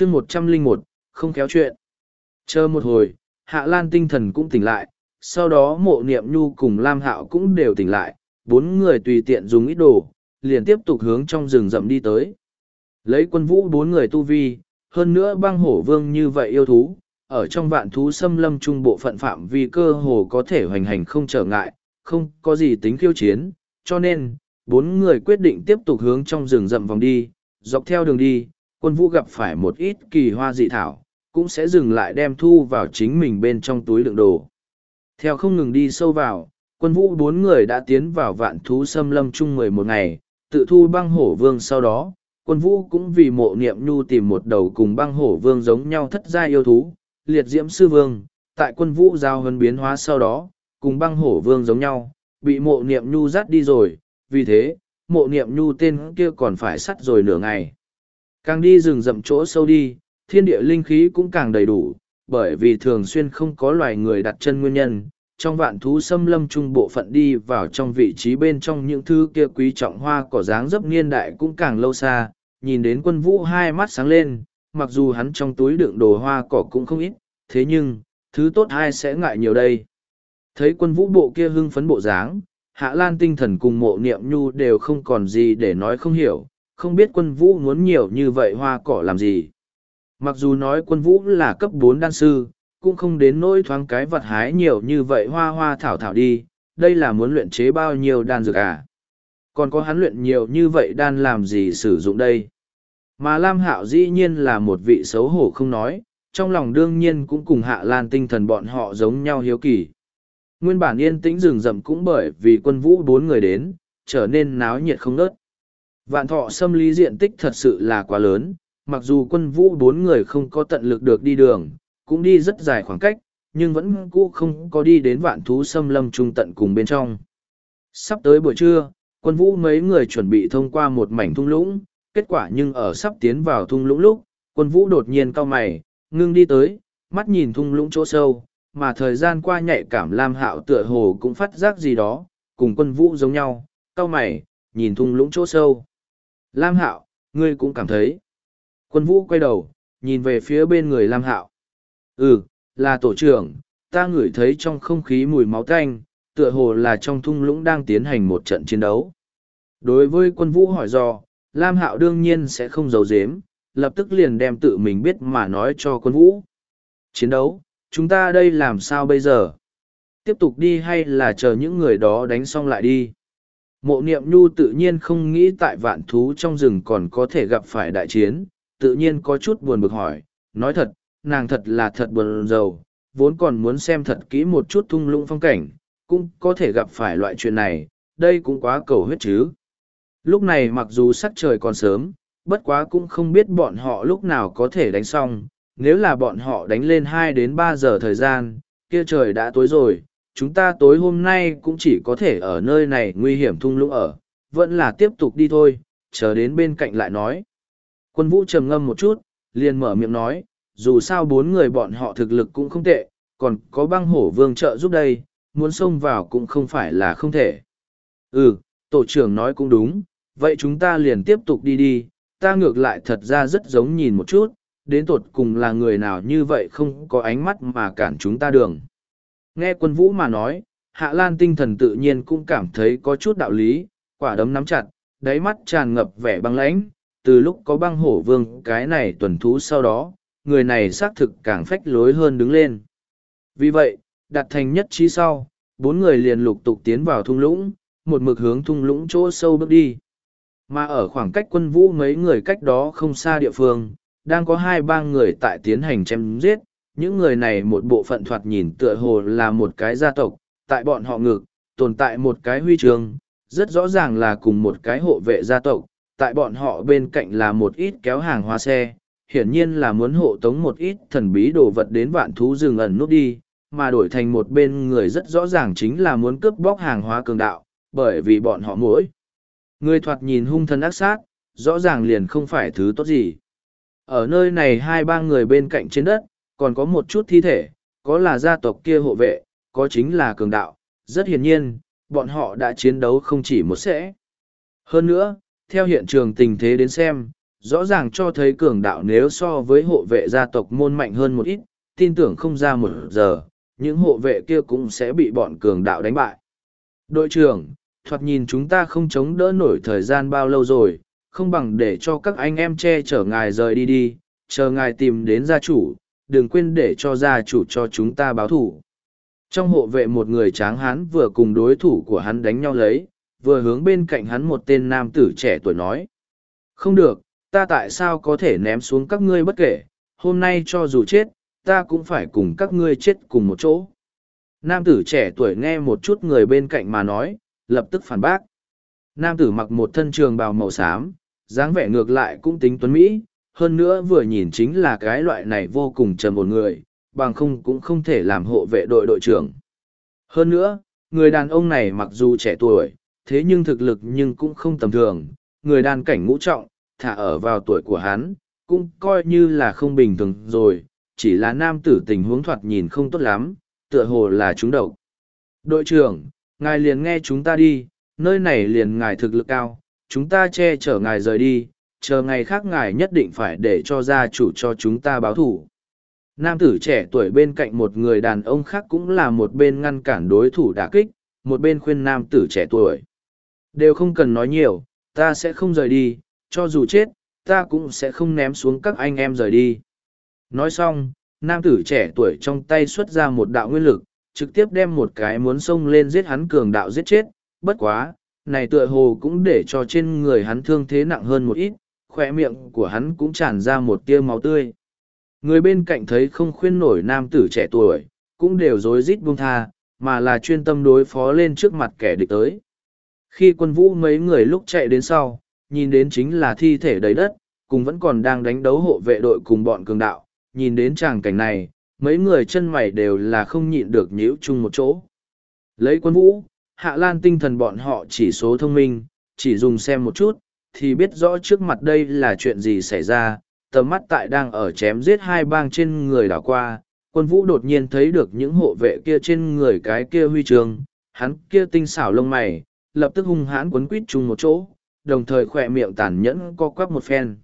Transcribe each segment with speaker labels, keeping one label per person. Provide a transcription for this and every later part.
Speaker 1: chương một trăm linh một, không kéo chuyện. Chờ một hồi, hạ lan tinh thần cũng tỉnh lại, sau đó mộ niệm nhu cùng lam hạo cũng đều tỉnh lại, bốn người tùy tiện dùng ít đồ, liền tiếp tục hướng trong rừng rậm đi tới. Lấy quân vũ bốn người tu vi, hơn nữa băng hổ vương như vậy yêu thú, ở trong vạn thú xâm lâm trung bộ phận phạm vi cơ hồ có thể hoành hành không trở ngại, không có gì tính khiêu chiến, cho nên, bốn người quyết định tiếp tục hướng trong rừng rậm vòng đi, dọc theo đường đi quân vũ gặp phải một ít kỳ hoa dị thảo, cũng sẽ dừng lại đem thu vào chính mình bên trong túi đựng đồ. Theo không ngừng đi sâu vào, quân vũ bốn người đã tiến vào vạn thú xâm lâm chung mười một ngày, tự thu băng hổ vương sau đó, quân vũ cũng vì mộ niệm nhu tìm một đầu cùng băng hổ vương giống nhau thất gia yêu thú, liệt diễm sư vương, tại quân vũ giao hân biến hóa sau đó, cùng băng hổ vương giống nhau, bị mộ niệm nhu dắt đi rồi, vì thế, mộ niệm nhu tên kia còn phải sắt rồi nửa ngày càng đi rừng rậm chỗ sâu đi, thiên địa linh khí cũng càng đầy đủ, bởi vì thường xuyên không có loài người đặt chân nguyên nhân. Trong vạn thú xâm lâm trung bộ phận đi vào trong vị trí bên trong những thứ kia quý trọng hoa cỏ dáng dấp niên đại cũng càng lâu xa. Nhìn đến quân vũ hai mắt sáng lên, mặc dù hắn trong túi đựng đồ hoa cỏ cũng không ít, thế nhưng, thứ tốt hai sẽ ngại nhiều đây? Thấy quân vũ bộ kia hưng phấn bộ dáng, hạ lan tinh thần cùng mộ niệm nhu đều không còn gì để nói không hiểu không biết quân vũ muốn nhiều như vậy hoa cỏ làm gì mặc dù nói quân vũ là cấp bốn đan sư cũng không đến nỗi thoáng cái vật hái nhiều như vậy hoa hoa thảo thảo đi, đây là muốn luyện chế bao nhiêu đan dược à. Còn có hắn luyện nhiều như vậy đan làm gì sử dụng đây. Mà Lam Hạo dĩ nhiên là một vị xấu hổ không nói, trong lòng đương nhiên cũng cùng Hạ Lan tinh thần bọn họ giống nhau hiếu kỳ. Nguyên bản yên tĩnh rừng rậm cũng bởi vì quân vũ bốn người đến, trở nên náo nhiệt không nớt. Vạn thọ xâm lý diện tích thật sự là quá lớn, mặc dù quân vũ bốn người không có tận lực được đi đường, cũng đi rất dài khoảng cách, nhưng vẫn cũ không có đi đến vạn thú xâm lâm trung tận cùng bên trong. Sắp tới buổi trưa, quân vũ mấy người chuẩn bị thông qua một mảnh thung lũng, kết quả nhưng ở sắp tiến vào thung lũng lúc, quân vũ đột nhiên cau mày, ngưng đi tới, mắt nhìn thung lũng chỗ sâu, mà thời gian qua nhạy cảm Lam Hạo tựa hồ cũng phát giác gì đó, cùng quân vũ giống nhau, cau mày, nhìn thung lũng chỗ sâu. Lam Hạo, ngươi cũng cảm thấy. Quân vũ quay đầu, nhìn về phía bên người Lam Hạo. Ừ, là tổ trưởng, ta ngửi thấy trong không khí mùi máu tanh, tựa hồ là trong thung lũng đang tiến hành một trận chiến đấu. Đối với quân vũ hỏi dò, Lam Hạo đương nhiên sẽ không giấu giếm, lập tức liền đem tự mình biết mà nói cho quân vũ. Chiến đấu, chúng ta đây làm sao bây giờ? Tiếp tục đi hay là chờ những người đó đánh xong lại đi? Mộ niệm nhu tự nhiên không nghĩ tại vạn thú trong rừng còn có thể gặp phải đại chiến, tự nhiên có chút buồn bực hỏi, nói thật, nàng thật là thật buồn rầu, vốn còn muốn xem thật kỹ một chút thung lũng phong cảnh, cũng có thể gặp phải loại chuyện này, đây cũng quá cầu huyết chứ. Lúc này mặc dù sắc trời còn sớm, bất quá cũng không biết bọn họ lúc nào có thể đánh xong, nếu là bọn họ đánh lên hai đến ba giờ thời gian, kia trời đã tối rồi, chúng ta tối hôm nay cũng chỉ có thể ở nơi này nguy hiểm thung lũng ở, vẫn là tiếp tục đi thôi, chờ đến bên cạnh lại nói. Quân vũ trầm ngâm một chút, liền mở miệng nói, dù sao bốn người bọn họ thực lực cũng không tệ, còn có băng hổ vương trợ giúp đây, muốn xông vào cũng không phải là không thể. Ừ, tổ trưởng nói cũng đúng, vậy chúng ta liền tiếp tục đi đi, ta ngược lại thật ra rất giống nhìn một chút, đến tột cùng là người nào như vậy không có ánh mắt mà cản chúng ta đường. Nghe quân vũ mà nói, Hạ Lan tinh thần tự nhiên cũng cảm thấy có chút đạo lý, quả đấm nắm chặt, đáy mắt tràn ngập vẻ băng lãnh, từ lúc có băng hổ vương cái này tuần thú sau đó, người này xác thực càng phách lối hơn đứng lên. Vì vậy, đặt thành nhất trí sau, bốn người liền lục tục tiến vào thung lũng, một mực hướng thung lũng chỗ sâu bước đi. Mà ở khoảng cách quân vũ mấy người cách đó không xa địa phương, đang có hai ba người tại tiến hành chém giết, những người này một bộ phận thoạt nhìn tựa hồ là một cái gia tộc, tại bọn họ ngực, tồn tại một cái huy chương, rất rõ ràng là cùng một cái hộ vệ gia tộc, tại bọn họ bên cạnh là một ít kéo hàng hoa xe, hiển nhiên là muốn hộ tống một ít thần bí đồ vật đến vạn thú rừng ẩn nút đi, mà đổi thành một bên người rất rõ ràng chính là muốn cướp bóc hàng hóa cường đạo, bởi vì bọn họ mỗi. Người thoạt nhìn hung thần ác sát, rõ ràng liền không phải thứ tốt gì. Ở nơi này hai ba người bên cạnh trên đất, còn có một chút thi thể, có là gia tộc kia hộ vệ, có chính là cường đạo. Rất hiển nhiên, bọn họ đã chiến đấu không chỉ một sẽ. Hơn nữa, theo hiện trường tình thế đến xem, rõ ràng cho thấy cường đạo nếu so với hộ vệ gia tộc môn mạnh hơn một ít, tin tưởng không ra một giờ, những hộ vệ kia cũng sẽ bị bọn cường đạo đánh bại. Đội trưởng, thoạt nhìn chúng ta không chống đỡ nổi thời gian bao lâu rồi, không bằng để cho các anh em che chở ngài rời đi đi, chờ ngài tìm đến gia chủ, đừng quên để cho gia chủ cho chúng ta báo thủ. Trong hộ vệ một người tráng hán vừa cùng đối thủ của hắn đánh nhau lấy, vừa hướng bên cạnh hắn một tên nam tử trẻ tuổi nói. Không được, ta tại sao có thể ném xuống các ngươi bất kể, hôm nay cho dù chết, ta cũng phải cùng các ngươi chết cùng một chỗ. Nam tử trẻ tuổi nghe một chút người bên cạnh mà nói, lập tức phản bác. Nam tử mặc một thân trường bào màu xám, dáng vẻ ngược lại cũng tính tuấn Mỹ, hơn nữa vừa nhìn chính là cái loại này vô cùng trầm một người, bằng không cũng không thể làm hộ vệ đội đội trưởng. Hơn nữa, người đàn ông này mặc dù trẻ tuổi, thế nhưng thực lực nhưng cũng không tầm thường, người đàn cảnh ngũ trọng, thả ở vào tuổi của hắn, cũng coi như là không bình thường rồi, chỉ là nam tử tình huống thoạt nhìn không tốt lắm, tựa hồ là chúng độc. Đội trưởng, ngài liền nghe chúng ta đi, nơi này liền ngài thực lực cao, chúng ta che chở ngài rời đi, chờ ngày khác ngài nhất định phải để cho gia chủ cho chúng ta báo thủ. Nam tử trẻ tuổi bên cạnh một người đàn ông khác cũng là một bên ngăn cản đối thủ đả kích, một bên khuyên nam tử trẻ tuổi. Đều không cần nói nhiều, ta sẽ không rời đi, cho dù chết, ta cũng sẽ không ném xuống các anh em rời đi. Nói xong, nam tử trẻ tuổi trong tay xuất ra một đạo nguyên lực, trực tiếp đem một cái muốn xông lên giết hắn cường đạo giết chết, bất quá, này tựa hồ cũng để cho trên người hắn thương thế nặng hơn một ít, khỏe miệng của hắn cũng tràn ra một tia máu tươi. Người bên cạnh thấy không khuyên nổi nam tử trẻ tuổi, cũng đều rối rít buông tha, mà là chuyên tâm đối phó lên trước mặt kẻ địch tới. Khi quân vũ mấy người lúc chạy đến sau, nhìn đến chính là thi thể đầy đất, cùng vẫn còn đang đánh đấu hộ vệ đội cùng bọn cường đạo, nhìn đến tràng cảnh này, mấy người chân mày đều là không nhịn được nhíu chung một chỗ. Lấy quân vũ, hạ lan tinh thần bọn họ chỉ số thông minh, chỉ dùng xem một chút, thì biết rõ trước mặt đây là chuyện gì xảy ra, tầm mắt tại đang ở chém giết hai bang trên người đảo qua, quân vũ đột nhiên thấy được những hộ vệ kia trên người cái kia huy trường, hắn kia tinh xảo lông mày, lập tức hung hãn quấn quít chung một chỗ, đồng thời khỏe miệng tàn nhẫn co quắp một phen.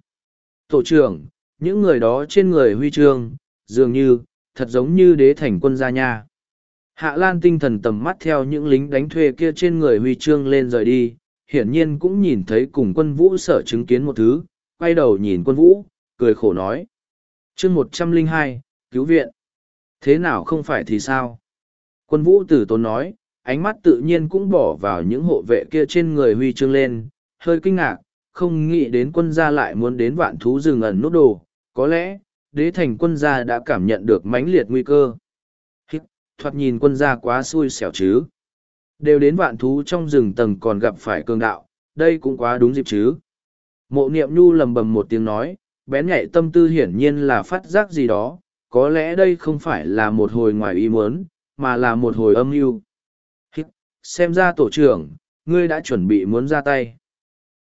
Speaker 1: Tổ trưởng, những người đó trên người huy chương, dường như, thật giống như đế thành quân gia nha. Hạ Lan tinh thần tầm mắt theo những lính đánh thuê kia trên người huy chương lên rời đi, hiển nhiên cũng nhìn thấy cùng quân vũ sở chứng kiến một thứ, quay đầu nhìn quân vũ, cười khổ nói. chương một trăm linh hai cứu viện. Thế nào không phải thì sao? Quân vũ tử tốn nói, ánh mắt tự nhiên cũng bỏ vào những hộ vệ kia trên người huy chương lên, hơi kinh ngạc, không nghĩ đến quân gia lại muốn đến vạn thú rừng ẩn nút đồ, có lẽ, đế thành quân gia đã cảm nhận được mãnh liệt nguy cơ. Hít, thoạt nhìn quân gia quá xui xẻo chứ. Đều đến vạn thú trong rừng tầng còn gặp phải cường đạo, đây cũng quá đúng dịp chứ. Mộ niệm nhu lầm bầm một tiếng nói, bén nhạy tâm tư hiển nhiên là phát giác gì đó, có lẽ đây không phải là một hồi ngoài ý muốn, mà là một hồi âm mưu. Xem ra tổ trưởng, ngươi đã chuẩn bị muốn ra tay.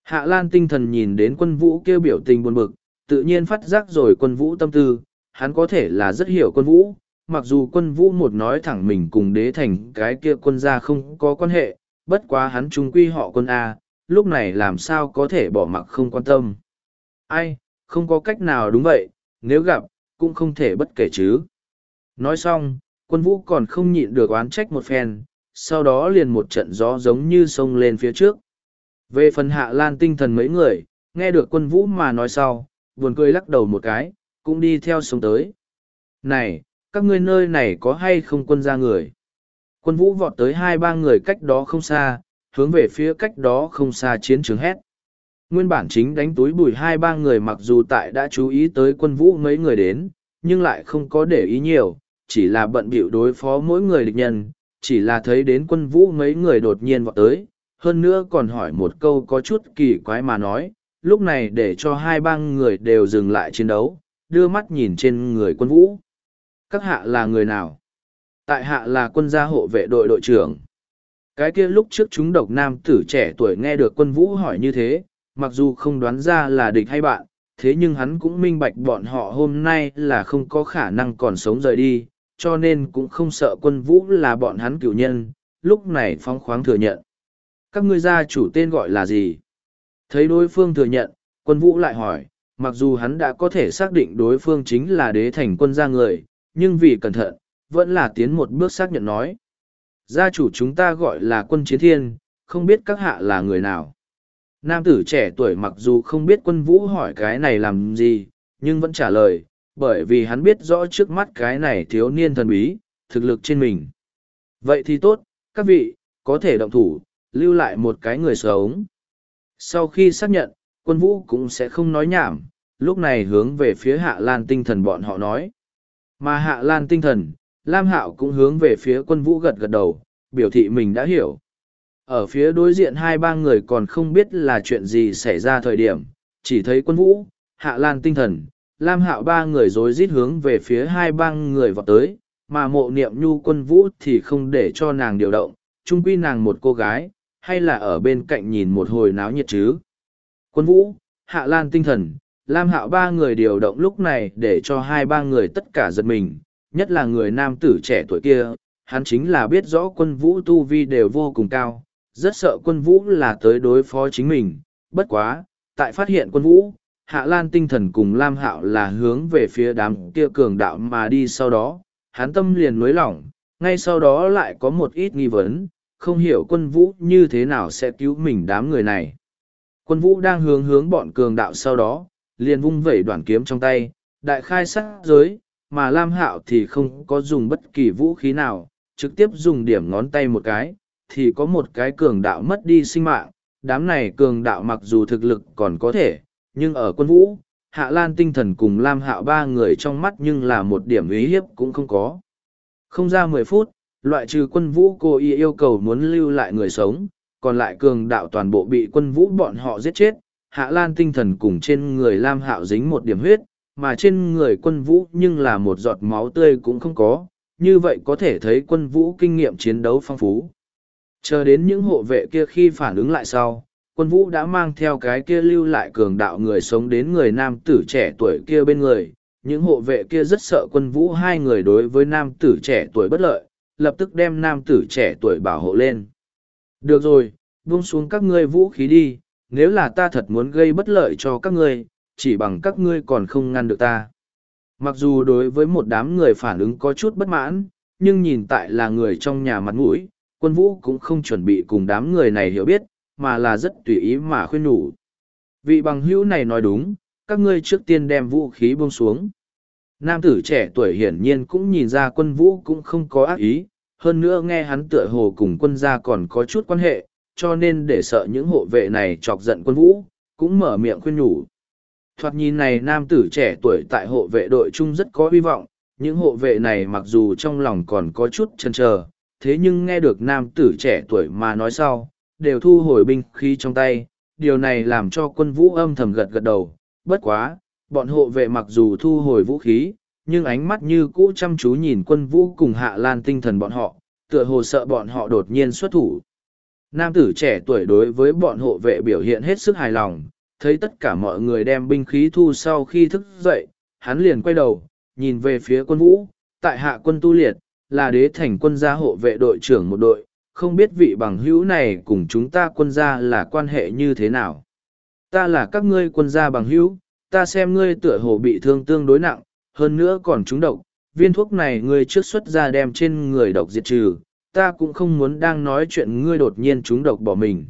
Speaker 1: Hạ Lan tinh thần nhìn đến quân vũ kêu biểu tình buồn bực, tự nhiên phát giác rồi quân vũ tâm tư, hắn có thể là rất hiểu quân vũ, mặc dù quân vũ một nói thẳng mình cùng đế thành cái kia quân gia không có quan hệ, bất quá hắn trung quy họ quân A, lúc này làm sao có thể bỏ mặc không quan tâm. Ai, không có cách nào đúng vậy, nếu gặp, cũng không thể bất kể chứ. Nói xong, quân vũ còn không nhịn được oán trách một phen, sau đó liền một trận gió giống như sông lên phía trước. Về phần hạ lan tinh thần mấy người, nghe được quân vũ mà nói sau, buồn cười lắc đầu một cái, cũng đi theo sông tới. Này, các ngươi nơi này có hay không quân ra người? Quân vũ vọt tới hai ba người cách đó không xa, hướng về phía cách đó không xa chiến trường hét. Nguyên bản chính đánh túi bùi hai ba người mặc dù tại đã chú ý tới quân vũ mấy người đến, nhưng lại không có để ý nhiều, chỉ là bận bịu đối phó mỗi người địch nhân, chỉ là thấy đến quân vũ mấy người đột nhiên vọt tới, hơn nữa còn hỏi một câu có chút kỳ quái mà nói, lúc này để cho hai ba người đều dừng lại chiến đấu, đưa mắt nhìn trên người quân vũ. Các hạ là người nào? Tại hạ là quân gia hộ vệ đội đội trưởng. Cái kia lúc trước chúng độc nam tử trẻ tuổi nghe được quân vũ hỏi như thế, mặc dù không đoán ra là địch hay bạn, thế nhưng hắn cũng minh bạch bọn họ hôm nay là không có khả năng còn sống rời đi, cho nên cũng không sợ quân vũ là bọn hắn cựu nhân, lúc này phong khoáng thừa nhận. Các ngươi gia chủ tên gọi là gì? Thấy đối phương thừa nhận, quân vũ lại hỏi, mặc dù hắn đã có thể xác định đối phương chính là đế thành quân gia người, nhưng vì cẩn thận, vẫn là tiến một bước xác nhận nói. Gia chủ chúng ta gọi là quân chiến thiên, không biết các hạ là người nào. Nam tử trẻ tuổi mặc dù không biết quân vũ hỏi cái này làm gì, nhưng vẫn trả lời, bởi vì hắn biết rõ trước mắt cái này thiếu niên thần bí, thực lực trên mình. Vậy thì tốt, các vị, có thể động thủ, lưu lại một cái người sống. Sau khi xác nhận, quân vũ cũng sẽ không nói nhảm, lúc này hướng về phía hạ lan tinh thần bọn họ nói. Mà hạ lan tinh thần, Lam Hạo cũng hướng về phía quân vũ gật gật đầu, biểu thị mình đã hiểu. Ở phía đối diện hai ba người còn không biết là chuyện gì xảy ra thời điểm, chỉ thấy quân vũ, hạ lan tinh thần, Lam Hạo ba người rối rít hướng về phía hai ba người vọt tới, mà mộ niệm nhu quân vũ thì không để cho nàng điều động, chung quy nàng một cô gái, hay là ở bên cạnh nhìn một hồi náo nhiệt chứ. Quân vũ, hạ lan tinh thần, Lam Hạo ba người điều động lúc này để cho hai ba người tất cả giật mình, nhất là người nam tử trẻ tuổi kia, hắn chính là biết rõ quân vũ tu vi đều vô cùng cao, rất sợ quân vũ là tới đối phó chính mình, bất quá, tại phát hiện quân vũ, Hạ Lan tinh thần cùng Lam Hạo là hướng về phía đám kia cường đạo mà đi sau đó, hắn tâm liền nối lỏng, ngay sau đó lại có một ít nghi vấn, không hiểu quân vũ như thế nào sẽ cứu mình đám người này. Quân vũ đang hướng hướng bọn cường đạo sau đó, liền vung vẩy đoạn kiếm trong tay, đại khai sát giới, mà Lam Hạo thì không có dùng bất kỳ vũ khí nào, trực tiếp dùng điểm ngón tay một cái, thì có một cái cường đạo mất đi sinh mạng. Đám này cường đạo mặc dù thực lực còn có thể, nhưng ở quân vũ, Hạ Lan tinh thần cùng Lam Hạo ba người trong mắt nhưng là một điểm ý hiếp cũng không có. Không ra mười phút, loại trừ quân vũ cô y yêu cầu muốn lưu lại người sống, còn lại cường đạo toàn bộ bị quân vũ bọn họ giết chết. Hạ Lan tinh thần cùng trên người Lam Hạo dính một điểm huyết, mà trên người quân vũ nhưng là một giọt máu tươi cũng không có, như vậy có thể thấy quân vũ kinh nghiệm chiến đấu phong phú. Chờ đến những hộ vệ kia khi phản ứng lại sau, quân vũ đã mang theo cái kia lưu lại cường đạo người sống đến người nam tử trẻ tuổi kia bên người. Những hộ vệ kia rất sợ quân vũ hai người đối với nam tử trẻ tuổi bất lợi, lập tức đem nam tử trẻ tuổi bảo hộ lên. Được rồi, buông xuống các ngươi vũ khí đi, nếu là ta thật muốn gây bất lợi cho các ngươi, chỉ bằng các ngươi còn không ngăn được ta. Mặc dù đối với một đám người phản ứng có chút bất mãn, nhưng nhìn tại là người trong nhà mặt mũi, quân vũ cũng không chuẩn bị cùng đám người này hiểu biết, mà là rất tùy ý mà khuyên nhủ. Vị bằng hữu này nói đúng, các ngươi trước tiên đem vũ khí buông xuống. Nam tử trẻ tuổi hiển nhiên cũng nhìn ra quân vũ cũng không có ác ý, hơn nữa nghe hắn tựa hồ cùng quân gia còn có chút quan hệ, cho nên để sợ những hộ vệ này chọc giận quân vũ, cũng mở miệng khuyên nhủ. Thoạt nhìn này nam tử trẻ tuổi tại hộ vệ đội chung rất có hy vọng, những hộ vệ này mặc dù trong lòng còn có chút chần chờ, thế nhưng nghe được nam tử trẻ tuổi mà nói sau, đều thu hồi binh khí trong tay, điều này làm cho quân vũ âm thầm gật gật đầu, bất quá, bọn hộ vệ mặc dù thu hồi vũ khí, nhưng ánh mắt như cũ chăm chú nhìn quân vũ cùng hạ lan tinh thần bọn họ, tựa hồ sợ bọn họ đột nhiên xuất thủ. Nam tử trẻ tuổi đối với bọn hộ vệ biểu hiện hết sức hài lòng, thấy tất cả mọi người đem binh khí thu sau khi thức dậy, hắn liền quay đầu, nhìn về phía quân vũ, tại hạ quân tu liệt, là đế thành quân gia hộ vệ đội trưởng một đội, không biết vị bằng hữu này cùng chúng ta quân gia là quan hệ như thế nào. Ta là các ngươi quân gia bằng hữu, ta xem ngươi tựa hồ bị thương tương đối nặng, hơn nữa còn trúng độc, viên thuốc này ngươi trước xuất ra đem trên người độc diệt trừ, ta cũng không muốn đang nói chuyện ngươi đột nhiên trúng độc bỏ mình.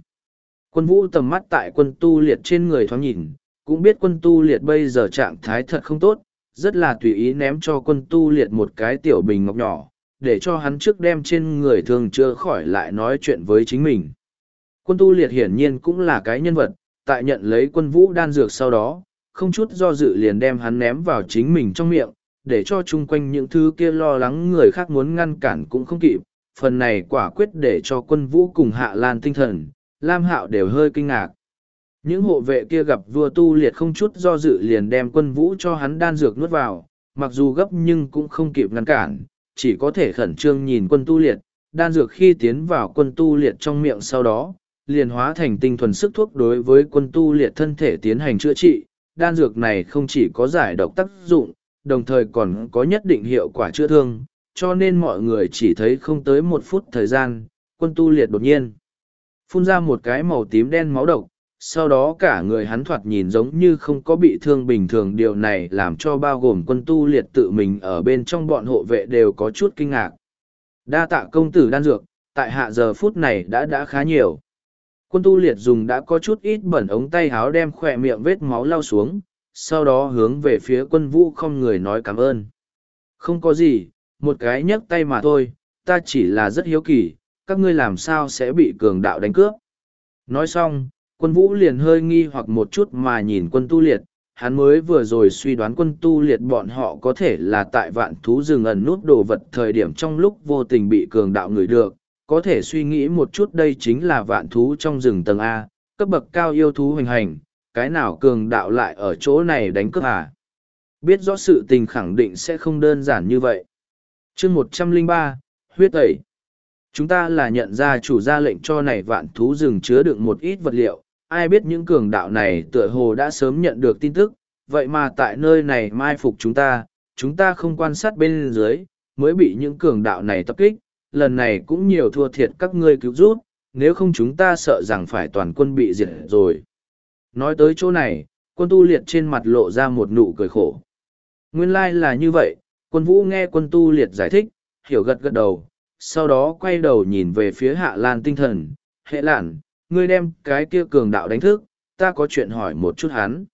Speaker 1: Quân vũ tầm mắt tại quân tu liệt trên người thoáng nhìn, cũng biết quân tu liệt bây giờ trạng thái thật không tốt, rất là tùy ý ném cho quân tu liệt một cái tiểu bình ngọc nhỏ, để cho hắn trước đem trên người thường chưa khỏi lại nói chuyện với chính mình. Quân tu liệt hiển nhiên cũng là cái nhân vật, tại nhận lấy quân vũ đan dược sau đó, không chút do dự liền đem hắn ném vào chính mình trong miệng, để cho chung quanh những thứ kia lo lắng người khác muốn ngăn cản cũng không kịp. Phần này quả quyết để cho quân vũ cùng hạ lan tinh thần, Lam Hạo đều hơi kinh ngạc. Những hộ vệ kia gặp vua tu liệt không chút do dự liền đem quân vũ cho hắn đan dược nuốt vào, mặc dù gấp nhưng cũng không kịp ngăn cản, chỉ có thể khẩn trương nhìn quân tu liệt, đan dược khi tiến vào quân tu liệt trong miệng sau đó, liền hóa thành tinh thuần sức thuốc đối với quân tu liệt thân thể tiến hành chữa trị. Đan dược này không chỉ có giải độc tác dụng, đồng thời còn có nhất định hiệu quả chữa thương, cho nên mọi người chỉ thấy không tới một phút thời gian, quân tu liệt đột nhiên. Phun ra một cái màu tím đen máu độc, sau đó cả người hắn thoạt nhìn giống như không có bị thương bình thường. Điều này làm cho bao gồm quân tu liệt tự mình ở bên trong bọn hộ vệ đều có chút kinh ngạc. Đa tạ công tử đan dược tại hạ giờ phút này đã đã khá nhiều. Quân tu liệt dùng đã có chút ít bẩn ống tay háo đem khỏe miệng vết máu lao xuống sau đó hướng về phía quân vũ không người nói cảm ơn. Không có gì một cái nhấc tay mà thôi ta chỉ là rất hiếu kỳ các ngươi làm sao sẽ bị cường đạo đánh cướp nói xong quân vũ liền hơi nghi hoặc một chút mà nhìn quân tu liệt, hắn mới vừa rồi suy đoán quân tu liệt bọn họ có thể là tại vạn thú rừng ẩn nút đồ vật thời điểm trong lúc vô tình bị cường đạo người được, có thể suy nghĩ một chút đây chính là vạn thú trong rừng tầng A, cấp bậc cao yêu thú hoành hành, cái nào cường đạo lại ở chỗ này đánh cướp à? Biết rõ sự tình khẳng định sẽ không đơn giản như vậy chương một trăm linh ba huyết tẩy. Chúng ta là nhận ra chủ ra lệnh cho này vạn thú rừng chứa đựng một ít vật liệu, ai biết những cường đạo này tựa hồ đã sớm nhận được tin tức, vậy mà tại nơi này mai phục chúng ta, chúng ta không quan sát bên dưới, mới bị những cường đạo này tập kích, lần này cũng nhiều thua thiệt các ngươi cứu rút. nếu không chúng ta sợ rằng phải toàn quân bị diệt rồi. Nói tới chỗ này, quân tu liệt trên mặt lộ ra một nụ cười khổ. Nguyên lai like là như vậy, quân vũ nghe quân tu liệt giải thích, hiểu gật gật đầu, sau đó quay đầu nhìn về phía hạ lan tinh thần, hệ lản, ngươi đem cái kia cường đạo đánh thức, ta có chuyện hỏi một chút hắn.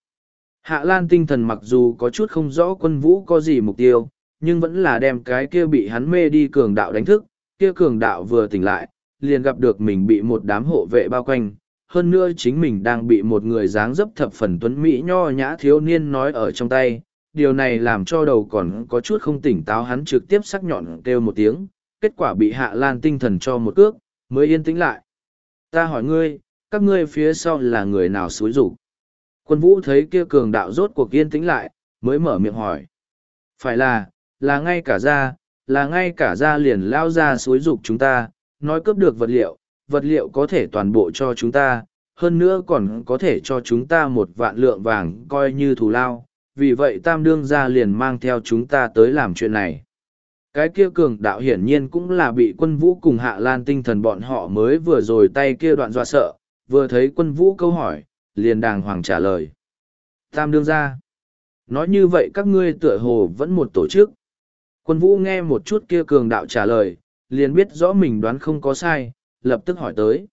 Speaker 1: Hạ Lan tinh thần mặc dù có chút không rõ quân vũ có gì mục tiêu, nhưng vẫn là đem cái kia bị hắn mê đi cường đạo đánh thức, kia cường đạo vừa tỉnh lại, liền gặp được mình bị một đám hộ vệ bao quanh, hơn nữa chính mình đang bị một người dáng dấp thập phần tuấn mỹ nho nhã thiếu niên nói ở trong tay, điều này làm cho đầu còn có chút không tỉnh táo hắn trực tiếp sắc nhọn kêu một tiếng, kết quả bị Hạ Lan tinh thần cho một cước, mới yên tĩnh lại. Ta hỏi ngươi, các ngươi phía sau là người nào xúi rủ Quân vũ thấy kia cường đạo rốt cuộc yên tĩnh lại, mới mở miệng hỏi. Phải là, là ngay cả ra, là ngay cả ra liền lao ra xúi rục chúng ta, nói cướp được vật liệu, vật liệu có thể toàn bộ cho chúng ta, hơn nữa còn có thể cho chúng ta một vạn lượng vàng coi như thù lao, vì vậy tam đương gia liền mang theo chúng ta tới làm chuyện này. Cái kia cường đạo hiển nhiên cũng là bị quân vũ cùng hạ lan tinh thần bọn họ mới vừa rồi tay kia đoạn dọa sợ, vừa thấy quân vũ câu hỏi, liền đàng hoàng trả lời. Tam đương gia Nói như vậy các ngươi tựa hồ vẫn một tổ chức. Quân vũ nghe một chút kia cường đạo trả lời, liền biết rõ mình đoán không có sai, lập tức hỏi tới.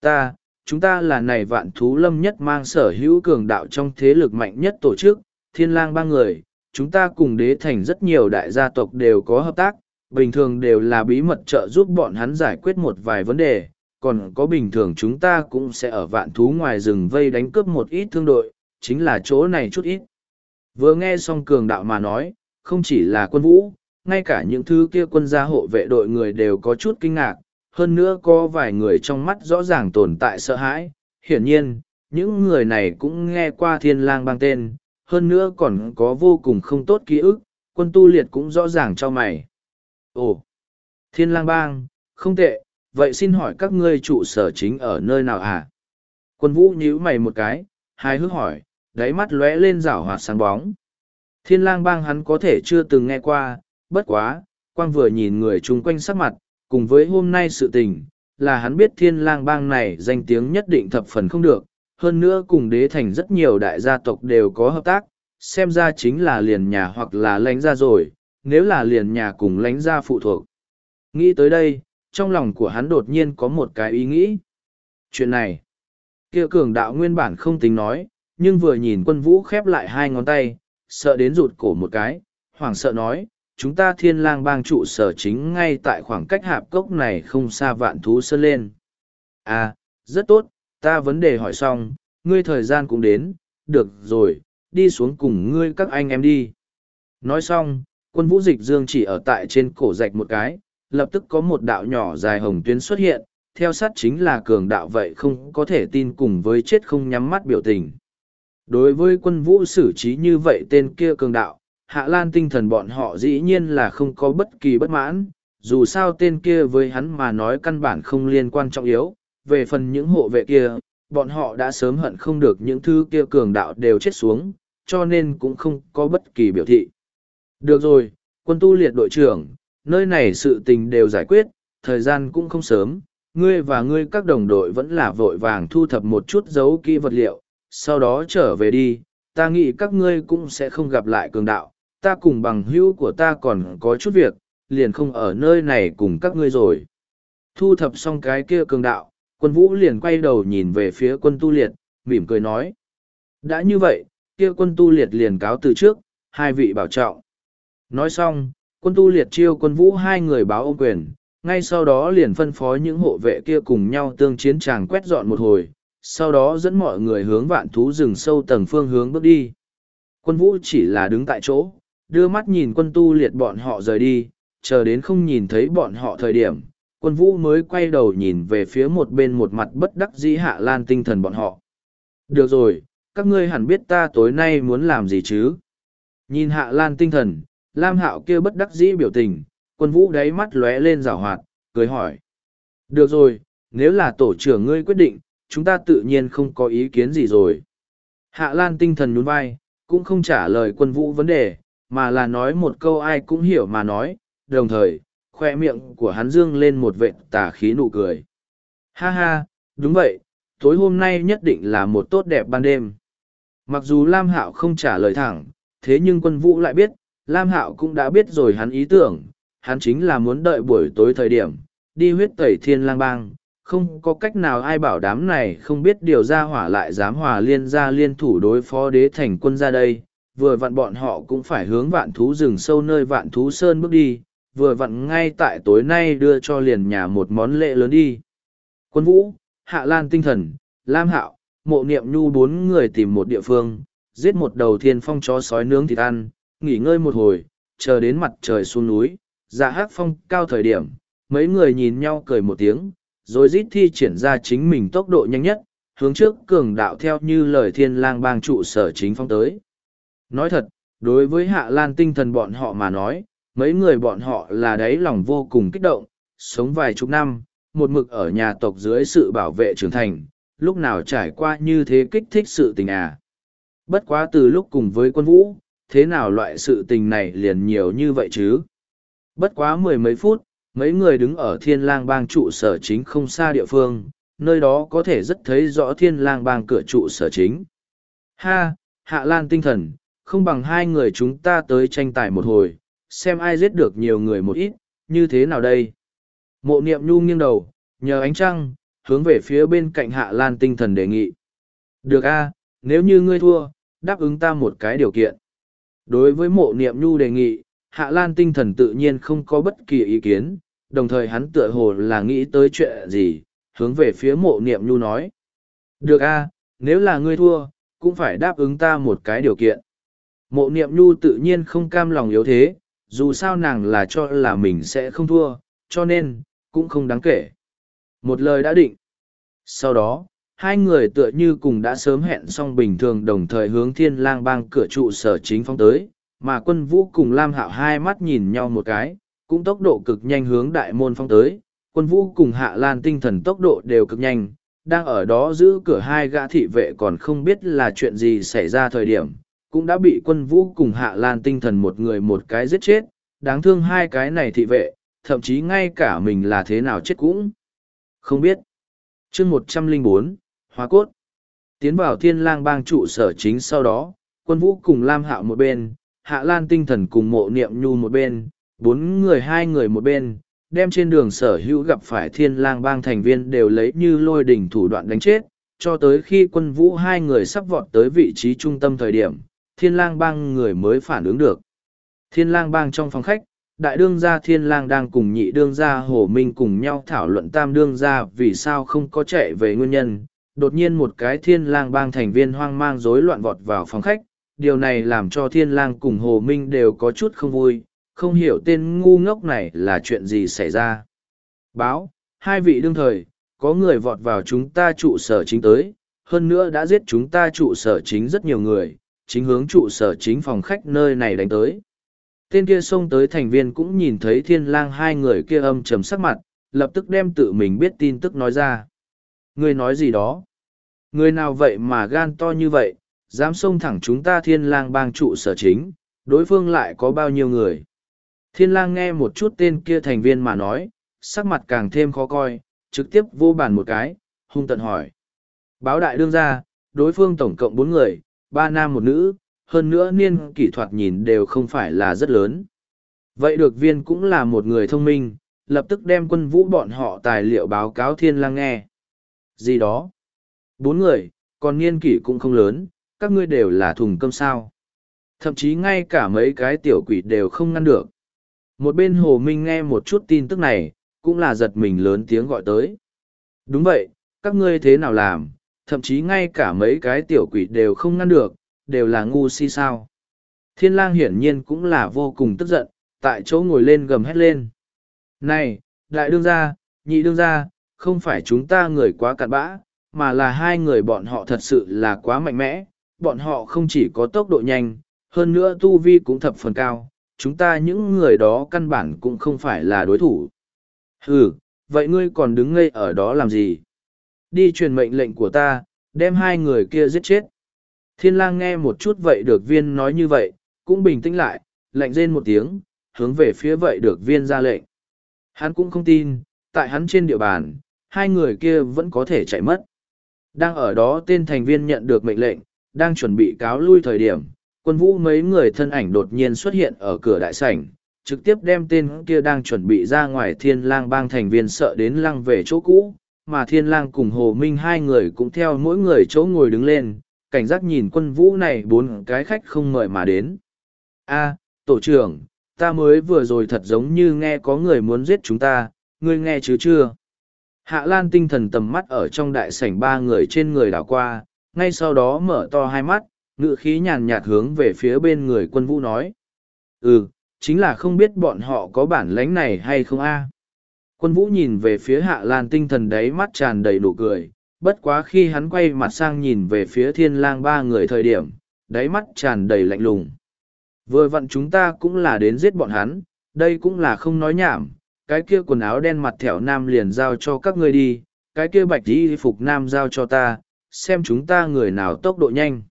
Speaker 1: Ta, chúng ta là này vạn thú lâm nhất mang sở hữu cường đạo trong thế lực mạnh nhất tổ chức, thiên lang ba người, chúng ta cùng đế thành rất nhiều đại gia tộc đều có hợp tác, bình thường đều là bí mật trợ giúp bọn hắn giải quyết một vài vấn đề, còn có bình thường chúng ta cũng sẽ ở vạn thú ngoài rừng vây đánh cướp một ít thương đội, chính là chỗ này chút ít. Vừa nghe xong cường đạo mà nói, không chỉ là quân vũ, ngay cả những thứ kia quân gia hộ vệ đội người đều có chút kinh ngạc, hơn nữa có vài người trong mắt rõ ràng tồn tại sợ hãi. Hiển nhiên, những người này cũng nghe qua thiên lang bang tên, hơn nữa còn có vô cùng không tốt ký ức, quân tu liệt cũng rõ ràng cho mày. Ồ, thiên lang bang, không tệ, vậy xin hỏi các ngươi trụ sở chính ở nơi nào à? Quân vũ nhíu mày một cái, hai hước hỏi, đáy mắt lóe lên rảo hoạt sáng bóng. Thiên lang bang hắn có thể chưa từng nghe qua, bất quá, quang vừa nhìn người chung quanh sắc mặt, cùng với hôm nay sự tình, là hắn biết thiên lang bang này danh tiếng nhất định thập phần không được, hơn nữa cùng đế thành rất nhiều đại gia tộc đều có hợp tác, xem ra chính là liền nhà hoặc là lãnh gia rồi, nếu là liền nhà cùng lãnh gia phụ thuộc. Nghĩ tới đây, trong lòng của hắn đột nhiên có một cái ý nghĩ. Chuyện này, kia cường đạo nguyên bản không tính nói, nhưng vừa nhìn quân vũ khép lại hai ngón tay, sợ đến rụt cổ một cái, hoảng sợ nói, chúng ta thiên lang bang trụ sở chính ngay tại khoảng cách hạp cốc này không xa vạn thú sơn lên. À, rất tốt, ta vấn đề hỏi xong, ngươi thời gian cũng đến, được rồi, đi xuống cùng ngươi các anh em đi. Nói xong, quân vũ dịch dương chỉ ở tại trên cổ rạch một cái, lập tức có một đạo nhỏ dài hồng tuyến xuất hiện, theo sát chính là cường đạo vậy không có thể tin cùng với chết không nhắm mắt biểu tình. Đối với quân vũ xử trí như vậy tên kia cường đạo, Hạ Lan tinh thần bọn họ dĩ nhiên là không có bất kỳ bất mãn, dù sao tên kia với hắn mà nói căn bản không liên quan trọng yếu, về phần những hộ vệ kia, bọn họ đã sớm hận không được những thứ kia cường đạo đều chết xuống, cho nên cũng không có bất kỳ biểu thị. Được rồi, quân tu liệt đội trưởng, nơi này sự tình đều giải quyết, thời gian cũng không sớm, ngươi và ngươi các đồng đội vẫn là vội vàng thu thập một chút dấu kỹ vật liệu, sau đó trở về đi, ta nghĩ các ngươi cũng sẽ không gặp lại cường đạo, ta cùng bằng hữu của ta còn có chút việc, liền không ở nơi này cùng các ngươi rồi. Thu thập xong cái kia cường đạo, quân vũ liền quay đầu nhìn về phía quân tu liệt, mỉm cười nói. Đã như vậy, kia quân tu liệt liền cáo từ trước, hai vị bảo trọng. Nói xong, quân tu liệt chiêu quân vũ hai người báo ôm quyền, ngay sau đó liền phân phó những hộ vệ kia cùng nhau tương chiến tràng quét dọn một hồi, sau đó dẫn mọi người hướng vạn thú rừng sâu tầng phương hướng bước đi. Quân vũ chỉ là đứng tại chỗ, đưa mắt nhìn quân tu liệt bọn họ rời đi, chờ đến không nhìn thấy bọn họ thời điểm, quân vũ mới quay đầu nhìn về phía một bên một mặt bất đắc dĩ hạ lan tinh thần bọn họ. Được rồi, các ngươi hẳn biết ta tối nay muốn làm gì chứ? Nhìn hạ lan tinh thần, Lam Hạo kia bất đắc dĩ biểu tình, quân vũ đáy mắt lóe lên rào hoạt, cười hỏi. Được rồi, nếu là tổ trưởng ngươi quyết định, chúng ta tự nhiên không có ý kiến gì rồi. Hạ Lan tinh thần nhún vai, cũng không trả lời quân vũ vấn đề, mà là nói một câu ai cũng hiểu mà nói, đồng thời, khoe miệng của hắn dương lên một vệt tà khí nụ cười. Ha ha, đúng vậy, tối hôm nay nhất định là một tốt đẹp ban đêm. Mặc dù Lam Hạo không trả lời thẳng, thế nhưng quân vũ lại biết, Lam Hạo cũng đã biết rồi hắn ý tưởng, hắn chính là muốn đợi buổi tối thời điểm, đi huyết tẩy thiên lang bang, không có cách nào ai bảo đám này không biết điều ra hỏa lại dám hòa liên ra liên thủ đối phó đế thành quân ra đây, vừa vặn bọn họ cũng phải hướng vạn thú rừng sâu nơi vạn thú sơn bước đi, vừa vặn ngay tại tối nay đưa cho liền nhà một món lễ lớn đi. Quân vũ, Hạ Lan tinh thần, Lam Hạo, mộ niệm nhu bốn người tìm một địa phương, giết một đầu thiên phong chó sói nướng thịt ăn, nghỉ ngơi một hồi, chờ đến mặt trời xuống núi, dạ hát phong cao thời điểm, mấy người nhìn nhau cười một tiếng, rồi rít thi triển ra chính mình tốc độ nhanh nhất, hướng trước cường đạo theo như lời thiên lang bang trụ sở chính phong tới. Nói thật, đối với hạ lan tinh thần bọn họ mà nói, mấy người bọn họ là đáy lòng vô cùng kích động, sống vài chục năm, một mực ở nhà tộc dưới sự bảo vệ trưởng thành, lúc nào trải qua như thế kích thích sự tình à. Bất quá từ lúc cùng với quân vũ, thế nào loại sự tình này liền nhiều như vậy chứ? Bất quá mười mấy phút, mấy người đứng ở thiên lang bang trụ sở chính không xa địa phương, nơi đó có thể rất thấy rõ thiên lang bang cửa trụ sở chính. Ha, hạ lan tinh thần, không bằng hai người chúng ta tới tranh tài một hồi, xem ai giết được nhiều người một ít, như thế nào đây? Mộ niệm nhu nghiêng đầu, nhờ ánh trăng, hướng về phía bên cạnh hạ lan tinh thần đề nghị. Được a, nếu như ngươi thua, đáp ứng ta một cái điều kiện. Đối với mộ niệm nhu đề nghị, hạ lan tinh thần tự nhiên không có bất kỳ ý kiến, đồng thời hắn tựa hồ là nghĩ tới chuyện gì, hướng về phía mộ niệm nhu nói. Được a, nếu là ngươi thua, cũng phải đáp ứng ta một cái điều kiện. Mộ niệm nhu tự nhiên không cam lòng yếu thế, dù sao nàng là cho là mình sẽ không thua, cho nên, cũng không đáng kể. Một lời đã định. Sau đó, hai người tựa như cùng đã sớm hẹn xong bình thường đồng thời hướng thiên lang bang cửa trụ sở chính phóng tới, mà quân vũ cùng Lam Hạo hai mắt nhìn nhau một cái, cũng tốc độ cực nhanh hướng đại môn phóng tới, quân vũ cùng Hạ Lan tinh thần tốc độ đều cực nhanh, đang ở đó giữ cửa hai gã thị vệ còn không biết là chuyện gì xảy ra thời điểm, cũng đã bị quân vũ cùng Hạ Lan tinh thần một người một cái giết chết, đáng thương hai cái này thị vệ, thậm chí ngay cả mình là thế nào chết cũng không biết. Chương một trăm linh bốn Hóa cốt. Tiến vào thiên lang bang trụ sở chính sau đó, quân vũ cùng Lam Hạo một bên, Hạ Lan tinh thần cùng mộ niệm nhu một bên, bốn người hai người một bên, đem trên đường sở hữu gặp phải thiên lang bang thành viên đều lấy như lôi đỉnh thủ đoạn đánh chết, cho tới khi quân vũ hai người sắp vọt tới vị trí trung tâm thời điểm, thiên lang bang người mới phản ứng được. Thiên lang bang trong phòng khách, đại đương gia thiên lang đang cùng nhị đương gia hồ minh cùng nhau thảo luận tam đương gia vì sao không có chạy về nguyên nhân, đột nhiên một cái thiên lang bang thành viên hoang mang rối loạn vọt vào phòng khách, điều này làm cho thiên lang cùng hồ minh đều có chút không vui, không hiểu tên ngu ngốc này là chuyện gì xảy ra. Báo, hai vị đương thời, có người vọt vào chúng ta trụ sở chính tới, hơn nữa đã giết chúng ta trụ sở chính rất nhiều người, chính hướng trụ sở chính phòng khách nơi này đánh tới. Tên kia xông tới thành viên cũng nhìn thấy thiên lang hai người kia âm trầm sắc mặt, lập tức đem tự mình biết tin tức nói ra. Người nói gì đó? Người nào vậy mà gan to như vậy, dám xông thẳng chúng ta thiên lang bang trụ sở chính, đối phương lại có bao nhiêu người? Thiên lang nghe một chút tên kia thành viên mà nói, sắc mặt càng thêm khó coi, trực tiếp vô bàn một cái, hung tận hỏi. Báo đại đương ra, đối phương tổng cộng bốn người, ba nam một nữ, hơn nữa niên kỷ thuật nhìn đều không phải là rất lớn. Vậy được viên cũng là một người thông minh, lập tức đem quân vũ bọn họ tài liệu báo cáo thiên lang nghe. Gì đó? Bốn người, còn niên kỷ cũng không lớn, các ngươi đều là thùng cơm sao. Thậm chí ngay cả mấy cái tiểu quỷ đều không ngăn được. Một bên Hồ Minh nghe một chút tin tức này, cũng là giật mình lớn tiếng gọi tới. Đúng vậy, các ngươi thế nào làm, thậm chí ngay cả mấy cái tiểu quỷ đều không ngăn được, đều là ngu si sao. Thiên lang hiển nhiên cũng là vô cùng tức giận, tại chỗ ngồi lên gầm hét lên. Này, đại đương gia, nhị đương gia, không phải chúng ta người quá cặn bã, mà là hai người bọn họ thật sự là quá mạnh mẽ, bọn họ không chỉ có tốc độ nhanh, hơn nữa tu vi cũng thập phần cao, chúng ta những người đó căn bản cũng không phải là đối thủ. Ừ, vậy ngươi còn đứng ngây ở đó làm gì? Đi truyền mệnh lệnh của ta, đem hai người kia giết chết. Thiên lang nghe một chút vậy được viên nói như vậy, cũng bình tĩnh lại, lạnh rên một tiếng, hướng về phía vậy được viên ra lệnh. Hắn cũng không tin, tại hắn trên địa bàn, hai người kia vẫn có thể chạy mất. Đang ở đó tên thành viên nhận được mệnh lệnh, đang chuẩn bị cáo lui thời điểm, quân vũ mấy người thân ảnh đột nhiên xuất hiện ở cửa đại sảnh, trực tiếp đem tên kia đang chuẩn bị ra ngoài thiên lang bang thành viên sợ đến lăng về chỗ cũ, mà thiên lang cùng hồ minh hai người cũng theo mỗi người chỗ ngồi đứng lên, cảnh giác nhìn quân vũ này bốn cái khách không mời mà đến. A, tổ trưởng, ta mới vừa rồi thật giống như nghe có người muốn giết chúng ta, ngươi nghe chứ chưa? Hạ Lan tinh thần tầm mắt ở trong đại sảnh ba người trên người đảo qua, ngay sau đó mở to hai mắt, ngự khí nhàn nhạt hướng về phía bên người quân vũ nói. Ừ, chính là không biết bọn họ có bản lãnh này hay không a. Quân vũ nhìn về phía Hạ Lan tinh thần đấy mắt tràn đầy nụ cười, bất quá khi hắn quay mặt sang nhìn về phía thiên lang ba người thời điểm, đáy mắt tràn đầy lạnh lùng. Vừa vặn chúng ta cũng là đến giết bọn hắn, đây cũng là không nói nhảm, cái kia quần áo đen mặt thẻo nam liền giao cho các ngươi đi, cái kia bạch y phục nam giao cho ta, xem chúng ta người nào tốc độ nhanh.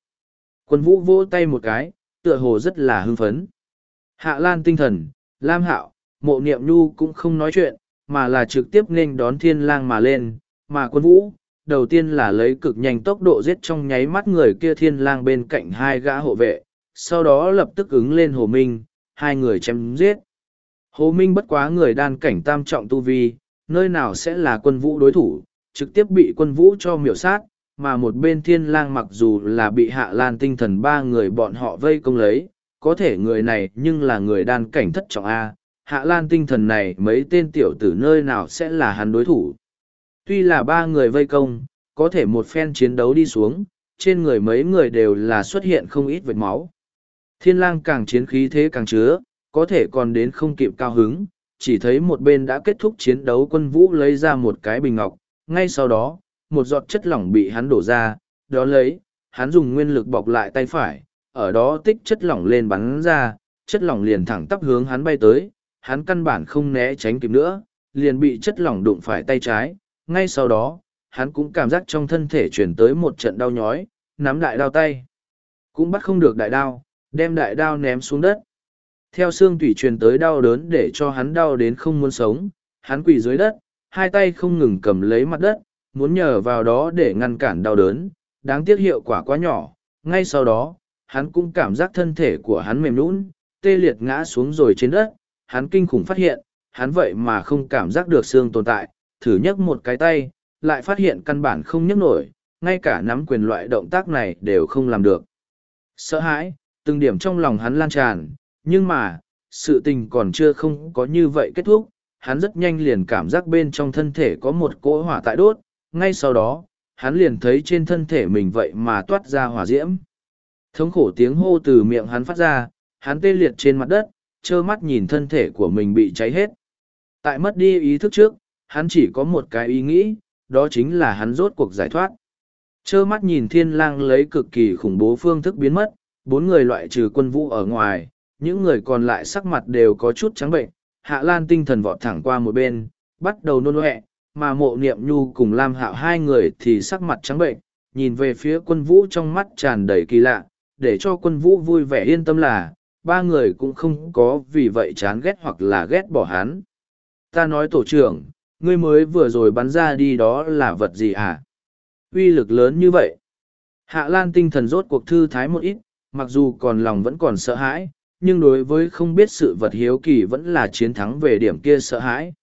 Speaker 1: Quân vũ vỗ tay một cái, tựa hồ rất là hưng phấn. Hạ Lan tinh thần, Lam Hạo, mộ niệm nhu cũng không nói chuyện, mà là trực tiếp nên đón thiên lang mà lên, mà quân vũ, đầu tiên là lấy cực nhanh tốc độ giết trong nháy mắt người kia thiên lang bên cạnh hai gã hộ vệ, sau đó lập tức ứng lên Hồ Minh, hai người chém giết. Hồ Minh bất quá người đan cảnh tam trọng tu vi, nơi nào sẽ là quân vũ đối thủ, trực tiếp bị quân vũ cho miểu sát, mà một bên thiên lang mặc dù là bị hạ lan tinh thần ba người bọn họ vây công lấy, có thể người này nhưng là người đan cảnh thất trọng A, hạ lan tinh thần này mấy tên tiểu tử nơi nào sẽ là hắn đối thủ. Tuy là ba người vây công, có thể một phen chiến đấu đi xuống, trên người mấy người đều là xuất hiện không ít vệt máu. Thiên lang càng chiến khí thế càng chứa, có thể còn đến không kịp cao hứng, chỉ thấy một bên đã kết thúc chiến đấu quân vũ lấy ra một cái bình ngọc, ngay sau đó, một giọt chất lỏng bị hắn đổ ra, đó lấy, hắn dùng nguyên lực bọc lại tay phải, ở đó tích chất lỏng lên bắn ra, chất lỏng liền thẳng tắp hướng hắn bay tới, hắn căn bản không né tránh kịp nữa, liền bị chất lỏng đụng phải tay trái, ngay sau đó, hắn cũng cảm giác trong thân thể chuyển tới một trận đau nhói, nắm đại đao tay. Cũng bắt không được đại đao, đem đại đao ném xuống đất. Theo xương tủy truyền tới đau đớn để cho hắn đau đến không muốn sống, hắn quỳ dưới đất, hai tay không ngừng cầm lấy mặt đất, muốn nhờ vào đó để ngăn cản đau đớn, đáng tiếc hiệu quả quá nhỏ. Ngay sau đó, hắn cũng cảm giác thân thể của hắn mềm nũng, tê liệt ngã xuống rồi trên đất, hắn kinh khủng phát hiện, hắn vậy mà không cảm giác được xương tồn tại, thử nhấc một cái tay, lại phát hiện căn bản không nhấc nổi, ngay cả nắm quyền loại động tác này đều không làm được. Sợ hãi, từng điểm trong lòng hắn lan tràn, nhưng mà, sự tình còn chưa không có như vậy kết thúc, hắn rất nhanh liền cảm giác bên trong thân thể có một cỗ hỏa tại đốt, ngay sau đó, hắn liền thấy trên thân thể mình vậy mà toát ra hỏa diễm. Thống khổ tiếng hô từ miệng hắn phát ra, hắn tê liệt trên mặt đất, trơ mắt nhìn thân thể của mình bị cháy hết. Tại mất đi ý thức trước, hắn chỉ có một cái ý nghĩ, đó chính là hắn rốt cuộc giải thoát. Trơ mắt nhìn thiên lang lấy cực kỳ khủng bố phương thức biến mất, bốn người loại trừ quân vũ ở ngoài, những người còn lại sắc mặt đều có chút trắng bệnh. Hạ Lan tinh thần vọt thẳng qua một bên, bắt đầu nôn ẹ, mà mộ niệm nhu cùng Lam Hạo hai người thì sắc mặt trắng bệnh, nhìn về phía quân vũ trong mắt tràn đầy kỳ lạ, để cho quân vũ vui vẻ yên tâm là, ba người cũng không có vì vậy chán ghét hoặc là ghét bỏ hắn. Ta nói tổ trưởng, ngươi mới vừa rồi bắn ra đi đó là vật gì à? uy lực lớn như vậy. Hạ Lan tinh thần rốt cuộc thư thái một ít, mặc dù còn lòng vẫn còn sợ hãi, nhưng đối với không biết sự vật hiếu kỳ vẫn là chiến thắng về điểm kia sợ hãi.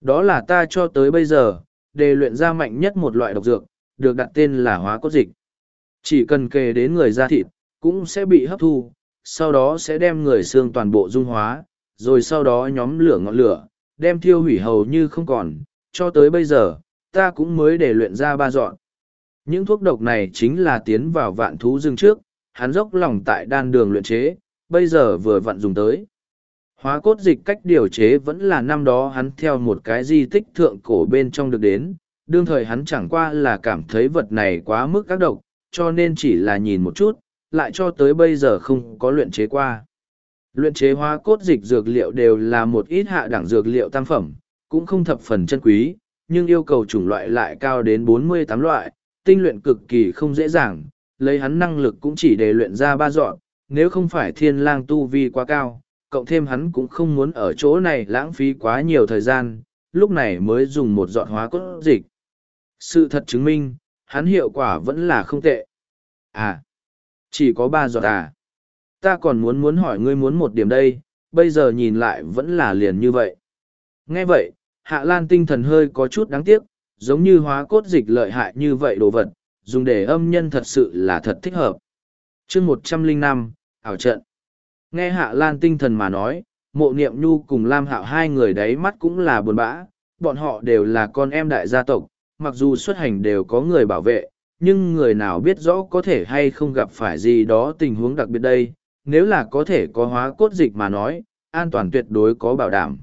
Speaker 1: Đó là ta cho tới bây giờ, đề luyện ra mạnh nhất một loại độc dược, được đặt tên là hóa cốt dịch. Chỉ cần kề đến người da thịt, cũng sẽ bị hấp thu, sau đó sẽ đem người xương toàn bộ dung hóa, rồi sau đó nhóm lửa ngọn lửa, đem thiêu hủy hầu như không còn, cho tới bây giờ, ta cũng mới để luyện ra ba dọn. Những thuốc độc này chính là tiến vào vạn thú rừng trước, hắn dốc lòng tại đan đường luyện chế, bây giờ vừa vặn dùng tới. Hóa cốt dịch cách điều chế vẫn là năm đó hắn theo một cái di tích thượng cổ bên trong được đến, đương thời hắn chẳng qua là cảm thấy vật này quá mức các độc, cho nên chỉ là nhìn một chút, lại cho tới bây giờ không có luyện chế qua. Luyện chế hóa cốt dịch dược liệu đều là một ít hạ đẳng dược liệu tam phẩm, cũng không thập phần chân quý, nhưng yêu cầu chủng loại lại cao đến bốn mươi tám loại, tinh luyện cực kỳ không dễ dàng, lấy hắn năng lực cũng chỉ để luyện ra ba dọn, nếu không phải thiên lang tu vi quá cao, cộng thêm hắn cũng không muốn ở chỗ này lãng phí quá nhiều thời gian, lúc này mới dùng một dọn hóa cốt dịch. Sự thật chứng minh, hắn hiệu quả vẫn là không tệ. À, chỉ có ba giọt à. Ta còn muốn muốn hỏi ngươi muốn một điểm đây, bây giờ nhìn lại vẫn là liền như vậy. Nghe vậy, Hạ Lan tinh thần hơi có chút đáng tiếc, giống như hóa cốt dịch lợi hại như vậy đồ vật, dùng để âm nhân thật sự là thật thích hợp. chương một trăm linh năm ảo trận. Nghe Hạ Lan tinh thần mà nói, mộ niệm nhu cùng Lam Hạo hai người đấy mắt cũng là buồn bã, bọn họ đều là con em đại gia tộc, mặc dù xuất hành đều có người bảo vệ, nhưng người nào biết rõ có thể hay không gặp phải gì đó tình huống đặc biệt đây, nếu là có thể có hóa cốt dịch mà nói, an toàn tuyệt đối có bảo đảm.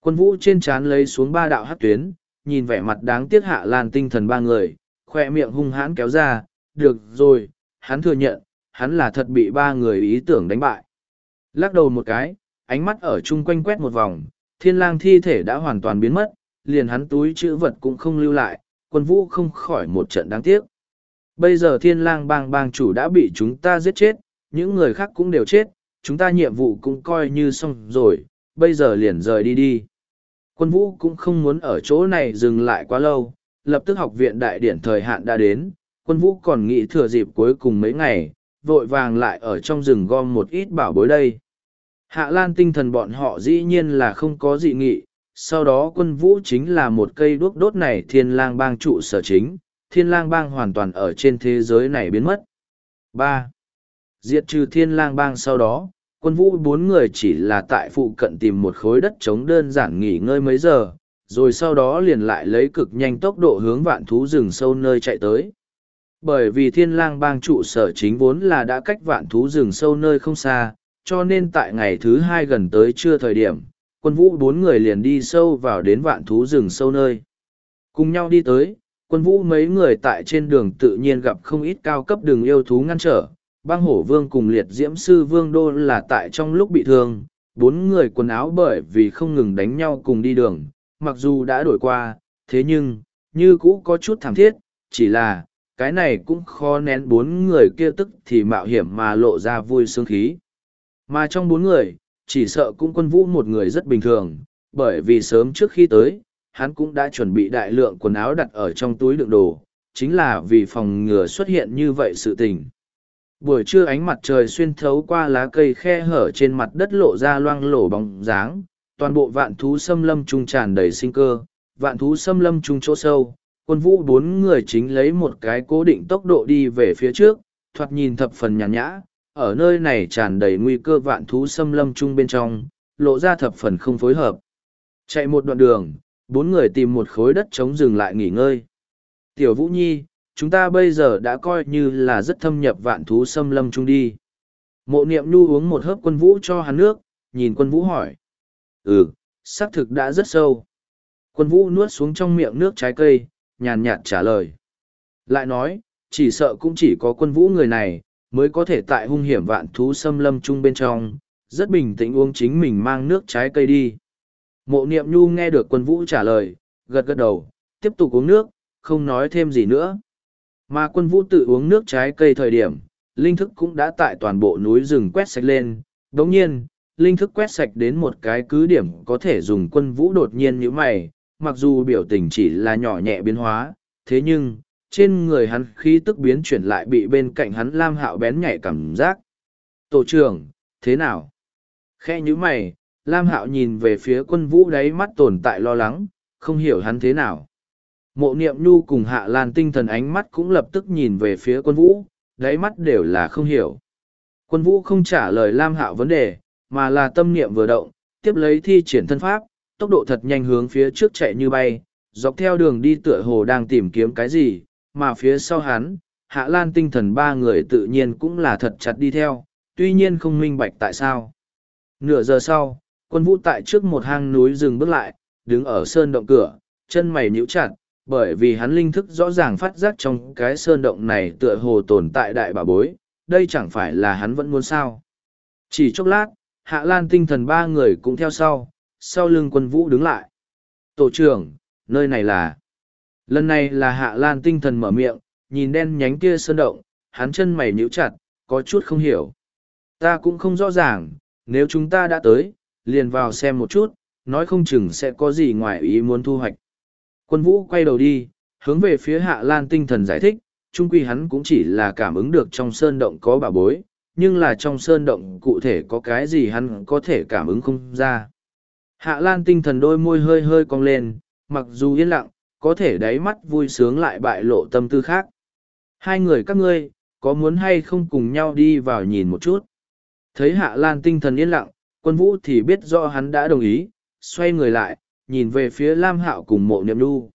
Speaker 1: Quân vũ trên trán lấy xuống ba đạo hát tuyến, nhìn vẻ mặt đáng tiếc hạ lan tinh thần ba người, khoe miệng hung hãn kéo ra, được rồi, hắn thừa nhận, hắn là thật bị ba người ý tưởng đánh bại. Lắc đầu một cái, ánh mắt ở chung quanh quét một vòng, thiên lang thi thể đã hoàn toàn biến mất, liền hắn túi chữ vật cũng không lưu lại, quân vũ không khỏi một trận đáng tiếc. Bây giờ thiên lang bang bang chủ đã bị chúng ta giết chết, những người khác cũng đều chết, chúng ta nhiệm vụ cũng coi như xong rồi, bây giờ liền rời đi đi. Quân vũ cũng không muốn ở chỗ này dừng lại quá lâu, lập tức học viện đại điển thời hạn đã đến, quân vũ còn nghĩ thừa dịp cuối cùng mấy ngày, vội vàng lại ở trong rừng gom một ít bảo bối đây. Hạ Lan tinh thần bọn họ dĩ nhiên là không có dị nghị, sau đó quân vũ chính là một cây đuốc đốt này thiên lang bang trụ sở chính, thiên lang bang hoàn toàn ở trên thế giới này biến mất. ba Diệt trừ thiên lang bang sau đó, quân vũ bốn người chỉ là tại phụ cận tìm một khối đất trống đơn giản nghỉ ngơi mấy giờ, rồi sau đó liền lại lấy cực nhanh tốc độ hướng vạn thú rừng sâu nơi chạy tới. Bởi vì thiên lang bang trụ sở chính vốn là đã cách vạn thú rừng sâu nơi không xa, cho nên tại ngày thứ hai gần tới trưa thời điểm, quân vũ bốn người liền đi sâu vào đến vạn thú rừng sâu nơi. Cùng nhau đi tới, quân vũ mấy người tại trên đường tự nhiên gặp không ít cao cấp đường yêu thú ngăn trở, băng hổ vương cùng liệt diễm sư vương đô là tại trong lúc bị thương, bốn người quần áo bởi vì không ngừng đánh nhau cùng đi đường, mặc dù đã đổi qua, thế nhưng, như cũ có chút thảm thiết, chỉ là, cái này cũng khó nén bốn người kia tức thì mạo hiểm mà lộ ra vui sướng khí. Mà trong bốn người, chỉ sợ cũng quân vũ một người rất bình thường, bởi vì sớm trước khi tới, hắn cũng đã chuẩn bị đại lượng quần áo đặt ở trong túi đựng đồ, chính là vì phòng ngừa xuất hiện như vậy sự tình. Buổi trưa ánh mặt trời xuyên thấu qua lá cây khe hở trên mặt đất lộ ra loang lổ bóng dáng, toàn bộ vạn thú xâm lâm trung tràn đầy sinh cơ, vạn thú xâm lâm trung chỗ sâu, quân vũ bốn người chính lấy một cái cố định tốc độ đi về phía trước, thoạt nhìn thập phần nhàn nhã, ở nơi này tràn đầy nguy cơ vạn thú xâm lâm trung bên trong, lộ ra thập phần không phối hợp. Chạy một đoạn đường, bốn người tìm một khối đất trống dừng lại nghỉ ngơi. Tiểu Vũ Nhi, chúng ta bây giờ đã coi như là rất thâm nhập vạn thú xâm lâm chung đi. Mộ niệm nu uống một hớp quân vũ cho hắn nước, nhìn quân vũ hỏi. Ừ, xác thực đã rất sâu. Quân vũ nuốt xuống trong miệng nước trái cây, nhàn nhạt trả lời. Lại nói, chỉ sợ cũng chỉ có quân vũ người này, mới có thể tại hung hiểm vạn thú xâm lâm chung bên trong, rất bình tĩnh uống chính mình mang nước trái cây đi. Mộ niệm nhu nghe được quân vũ trả lời, gật gật đầu, tiếp tục uống nước, không nói thêm gì nữa. Mà quân vũ tự uống nước trái cây thời điểm, linh thức cũng đã tại toàn bộ núi rừng quét sạch lên. Đồng nhiên, linh thức quét sạch đến một cái cứ điểm có thể dùng quân vũ đột nhiên như mày, mặc dù biểu tình chỉ là nhỏ nhẹ biến hóa, thế nhưng, trên người hắn khí tức biến chuyển lại bị bên cạnh hắn Lam Hạo bén nhạy cảm giác. Tổ trưởng, thế nào? Khe như mày, Lam Hạo nhìn về phía quân vũ đáy mắt tồn tại lo lắng, không hiểu hắn thế nào. Mộ niệm nhu cùng hạ lan tinh thần ánh mắt cũng lập tức nhìn về phía quân vũ, đáy mắt đều là không hiểu. Quân vũ không trả lời Lam Hạo vấn đề, mà là tâm niệm vừa động, tiếp lấy thi triển thân pháp, tốc độ thật nhanh hướng phía trước chạy như bay, dọc theo đường đi tựa hồ đang tìm kiếm cái gì, mà phía sau hắn, Hạ Lan tinh thần ba người tự nhiên cũng là thật chặt đi theo, tuy nhiên không minh bạch tại sao. Nửa giờ sau, quân vũ tại trước một hang núi dừng bước lại, đứng ở sơn động cửa, chân mày nhíu chặt, bởi vì hắn linh thức rõ ràng phát giác trong cái sơn động này tựa hồ tồn tại đại bà bối, đây chẳng phải là hắn vẫn muốn sao. Chỉ chốc lát, Hạ Lan tinh thần ba người cũng theo sau, sau lưng quân vũ đứng lại. Tổ trưởng, nơi này là... Lần này là Hạ Lan tinh thần mở miệng, nhìn đen nhánh kia sơn động, hắn chân mày nhíu chặt, có chút không hiểu. Ta cũng không rõ ràng, nếu chúng ta đã tới, liền vào xem một chút, nói không chừng sẽ có gì ngoài ý muốn thu hoạch. Quân vũ quay đầu đi, hướng về phía Hạ Lan tinh thần giải thích, chung quy hắn cũng chỉ là cảm ứng được trong sơn động có bà bối, nhưng là trong sơn động cụ thể có cái gì hắn có thể cảm ứng không ra. Hạ Lan tinh thần đôi môi hơi hơi cong lên, mặc dù yên lặng, có thể đáy mắt vui sướng lại bại lộ tâm tư khác. Hai người các ngươi, có muốn hay không cùng nhau đi vào nhìn một chút? Thấy Hạ Lan tinh thần yên lặng, quân vũ thì biết rõ hắn đã đồng ý, xoay người lại, nhìn về phía Lam Hạo cùng mộ niệm nu.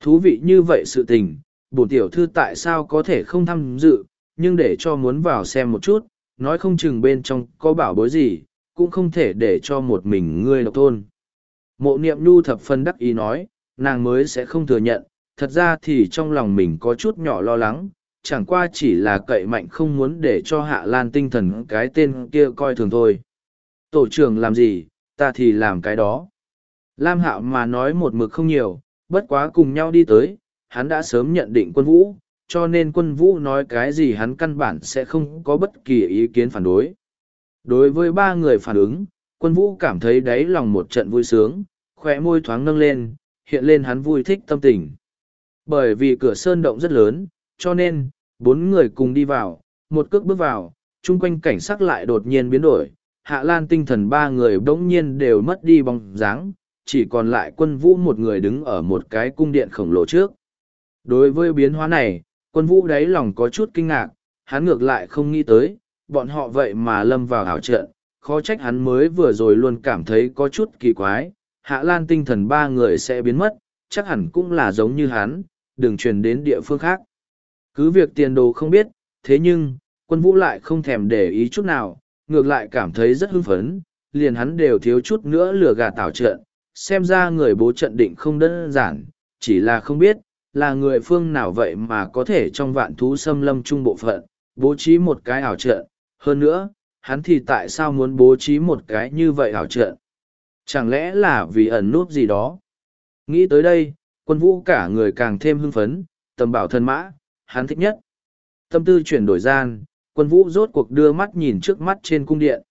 Speaker 1: Thú vị như vậy sự tình, bổn tiểu thư tại sao có thể không tham dự, nhưng để cho muốn vào xem một chút, nói không chừng bên trong có bảo bối gì, cũng không thể để cho một mình ngươi độc thôn. Mộ niệm nu thập phân đắc ý nói, nàng mới sẽ không thừa nhận, thật ra thì trong lòng mình có chút nhỏ lo lắng, chẳng qua chỉ là cậy mạnh không muốn để cho hạ lan tinh thần cái tên kia coi thường thôi. Tổ trưởng làm gì, ta thì làm cái đó. Lam hạo mà nói một mực không nhiều, bất quá cùng nhau đi tới, hắn đã sớm nhận định quân vũ, cho nên quân vũ nói cái gì hắn căn bản sẽ không có bất kỳ ý kiến phản đối. Đối với ba người phản ứng, quân vũ cảm thấy đáy lòng một trận vui sướng, khỏe môi thoáng nâng lên, hiện lên hắn vui thích tâm tình. Bởi vì cửa sơn động rất lớn, cho nên, bốn người cùng đi vào, một cước bước vào, chung quanh cảnh sắc lại đột nhiên biến đổi, hạ lan tinh thần ba người bỗng nhiên đều mất đi bóng dáng, chỉ còn lại quân vũ một người đứng ở một cái cung điện khổng lồ trước. Đối với biến hóa này, quân vũ đáy lòng có chút kinh ngạc, hắn ngược lại không nghĩ tới, bọn họ vậy mà lâm vào hảo trận, khó trách hắn mới vừa rồi luôn cảm thấy có chút kỳ quái, hạ lan tinh thần ba người sẽ biến mất, chắc hẳn cũng là giống như hắn, đừng truyền đến địa phương khác. Cứ việc tiền đồ không biết, thế nhưng, quân vũ lại không thèm để ý chút nào, ngược lại cảm thấy rất hưng phấn, liền hắn đều thiếu chút nữa lừa gạt tảo trận, xem ra người bố trận định không đơn giản, chỉ là không biết, là người phương nào vậy mà có thể trong vạn thú xâm lâm trung bộ phận, bố trí một cái ảo trận, hơn nữa, hắn thì tại sao muốn bố trí một cái như vậy ảo trận? Chẳng lẽ là vì ẩn nút gì đó? Nghĩ tới đây, quân vũ cả người càng thêm hưng phấn, tầm bảo thân mã, hắn thích nhất. Tâm tư chuyển đổi gian, quân vũ rốt cuộc đưa mắt nhìn trước mắt trên cung điện.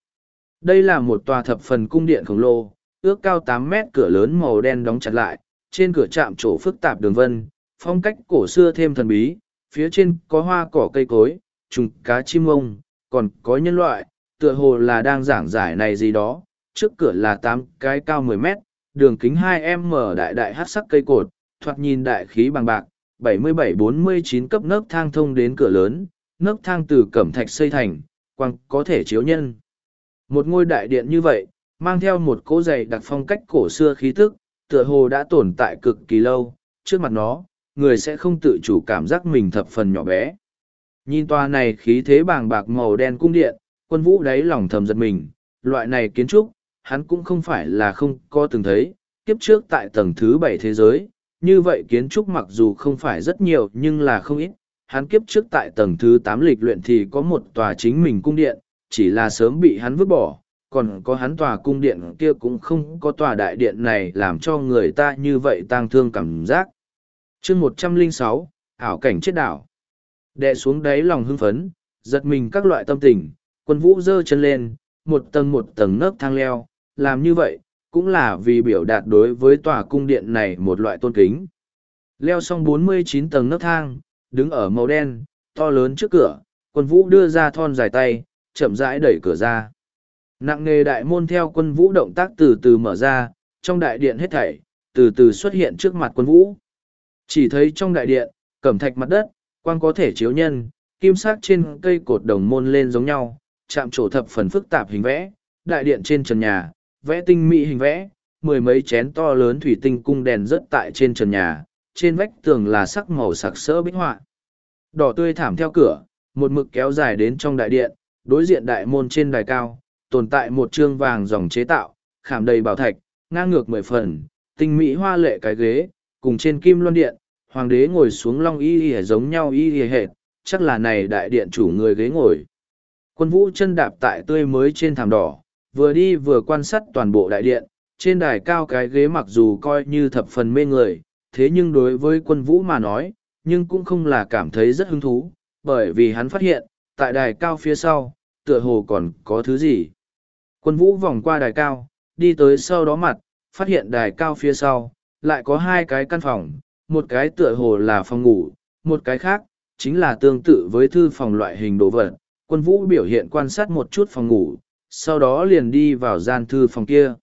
Speaker 1: Đây là một tòa thập phần cung điện khổng lồ, ước cao tám mét cửa lớn màu đen đóng chặt lại, trên cửa chạm trổ phức tạp đường vân, phong cách cổ xưa thêm thần bí, phía trên có hoa cỏ cây cối, trùng cá chim ông, còn có nhân loại, tựa hồ là đang giảng giải này gì đó, trước cửa là tám cái cao mười mét, đường kính hai m đại đại hát sắc cây cột, thoạt nhìn đại khí bằng bạc, bảy mươi bảy bốn mươi chín cấp nấc thang thông đến cửa lớn, nấc thang từ cẩm thạch xây thành, quang có thể chiếu nhân. Một ngôi đại điện như vậy, mang theo một cỗ dày đặc phong cách cổ xưa khí tức, tựa hồ đã tồn tại cực kỳ lâu, trước mặt nó, người sẽ không tự chủ cảm giác mình thập phần nhỏ bé. Nhìn tòa này khí thế bàng bạc màu đen cung điện, quân vũ đáy lòng thầm giật mình, loại này kiến trúc, hắn cũng không phải là không có từng thấy, kiếp trước tại tầng thứ bảy thế giới, như vậy kiến trúc mặc dù không phải rất nhiều nhưng là không ít, hắn kiếp trước tại tầng thứ tám lịch luyện thì có một tòa chính mình cung điện, chỉ là sớm bị hắn vứt bỏ, còn có hắn tòa cung điện kia cũng không có tòa đại điện này làm cho người ta như vậy tang thương cảm giác. chương một trăm linh sáu ảo cảnh chết đảo. Đệ xuống đáy lòng hưng phấn, giật mình các loại tâm tình, quân vũ giơ chân lên, một tầng một tầng nấc thang leo, làm như vậy, cũng là vì biểu đạt đối với tòa cung điện này một loại tôn kính. Leo xong 49 tầng nấc thang, đứng ở màu đen, to lớn trước cửa, quân vũ đưa ra thon dài tay, chậm rãi đẩy cửa ra. Nặng nghề đại môn theo quân vũ động tác từ từ mở ra, trong đại điện hết thảy, từ từ xuất hiện trước mặt quân vũ. Chỉ thấy trong đại điện, cẩm thạch mặt đất, quang có thể chiếu nhân, kim sắc trên cây cột đồng môn lên giống nhau, chạm trổ thập phần phức tạp hình vẽ, đại điện trên trần nhà, vẽ tinh mỹ hình vẽ, mười mấy chén to lớn thủy tinh cung đèn rớt tại trên trần nhà, trên vách tường là sắc màu sặc sỡ bích họa. Đỏ tươi thảm theo cửa, một mực kéo dài đến trong đại điện, đối diện đại môn trên đài cao, tồn tại một trương vàng dòng chế tạo, khảm đầy bảo thạch, ngang ngược mười phần, tinh mỹ hoa lệ cái ghế, cùng trên kim loan điện, hoàng đế ngồi xuống long y y giống nhau y y hệt, chắc là này đại điện chủ người ghế ngồi. Quân vũ chân đạp tại tươi mới trên thảm đỏ, vừa đi vừa quan sát toàn bộ đại điện, trên đài cao cái ghế mặc dù coi như thập phần mê người, thế nhưng đối với quân vũ mà nói, nhưng cũng không là cảm thấy rất hứng thú, bởi vì hắn phát hiện, tại đài cao phía sau, tựa hồ còn có thứ gì. Quân vũ vòng qua đài cao, đi tới sau đó mặt, phát hiện đài cao phía sau, lại có hai cái căn phòng, một cái tựa hồ là phòng ngủ, một cái khác, chính là tương tự với thư phòng loại hình đồ vật. Quân vũ biểu hiện quan sát một chút phòng ngủ, sau đó liền đi vào gian thư phòng kia.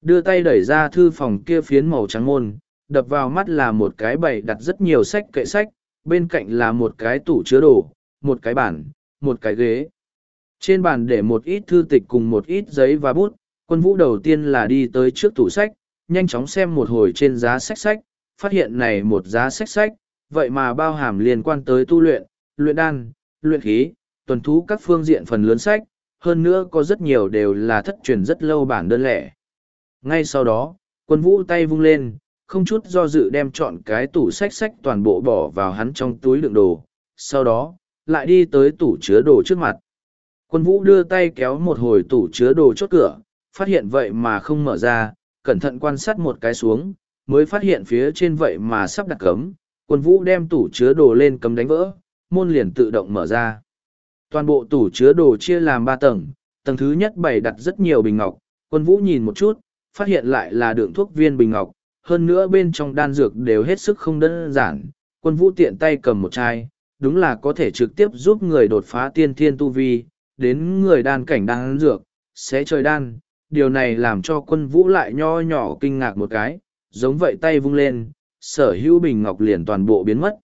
Speaker 1: Đưa tay đẩy ra thư phòng kia phiến màu trắng môn, đập vào mắt là một cái bày đặt rất nhiều sách kệ sách, bên cạnh là một cái tủ chứa đồ, một cái bàn, một cái ghế. Trên bàn để một ít thư tịch cùng một ít giấy và bút, quân vũ đầu tiên là đi tới trước tủ sách, nhanh chóng xem một hồi trên giá sách sách, phát hiện này một giá sách sách, vậy mà bao hàm liên quan tới tu luyện, luyện đan, luyện khí, tuần thú các phương diện phần lớn sách, hơn nữa có rất nhiều đều là thất truyền rất lâu bản đơn lẻ. Ngay sau đó, quân vũ tay vung lên, không chút do dự đem chọn cái tủ sách sách toàn bộ bỏ vào hắn trong túi đựng đồ, sau đó, lại đi tới tủ chứa đồ trước mặt. Quân vũ đưa tay kéo một hồi tủ chứa đồ chốt cửa, phát hiện vậy mà không mở ra, cẩn thận quan sát một cái xuống, mới phát hiện phía trên vậy mà sắp đặt cấm. Quân vũ đem tủ chứa đồ lên cấm đánh vỡ, môn liền tự động mở ra. Toàn bộ tủ chứa đồ chia làm ba tầng, tầng thứ nhất bày đặt rất nhiều bình ngọc, quân vũ nhìn một chút, phát hiện lại là đựng thuốc viên bình ngọc, hơn nữa bên trong đan dược đều hết sức không đơn giản, quân vũ tiện tay cầm một chai, đúng là có thể trực tiếp giúp người đột phá tiên thiên tu vi, đến người đan cảnh đan dược, sẽ trời đan, điều này làm cho quân vũ lại nho nhỏ kinh ngạc một cái, giống vậy tay vung lên, sở hữu bình ngọc liền toàn bộ biến mất.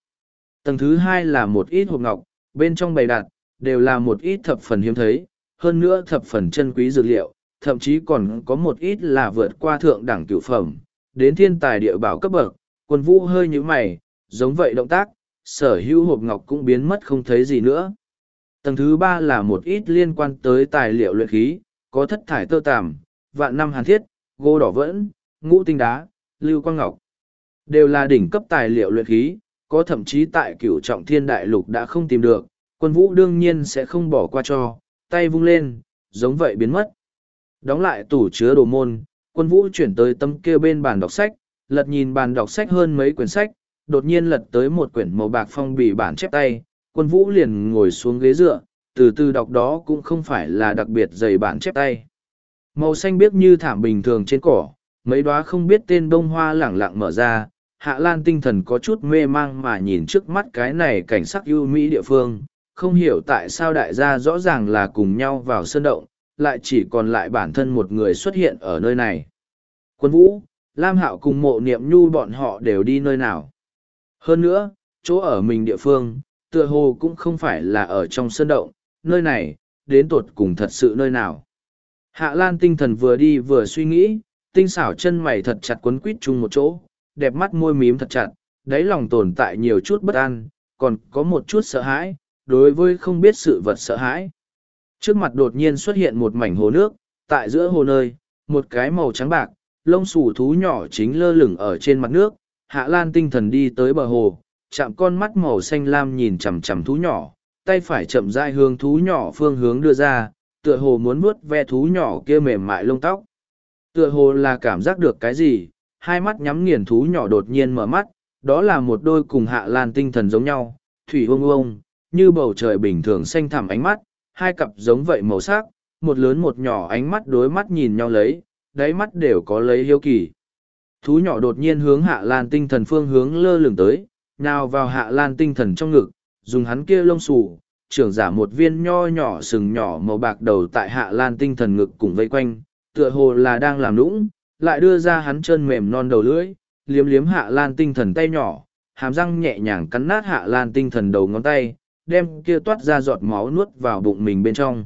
Speaker 1: Tầng thứ hai là một ít hộp ngọc, bên trong bày đặt, đều là một ít thập phần hiếm thấy, hơn nữa thập phần chân quý dược liệu, thậm chí còn có một ít là vượt qua thượng đẳng cửu phẩm, đến thiên tài địa bảo cấp bậc, quân vũ hơi như mày, giống vậy động tác, sở hữu hộp ngọc cũng biến mất không thấy gì nữa. Tầng thứ ba là một ít liên quan tới tài liệu luyện khí, có thất thải tơ tằm, vạn năm hàn thiết, gỗ đỏ vẫn, ngũ tinh đá, lưu quang ngọc. Đều là đỉnh cấp tài liệu luyện khí, có thậm chí tại cửu trọng thiên đại lục đã không tìm được, quân vũ đương nhiên sẽ không bỏ qua cho, tay vung lên, giống vậy biến mất. Đóng lại tủ chứa đồ môn, quân vũ chuyển tới tấm kia bên bàn đọc sách, lật nhìn bàn đọc sách hơn mấy quyển sách, đột nhiên lật tới một quyển màu bạc phong bì bản chép tay, quân vũ liền ngồi xuống ghế dựa, từ từ đọc đó cũng không phải là đặc biệt dày bản chép tay. Màu xanh biếc như thảm bình thường trên cỏ, mấy đóa không biết tên bông hoa lẳng lặng mở ra, hạ lan tinh thần có chút mê mang mà nhìn trước mắt cái này cảnh sắc ưu mỹ địa phương, không hiểu tại sao đại gia rõ ràng là cùng nhau vào sơn động, lại chỉ còn lại bản thân một người xuất hiện ở nơi này. Quân vũ, Lam Hạo cùng mộ niệm nhu bọn họ đều đi nơi nào. Hơn nữa, chỗ ở mình địa phương, tựa hồ cũng không phải là ở trong sơn động, nơi này, đến tột cùng thật sự nơi nào. Hạ Lan tinh thần vừa đi vừa suy nghĩ, tinh xảo chân mày thật chặt quấn quít chung một chỗ, đẹp mắt môi mím thật chặt, đáy lòng tồn tại nhiều chút bất an, còn có một chút sợ hãi, đối với không biết sự vật sợ hãi. Trước mặt đột nhiên xuất hiện một mảnh hồ nước, tại giữa hồ nơi, một cái màu trắng bạc, lông xù thú nhỏ chính lơ lửng ở trên mặt nước, Hạ Lan tinh thần đi tới bờ hồ, chạm con mắt màu xanh lam nhìn chằm chằm thú nhỏ, tay phải chậm rãi hướng thú nhỏ phương hướng đưa ra, tựa hồ muốn vuốt ve thú nhỏ kia mềm mại lông tóc. Tựa hồ là cảm giác được cái gì, hai mắt nhắm nghiền thú nhỏ đột nhiên mở mắt, đó là một đôi cùng Hạ Lan tinh thần giống nhau, thủy ông ông, như bầu trời bình thường xanh thẳm ánh mắt, hai cặp giống vậy màu sắc, một lớn một nhỏ ánh mắt đối mắt nhìn nhau lấy, đáy mắt đều có lấy hiếu kỳ. Thú nhỏ đột nhiên hướng hạ lan tinh thần phương hướng lơ lửng tới, nào vào hạ lan tinh thần trong ngực, dùng hắn kia lông xù, trưởng giả một viên nho nhỏ sừng nhỏ màu bạc đầu tại hạ lan tinh thần ngực cùng vây quanh, tựa hồ là đang làm lũng, lại đưa ra hắn chân mềm non đầu lưỡi, liếm liếm hạ lan tinh thần tay nhỏ, hàm răng nhẹ nhàng cắn nát hạ lan tinh thần đầu ngón tay, đem kia toát ra giọt máu nuốt vào bụng mình bên trong.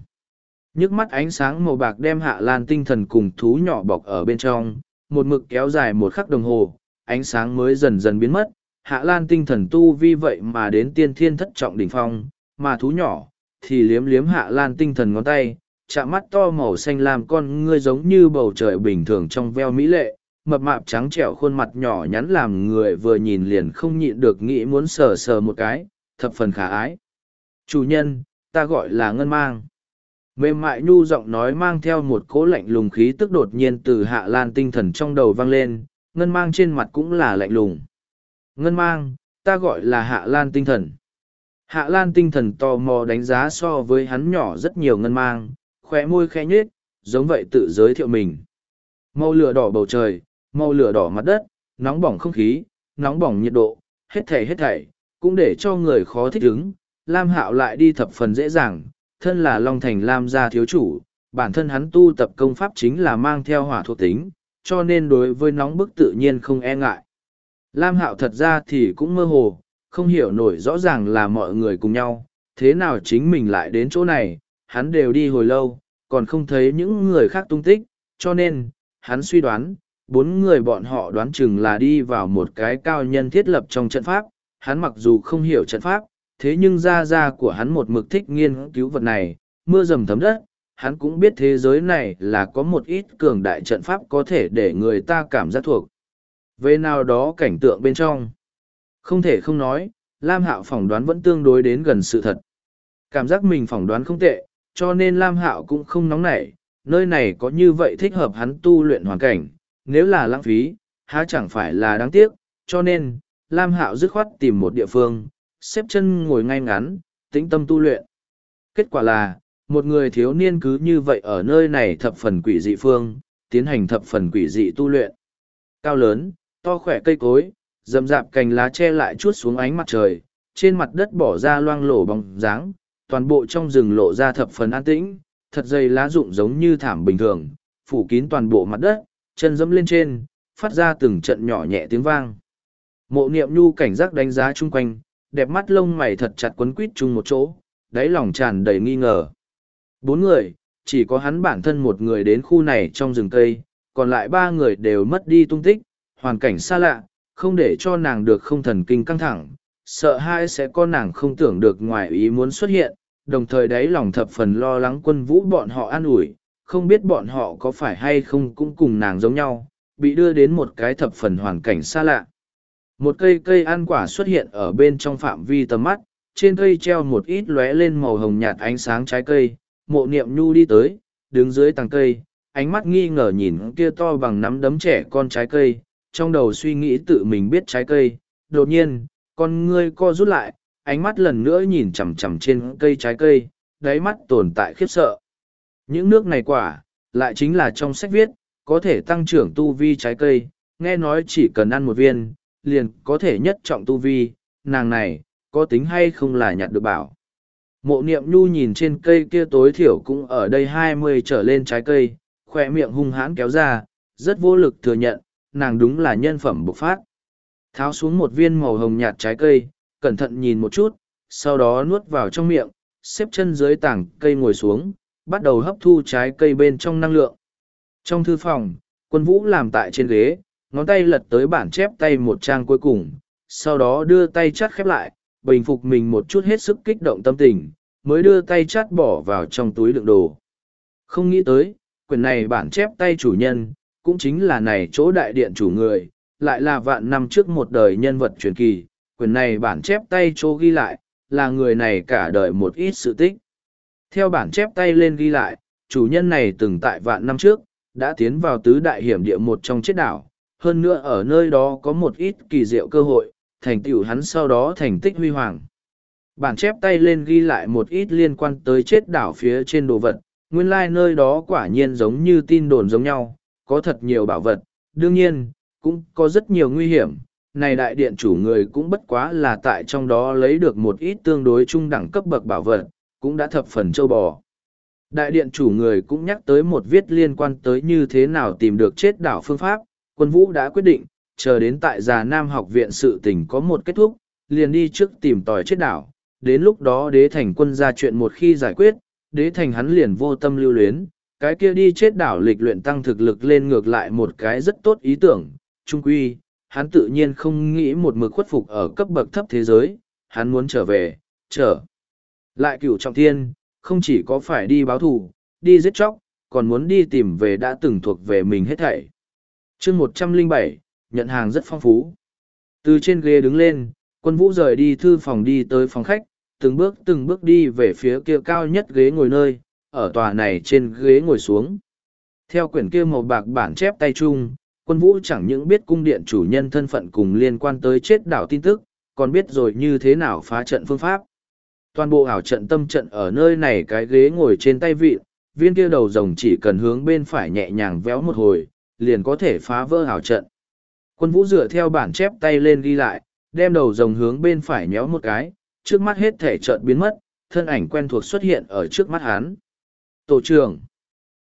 Speaker 1: Nhức mắt ánh sáng màu bạc đem hạ lan tinh thần cùng thú nhỏ bọc ở bên trong, một mực kéo dài một khắc đồng hồ, ánh sáng mới dần dần biến mất, hạ lan tinh thần tu vi vậy mà đến tiên thiên thất trọng đỉnh phong, mà thú nhỏ, thì liếm liếm hạ lan tinh thần ngón tay, chạm mắt to màu xanh làm con ngươi giống như bầu trời bình thường trong veo mỹ lệ, mập mạp trắng trẻo khuôn mặt nhỏ nhắn làm người vừa nhìn liền không nhịn được nghĩ muốn sờ sờ một cái, thập phần khả ái. Chủ nhân, ta gọi là Ngân Mang. Mềm mại nhu giọng nói mang theo một cỗ lạnh lùng khí tức đột nhiên từ hạ lan tinh thần trong đầu vang lên, Ngân Mang trên mặt cũng là lạnh lùng. Ngân Mang, ta gọi là hạ lan tinh thần. Hạ lan tinh thần tò mò đánh giá so với hắn nhỏ rất nhiều ngân mang, khoe môi khẽ nhết, giống vậy tự giới thiệu mình. Màu lửa đỏ bầu trời, màu lửa đỏ mặt đất, nóng bỏng không khí, nóng bỏng nhiệt độ, hết thảy hết thảy, cũng để cho người khó thích ứng. Lam Hạo lại đi thập phần dễ dàng, thân là Long Thành Lam gia thiếu chủ, bản thân hắn tu tập công pháp chính là mang theo hỏa thuộc tính, cho nên đối với nóng bức tự nhiên không e ngại. Lam Hạo thật ra thì cũng mơ hồ, không hiểu nổi rõ ràng là mọi người cùng nhau, thế nào chính mình lại đến chỗ này, hắn đều đi hồi lâu, còn không thấy những người khác tung tích, cho nên, hắn suy đoán, bốn người bọn họ đoán chừng là đi vào một cái cao nhân thiết lập trong trận pháp, hắn mặc dù không hiểu trận pháp, thế nhưng ra ra của hắn một mực thích nghiên cứu vật này, mưa dầm thấm đất, hắn cũng biết thế giới này là có một ít cường đại trận pháp có thể để người ta cảm giác thuộc. Về nào đó cảnh tượng bên trong, không thể không nói, Lam Hạo phỏng đoán vẫn tương đối đến gần sự thật. Cảm giác mình phỏng đoán không tệ, cho nên Lam Hạo cũng không nóng nảy, nơi này có như vậy thích hợp hắn tu luyện hoàn cảnh, nếu là lãng phí, há chẳng phải là đáng tiếc, cho nên, Lam Hạo dứt khoát tìm một địa phương, xếp chân ngồi ngay ngắn, tĩnh tâm tu luyện. Kết quả là, một người thiếu niên cứ như vậy ở nơi này thập phần quỷ dị phương, tiến hành thập phần quỷ dị tu luyện. Cao lớn, to khỏe cây cối, rậm rạp cành lá che lại chút xuống ánh mặt trời, trên mặt đất bỏ ra loang lổ bóng dáng, toàn bộ trong rừng lộ ra thập phần an tĩnh, thật dày lá rụng giống như thảm bình thường, phủ kín toàn bộ mặt đất, chân dẫm lên trên, phát ra từng trận nhỏ nhẹ tiếng vang. Mộ niệm nhu cảnh giác đánh giá chung quanh, đẹp mắt lông mày thật chặt quấn quít chung một chỗ, đáy lòng tràn đầy nghi ngờ. Bốn người, chỉ có hắn bản thân một người đến khu này trong rừng cây, còn lại ba người đều mất đi tung tích, hoàn cảnh xa lạ, không để cho nàng được không thần kinh căng thẳng, sợ hai sẽ có nàng không tưởng được ngoài ý muốn xuất hiện, đồng thời đáy lòng thập phần lo lắng quân vũ bọn họ an ủi, không biết bọn họ có phải hay không cũng cùng nàng giống nhau, bị đưa đến một cái thập phần hoàn cảnh xa lạ. Một cây cây ăn quả xuất hiện ở bên trong phạm vi tầm mắt, trên cây treo một ít lóe lên màu hồng nhạt ánh sáng trái cây, mộ niệm nhu đi tới, đứng dưới tàng cây, ánh mắt nghi ngờ nhìn kia to bằng nắm đấm trẻ con trái cây, trong đầu suy nghĩ tự mình biết trái cây, đột nhiên, con ngươi co rút lại, ánh mắt lần nữa nhìn chằm chằm trên cây trái cây, đáy mắt tồn tại khiếp sợ. Những nước này quả, lại chính là trong sách viết, có thể tăng trưởng tu vi trái cây, nghe nói chỉ cần ăn một viên, liền có thể nhất trọng tu vi, nàng này, có tính hay không là nhặt được bảo. Mộ niệm nhu nhìn trên cây kia tối thiểu cũng ở đây hai mươi trở lên trái cây, khỏe miệng hung hãn kéo ra, rất vô lực thừa nhận, nàng đúng là nhân phẩm bộc phát. Tháo xuống một viên màu hồng nhạt trái cây, cẩn thận nhìn một chút, sau đó nuốt vào trong miệng, xếp chân dưới tảng cây ngồi xuống, bắt đầu hấp thu trái cây bên trong năng lượng. Trong thư phòng, quân vũ làm tại trên ghế, ngón tay lật tới bản chép tay một trang cuối cùng, sau đó đưa tay chắt khép lại, bình phục mình một chút hết sức kích động tâm tình, mới đưa tay chắt bỏ vào trong túi đựng đồ. Không nghĩ tới, quyển này bản chép tay chủ nhân, cũng chính là này chỗ đại điện chủ người, lại là vạn năm trước một đời nhân vật truyền kỳ, quyển này bản chép tay chỗ ghi lại, là người này cả đời một ít sự tích. Theo bản chép tay lên ghi lại, chủ nhân này từng tại vạn năm trước, đã tiến vào tứ đại hiểm địa một trong chết đảo, hơn nữa ở nơi đó có một ít kỳ diệu cơ hội, thành tựu hắn sau đó thành tích huy hoàng. Bản chép tay lên ghi lại một ít liên quan tới chết đảo phía trên đồ vật, nguyên lai like nơi đó quả nhiên giống như tin đồn giống nhau, có thật nhiều bảo vật, đương nhiên, cũng có rất nhiều nguy hiểm. Này đại điện chủ người cũng bất quá là tại trong đó lấy được một ít tương đối trung đẳng cấp bậc bảo vật, cũng đã thập phần châu bò. Đại điện chủ người cũng nhắc tới một viết liên quan tới như thế nào tìm được chết đảo phương pháp, quân vũ đã quyết định, chờ đến tại già Nam học viện sự tình có một kết thúc, liền đi trước tìm tòi chết đảo, đến lúc đó đế thành quân ra chuyện một khi giải quyết, đế thành hắn liền vô tâm lưu luyến, cái kia đi chết đảo lịch luyện tăng thực lực lên ngược lại một cái rất tốt ý tưởng, trung quy, hắn tự nhiên không nghĩ một mực khuất phục ở cấp bậc thấp thế giới, hắn muốn trở về, trở lại cửu trọng thiên, không chỉ có phải đi báo thù, đi giết chóc, còn muốn đi tìm về đã từng thuộc về mình hết thảy chương một trăm linh bảy nhận hàng rất phong phú. Từ trên ghế đứng lên, quân vũ rời đi thư phòng đi tới phòng khách, từng bước từng bước đi về phía kia cao nhất ghế ngồi nơi, ở tòa này trên ghế ngồi xuống. Theo quyển kia màu bạc bản chép tay chung, quân vũ chẳng những biết cung điện chủ nhân thân phận cùng liên quan tới chết đảo tin tức, còn biết rồi như thế nào phá trận phương pháp. Toàn bộ ảo trận tâm trận ở nơi này cái ghế ngồi trên tay vị, viên kia đầu rồng chỉ cần hướng bên phải nhẹ nhàng véo một hồi, liền có thể phá vỡ ảo trận. Quân vũ dựa theo bản chép tay lên ghi lại, đem đầu rồng hướng bên phải nhéo một cái, trước mắt hết thể chợt biến mất, thân ảnh quen thuộc xuất hiện ở trước mắt hắn. Tổ trưởng.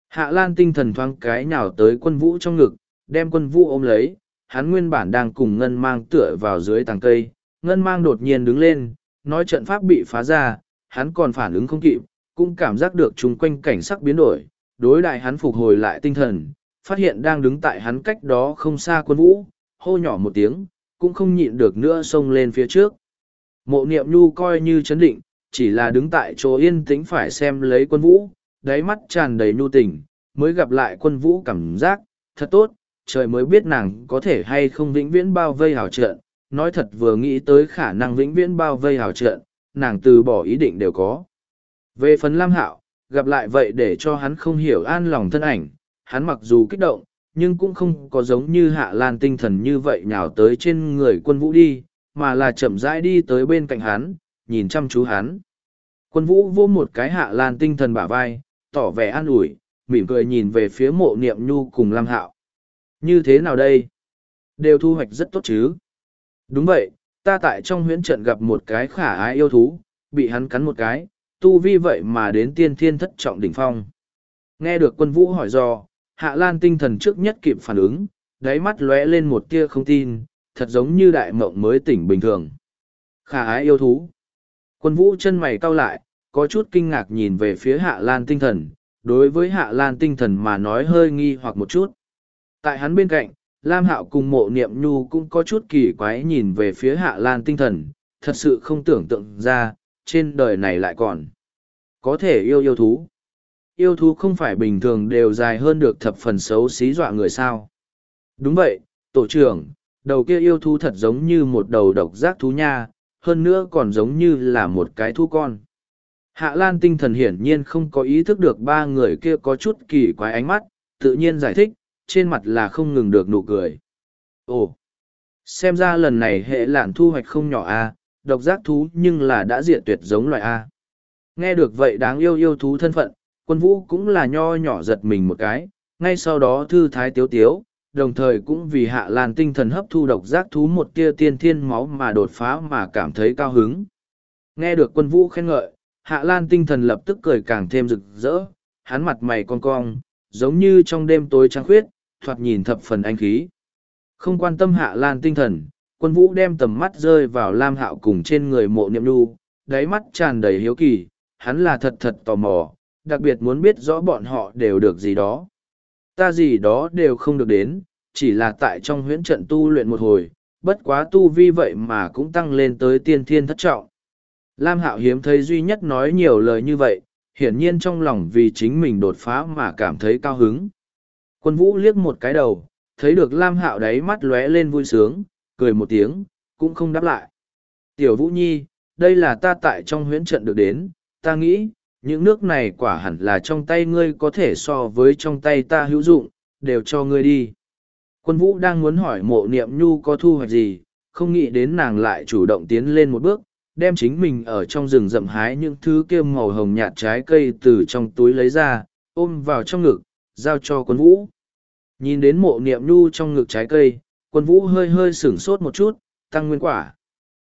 Speaker 1: Hạ Lan tinh thần thoáng cái nhào tới quân vũ trong ngực, đem quân vũ ôm lấy, hắn nguyên bản đang cùng ngân mang tựa vào dưới tàng cây, ngân mang đột nhiên đứng lên, nói trận pháp bị phá ra, hắn còn phản ứng không kịp, cũng cảm giác được chung quanh cảnh sắc biến đổi, đối đại hắn phục hồi lại tinh thần, phát hiện đang đứng tại hắn cách đó không xa quân vũ, hô nhỏ một tiếng, cũng không nhịn được nữa xông lên phía trước. Mộ niệm nhu coi như chấn định, chỉ là đứng tại chỗ yên tĩnh phải xem lấy quân vũ, đáy mắt tràn đầy nhu tình, mới gặp lại quân vũ cảm giác, thật tốt, trời mới biết nàng có thể hay không vĩnh viễn bao vây hào trợn, nói thật vừa nghĩ tới khả năng vĩnh viễn bao vây hào trợn, nàng từ bỏ ý định đều có. Về phần Lam Hạo, gặp lại vậy để cho hắn không hiểu an lòng thân ảnh, hắn mặc dù kích động, nhưng cũng không có giống như hạ lan tinh thần như vậy nhào tới trên người quân vũ đi, mà là chậm rãi đi tới bên cạnh hắn, nhìn chăm chú hắn. Quân vũ vô một cái hạ lan tinh thần bả vai, tỏ vẻ an ủi, mỉm cười nhìn về phía mộ niệm nhu cùng Lam Hạo. Như thế nào đây? Đều thu hoạch rất tốt chứ? Đúng vậy, ta tại trong huyễn trận gặp một cái khả ái yêu thú, bị hắn cắn một cái, tu vi vậy mà đến tiên thiên thất trọng đỉnh phong. Nghe được quân vũ hỏi do, Hạ Lan tinh thần trước nhất kịp phản ứng, đáy mắt lóe lên một tia không tin, thật giống như đại mộng mới tỉnh bình thường. Khả ái yêu thú. Quân vũ chân mày cau lại, có chút kinh ngạc nhìn về phía Hạ Lan tinh thần, đối với Hạ Lan tinh thần mà nói hơi nghi hoặc một chút. Tại hắn bên cạnh, Lam Hạo cùng mộ niệm nhu cũng có chút kỳ quái nhìn về phía Hạ Lan tinh thần, thật sự không tưởng tượng ra, trên đời này lại còn. Có thể yêu yêu thú. Yêu thú không phải bình thường đều dài hơn được thập phần xấu xí dọa người sao. Đúng vậy, tổ trưởng, đầu kia yêu thú thật giống như một đầu độc giác thú nha, hơn nữa còn giống như là một cái thú con. Hạ Lan tinh thần hiển nhiên không có ý thức được ba người kia có chút kỳ quái ánh mắt, tự nhiên giải thích, trên mặt là không ngừng được nụ cười. Ồ, xem ra lần này hệ lạn thu hoạch không nhỏ a, độc giác thú nhưng là đã diệt tuyệt giống loài a. Nghe được vậy đáng yêu yêu thú thân phận, quân vũ cũng là nho nhỏ giật mình một cái, ngay sau đó thư thái tiếu tiếu, đồng thời cũng vì hạ lan tinh thần hấp thu độc giác thú một tia tiên thiên máu mà đột phá mà cảm thấy cao hứng. Nghe được quân vũ khen ngợi, hạ lan tinh thần lập tức cười càng thêm rực rỡ, hắn mặt mày cong cong, giống như trong đêm tối trăng khuyết, thoạt nhìn thập phần anh khí. Không quan tâm hạ lan tinh thần, quân vũ đem tầm mắt rơi vào lam hạo cùng trên người mộ niệm đu, đáy mắt tràn đầy hiếu kỳ, hắn là thật thật tò mò, đặc biệt muốn biết rõ bọn họ đều được gì đó. Ta gì đó đều không được đến, chỉ là tại trong huyễn trận tu luyện một hồi, bất quá tu vi vậy mà cũng tăng lên tới tiên thiên thất trọng. Lam Hạo hiếm thấy duy nhất nói nhiều lời như vậy, hiển nhiên trong lòng vì chính mình đột phá mà cảm thấy cao hứng. Quân vũ liếc một cái đầu, thấy được Lam Hạo đáy mắt lóe lên vui sướng, cười một tiếng, cũng không đáp lại. Tiểu Vũ Nhi, đây là ta tại trong huyễn trận được đến, ta nghĩ, những nước này quả hẳn là trong tay ngươi có thể so với trong tay ta hữu dụng, đều cho ngươi đi. Quân vũ đang muốn hỏi mộ niệm nhu có thu hoạch gì, không nghĩ đến nàng lại chủ động tiến lên một bước, đem chính mình ở trong rừng rậm hái những thứ kia màu hồng nhạt trái cây từ trong túi lấy ra, ôm vào trong ngực, giao cho quân vũ. Nhìn đến mộ niệm nhu trong ngực trái cây, quân vũ hơi hơi sửng sốt một chút, tăng nguyên quả.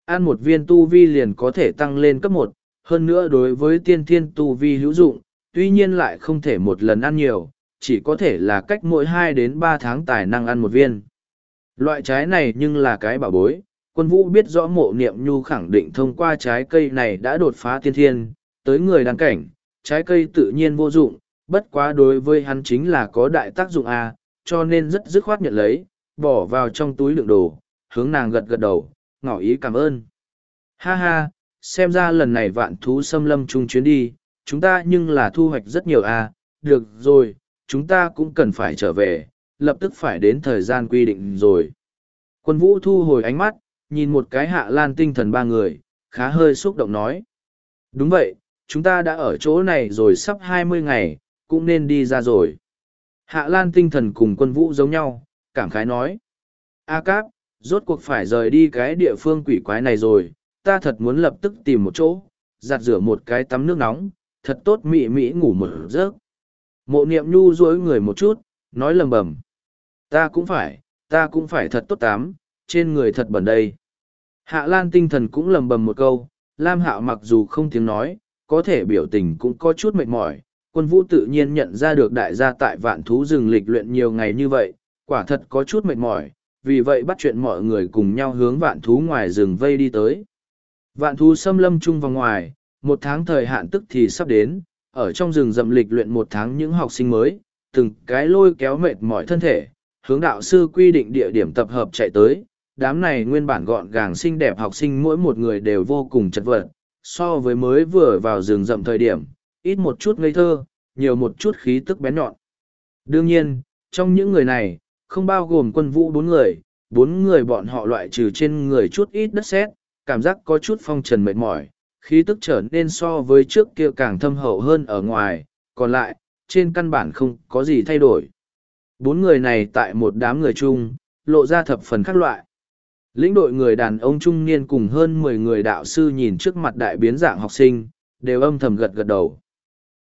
Speaker 1: Ăn một viên tu vi liền có thể tăng lên cấp một, hơn nữa đối với tiên thiên tu vi hữu dụng, tuy nhiên lại không thể một lần ăn nhiều, chỉ có thể là cách mỗi hai đến ba tháng tài năng ăn một viên. Loại trái này nhưng là cái bảo bối, quân vũ biết rõ mộ niệm nhu khẳng định thông qua trái cây này đã đột phá tiên thiên, tới người đăng cảnh, trái cây tự nhiên vô dụng, bất quá đối với hắn chính là có đại tác dụng a, cho nên rất dứt khoát nhận lấy, bỏ vào trong túi đựng đồ, hướng nàng gật gật đầu, ngỏ ý cảm ơn. Ha ha, xem ra lần này vạn thú xâm lâm chung chuyến đi, chúng ta nhưng là thu hoạch rất nhiều a. được rồi, chúng ta cũng cần phải trở về, lập tức phải đến thời gian quy định rồi. Quân vũ thu hồi ánh mắt, nhìn một cái hạ lan tinh thần ba người, khá hơi xúc động nói. Đúng vậy, chúng ta đã ở chỗ này rồi sắp hai mươi ngày, cũng nên đi ra rồi. Hạ lan tinh thần cùng quân vũ giống nhau, cảm khái nói. A Cáp, rốt cuộc phải rời đi cái địa phương quỷ quái này rồi, ta thật muốn lập tức tìm một chỗ, giặt rửa một cái tắm nước nóng, thật tốt mị mị ngủ một giấc. Mộ niệm nhu dối người một chút, nói lầm bầm. Ta cũng phải, ta cũng phải thật tốt tắm, trên người thật bẩn đây. Hạ Lan tinh thần cũng lầm bầm một câu, Lam Hạo mặc dù không tiếng nói, có thể biểu tình cũng có chút mệt mỏi. Quân vũ tự nhiên nhận ra được đại gia tại vạn thú rừng lịch luyện nhiều ngày như vậy, quả thật có chút mệt mỏi, vì vậy bắt chuyện mọi người cùng nhau hướng vạn thú ngoài rừng vây đi tới. Vạn thú xâm lâm chung vào ngoài, một tháng thời hạn tức thì sắp đến, ở trong rừng rậm lịch luyện một tháng những học sinh mới, từng cái lôi kéo mệt mỏi thân thể, hướng đạo sư quy định địa điểm tập hợp chạy tới. Đám này nguyên bản gọn gàng xinh đẹp học sinh mỗi một người đều vô cùng chật vật, so với mới vừa vào rừng rậm thời điểm, ít một chút ngây thơ, nhiều một chút khí tức bén nhọn. Đương nhiên, trong những người này, không bao gồm quân vũ bốn người, bốn người bọn họ loại trừ trên người chút ít đất sét, cảm giác có chút phong trần mệt mỏi, khí tức trở nên so với trước kia càng thâm hậu hơn ở ngoài, còn lại, trên căn bản không có gì thay đổi. Bốn người này tại một đám người chung, lộ ra thập phần khác loại. Lĩnh đội người đàn ông trung niên cùng hơn mười người đạo sư nhìn trước mặt đại biến dạng học sinh, đều âm thầm gật gật đầu.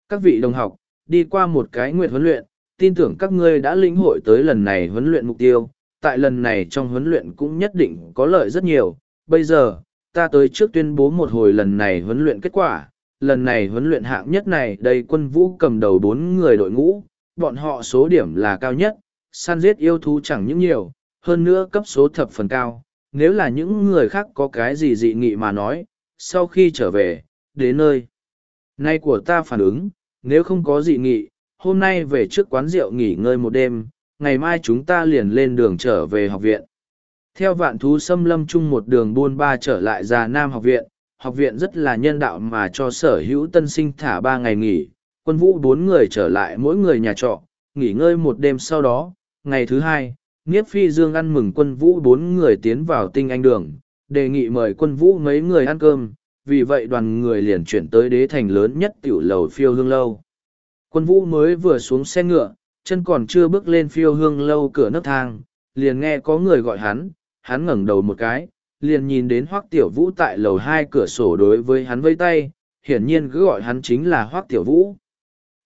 Speaker 1: Các vị đồng học, đi qua một cái nguyện huấn luyện, tin tưởng các ngươi đã lĩnh hội tới lần này huấn luyện mục tiêu, tại lần này trong huấn luyện cũng nhất định có lợi rất nhiều. Bây giờ, ta tới trước tuyên bố một hồi lần này huấn luyện kết quả. Lần này huấn luyện hạng nhất này đây quân vũ cầm đầu bốn người đội ngũ, bọn họ số điểm là cao nhất, săn giết yêu thú chẳng những nhiều, hơn nữa cấp số thập phần cao. Nếu là những người khác có cái gì dị nghị mà nói, sau khi trở về, đến nơi. Nay của ta phản ứng, nếu không có dị nghị, hôm nay về trước quán rượu nghỉ ngơi một đêm, ngày mai chúng ta liền lên đường trở về học viện. Theo vạn thú xâm lâm chung một đường buôn ba trở lại già Nam học viện, học viện rất là nhân đạo mà cho sở hữu tân sinh thả ba ngày nghỉ, quân vũ bốn người trở lại mỗi người nhà trọ, nghỉ ngơi một đêm sau đó, ngày thứ hai, Niếp Phi Dương ăn mừng quân vũ bốn người tiến vào tinh anh đường, đề nghị mời quân vũ mấy người ăn cơm, vì vậy đoàn người liền chuyển tới đế thành lớn nhất tiểu lầu phiêu hương lâu. Quân vũ mới vừa xuống xe ngựa, chân còn chưa bước lên phiêu hương lâu cửa nấc thang, liền nghe có người gọi hắn, hắn ngẩng đầu một cái, liền nhìn đến Hoắc Tiểu Vũ tại lầu hai cửa sổ đối với hắn vây tay, hiển nhiên cứ gọi hắn chính là Hoắc Tiểu Vũ.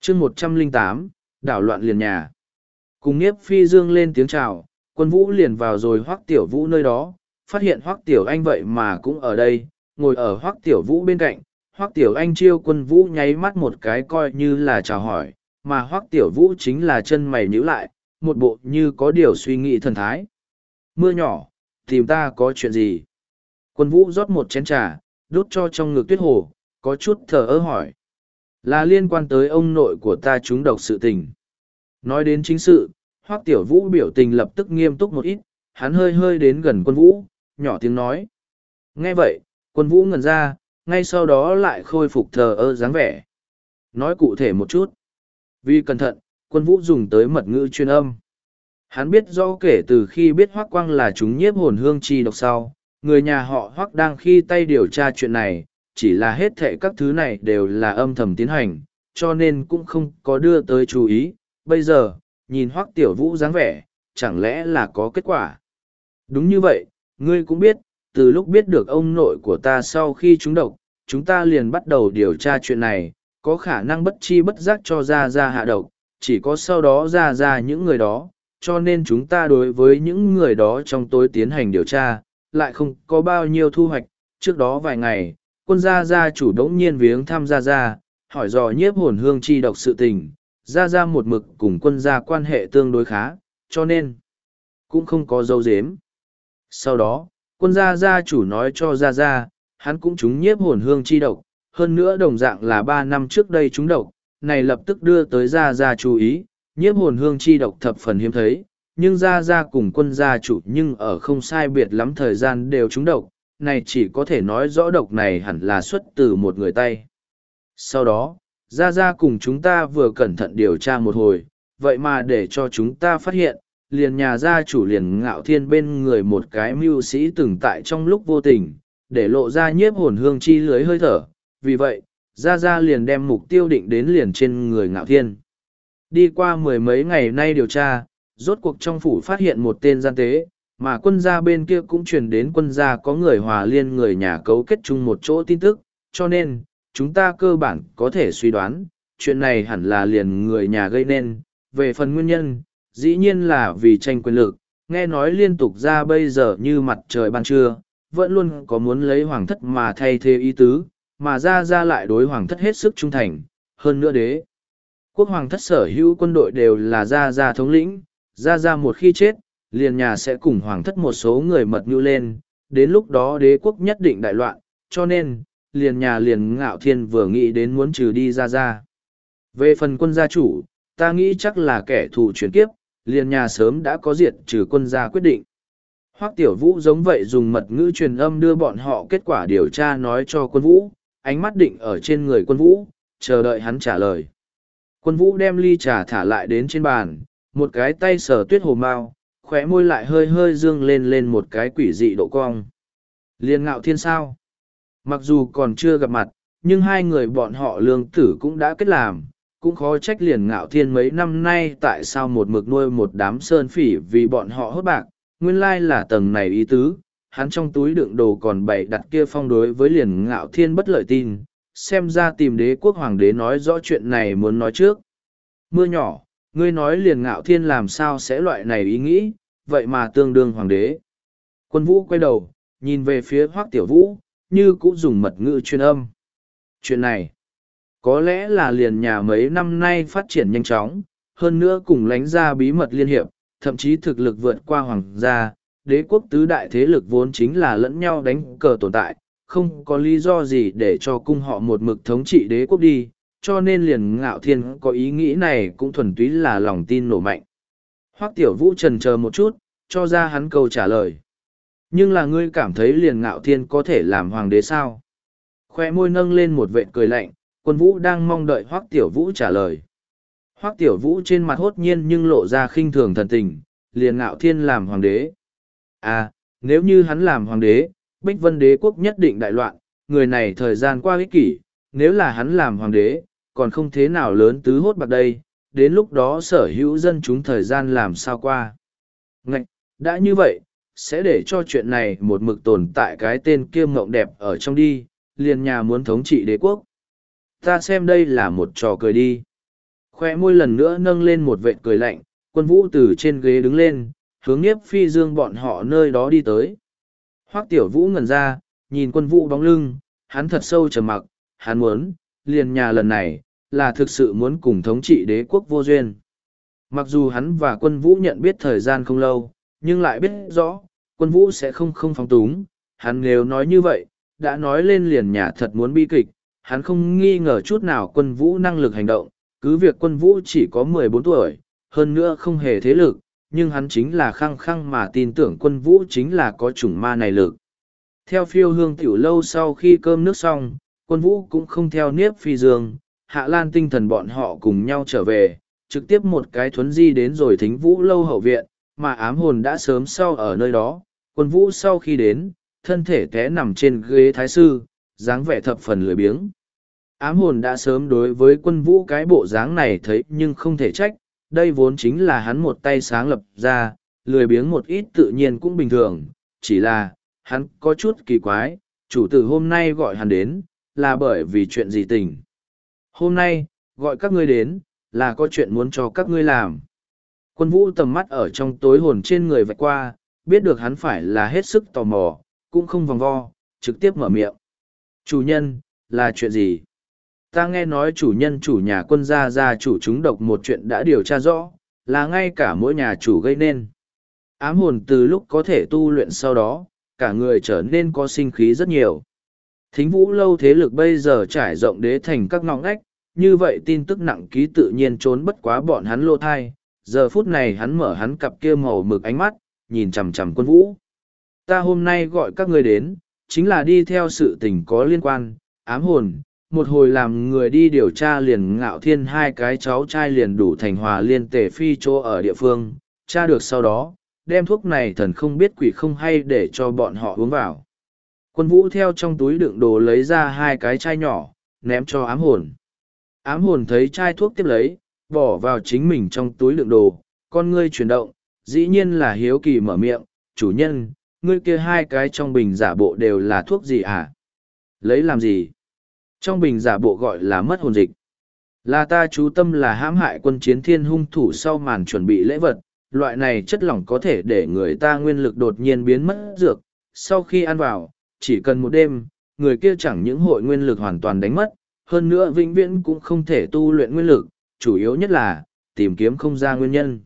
Speaker 1: Chương một trăm linh tám đảo loạn liền nhà. Cùng Niếp Phi Dương lên tiếng chào, quân vũ liền vào rồi Hoắc Tiểu Vũ nơi đó, phát hiện Hoắc Tiểu Anh vậy mà cũng ở đây, ngồi ở Hoắc Tiểu Vũ bên cạnh, Hoắc Tiểu Anh chiêu quân vũ nháy mắt một cái coi như là chào hỏi, mà Hoắc Tiểu Vũ chính là chân mày nhíu lại, một bộ như có điều suy nghĩ thần thái. Mưa nhỏ, tìm ta có chuyện gì? Quân vũ rót một chén trà, đút cho trong ngực tuyết hồ, có chút thở ơ hỏi. Là liên quan tới ông nội của ta trúng độc sự tình. Nói đến chính sự, Hoắc Tiểu Vũ biểu tình lập tức nghiêm túc một ít, hắn hơi hơi đến gần quân vũ, nhỏ tiếng nói. Nghe vậy, quân vũ ngẩn ra, ngay sau đó lại khôi phục thờ ơ dáng vẻ. Nói cụ thể một chút. Vì cẩn thận, quân vũ dùng tới mật ngữ chuyên âm. Hắn biết rõ kể từ khi biết Hoắc Quang là chúng nhiếp hồn hương chi độc sau, người nhà họ Hoắc đang khi tay điều tra chuyện này, chỉ là hết thệ các thứ này đều là âm thầm tiến hành, cho nên cũng không có đưa tới chú ý. Bây giờ, nhìn Hoắc Tiểu Vũ dáng vẻ, chẳng lẽ là có kết quả? Đúng như vậy, ngươi cũng biết, từ lúc biết được ông nội của ta sau khi trúng độc, chúng ta liền bắt đầu điều tra chuyện này, có khả năng bất chi bất giác cho ra ra hạ độc, chỉ có sau đó ra ra những người đó, cho nên chúng ta đối với những người đó trong tối tiến hành điều tra, lại không có bao nhiêu thu hoạch. Trước đó vài ngày, quân gia gia chủ đống nhiên viếng thăm gia gia, hỏi dò nhiếp hồn hương chi độc sự tình, gia gia một mực cùng quân gia quan hệ tương đối khá, cho nên cũng không có dấu dếm. Sau đó, quân gia gia chủ nói cho gia gia, hắn cũng trúng nhiếp hồn hương chi độc, hơn nữa đồng dạng là ba năm trước đây trúng độc, này lập tức đưa tới gia gia chú ý, nhiếp hồn hương chi độc thập phần hiếm thấy, nhưng gia gia cùng quân gia chủ nhưng ở không sai biệt lắm thời gian đều trúng độc, này chỉ có thể nói rõ độc này hẳn là xuất từ một người tay. Sau đó, gia gia cùng chúng ta vừa cẩn thận điều tra một hồi, vậy mà để cho chúng ta phát hiện, liền nhà gia chủ liền ngạo thiên bên người một cái mưu sĩ từng tại trong lúc vô tình, để lộ ra nhiếp hồn hương chi lưới hơi thở. Vì vậy, Gia Gia liền đem mục tiêu định đến liền trên người ngạo thiên. Đi qua mười mấy ngày nay điều tra, rốt cuộc trong phủ phát hiện một tên gian tế, mà quân gia bên kia cũng truyền đến quân gia có người hòa liên người nhà cấu kết chung một chỗ tin tức, cho nên, chúng ta cơ bản có thể suy đoán, chuyện này hẳn là liền người nhà gây nên. Về phần nguyên nhân, dĩ nhiên là vì tranh quyền lực, nghe nói liên tục ra bây giờ như mặt trời ban trưa, vẫn luôn có muốn lấy hoàng thất mà thay thế ý tứ, mà ra ra lại đối hoàng thất hết sức trung thành, hơn nữa đế. Quốc hoàng thất sở hữu quân đội đều là gia gia thống lĩnh, Gia gia một khi chết, liền nhà sẽ cùng hoàng thất một số người mật nhu lên, đến lúc đó đế quốc nhất định đại loạn, cho nên, liền nhà liền ngạo thiên vừa nghĩ đến muốn trừ đi gia gia. Về phần quân gia chủ, ta nghĩ chắc là kẻ thù chuyển kiếp, liền nhà sớm đã có diệt trừ quân gia quyết định. Hoắc Tiểu Vũ giống vậy dùng mật ngữ truyền âm đưa bọn họ kết quả điều tra nói cho quân vũ, ánh mắt định ở trên người quân vũ, chờ đợi hắn trả lời. Quân vũ đem ly trà thả lại đến trên bàn, một cái tay sờ tuyết hồ mao, khóe môi lại hơi hơi dương lên lên một cái quỷ dị độ cong. Liên ngạo thiên sao? Mặc dù còn chưa gặp mặt, nhưng hai người bọn họ lương tử cũng đã kết làm, cũng khó trách liền ngạo thiên mấy năm nay tại sao một mực nuôi một đám sơn phỉ vì bọn họ hốt bạc, nguyên lai là tầng này ý tứ, hắn trong túi đựng đồ còn bày đặt kia phong đối với liền ngạo thiên bất lợi tin, xem ra tìm đế quốc hoàng đế nói rõ chuyện này muốn nói trước. Mưa nhỏ, ngươi nói liền ngạo thiên làm sao sẽ loại này ý nghĩ, vậy mà tương đương hoàng đế. Quân vũ quay đầu, nhìn về phía hoác tiểu vũ, như cũng dùng mật ngữ truyền âm. Chuyện này, có lẽ là liền nhà mấy năm nay phát triển nhanh chóng, hơn nữa cùng lánh ra bí mật liên hiệp, thậm chí thực lực vượt qua hoàng gia, đế quốc tứ đại thế lực vốn chính là lẫn nhau đánh cờ tồn tại, không có lý do gì để cho cung họ một mực thống trị đế quốc đi, cho nên liền ngạo thiên có ý nghĩ này cũng thuần túy là lòng tin nổ mạnh. Hoắc tiểu vũ trần chờ một chút, cho ra hắn câu trả lời. Nhưng là ngươi cảm thấy liền ngạo thiên có thể làm hoàng đế sao? Khoe môi nâng lên một vệt cười lạnh, quân vũ đang mong đợi Hoắc tiểu vũ trả lời. Hoắc tiểu vũ trên mặt hốt nhiên nhưng lộ ra khinh thường thần tình, liền ngạo thiên làm hoàng đế. À, nếu như hắn làm hoàng đế, Bích Vân đế quốc nhất định đại loạn, người này thời gian qua ích kỷ, nếu là hắn làm hoàng đế, còn không thế nào lớn tứ hốt bạc đây, đến lúc đó sở hữu dân chúng thời gian làm sao qua. Ngạch, đã như vậy, sẽ để cho chuyện này một mực tồn tại cái tên kiêm ngộng đẹp ở trong đi, liền nhà muốn thống trị đế quốc. Ta xem đây là một trò cười đi. Khoe môi lần nữa nâng lên một vệt cười lạnh, quân vũ từ trên ghế đứng lên, hướng nhiếp phi dương bọn họ nơi đó đi tới. Hoắc tiểu vũ ngẩn ra, nhìn quân vũ bóng lưng, hắn thật sâu trầm mặc, hắn muốn, liền nhà lần này, là thực sự muốn cùng thống trị đế quốc vô duyên. Mặc dù hắn và quân vũ nhận biết thời gian không lâu, nhưng lại biết rõ, quân vũ sẽ không không phóng túng, hắn nếu nói như vậy, đã nói lên liền nhà thật muốn bi kịch, hắn không nghi ngờ chút nào quân vũ năng lực hành động, cứ việc quân vũ chỉ có mười bốn tuổi, hơn nữa không hề thế lực, nhưng hắn chính là khăng khăng mà tin tưởng quân vũ chính là có chủng ma này lực. Theo phiêu hương tiểu lâu sau khi cơm nước xong, quân vũ cũng không theo niếp phi dương, hạ lan tinh thần bọn họ cùng nhau trở về, trực tiếp một cái thuấn di đến rồi thính vũ lâu hậu viện, mà ám hồn đã sớm sau ở nơi đó, quân vũ sau khi đến, thân thể té nằm trên ghế thái sư, dáng vẻ thập phần lười biếng. Ám hồn đã sớm đối với quân vũ cái bộ dáng này thấy nhưng không thể trách, đây vốn chính là hắn một tay sáng lập ra, lười biếng một ít tự nhiên cũng bình thường, chỉ là, hắn có chút kỳ quái, chủ tử hôm nay gọi hắn đến, là bởi vì chuyện gì tình. Hôm nay, gọi các ngươi đến, là có chuyện muốn cho các ngươi làm. Quân vũ tầm mắt ở trong tối hồn trên người vạch qua, biết được hắn phải là hết sức tò mò, cũng không vòng vo, trực tiếp mở miệng. Chủ nhân, là chuyện gì? Ta nghe nói chủ nhân chủ nhà quân gia gia chủ chúng độc một chuyện đã điều tra rõ, là ngay cả mỗi nhà chủ gây nên. Ám hồn từ lúc có thể tu luyện sau đó, cả người trở nên có sinh khí rất nhiều. Thính vũ lâu thế lực bây giờ trải rộng đế thành các ngõ ngách, như vậy tin tức nặng ký tự nhiên trốn bất quá bọn hắn lô thai. Giờ phút này hắn mở hắn cặp kia màu mực ánh mắt, nhìn chằm chằm quân vũ. Ta hôm nay gọi các ngươi đến, chính là đi theo sự tình có liên quan, ám hồn, một hồi làm người đi điều tra liền ngạo thiên hai cái cháu trai liền đủ thành hòa liên tề phi chỗ ở địa phương, tra được sau đó, đem thuốc này thần không biết quỷ không hay để cho bọn họ uống vào. Quân vũ theo trong túi đựng đồ lấy ra hai cái chai nhỏ, ném cho ám hồn. Ám hồn thấy chai thuốc tiếp lấy, bỏ vào chính mình trong túi đựng đồ, con ngươi chuyển động, dĩ nhiên là hiếu kỳ mở miệng, chủ nhân, ngươi kia hai cái trong bình giả bộ đều là thuốc gì à? Lấy làm gì? Trong bình giả bộ gọi là mất hồn dịch. Là ta chú tâm là hãm hại quân chiến thiên hung thủ sau màn chuẩn bị lễ vật, loại này chất lỏng có thể để người ta nguyên lực đột nhiên biến mất dược, sau khi ăn vào, chỉ cần một đêm, người kia chẳng những hội nguyên lực hoàn toàn đánh mất, hơn nữa vĩnh viễn cũng không thể tu luyện nguyên lực, chủ yếu nhất là, tìm kiếm không ra nguyên nhân.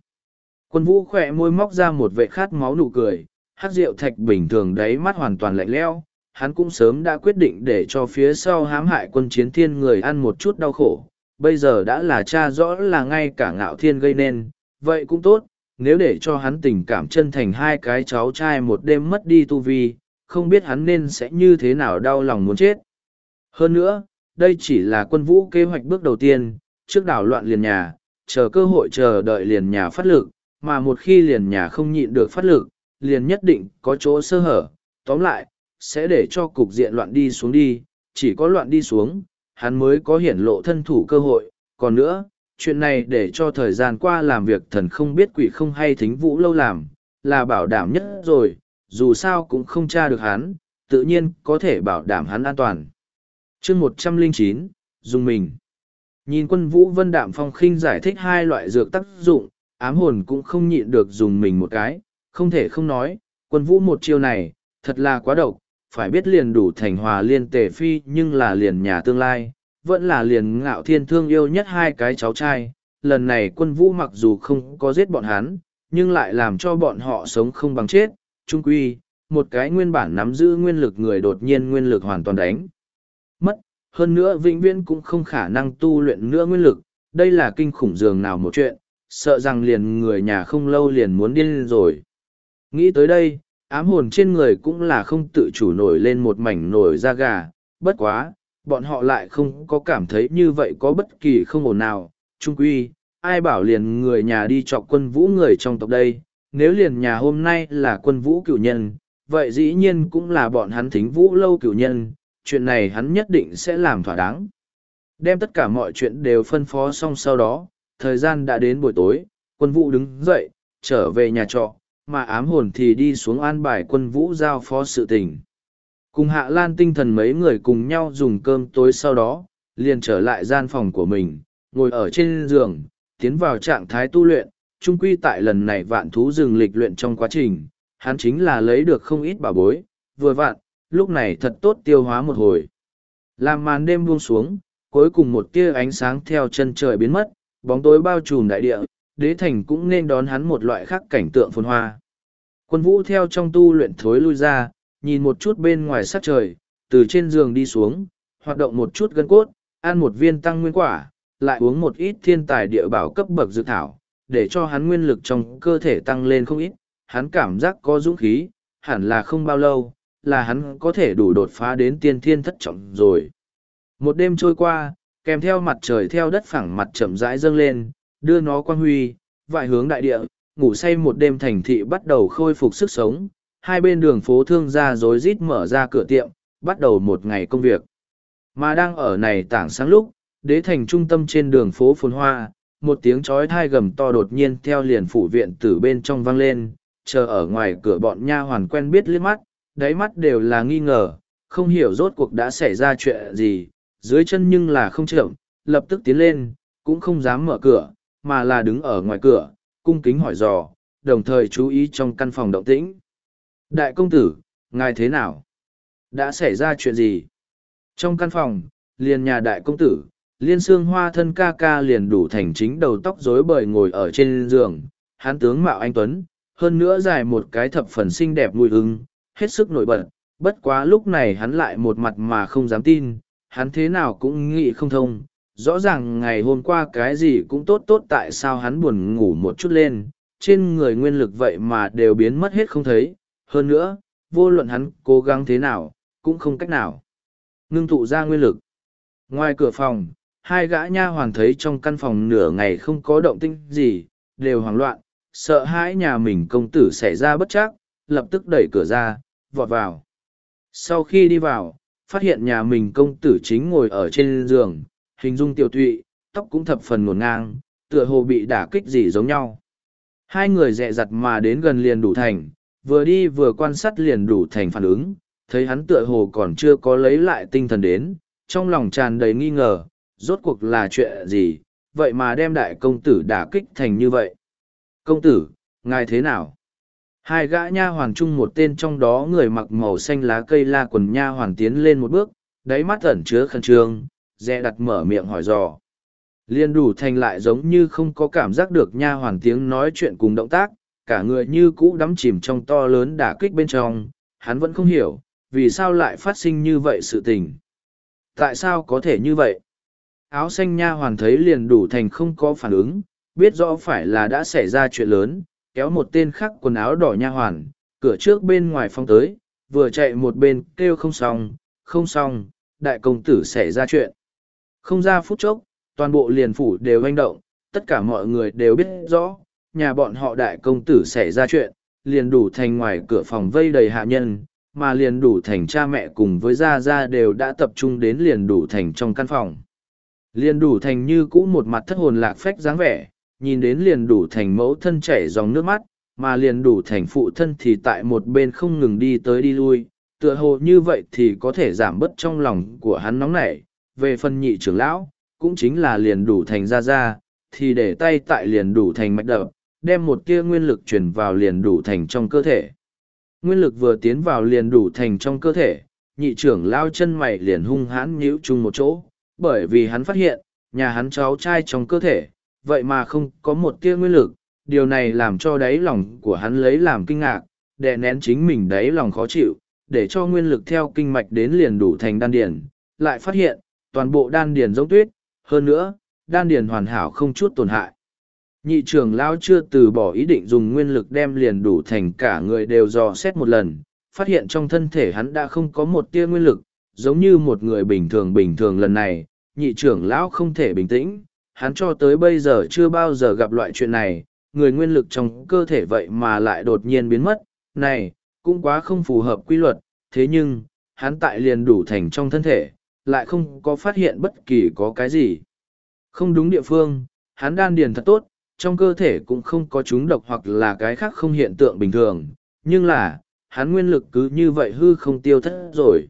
Speaker 1: Quân vũ khỏe môi móc ra một vệ khát máu nụ cười, hát rượu thạch bình thường đấy mắt hoàn toàn lạnh lẽo. Hắn cũng sớm đã quyết định để cho phía sau hãm hại quân chiến thiên người ăn một chút đau khổ. Bây giờ đã là cha rõ là ngay cả ngạo thiên gây nên, vậy cũng tốt, nếu để cho hắn tình cảm chân thành hai cái cháu trai một đêm mất đi tu vi, không biết hắn nên sẽ như thế nào đau lòng muốn chết. Hơn nữa, đây chỉ là quân vũ kế hoạch bước đầu tiên, trước đảo loạn liền nhà, chờ cơ hội chờ đợi liền nhà phát lực, mà một khi liền nhà không nhịn được phát lực, liền nhất định có chỗ sơ hở. Tóm lại, sẽ để cho cục diện loạn đi xuống đi, chỉ có loạn đi xuống, hắn mới có hiển lộ thân thủ cơ hội. Còn nữa, chuyện này để cho thời gian qua làm việc thần không biết quỷ không hay thính vũ lâu làm, là bảo đảm nhất rồi, dù sao cũng không tra được hắn, tự nhiên có thể bảo đảm hắn an toàn. chương một trăm linh chín dùng mình. Nhìn quân vũ vân đạm phong khinh giải thích hai loại dược tác dụng, ám hồn cũng không nhịn được dùng mình một cái, không thể không nói, quân vũ một chiêu này, thật là quá độc, phải biết liền đủ thành hòa liên tề phi nhưng là liền nhà tương lai, vẫn là liền ngạo thiên thương yêu nhất hai cái cháu trai. Lần này quân vũ mặc dù không có giết bọn hắn, nhưng lại làm cho bọn họ sống không bằng chết, trung quy, một cái nguyên bản nắm giữ nguyên lực người đột nhiên nguyên lực hoàn toàn đánh. Mất, hơn nữa vĩnh viễn cũng không khả năng tu luyện nữa nguyên lực, đây là kinh khủng dường nào một chuyện, sợ rằng liền người nhà không lâu liền muốn điên rồi. Nghĩ tới đây, ám hồn trên người cũng là không tự chủ nổi lên một mảnh nổi da gà, bất quá, bọn họ lại không có cảm thấy như vậy có bất kỳ không ổn nào. Trung quy, ai bảo liền người nhà đi chọc quân vũ người trong tộc đây, nếu liền nhà hôm nay là quân vũ cựu nhân, vậy dĩ nhiên cũng là bọn hắn thính vũ lâu cựu nhân, chuyện này hắn nhất định sẽ làm thỏa đáng. Đem tất cả mọi chuyện đều phân phó xong sau đó, thời gian đã đến buổi tối, quân vũ đứng dậy, trở về nhà trọ, mà ám hồn thì đi xuống an bài quân vũ giao phó sự tình. Cùng hạ lan tinh thần mấy người cùng nhau dùng cơm tối sau đó, liền trở lại gian phòng của mình, ngồi ở trên giường, tiến vào trạng thái tu luyện, trung quy tại lần này vạn thú rừng lịch luyện trong quá trình, hắn chính là lấy được không ít bảo bối, vừa vạn, lúc này thật tốt tiêu hóa một hồi. Làm màn đêm buông xuống, cuối cùng một tia ánh sáng theo chân trời biến mất, bóng tối bao trùm đại địa, đế thành cũng nên đón hắn một loại khác cảnh tượng phồn hoa. Quân vũ theo trong tu luyện thối lui ra, nhìn một chút bên ngoài sắc trời, từ trên giường đi xuống, hoạt động một chút gân cốt, ăn một viên tăng nguyên quả, lại uống một ít thiên tài địa bảo cấp bậc dược thảo, để cho hắn nguyên lực trong cơ thể tăng lên không ít, hắn cảm giác có dũng khí, hẳn là không bao lâu, là hắn có thể đủ đột phá đến tiên thiên thất trọng rồi. Một đêm trôi qua, kèm theo mặt trời theo đất phẳng mặt chậm rãi dâng lên, đưa nó quang huy, vại hướng đại địa, ngủ say một đêm thành thị bắt đầu khôi phục sức sống, hai bên đường phố thương gia rối rít mở ra cửa tiệm, bắt đầu một ngày công việc. Mà đang ở này tảng sáng lúc, đế thành trung tâm trên đường phố phồn hoa, một tiếng chói thai gầm to đột nhiên theo liền phủ viện từ bên trong vang lên, chờ ở ngoài cửa bọn nha hoàn quen biết liếc mắt, đáy mắt đều là nghi ngờ, không hiểu rốt cuộc đã xảy ra chuyện gì, dưới chân nhưng là không chậm, lập tức tiến lên, cũng không dám mở cửa, mà là đứng ở ngoài cửa, cung kính hỏi dò, đồng thời chú ý trong căn phòng động tĩnh. Đại công tử, ngài thế nào? Đã xảy ra chuyện gì? Trong căn phòng, liền nhà đại công tử, liên xương hoa thân ca ca liền đủ thành chính đầu tóc rối bời ngồi ở trên giường, hán tướng mạo anh Tuấn, hơn nữa dài một cái thập phần xinh đẹp mùi hưng, hết sức nổi bật, bất quá lúc này hắn lại một mặt mà không dám tin, hắn thế nào cũng nghĩ không thông, rõ ràng ngày hôm qua cái gì cũng tốt tốt tại sao hắn buồn ngủ một chút lên, trên người nguyên lực vậy mà đều biến mất hết không thấy, hơn nữa, vô luận hắn cố gắng thế nào, cũng không cách nào. Ngưng tụ ra nguyên lực. Ngoài cửa phòng, hai gã nha hoàn thấy trong căn phòng nửa ngày không có động tinh gì, đều hoảng loạn, sợ hãi nhà mình công tử xảy ra bất chắc, lập tức đẩy cửa ra, vọt vào. Sau khi đi vào, phát hiện nhà mình công tử chính ngồi ở trên giường, hình dung tiểu tụy, tóc cũng thập phần ngổn ngang, tựa hồ bị đả kích gì giống nhau. Hai người dẹ dặt mà đến gần liền đủ thành, vừa đi vừa quan sát liền đủ thành phản ứng, thấy hắn tựa hồ còn chưa có lấy lại tinh thần đến, trong lòng tràn đầy nghi ngờ, rốt cuộc là chuyện gì, vậy mà đem đại công tử đả kích thành như vậy. Công tử, ngài thế nào? Hai gã nha hoàn chung một tên trong đó người mặc màu xanh lá cây la quần nha hoàn tiến lên một bước, đáy mắt ẩn chứa khẩn trương, dè đặt mở miệng hỏi dò. Liên đủ thành lại giống như không có cảm giác được nha hoàn tiếng nói chuyện cùng động tác, cả người như cũ đắm chìm trong to lớn đả kích bên trong, hắn vẫn không hiểu, vì sao lại phát sinh như vậy sự tình. Tại sao có thể như vậy? Áo xanh nha hoàn thấy liền đủ thành không có phản ứng, biết rõ phải là đã xảy ra chuyện lớn, kéo một tên khác quần áo đỏ nha hoàn, cửa trước bên ngoài phong tới, vừa chạy một bên kêu không xong, không xong, đại công tử xảy ra chuyện. Không ra phút chốc, toàn bộ liền phủ đều hành động, tất cả mọi người đều biết rõ, nhà bọn họ đại công tử xảy ra chuyện, liền đủ thành ngoài cửa phòng vây đầy hạ nhân, mà liền đủ thành cha mẹ cùng với gia gia đều đã tập trung đến liền đủ thành trong căn phòng. Liền đủ thành như cũ một mặt thất hồn lạc phách dáng vẻ, nhìn đến liền đủ thành mẫu thân chảy dòng nước mắt, mà liền đủ thành phụ thân thì tại một bên không ngừng đi tới đi lui, tựa hồ như vậy thì có thể giảm bớt trong lòng của hắn nóng nảy. Về phần nhị trưởng lão, cũng chính là liền đủ thành ra ra, thì để tay tại liền đủ thành mạch đập, đem một tia nguyên lực chuyển vào liền đủ thành trong cơ thể. Nguyên lực vừa tiến vào liền đủ thành trong cơ thể, nhị trưởng lao chân mày liền hung hãn nhíu chung một chỗ, bởi vì hắn phát hiện, nhà hắn cháu trai trong cơ thể, vậy mà không có một tia nguyên lực, điều này làm cho đáy lòng của hắn lấy làm kinh ngạc, đè nén chính mình đáy lòng khó chịu, để cho nguyên lực theo kinh mạch đến liền đủ thành đan điển, lại phát hiện, toàn bộ đan điền giống tuyết, hơn nữa, đan điền hoàn hảo không chút tổn hại. Nhị trưởng lão chưa từ bỏ ý định dùng nguyên lực đem liền đủ thành cả người đều dò xét một lần, phát hiện trong thân thể hắn đã không có một tia nguyên lực, giống như một người bình thường bình thường lần này, nhị trưởng lão không thể bình tĩnh, hắn cho tới bây giờ chưa bao giờ gặp loại chuyện này, người nguyên lực trong cơ thể vậy mà lại đột nhiên biến mất, này, cũng quá không phù hợp quy luật, thế nhưng, hắn tại liền đủ thành trong thân thể, lại không có phát hiện bất kỳ có cái gì. Không đúng địa phương, hắn đan điền thật tốt, trong cơ thể cũng không có chúng độc hoặc là cái khác không hiện tượng bình thường, nhưng là, hắn nguyên lực cứ như vậy hư không tiêu thất rồi.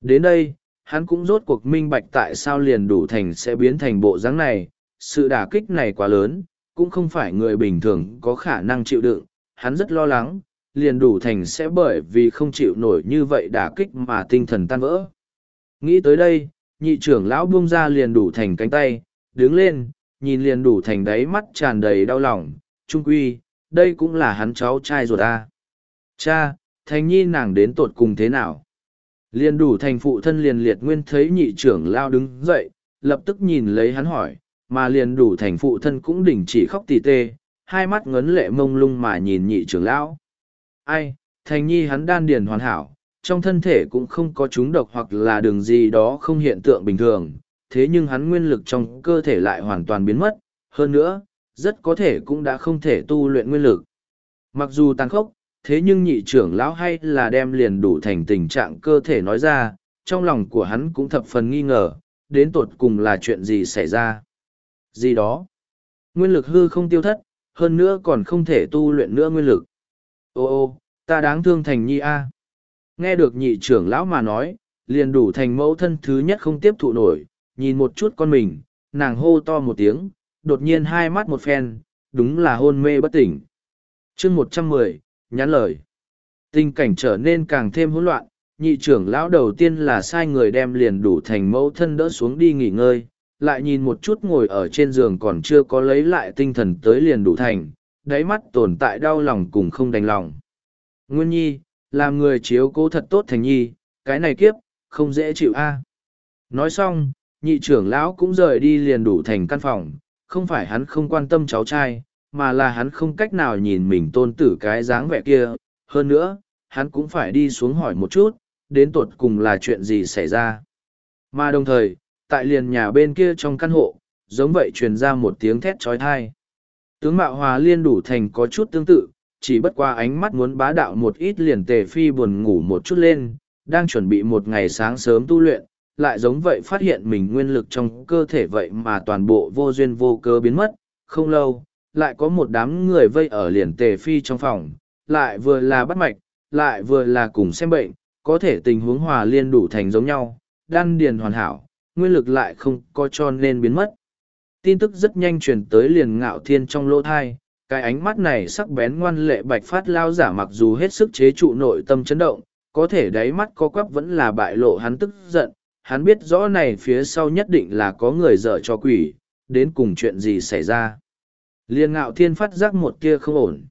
Speaker 1: Đến đây, hắn cũng rốt cuộc minh bạch tại sao liền đủ thành sẽ biến thành bộ dáng này, sự đả kích này quá lớn, cũng không phải người bình thường có khả năng chịu đựng, hắn rất lo lắng, liền đủ thành sẽ bởi vì không chịu nổi như vậy đả kích mà tinh thần tan vỡ. Nghĩ tới đây, nhị trưởng lão buông ra liền đủ thành cánh tay, đứng lên, nhìn liền đủ thành đáy mắt tràn đầy đau lòng, trung quy, đây cũng là hắn cháu trai ruột ta. Cha, thành nhi nàng đến tột cùng thế nào? Liền đủ thành phụ thân liền liệt nguyên thấy nhị trưởng lao đứng dậy, lập tức nhìn lấy hắn hỏi, mà liền đủ thành phụ thân cũng đình chỉ khóc tỉ tê, hai mắt ngấn lệ mông lung mà nhìn nhị trưởng lão. Ai, thành nhi hắn đan điền hoàn hảo, trong thân thể cũng không có chúng độc hoặc là đường gì đó không hiện tượng bình thường, thế nhưng hắn nguyên lực trong cơ thể lại hoàn toàn biến mất, hơn nữa, rất có thể cũng đã không thể tu luyện nguyên lực. Mặc dù tàn khốc, thế nhưng nhị trưởng lão hay là đem liền đủ thành tình trạng cơ thể nói ra, trong lòng của hắn cũng thập phần nghi ngờ, đến tột cùng là chuyện gì xảy ra. Gì đó? Nguyên lực hư không tiêu thất, hơn nữa còn không thể tu luyện nữa nguyên lực. Ô ô, ta đáng thương thành nhi a. Nghe được nhị trưởng lão mà nói, liền đủ thành mẫu thân thứ nhất không tiếp thụ nổi, nhìn một chút con mình, nàng hô to một tiếng, đột nhiên hai mắt một phen, đúng là hôn mê bất tỉnh. chương một trăm mười nhắn lời. Tình cảnh trở nên càng thêm hỗn loạn, nhị trưởng lão đầu tiên là sai người đem liền đủ thành mẫu thân đỡ xuống đi nghỉ ngơi, lại nhìn một chút ngồi ở trên giường còn chưa có lấy lại tinh thần tới liền đủ thành, đáy mắt tồn tại đau lòng cùng không đành lòng. Nguyên nhi, làm người chiếu cố thật tốt thành nhi, cái này kiếp, không dễ chịu a. Nói xong, nhị trưởng lão cũng rời đi liền đủ thành căn phòng, không phải hắn không quan tâm cháu trai, mà là hắn không cách nào nhìn mình tôn tử cái dáng vẻ kia. Hơn nữa, hắn cũng phải đi xuống hỏi một chút, đến tột cùng là chuyện gì xảy ra. Mà đồng thời, tại liền nhà bên kia trong căn hộ, giống vậy truyền ra một tiếng thét trói thai. Tướng mạo hòa liên đủ thành có chút tương tự, chỉ bất qua ánh mắt muốn bá đạo một ít liền tề phi buồn ngủ một chút lên, đang chuẩn bị một ngày sáng sớm tu luyện, lại giống vậy phát hiện mình nguyên lực trong cơ thể vậy mà toàn bộ vô duyên vô cớ biến mất. Không lâu, lại có một đám người vây ở liền tề phi trong phòng, lại vừa là bắt mạch, lại vừa là cùng xem bệnh, có thể tình huống hòa liên đủ thành giống nhau, đan điền hoàn hảo, nguyên lực lại không có cho nên biến mất. Tin tức rất nhanh truyền tới liền ngạo thiên trong lỗ thai, cái ánh mắt này sắc bén ngoan lệ bạch phát lao giả mặc dù hết sức chế trụ nội tâm chấn động, có thể đáy mắt có quắp vẫn là bại lộ hắn tức giận, hắn biết rõ này phía sau nhất định là có người dở cho quỷ, đến cùng chuyện gì xảy ra. Liên ngạo thiên phát giác một kia không ổn.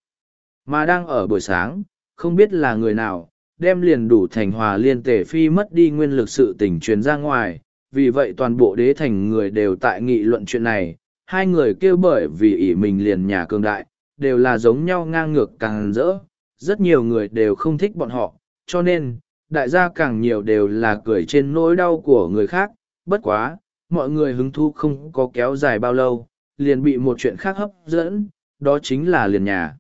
Speaker 1: Mà đang ở buổi sáng, không biết là người nào, đem liền đủ thành hòa liên tề phi mất đi nguyên lực sự tình truyền ra ngoài, vì vậy toàn bộ đế thành người đều tại nghị luận chuyện này, hai người kêu bởi vì ỷ mình liền nhà cường đại, đều là giống nhau ngang ngược càng rỡ, rất nhiều người đều không thích bọn họ, cho nên, đại gia càng nhiều đều là cười trên nỗi đau của người khác, bất quá, mọi người hứng thú không có kéo dài bao lâu, liền bị một chuyện khác hấp dẫn, đó chính là liền nhà.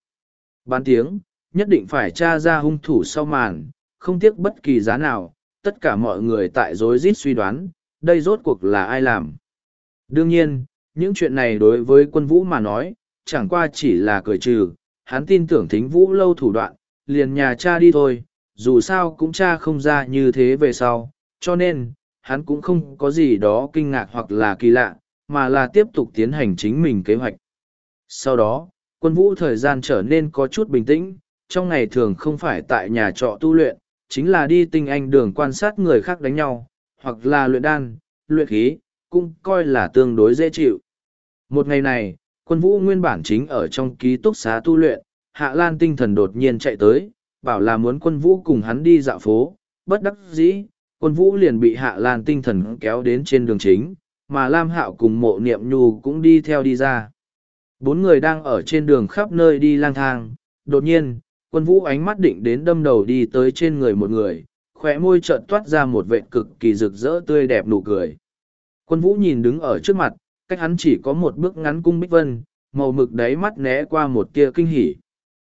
Speaker 1: Bán tiếng, nhất định phải tra ra hung thủ sau màn, không tiếc bất kỳ giá nào, tất cả mọi người tại rối rít suy đoán, đây rốt cuộc là ai làm. Đương nhiên, những chuyện này đối với quân vũ mà nói, chẳng qua chỉ là cười trừ, hắn tin tưởng thính vũ lâu thủ đoạn, liền nhà cha đi thôi, dù sao cũng cha không ra như thế về sau, cho nên, hắn cũng không có gì đó kinh ngạc hoặc là kỳ lạ, mà là tiếp tục tiến hành chính mình kế hoạch. Sau đó, quân vũ thời gian trở nên có chút bình tĩnh, trong ngày thường không phải tại nhà trọ tu luyện, chính là đi tinh anh đường quan sát người khác đánh nhau, hoặc là luyện đan, luyện khí, cũng coi là tương đối dễ chịu. Một ngày này, quân vũ nguyên bản chính ở trong ký túc xá tu luyện, Hạ Lan tinh thần đột nhiên chạy tới, bảo là muốn quân vũ cùng hắn đi dạo phố, bất đắc dĩ, quân vũ liền bị Hạ Lan tinh thần kéo đến trên đường chính, mà Lam Hạo cùng mộ niệm nhu cũng đi theo đi ra. Bốn người đang ở trên đường khắp nơi đi lang thang, đột nhiên, quân vũ ánh mắt định đến đâm đầu đi tới trên người một người, khóe môi chợt toát ra một vệt cực kỳ rực rỡ tươi đẹp nụ cười. Quân vũ nhìn đứng ở trước mặt, cách hắn chỉ có một bước ngắn cung Bích Vân, màu mực đáy mắt né qua một tia kinh hỉ.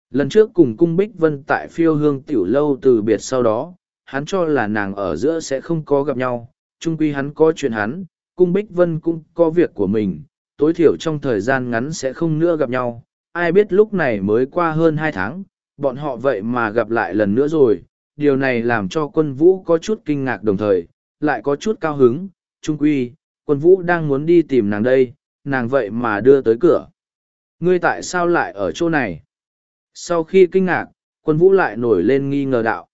Speaker 1: Lần trước cùng cung Bích Vân tại phiêu hương tiểu lâu từ biệt sau đó, hắn cho là nàng ở giữa sẽ không có gặp nhau, chung quy hắn có chuyện hắn, cung Bích Vân cũng có việc của mình, tối thiểu trong thời gian ngắn sẽ không nữa gặp nhau. Ai biết lúc này mới qua hơn hai tháng, bọn họ vậy mà gặp lại lần nữa rồi, điều này làm cho quân vũ có chút kinh ngạc đồng thời, lại có chút cao hứng, trung quy, quân vũ đang muốn đi tìm nàng đây, nàng vậy mà đưa tới cửa. Ngươi tại sao lại ở chỗ này? Sau khi kinh ngạc, quân vũ lại nổi lên nghi ngờ đạo.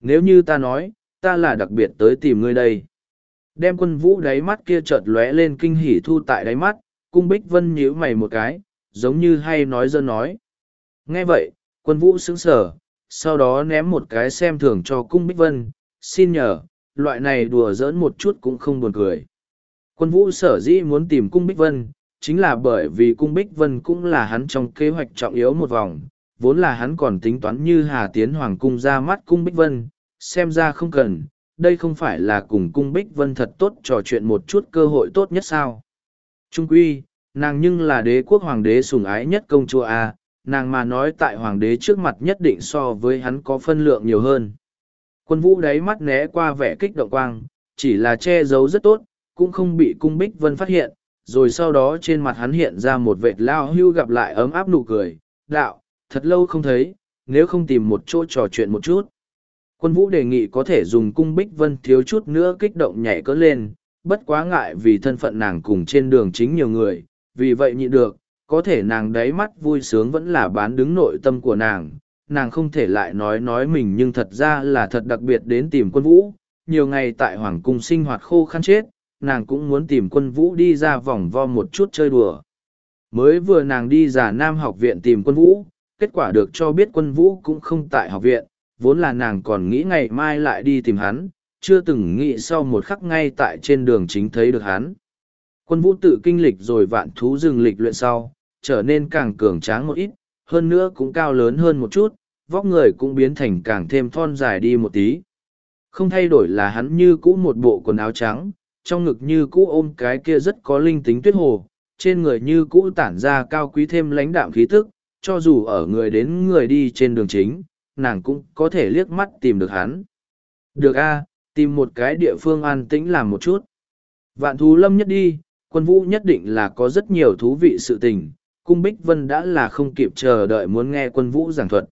Speaker 1: Nếu như ta nói, ta là đặc biệt tới tìm ngươi đây. Đem quân vũ đáy mắt kia chợt lóe lên kinh hỉ thu tại đáy mắt, cung bích vân nhíu mày một cái, giống như hay nói dơ nói. Nghe vậy, quân vũ sững sờ, sau đó ném một cái xem thường cho cung bích vân, xin nhờ, loại này đùa giỡn một chút cũng không buồn cười. Quân vũ sở dĩ muốn tìm cung bích vân, chính là bởi vì cung bích vân cũng là hắn trong kế hoạch trọng yếu một vòng, vốn là hắn còn tính toán như Hà Tiến Hoàng cung ra mắt cung bích vân, xem ra không cần, đây không phải là cùng cung bích vân thật tốt trò chuyện một chút cơ hội tốt nhất sao. Trung quy, nàng nhưng là đế quốc hoàng đế sủng ái nhất công chúa A, nàng mà nói tại hoàng đế trước mặt nhất định so với hắn có phân lượng nhiều hơn. Quân vũ đáy mắt né qua vẻ kích động quang, chỉ là che giấu rất tốt, cũng không bị cung bích vân phát hiện, rồi sau đó trên mặt hắn hiện ra một vệt lao hưu gặp lại ấm áp nụ cười, đạo, thật lâu không thấy, nếu không tìm một chỗ trò chuyện một chút. Quân vũ đề nghị có thể dùng cung bích vân thiếu chút nữa kích động nhảy cỡ lên, bất quá ngại vì thân phận nàng cùng trên đường chính nhiều người, vì vậy nhịn được, có thể nàng đáy mắt vui sướng vẫn là bán đứng nội tâm của nàng, nàng không thể lại nói nói mình nhưng thật ra là thật đặc biệt đến tìm quân vũ. Nhiều ngày tại Hoàng Cung sinh hoạt khô khăn chết, nàng cũng muốn tìm quân vũ đi ra vòng vo một chút chơi đùa. Mới vừa nàng đi giả Nam học viện tìm quân vũ, kết quả được cho biết quân vũ cũng không tại học viện, vốn là nàng còn nghĩ ngày mai lại đi tìm hắn, chưa từng nghĩ sau một khắc ngay tại trên đường chính thấy được hắn. Quân vũ tự kinh lịch rồi vạn thú rừng lịch luyện sau, trở nên càng cường tráng một ít, hơn nữa cũng cao lớn hơn một chút, vóc người cũng biến thành càng thêm thon dài đi một tí. Không thay đổi là hắn như cũ một bộ quần áo trắng, trong ngực như cũ ôm cái kia rất có linh tính tuyết hồ, trên người như cũ tản ra cao quý thêm lãnh đạm khí tức, cho dù ở người đến người đi trên đường chính, nàng cũng có thể liếc mắt tìm được hắn. Được a, tìm một cái địa phương an tĩnh làm một chút. Vạn thú lâm nhất đi, quân vũ nhất định là có rất nhiều thú vị sự tình, cung Bích Vân đã là không kịp chờ đợi muốn nghe quân vũ giảng thuật.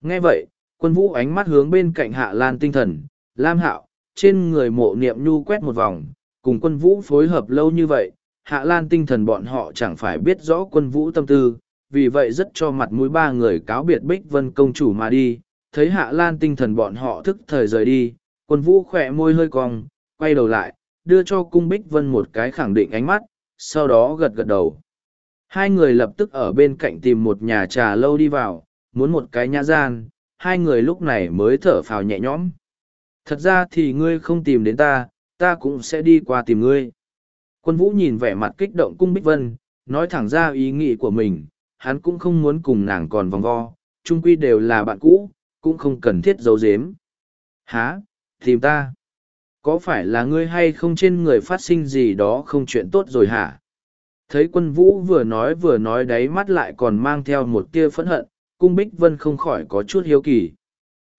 Speaker 1: Nghe vậy, quân vũ ánh mắt hướng bên cạnh hạ lan tinh thần, lam hạo, trên người mộ niệm nhu quét một vòng, cùng quân vũ phối hợp lâu như vậy, hạ lan tinh thần bọn họ chẳng phải biết rõ quân vũ tâm tư, vì vậy rất cho mặt mũi ba người cáo biệt Bích Vân công chủ mà đi, thấy hạ lan tinh thần bọn họ thức thời rời đi, quân vũ khỏe môi hơi cong, quay đầu lại, đưa cho cung Bích Vân một cái khẳng định ánh mắt, sau đó gật gật đầu. Hai người lập tức ở bên cạnh tìm một nhà trà lâu đi vào, muốn một cái nhã gian, hai người lúc này mới thở phào nhẹ nhõm. Thật ra thì ngươi không tìm đến ta, ta cũng sẽ đi qua tìm ngươi. Quân vũ nhìn vẻ mặt kích động cung Bích Vân, nói thẳng ra ý nghĩ của mình, hắn cũng không muốn cùng nàng còn vòng vo, chung quy đều là bạn cũ, cũng không cần thiết giấu giếm. Hả, tìm ta? Có phải là ngươi hay không trên người phát sinh gì đó không chuyện tốt rồi hả? Thấy quân vũ vừa nói vừa nói đáy mắt lại còn mang theo một tia phẫn hận, cung Bích Vân không khỏi có chút hiếu kỳ.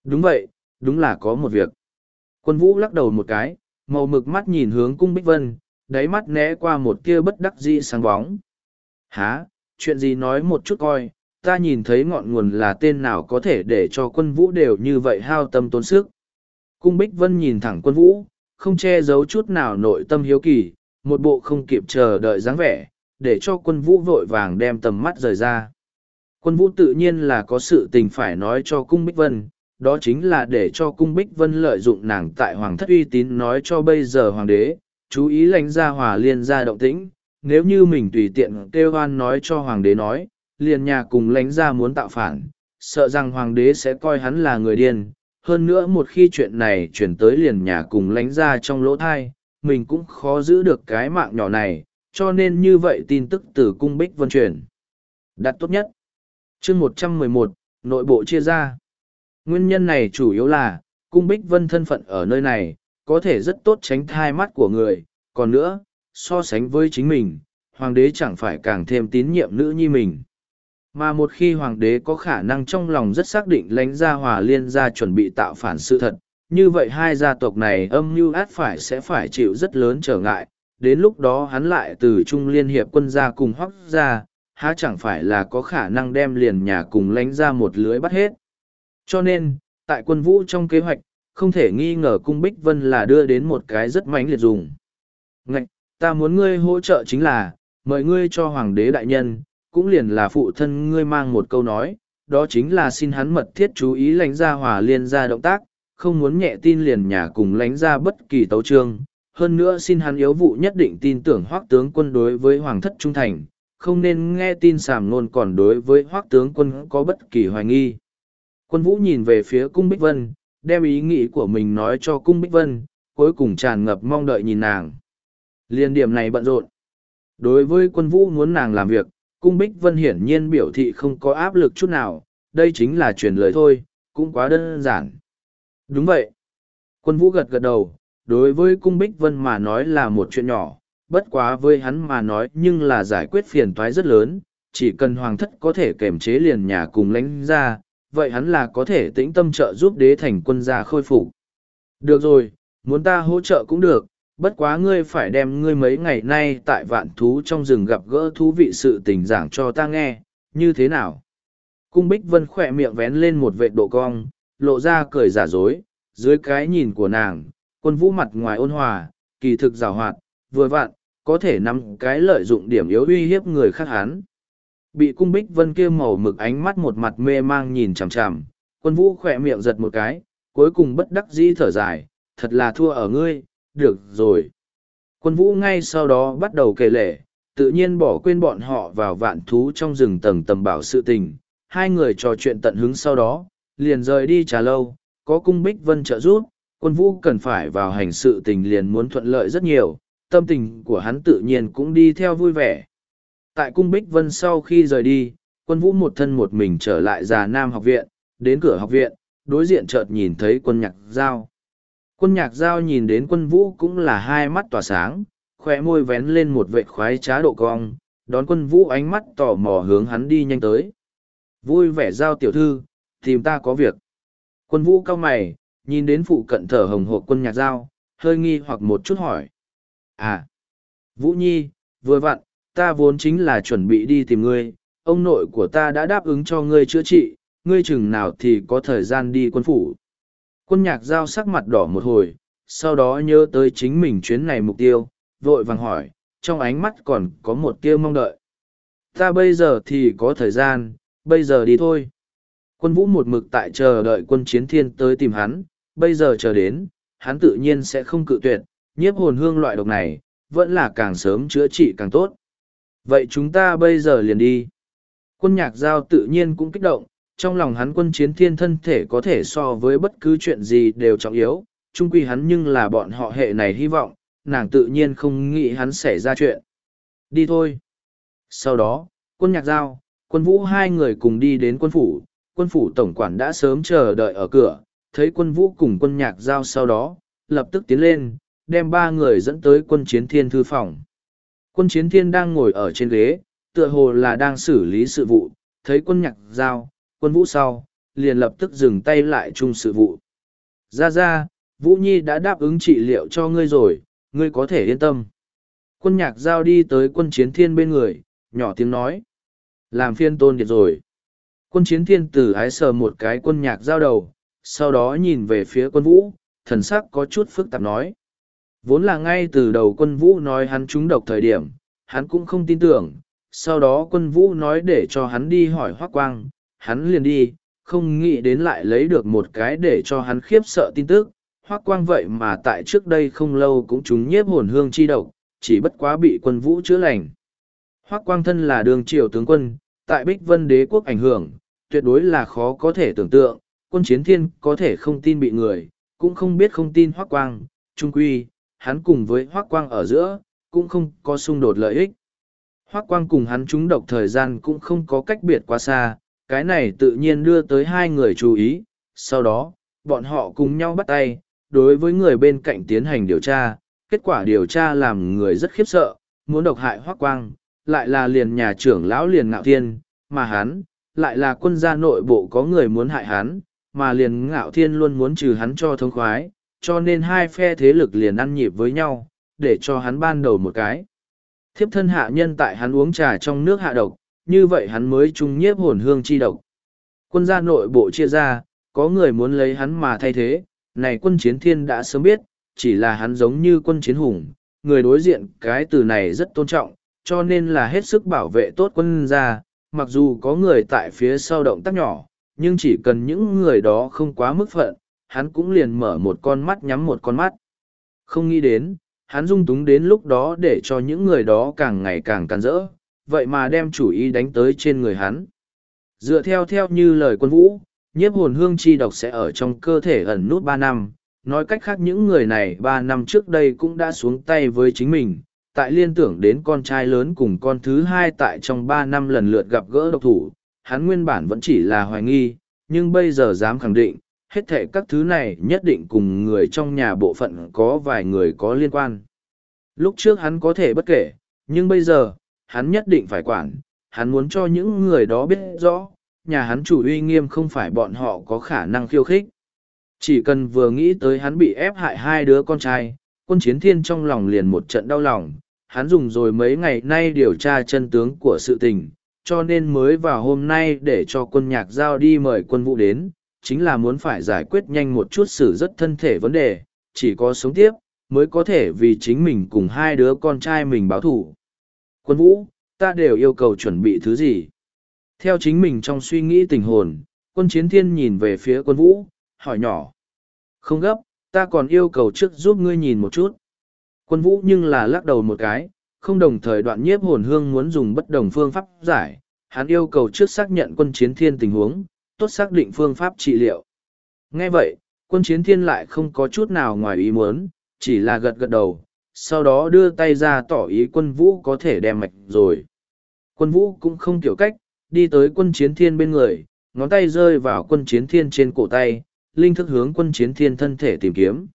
Speaker 1: Đúng vậy, đúng là có một việc. Quân vũ lắc đầu một cái, màu mực mắt nhìn hướng cung Bích Vân, đáy mắt né qua một tia bất đắc dĩ sáng bóng. Hả, chuyện gì nói một chút coi, ta nhìn thấy ngọn nguồn là tên nào có thể để cho quân vũ đều như vậy hao tâm tốn sức. Cung Bích Vân nhìn thẳng quân vũ, không che giấu chút nào nội tâm hiếu kỳ, một bộ không kịp chờ đợi dáng vẻ, để cho quân vũ vội vàng đem tầm mắt rời ra. Quân vũ tự nhiên là có sự tình phải nói cho cung Bích Vân, đó chính là để cho cung Bích Vân lợi dụng nàng tại hoàng thất uy tín nói cho bây giờ hoàng đế, chú ý lãnh gia hòa liên gia động tĩnh, nếu như mình tùy tiện kêu oan nói cho hoàng đế nói, liền nhà cùng lãnh gia muốn tạo phản, sợ rằng hoàng đế sẽ coi hắn là người điên. Hơn nữa một khi chuyện này chuyển tới liền nhà cùng lãnh gia trong lỗ thai, mình cũng khó giữ được cái mạng nhỏ này, cho nên như vậy tin tức từ cung bích vân truyền. Đặt tốt nhất. chương một trăm mười một nội bộ chia ra. Nguyên nhân này chủ yếu là, cung bích vân thân phận ở nơi này, có thể rất tốt tránh thai mắt của người, còn nữa, so sánh với chính mình, hoàng đế chẳng phải càng thêm tín nhiệm nữ nhi mình. Mà một khi hoàng đế có khả năng trong lòng rất xác định lãnh gia hòa liên gia chuẩn bị tạo phản sự thật, như vậy hai gia tộc này âm mưu át phải sẽ phải chịu rất lớn trở ngại, đến lúc đó hắn lại từ Trung Liên Hiệp quân gia cùng hoắc gia, há chẳng phải là có khả năng đem liền nhà cùng lãnh ra một lưới bắt hết. Cho nên, tại quân vũ trong kế hoạch, không thể nghi ngờ cung Bích Vân là đưa đến một cái rất mánh liệt dùng. Ngạch, ta muốn ngươi hỗ trợ chính là, mời ngươi cho hoàng đế đại nhân, cũng liền là phụ thân ngươi mang một câu nói, đó chính là xin hắn mật thiết chú ý lãnh gia hòa liên gia động tác, không muốn nhẹ tin liền nhà cùng lãnh gia bất kỳ tấu trương. Hơn nữa xin hắn yếu vụ nhất định tin tưởng hoác tướng quân đối với hoàng thất trung thành, không nên nghe tin sàm nôn còn đối với hoác tướng quân có bất kỳ hoài nghi. Quân vũ nhìn về phía cung Bích Vân, đem ý nghĩ của mình nói cho cung Bích Vân, cuối cùng tràn ngập mong đợi nhìn nàng. Liên điểm này bận rộn. Đối với quân vũ muốn nàng làm việc, cung Bích Vân hiển nhiên biểu thị không có áp lực chút nào, đây chính là truyền lời thôi, cũng quá đơn giản. Đúng vậy. Quân vũ gật gật đầu, đối với cung Bích Vân mà nói là một chuyện nhỏ, bất quá với hắn mà nói nhưng là giải quyết phiền toái rất lớn, chỉ cần hoàng thất có thể kềm chế liền nhà cùng lãnh ra, vậy hắn là có thể tĩnh tâm trợ giúp đế thành quân gia khôi phục. Được rồi, muốn ta hỗ trợ cũng được, bất quá ngươi phải đem ngươi mấy ngày nay tại vạn thú trong rừng gặp gỡ thú vị sự tình giảng cho ta nghe, như thế nào? Cung Bích Vân khỏe miệng vén lên một vệ độ cong, lộ ra cười giả dối, dưới cái nhìn của nàng, quân vũ mặt ngoài ôn hòa, kỳ thực rào hoạt, vừa vặn, có thể nắm cái lợi dụng điểm yếu uy hiếp người khác hắn. Bị cung bích vân kia màu mực ánh mắt một mặt mê mang nhìn chằm chằm, quân vũ khỏe miệng giật một cái, cuối cùng bất đắc dĩ thở dài, thật là thua ở ngươi, được rồi. Quân vũ ngay sau đó bắt đầu kể lể, tự nhiên bỏ quên bọn họ vào vạn thú trong rừng tầng tầm bảo sự tình. Hai người trò chuyện tận hứng sau đó, liền rời đi trà lâu, có cung bích vân trợ giúp, quân vũ cần phải vào hành sự tình liền muốn thuận lợi rất nhiều, tâm tình của hắn tự nhiên cũng đi theo vui vẻ. Tại cung bích vân sau khi rời đi, quân vũ một thân một mình trở lại già nam học viện, đến cửa học viện, đối diện chợt nhìn thấy quân nhạc giao. Quân nhạc giao nhìn đến quân vũ cũng là hai mắt tỏa sáng, khỏe môi vén lên một vệt khoái trá độ cong, đón quân vũ ánh mắt tò mò hướng hắn đi nhanh tới. Vui vẻ giao tiểu thư, tìm ta có việc. Quân vũ cao mày, nhìn đến phụ cận thở hồng hộc quân nhạc giao, hơi nghi hoặc một chút hỏi. À, Vũ Nhi, vừa vặn, ta vốn chính là chuẩn bị đi tìm ngươi, ông nội của ta đã đáp ứng cho ngươi chữa trị, ngươi chừng nào thì có thời gian đi quân phủ. Quân nhạc giao sắc mặt đỏ một hồi, sau đó nhớ tới chính mình chuyến này mục tiêu, vội vàng hỏi, trong ánh mắt còn có một tia mong đợi. Ta bây giờ thì có thời gian, bây giờ đi thôi. Quân vũ một mực tại chờ đợi quân chiến thiên tới tìm hắn, bây giờ chờ đến, hắn tự nhiên sẽ không cự tuyệt, nhiếp hồn hương loại độc này, vẫn là càng sớm chữa trị càng tốt. Vậy chúng ta bây giờ liền đi. Quân nhạc giao tự nhiên cũng kích động, trong lòng hắn quân chiến thiên thân thể có thể so với bất cứ chuyện gì đều trọng yếu, trung quy hắn nhưng là bọn họ hệ này hy vọng, nàng tự nhiên không nghĩ hắn xảy ra chuyện. Đi thôi. Sau đó, quân nhạc giao, quân vũ hai người cùng đi đến quân phủ, quân phủ tổng quản đã sớm chờ đợi ở cửa, thấy quân vũ cùng quân nhạc giao sau đó, lập tức tiến lên, đem ba người dẫn tới quân chiến thiên thư phòng. Quân chiến thiên đang ngồi ở trên ghế, tựa hồ là đang xử lý sự vụ, thấy quân nhạc giao, quân vũ sau, liền lập tức dừng tay lại chung sự vụ. Ra ra, Vũ Nhi đã đáp ứng trị liệu cho ngươi rồi, ngươi có thể yên tâm. Quân nhạc giao đi tới quân chiến thiên bên người, nhỏ tiếng nói. Làm phiên tôn điệt rồi. Quân chiến thiên tử ái sờ một cái quân nhạc giao đầu, sau đó nhìn về phía quân vũ, thần sắc có chút phức tạp nói. Vốn là ngay từ đầu quân vũ nói hắn trúng độc thời điểm, hắn cũng không tin tưởng, sau đó quân vũ nói để cho hắn đi hỏi hoác quang, hắn liền đi, không nghĩ đến lại lấy được một cái để cho hắn khiếp sợ tin tức. Hoác quang vậy mà tại trước đây không lâu cũng trúng nhiếp hồn hương chi độc, chỉ bất quá bị quân vũ chữa lành. Hoác quang thân là đường triều tướng quân, tại Bích Vân đế quốc ảnh hưởng, tuyệt đối là khó có thể tưởng tượng, quân chiến thiên có thể không tin bị người, cũng không biết không tin hoác quang, trung quy, hắn cùng với hoác quang ở giữa, cũng không có xung đột lợi ích. Hoác quang cùng hắn trúng độc thời gian cũng không có cách biệt quá xa, cái này tự nhiên đưa tới hai người chú ý, sau đó, bọn họ cùng nhau bắt tay, đối với người bên cạnh tiến hành điều tra, kết quả điều tra làm người rất khiếp sợ, muốn độc hại hoác quang, lại là liền nhà trưởng lão liền ngạo thiên, mà hắn, lại là quân gia nội bộ có người muốn hại hắn, mà liền ngạo thiên luôn muốn trừ hắn cho thông khoái, cho nên hai phe thế lực liền ăn nhịp với nhau, để cho hắn ban đầu một cái. Thiếp thân hạ nhân tại hắn uống trà trong nước hạ độc, như vậy hắn mới trung nhiếp hồn hương chi độc. Quân gia nội bộ chia ra, có người muốn lấy hắn mà thay thế, này quân chiến thiên đã sớm biết, chỉ là hắn giống như quân chiến hùng, người đối diện cái từ này rất tôn trọng, cho nên là hết sức bảo vệ tốt quân gia, mặc dù có người tại phía sau động tác nhỏ, nhưng chỉ cần những người đó không quá mức phận, hắn cũng liền mở một con mắt nhắm một con mắt. Không nghĩ đến, hắn dung túng đến lúc đó để cho những người đó càng ngày càng càn rỡ, vậy mà đem chủ ý đánh tới trên người hắn. Dựa theo theo như lời quân vũ, nhiếp hồn hương chi độc sẽ ở trong cơ thể ẩn nút ba năm, nói cách khác những người này ba năm trước đây cũng đã xuống tay với chính mình, tại liên tưởng đến con trai lớn cùng con thứ hai tại trong ba năm lần lượt gặp gỡ độc thủ, hắn nguyên bản vẫn chỉ là hoài nghi, nhưng bây giờ dám khẳng định, hết thệ các thứ này nhất định cùng người trong nhà bộ phận có vài người có liên quan. Lúc trước hắn có thể bất kể, nhưng bây giờ, hắn nhất định phải quản, hắn muốn cho những người đó biết rõ, nhà hắn chủ uy nghiêm không phải bọn họ có khả năng khiêu khích. Chỉ cần vừa nghĩ tới hắn bị ép hại hai đứa con trai, quân chiến thiên trong lòng liền một trận đau lòng, hắn dùng rồi mấy ngày nay điều tra chân tướng của sự tình, cho nên mới vào hôm nay để cho quân nhạc giao đi mời quân vũ đến, chính là muốn phải giải quyết nhanh một chút xử rất thân thể vấn đề, chỉ có sống tiếp, mới có thể vì chính mình cùng hai đứa con trai mình báo thủ. Quân vũ, ta đều yêu cầu chuẩn bị thứ gì? Theo chính mình trong suy nghĩ tình hồn, quân chiến thiên nhìn về phía quân vũ, hỏi nhỏ. Không gấp, ta còn yêu cầu trước giúp ngươi nhìn một chút. Quân vũ nhưng là lắc đầu một cái, không đồng thời đoạn nhiếp hồn hương muốn dùng bất đồng phương pháp giải, hắn yêu cầu trước xác nhận quân chiến thiên tình huống, tốt xác định phương pháp trị liệu. Nghe vậy, quân chiến thiên lại không có chút nào ngoài ý muốn, chỉ là gật gật đầu, sau đó đưa tay ra tỏ ý quân vũ có thể đem mạch rồi. Quân vũ cũng không kiểu cách, đi tới quân chiến thiên bên người, ngón tay rơi vào quân chiến thiên trên cổ tay, linh thức hướng quân chiến thiên thân thể tìm kiếm.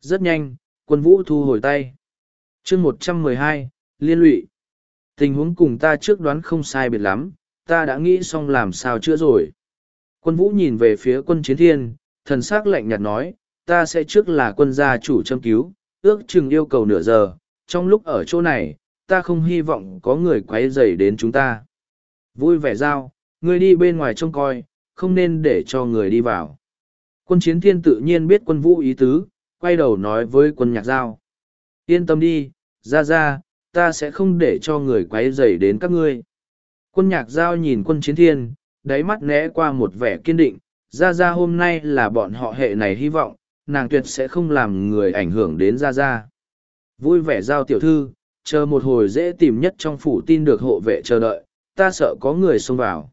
Speaker 1: Rất nhanh, quân vũ thu hồi tay. chương một trăm mười hai liên lụy. Tình huống cùng ta trước đoán không sai biệt lắm, ta đã nghĩ xong làm sao chữa rồi. Quân vũ nhìn về phía quân chiến thiên, thần sắc lạnh nhạt nói, ta sẽ trước là quân gia chủ châm cứu, ước chừng yêu cầu nửa giờ, trong lúc ở chỗ này, ta không hy vọng có người quấy rầy đến chúng ta. Vui vẻ giao, ngươi đi bên ngoài trông coi, không nên để cho người đi vào. Quân chiến thiên tự nhiên biết quân vũ ý tứ, quay đầu nói với quân nhạc giao. Yên tâm đi, ra ra, ta sẽ không để cho người quấy rầy đến các ngươi. Quân nhạc giao nhìn quân chiến thiên, đáy mắt né qua một vẻ kiên định, ra ra hôm nay là bọn họ hệ này hy vọng, nàng tuyệt sẽ không làm người ảnh hưởng đến ra ra. Vui vẻ giao tiểu thư, chờ một hồi dễ tìm nhất trong phủ tin được hộ vệ chờ đợi, ta sợ có người xông vào.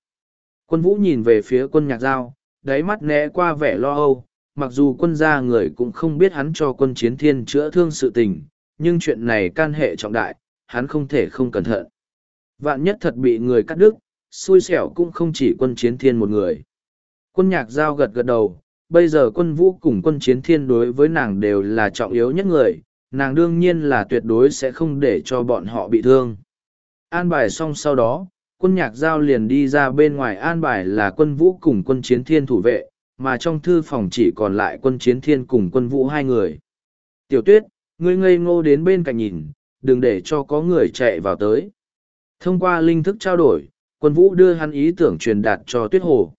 Speaker 1: Quân vũ nhìn về phía quân nhạc giao, đáy mắt né qua vẻ lo âu, mặc dù quân gia người cũng không biết hắn cho quân chiến thiên chữa thương sự tình, nhưng chuyện này can hệ trọng đại, hắn không thể không cẩn thận. Vạn nhất thật bị người cắt đứt, xui xẻo cũng không chỉ quân chiến thiên một người. Quân nhạc giao gật gật đầu, bây giờ quân vũ cùng quân chiến thiên đối với nàng đều là trọng yếu nhất người, nàng đương nhiên là tuyệt đối sẽ không để cho bọn họ bị thương. An bài xong sau đó, quân nhạc giao liền đi ra bên ngoài an bài là quân vũ cùng quân chiến thiên thủ vệ, mà trong thư phòng chỉ còn lại quân chiến thiên cùng quân vũ hai người. Tiểu tuyết, ngươi ngây ngô đến bên cạnh nhìn, đừng để cho có người chạy vào tới. Thông qua linh thức trao đổi, quân vũ đưa hắn ý tưởng truyền đạt cho tuyết hồ.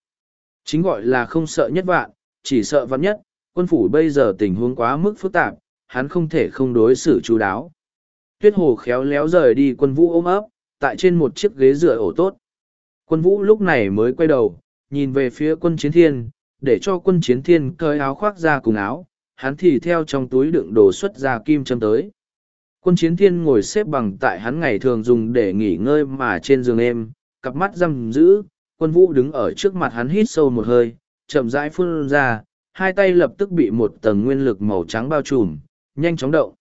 Speaker 1: Chính gọi là không sợ nhất vạn, chỉ sợ vạn nhất, quân phủ bây giờ tình huống quá mức phức tạp, hắn không thể không đối xử chú đáo. Tuyết hồ khéo léo rời đi quân vũ ôm ấp, tại trên một chiếc ghế dựa ổ tốt. Quân vũ lúc này mới quay đầu, nhìn về phía quân chiến thiên, để cho quân chiến thiên cởi áo khoác ra cùng áo, hắn thì theo trong túi đựng đồ xuất ra kim châm tới. Quân chiến thiên ngồi xếp bằng tại hắn ngày thường dùng để nghỉ ngơi mà trên giường êm, cặp mắt răm giữ, quân vũ đứng ở trước mặt hắn hít sâu một hơi, chậm rãi phun ra, hai tay lập tức bị một tầng nguyên lực màu trắng bao trùm, nhanh chóng động.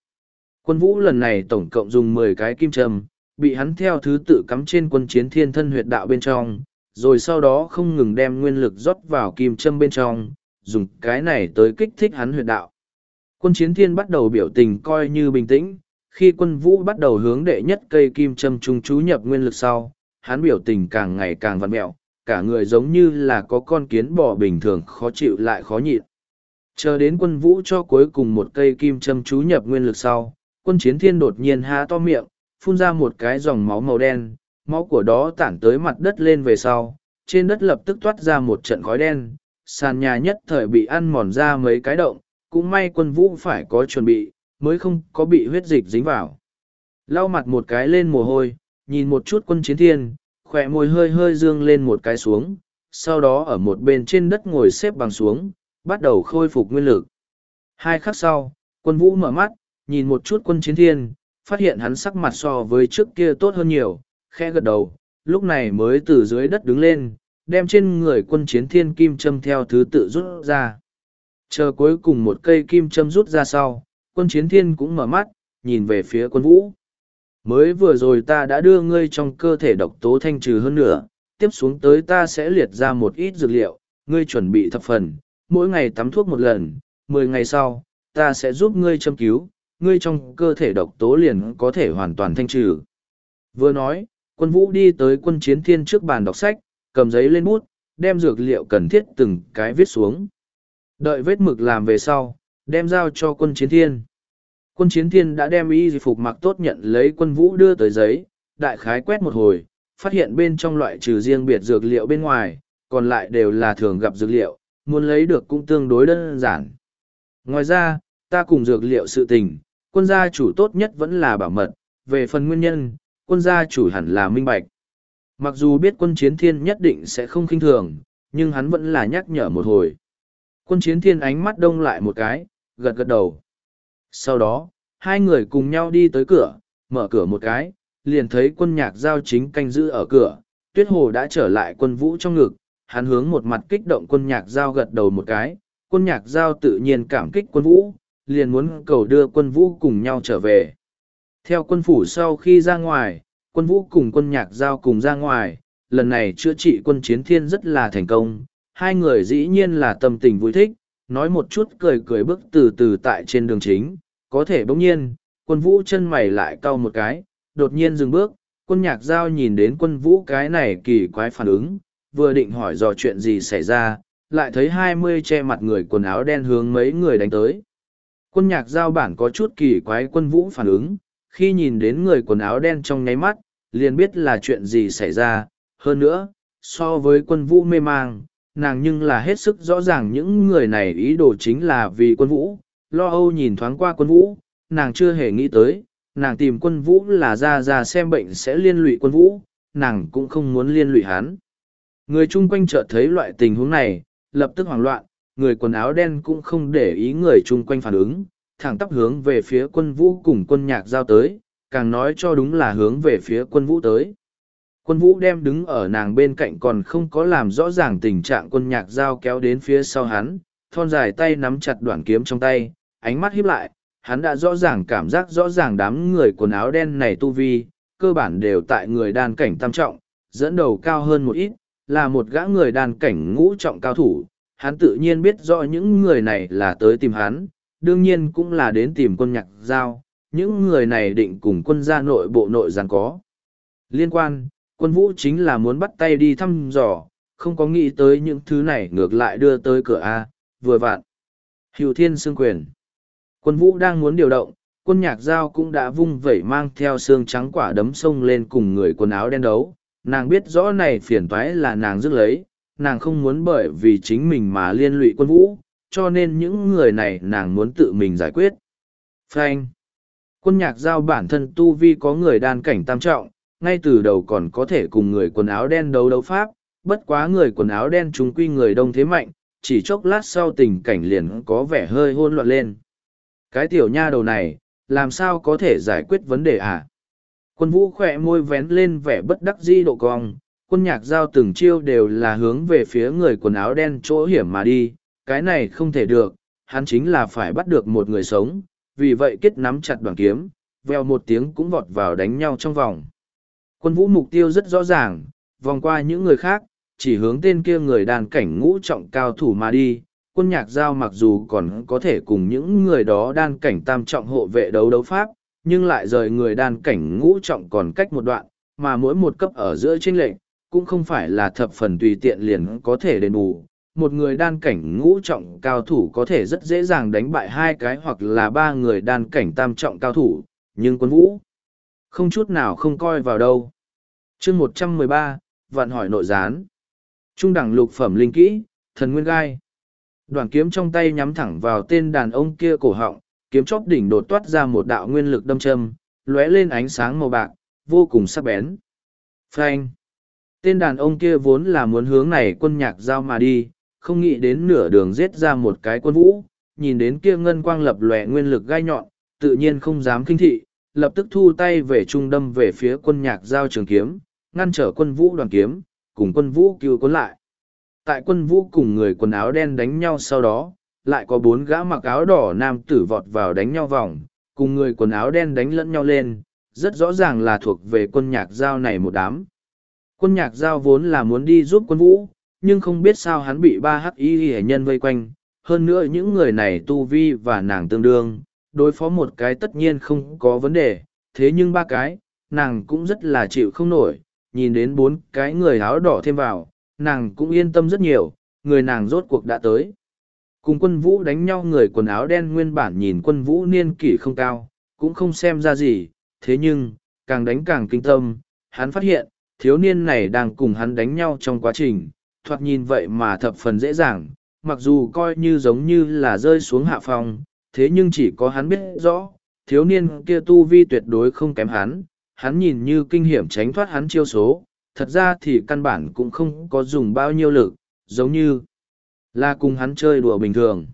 Speaker 1: Quân vũ lần này tổng cộng dùng mười cái kim châm, bị hắn theo thứ tự cắm trên quân chiến thiên thân huyệt đạo bên trong, rồi sau đó không ngừng đem nguyên lực rót vào kim châm bên trong, dùng cái này tới kích thích hắn huyệt đạo. Quân chiến thiên bắt đầu biểu tình coi như bình tĩnh, khi quân vũ bắt đầu hướng đệ nhất cây kim châm trung chú nhập nguyên lực sau, hắn biểu tình càng ngày càng vặn mẹo, cả người giống như là có con kiến bò bình thường khó chịu lại khó nhịn. Chờ đến quân vũ cho cuối cùng một cây kim châm chú nhập nguyên lực sau, quân chiến thiên đột nhiên há to miệng, phun ra một cái dòng máu màu đen, máu của đó tản tới mặt đất lên về sau, trên đất lập tức toát ra một trận khói đen, sàn nhà nhất thời bị ăn mòn ra mấy cái động, cũng may quân vũ phải có chuẩn bị, mới không có bị huyết dịch dính vào. Lau mặt một cái lên mồ hôi, nhìn một chút quân chiến thiên, khỏe môi hơi hơi dương lên một cái xuống, sau đó ở một bên trên đất ngồi xếp bằng xuống, bắt đầu khôi phục nguyên lực. Hai khắc sau, quân vũ mở mắt, nhìn một chút quân chiến thiên, phát hiện hắn sắc mặt so với trước kia tốt hơn nhiều, khẽ gật đầu, lúc này mới từ dưới đất đứng lên, đem trên người quân chiến thiên kim châm theo thứ tự rút ra. Chờ cuối cùng một cây kim châm rút ra sau, quân chiến thiên cũng mở mắt, nhìn về phía quân vũ. Mới vừa rồi ta đã đưa ngươi trong cơ thể độc tố thanh trừ hơn nữa, tiếp xuống tới ta sẽ liệt ra một ít dược liệu, ngươi chuẩn bị thập phần, mỗi ngày tắm thuốc một lần, mười ngày sau, ta sẽ giúp ngươi châm cứu, ngươi trong cơ thể độc tố liền có thể hoàn toàn thanh trừ. Vừa nói, quân vũ đi tới quân chiến thiên trước bàn đọc sách, cầm giấy lên bút, đem dược liệu cần thiết từng cái viết xuống. Đợi vết mực làm về sau, đem giao cho quân chiến thiên. Quân chiến thiên đã đem y phục mặc tốt nhận lấy quân vũ đưa tới giấy, đại khái quét một hồi, phát hiện bên trong loại trừ riêng biệt dược liệu bên ngoài, còn lại đều là thường gặp dược liệu, muốn lấy được cũng tương đối đơn giản. Ngoài ra, ta cùng dược liệu sự tình, quân gia chủ tốt nhất vẫn là bảo mật, về phần nguyên nhân, quân gia chủ hẳn là minh bạch. Mặc dù biết quân chiến thiên nhất định sẽ không khinh thường, nhưng hắn vẫn là nhắc nhở một hồi. Quân chiến thiên ánh mắt đông lại một cái, gật gật đầu. Sau đó, hai người cùng nhau đi tới cửa, mở cửa một cái, liền thấy quân nhạc giao chính canh giữ ở cửa. Tuyết hồ đã trở lại quân vũ trong ngực, hắn hướng một mặt kích động quân nhạc giao gật đầu một cái. Quân nhạc giao tự nhiên cảm kích quân vũ, liền muốn cầu đưa quân vũ cùng nhau trở về. Theo quân phủ sau khi ra ngoài, quân vũ cùng quân nhạc giao cùng ra ngoài, lần này chữa trị quân chiến thiên rất là thành công, hai người dĩ nhiên là tâm tình vui thích, nói một chút cười cười bước từ từ tại trên đường chính, có thể bỗng nhiên, quân vũ chân mày lại cau một cái, đột nhiên dừng bước, quân nhạc giao nhìn đến quân vũ cái này kỳ quái phản ứng, vừa định hỏi dò chuyện gì xảy ra, lại thấy hai mươi che mặt người quần áo đen hướng mấy người đánh tới. Quân nhạc giao bản có chút kỳ quái quân vũ phản ứng, khi nhìn đến người quần áo đen trong nháy mắt, liền biết là chuyện gì xảy ra, hơn nữa, so với quân vũ mê mang, nàng nhưng là hết sức rõ ràng những người này ý đồ chính là vì quân vũ, lo âu nhìn thoáng qua quân vũ, nàng chưa hề nghĩ tới, nàng tìm quân vũ là ra ra xem bệnh sẽ liên lụy quân vũ, nàng cũng không muốn liên lụy hắn. Người chung quanh chợt thấy loại tình huống này, lập tức hoảng loạn, người quần áo đen cũng không để ý người chung quanh phản ứng, thẳng tắp hướng về phía quân vũ cùng quân nhạc giao tới, càng nói cho đúng là hướng về phía quân vũ tới. Quân vũ đem đứng ở nàng bên cạnh còn không có làm rõ ràng tình trạng quân nhạc giao kéo đến phía sau hắn, thon dài tay nắm chặt đoạn kiếm trong tay, ánh mắt híp lại, hắn đã rõ ràng cảm giác rõ ràng đám người quần áo đen này tu vi, cơ bản đều tại người đàn cảnh tam trọng, dẫn đầu cao hơn một ít, là một gã người đàn cảnh ngũ trọng cao thủ, hắn tự nhiên biết rõ những người này là tới tìm hắn, đương nhiên cũng là đến tìm quân nhạc giao, những người này định cùng quân gia nội bộ nội gián có. Liên quan, quân vũ chính là muốn bắt tay đi thăm dò, không có nghĩ tới những thứ này ngược lại đưa tới cửa A, vừa vặn. Hữu thiên xương quyền. Quân vũ đang muốn điều động, quân nhạc giao cũng đã vung vẩy mang theo xương trắng quả đấm sông lên cùng người quần áo đen đấu. Nàng biết rõ này phiền toái là nàng dứt lấy, nàng không muốn bởi vì chính mình mà liên lụy quân vũ, cho nên những người này nàng muốn tự mình giải quyết. Frank Quân nhạc giao bản thân tu vi có người đàn cảnh tam trọng, ngay từ đầu còn có thể cùng người quần áo đen đấu đấu pháp, bất quá người quần áo đen chúng quy người đông thế mạnh, chỉ chốc lát sau tình cảnh liền có vẻ hơi hôn loạn lên. Cái tiểu nha đầu này, làm sao có thể giải quyết vấn đề à? Quân vũ khỏe môi vén lên vẻ bất đắc dĩ độ cong, quân nhạc giao từng chiêu đều là hướng về phía người quần áo đen chỗ hiểm mà đi, cái này không thể được, hắn chính là phải bắt được một người sống, vì vậy kết nắm chặt đoàn kiếm, veo một tiếng cũng vọt vào đánh nhau trong vòng. Quân vũ mục tiêu rất rõ ràng, vòng qua những người khác, chỉ hướng tên kia người đàn cảnh ngũ trọng cao thủ mà đi. Quân nhạc giao mặc dù còn có thể cùng những người đó đan cảnh tam trọng hộ vệ đấu đấu pháp, nhưng lại rời người đan cảnh ngũ trọng còn cách một đoạn, mà mỗi một cấp ở giữa trên lệnh, cũng không phải là thập phần tùy tiện liền có thể đền bù. Một người đan cảnh ngũ trọng cao thủ có thể rất dễ dàng đánh bại hai cái hoặc là ba người đan cảnh tam trọng cao thủ, nhưng quân vũ không chút nào không coi vào đâu. chương một trăm mười ba vạn hỏi nội gián. Trung đẳng lục phẩm linh kỹ, thần nguyên gai. Đoàn kiếm trong tay nhắm thẳng vào tên đàn ông kia cổ họng, kiếm chóp đỉnh đột toát ra một đạo nguyên lực đâm châm, lóe lên ánh sáng màu bạc, vô cùng sắc bén. Phanh. Tên đàn ông kia vốn là muốn hướng này quân nhạc giao mà đi, không nghĩ đến nửa đường giết ra một cái quân vũ, nhìn đến kia ngân quang lập lòe nguyên lực gai nhọn, tự nhiên không dám kinh thị, lập tức thu tay về trung đâm về phía quân nhạc giao trường kiếm, ngăn trở quân vũ đoàn kiếm, cùng quân vũ cứu quân lại. Tại quân vũ cùng người quần áo đen đánh nhau sau đó, lại có bốn gã mặc áo đỏ nam tử vọt vào đánh nhau vòng, cùng người quần áo đen đánh lẫn nhau lên, rất rõ ràng là thuộc về quân nhạc giao này một đám. Quân nhạc giao vốn là muốn đi giúp quân vũ, nhưng không biết sao hắn bị ba hắc y hệ nhân vây quanh, hơn nữa những người này tu vi và nàng tương đương, đối phó một cái tất nhiên không có vấn đề, thế nhưng ba cái, nàng cũng rất là chịu không nổi, nhìn đến bốn cái người áo đỏ thêm vào, nàng cũng yên tâm rất nhiều, người nàng rốt cuộc đã tới. Cùng quân vũ đánh nhau người quần áo đen nguyên bản nhìn quân vũ niên kỷ không cao, cũng không xem ra gì, thế nhưng, càng đánh càng kinh tâm, hắn phát hiện, thiếu niên này đang cùng hắn đánh nhau trong quá trình, thoạt nhìn vậy mà thập phần dễ dàng, mặc dù coi như giống như là rơi xuống hạ phòng, thế nhưng chỉ có hắn biết rõ, thiếu niên kia tu vi tuyệt đối không kém hắn, hắn nhìn như kinh hiểm tránh thoát hắn chiêu số, thật ra thì căn bản cũng không có dùng bao nhiêu lực, giống như là cùng hắn chơi đùa bình thường.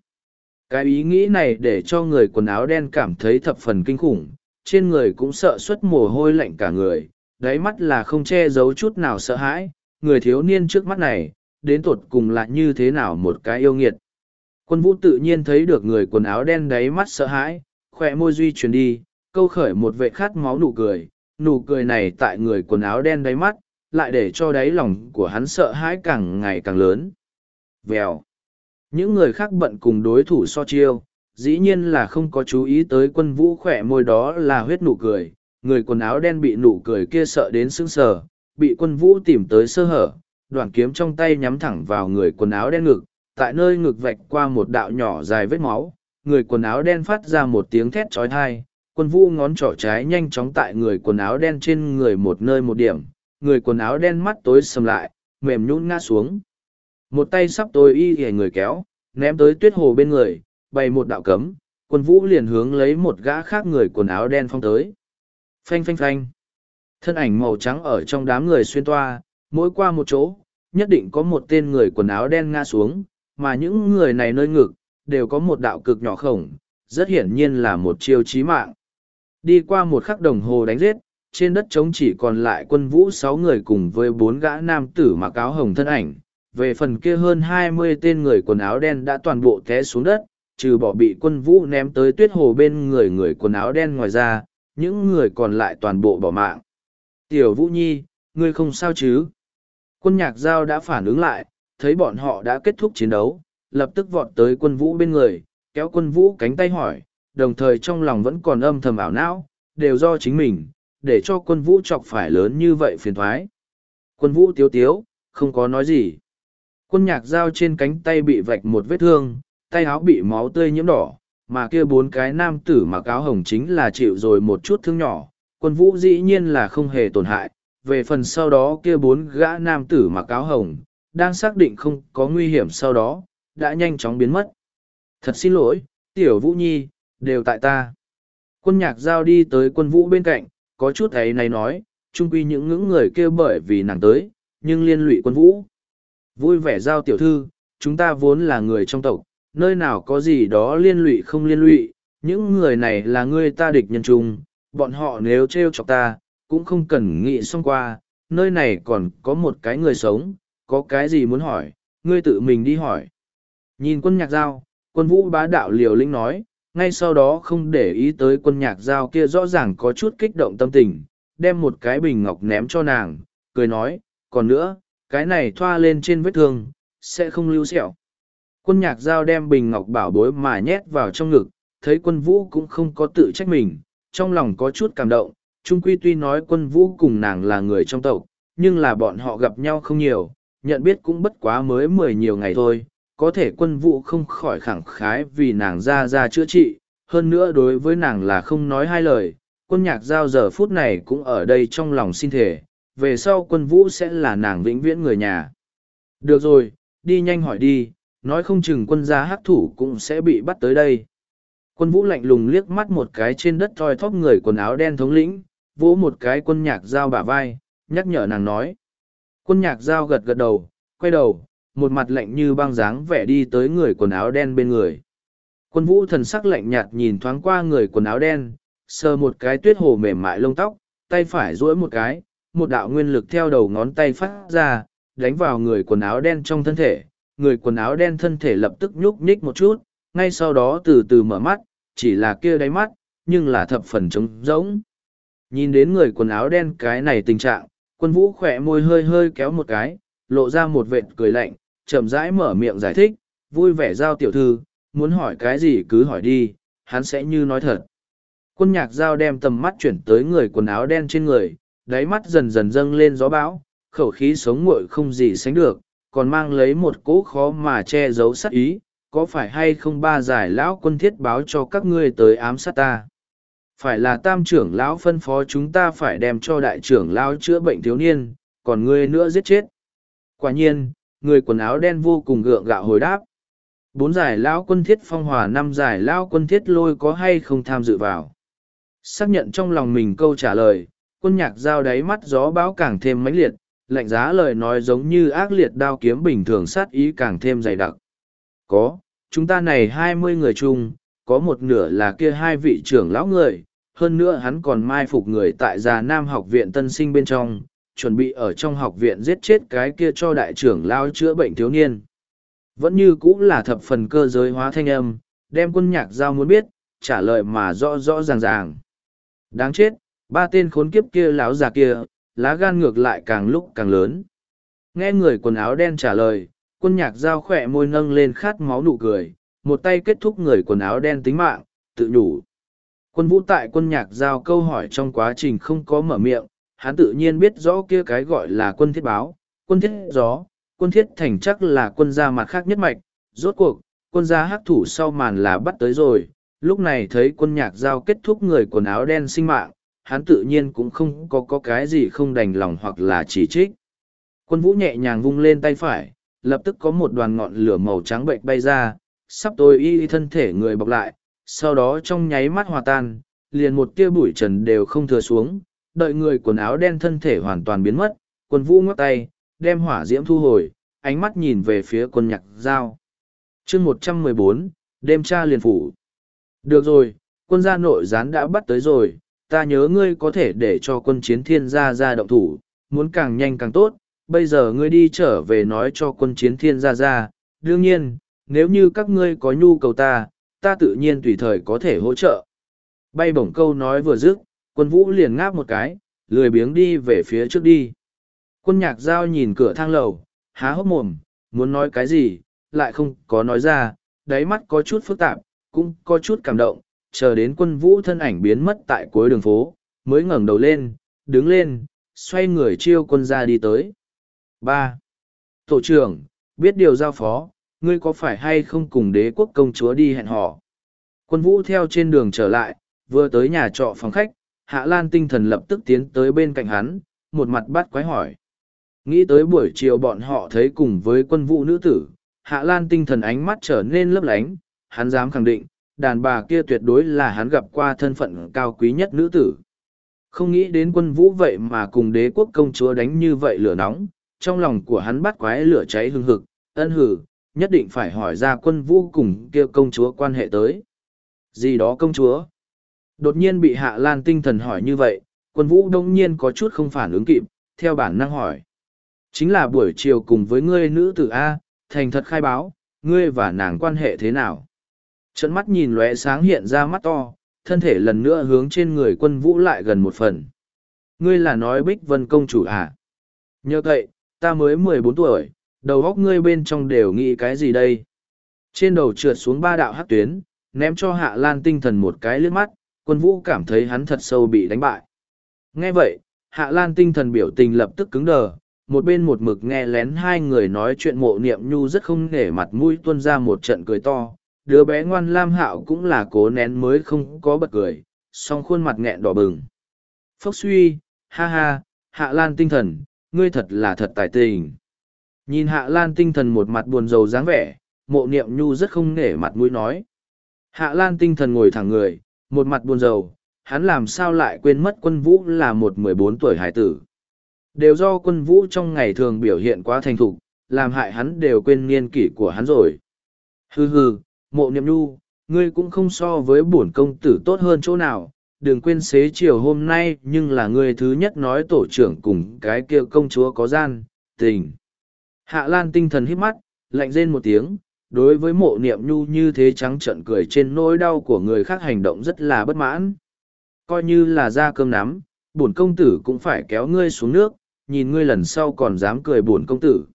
Speaker 1: Cái ý nghĩ này để cho người quần áo đen cảm thấy thập phần kinh khủng, trên người cũng sợ xuất mồ hôi lạnh cả người, đáy mắt là không che giấu chút nào sợ hãi, người thiếu niên trước mắt này, đến tột cùng là như thế nào một cái yêu nghiệt. Quân vũ tự nhiên thấy được người quần áo đen đáy mắt sợ hãi, khỏe môi duy chuyển đi, câu khởi một vệ khát máu nụ cười, nụ cười này tại người quần áo đen đáy mắt, lại để cho đáy lòng của hắn sợ hãi càng ngày càng lớn. Vèo. Những người khác bận cùng đối thủ so chiêu, dĩ nhiên là không có chú ý tới quân vũ khỏe môi đó là huyết nụ cười, người quần áo đen bị nụ cười kia sợ đến sững sờ, bị quân vũ tìm tới sơ hở, đoạn kiếm trong tay nhắm thẳng vào người quần áo đen ngực, tại nơi ngực vạch qua một đạo nhỏ dài vết máu, người quần áo đen phát ra một tiếng thét chói tai, quân vũ ngón trỏ trái nhanh chóng tại người quần áo đen trên người một nơi một điểm, người quần áo đen mắt tối sầm lại, mềm nhũn ngã xuống. Một tay sắp tôi y hề người kéo, ném tới tuyết hồ bên người, bày một đạo cấm, quân vũ liền hướng lấy một gã khác người quần áo đen phong tới. Phanh phanh phanh. Thân ảnh màu trắng ở trong đám người xuyên toa, mỗi qua một chỗ, nhất định có một tên người quần áo đen ngã xuống, mà những người này nơi ngực, đều có một đạo cực nhỏ khổng, rất hiển nhiên là một chiêu chí mạng. Đi qua một khắc đồng hồ đánh giết, trên đất trống chỉ còn lại quân vũ sáu người cùng với bốn gã nam tử mặc áo hồng thân ảnh. Về phần kia hơn hai mươi tên người quần áo đen đã toàn bộ té xuống đất, trừ bỏ bị quân vũ ném tới tuyết hồ bên người người quần áo đen ngoài ra, những người còn lại toàn bộ bỏ mạng. Tiểu Vũ Nhi, ngươi không sao chứ? Quân nhạc giao đã phản ứng lại, thấy bọn họ đã kết thúc chiến đấu, lập tức vọt tới quân vũ bên người, kéo quân vũ cánh tay hỏi, đồng thời trong lòng vẫn còn âm thầm ảo não, đều do chính mình, để cho quân vũ chọc phải lớn như vậy phiền toái. Quân vũ tiếu tiếu, không có nói gì. Quân nhạc giao trên cánh tay bị vạch một vết thương, tay áo bị máu tươi nhiễm đỏ, mà kia bốn cái nam tử mặc áo hồng chính là chịu rồi một chút thương nhỏ, quân vũ dĩ nhiên là không hề tổn hại, về phần sau đó kia bốn gã nam tử mặc áo hồng, đang xác định không có nguy hiểm sau đó, đã nhanh chóng biến mất. Thật xin lỗi, tiểu vũ nhi, đều tại ta. Quân nhạc giao đi tới quân vũ bên cạnh, có chút ấy này nói, chung quy những ngưỡng người kêu bởi vì nàng tới, nhưng liên lụy quân vũ. Vui vẻ giao tiểu thư, chúng ta vốn là người trong tộc, nơi nào có gì đó liên lụy không liên lụy, những người này là người ta địch nhân chung, bọn họ nếu treo chọc ta, cũng không cần nghĩ xong qua, nơi này còn có một cái người sống, có cái gì muốn hỏi, ngươi tự mình đi hỏi. Nhìn quân nhạc giao, quân vũ bá đạo liều lĩnh nói, ngay sau đó không để ý tới quân nhạc giao kia rõ ràng có chút kích động tâm tình, đem một cái bình ngọc ném cho nàng, cười nói, còn nữa, cái này thoa lên trên vết thương, sẽ không lưu sẹo. Quân nhạc giao đem bình ngọc bảo bối mà nhét vào trong ngực, thấy quân vũ cũng không có tự trách mình, trong lòng có chút cảm động, trung quy tuy nói quân vũ cùng nàng là người trong tộc, nhưng là bọn họ gặp nhau không nhiều, nhận biết cũng bất quá mới mười nhiều ngày thôi, có thể quân vũ không khỏi khẳng khái vì nàng ra ra chữa trị, hơn nữa đối với nàng là không nói hai lời, quân nhạc giao giờ phút này cũng ở đây trong lòng xin thể, về sau quân vũ sẽ là nàng vĩnh viễn người nhà. Được rồi, đi nhanh hỏi đi, nói không chừng quân gia hắc thủ cũng sẽ bị bắt tới đây. Quân vũ lạnh lùng liếc mắt một cái trên đất thoi thóp người quần áo đen thống lĩnh, vỗ một cái quân nhạc giao bả vai, nhắc nhở nàng nói. Quân nhạc giao gật gật đầu, quay đầu, một mặt lạnh như băng dáng vẻ đi tới người quần áo đen bên người. Quân vũ thần sắc lạnh nhạt nhìn thoáng qua người quần áo đen, sờ một cái tuyết hồ mềm mại lông tóc, tay phải duỗi một cái, một đạo nguyên lực theo đầu ngón tay phát ra, đánh vào người quần áo đen trong thân thể. Người quần áo đen thân thể lập tức nhúc nhích một chút, ngay sau đó từ từ mở mắt, chỉ là kia đáy mắt, nhưng là thập phần trống rỗng. Nhìn đến người quần áo đen cái này tình trạng, quân vũ khỏe môi hơi hơi kéo một cái, lộ ra một vệt cười lạnh, chậm rãi mở miệng giải thích, vui vẻ giao tiểu thư, muốn hỏi cái gì cứ hỏi đi, hắn sẽ như nói thật. Quân nhạc giao đem tầm mắt chuyển tới người quần áo đen trên người, đáy mắt dần dần dâng lên gió bão, khẩu khí sống nguội không gì sánh được, còn mang lấy một cỗ khó mà che giấu sát ý, có phải hay không ba giải lão quân thiết báo cho các ngươi tới ám sát ta? Phải là tam trưởng lão phân phó chúng ta phải đem cho đại trưởng lão chữa bệnh thiếu niên, còn ngươi nữa giết chết. Quả nhiên, người quần áo đen vô cùng gượng gạo hồi đáp. Bốn giải lão quân thiết phong hòa năm giải lão quân thiết lôi có hay không tham dự vào. Xác nhận trong lòng mình câu trả lời, quân nhạc giao đáy mắt gió bão càng thêm mãnh liệt, lạnh giá lời nói giống như ác liệt đao kiếm bình thường sát ý càng thêm dày đặc. Có, chúng ta này hai mươi người chung, có một nửa là kia hai vị trưởng lão người, hơn nữa hắn còn mai phục người tại già Nam học viện tân sinh bên trong, chuẩn bị ở trong học viện giết chết cái kia cho đại trưởng lão chữa bệnh thiếu niên. Vẫn như cũng là thập phần cơ giới hóa thanh âm, đem quân nhạc giao muốn biết, trả lời mà rõ rõ ràng ràng. Đáng chết, ba tên khốn kiếp kia láo già kia, lá gan ngược lại càng lúc càng lớn. Nghe người quần áo đen trả lời, quân nhạc giao khỏe môi nâng lên khát máu nụ cười, một tay kết thúc người quần áo đen tính mạng, tự nhủ. Quân vũ tại quân nhạc giao câu hỏi trong quá trình không có mở miệng, hắn tự nhiên biết rõ kia cái gọi là quân thiết báo, quân thiết gió, quân thiết thành chắc là quân gia mặt khác nhất mạch, rốt cuộc, quân gia hắc thủ sau màn là bắt tới rồi, lúc này thấy quân nhạc giao kết thúc người quần áo đen sinh mạng, hắn tự nhiên cũng không có có cái gì không đành lòng hoặc là chỉ trích. Quân vũ nhẹ nhàng vung lên tay phải, lập tức có một đoàn ngọn lửa màu trắng bệnh bay ra, sắp tôi y thân thể người bọc lại, sau đó trong nháy mắt hòa tan, liền một tia bụi trần đều không thừa xuống, đợi người quần áo đen thân thể hoàn toàn biến mất, quân vũ ngắt tay, đem hỏa diễm thu hồi, ánh mắt nhìn về phía quân nhạc giao. chương một trăm mười bốn đêm tra liền phủ. Được rồi, quân gia nội gián đã bắt tới rồi, ta nhớ ngươi có thể để cho quân chiến thiên gia ra động thủ, muốn càng nhanh càng tốt, bây giờ ngươi đi trở về nói cho quân chiến thiên gia ra, đương nhiên, nếu như các ngươi có nhu cầu ta, ta tự nhiên tùy thời có thể hỗ trợ. Bay bổng câu nói vừa dứt, quân vũ liền ngáp một cái, lười biếng đi về phía trước đi. Quân nhạc giao nhìn cửa thang lầu, há hốc mồm, muốn nói cái gì, lại không có nói ra, đáy mắt có chút phức tạp, cũng có chút cảm động, chờ đến quân vũ thân ảnh biến mất tại cuối đường phố, mới ngẩng đầu lên, đứng lên, xoay người chiêu quân ra đi tới. ba Tổ trưởng, biết điều giao phó, ngươi có phải hay không cùng đế quốc công chúa đi hẹn hò? Quân vũ theo trên đường trở lại, vừa tới nhà trọ phòng khách, Hạ Lan tinh thần lập tức tiến tới bên cạnh hắn, một mặt bắt quái hỏi. Nghĩ tới buổi chiều bọn họ thấy cùng với quân vũ nữ tử, Hạ Lan tinh thần ánh mắt trở nên lấp lánh, hắn dám khẳng định, đàn bà kia tuyệt đối là hắn gặp qua thân phận cao quý nhất nữ tử. Không nghĩ đến quân vũ vậy mà cùng đế quốc công chúa đánh như vậy lửa nóng, trong lòng của hắn bắt quái lửa cháy hừng hực, ân hử, nhất định phải hỏi ra quân vũ cùng kia công chúa quan hệ tới. Gì đó công chúa? Đột nhiên bị Hạ Lan tinh thần hỏi như vậy, quân vũ đông nhiên có chút không phản ứng kịp, theo bản năng hỏi. Chính là buổi chiều cùng với ngươi nữ tử A, thành thật khai báo, ngươi và nàng quan hệ thế nào? Trận mắt nhìn lóe sáng hiện ra mắt to, thân thể lần nữa hướng trên người quân vũ lại gần một phần. Ngươi là nói Bích Vân Công Chủ à? Nhớ vậy, ta mới mười bốn tuổi, đầu góc ngươi bên trong đều nghĩ cái gì đây? Trên đầu trượt xuống ba đạo hắc tuyến, ném cho Hạ Lan tinh thần một cái liếc mắt, quân vũ cảm thấy hắn thật sâu bị đánh bại. Nghe vậy, Hạ Lan tinh thần biểu tình lập tức cứng đờ, một bên một mực nghe lén hai người nói chuyện mộ niệm nhu rất không nể mặt mũi tuôn ra một trận cười to. Đứa bé ngoan Lam Hạo cũng là cố nén mới không có bật cười, song khuôn mặt nghẹn đỏ bừng. Phốc suy, ha ha, Hạ Lan tinh thần, ngươi thật là thật tài tình. Nhìn Hạ Lan tinh thần một mặt buồn rầu dáng vẻ, mộ niệm nhu rất không nể mặt mũi nói. Hạ Lan tinh thần ngồi thẳng người, một mặt buồn rầu, hắn làm sao lại quên mất quân vũ là một mười bốn tuổi hải tử. Đều do quân vũ trong ngày thường biểu hiện quá thành thục, làm hại hắn đều quên niên kỷ của hắn rồi. Hừ hừ, mộ niệm nhu, ngươi cũng không so với bổn công tử tốt hơn chỗ nào, đừng quên xế chiều hôm nay nhưng là ngươi thứ nhất nói tổ trưởng cùng cái kia công chúa có gian, tình. Hạ Lan tinh thần hít mắt, lạnh rên một tiếng, đối với mộ niệm nhu như thế trắng trợn cười trên nỗi đau của người khác hành động rất là bất mãn. Coi như là ra cơm nắm, bổn công tử cũng phải kéo ngươi xuống nước, nhìn ngươi lần sau còn dám cười bổn công tử.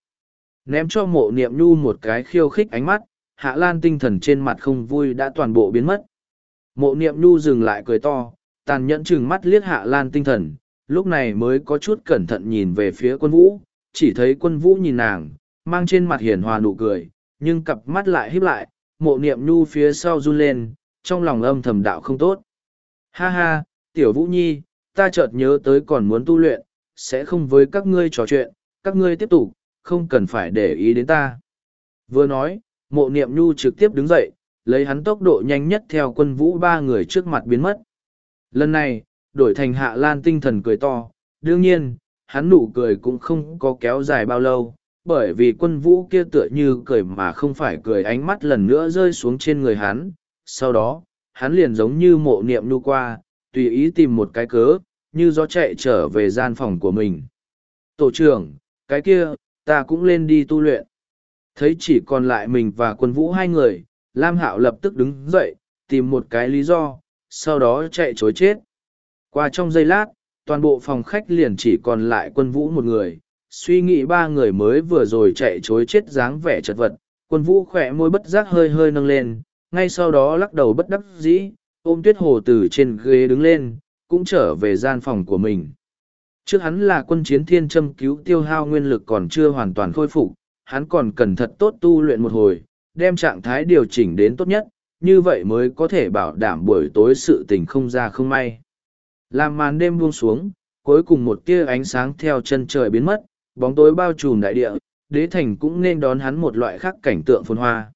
Speaker 1: Ném cho mộ niệm nhu một cái khiêu khích ánh mắt, hạ lan tinh thần trên mặt không vui đã toàn bộ biến mất. Mộ niệm nhu dừng lại cười to, tàn nhẫn chừng mắt liếc hạ lan tinh thần, lúc này mới có chút cẩn thận nhìn về phía quân vũ, chỉ thấy quân vũ nhìn nàng, mang trên mặt hiền hòa nụ cười, nhưng cặp mắt lại híp lại, mộ niệm nhu phía sau run lên, trong lòng âm thầm đạo không tốt. Ha ha, tiểu vũ nhi, ta chợt nhớ tới còn muốn tu luyện, sẽ không với các ngươi trò chuyện, các ngươi tiếp tục, không cần phải để ý đến ta. Vừa nói, mộ niệm nhu trực tiếp đứng dậy, lấy hắn tốc độ nhanh nhất theo quân vũ ba người trước mặt biến mất. Lần này, đổi thành hạ lan tinh thần cười to, đương nhiên, hắn nụ cười cũng không có kéo dài bao lâu, bởi vì quân vũ kia tựa như cười mà không phải cười ánh mắt lần nữa rơi xuống trên người hắn. Sau đó, hắn liền giống như mộ niệm nu qua, tùy ý tìm một cái cớ, như gió chạy trở về gian phòng của mình. Tổ trưởng, cái kia, ta cũng lên đi tu luyện. Thấy chỉ còn lại mình và quân vũ hai người, Lam Hạo lập tức đứng dậy, tìm một cái lý do, sau đó chạy chối chết. Qua trong giây lát, toàn bộ phòng khách liền chỉ còn lại quân vũ một người, suy nghĩ ba người mới vừa rồi chạy chối chết dáng vẻ chật vật, quân vũ khỏe môi bất giác hơi hơi nâng lên, ngay sau đó lắc đầu bất đắc dĩ, ôm tuyết hồ từ trên ghế đứng lên, cũng trở về gian phòng của mình. Trước hắn là quân chiến thiên châm cứu tiêu hao nguyên lực còn chưa hoàn toàn khôi phục, hắn còn cần thật tốt tu luyện một hồi, đem trạng thái điều chỉnh đến tốt nhất, như vậy mới có thể bảo đảm buổi tối sự tình không ra không may. Làm màn đêm buông xuống, cuối cùng một tia ánh sáng theo chân trời biến mất, bóng tối bao trùm đại địa, đế thành cũng nên đón hắn một loại khác cảnh tượng phồn hoa.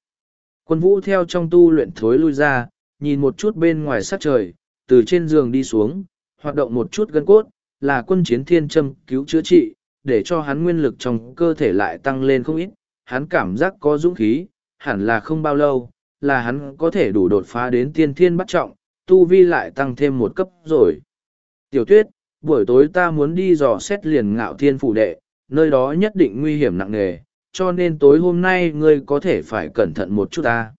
Speaker 1: Quân vũ theo trong tu luyện thối lui ra, nhìn một chút bên ngoài sát trời, từ trên giường đi xuống, hoạt động một chút gân cốt, là quân chiến thiên châm cứu chữa trị, để cho hắn nguyên lực trong cơ thể lại tăng lên không ít, hắn cảm giác có dũng khí, hẳn là không bao lâu, là hắn có thể đủ đột phá đến tiên thiên bắt trọng, tu vi lại tăng thêm một cấp rồi. Tiểu tuyết, buổi tối ta muốn đi dò xét liền ngạo thiên phủ đệ, nơi đó nhất định nguy hiểm nặng nề, cho nên tối hôm nay ngươi có thể phải cẩn thận một chút ta.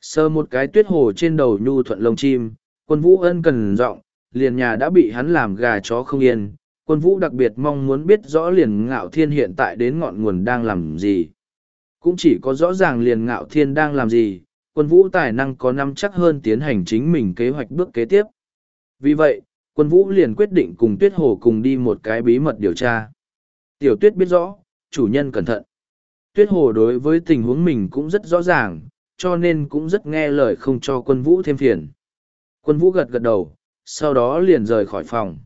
Speaker 1: Sơ một cái tuyết hồ trên đầu nhu thuận lông chim, quân vũ ân cần giọng liền nhà đã bị hắn làm gà chó không yên. Quân vũ đặc biệt mong muốn biết rõ liền ngạo thiên hiện tại đến ngọn nguồn đang làm gì. Cũng chỉ có rõ ràng liền ngạo thiên đang làm gì, quân vũ tài năng có năm chắc hơn tiến hành chính mình kế hoạch bước kế tiếp. Vì vậy, quân vũ liền quyết định cùng tuyết hồ cùng đi một cái bí mật điều tra. Tiểu tuyết biết rõ, chủ nhân cẩn thận. Tuyết hồ đối với tình huống mình cũng rất rõ ràng, cho nên cũng rất nghe lời không cho quân vũ thêm phiền. Quân vũ gật gật đầu, sau đó liền rời khỏi phòng.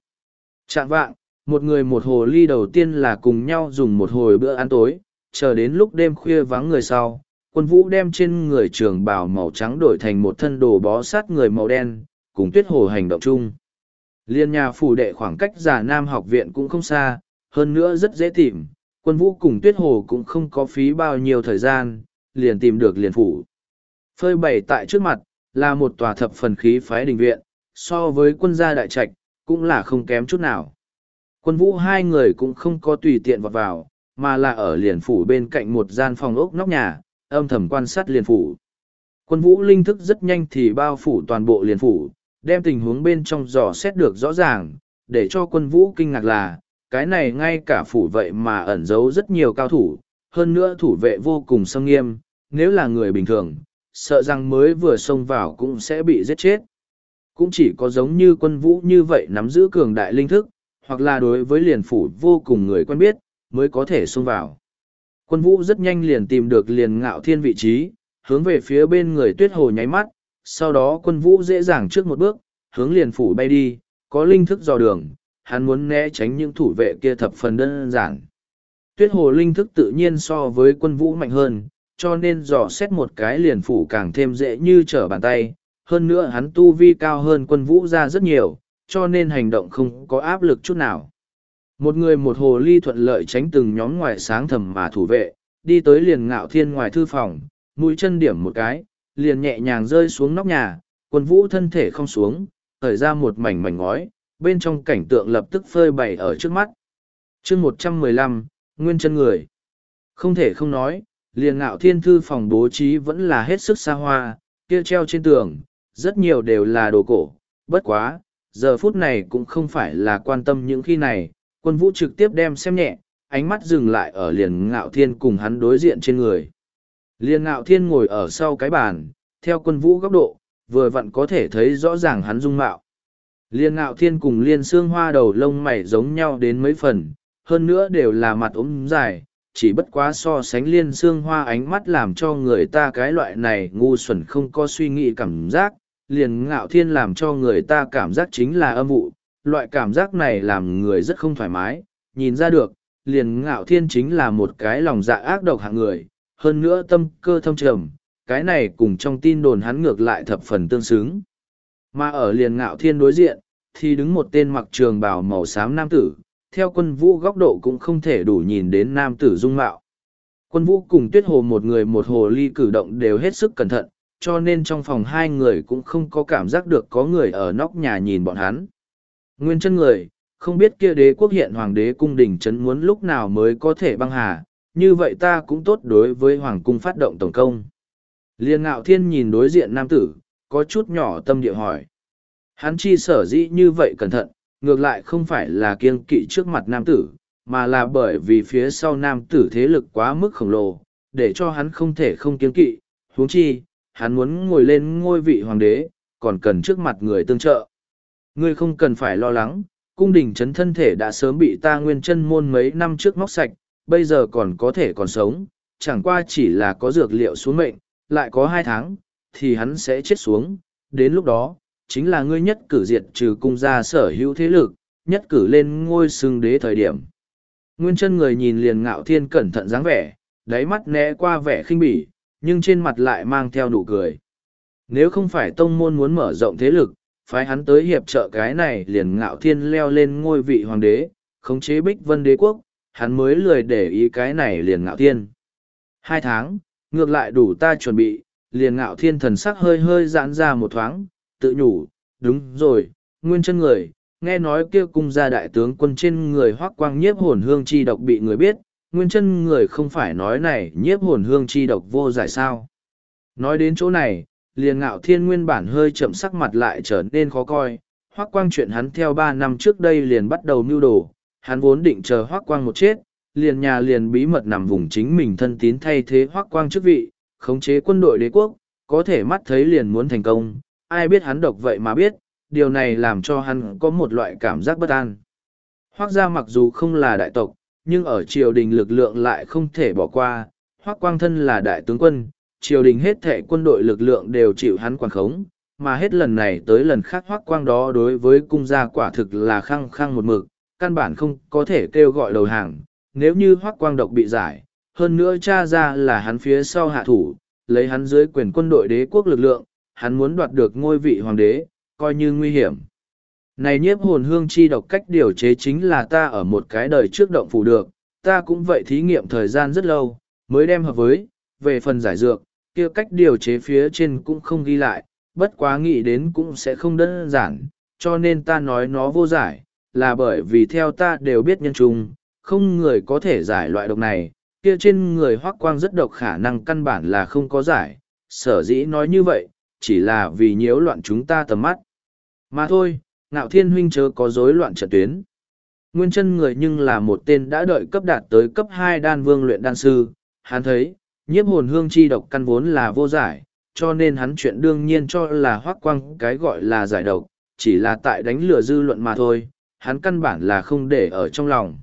Speaker 1: Trạng vạng, một người một hồ ly đầu tiên là cùng nhau dùng một hồi bữa ăn tối, chờ đến lúc đêm khuya vắng người sau, quân vũ đem trên người trường bào màu trắng đổi thành một thân đồ bó sát người màu đen, cùng tuyết hồ hành động chung. Liên nhà phủ đệ khoảng cách giả nam học viện cũng không xa, hơn nữa rất dễ tìm, quân vũ cùng tuyết hồ cũng không có phí bao nhiêu thời gian, liền tìm được liền phủ. Phơi bày tại trước mặt, là một tòa thập phần khí phái đình viện, so với quân gia đại trạch, cũng là không kém chút nào. Quân vũ hai người cũng không có tùy tiện vào vào, mà là ở liền phủ bên cạnh một gian phòng ốc nóc nhà, âm thầm quan sát liền phủ. Quân vũ linh thức rất nhanh thì bao phủ toàn bộ liền phủ, đem tình huống bên trong dò xét được rõ ràng, để cho quân vũ kinh ngạc là, cái này ngay cả phủ vậy mà ẩn giấu rất nhiều cao thủ, hơn nữa thủ vệ vô cùng sâm nghiêm, nếu là người bình thường, sợ rằng mới vừa xông vào cũng sẽ bị giết chết. Cũng chỉ có giống như quân vũ như vậy nắm giữ cường đại linh thức, hoặc là đối với liền phủ vô cùng người quen biết, mới có thể xông vào. Quân vũ rất nhanh liền tìm được liền ngạo thiên vị trí, hướng về phía bên người tuyết hồ nháy mắt, sau đó quân vũ dễ dàng trước một bước, hướng liền phủ bay đi, có linh thức dò đường, hắn muốn né tránh những thủ vệ kia thập phần đơn giản. Tuyết hồ linh thức tự nhiên so với quân vũ mạnh hơn, cho nên dò xét một cái liền phủ càng thêm dễ như trở bàn tay. Hơn nữa hắn tu vi cao hơn quân vũ ra rất nhiều, cho nên hành động không có áp lực chút nào. Một người một hồ ly thuận lợi tránh từng nhóm ngoài sáng thầm mà thủ vệ, đi tới liền ngạo thiên ngoài thư phòng, mũi chân điểm một cái, liền nhẹ nhàng rơi xuống nóc nhà, quân vũ thân thể không xuống, thời ra một mảnh mảnh ngói, bên trong cảnh tượng lập tức phơi bày ở trước mắt. chương một trăm mười lăm Nguyên chân người. Không thể không nói, liền ngạo thiên thư phòng bố trí vẫn là hết sức xa hoa, kia treo trên tường, rất nhiều đều là đồ cổ, bất quá, giờ phút này cũng không phải là quan tâm những khi này, quân vũ trực tiếp đem xem nhẹ, ánh mắt dừng lại ở liền ngạo thiên cùng hắn đối diện trên người. Liên ngạo thiên ngồi ở sau cái bàn, theo quân vũ góc độ, vừa vặn có thể thấy rõ ràng hắn dung mạo. Liên ngạo thiên cùng liên xương hoa đầu lông mày giống nhau đến mấy phần, hơn nữa đều là mặt ốm dài, chỉ bất quá so sánh liên xương hoa ánh mắt làm cho người ta cái loại này ngu xuẩn không có suy nghĩ cảm giác, liền ngạo thiên làm cho người ta cảm giác chính là âm vụ, loại cảm giác này làm người rất không thoải mái, nhìn ra được, liền ngạo thiên chính là một cái lòng dạ ác độc hạng người, hơn nữa tâm cơ thâm trầm, cái này cùng trong tin đồn hắn ngược lại thập phần tương xứng. Mà ở liền ngạo thiên đối diện, thì đứng một tên mặc trường bào màu xám nam tử, theo quân vũ góc độ cũng không thể đủ nhìn đến nam tử dung mạo. Quân vũ cùng tuyết hồ một người một hồ ly cử động đều hết sức cẩn thận, cho nên trong phòng hai người cũng không có cảm giác được có người ở nóc nhà nhìn bọn hắn. Nguyên chân người, không biết kia đế quốc hiện hoàng đế cung đình chấn muốn lúc nào mới có thể băng hà, như vậy ta cũng tốt đối với hoàng cung phát động tổng công. Liên ngạo thiên nhìn đối diện nam tử, có chút nhỏ tâm địa hỏi. Hắn chi sở dĩ như vậy cẩn thận, ngược lại không phải là kiêng kỵ trước mặt nam tử, mà là bởi vì phía sau nam tử thế lực quá mức khổng lồ, để cho hắn không thể không kiêng kỵ, huống chi, hắn muốn ngồi lên ngôi vị hoàng đế, còn cần trước mặt người tương trợ. Ngươi không cần phải lo lắng, cung đình chấn thân thể đã sớm bị ta nguyên chân môn mấy năm trước móc sạch, bây giờ còn có thể còn sống, chẳng qua chỉ là có dược liệu xuống mệnh, lại có hai tháng, thì hắn sẽ chết xuống, đến lúc đó, chính là ngươi nhất cử diệt trừ cung gia sở hữu thế lực, nhất cử lên ngôi xương đế thời điểm. Nguyên chân người nhìn liền ngạo thiên cẩn thận dáng vẻ, đáy mắt né qua vẻ khinh bỉ, nhưng trên mặt lại mang theo nụ cười. Nếu không phải tông môn muốn mở rộng thế lực, phái hắn tới hiệp trợ cái này liền ngạo thiên leo lên ngôi vị hoàng đế, khống chế bích vân đế quốc, hắn mới lười để ý cái này liền ngạo thiên. Hai tháng, ngược lại đủ ta chuẩn bị, liền ngạo thiên thần sắc hơi hơi giãn ra một thoáng, tự nhủ, đúng rồi, nguyên chân người, nghe nói kia cung gia đại tướng quân trên người hoác quang nhiếp hồn hương chi độc bị người biết, nguyên chân người không phải nói này nhiếp hồn hương chi độc vô giải sao. Nói đến chỗ này, liền ngạo thiên nguyên bản hơi chậm sắc mặt lại trở nên khó coi, hoác quang chuyện hắn theo ba năm trước đây liền bắt đầu mưu đồ, hắn vốn định chờ hoác quang một chết, liền nhà liền bí mật nằm vùng chính mình thân tín thay thế hoác quang chức vị, khống chế quân đội đế quốc, có thể mắt thấy liền muốn thành công, ai biết hắn độc vậy mà biết, điều này làm cho hắn có một loại cảm giác bất an. Hoác gia mặc dù không là đại tộc, nhưng ở triều đình lực lượng lại không thể bỏ qua, hoác quang thân là đại tướng quân, triều đình hết thệ quân đội lực lượng đều chịu hắn quản khống, mà hết lần này tới lần khác hoác quang đó đối với cung gia quả thực là khăng khăng một mực, căn bản không có thể kêu gọi đầu hàng, nếu như hoác quang độc bị giải, hơn nữa cha ra là hắn phía sau hạ thủ, lấy hắn dưới quyền quân đội đế quốc lực lượng, hắn muốn đoạt được ngôi vị hoàng đế, coi như nguy hiểm. Này nhiếp hồn hương chi độc cách điều chế chính là ta ở một cái đời trước động phủ được, ta cũng vậy thí nghiệm thời gian rất lâu, mới đem hợp với, về phần giải dược, kia cách điều chế phía trên cũng không ghi lại, bất quá nghĩ đến cũng sẽ không đơn giản, cho nên ta nói nó vô giải, là bởi vì theo ta đều biết nhân trung, không người có thể giải loại độc này, kia trên người hoác quang rất độc khả năng căn bản là không có giải, sở dĩ nói như vậy, chỉ là vì nhiễu loạn chúng ta tầm mắt. Mà thôi, ngạo thiên huynh chớ có rối loạn trận tuyến. Nguyên chân người nhưng là một tên đã đợi cấp đạt tới cấp hai đan vương luyện đan sư, hắn thấy, nhiếp hồn hương chi độc căn vốn là vô giải, cho nên hắn chuyện đương nhiên cho là hoác quang cái gọi là giải độc, chỉ là tại đánh lửa dư luận mà thôi, hắn căn bản là không để ở trong lòng.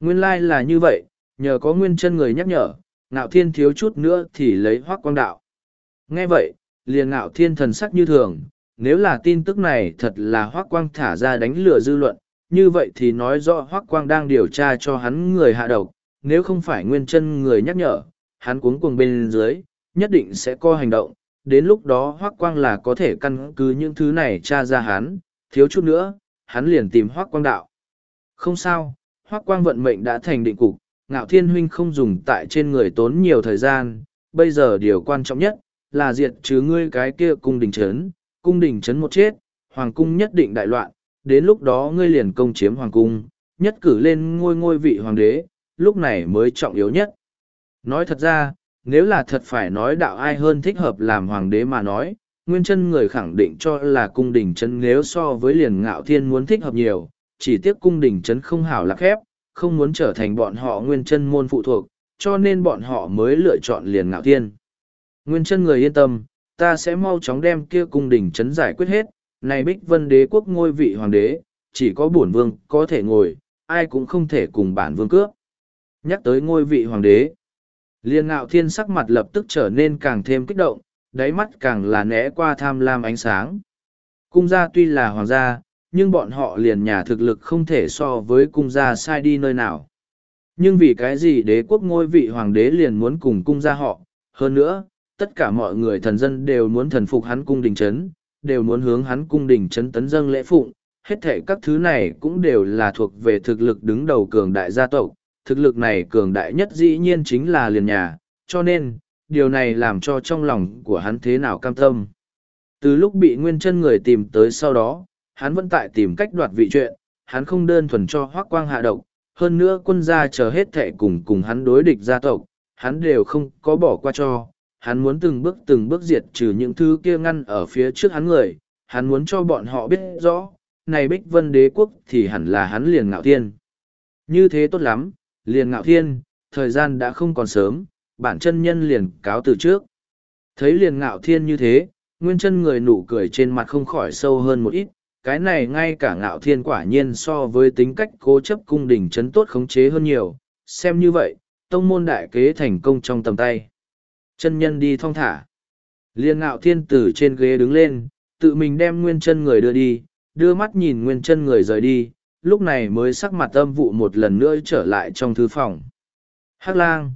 Speaker 1: Nguyên lai là như vậy, nhờ có nguyên chân người nhắc nhở, ngạo thiên thiếu chút nữa thì lấy hoác quang đạo. Nghe vậy, liền ngạo thiên thần sắc như thường, nếu là tin tức này thật là hoác quang thả ra đánh lừa dư luận, như vậy thì nói rõ hoác quang đang điều tra cho hắn người hạ độc, nếu không phải nguyên chân người nhắc nhở, hắn cuống cuồng bên dưới, nhất định sẽ có hành động, đến lúc đó hoác quang là có thể căn cứ những thứ này tra ra hắn, thiếu chút nữa, hắn liền tìm hoác quang đạo. Không sao, hoác quang vận mệnh đã thành định cục, ngạo thiên huynh không dùng tại trên người tốn nhiều thời gian, bây giờ điều quan trọng nhất, là diệt trừ ngươi cái kia cung đình trấn, cung đình trấn một chết, hoàng cung nhất định đại loạn, đến lúc đó ngươi liền công chiếm hoàng cung, nhất cử lên ngôi ngôi vị hoàng đế, lúc này mới trọng yếu nhất. Nói thật ra, nếu là thật phải nói đạo ai hơn thích hợp làm hoàng đế mà nói, nguyên chân người khẳng định cho là cung đình trấn nếu so với liền ngạo thiên muốn thích hợp nhiều, chỉ tiếc cung đình trấn không hảo lạc phép, không muốn trở thành bọn họ nguyên chân môn phụ thuộc, cho nên bọn họ mới lựa chọn liền ngạo thiên. Nguyên chân người yên tâm, ta sẽ mau chóng đem kia cung đình trấn giải quyết hết, này bích vân đế quốc ngôi vị hoàng đế, chỉ có bổn vương có thể ngồi, ai cũng không thể cùng bản vương cướp. Nhắc tới ngôi vị hoàng đế, liên ngạo thiên sắc mặt lập tức trở nên càng thêm kích động, đáy mắt càng là né qua tham lam ánh sáng. Cung gia tuy là hoàng gia, nhưng bọn họ liền nhà thực lực không thể so với cung gia sai đi nơi nào. Nhưng vì cái gì đế quốc ngôi vị hoàng đế liền muốn cùng cung gia họ, hơn nữa, tất cả mọi người thần dân đều muốn thần phục hắn cung đình chấn, đều muốn hướng hắn cung đình chấn tấn dâng lễ phụng, hết thể các thứ này cũng đều là thuộc về thực lực đứng đầu cường đại gia tộc, thực lực này cường đại nhất dĩ nhiên chính là liền nhà, cho nên, điều này làm cho trong lòng của hắn thế nào cam tâm. Từ lúc bị nguyên chân người tìm tới sau đó, hắn vẫn tại tìm cách đoạt vị chuyện, hắn không đơn thuần cho hoác quang hạ độc, hơn nữa quân gia chờ hết thệ cùng cùng hắn đối địch gia tộc, hắn đều không có bỏ qua cho, hắn muốn từng bước từng bước diệt trừ những thứ kia ngăn ở phía trước hắn người, hắn muốn cho bọn họ biết rõ, này bích vân đế quốc thì hẳn là hắn liền ngạo thiên. Như thế tốt lắm, liền ngạo thiên, thời gian đã không còn sớm, bản chân nhân liền cáo từ trước. Thấy liền ngạo thiên như thế, nguyên chân người nụ cười trên mặt không khỏi sâu hơn một ít, cái này ngay cả ngạo thiên quả nhiên so với tính cách cố chấp cung đình chấn tốt khống chế hơn nhiều, xem như vậy, tông môn đại kế thành công trong tầm tay. Chân nhân đi thong thả. Liên ngạo thiên từ trên ghế đứng lên, tự mình đem nguyên chân người đưa đi, đưa mắt nhìn nguyên chân người rời đi, lúc này mới sắc mặt âm vụ một lần nữa trở lại trong thư phòng. Hắc lang.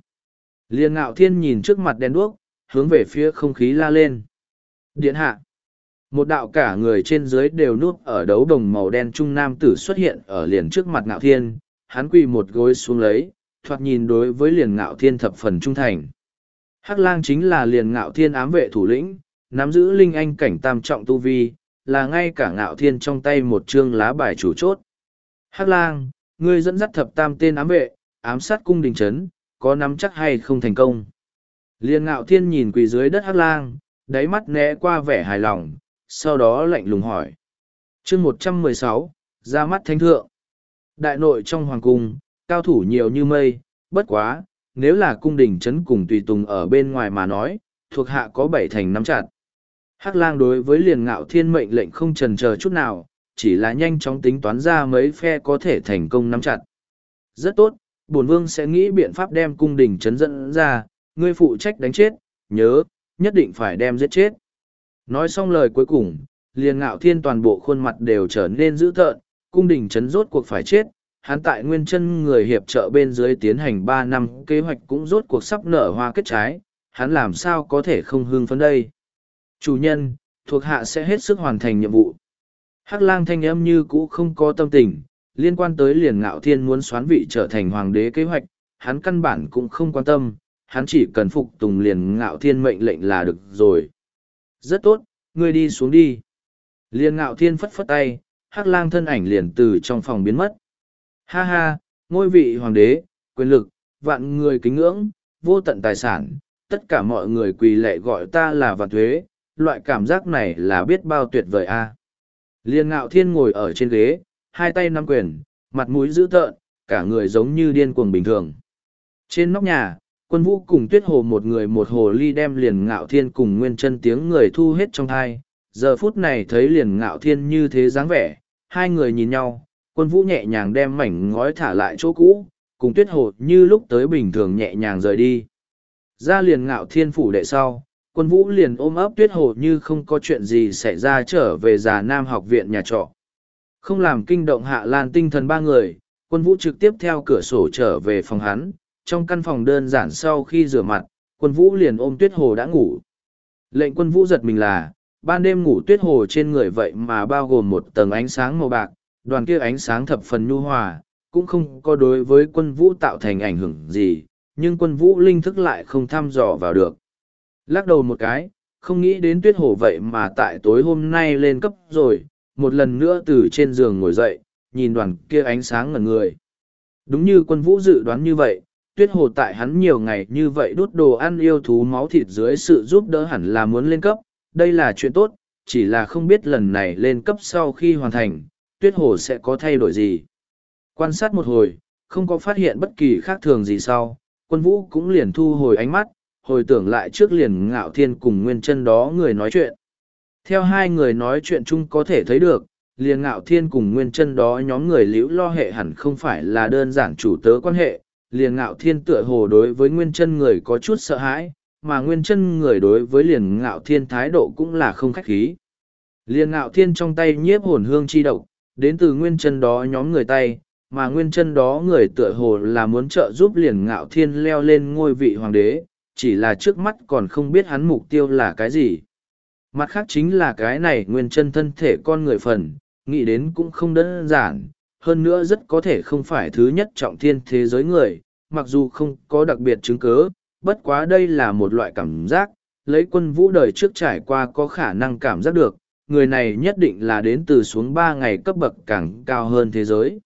Speaker 1: Liên ngạo thiên nhìn trước mặt đèn đuốc, hướng về phía không khí la lên. Điện hạ. Một đạo cả người trên dưới đều núp ở đấu đồng màu đen trung nam tử xuất hiện ở liền trước mặt ngạo thiên, hắn quỳ một gối xuống lấy, thoạt nhìn đối với liền ngạo thiên thập phần trung thành. Hắc lang chính là liền ngạo thiên ám vệ thủ lĩnh, nắm giữ linh anh cảnh tam trọng tu vi, là ngay cả ngạo thiên trong tay một chương lá bài chủ chốt. Hắc lang, ngươi dẫn dắt thập tam tên ám vệ, ám sát cung đình trấn, có nắm chắc hay không thành công. Liên ngạo thiên nhìn quỳ dưới đất hắc lang, đáy mắt né qua vẻ hài lòng, sau đó lạnh lùng hỏi. chương một trăm mười sáu ra mắt thánh thượng. Đại nội trong hoàng cung, cao thủ nhiều như mây, bất quá, nếu là cung đình chấn cùng tùy tùng ở bên ngoài mà nói, thuộc hạ có bảy thành nắm chặt. Hắc lang đối với liền ngạo thiên mệnh lệnh không trần chờ chút nào, chỉ là nhanh chóng tính toán ra mấy phe có thể thành công nắm chặt. Rất tốt, bổn vương sẽ nghĩ biện pháp đem cung đình chấn dẫn ra, ngươi phụ trách đánh chết, nhớ, nhất định phải đem giết chết. Nói xong lời cuối cùng, liền ngạo thiên toàn bộ khuôn mặt đều trở nên dữ tợn, cung đình chấn rốt cuộc phải chết, hắn tại nguyên chân người hiệp trợ bên dưới tiến hành ba năm kế hoạch cũng rốt cuộc sắp nở hoa kết trái, hắn làm sao có thể không hưng phấn đây. Chủ nhân, thuộc hạ sẽ hết sức hoàn thành nhiệm vụ. Hắc lang thanh âm như cũ không có tâm tình, liên quan tới liền ngạo thiên muốn xoán vị trở thành hoàng đế kế hoạch, hắn căn bản cũng không quan tâm, hắn chỉ cần phục tùng liền ngạo thiên mệnh lệnh là được rồi. Rất tốt, ngươi đi xuống đi. Liền ngạo thiên phất phất tay, hắc lang thân ảnh liền từ trong phòng biến mất. Ha ha, ngôi vị hoàng đế, quyền lực, vạn người kính ngưỡng, vô tận tài sản, tất cả mọi người quỳ lệ gọi ta là vạn thuế, loại cảm giác này là biết bao tuyệt vời a. Liên ngạo thiên ngồi ở trên ghế, hai tay nắm quyền, mặt mũi dữ tợn, cả người giống như điên cuồng bình thường. Trên nóc nhà, quân vũ cùng tuyết hồ một người một hồ ly đem liền ngạo thiên cùng nguyên chân tiếng người thu hết trong thai. Giờ phút này thấy liền ngạo thiên như thế dáng vẻ, hai người nhìn nhau, quân vũ nhẹ nhàng đem mảnh ngói thả lại chỗ cũ, cùng tuyết hồ như lúc tới bình thường nhẹ nhàng rời đi. Ra liền ngạo thiên phủ đệ sau, quân vũ liền ôm ấp tuyết hồ như không có chuyện gì xảy ra trở về già nam học viện nhà trọ. Không làm kinh động hạ lan tinh thần ba người, quân vũ trực tiếp theo cửa sổ trở về phòng hắn, trong căn phòng đơn giản sau khi rửa mặt, quân vũ liền ôm tuyết hồ đã ngủ. Lệnh quân vũ giật mình là, ban đêm ngủ tuyết hồ trên người vậy mà bao gồm một tầng ánh sáng màu bạc, đoàn kia ánh sáng thập phần nhu hòa, cũng không có đối với quân vũ tạo thành ảnh hưởng gì, nhưng quân vũ linh thức lại không thăm dò vào được. Lắc đầu một cái, không nghĩ đến tuyết hồ vậy mà tại tối hôm nay lên cấp rồi, một lần nữa từ trên giường ngồi dậy, nhìn đoàn kia ánh sáng ngẩn người. Đúng như quân vũ dự đoán như vậy, tuyết hồ tại hắn nhiều ngày như vậy đốt đồ ăn yêu thú máu thịt dưới sự giúp đỡ hẳn là muốn lên cấp, đây là chuyện tốt, chỉ là không biết lần này lên cấp sau khi hoàn thành, tuyết hồ sẽ có thay đổi gì. Quan sát một hồi, không có phát hiện bất kỳ khác thường gì sau, quân vũ cũng liền thu hồi ánh mắt, hồi tưởng lại trước liền ngạo thiên cùng nguyên chân đó người nói chuyện. Theo hai người nói chuyện chung có thể thấy được, liền ngạo thiên cùng nguyên chân đó nhóm người liễu lo hệ hẳn không phải là đơn giản chủ tớ quan hệ, liền ngạo thiên tựa hồ đối với nguyên chân người có chút sợ hãi, mà nguyên chân người đối với liền ngạo thiên thái độ cũng là không khách khí. Liền ngạo thiên trong tay nhiếp hồn hương chi độc, đến từ nguyên chân đó nhóm người tay, mà nguyên chân đó người tựa hồ là muốn trợ giúp liền ngạo thiên leo lên ngôi vị hoàng đế, chỉ là trước mắt còn không biết hắn mục tiêu là cái gì. Mặt khác chính là cái này nguyên chân thân thể con người phần, nghĩ đến cũng không đơn giản, hơn nữa rất có thể không phải thứ nhất trọng thiên thế giới người, mặc dù không có đặc biệt chứng cớ, bất quá đây là một loại cảm giác, lấy quân vũ đời trước trải qua có khả năng cảm giác được, người này nhất định là đến từ xuống ba ngày cấp bậc càng cao hơn thế giới.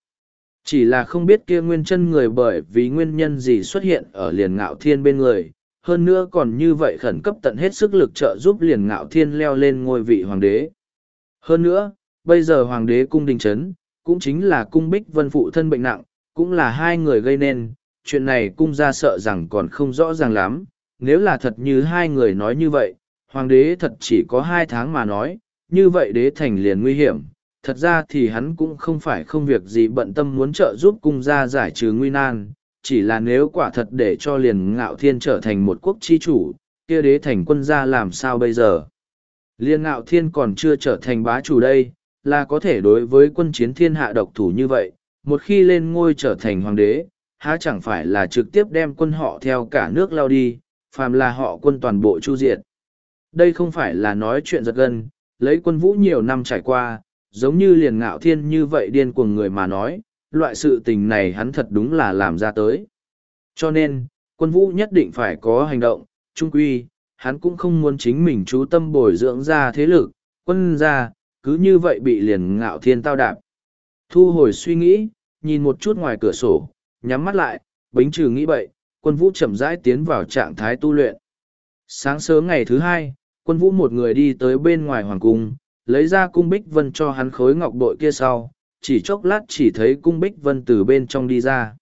Speaker 1: Chỉ là không biết kia nguyên chân người bởi vì nguyên nhân gì xuất hiện ở liền ngạo thiên bên người, hơn nữa còn như vậy khẩn cấp tận hết sức lực trợ giúp liền ngạo thiên leo lên ngôi vị hoàng đế. Hơn nữa, bây giờ hoàng đế cung đình chấn, cũng chính là cung bích vân phụ thân bệnh nặng, cũng là hai người gây nên, chuyện này cung ra sợ rằng còn không rõ ràng lắm, nếu là thật như hai người nói như vậy, hoàng đế thật chỉ có hai tháng mà nói, như vậy đế thành liền nguy hiểm. Thật ra thì hắn cũng không phải không việc gì bận tâm muốn trợ giúp cung gia giải trừ nguy nan, chỉ là nếu quả thật để cho liền ngạo thiên trở thành một quốc chi chủ, kia đế thành quân gia làm sao bây giờ? Liên ngạo thiên còn chưa trở thành bá chủ đây, là có thể đối với quân chiến thiên hạ độc thủ như vậy, một khi lên ngôi trở thành hoàng đế, há chẳng phải là trực tiếp đem quân họ theo cả nước lao đi, phàm là họ quân toàn bộ chu diệt. Đây không phải là nói chuyện giật gân, lấy quân vũ nhiều năm trải qua, giống như liền ngạo thiên như vậy điên cuồng người mà nói, loại sự tình này hắn thật đúng là làm ra tới. Cho nên, quân vũ nhất định phải có hành động, trung quy, hắn cũng không muốn chính mình chú tâm bồi dưỡng ra thế lực, quân ra, cứ như vậy bị liền ngạo thiên tao đạp. Thu hồi suy nghĩ, nhìn một chút ngoài cửa sổ, nhắm mắt lại, bính trừ nghĩ bậy, quân vũ chậm rãi tiến vào trạng thái tu luyện. Sáng sớm ngày thứ hai, quân vũ một người đi tới bên ngoài hoàng cung, lấy ra cung bích vân cho hắn khối ngọc bội kia sau, chỉ chốc lát chỉ thấy cung bích vân từ bên trong đi ra.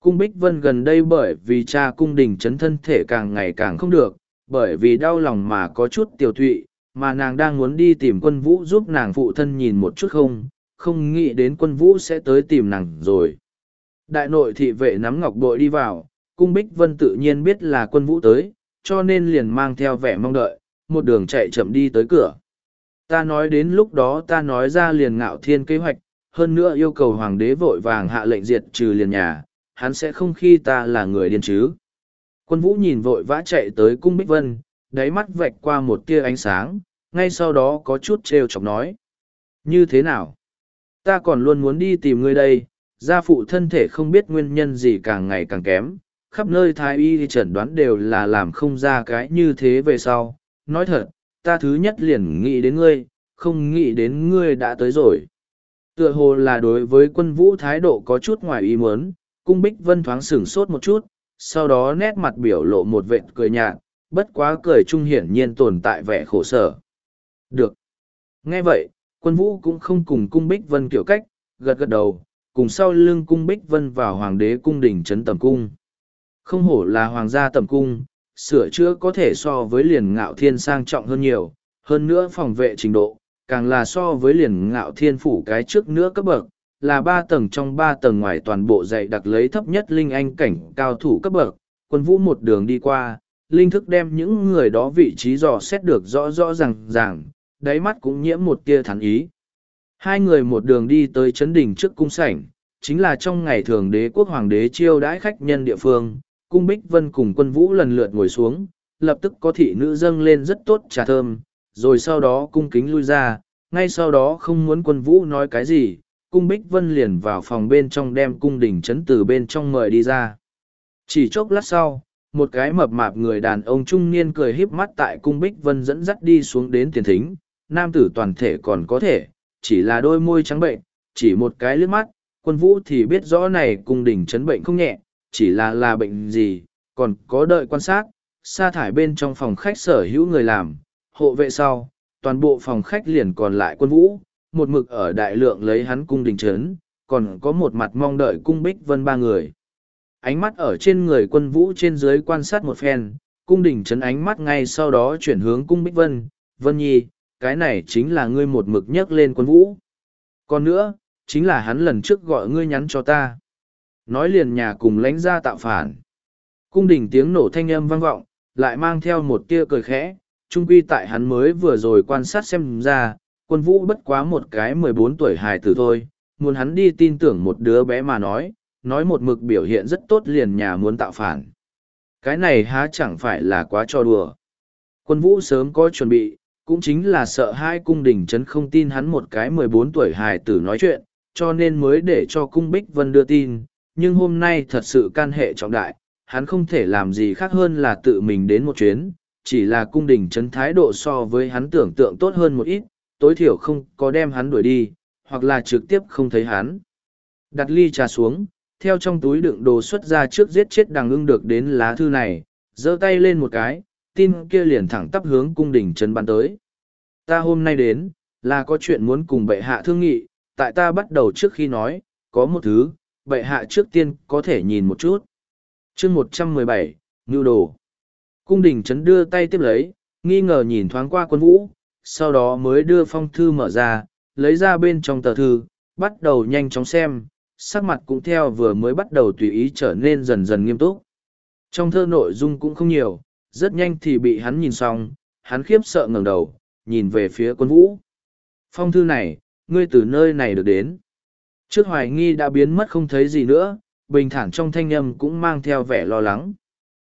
Speaker 1: Cung bích vân gần đây bởi vì cha cung đình chấn thân thể càng ngày càng không được, bởi vì đau lòng mà có chút tiểu thụy, mà nàng đang muốn đi tìm quân vũ giúp nàng phụ thân nhìn một chút không, không nghĩ đến quân vũ sẽ tới tìm nàng rồi. Đại nội thị vệ nắm ngọc bội đi vào, cung bích vân tự nhiên biết là quân vũ tới, cho nên liền mang theo vẻ mong đợi, một đường chạy chậm đi tới cửa. Ta nói đến lúc đó ta nói ra liền ngạo thiên kế hoạch, hơn nữa yêu cầu hoàng đế vội vàng hạ lệnh diệt trừ liền nhà, hắn sẽ không khi ta là người điên chứ. Quân vũ nhìn vội vã chạy tới cung Bích Vân, đáy mắt vạch qua một tia ánh sáng, ngay sau đó có chút trêu chọc nói. Như thế nào? Ta còn luôn muốn đi tìm ngươi đây, gia phụ thân thể không biết nguyên nhân gì càng ngày càng kém, khắp nơi thái y thì chẩn đoán đều là làm không ra cái như thế về sau. Nói thật, ta thứ nhất liền nghĩ đến ngươi, không nghĩ đến ngươi đã tới rồi. Tựa hồ là đối với quân vũ thái độ có chút ngoài ý muốn, cung bích vân thoáng sửng sốt một chút, sau đó nét mặt biểu lộ một vệt cười nhạt, bất quá cười trung hiển nhiên tồn tại vẻ khổ sở. Được. Nghe vậy, quân vũ cũng không cùng cung bích vân kiểu cách, gật gật đầu, cùng sau lưng cung bích vân vào hoàng đế cung đình trấn tầm cung. Không hổ là hoàng gia tầm cung, sửa chữa có thể so với liền ngạo thiên sang trọng hơn nhiều, hơn nữa phòng vệ trình độ, càng là so với liền ngạo thiên phủ cái trước nữa cấp bậc, là ba tầng trong ba tầng ngoài toàn bộ dạy đặc lấy thấp nhất linh anh cảnh cao thủ cấp bậc, quân vũ một đường đi qua, linh thức đem những người đó vị trí dò xét được rõ rõ ràng ràng, đáy mắt cũng nhiễm một tia thắn ý. Hai người một đường đi tới chấn đỉnh trước cung sảnh, chính là trong ngày thường đế quốc hoàng đế chiêu đãi khách nhân địa phương, cung bích vân cùng quân vũ lần lượt ngồi xuống, lập tức có thị nữ dâng lên rất tốt trà thơm, rồi sau đó cung kính lui ra, ngay sau đó không muốn quân vũ nói cái gì, cung bích vân liền vào phòng bên trong đem cung đình chấn từ bên trong mời đi ra. Chỉ chốc lát sau, một cái mập mạp người đàn ông trung niên cười híp mắt tại cung bích vân dẫn dắt đi xuống đến tiền thính, nam tử toàn thể còn có thể, chỉ là đôi môi trắng bệnh, chỉ một cái liếc mắt, quân vũ thì biết rõ này cung đình chấn bệnh không nhẹ, chỉ là là bệnh gì, còn có đợi quan sát, sa thải bên trong phòng khách sở hữu người làm, hộ vệ sau, toàn bộ phòng khách liền còn lại quân vũ, một mực ở đại lượng lấy hắn cung đình chấn, còn có một mặt mong đợi cung bích vân ba người. Ánh mắt ở trên người quân vũ trên dưới quan sát một phen, cung đình chấn ánh mắt ngay sau đó chuyển hướng cung bích vân, vân nhi, cái này chính là ngươi một mực nhắc lên quân vũ. Còn nữa, chính là hắn lần trước gọi ngươi nhắn cho ta. Nói liền nhà cùng lãnh ra tạo phản. Cung đình tiếng nổ thanh âm vang vọng, lại mang theo một tia cười khẽ, trung quy tại hắn mới vừa rồi quan sát xem ra, quân vũ bất quá một cái mười bốn tuổi hài tử thôi, muốn hắn đi tin tưởng một đứa bé mà nói, nói một mực biểu hiện rất tốt liền nhà muốn tạo phản. Cái này há chẳng phải là quá cho đùa. Quân vũ sớm có chuẩn bị, cũng chính là sợ hai cung đình chấn không tin hắn một cái mười bốn tuổi hài tử nói chuyện, cho nên mới để cho cung Bích Vân đưa tin, nhưng hôm nay thật sự can hệ trọng đại, hắn không thể làm gì khác hơn là tự mình đến một chuyến, chỉ là cung đình trấn thái độ so với hắn tưởng tượng tốt hơn một ít, tối thiểu không có đem hắn đuổi đi, hoặc là trực tiếp không thấy hắn. Đặt ly trà xuống, theo trong túi đựng đồ xuất ra trước giết chết đằng ưng được đến lá thư này, giơ tay lên một cái, tin kia liền thẳng tắp hướng cung đình trấn bắn tới. Ta hôm nay đến, là có chuyện muốn cùng bệ hạ thương nghị, tại ta bắt đầu trước khi nói, có một thứ, bệ hạ trước tiên có thể nhìn một chút. chương một trăm mười bảy Ngưu Đồ Cung đình trấn đưa tay tiếp lấy, nghi ngờ nhìn thoáng qua quân vũ, sau đó mới đưa phong thư mở ra, lấy ra bên trong tờ thư, bắt đầu nhanh chóng xem, sắc mặt cũng theo vừa mới bắt đầu tùy ý trở nên dần dần nghiêm túc. Trong thơ nội dung cũng không nhiều, rất nhanh thì bị hắn nhìn xong, hắn khiếp sợ ngẩng đầu, nhìn về phía quân vũ. Phong thư này, ngươi từ nơi này được đến. Trước hoài nghi đã biến mất không thấy gì nữa, bình thản trong thanh âm cũng mang theo vẻ lo lắng.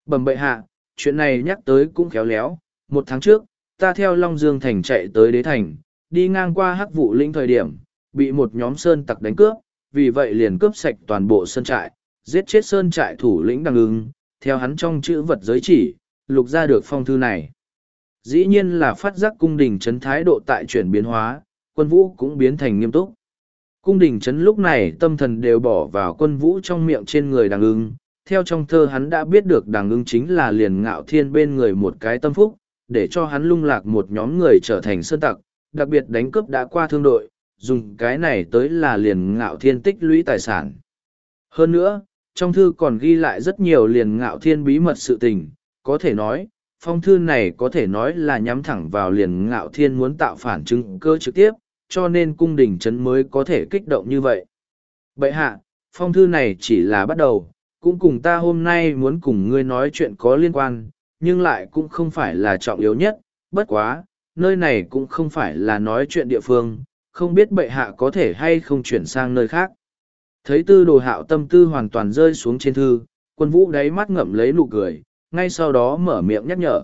Speaker 1: Bẩm bệ hạ, chuyện này nhắc tới cũng khéo léo, một tháng trước, ta theo Long Dương Thành chạy tới đế thành, đi ngang qua hắc vụ linh thời điểm, bị một nhóm sơn tặc đánh cướp, vì vậy liền cướp sạch toàn bộ sơn trại, giết chết sơn trại thủ lĩnh đằng ưng, theo hắn trong chữ vật giới chỉ, lục ra được phong thư này. Dĩ nhiên là phát giác cung đình chấn thái độ tại chuyển biến hóa, quân vũ cũng biến thành nghiêm túc. Cung đình chấn lúc này tâm thần đều bỏ vào quân vũ trong miệng trên người đằng ưng, theo trong thơ hắn đã biết được đằng ưng chính là liền ngạo thiên bên người một cái tâm phúc, để cho hắn lung lạc một nhóm người trở thành sơn tặc, đặc biệt đánh cướp đã qua thương đội, dùng cái này tới là liền ngạo thiên tích lũy tài sản. Hơn nữa, trong thư còn ghi lại rất nhiều liền ngạo thiên bí mật sự tình, có thể nói, phong thư này có thể nói là nhắm thẳng vào liền ngạo thiên muốn tạo phản chứng cơ trực tiếp, cho nên cung đình trấn mới có thể kích động như vậy. Bậy hạ, phong thư này chỉ là bắt đầu, cũng cùng ta hôm nay muốn cùng ngươi nói chuyện có liên quan, nhưng lại cũng không phải là trọng yếu nhất, bất quá, nơi này cũng không phải là nói chuyện địa phương, không biết bệ hạ có thể hay không chuyển sang nơi khác. Thấy tư đồ hạo tâm tư hoàn toàn rơi xuống trên thư, quân vũ đáy mắt ngậm lấy nụ cười, ngay sau đó mở miệng nhắc nhở.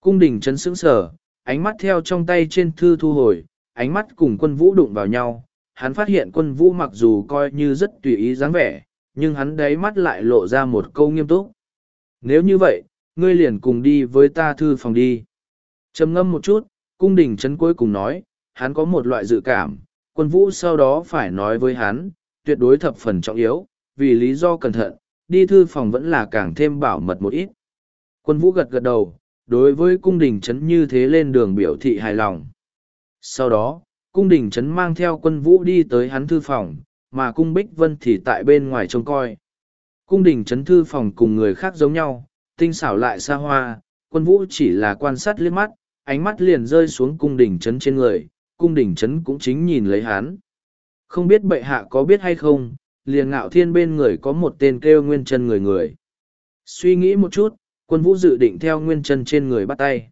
Speaker 1: Cung đình chấn sững sờ, ánh mắt theo trong tay trên thư thu hồi, ánh mắt cùng quân vũ đụng vào nhau. Hắn phát hiện quân vũ mặc dù coi như rất tùy ý dáng vẻ, nhưng hắn đáy mắt lại lộ ra một câu nghiêm túc. Nếu như vậy, ngươi liền cùng đi với ta thư phòng đi. trầm ngâm một chút, cung đình chấn cuối cùng nói, hắn có một loại dự cảm, quân vũ sau đó phải nói với hắn, tuyệt đối thập phần trọng yếu, vì lý do cẩn thận, đi thư phòng vẫn là càng thêm bảo mật một ít. Quân vũ gật gật đầu, đối với cung đình chấn như thế lên đường biểu thị hài lòng. Sau đó, cung đình chấn mang theo quân vũ đi tới hắn thư phòng, mà cung Bích Vân thì tại bên ngoài trông coi. Cung đình chấn thư phòng cùng người khác giống nhau, tinh xảo lại xa hoa, quân vũ chỉ là quan sát liếc mắt, ánh mắt liền rơi xuống cung đình chấn trên người, cung đình chấn cũng chính nhìn lấy hắn. Không biết bệ hạ có biết hay không, liền ngạo thiên bên người có một tên kêu nguyên chân người người. Suy nghĩ một chút, quân vũ dự định theo nguyên chân trên người bắt tay.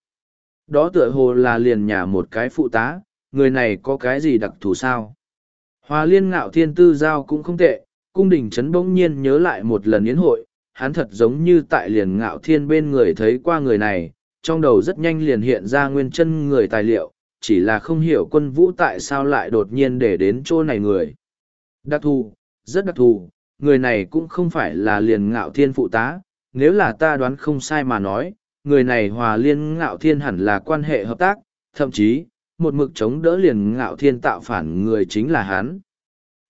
Speaker 1: Đó tựa hồ là liền nhà một cái phụ tá, người này có cái gì đặc thù sao? Hòa liên ngạo thiên tư giao cũng không tệ, cung đình chấn bỗng nhiên nhớ lại một lần yến hội, hắn thật giống như tại liền ngạo thiên bên người thấy qua người này, trong đầu rất nhanh liền hiện ra nguyên chân người tài liệu, chỉ là không hiểu quân vũ tại sao lại đột nhiên để đến chỗ này người. Đặc thù, rất đặc thù, người này cũng không phải là liền ngạo thiên phụ tá, nếu là ta đoán không sai mà nói, người này hòa liên ngạo thiên hẳn là quan hệ hợp tác, thậm chí, một mực chống đỡ liền ngạo thiên tạo phản người chính là hắn.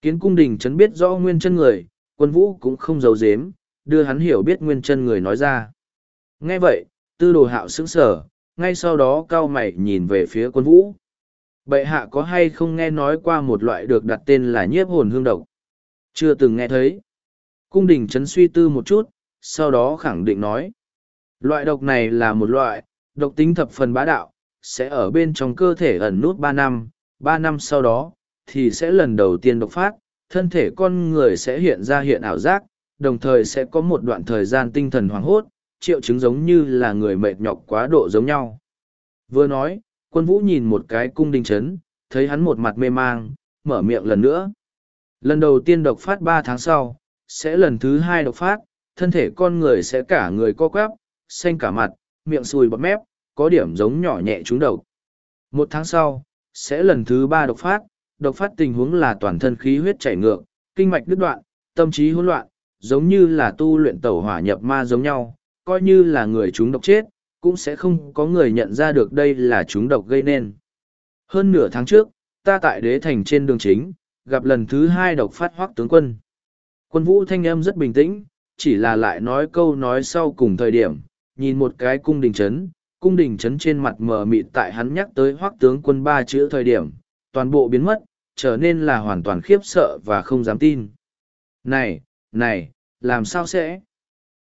Speaker 1: Kiến cung đình chấn biết rõ nguyên chân người, quân vũ cũng không giấu giếm, đưa hắn hiểu biết nguyên chân người nói ra. Nghe vậy, tư đồ hạo sững sờ, ngay sau đó cao mày nhìn về phía quân vũ. Bệ hạ có hay không nghe nói qua một loại được đặt tên là nhiếp hồn hương độc? Chưa từng nghe thấy. Cung đình chấn suy tư một chút, sau đó khẳng định nói. Loại độc này là một loại, độc tính thập phần bá đạo, sẽ ở bên trong cơ thể ẩn nút ba năm, ba năm sau đó, thì sẽ lần đầu tiên độc phát, thân thể con người sẽ hiện ra hiện ảo giác, đồng thời sẽ có một đoạn thời gian tinh thần hoảng hốt, triệu chứng giống như là người mệt nhọc quá độ giống nhau. Vừa nói, quân vũ nhìn một cái cung đình chấn, thấy hắn một mặt mê mang, mở miệng lần nữa. Lần đầu tiên độc phát ba tháng sau, sẽ lần thứ hai độc phát, thân thể con người sẽ cả người co quắp, xanh cả mặt, miệng sùi bọt mép, có điểm giống nhỏ nhẹ trúng độc. Một tháng sau, sẽ lần thứ ba độc phát, độc phát tình huống là toàn thân khí huyết chảy ngược, kinh mạch đứt đoạn, tâm trí hỗn loạn, giống như là tu luyện tẩu hỏa nhập ma giống nhau, coi như là người chúng độc chết, cũng sẽ không có người nhận ra được đây là chúng độc gây nên. Hơn nửa tháng trước, ta tại đế thành trên đường chính, gặp lần thứ hai độc phát hoác tướng quân. Quân vũ thanh âm rất bình tĩnh, chỉ là lại nói câu nói sau cùng thời điểm, nhìn một cái cung đình chấn, cung đình chấn trên mặt mờ mịt tại hắn nhắc tới hoác tướng quân ba chữ thời điểm, toàn bộ biến mất, trở nên là hoàn toàn khiếp sợ và không dám tin. Này, này, làm sao sẽ?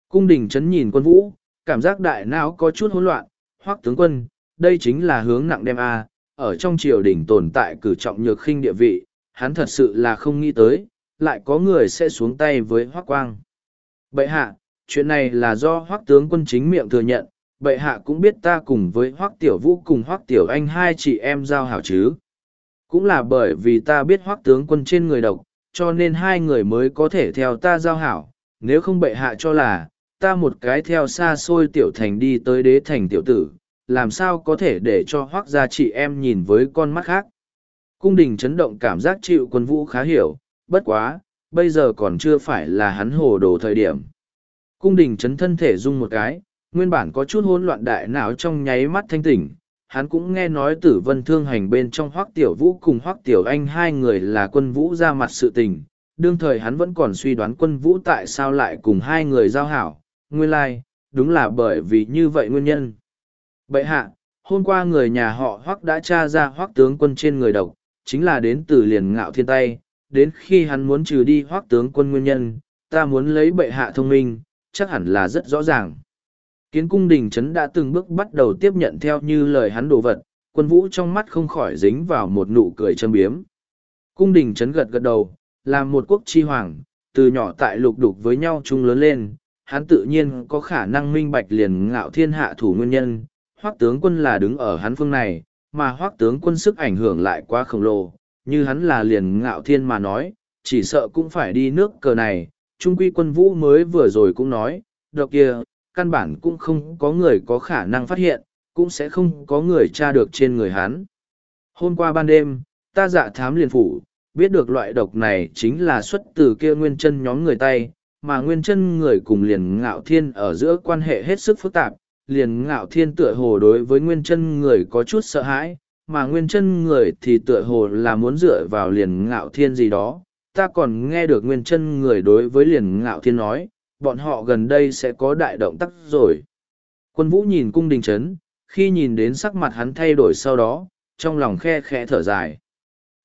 Speaker 1: Cung đình chấn nhìn quân vũ, cảm giác đại não có chút hỗn loạn, hoác tướng quân, đây chính là hướng nặng đem A, ở trong triều đình tồn tại cử trọng nhược khinh địa vị, hắn thật sự là không nghĩ tới, lại có người sẽ xuống tay với hoác quang. Bệ hạ, chuyện này là do hoác tướng quân chính miệng thừa nhận, bệ hạ cũng biết ta cùng với hoác tiểu vũ cùng hoác tiểu anh hai chị em giao hảo chứ. Cũng là bởi vì ta biết hoác tướng quân trên người độc, cho nên hai người mới có thể theo ta giao hảo, nếu không bệ hạ cho là, ta một cái theo xa xôi tiểu thành đi tới đế thành tiểu tử, làm sao có thể để cho hoác gia chị em nhìn với con mắt khác. Cung đình chấn động cảm giác chịu quân vũ khá hiểu, bất quá, bây giờ còn chưa phải là hắn hồ đồ thời điểm. Cung đình chấn thân thể rung một cái, nguyên bản có chút hỗn loạn đại não trong nháy mắt thanh tỉnh. Hắn cũng nghe nói tử vân thương hành bên trong hoác tiểu vũ cùng hoác tiểu anh hai người là quân vũ ra mặt sự tình. Đương thời hắn vẫn còn suy đoán quân vũ tại sao lại cùng hai người giao hảo, nguyên lai, like, đúng là bởi vì như vậy nguyên nhân. Bệ hạ, hôm qua người nhà họ hoác đã tra ra hoác tướng quân trên người độc, chính là đến từ liền ngạo thiên tay, đến khi hắn muốn trừ đi hoác tướng quân nguyên nhân, ta muốn lấy bệ hạ thông minh, chắc hẳn là rất rõ ràng. Kiến cung đình chấn đã từng bước bắt đầu tiếp nhận theo như lời hắn đồ vật, quân vũ trong mắt không khỏi dính vào một nụ cười châm biếm. Cung đình chấn gật gật đầu, làm một quốc chi hoàng, từ nhỏ tại lục đục với nhau chung lớn lên, hắn tự nhiên có khả năng minh bạch liền ngạo thiên hạ thủ nguyên nhân, hoác tướng quân là đứng ở hắn phương này, mà hoác tướng quân sức ảnh hưởng lại quá khổng lồ, như hắn là liền ngạo thiên mà nói, chỉ sợ cũng phải đi nước cờ này, trung quy quân vũ mới vừa rồi cũng nói, độc kia, căn bản cũng không có người có khả năng phát hiện, cũng sẽ không có người tra được trên người hắn. Hôm qua ban đêm, ta dạ thám liền phủ, biết được loại độc này chính là xuất từ kia nguyên chân nhóm người tay, mà nguyên chân người cùng liền ngạo thiên ở giữa quan hệ hết sức phức tạp, liền ngạo thiên tựa hồ đối với nguyên chân người có chút sợ hãi, mà nguyên chân người thì tựa hồ là muốn dựa vào liền ngạo thiên gì đó. Ta còn nghe được nguyên chân người đối với liền ngạo thiên nói, bọn họ gần đây sẽ có đại động tác rồi. Quân vũ nhìn cung đình chấn, khi nhìn đến sắc mặt hắn thay đổi sau đó, trong lòng khe khẽ thở dài.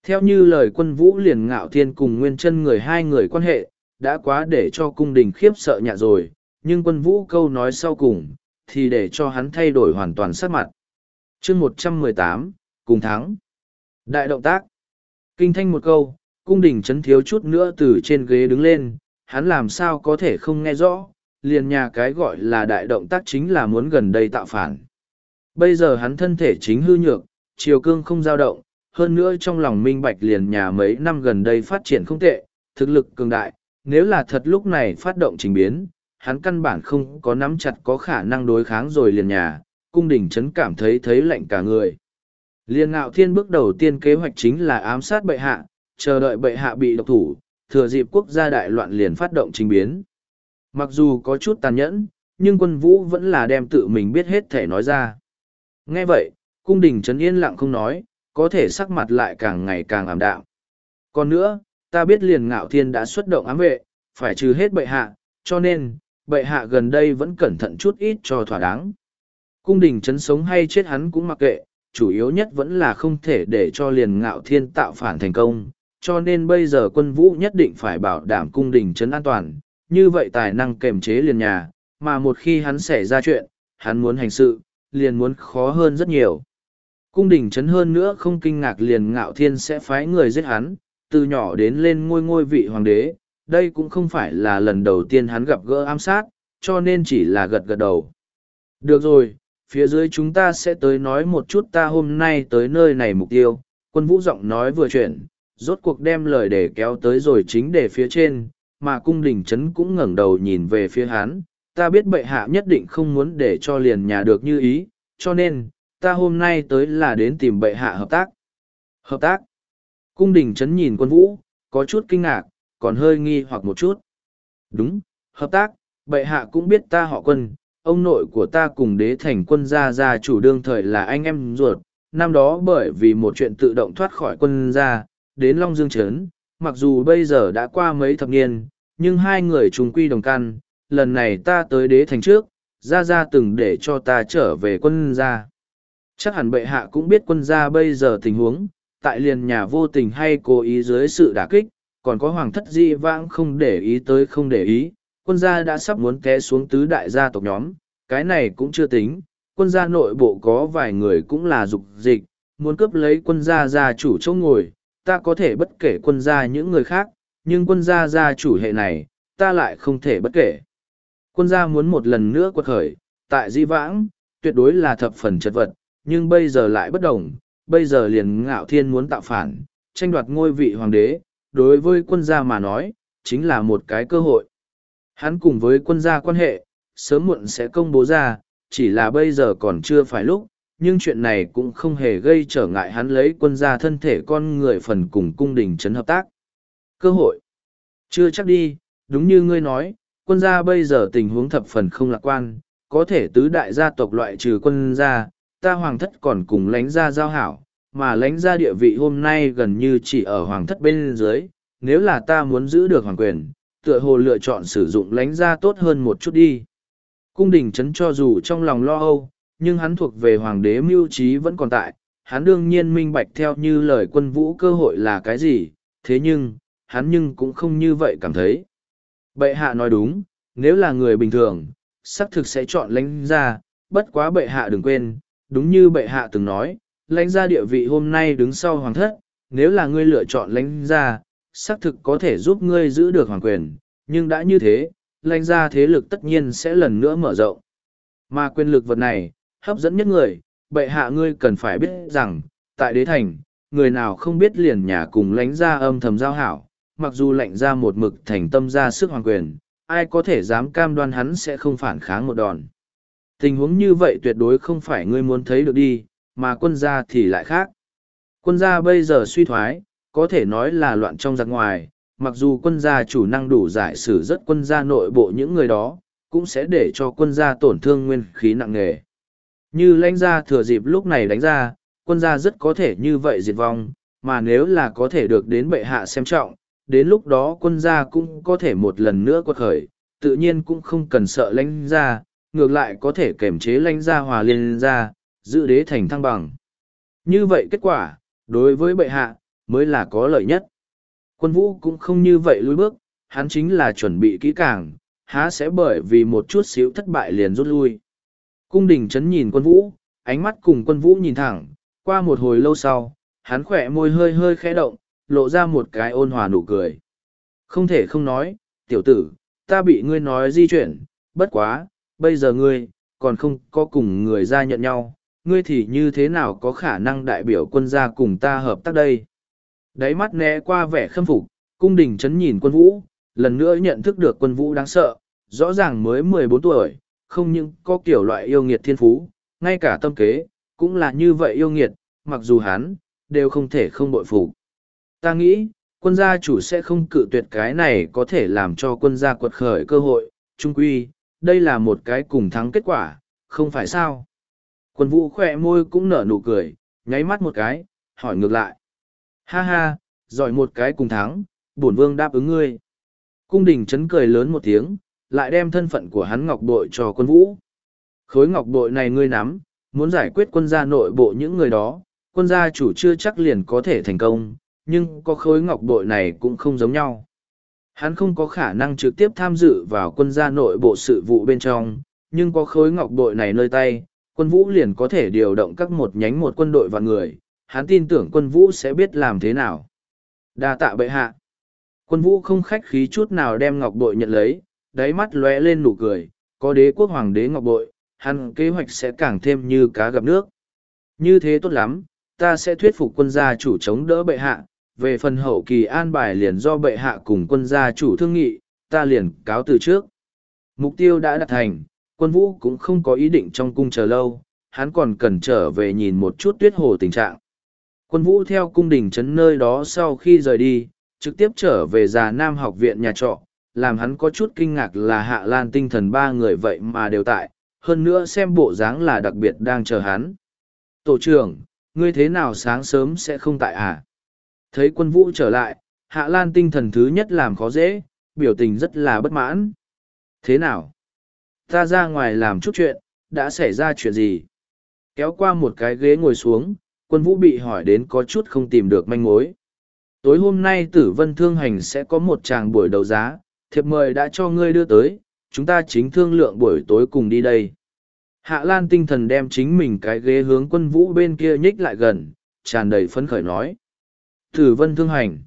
Speaker 1: Theo như lời quân vũ liền ngạo thiên cùng nguyên chân người hai người quan hệ, đã quá để cho cung đình khiếp sợ nhạ rồi, nhưng quân vũ câu nói sau cùng, thì để cho hắn thay đổi hoàn toàn sắc mặt. chương một trăm mười tám cùng thắng. Đại động tác. Kinh thanh một câu, cung đình chấn thiếu chút nữa từ trên ghế đứng lên, hắn làm sao có thể không nghe rõ, liền nhà cái gọi là đại động tác chính là muốn gần đây tạo phản. Bây giờ hắn thân thể chính hư nhược, chiều cương không dao động, hơn nữa trong lòng minh bạch liền nhà mấy năm gần đây phát triển không tệ, thực lực cường đại, nếu là thật lúc này phát động trình biến, hắn căn bản không có nắm chặt có khả năng đối kháng rồi liền nhà, cung đình chấn cảm thấy thấy lạnh cả người. Liên ngạo thiên bước đầu tiên kế hoạch chính là ám sát bệ hạ, chờ đợi bệ hạ bị độc thủ, thừa dịp quốc gia đại loạn liền phát động trình biến. Mặc dù có chút tàn nhẫn, nhưng quân vũ vẫn là đem tự mình biết hết thể nói ra. Nghe vậy, cung đình trấn yên lặng không nói, có thể sắc mặt lại càng ngày càng ảm đạm. Còn nữa, ta biết liền ngạo thiên đã xuất động ám vệ, phải trừ hết bệ hạ, cho nên, bệ hạ gần đây vẫn cẩn thận chút ít cho thỏa đáng. Cung đình chấn sống hay chết hắn cũng mặc kệ, chủ yếu nhất vẫn là không thể để cho liền ngạo thiên tạo phản thành công, cho nên bây giờ quân vũ nhất định phải bảo đảm cung đình chấn an toàn, như vậy tài năng kềm chế liền nhà, mà một khi hắn xảy ra chuyện, hắn muốn hành sự, liền muốn khó hơn rất nhiều. Cung đình chấn hơn nữa không kinh ngạc liền ngạo thiên sẽ phái người giết hắn, từ nhỏ đến lên ngôi ngôi vị hoàng đế, đây cũng không phải là lần đầu tiên hắn gặp gỡ ám sát, cho nên chỉ là gật gật đầu. Được rồi, phía dưới chúng ta sẽ tới nói một chút ta hôm nay tới nơi này mục tiêu. Quân vũ giọng nói vừa chuyển, rốt cuộc đem lời để kéo tới rồi chính để phía trên, mà cung đình chấn cũng ngẩng đầu nhìn về phía hắn. Ta biết bệ hạ nhất định không muốn để cho liền nhà được như ý, cho nên, ta hôm nay tới là đến tìm bệ hạ hợp tác. Hợp tác. Cung đình chấn nhìn quân vũ, có chút kinh ngạc, còn hơi nghi hoặc một chút. Đúng, hợp tác, bệ hạ cũng biết ta họ quân, ông nội của ta cùng đế thành quân gia gia chủ đương thời là anh em ruột, năm đó bởi vì một chuyện tự động thoát khỏi quân gia, đến Long Dương Trấn, mặc dù bây giờ đã qua mấy thập niên, nhưng hai người trùng quy đồng căn, lần này ta tới đế thành trước, gia gia từng để cho ta trở về quân gia. Chắc hẳn bệ hạ cũng biết quân gia bây giờ tình huống, tại liền nhà vô tình hay cố ý dưới sự đả kích, còn có hoàng thất di vãng không để ý tới không để ý, quân gia đã sắp muốn té xuống tứ đại gia tộc nhóm, cái này cũng chưa tính, quân gia nội bộ có vài người cũng là dục dịch, muốn cướp lấy quân gia gia chủ chỗ ngồi, ta có thể bất kể quân gia những người khác, nhưng quân gia gia chủ hệ này, ta lại không thể bất kể. Quân gia muốn một lần nữa quật khởi, tại di vãng, tuyệt đối là thập phần chật vật, nhưng bây giờ lại bất đồng, bây giờ liền ngạo thiên muốn tạo phản, tranh đoạt ngôi vị hoàng đế, đối với quân gia mà nói, chính là một cái cơ hội. Hắn cùng với quân gia quan hệ, sớm muộn sẽ công bố ra, chỉ là bây giờ còn chưa phải lúc, nhưng chuyện này cũng không hề gây trở ngại hắn lấy quân gia thân thể con người phần cùng cung đình chấn hợp tác. Cơ hội. Chưa chắc đi, đúng như ngươi nói, quân gia bây giờ tình huống thập phần không lạc quan, có thể tứ đại gia tộc loại trừ quân gia, ta hoàng thất còn cùng lánh gia giao hảo, mà lánh gia địa vị hôm nay gần như chỉ ở hoàng thất bên dưới, nếu là ta muốn giữ được hoàng quyền, tựa hồ lựa chọn sử dụng lánh gia tốt hơn một chút đi. Cung đình chấn cho dù trong lòng lo âu, nhưng hắn thuộc về hoàng đế mưu trí vẫn còn tại, hắn đương nhiên minh bạch theo như lời quân vũ cơ hội là cái gì, thế nhưng, hắn nhưng cũng không như vậy cảm thấy. Bệ hạ nói đúng, nếu là người bình thường, xác thực sẽ chọn lãnh gia, bất quá bệ hạ đừng quên, đúng như bệ hạ từng nói, lãnh gia địa vị hôm nay đứng sau hoàng thất, nếu là ngươi lựa chọn lãnh gia, xác thực có thể giúp ngươi giữ được hoàng quyền, nhưng đã như thế, lãnh gia thế lực tất nhiên sẽ lần nữa mở rộng. Mà quyền lực vật này, hấp dẫn nhất người, bệ hạ ngươi cần phải biết rằng, tại đế thành, người nào không biết liền nhà cùng lãnh gia âm thầm giao hảo, mặc dù lãnh ra một mực thành tâm ra sức hoàng quyền, ai có thể dám cam đoan hắn sẽ không phản kháng một đòn. Tình huống như vậy tuyệt đối không phải ngươi muốn thấy được đi, mà quân gia thì lại khác. Quân gia bây giờ suy thoái, có thể nói là loạn trong giặc ngoài, mặc dù quân gia chủ năng đủ giải xử rất quân gia nội bộ những người đó, cũng sẽ để cho quân gia tổn thương nguyên khí nặng nề. Như lãnh gia thừa dịp lúc này đánh ra, quân gia rất có thể như vậy diệt vong, mà nếu là có thể được đến bệ hạ xem trọng, đến lúc đó quân gia cũng có thể một lần nữa quật khởi, tự nhiên cũng không cần sợ lãnh gia, ngược lại có thể kềm chế lãnh gia hòa liên gia, giữ đế thành thăng bằng. Như vậy kết quả, đối với bệ hạ, mới là có lợi nhất. Quân vũ cũng không như vậy lùi bước, hắn chính là chuẩn bị kỹ càng, há sẽ bởi vì một chút xíu thất bại liền rút lui. Cung đình chấn nhìn quân vũ, ánh mắt cùng quân vũ nhìn thẳng, qua một hồi lâu sau, hắn khỏe môi hơi hơi khẽ động, lộ ra một cái ôn hòa nụ cười. Không thể không nói, tiểu tử, ta bị ngươi nói di chuyển, bất quá, bây giờ ngươi, còn không có cùng người ra nhận nhau, ngươi thì như thế nào có khả năng đại biểu quân gia cùng ta hợp tác đây? Đáy mắt né qua vẻ khâm phục, cung đình chấn nhìn quân vũ, lần nữa nhận thức được quân vũ đáng sợ, rõ ràng mới mười bốn tuổi, không những có kiểu loại yêu nghiệt thiên phú, ngay cả tâm kế, cũng là như vậy yêu nghiệt, mặc dù hắn, đều không thể không bội phục. Ta nghĩ, quân gia chủ sẽ không cự tuyệt cái này có thể làm cho quân gia quật khởi cơ hội, trung quy, đây là một cái cùng thắng kết quả, không phải sao. Quân vũ khỏe môi cũng nở nụ cười, nháy mắt một cái, hỏi ngược lại. Ha ha, giỏi một cái cùng thắng, bổn vương đáp ứng ngươi. Cung đình chấn cười lớn một tiếng, lại đem thân phận của hắn ngọc bội cho quân vũ. Khối ngọc bội này ngươi nắm, muốn giải quyết quân gia nội bộ những người đó, quân gia chủ chưa chắc liền có thể thành công, nhưng có khối ngọc bội này cũng không giống nhau. Hắn không có khả năng trực tiếp tham dự vào quân gia nội bộ sự vụ bên trong, nhưng có khối ngọc bội này nơi tay, quân vũ liền có thể điều động các một nhánh một quân đội và người, hắn tin tưởng quân vũ sẽ biết làm thế nào. Đa tạ bệ hạ. Quân vũ không khách khí chút nào đem ngọc bội nhận lấy, đáy mắt lóe lên nụ cười, có đế quốc hoàng đế ngọc bội, hắn kế hoạch sẽ càng thêm như cá gặp nước. Như thế tốt lắm, ta sẽ thuyết phục quân gia chủ chống đỡ bệ hạ, về phần hậu kỳ an bài liền do bệ hạ cùng quân gia chủ thương nghị, ta liền cáo từ trước. Mục tiêu đã đạt thành, quân vũ cũng không có ý định trong cung chờ lâu, hắn còn cần trở về nhìn một chút tuyết hồ tình trạng. Quân vũ theo cung đình trấn nơi đó sau khi rời đi, trực tiếp trở về già Nam học viện nhà trọ, làm hắn có chút kinh ngạc là hạ lan tinh thần ba người vậy mà đều tại, hơn nữa xem bộ dáng là đặc biệt đang chờ hắn. Tổ trưởng, ngươi thế nào sáng sớm sẽ không tại à? Thấy quân vũ trở lại, hạ lan tinh thần thứ nhất làm khó dễ, biểu tình rất là bất mãn. Thế nào? Ta ra ngoài làm chút chuyện, đã xảy ra chuyện gì? Kéo qua một cái ghế ngồi xuống, quân vũ bị hỏi đến có chút không tìm được manh mối. Tối hôm nay tử vân thương hành sẽ có một tràng buổi đấu giá, thiệp mời đã cho ngươi đưa tới, chúng ta chính thương lượng buổi tối cùng đi đây. Hạ Lan tinh thần đem chính mình cái ghế hướng quân vũ bên kia nhích lại gần, tràn đầy phấn khởi nói. Tử vân thương hành.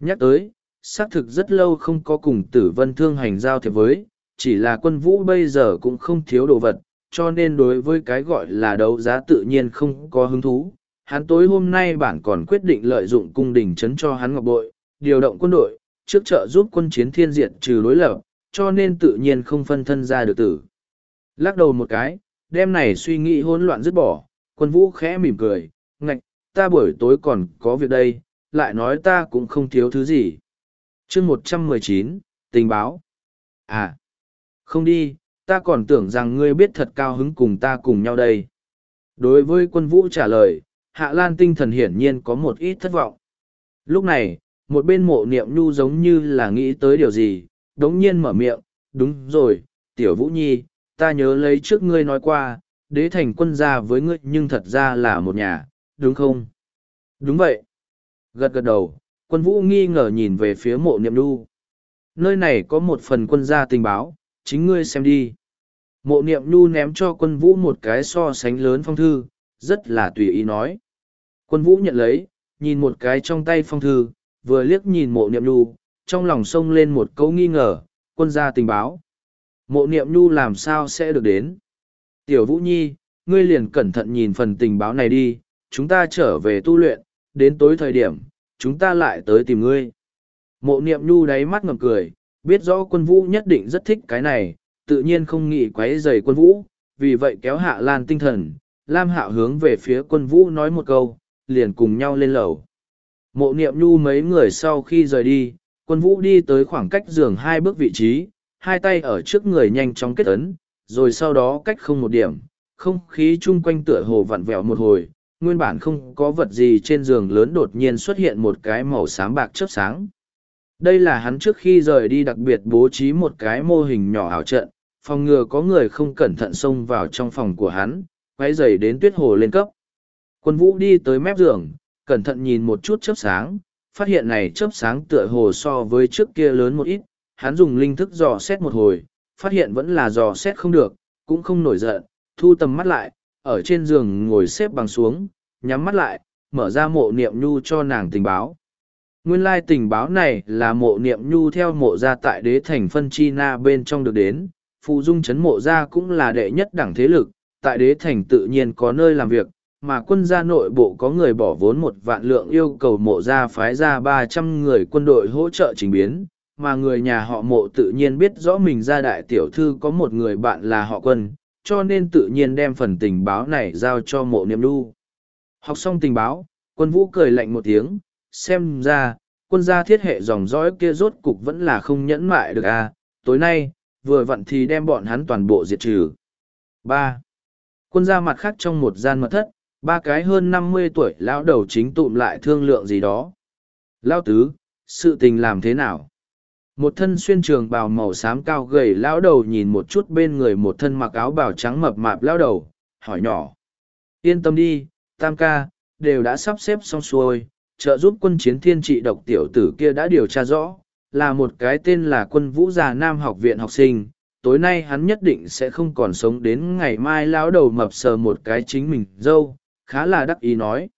Speaker 1: Nhắc tới, xác thực rất lâu không có cùng tử vân thương hành giao thiệp với, chỉ là quân vũ bây giờ cũng không thiếu đồ vật, cho nên đối với cái gọi là đấu giá tự nhiên không có hứng thú. Hắn tối hôm nay bản còn quyết định lợi dụng cung đình chấn cho hắn ngọc bội, điều động quân đội, trước trợ giúp quân chiến thiên diệt trừ đối lập, cho nên tự nhiên không phân thân ra được tử. Lắc đầu một cái, đêm này suy nghĩ hỗn loạn dứt bỏ, quân vũ khẽ mỉm cười, ngạch, ta buổi tối còn có việc đây, lại nói ta cũng không thiếu thứ gì. chương một trăm mười chín tình báo. À, không đi, ta còn tưởng rằng ngươi biết thật cao hứng cùng ta cùng nhau đây. Đối với quân vũ trả lời, Hạ Lan tinh thần hiển nhiên có một ít thất vọng. Lúc này, một bên mộ niệm nhu giống như là nghĩ tới điều gì, đống nhiên mở miệng, đúng rồi, tiểu vũ nhi, ta nhớ lấy trước ngươi nói qua, đế thành quân gia với ngươi nhưng thật ra là một nhà, đúng không? Đúng vậy. Gật gật đầu, quân vũ nghi ngờ nhìn về phía mộ niệm nhu. Nơi này có một phần quân gia tình báo, chính ngươi xem đi. Mộ niệm nhu ném cho quân vũ một cái so sánh lớn phong thư, rất là tùy ý nói. Quân vũ nhận lấy, nhìn một cái trong tay phong thư, vừa liếc nhìn mộ niệm nhu, trong lòng sông lên một câu nghi ngờ, quân gia tình báo. Mộ niệm nhu làm sao sẽ được đến? Tiểu Vũ Nhi, ngươi liền cẩn thận nhìn phần tình báo này đi, chúng ta trở về tu luyện, đến tối thời điểm, chúng ta lại tới tìm ngươi. Mộ niệm nhu đáy mắt ngầm cười, biết rõ quân vũ nhất định rất thích cái này, tự nhiên không nghĩ quấy rầy quân vũ, vì vậy kéo hạ lan tinh thần, Lam Hạo hướng về phía quân vũ nói một câu, liền cùng nhau lên lầu. Mộ niệm nhu mấy người sau khi rời đi, quân vũ đi tới khoảng cách giường hai bước vị trí, hai tay ở trước người nhanh chóng kết ấn, rồi sau đó cách không một điểm, không khí chung quanh tựa hồ vặn vẹo một hồi, nguyên bản không có vật gì trên giường lớn đột nhiên xuất hiện một cái màu xám bạc chớp sáng. Đây là hắn trước khi rời đi đặc biệt bố trí một cái mô hình nhỏ ảo trận, phòng ngừa có người không cẩn thận xông vào trong phòng của hắn, quay dày đến tuyết hồ lên cấp. Quân vũ đi tới mép giường, cẩn thận nhìn một chút chớp sáng, phát hiện này chớp sáng tựa hồ so với trước kia lớn một ít, hắn dùng linh thức dò xét một hồi, phát hiện vẫn là dò xét không được, cũng không nổi giận, thu tầm mắt lại, ở trên giường ngồi xếp bằng xuống, nhắm mắt lại, mở ra mộ niệm nhu cho nàng tình báo. Nguyên lai tình báo này là mộ niệm nhu theo mộ gia tại đế thành phân chi na bên trong được đến, phụ dung chấn mộ gia cũng là đệ nhất đẳng thế lực, tại đế thành tự nhiên có nơi làm việc, mà quân gia nội bộ có người bỏ vốn một vạn lượng yêu cầu mộ gia phái ra ba trăm người quân đội hỗ trợ trình biến, mà người nhà họ mộ tự nhiên biết rõ mình gia đại tiểu thư có một người bạn là họ quân, cho nên tự nhiên đem phần tình báo này giao cho mộ niệm đu. Học xong tình báo, quân vũ cười lạnh một tiếng, xem ra, quân gia thiết hệ dòng dõi kia rốt cục vẫn là không nhẫn mại được à, tối nay, vừa vặn thì đem bọn hắn toàn bộ diệt trừ. ba Quân gia mặt khác trong một gian mật thất, ba cái hơn năm mươi tuổi lão đầu chính tụm lại thương lượng gì đó. Lão tứ, sự tình làm thế nào? Một thân xuyên trường bào màu xám cao gầy lão đầu nhìn một chút bên người một thân mặc áo bào trắng mập mạp lão đầu, hỏi nhỏ. Yên tâm đi, tam ca, đều đã sắp xếp xong xuôi, trợ giúp quân chiến thiên trị độc tiểu tử kia đã điều tra rõ, là một cái tên là quân vũ già nam học viện học sinh. Tối nay hắn nhất định sẽ không còn sống đến ngày mai lão đầu mập sờ một cái chính mình dâu, khá là đắc ý nói.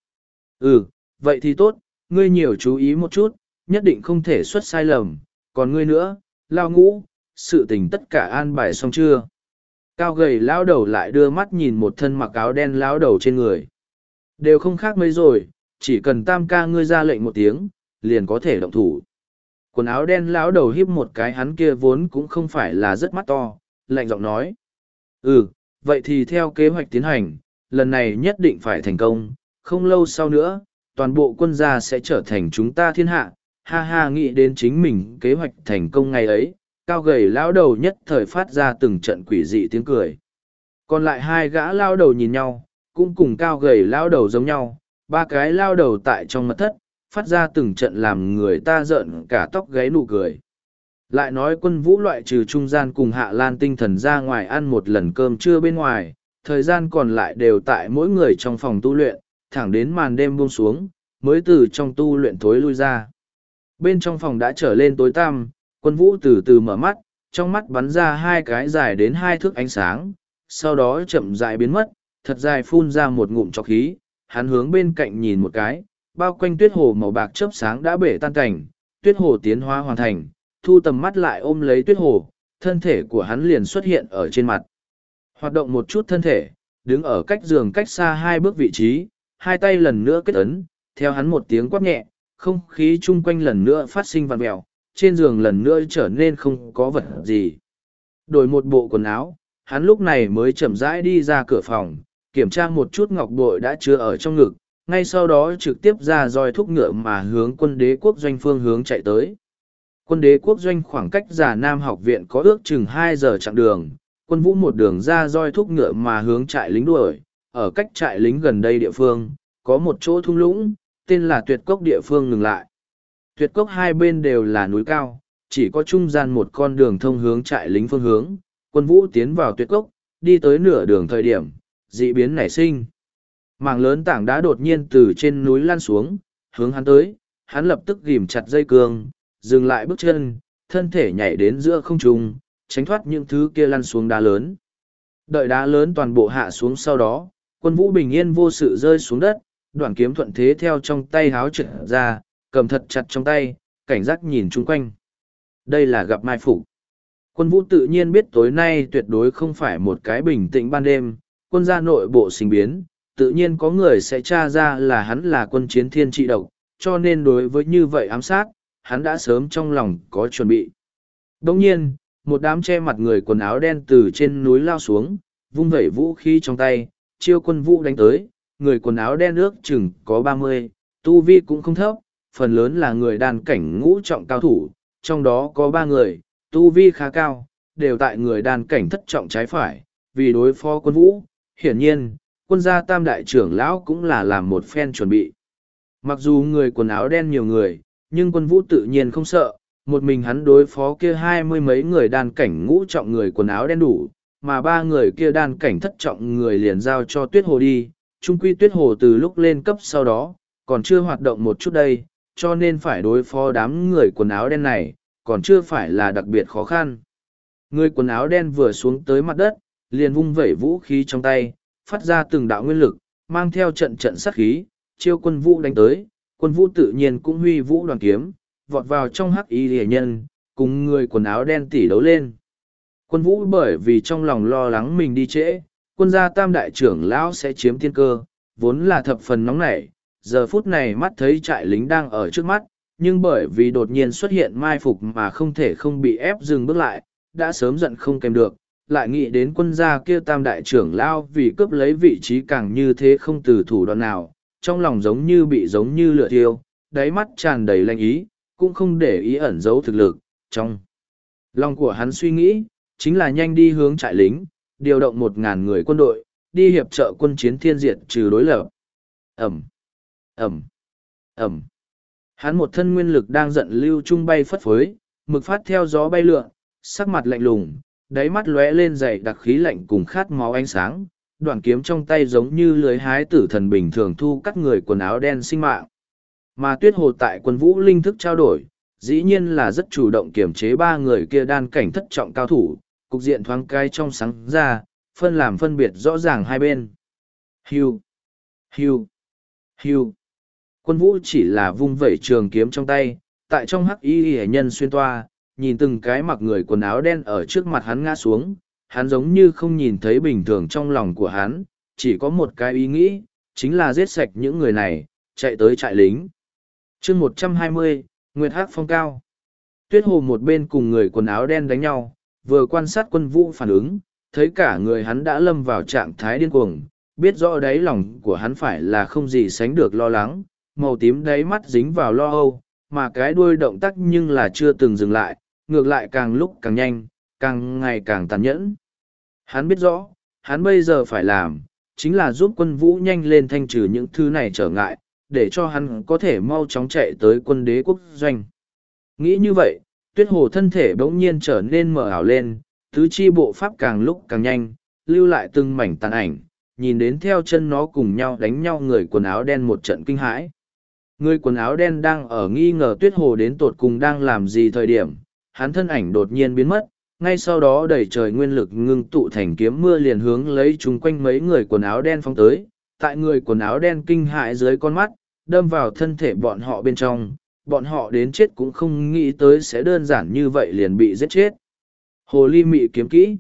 Speaker 1: Ừ, vậy thì tốt, ngươi nhiều chú ý một chút, nhất định không thể xuất sai lầm, còn ngươi nữa, lao ngũ, sự tình tất cả an bài xong chưa? Cao gầy lão đầu lại đưa mắt nhìn một thân mặc áo đen lão đầu trên người. Đều không khác mấy rồi, chỉ cần tam ca ngươi ra lệnh một tiếng, liền có thể động thủ. Quần áo đen lão đầu híp một cái hắn kia vốn cũng không phải là rất mắt to, lạnh giọng nói. Ừ, vậy thì theo kế hoạch tiến hành, lần này nhất định phải thành công, không lâu sau nữa, toàn bộ quân gia sẽ trở thành chúng ta thiên hạ, ha ha nghĩ đến chính mình kế hoạch thành công ngày ấy, cao gầy lão đầu nhất thời phát ra từng trận quỷ dị tiếng cười. Còn lại hai gã lao đầu nhìn nhau, cũng cùng cao gầy lao đầu giống nhau, ba cái lao đầu tại trong mật thất, phát ra từng trận làm người ta giận cả tóc gáy nụ cười. Lại nói quân vũ loại trừ trung gian cùng hạ lan tinh thần ra ngoài ăn một lần cơm trưa bên ngoài, thời gian còn lại đều tại mỗi người trong phòng tu luyện, thẳng đến màn đêm buông xuống, mới từ trong tu luyện thối lui ra. Bên trong phòng đã trở lên tối tăm, quân vũ từ từ mở mắt, trong mắt bắn ra hai cái dài đến hai thước ánh sáng, sau đó chậm rãi biến mất, thật dài phun ra một ngụm trọc khí, hắn hướng bên cạnh nhìn một cái, bao quanh tuyết hồ màu bạc chớp sáng đã bể tan cảnh, tuyết hồ tiến hóa hoàn thành, thu tầm mắt lại ôm lấy tuyết hồ, thân thể của hắn liền xuất hiện ở trên mặt. Hoạt động một chút thân thể, đứng ở cách giường cách xa hai bước vị trí, hai tay lần nữa kết ấn, theo hắn một tiếng quát nhẹ, không khí chung quanh lần nữa phát sinh vằn mèo, trên giường lần nữa trở nên không có vật gì. Đổi một bộ quần áo, hắn lúc này mới chậm rãi đi ra cửa phòng, kiểm tra một chút ngọc bội đã chứa ở trong ngực, ngay sau đó trực tiếp ra roi thúc ngựa mà hướng quân đế quốc doanh phương hướng chạy tới. Quân đế quốc doanh khoảng cách giả Nam học viện có ước chừng hai giờ chặng đường, quân vũ một đường ra roi thúc ngựa mà hướng trại lính đuổi, ở cách trại lính gần đây địa phương, có một chỗ thung lũng, tên là tuyệt cốc địa phương ngừng lại. Tuyệt cốc hai bên đều là núi cao, chỉ có trung gian một con đường thông hướng trại lính phương hướng, quân vũ tiến vào tuyệt cốc, đi tới nửa đường thời điểm, dị biến nảy sinh. Mảng lớn tảng đá đột nhiên từ trên núi lăn xuống, hướng hắn tới, hắn lập tức ghim chặt dây cương, dừng lại bước chân, thân thể nhảy đến giữa không trung, tránh thoát những thứ kia lăn xuống đá lớn. Đợi đá lớn toàn bộ hạ xuống sau đó, quân vũ bình yên vô sự rơi xuống đất, đoạn kiếm thuận thế theo trong tay háo trượt ra, cầm thật chặt trong tay, cảnh giác nhìn chung quanh. Đây là gặp mai phục. Quân vũ tự nhiên biết tối nay tuyệt đối không phải một cái bình tĩnh ban đêm, quân gia nội bộ sinh biến, tự nhiên có người sẽ tra ra là hắn là quân chiến thiên trị độc, cho nên đối với như vậy ám sát, hắn đã sớm trong lòng có chuẩn bị. Đồng nhiên, một đám che mặt người quần áo đen từ trên núi lao xuống, vung vẩy vũ khí trong tay, chiêu quân vũ đánh tới, người quần áo đen ước chừng có ba mươi, tu vi cũng không thấp, phần lớn là người đàn cảnh ngũ trọng cao thủ, trong đó có ba người, tu vi khá cao, đều tại người đàn cảnh thất trọng trái phải, vì đối phó quân vũ, hiển nhiên, quân gia tam đại trưởng lão cũng là làm một phen chuẩn bị. Mặc dù người quần áo đen nhiều người, nhưng quân vũ tự nhiên không sợ, một mình hắn đối phó kia hai mươi mấy người đan cảnh ngũ trọng người quần áo đen đủ, mà ba người kia đan cảnh thất trọng người liền giao cho tuyết hồ đi, trung quy tuyết hồ từ lúc lên cấp sau đó, còn chưa hoạt động một chút đây, cho nên phải đối phó đám người quần áo đen này, còn chưa phải là đặc biệt khó khăn. Người quần áo đen vừa xuống tới mặt đất, liền vung vẩy vũ khí trong tay, phát ra từng đạo nguyên lực, mang theo trận trận sát khí, chiêu quân vũ đánh tới, quân vũ tự nhiên cũng huy vũ đoàn kiếm, vọt vào trong hắc y hệ nhân, cùng người quần áo đen tỉ đấu lên. Quân vũ bởi vì trong lòng lo lắng mình đi trễ, quân gia tam đại trưởng lão sẽ chiếm tiên cơ, vốn là thập phần nóng nảy, giờ phút này mắt thấy trại lính đang ở trước mắt, nhưng bởi vì đột nhiên xuất hiện mai phục mà không thể không bị ép dừng bước lại, đã sớm giận không kèm được, lại nghĩ đến quân gia kia tam đại trưởng lão vì cướp lấy vị trí càng như thế không từ thủ đoạn nào, trong lòng giống như bị giống như lửa thiêu, đáy mắt tràn đầy lanh ý, cũng không để ý ẩn giấu thực lực, trong lòng của hắn suy nghĩ, chính là nhanh đi hướng trại lính, điều động một ngàn người quân đội, đi hiệp trợ quân chiến thiên diệt trừ đối lập. Ẩm, Ẩm, Ẩm. Hắn một thân nguyên lực đang giận lưu trung bay phất phới, mực phát theo gió bay lượn, sắc mặt lạnh lùng, đáy mắt lóe lên dày đặc khí lạnh cùng khát máu ánh sáng, đoạn kiếm trong tay giống như lưới hái tử thần bình thường thu cắt người quần áo đen sinh mạng. Mà tuyết hồ tại quân vũ linh thức trao đổi, dĩ nhiên là rất chủ động kiểm chế ba người kia đan cảnh thất trọng cao thủ, cục diện thoáng cái trong sáng ra, phân làm phân biệt rõ ràng hai bên. Hưu, hưu, hưu. Quân vũ chỉ là vung vẩy trường kiếm trong tay, tại trong hắc y hệ nhân xuyên toa, nhìn từng cái mặc người quần áo đen ở trước mặt hắn ngã xuống, hắn giống như không nhìn thấy bình thường trong lòng của hắn, chỉ có một cái ý nghĩ, chính là giết sạch những người này, chạy tới trại lính chương một trăm hai mươi Nguyệt Hắc Phong Cao Tuyết Hồ một bên cùng người quần áo đen đánh nhau, vừa quan sát quân vũ phản ứng, thấy cả người hắn đã lâm vào trạng thái điên cuồng, biết rõ đáy lòng của hắn phải là không gì sánh được lo lắng, màu tím đáy mắt dính vào lo âu, mà cái đuôi động tác nhưng là chưa từng dừng lại, ngược lại càng lúc càng nhanh, càng ngày càng tàn nhẫn. Hắn biết rõ, hắn bây giờ phải làm, chính là giúp quân vũ nhanh lên thanh trừ những thứ này trở ngại, để cho hắn có thể mau chóng chạy tới quân đế quốc doanh. Nghĩ như vậy, tuyết hồ thân thể bỗng nhiên trở nên mở ảo lên, tứ chi bộ pháp càng lúc càng nhanh, lưu lại từng mảnh tàn ảnh, nhìn đến theo chân nó cùng nhau đánh nhau người quần áo đen một trận kinh hãi. Người quần áo đen đang ở nghi ngờ tuyết hồ đến tột cùng đang làm gì thời điểm, hắn thân ảnh đột nhiên biến mất, ngay sau đó đẩy trời nguyên lực ngưng tụ thành kiếm mưa liền hướng lấy chúng quanh mấy người quần áo đen phóng tới, tại người quần áo đen kinh hại dưới con mắt, đâm vào thân thể bọn họ bên trong, bọn họ đến chết cũng không nghĩ tới sẽ đơn giản như vậy liền bị giết chết. Hồ ly mị kiếm kỹ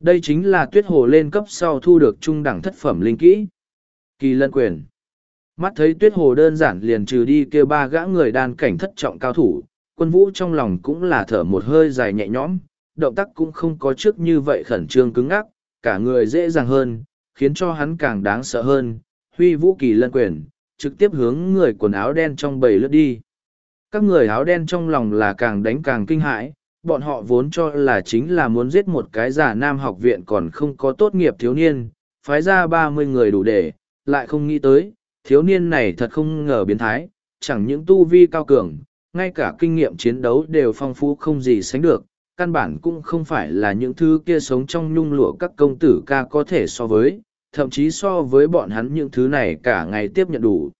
Speaker 1: đây chính là tuyết hồ lên cấp sau thu được trung đẳng thất phẩm linh kỹ. Kỳ lân quyền. Mắt thấy tuyết hồ đơn giản liền trừ đi kêu ba gã người đàn cảnh thất trọng cao thủ, quân vũ trong lòng cũng là thở một hơi dài nhẹ nhõm, động tác cũng không có trước như vậy khẩn trương cứng ngắc, cả người dễ dàng hơn, khiến cho hắn càng đáng sợ hơn, huy vũ kỳ lân quyền, trực tiếp hướng người quần áo đen trong bầy lướt đi. Các người áo đen trong lòng là càng đánh càng kinh hãi, bọn họ vốn cho là chính là muốn giết một cái giả nam học viện còn không có tốt nghiệp thiếu niên, phái ra ba mươi người đủ để, lại không nghĩ tới, thiếu niên này thật không ngờ biến thái, chẳng những tu vi cao cường, ngay cả kinh nghiệm chiến đấu đều phong phú không gì sánh được, căn bản cũng không phải là những thứ kia sống trong nhung lụa các công tử ca có thể so với, thậm chí so với bọn hắn những thứ này cả ngày tiếp nhận đủ.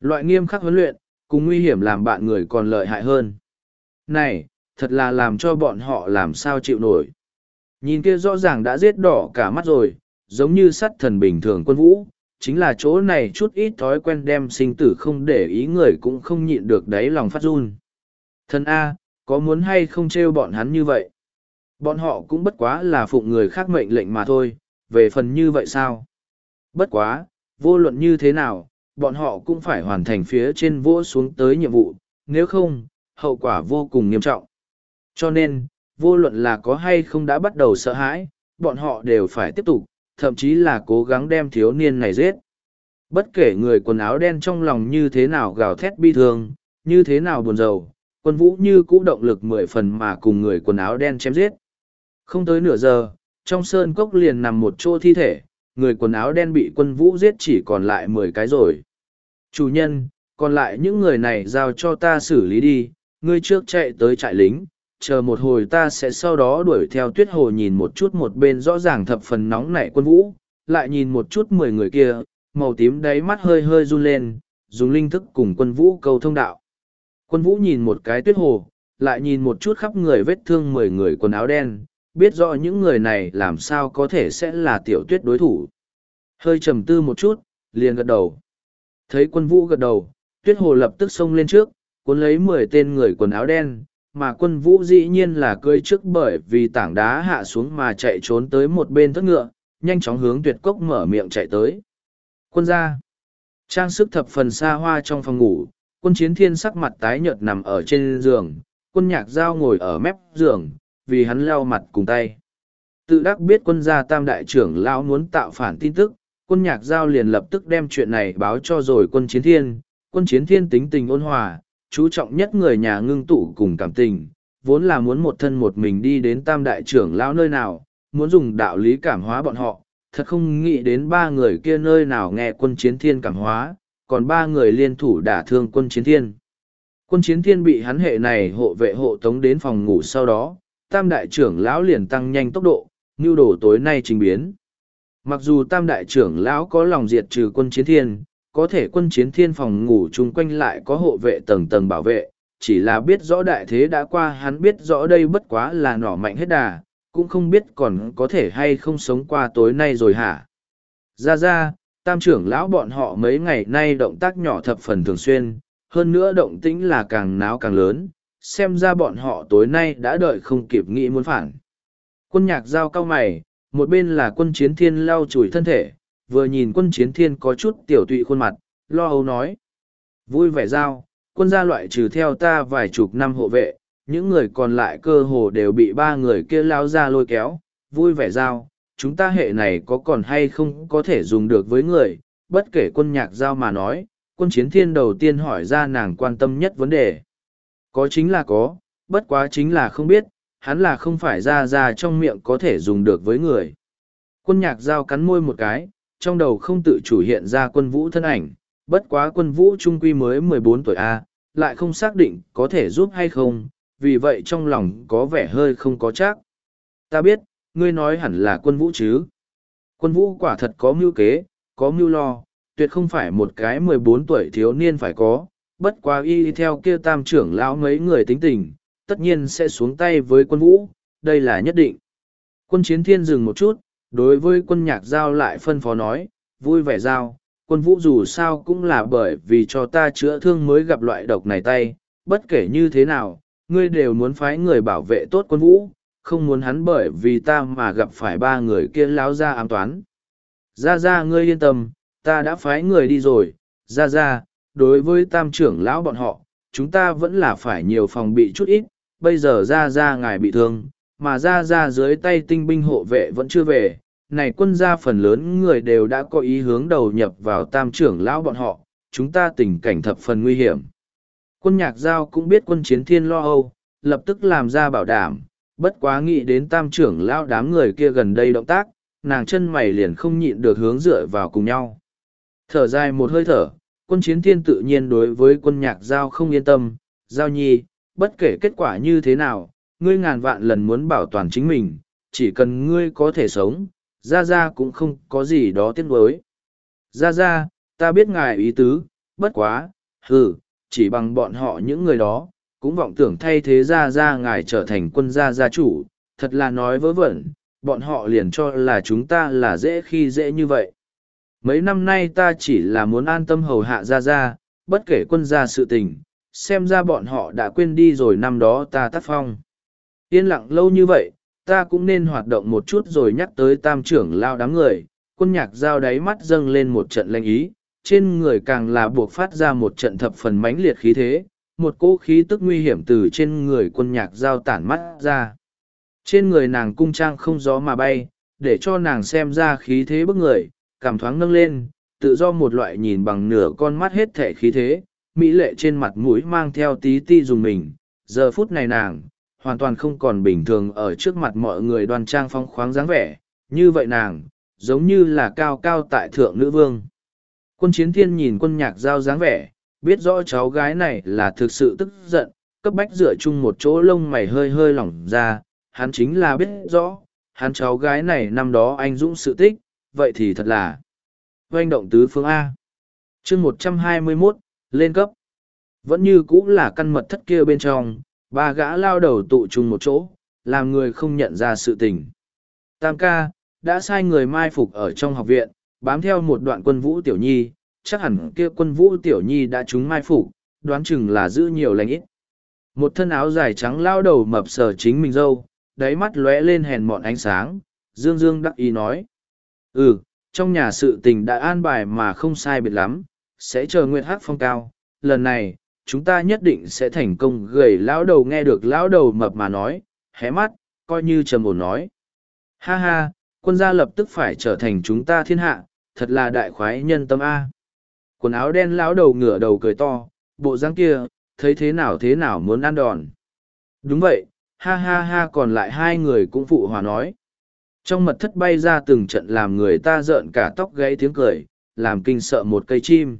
Speaker 1: Loại nghiêm khắc huấn luyện, cùng nguy hiểm làm bạn người còn lợi hại hơn. Này, thật là làm cho bọn họ làm sao chịu nổi. Nhìn kia rõ ràng đã giết đỏ cả mắt rồi, giống như sắt thần bình thường quân vũ, chính là chỗ này chút ít thói quen đem sinh tử không để ý người cũng không nhịn được đáy lòng phát run. Thần A, có muốn hay không trêu bọn hắn như vậy? Bọn họ cũng bất quá là phụng người khác mệnh lệnh mà thôi, về phần như vậy sao? Bất quá, vô luận như thế nào, bọn họ cũng phải hoàn thành phía trên vỗ xuống tới nhiệm vụ, nếu không, hậu quả vô cùng nghiêm trọng. Cho nên, vô luận là có hay không đã bắt đầu sợ hãi, bọn họ đều phải tiếp tục, thậm chí là cố gắng đem thiếu niên này giết. Bất kể người quần áo đen trong lòng như thế nào gào thét bi thương, như thế nào buồn rầu, quân vũ như cũ động lực mười phần mà cùng người quần áo đen chém giết. Không tới nửa giờ, trong sơn cốc liền nằm một chỗ thi thể, người quần áo đen bị quân vũ giết chỉ còn lại mười cái rồi. Chủ nhân, còn lại những người này giao cho ta xử lý đi, ngươi trước chạy tới trại lính, chờ một hồi ta sẽ sau đó đuổi theo tuyết hồ nhìn một chút một bên rõ ràng thập phần nóng nảy quân vũ, lại nhìn một chút mười người kia, màu tím đáy mắt hơi hơi run lên, dùng linh thức cùng quân vũ cầu thông đạo. Quân vũ nhìn một cái tuyết hồ, lại nhìn một chút khắp người vết thương mười người quần áo đen, biết rõ những người này làm sao có thể sẽ là tiểu tuyết đối thủ. Hơi trầm tư một chút, liền gật đầu. Thấy quân vũ gật đầu, tuyết hồ lập tức xông lên trước, cuốn lấy mười tên người quần áo đen, mà quân vũ dĩ nhiên là cưỡi trước bởi vì tảng đá hạ xuống mà chạy trốn tới một bên thất ngựa, nhanh chóng hướng tuyệt cốc mở miệng chạy tới. Quân gia Trang sức thập phần xa hoa trong phòng ngủ, quân chiến thiên sắc mặt tái nhợt nằm ở trên giường, quân nhạc giao ngồi ở mép giường, vì hắn leo mặt cùng tay. Tự đắc biết quân gia tam đại trưởng lão muốn tạo phản tin tức, quân nhạc giao liền lập tức đem chuyện này báo cho rồi quân chiến thiên, quân chiến thiên tính tình ôn hòa, chú trọng nhất người nhà ngưng tụ cùng cảm tình, vốn là muốn một thân một mình đi đến tam đại trưởng lão nơi nào, muốn dùng đạo lý cảm hóa bọn họ, thật không nghĩ đến ba người kia nơi nào nghe quân chiến thiên cảm hóa, còn ba người liên thủ đả thương quân chiến thiên. Quân chiến thiên bị hắn hệ này hộ vệ hộ tống đến phòng ngủ sau đó, tam đại trưởng lão liền tăng nhanh tốc độ, như đổ tối nay trình biến. Mặc dù tam đại trưởng lão có lòng diệt trừ quân chiến thiên, có thể quân chiến thiên phòng ngủ chung quanh lại có hộ vệ tầng tầng bảo vệ, chỉ là biết rõ đại thế đã qua hắn biết rõ đây bất quá là nỏ mạnh hết đà, cũng không biết còn có thể hay không sống qua tối nay rồi hả. Ra ra, tam trưởng lão bọn họ mấy ngày nay động tác nhỏ thập phần thường xuyên, hơn nữa động tĩnh là càng náo càng lớn, xem ra bọn họ tối nay đã đợi không kịp nghĩ muốn phản. Quân nhạc giao cao mày, một bên là quân chiến thiên lau chùi thân thể, vừa nhìn quân chiến thiên có chút tiểu tụy khuôn mặt, lo âu nói. Vui vẻ giao, quân gia loại trừ theo ta vài chục năm hộ vệ, những người còn lại cơ hồ đều bị ba người kia lao ra lôi kéo, vui vẻ giao, chúng ta hệ này có còn hay không có thể dùng được với người, bất kể quân nhạc giao mà nói, quân chiến thiên đầu tiên hỏi ra nàng quan tâm nhất vấn đề. Có chính là có, bất quá chính là không biết, hắn là không phải ra ra trong miệng có thể dùng được với người. Quân nhạc giao cắn môi một cái, trong đầu không tự chủ hiện ra quân vũ thân ảnh, bất quá quân vũ trung quy mới mười bốn tuổi A, lại không xác định có thể giúp hay không, vì vậy trong lòng có vẻ hơi không có chắc. Ta biết, ngươi nói hẳn là quân vũ chứ. Quân vũ quả thật có mưu kế, có mưu lo, tuyệt không phải một cái mười bốn tuổi thiếu niên phải có, bất quá y theo kia tam trưởng lão mấy người tính tình, tất nhiên sẽ xuống tay với quân vũ, đây là nhất định. Quân chiến thiên dừng một chút, đối với quân nhạc giao lại phân phó nói, vui vẻ giao, quân vũ dù sao cũng là bởi vì cho ta chữa thương mới gặp loại độc này tay, bất kể như thế nào, ngươi đều muốn phái người bảo vệ tốt quân vũ, không muốn hắn bởi vì ta mà gặp phải ba người kia láo ra ám toán. Ra ra ngươi yên tâm, ta đã phái người đi rồi, ra ra, đối với tam trưởng lão bọn họ, chúng ta vẫn là phải nhiều phòng bị chút ít, bây giờ ra ra ngài bị thương, mà ra ra dưới tay tinh binh hộ vệ vẫn chưa về, này quân gia phần lớn người đều đã có ý hướng đầu nhập vào tam trưởng lão bọn họ, chúng ta tình cảnh thập phần nguy hiểm. Quân nhạc giao cũng biết quân chiến thiên lo âu, lập tức làm ra bảo đảm, bất quá nghĩ đến tam trưởng lão đám người kia gần đây động tác, nàng chân mày liền không nhịn được hướng dựa vào cùng nhau. Thở dài một hơi thở, quân chiến thiên tự nhiên đối với quân nhạc giao không yên tâm, giao nhi, bất kể kết quả như thế nào, ngươi ngàn vạn lần muốn bảo toàn chính mình, chỉ cần ngươi có thể sống, ra ra cũng không có gì đó tiếc nuối. Ra ra, ta biết ngài ý tứ, bất quá, hừ, chỉ bằng bọn họ những người đó, cũng vọng tưởng thay thế gia gia ngài trở thành quân gia gia chủ, thật là nói vớ vẩn, bọn họ liền cho là chúng ta là dễ khi dễ như vậy. Mấy năm nay ta chỉ là muốn an tâm hầu hạ gia gia bất kể quân gia sự tình, xem ra bọn họ đã quên đi rồi năm đó ta tác phong. Yên lặng lâu như vậy, ta cũng nên hoạt động một chút rồi nhắc tới tam trưởng lao đám người, quân nhạc giao đáy mắt dâng lên một trận lanh ý, trên người càng là buộc phát ra một trận thập phần mãnh liệt khí thế, một cỗ khí tức nguy hiểm từ trên người quân nhạc giao tản mắt ra. Trên người nàng cung trang không gió mà bay, để cho nàng xem ra khí thế bức người, cảm thoáng nâng lên, tự do một loại nhìn bằng nửa con mắt hết thể khí thế, mỹ lệ trên mặt mũi mang theo tí ti dùng mình. Giờ phút này nàng, hoàn toàn không còn bình thường ở trước mặt mọi người đoan trang phong khoáng dáng vẻ, như vậy nàng, giống như là cao cao tại thượng nữ vương. Quân chiến thiên nhìn quân nhạc giao dáng vẻ, biết rõ cháu gái này là thực sự tức giận, cấp bách dựa chung một chỗ lông mày hơi hơi lỏng ra, hắn chính là biết rõ, hắn cháu gái này năm đó anh dũng sự tích, vậy thì thật là doanh động tứ phương A. chương một trăm hai mươi 121, lên cấp. Vẫn như cũ là căn mật thất kia bên trong, ba gã lao đầu tụ chung một chỗ, làm người không nhận ra sự tình. Tam ca, đã sai người mai phục ở trong học viện, bám theo một đoạn quân vũ tiểu nhi, chắc hẳn kia quân vũ tiểu nhi đã trúng mai phục, đoán chừng là giữ nhiều lành ít. Một thân áo dài trắng lao đầu mập sờ chính mình dâu, đáy mắt lóe lên hèn mọn ánh sáng, dương dương đắc ý nói. Ừ, trong nhà sự tình đã an bài mà không sai biệt lắm, sẽ chờ Nguyệt Hắc phong cao, lần này, chúng ta nhất định sẽ thành công gầy lão đầu nghe được lão đầu mập mà nói, hé mắt, coi như trầm ổn nói. Ha ha, quân gia lập tức phải trở thành chúng ta thiên hạ, thật là đại khoái nhân tâm A. Quần áo đen lão đầu ngửa đầu cười to, bộ dáng kia, thấy thế nào thế nào muốn ăn đòn. Đúng vậy, ha ha ha còn lại hai người cũng phụ hòa nói. Trong mật thất bay ra từng trận làm người ta rợn cả tóc gãy tiếng cười, làm kinh sợ một cây chim.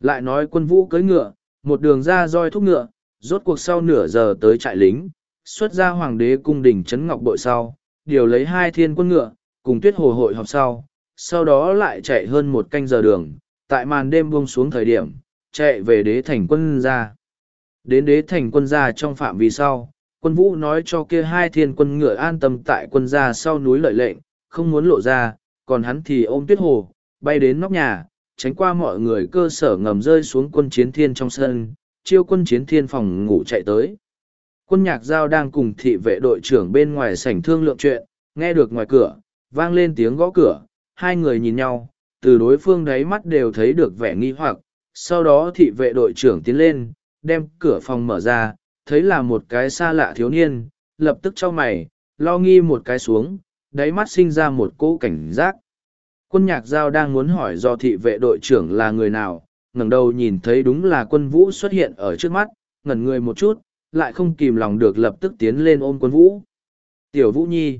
Speaker 1: Lại nói quân vũ cưỡi ngựa, một đường ra roi thúc ngựa, rốt cuộc sau nửa giờ tới trại lính, xuất ra hoàng đế cung đình trấn ngọc bội sau, điều lấy hai thiên quân ngựa, cùng tuyết hồ hội họp sau, sau đó lại chạy hơn một canh giờ đường, tại màn đêm buông xuống thời điểm, chạy về đế thành quân gia. Đến đế thành quân gia trong phạm vi sau, quân vũ nói cho kia hai thiên quân ngựa an tâm tại quân gia sau núi lợi lệnh, không muốn lộ ra, còn hắn thì ôm tuyết hồ, bay đến nóc nhà, tránh qua mọi người cơ sở ngầm rơi xuống quân chiến thiên trong sân, chiêu quân chiến thiên phòng ngủ chạy tới. Quân nhạc giao đang cùng thị vệ đội trưởng bên ngoài sảnh thương lượng chuyện, nghe được ngoài cửa, vang lên tiếng gõ cửa, hai người nhìn nhau, từ đối phương đáy mắt đều thấy được vẻ nghi hoặc, sau đó thị vệ đội trưởng tiến lên, đem cửa phòng mở ra, thấy là một cái xa lạ thiếu niên, lập tức cho mày, lo nghi một cái xuống, đáy mắt sinh ra một cỗ cảnh giác. Quân nhạc giao đang muốn hỏi do thị vệ đội trưởng là người nào, ngẩng đầu nhìn thấy đúng là quân vũ xuất hiện ở trước mắt, ngẩn người một chút, lại không kìm lòng được lập tức tiến lên ôm quân vũ. Tiểu vũ nhi.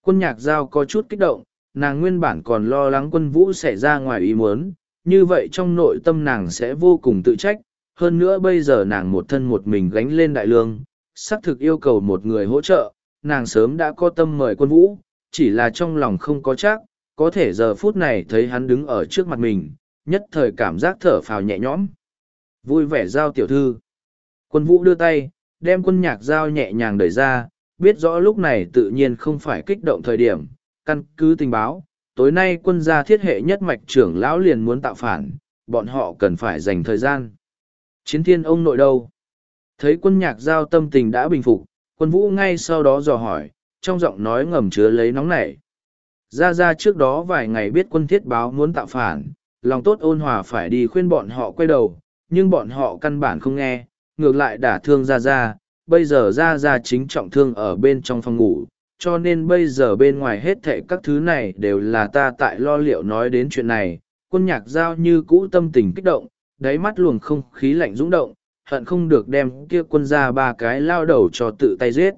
Speaker 1: Quân nhạc giao có chút kích động, nàng nguyên bản còn lo lắng quân vũ sẽ ra ngoài ý muốn, như vậy trong nội tâm nàng sẽ vô cùng tự trách, hơn nữa bây giờ nàng một thân một mình gánh lên đại lương, xác thực yêu cầu một người hỗ trợ, nàng sớm đã có tâm mời quân vũ, chỉ là trong lòng không có chắc, có thể giờ phút này thấy hắn đứng ở trước mặt mình, nhất thời cảm giác thở phào nhẹ nhõm. Vui vẻ giao tiểu thư. Quân vũ đưa tay, đem quân nhạc giao nhẹ nhàng đẩy ra, biết rõ lúc này tự nhiên không phải kích động thời điểm, căn cứ tình báo, tối nay quân gia thiết hệ nhất mạch trưởng lão liền muốn tạo phản, bọn họ cần phải dành thời gian. Chiến thiên ông nội đâu? Thấy quân nhạc giao tâm tình đã bình phục, quân vũ ngay sau đó dò hỏi, trong giọng nói ngầm chứa lấy nóng nảy. Ra ra trước đó vài ngày biết quân thiết báo muốn tạo phản, lòng tốt ôn hòa phải đi khuyên bọn họ quay đầu, nhưng bọn họ căn bản không nghe, ngược lại đả thương ra ra, bây giờ ra ra chính trọng thương ở bên trong phòng ngủ, cho nên bây giờ bên ngoài hết thệ các thứ này đều là ta tại lo liệu nói đến chuyện này, quân nhạc giao như cũ tâm tình kích động, đáy mắt luồng không khí lạnh rúng động, hận không được đem kia quân ra ba cái lao đầu cho tự tay giết.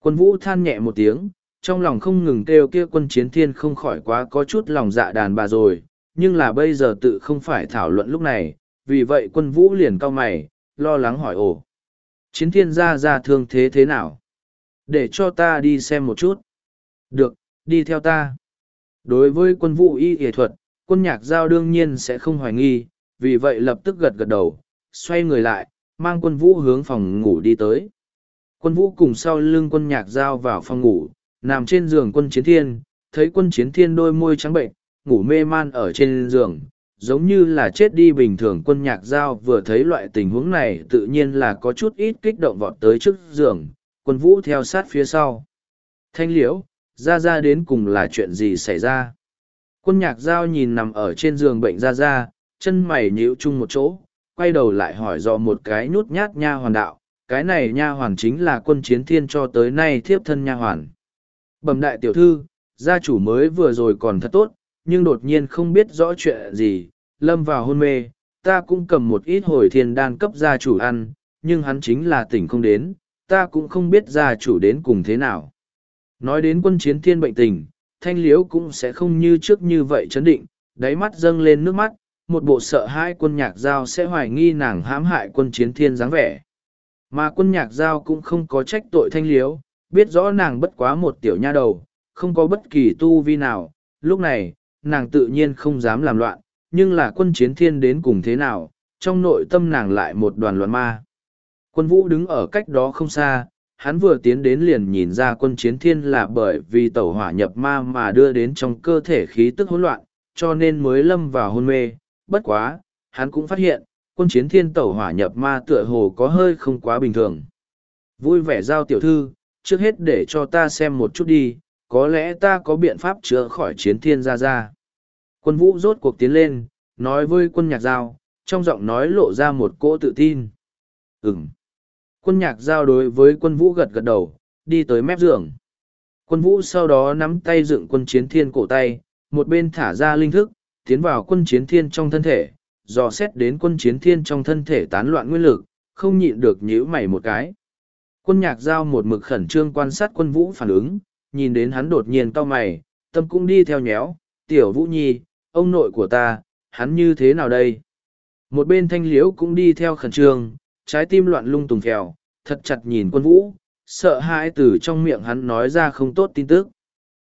Speaker 1: Quân vũ than nhẹ một tiếng, trong lòng không ngừng kêu kia quân chiến thiên không khỏi quá có chút lòng dạ đàn bà rồi, nhưng là bây giờ tự không phải thảo luận lúc này, vì vậy quân vũ liền cau mày, lo lắng hỏi ồ. Chiến thiên gia ra thương thế thế nào? Để cho ta đi xem một chút. Được, đi theo ta. Đối với quân vũ y nghệ thuật, quân nhạc giao đương nhiên sẽ không hoài nghi, vì vậy lập tức gật gật đầu, xoay người lại, mang quân vũ hướng phòng ngủ đi tới. Quân vũ cùng sau lưng quân nhạc giao vào phòng ngủ, nằm trên giường quân chiến thiên, thấy quân chiến thiên đôi môi trắng bệnh, ngủ mê man ở trên giường, giống như là chết đi bình thường quân nhạc giao vừa thấy loại tình huống này tự nhiên là có chút ít kích động vọt tới trước giường, quân vũ theo sát phía sau. Thanh liễu, ra ra đến cùng là chuyện gì xảy ra? Quân nhạc giao nhìn nằm ở trên giường bệnh ra ra, chân mày nhíu chung một chỗ, quay đầu lại hỏi dò một cái nhút nhát nha hoàn đạo, cái này nha hoàn chính là quân chiến thiên cho tới nay thiếp thân nha hoàn. Bẩm đại tiểu thư, gia chủ mới vừa rồi còn thật tốt, nhưng đột nhiên không biết rõ chuyện gì, lâm vào hôn mê, ta cũng cầm một ít hồi thiên đan cấp gia chủ ăn, nhưng hắn chính là tỉnh không đến, ta cũng không biết gia chủ đến cùng thế nào. Nói đến quân chiến thiên bệnh tình, thanh liễu cũng sẽ không như trước như vậy chấn định, đáy mắt dâng lên nước mắt, một bộ sợ hai quân nhạc giao sẽ hoài nghi nàng hãm hại quân chiến thiên dáng vẻ. Mà quân nhạc giao cũng không có trách tội thanh liễu, biết rõ nàng bất quá một tiểu nha đầu, không có bất kỳ tu vi nào, lúc này, nàng tự nhiên không dám làm loạn, nhưng là quân chiến thiên đến cùng thế nào, trong nội tâm nàng lại một đoàn loạn ma. Quân vũ đứng ở cách đó không xa, hắn vừa tiến đến liền nhìn ra quân chiến thiên là bởi vì tẩu hỏa nhập ma mà đưa đến trong cơ thể khí tức hỗn loạn, cho nên mới lâm vào hôn mê. Bất quá, hắn cũng phát hiện, quân chiến thiên tẩu hỏa nhập ma tựa hồ có hơi không quá bình thường. Vui vẻ giao tiểu thư, trước hết để cho ta xem một chút đi, có lẽ ta có biện pháp chữa khỏi chiến thiên ra ra. Quân vũ rốt cuộc tiến lên, nói với quân nhạc giao, trong giọng nói lộ ra một cỗ tự tin. Ừm. Quân nhạc giao đối với quân vũ gật gật đầu, đi tới mép giường. Quân vũ sau đó nắm tay dựng quân chiến thiên cổ tay, một bên thả ra linh thức, tiến vào quân chiến thiên trong thân thể, dò xét đến quân chiến thiên trong thân thể tán loạn nguyên lực, không nhịn được nhíu mày một cái. Quân nhạc giao một mực khẩn trương quan sát quân vũ phản ứng, nhìn đến hắn đột nhiên cau mày, tâm cũng đi theo nhéo, tiểu vũ nhi, ông nội của ta, hắn như thế nào đây? Một bên thanh liễu cũng đi theo khẩn trương, trái tim loạn lung tùng phèo, thật chặt nhìn quân vũ, sợ hãi từ trong miệng hắn nói ra không tốt tin tức.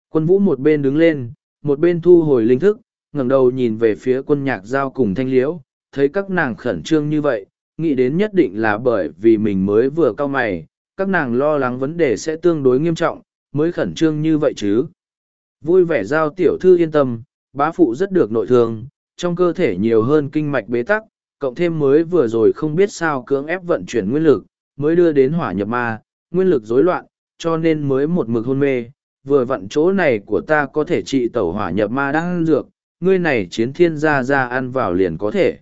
Speaker 1: Quân vũ một bên đứng lên, một bên thu hồi linh thức, ngẩng đầu nhìn về phía quân nhạc giao cùng thanh liễu, thấy các nàng khẩn trương như vậy, nghĩ đến nhất định là bởi vì mình mới vừa cao mày, các nàng lo lắng vấn đề sẽ tương đối nghiêm trọng, mới khẩn trương như vậy chứ. Vui vẻ giao tiểu thư yên tâm, bá phụ rất được nội thương, trong cơ thể nhiều hơn kinh mạch bế tắc, cộng thêm mới vừa rồi không biết sao cưỡng ép vận chuyển nguyên lực, mới đưa đến hỏa nhập ma, nguyên lực rối loạn, cho nên mới một mực hôn mê. Vừa vặn chỗ này của ta có thể trị tẩu hỏa nhập ma đang ăn dược, ngươi này chiến thiên gia ra ăn vào liền có thể.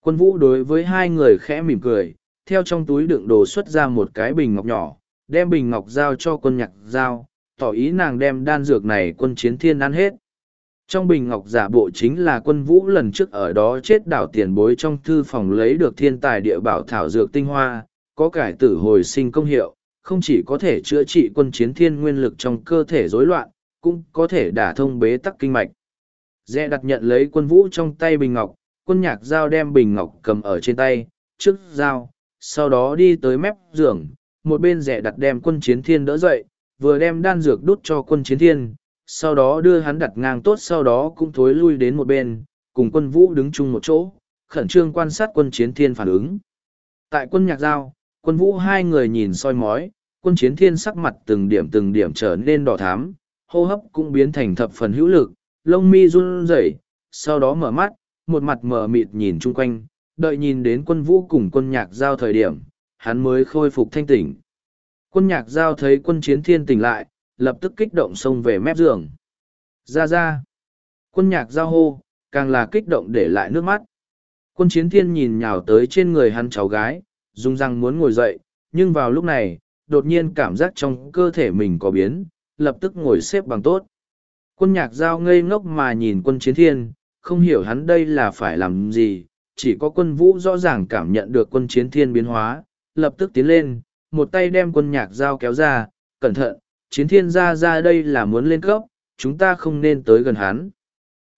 Speaker 1: Quân vũ đối với hai người khẽ mỉm cười, theo trong túi đựng đồ xuất ra một cái bình ngọc nhỏ, đem bình ngọc giao cho quân nhạc giao, tỏ ý nàng đem đan dược này quân chiến thiên ăn hết. Trong bình ngọc giả bộ chính là quân vũ lần trước ở đó chết đảo tiền bối trong thư phòng lấy được thiên tài địa bảo thảo dược tinh hoa, có cải tử hồi sinh công hiệu, không chỉ có thể chữa trị quân chiến thiên nguyên lực trong cơ thể rối loạn, cũng có thể đả thông bế tắc kinh mạch. Dẹ đặt nhận lấy quân vũ trong tay bình ngọc, quân nhạc dao đem bình ngọc cầm ở trên tay, trước dao, sau đó đi tới mép giường, một bên rẻ đặt đem quân chiến thiên đỡ dậy, vừa đem đan dược đút cho quân chiến thiên, sau đó đưa hắn đặt ngang tốt sau đó cũng thối lui đến một bên, cùng quân vũ đứng chung một chỗ, khẩn trương quan sát quân chiến thiên phản ứng. Tại quân nhạc giao, quân vũ hai người nhìn soi mói, quân chiến thiên sắc mặt từng điểm từng điểm trở nên đỏ thắm, hô hấp cũng biến thành thập phần hữu lực, lông mi run rẩy, sau đó mở mắt, một mặt mở mịt nhìn chung quanh, đợi nhìn đến quân vũ cùng quân nhạc giao thời điểm, hắn mới khôi phục thanh tỉnh. Quân nhạc giao thấy quân chiến thiên tỉnh lại, lập tức kích động xông về mép giường. Ra ra. Quân nhạc giao hô, càng là kích động để lại nước mắt. Quân chiến thiên nhìn nhào tới trên người hắn cháu gái, dùng răng muốn ngồi dậy, nhưng vào lúc này, đột nhiên cảm giác trong cơ thể mình có biến, lập tức ngồi xếp bằng tốt. Quân nhạc giao ngây ngốc mà nhìn quân chiến thiên, không hiểu hắn đây là phải làm gì, chỉ có quân vũ rõ ràng cảm nhận được quân chiến thiên biến hóa, lập tức tiến lên, một tay đem quân nhạc giao kéo ra, cẩn thận, chiến thiên Gia ra đây là muốn lên cấp, chúng ta không nên tới gần hắn.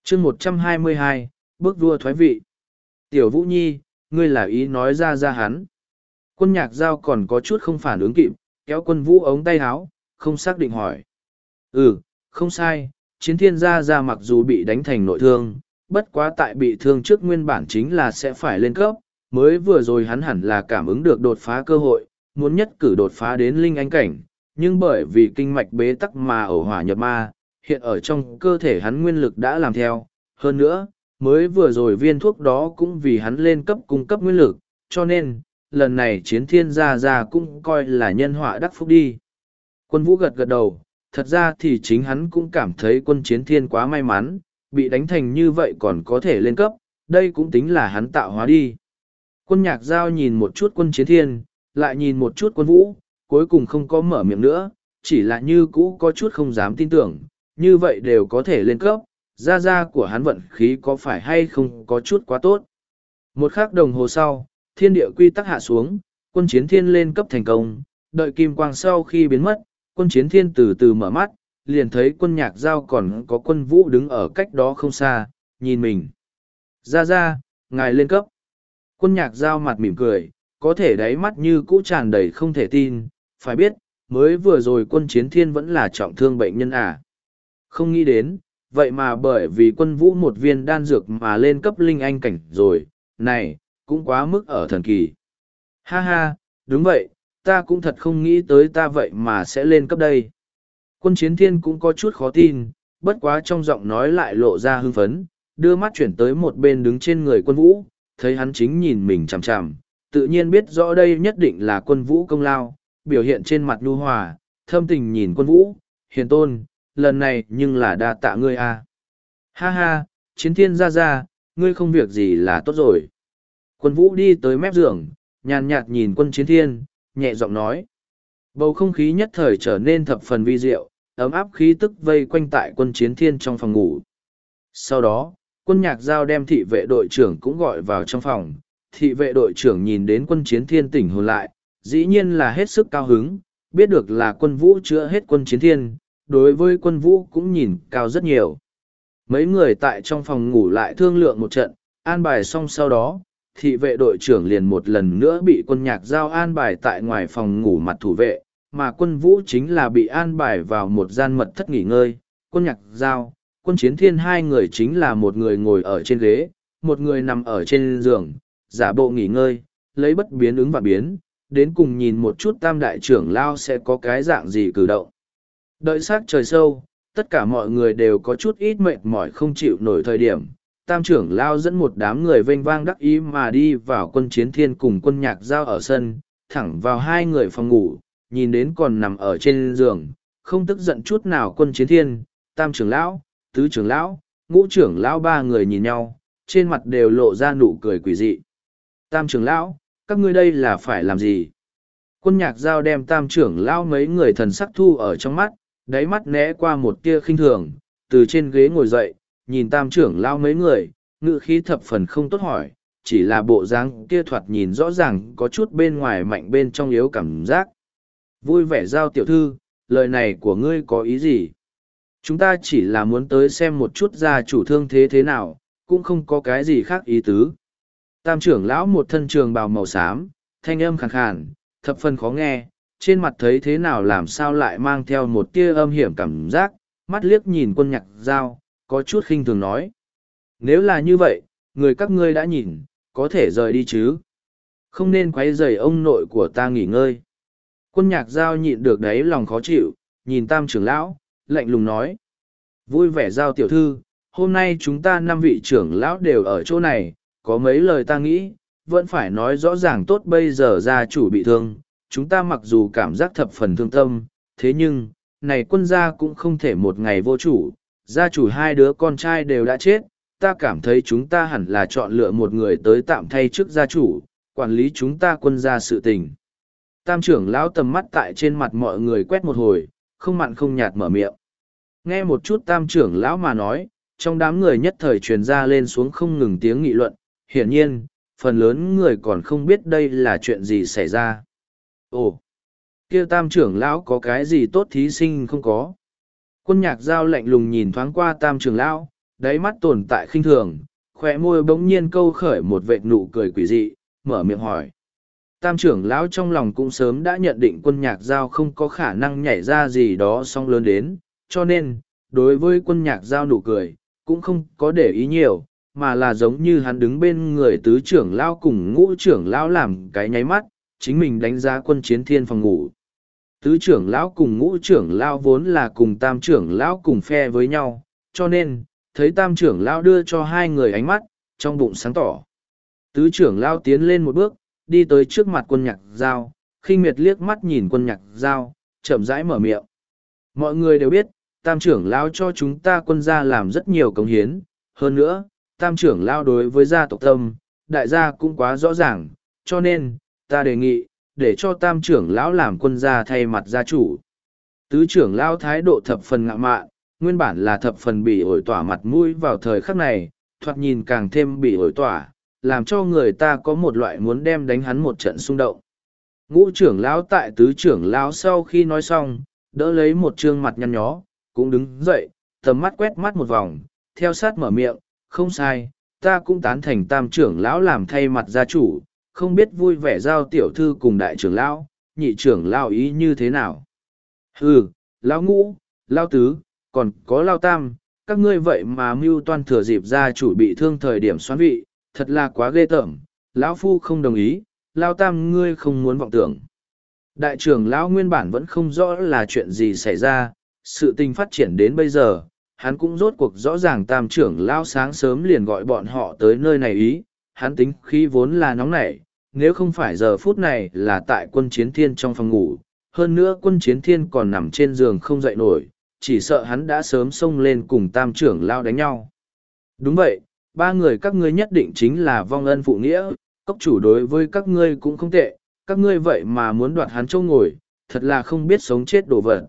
Speaker 1: chương một trăm hai mươi hai, bước vua thoái vị. Tiểu Vũ Nhi, ngươi là ý nói ra ra hắn. Quân nhạc giao còn có chút không phản ứng kịp, kéo quân vũ ống tay háo, không xác định hỏi. Ừ, không sai, chiến thiên gia ra mặc dù bị đánh thành nội thương, bất quá tại bị thương trước nguyên bản chính là sẽ phải lên cấp, mới vừa rồi hắn hẳn là cảm ứng được đột phá cơ hội, muốn nhất cử đột phá đến linh Anh cảnh, nhưng bởi vì kinh mạch bế tắc mà ổ hỏa nhập ma, hiện ở trong cơ thể hắn nguyên lực đã làm theo. Hơn nữa, mới vừa rồi viên thuốc đó cũng vì hắn lên cấp cung cấp nguyên lực, cho nên, lần này chiến thiên gia gia cũng coi là nhân họa đắc phúc đi. Quân vũ gật gật đầu, thật ra thì chính hắn cũng cảm thấy quân chiến thiên quá may mắn, bị đánh thành như vậy còn có thể lên cấp, đây cũng tính là hắn tạo hóa đi. Quân nhạc giao nhìn một chút quân chiến thiên, lại nhìn một chút quân vũ, cuối cùng không có mở miệng nữa, chỉ là như cũ có chút không dám tin tưởng, như vậy đều có thể lên cấp, ra ra của hắn vận khí có phải hay không có chút quá tốt. Một khắc đồng hồ sau, thiên địa quy tắc hạ xuống, quân chiến thiên lên cấp thành công, đợi kim quang sau khi biến mất, quân chiến thiên từ từ mở mắt, liền thấy quân nhạc giao còn có quân vũ đứng ở cách đó không xa, nhìn mình. Ra ra, ngài lên cấp. Quân nhạc giao mặt mỉm cười, có thể đáy mắt như cũ tràn đầy không thể tin, phải biết, mới vừa rồi quân chiến thiên vẫn là trọng thương bệnh nhân à. Không nghĩ đến, vậy mà bởi vì quân vũ một viên đan dược mà lên cấp linh anh cảnh rồi, này, cũng quá mức ở thần kỳ. Ha ha, đúng vậy, ta cũng thật không nghĩ tới ta vậy mà sẽ lên cấp đây. Quân chiến thiên cũng có chút khó tin, bất quá trong giọng nói lại lộ ra hưng phấn, đưa mắt chuyển tới một bên đứng trên người quân vũ, thấy hắn chính nhìn mình chằm chằm, tự nhiên biết rõ đây nhất định là quân vũ công lao, biểu hiện trên mặt nhu hòa, thâm tình nhìn quân vũ, hiền tôn, lần này nhưng là đa tạ ngươi a. À. Ha ha, chiến thiên ra ra, ngươi không việc gì là tốt rồi. Quân vũ đi tới mép giường, nhàn nhạt nhìn quân chiến thiên, nhẹ giọng nói. Bầu không khí nhất thời trở nên thập phần vi diệu, ấm áp khí tức vây quanh tại quân chiến thiên trong phòng ngủ. Sau đó, quân nhạc giao đem thị vệ đội trưởng cũng gọi vào trong phòng. Thị vệ đội trưởng nhìn đến quân chiến thiên tỉnh hồn lại, dĩ nhiên là hết sức cao hứng, biết được là quân vũ chữa hết quân chiến thiên, đối với quân vũ cũng nhìn cao rất nhiều. Mấy người tại trong phòng ngủ lại thương lượng một trận, an bài xong sau đó, thị vệ đội trưởng liền một lần nữa bị quân nhạc giao an bài tại ngoài phòng ngủ mặt thủ vệ, mà quân vũ chính là bị an bài vào một gian mật thất nghỉ ngơi. Quân nhạc giao, quân chiến thiên hai người chính là một người ngồi ở trên ghế, một người nằm ở trên giường, giả bộ nghỉ ngơi, lấy bất biến ứng và biến, đến cùng nhìn một chút tam đại trưởng lao sẽ có cái dạng gì cử động. Đợi sát trời sâu, tất cả mọi người đều có chút ít mệt mỏi không chịu nổi thời điểm. Tam trưởng lao dẫn một đám người vênh vang đắc ý mà đi vào quân chiến thiên cùng quân nhạc giao ở sân, thẳng vào hai người phòng ngủ, nhìn đến còn nằm ở trên giường, không tức giận chút nào quân chiến thiên, tam trưởng lão, tứ trưởng lão, ngũ trưởng lão ba người nhìn nhau, trên mặt đều lộ ra nụ cười quỷ dị. Tam trưởng lão, các ngươi đây là phải làm gì? Quân nhạc giao đem tam trưởng lao mấy người thần sắc thu ở trong mắt, đáy mắt né qua một tia khinh thường, từ trên ghế ngồi dậy, nhìn tam trưởng lao mấy người, ngự khí thập phần không tốt hỏi, chỉ là bộ dáng kia thoạt nhìn rõ ràng có chút bên ngoài mạnh bên trong yếu cảm giác. Vui vẻ giao tiểu thư, lời này của ngươi có ý gì? Chúng ta chỉ là muốn tới xem một chút gia chủ thương thế thế nào, cũng không có cái gì khác ý tứ. Tam trưởng lão một thân trường bào màu xám, thanh âm khàn khàn, thập phần khó nghe, trên mặt thấy thế nào làm sao lại mang theo một tia âm hiểm cảm giác, mắt liếc nhìn quân nhạc dao, có chút khinh thường nói. Nếu là như vậy, người các ngươi đã nhìn, có thể rời đi chứ. Không nên quấy rầy ông nội của ta nghỉ ngơi. Quân nhạc giao nhịn được đấy lòng khó chịu, nhìn tam trưởng lão, lạnh lùng nói. Vui vẻ giao tiểu thư, hôm nay chúng ta năm vị trưởng lão đều ở chỗ này, có mấy lời ta nghĩ, vẫn phải nói rõ ràng tốt bây giờ gia chủ bị thương. Chúng ta mặc dù cảm giác thập phần thương tâm, thế nhưng, này quân gia cũng không thể một ngày vô chủ, gia chủ hai đứa con trai đều đã chết, ta cảm thấy chúng ta hẳn là chọn lựa một người tới tạm thay trước gia chủ, quản lý chúng ta quân gia sự tình. Tam trưởng lão tầm mắt tại trên mặt mọi người quét một hồi, không mặn không nhạt mở miệng. Nghe một chút tam trưởng lão mà nói, trong đám người nhất thời truyền ra lên xuống không ngừng tiếng nghị luận, hiển nhiên, phần lớn người còn không biết đây là chuyện gì xảy ra. Ồ, kia tam trưởng lão có cái gì tốt thí sinh không có? Quân nhạc giao lạnh lùng nhìn thoáng qua tam trưởng lão, đáy mắt tồn tại khinh thường, khỏe môi bỗng nhiên câu khởi một vệt nụ cười quỷ dị, mở miệng hỏi. Tam trưởng lão trong lòng cũng sớm đã nhận định quân nhạc giao không có khả năng nhảy ra gì đó song lớn đến, cho nên, đối với quân nhạc giao nụ cười, cũng không có để ý nhiều, mà là giống như hắn đứng bên người tứ trưởng lão cùng ngũ trưởng lão làm cái nháy mắt, chính mình đánh giá quân chiến thiên phòng ngủ. Tứ trưởng lão cùng ngũ trưởng lão vốn là cùng tam trưởng lão cùng phe với nhau, cho nên, thấy tam trưởng lão đưa cho hai người ánh mắt, trong bụng sáng tỏ. Tứ trưởng lão tiến lên một bước, đi tới trước mặt quân nhạc giao, khinh miệt liếc mắt nhìn quân nhạc giao, chậm rãi mở miệng. Mọi người đều biết, tam trưởng lão cho chúng ta quân gia làm rất nhiều công hiến, hơn nữa, tam trưởng lão đối với gia tộc tâm, đại gia cũng quá rõ ràng, cho nên, ta đề nghị, để cho tam trưởng lão làm quân gia thay mặt gia chủ. Tứ trưởng lão thái độ thập phần ngạ mạn, nguyên bản là thập phần bị ổi tỏa mặt mũi vào thời khắc này, thoạt nhìn càng thêm bị ổi tỏa, làm cho người ta có một loại muốn đem đánh hắn một trận xung động. Ngũ trưởng lão tại tứ trưởng lão sau khi nói xong, đỡ lấy một trương mặt nhăn nhó, cũng đứng dậy, tầm mắt quét mắt một vòng, theo sát mở miệng, không sai, ta cũng tán thành tam trưởng lão làm thay mặt gia chủ, không biết vui vẻ giao tiểu thư cùng đại trưởng lão, nhị trưởng lão ý như thế nào. Ừ, lão ngũ, lão tứ, còn có lão tam, các ngươi vậy mà mưu toan thừa dịp gia chủ bị thương thời điểm xoán vị, thật là quá ghê tởm, lão phu không đồng ý, lão tam ngươi không muốn vọng tưởng. Đại trưởng lão nguyên bản vẫn không rõ là chuyện gì xảy ra, sự tình phát triển đến bây giờ, hắn cũng rốt cuộc rõ ràng tam trưởng lao sáng sớm liền gọi bọn họ tới nơi này ý, hắn tính khí vốn là nóng nảy, nếu không phải giờ phút này là tại quân chiến thiên trong phòng ngủ, hơn nữa quân chiến thiên còn nằm trên giường không dậy nổi, chỉ sợ hắn đã sớm xông lên cùng tam trưởng lao đánh nhau. Đúng vậy, ba người các ngươi nhất định chính là vong ân phụ nghĩa, cốc chủ đối với các ngươi cũng không tệ, các ngươi vậy mà muốn đoạt hắn châu ngồi, thật là không biết sống chết đổ vật.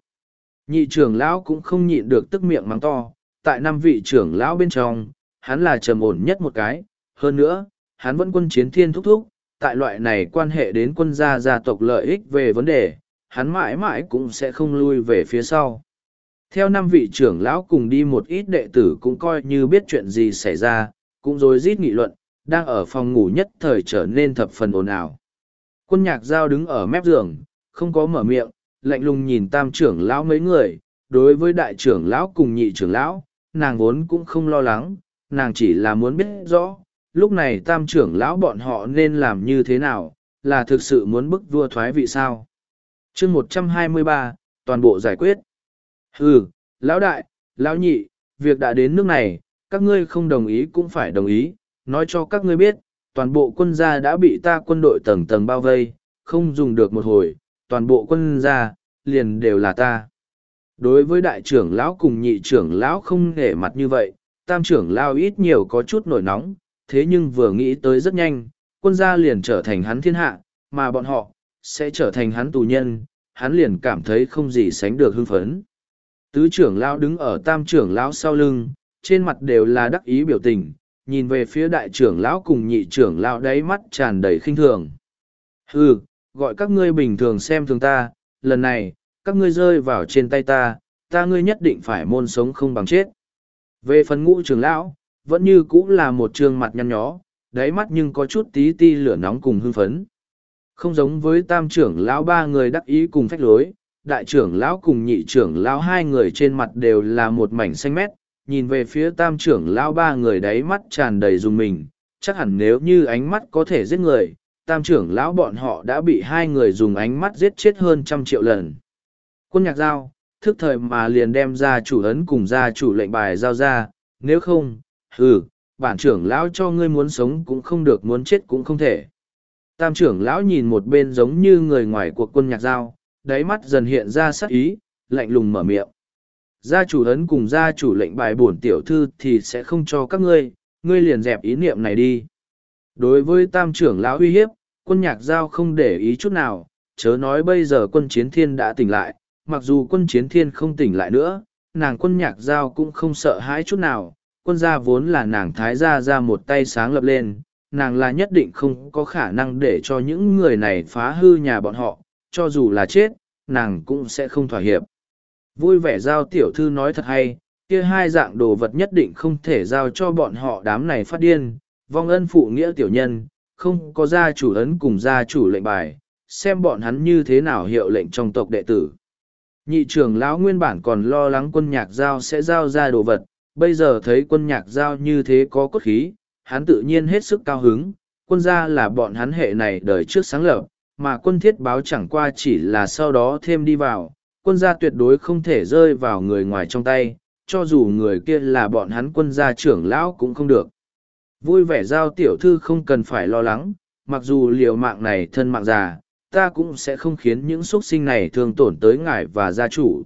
Speaker 1: Nhị trưởng lão cũng không nhịn được tức miệng mắng to, tại năm vị trưởng lão bên trong, hắn là trầm ổn nhất một cái, hơn nữa, hắn vẫn quân chiến thiên thúc thúc, tại loại này quan hệ đến quân gia gia tộc lợi ích về vấn đề, hắn mãi mãi cũng sẽ không lui về phía sau. Theo năm vị trưởng lão cùng đi một ít đệ tử cũng coi như biết chuyện gì xảy ra, cũng rối rít nghị luận, đang ở phòng ngủ nhất thời trở nên thập phần ồn ào. Quân nhạc giao đứng ở mép giường, không có mở miệng, lạnh lùng nhìn tam trưởng lão mấy người, đối với đại trưởng lão cùng nhị trưởng lão, nàng vốn cũng không lo lắng, nàng chỉ là muốn biết rõ, lúc này tam trưởng lão bọn họ nên làm như thế nào, là thực sự muốn bức vua thoái vị sao. chương một trăm hai mươi ba toàn bộ giải quyết. Ừ, lão đại, lão nhị, việc đã đến nước này, các ngươi không đồng ý cũng phải đồng ý, nói cho các ngươi biết, toàn bộ quân gia đã bị ta quân đội tầng tầng bao vây, không dùng được một hồi, toàn bộ quân gia, liền đều là ta. Đối với đại trưởng lão cùng nhị trưởng lão không nể mặt như vậy, tam trưởng lão ít nhiều có chút nổi nóng, thế nhưng vừa nghĩ tới rất nhanh, quân gia liền trở thành hắn thiên hạ, mà bọn họ, sẽ trở thành hắn tù nhân, hắn liền cảm thấy không gì sánh được hưng phấn. tứ trưởng lão đứng ở tam trưởng lão sau lưng, trên mặt đều là đắc ý biểu tình, nhìn về phía đại trưởng lão cùng nhị trưởng lão đáy mắt tràn đầy khinh thường. Hừ, gọi các ngươi bình thường xem thường ta, lần này, các ngươi rơi vào trên tay ta, ta ngươi nhất định phải môn sống không bằng chết. Về phần ngũ trưởng lão, vẫn như cũ là một trương mặt nhăn nhó, đáy mắt nhưng có chút tí ti lửa nóng cùng hưng phấn. Không giống với tam trưởng lão ba người đắc ý cùng phách lối, đại trưởng lão cùng nhị trưởng lão hai người trên mặt đều là một mảnh xanh mét, nhìn về phía tam trưởng lão ba người đáy mắt tràn đầy dùng mình, chắc hẳn nếu như ánh mắt có thể giết người, tam trưởng lão bọn họ đã bị hai người dùng ánh mắt giết chết hơn trăm triệu lần. Quân nhạc giao, thức thời mà liền đem ra chủ ấn cùng ra chủ lệnh bài giao ra, nếu không, hừ, bản trưởng lão cho ngươi muốn sống cũng không được muốn chết cũng không thể. Tam trưởng lão nhìn một bên giống như người ngoài của quân nhạc giao, đáy mắt dần hiện ra sắc ý, lạnh lùng mở miệng. Gia chủ ấn cùng gia chủ lệnh bài bổn tiểu thư thì sẽ không cho các ngươi, ngươi liền dẹp ý niệm này đi. Đối với tam trưởng lão uy hiếp, quân nhạc giao không để ý chút nào, chớ nói bây giờ quân chiến thiên đã tỉnh lại, mặc dù quân chiến thiên không tỉnh lại nữa, nàng quân nhạc giao cũng không sợ hãi chút nào, quân gia vốn là nàng thái gia ra một tay sáng lập lên, nàng là nhất định không có khả năng để cho những người này phá hư nhà bọn họ, cho dù là chết, nàng cũng sẽ không thỏa hiệp. Vui vẻ giao tiểu thư nói thật hay, kia hai dạng đồ vật nhất định không thể giao cho bọn họ đám này phát điên, vong ân phụ nghĩa tiểu nhân, không có gia chủ ấn cùng gia chủ lệnh bài, xem bọn hắn như thế nào hiệu lệnh trong tộc đệ tử. Nhị trưởng lão nguyên bản còn lo lắng quân nhạc giao sẽ giao ra đồ vật, bây giờ thấy quân nhạc giao như thế có cốt khí, hắn tự nhiên hết sức cao hứng, quân gia là bọn hắn hệ này đời trước sáng lập, mà quân thiết báo chẳng qua chỉ là sau đó thêm đi vào, quân gia tuyệt đối không thể rơi vào người ngoài trong tay, cho dù người kia là bọn hắn quân gia trưởng lão cũng không được. Vui vẻ giao tiểu thư không cần phải lo lắng, mặc dù liều mạng này thân mạng già, ta cũng sẽ không khiến những xuất sinh này thương tổn tới ngài và gia chủ.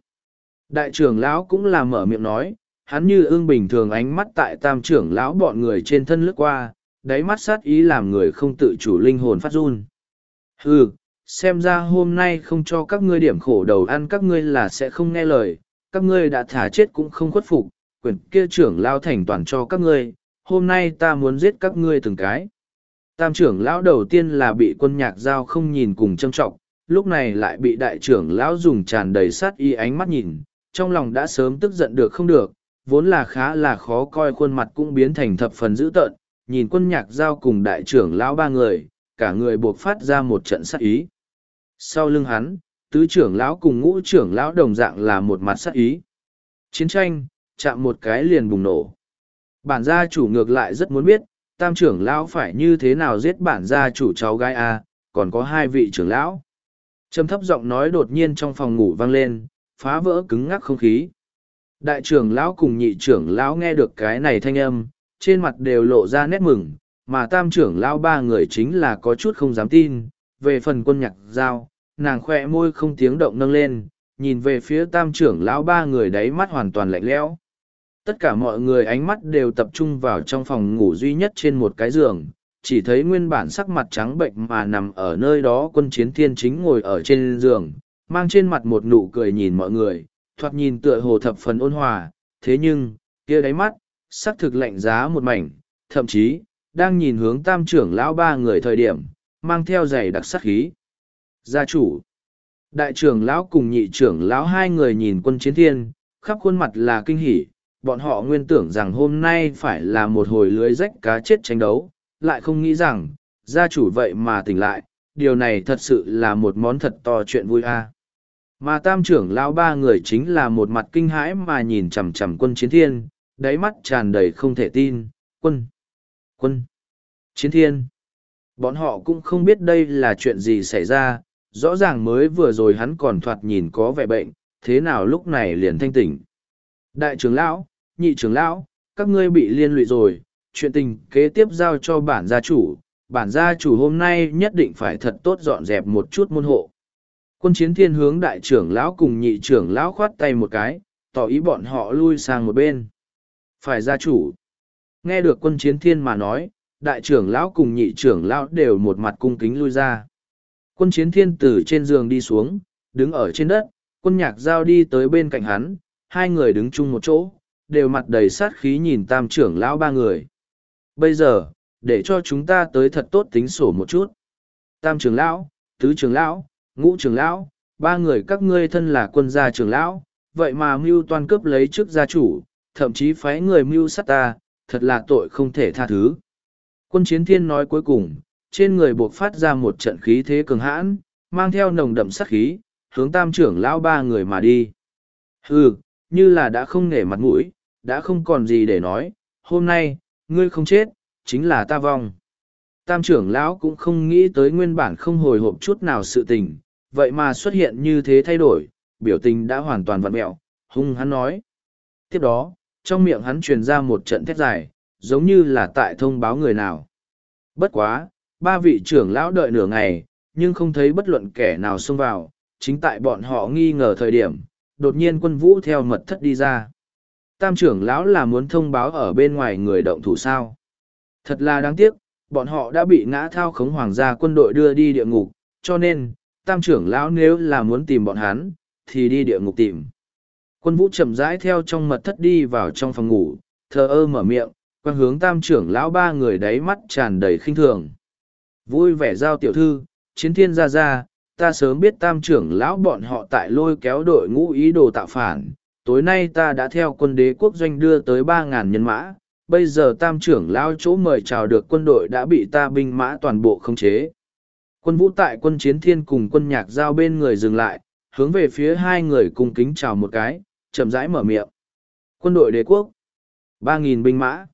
Speaker 1: Đại trưởng lão cũng là mở miệng nói, hắn như ương bình thường ánh mắt tại tam trưởng lão bọn người trên thân lướt qua, đáy mắt sát ý làm người không tự chủ linh hồn phát run. Hừ, xem ra hôm nay không cho các ngươi điểm khổ đầu ăn các ngươi là sẽ không nghe lời, các ngươi đã thả chết cũng không khuất phục, quyển kia trưởng lao thành toàn cho các ngươi, hôm nay ta muốn giết các ngươi từng cái. Tam trưởng lão đầu tiên là bị quân nhạc giao không nhìn cùng châm trọng, lúc này lại bị đại trưởng lão dùng tràn đầy sát y ánh mắt nhìn, trong lòng đã sớm tức giận được không được, vốn là khá là khó coi khuôn mặt cũng biến thành thập phần dữ tợn, nhìn quân nhạc giao cùng đại trưởng lão ba người, cả người buộc phát ra một trận sát ý. Sau lưng hắn, tứ trưởng lão cùng ngũ trưởng lão đồng dạng là một mặt sát ý. Chiến tranh, chạm một cái liền bùng nổ. Bản gia chủ ngược lại rất muốn biết, tam trưởng lão phải như thế nào giết bản gia chủ cháu gái A, còn có hai vị trưởng lão. Trầm thấp giọng nói đột nhiên trong phòng ngủ vang lên, phá vỡ cứng ngắc không khí. Đại trưởng lão cùng nhị trưởng lão nghe được cái này thanh âm, trên mặt đều lộ ra nét mừng, mà tam trưởng lão ba người chính là có chút không dám tin. Về phần quân nhạc giao, nàng khoe môi không tiếng động nâng lên, nhìn về phía tam trưởng lão ba người đáy mắt hoàn toàn lạnh lẽo. Tất cả mọi người ánh mắt đều tập trung vào trong phòng ngủ duy nhất trên một cái giường, chỉ thấy nguyên bản sắc mặt trắng bệnh mà nằm ở nơi đó quân chiến thiên chính ngồi ở trên giường, mang trên mặt một nụ cười nhìn mọi người, thoạt nhìn tựa hồ thập phần ôn hòa, thế nhưng, kia đáy mắt, sắc thực lạnh giá một mảnh, thậm chí, đang nhìn hướng tam trưởng lão ba người thời điểm, mang theo giày đặc sắc khí. Gia chủ, đại trưởng lão cùng nhị trưởng lão hai người nhìn quân chiến thiên, khắp khuôn mặt là kinh hỉ, bọn họ nguyên tưởng rằng hôm nay phải là một hồi lưới rách cá chết tranh đấu, lại không nghĩ rằng, gia chủ vậy mà tỉnh lại, điều này thật sự là một món thật to chuyện vui a. Mà tam trưởng lão ba người chính là một mặt kinh hãi mà nhìn chằm chằm quân chiến thiên, đáy mắt tràn đầy không thể tin, quân, quân, chiến thiên. Bọn họ cũng không biết đây là chuyện gì xảy ra, rõ ràng mới vừa rồi hắn còn thoạt nhìn có vẻ bệnh, thế nào lúc này liền thanh tỉnh. Đại trưởng lão, nhị trưởng lão, các ngươi bị liên lụy rồi, chuyện tình kế tiếp giao cho bản gia chủ, bản gia chủ hôm nay nhất định phải thật tốt dọn dẹp một chút môn hộ. Quân chiến thiên hướng đại trưởng lão cùng nhị trưởng lão khoát tay một cái, tỏ ý bọn họ lui sang một bên. Phải gia chủ. Nghe được quân chiến thiên mà nói, đại trưởng lão cùng nhị trưởng lão đều một mặt cung kính lui ra. Quân chiến thiên từ trên giường đi xuống, đứng ở trên đất, quân nhạc giao đi tới bên cạnh hắn, hai người đứng chung một chỗ, đều mặt đầy sát khí nhìn tam trưởng lão ba người. Bây giờ, để cho chúng ta tới thật tốt tính sổ một chút. Tam trưởng lão, tứ trưởng lão, ngũ trưởng lão, ba người các ngươi thân là quân gia trưởng lão, vậy mà mưu toàn cướp lấy trước gia chủ, thậm chí phái người mưu sát ta, thật là tội không thể tha thứ. Quân chiến thiên nói cuối cùng, trên người buộc phát ra một trận khí thế cường hãn, mang theo nồng đậm sát khí, hướng tam trưởng lão ba người mà đi. Hừ, như là đã không nể mặt mũi, đã không còn gì để nói, hôm nay, ngươi không chết, chính là ta vong. Tam trưởng lão cũng không nghĩ tới nguyên bản không hồi hộp chút nào sự tình, vậy mà xuất hiện như thế thay đổi, biểu tình đã hoàn toàn vặn mẹo, hung hắn nói. Tiếp đó, trong miệng hắn truyền ra một trận thét dài, giống như là tại thông báo người nào. Bất quá, ba vị trưởng lão đợi nửa ngày, nhưng không thấy bất luận kẻ nào xông vào, chính tại bọn họ nghi ngờ thời điểm, đột nhiên quân vũ theo mật thất đi ra. Tam trưởng lão là muốn thông báo ở bên ngoài người động thủ sao. Thật là đáng tiếc, bọn họ đã bị ngã thao khống hoàng gia quân đội đưa đi địa ngục, cho nên, tam trưởng lão nếu là muốn tìm bọn hắn, thì đi địa ngục tìm. Quân vũ chậm rãi theo trong mật thất đi vào trong phòng ngủ, thờ ơ mở miệng, quan hướng tam trưởng lão ba người đáy mắt tràn đầy khinh thường. Vui vẻ giao tiểu thư, chiến thiên ra ra, ta sớm biết tam trưởng lão bọn họ tại lôi kéo đội ngũ ý đồ tạo phản. Tối nay ta đã theo quân đế quốc doanh đưa tới ba ngàn nhân mã, bây giờ tam trưởng lão chỗ mời chào được quân đội đã bị ta binh mã toàn bộ khống chế. Quân vũ tại quân chiến thiên cùng quân nhạc giao bên người dừng lại, hướng về phía hai người cùng kính chào một cái, chậm rãi mở miệng. Quân đội đế quốc. ba nghìn binh mã.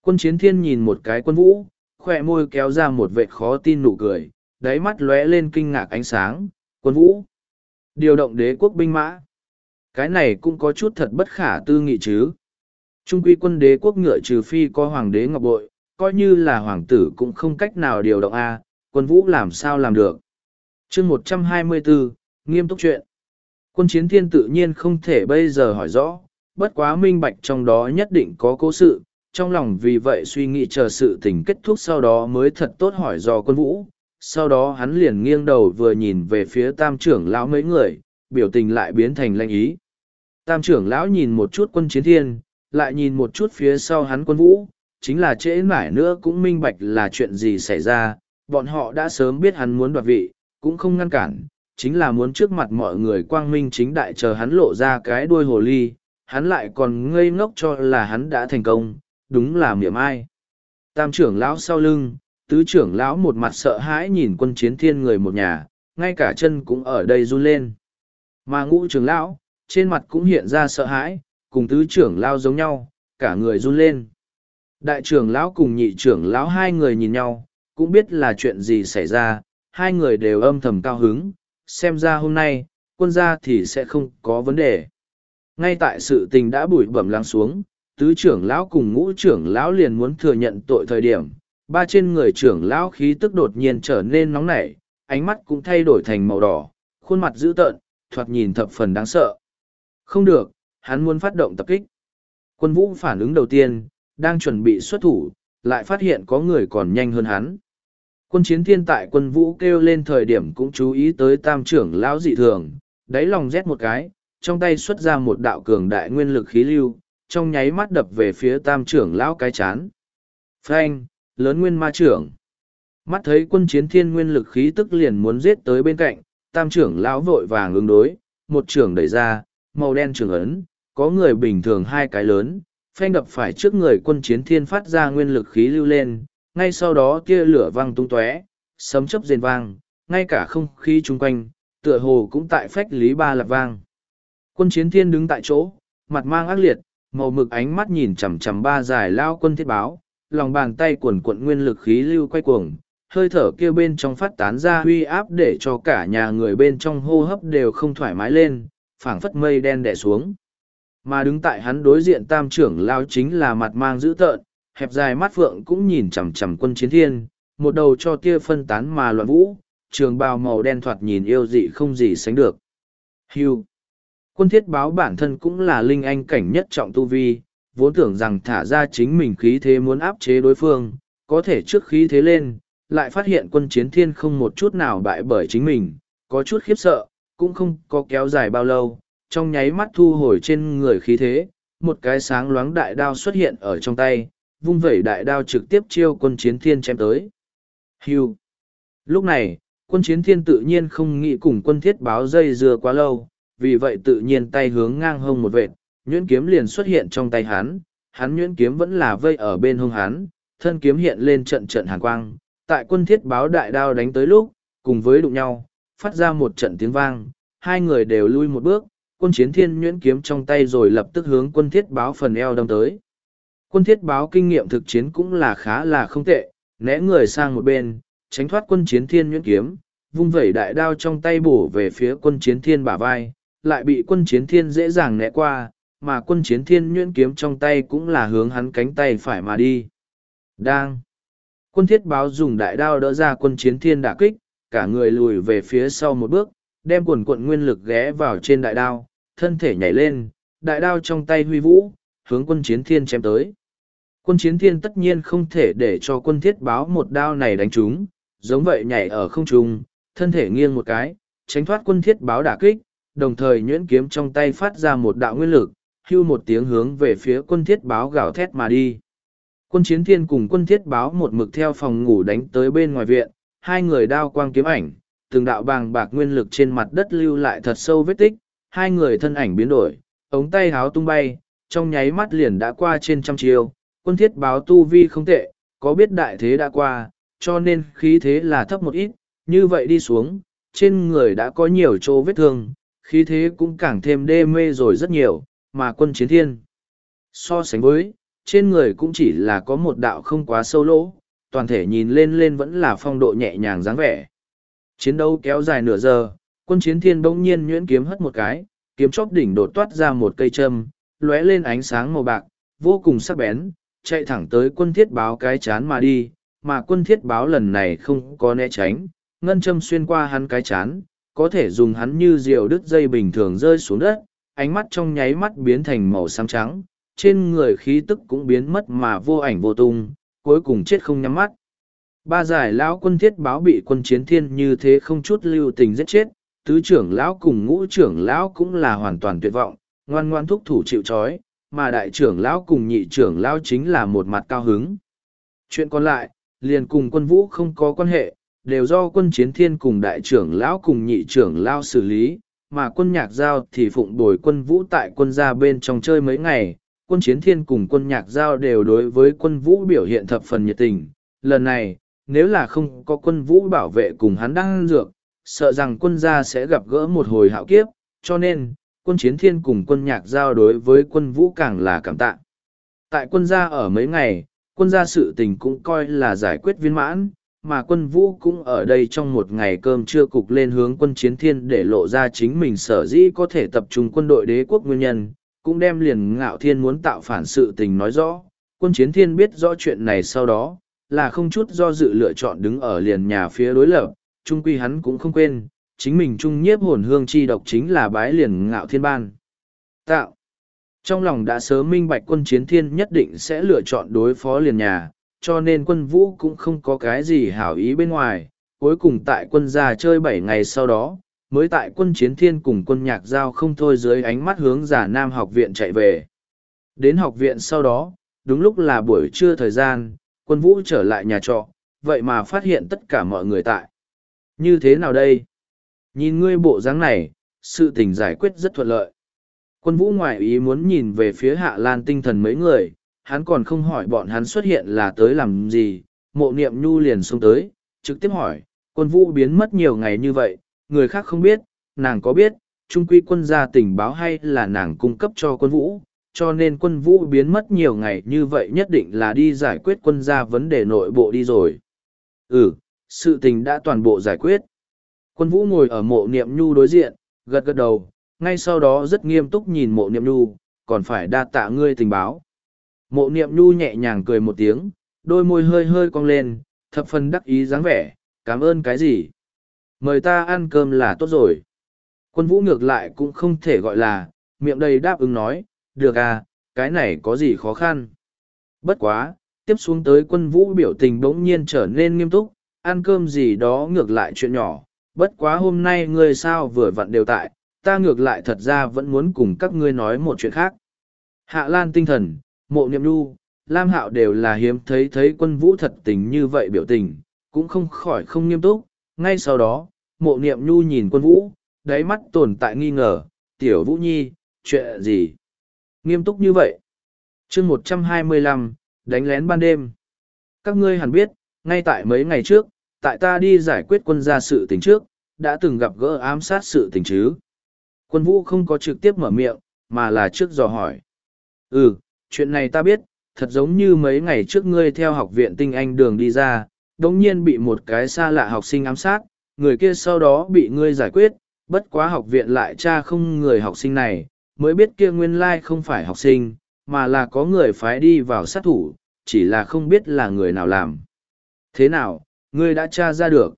Speaker 1: Quân chiến thiên nhìn một cái quân vũ, khỏe môi kéo ra một vệt khó tin nụ cười, đáy mắt lóe lên kinh ngạc ánh sáng, quân vũ. Điều động đế quốc binh mã. Cái này cũng có chút thật bất khả tư nghị chứ. Trung quy quân đế quốc ngựa trừ phi có hoàng đế ngọc bội, coi như là hoàng tử cũng không cách nào điều động A, quân vũ làm sao làm được. chương một trăm hai mươi bốn nghiêm túc chuyện. Quân chiến thiên tự nhiên không thể bây giờ hỏi rõ, bất quá minh bạch trong đó nhất định có cố sự, trong lòng vì vậy suy nghĩ chờ sự tình kết thúc sau đó mới thật tốt hỏi do quân vũ. Sau đó hắn liền nghiêng đầu vừa nhìn về phía tam trưởng lão mấy người, biểu tình lại biến thành lanh ý. Tam trưởng lão nhìn một chút quân chiến thiên, lại nhìn một chút phía sau hắn quân vũ, chính là trễ mãi nữa cũng minh bạch là chuyện gì xảy ra, bọn họ đã sớm biết hắn muốn đoạt vị, cũng không ngăn cản, chính là muốn trước mặt mọi người quang minh chính đại chờ hắn lộ ra cái đuôi hồ ly, hắn lại còn ngây ngốc cho là hắn đã thành công, đúng là miệng ai. Tam trưởng lão sau lưng, tứ trưởng lão một mặt sợ hãi nhìn quân chiến thiên người một nhà, ngay cả chân cũng ở đây run lên. Mà ngũ trưởng lão, trên mặt cũng hiện ra sợ hãi, cùng tứ trưởng lão giống nhau, cả người run lên. Đại trưởng lão cùng nhị trưởng lão hai người nhìn nhau, cũng biết là chuyện gì xảy ra, hai người đều âm thầm cao hứng, xem ra hôm nay, quân gia thì sẽ không có vấn đề. Ngay tại sự tình đã bụi bẩm lắng xuống, tứ trưởng lão cùng ngũ trưởng lão liền muốn thừa nhận tội thời điểm, ba trên người trưởng lão khí tức đột nhiên trở nên nóng nảy, ánh mắt cũng thay đổi thành màu đỏ, khuôn mặt dữ tợn, thoạt nhìn thập phần đáng sợ. Không được, hắn muốn phát động tập kích. Quân vũ phản ứng đầu tiên, đang chuẩn bị xuất thủ, lại phát hiện có người còn nhanh hơn hắn. Quân chiến thiên tại quân vũ kêu lên thời điểm cũng chú ý tới tam trưởng lão dị thường, đáy lòng rét một cái, trong tay xuất ra một đạo cường đại nguyên lực khí lưu, trong nháy mắt đập về phía tam trưởng lão cái chán. Phanh, lớn nguyên ma trưởng. Mắt thấy quân chiến thiên nguyên lực khí tức liền muốn giết tới bên cạnh, tam trưởng lão vội vàng ứng đối, một trưởng đẩy ra, màu đen trường ấn, có người bình thường hai cái lớn, phanh đập phải trước người quân chiến thiên phát ra nguyên lực khí lưu lên, ngay sau đó tia lửa văng tung tóe, sấm chớp rền vang, ngay cả không khí chung quanh, tựa hồ cũng tại phách lý ba lạp vang. Quân chiến thiên đứng tại chỗ, mặt mang ác liệt, màu mực ánh mắt nhìn chằm chằm ba dài lao quân thiết báo, lòng bàn tay cuộn cuộn nguyên lực khí lưu quay cuồng, hơi thở kia bên trong phát tán ra huy áp để cho cả nhà người bên trong hô hấp đều không thoải mái lên, phảng phất mây đen đè xuống. Mà đứng tại hắn đối diện tam trưởng lao chính là mặt mang dữ tợn, hẹp dài mắt phượng cũng nhìn chằm chằm quân chiến thiên, một đầu cho tia phân tán mà loạn vũ, trường bào màu đen thoạt nhìn yêu dị không gì sánh được. Hưu. Quân thiết báo bản thân cũng là linh anh cảnh nhất trọng tu vi, vốn tưởng rằng thả ra chính mình khí thế muốn áp chế đối phương, có thể trước khí thế lên, lại phát hiện quân chiến thiên không một chút nào bại bởi chính mình, có chút khiếp sợ, cũng không có kéo dài bao lâu, trong nháy mắt thu hồi trên người khí thế, một cái sáng loáng đại đao xuất hiện ở trong tay, vung vẩy đại đao trực tiếp chiêu quân chiến thiên chém tới. Hưu. Lúc này, quân chiến thiên tự nhiên không nghĩ cùng quân thiết báo dây dưa quá lâu, vì vậy tự nhiên tay hướng ngang hông một vệt, nhuyễn kiếm liền xuất hiện trong tay hắn, hắn nhuyễn kiếm vẫn là vây ở bên hông hắn, thân kiếm hiện lên trận trận hàn quang, tại quân thiết báo đại đao đánh tới lúc, cùng với đụng nhau, phát ra một trận tiếng vang, hai người đều lui một bước, quân chiến thiên nhuyễn kiếm trong tay rồi lập tức hướng quân thiết báo phần eo đâm tới. Quân thiết báo kinh nghiệm thực chiến cũng là khá là không tệ, né người sang một bên, tránh thoát quân chiến thiên nhuyễn kiếm, vung vẩy đại đao trong tay bổ về phía quân chiến thiên bả vai, lại bị quân chiến thiên dễ dàng né qua, mà quân chiến thiên nhuyễn kiếm trong tay cũng là hướng hắn cánh tay phải mà đi. Đang. Quân thiết báo dùng đại đao đỡ ra quân chiến thiên đả kích, cả người lùi về phía sau một bước, đem quần cuộn nguyên lực ghé vào trên đại đao, thân thể nhảy lên, đại đao trong tay huy vũ, hướng quân chiến thiên chém tới. Quân chiến thiên tất nhiên không thể để cho quân thiết báo một đao này đánh trúng, giống vậy nhảy ở không trung, thân thể nghiêng một cái, tránh thoát quân thiết báo đả kích, đồng thời nhuyễn kiếm trong tay phát ra một đạo nguyên lực, hưu một tiếng hướng về phía quân thiết báo gào thét mà đi. Quân chiến thiên cùng quân thiết báo một mực theo phòng ngủ đánh tới bên ngoài viện, hai người đao quang kiếm ảnh, từng đạo bàng bạc nguyên lực trên mặt đất lưu lại thật sâu vết tích, hai người thân ảnh biến đổi, ống tay háo tung bay, trong nháy mắt liền đã qua trên trăm chiêu, quân thiết báo tu vi không tệ, có biết đại thế đã qua, cho nên khí thế là thấp một ít, như vậy đi xuống, trên người đã có nhiều chỗ vết thương, khí thế cũng càng thêm đê mê rồi rất nhiều, mà quân chiến thiên. So sánh với, trên người cũng chỉ là có một đạo không quá sâu lỗ, toàn thể nhìn lên lên vẫn là phong độ nhẹ nhàng dáng vẻ. Chiến đấu kéo dài nửa giờ, quân chiến thiên bỗng nhiên nhuyễn kiếm hất một cái, kiếm chóp đỉnh đột toát ra một cây châm, lóe lên ánh sáng màu bạc, vô cùng sắc bén, chạy thẳng tới quân thiết báo cái chán mà đi, mà quân thiết báo lần này không có né tránh, ngân châm xuyên qua hắn cái chán, có thể dùng hắn như diều đứt dây bình thường rơi xuống đất, ánh mắt trong nháy mắt biến thành màu xám trắng, trên người khí tức cũng biến mất mà vô ảnh vô tung, cuối cùng chết không nhắm mắt. Ba giải lão quân thiết báo bị quân chiến thiên như thế không chút lưu tình giết chết, tứ trưởng lão cùng ngũ trưởng lão cũng là hoàn toàn tuyệt vọng, ngoan ngoan thúc thủ chịu trói, mà đại trưởng lão cùng nhị trưởng lão chính là một mặt cao hứng. Chuyện còn lại, liền cùng quân vũ không có quan hệ, đều do quân chiến thiên cùng đại trưởng lão cùng nhị trưởng lão xử lý, mà quân nhạc giao thì phụng đổi quân vũ tại quân gia bên trong chơi mấy ngày, quân chiến thiên cùng quân nhạc giao đều đối với quân vũ biểu hiện thập phần nhiệt tình. Lần này, nếu là không có quân vũ bảo vệ cùng hắn đang dược, sợ rằng quân gia sẽ gặp gỡ một hồi hạo kiếp, cho nên, quân chiến thiên cùng quân nhạc giao đối với quân vũ càng là cảm tạ. Tại quân gia ở mấy ngày, quân gia sự tình cũng coi là giải quyết viên mãn, mà quân vũ cũng ở đây trong một ngày cơm trưa cục lên hướng quân chiến thiên để lộ ra chính mình sở dĩ có thể tập trung quân đội đế quốc nguyên nhân, cũng đem liền ngạo thiên muốn tạo phản sự tình nói rõ. Quân chiến thiên biết rõ chuyện này sau đó, là không chút do dự lựa chọn đứng ở liền nhà phía đối lập, trung quy hắn cũng không quên, chính mình trung nhiếp hồn hương chi độc chính là bái liền ngạo thiên ban. Tạo. Trong lòng đã sớm minh bạch quân chiến thiên nhất định sẽ lựa chọn đối phó liền nhà, cho nên quân vũ cũng không có cái gì hảo ý bên ngoài. Cuối cùng tại quân gia chơi bảy ngày sau đó, mới tại quân chiến thiên cùng quân nhạc giao không thôi dưới ánh mắt hướng giả nam học viện chạy về. Đến học viện sau đó, đúng lúc là buổi trưa thời gian, quân vũ trở lại nhà trọ, vậy mà phát hiện tất cả mọi người tại. Như thế nào đây? Nhìn ngươi bộ dáng này, sự tình giải quyết rất thuận lợi. Quân vũ ngoại ý muốn nhìn về phía hạ lan tinh thần mấy người, hắn còn không hỏi bọn hắn xuất hiện là tới làm gì, mộ niệm nhu liền xuống tới, trực tiếp hỏi, quân vũ biến mất nhiều ngày như vậy, người khác không biết, nàng có biết, trung quy quân gia tình báo hay là nàng cung cấp cho quân vũ, cho nên quân vũ biến mất nhiều ngày như vậy nhất định là đi giải quyết quân gia vấn đề nội bộ đi rồi. Ừ, sự tình đã toàn bộ giải quyết. Quân vũ ngồi ở mộ niệm nhu đối diện, gật gật đầu, ngay sau đó rất nghiêm túc nhìn mộ niệm nhu, còn phải đa tạ ngươi tình báo. Mộ niệm nhu nhẹ nhàng cười một tiếng, đôi môi hơi hơi cong lên, thập phần đắc ý dáng vẻ, cảm ơn cái gì? Mời ta ăn cơm là tốt rồi. Quân vũ ngược lại cũng không thể gọi là, miệng đầy đáp ứng nói, được à, cái này có gì khó khăn. Bất quá, tiếp xuống tới quân vũ biểu tình bỗng nhiên trở nên nghiêm túc, ăn cơm gì đó ngược lại chuyện nhỏ, bất quá hôm nay ngươi sao vừa vặn đều tại, ta ngược lại thật ra vẫn muốn cùng các ngươi nói một chuyện khác. Hạ Lan tinh thần, mộ niệm đu, Lam Hạo đều là hiếm thấy thấy quân vũ thật tình như vậy biểu tình, cũng không khỏi không nghiêm túc. Ngay sau đó, mộ niệm nhu nhìn quân vũ, đáy mắt tồn tại nghi ngờ, tiểu vũ nhi, chuyện gì? Nghiêm túc như vậy. chương một trăm hai mươi lăm đánh lén ban đêm. Các ngươi hẳn biết, ngay tại mấy ngày trước, tại ta đi giải quyết quân gia sự tình trước, đã từng gặp gỡ ám sát sự tình chứ. Quân vũ không có trực tiếp mở miệng, mà là trước dò hỏi. Ừ, chuyện này ta biết, thật giống như mấy ngày trước ngươi theo học viện tinh anh đường đi ra, đồng nhiên bị một cái xa lạ học sinh ám sát, người kia sau đó bị ngươi giải quyết, bất quá học viện lại tra không người học sinh này, mới biết kia nguyên lai không phải học sinh, mà là có người phái đi vào sát thủ, chỉ là không biết là người nào làm. Thế nào, ngươi đã tra ra được?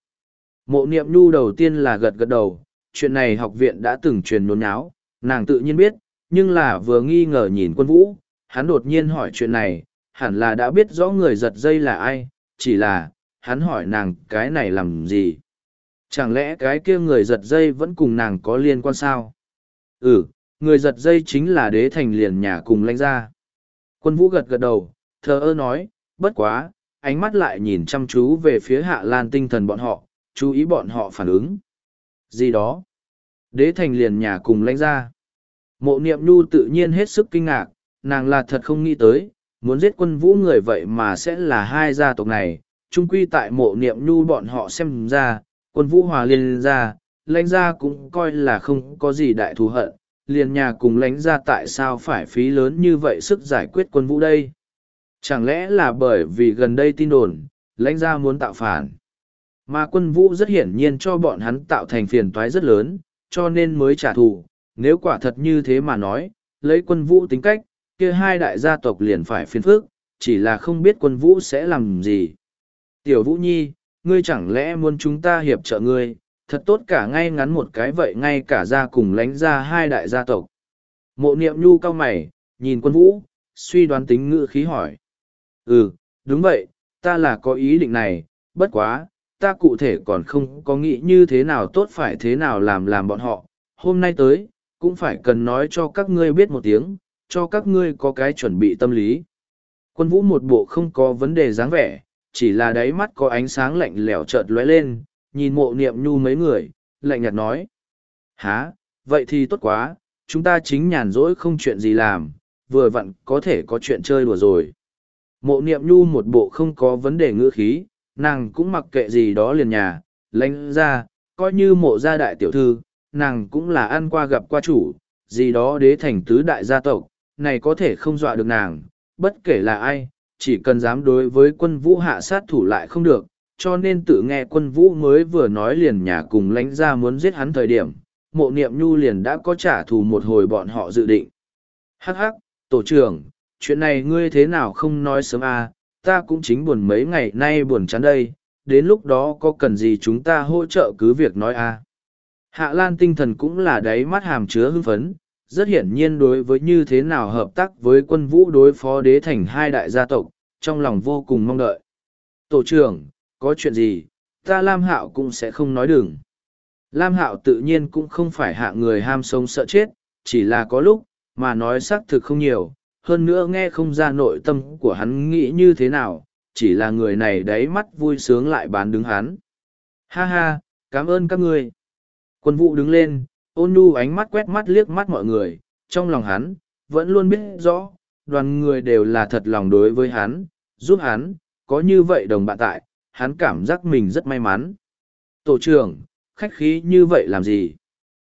Speaker 1: Mộ niệm nhu đầu tiên là gật gật đầu, chuyện này học viện đã từng truyền nôn nháo, nàng tự nhiên biết, nhưng là vừa nghi ngờ nhìn quân vũ, hắn đột nhiên hỏi chuyện này, hẳn là đã biết rõ người giật dây là ai, chỉ là, hắn hỏi nàng cái này làm gì? Chẳng lẽ cái kia người giật dây vẫn cùng nàng có liên quan sao? Ừ, người giật dây chính là đế thành liền nhà cùng lãnh ra. Quân vũ gật gật đầu, thờ ơ nói, bất quá, ánh mắt lại nhìn chăm chú về phía hạ lan tinh thần bọn họ, chú ý bọn họ phản ứng. Gì đó? Đế thành liền nhà cùng lãnh ra. Mộ niệm nhu tự nhiên hết sức kinh ngạc, nàng là thật không nghĩ tới, muốn giết quân vũ người vậy mà sẽ là hai gia tộc này, trung quy tại mộ niệm nhu bọn họ xem ra, quân vũ hòa liên ra, lãnh gia cũng coi là không có gì đại thù hận, liền nhà cùng lãnh gia tại sao phải phí lớn như vậy sức giải quyết quân vũ đây. Chẳng lẽ là bởi vì gần đây tin đồn, lãnh gia muốn tạo phản. Mà quân vũ rất hiển nhiên cho bọn hắn tạo thành phiền toái rất lớn, cho nên mới trả thù. Nếu quả thật như thế mà nói, lấy quân vũ tính cách, kia hai đại gia tộc liền phải phiền phức, chỉ là không biết quân vũ sẽ làm gì. Tiểu vũ nhi, ngươi chẳng lẽ muốn chúng ta hiệp trợ ngươi, thật tốt cả ngay ngắn một cái vậy ngay cả ra cùng lánh ra hai đại gia tộc. Mộ niệm nhu cao mày, nhìn quân vũ, suy đoán tính ngữ khí hỏi. Ừ, đúng vậy, ta là có ý định này, bất quá, ta cụ thể còn không có nghĩ như thế nào tốt phải thế nào làm làm bọn họ. Hôm nay tới, cũng phải cần nói cho các ngươi biết một tiếng, cho các ngươi có cái chuẩn bị tâm lý. Quân vũ một bộ không có vấn đề dáng vẻ, chỉ là đáy mắt có ánh sáng lạnh lẽo chợt lóe lên, nhìn mộ niệm nhu mấy người, lạnh nhạt nói. Hả, vậy thì tốt quá, chúng ta chính nhàn rỗi không chuyện gì làm, vừa vặn có thể có chuyện chơi đùa rồi. Mộ niệm nhu một bộ không có vấn đề ngữ khí, nàng cũng mặc kệ gì đó liền nhà, lãnh ra, coi như mộ gia đại tiểu thư, nàng cũng là ăn qua gặp qua chủ, gì đó đế thành tứ đại gia tộc, này có thể không dọa được nàng, bất kể là ai, chỉ cần dám đối với quân vũ hạ sát thủ lại không được, cho nên tự nghe quân vũ mới vừa nói liền nhà cùng lãnh ra muốn giết hắn thời điểm, mộ niệm nhu liền đã có trả thù một hồi bọn họ dự định. Hắc hắc, tổ trưởng, chuyện này ngươi thế nào không nói sớm à, ta cũng chính buồn mấy ngày nay buồn chán đây, đến lúc đó có cần gì chúng ta hỗ trợ cứ việc nói à. Hạ Lan tinh thần cũng là đáy mắt hàm chứa hưng phấn, rất hiển nhiên đối với như thế nào hợp tác với quân vũ đối phó đế thành hai đại gia tộc, trong lòng vô cùng mong đợi. Tổ trưởng, có chuyện gì, ta Lam Hạo cũng sẽ không nói đừng. Lam Hạo tự nhiên cũng không phải hạ người ham sống sợ chết, chỉ là có lúc, mà nói xác thực không nhiều, hơn nữa nghe không ra nội tâm của hắn nghĩ như thế nào, chỉ là người này đáy mắt vui sướng lại bán đứng hắn. Ha ha, cảm ơn các ngươi. Quân vụ đứng lên, ôn nhu ánh mắt quét mắt liếc mắt mọi người, trong lòng hắn, vẫn luôn biết rõ, đoàn người đều là thật lòng đối với hắn, giúp hắn, có như vậy đồng bạn tại, hắn cảm giác mình rất may mắn. Tổ trưởng, khách khí như vậy làm gì?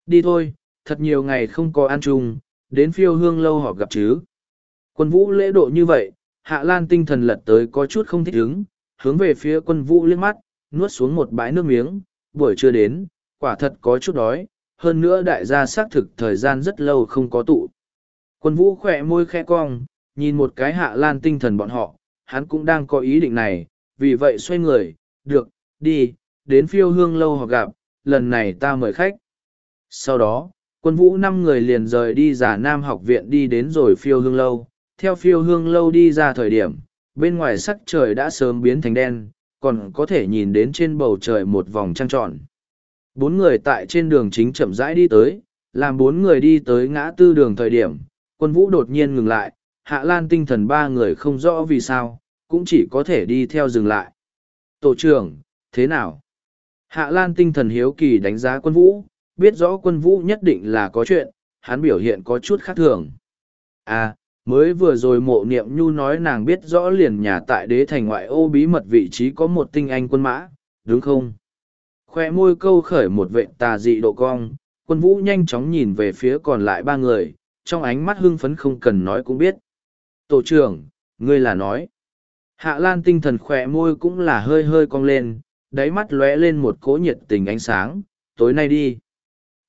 Speaker 1: Đi thôi, thật nhiều ngày không có ăn chung, đến phiêu hương lâu họ gặp chứ. Quân vũ lễ độ như vậy, Hạ Lan tinh thần lật tới có chút không thích ứng, hướng về phía quân vũ liếc mắt, nuốt xuống một bãi nước miếng, buổi trưa đến, quả thật có chút đói, hơn nữa đại gia xác thực thời gian rất lâu không có tụ. Quân vũ khỏe môi khẽ cong, nhìn một cái Hạ Lan tinh thần bọn họ, hắn cũng đang có ý định này, vì vậy xoay người, được, đi, đến phiêu hương lâu họ gặp, lần này ta mời khách. Sau đó, quân vũ năm người liền rời đi giả nam học viện đi đến rồi phiêu hương lâu, theo phiêu hương lâu đi ra thời điểm, bên ngoài sắc trời đã sớm biến thành đen, còn có thể nhìn đến trên bầu trời một vòng trăng tròn. Bốn người tại trên đường chính chậm rãi đi tới, làm bốn người đi tới ngã tư đường thời điểm, quân vũ đột nhiên ngừng lại, hạ lan tinh thần ba người không rõ vì sao, cũng chỉ có thể đi theo dừng lại. Tổ trưởng, thế nào? Hạ lan tinh thần hiếu kỳ đánh giá quân vũ, biết rõ quân vũ nhất định là có chuyện, hắn biểu hiện có chút khác thường. À, mới vừa rồi mộ niệm nhu nói nàng biết rõ liền nhà tại đế thành ngoại ô bí mật vị trí có một tinh anh quân mã, đúng không? Khoe môi câu khởi một vệ tà dị độ cong, quân vũ nhanh chóng nhìn về phía còn lại ba người, trong ánh mắt hưng phấn không cần nói cũng biết. Tổ trưởng, ngươi là nói. Hạ Lan tinh thần khoe môi cũng là hơi hơi cong lên, đáy mắt lóe lên một cỗ nhiệt tình ánh sáng, tối nay đi.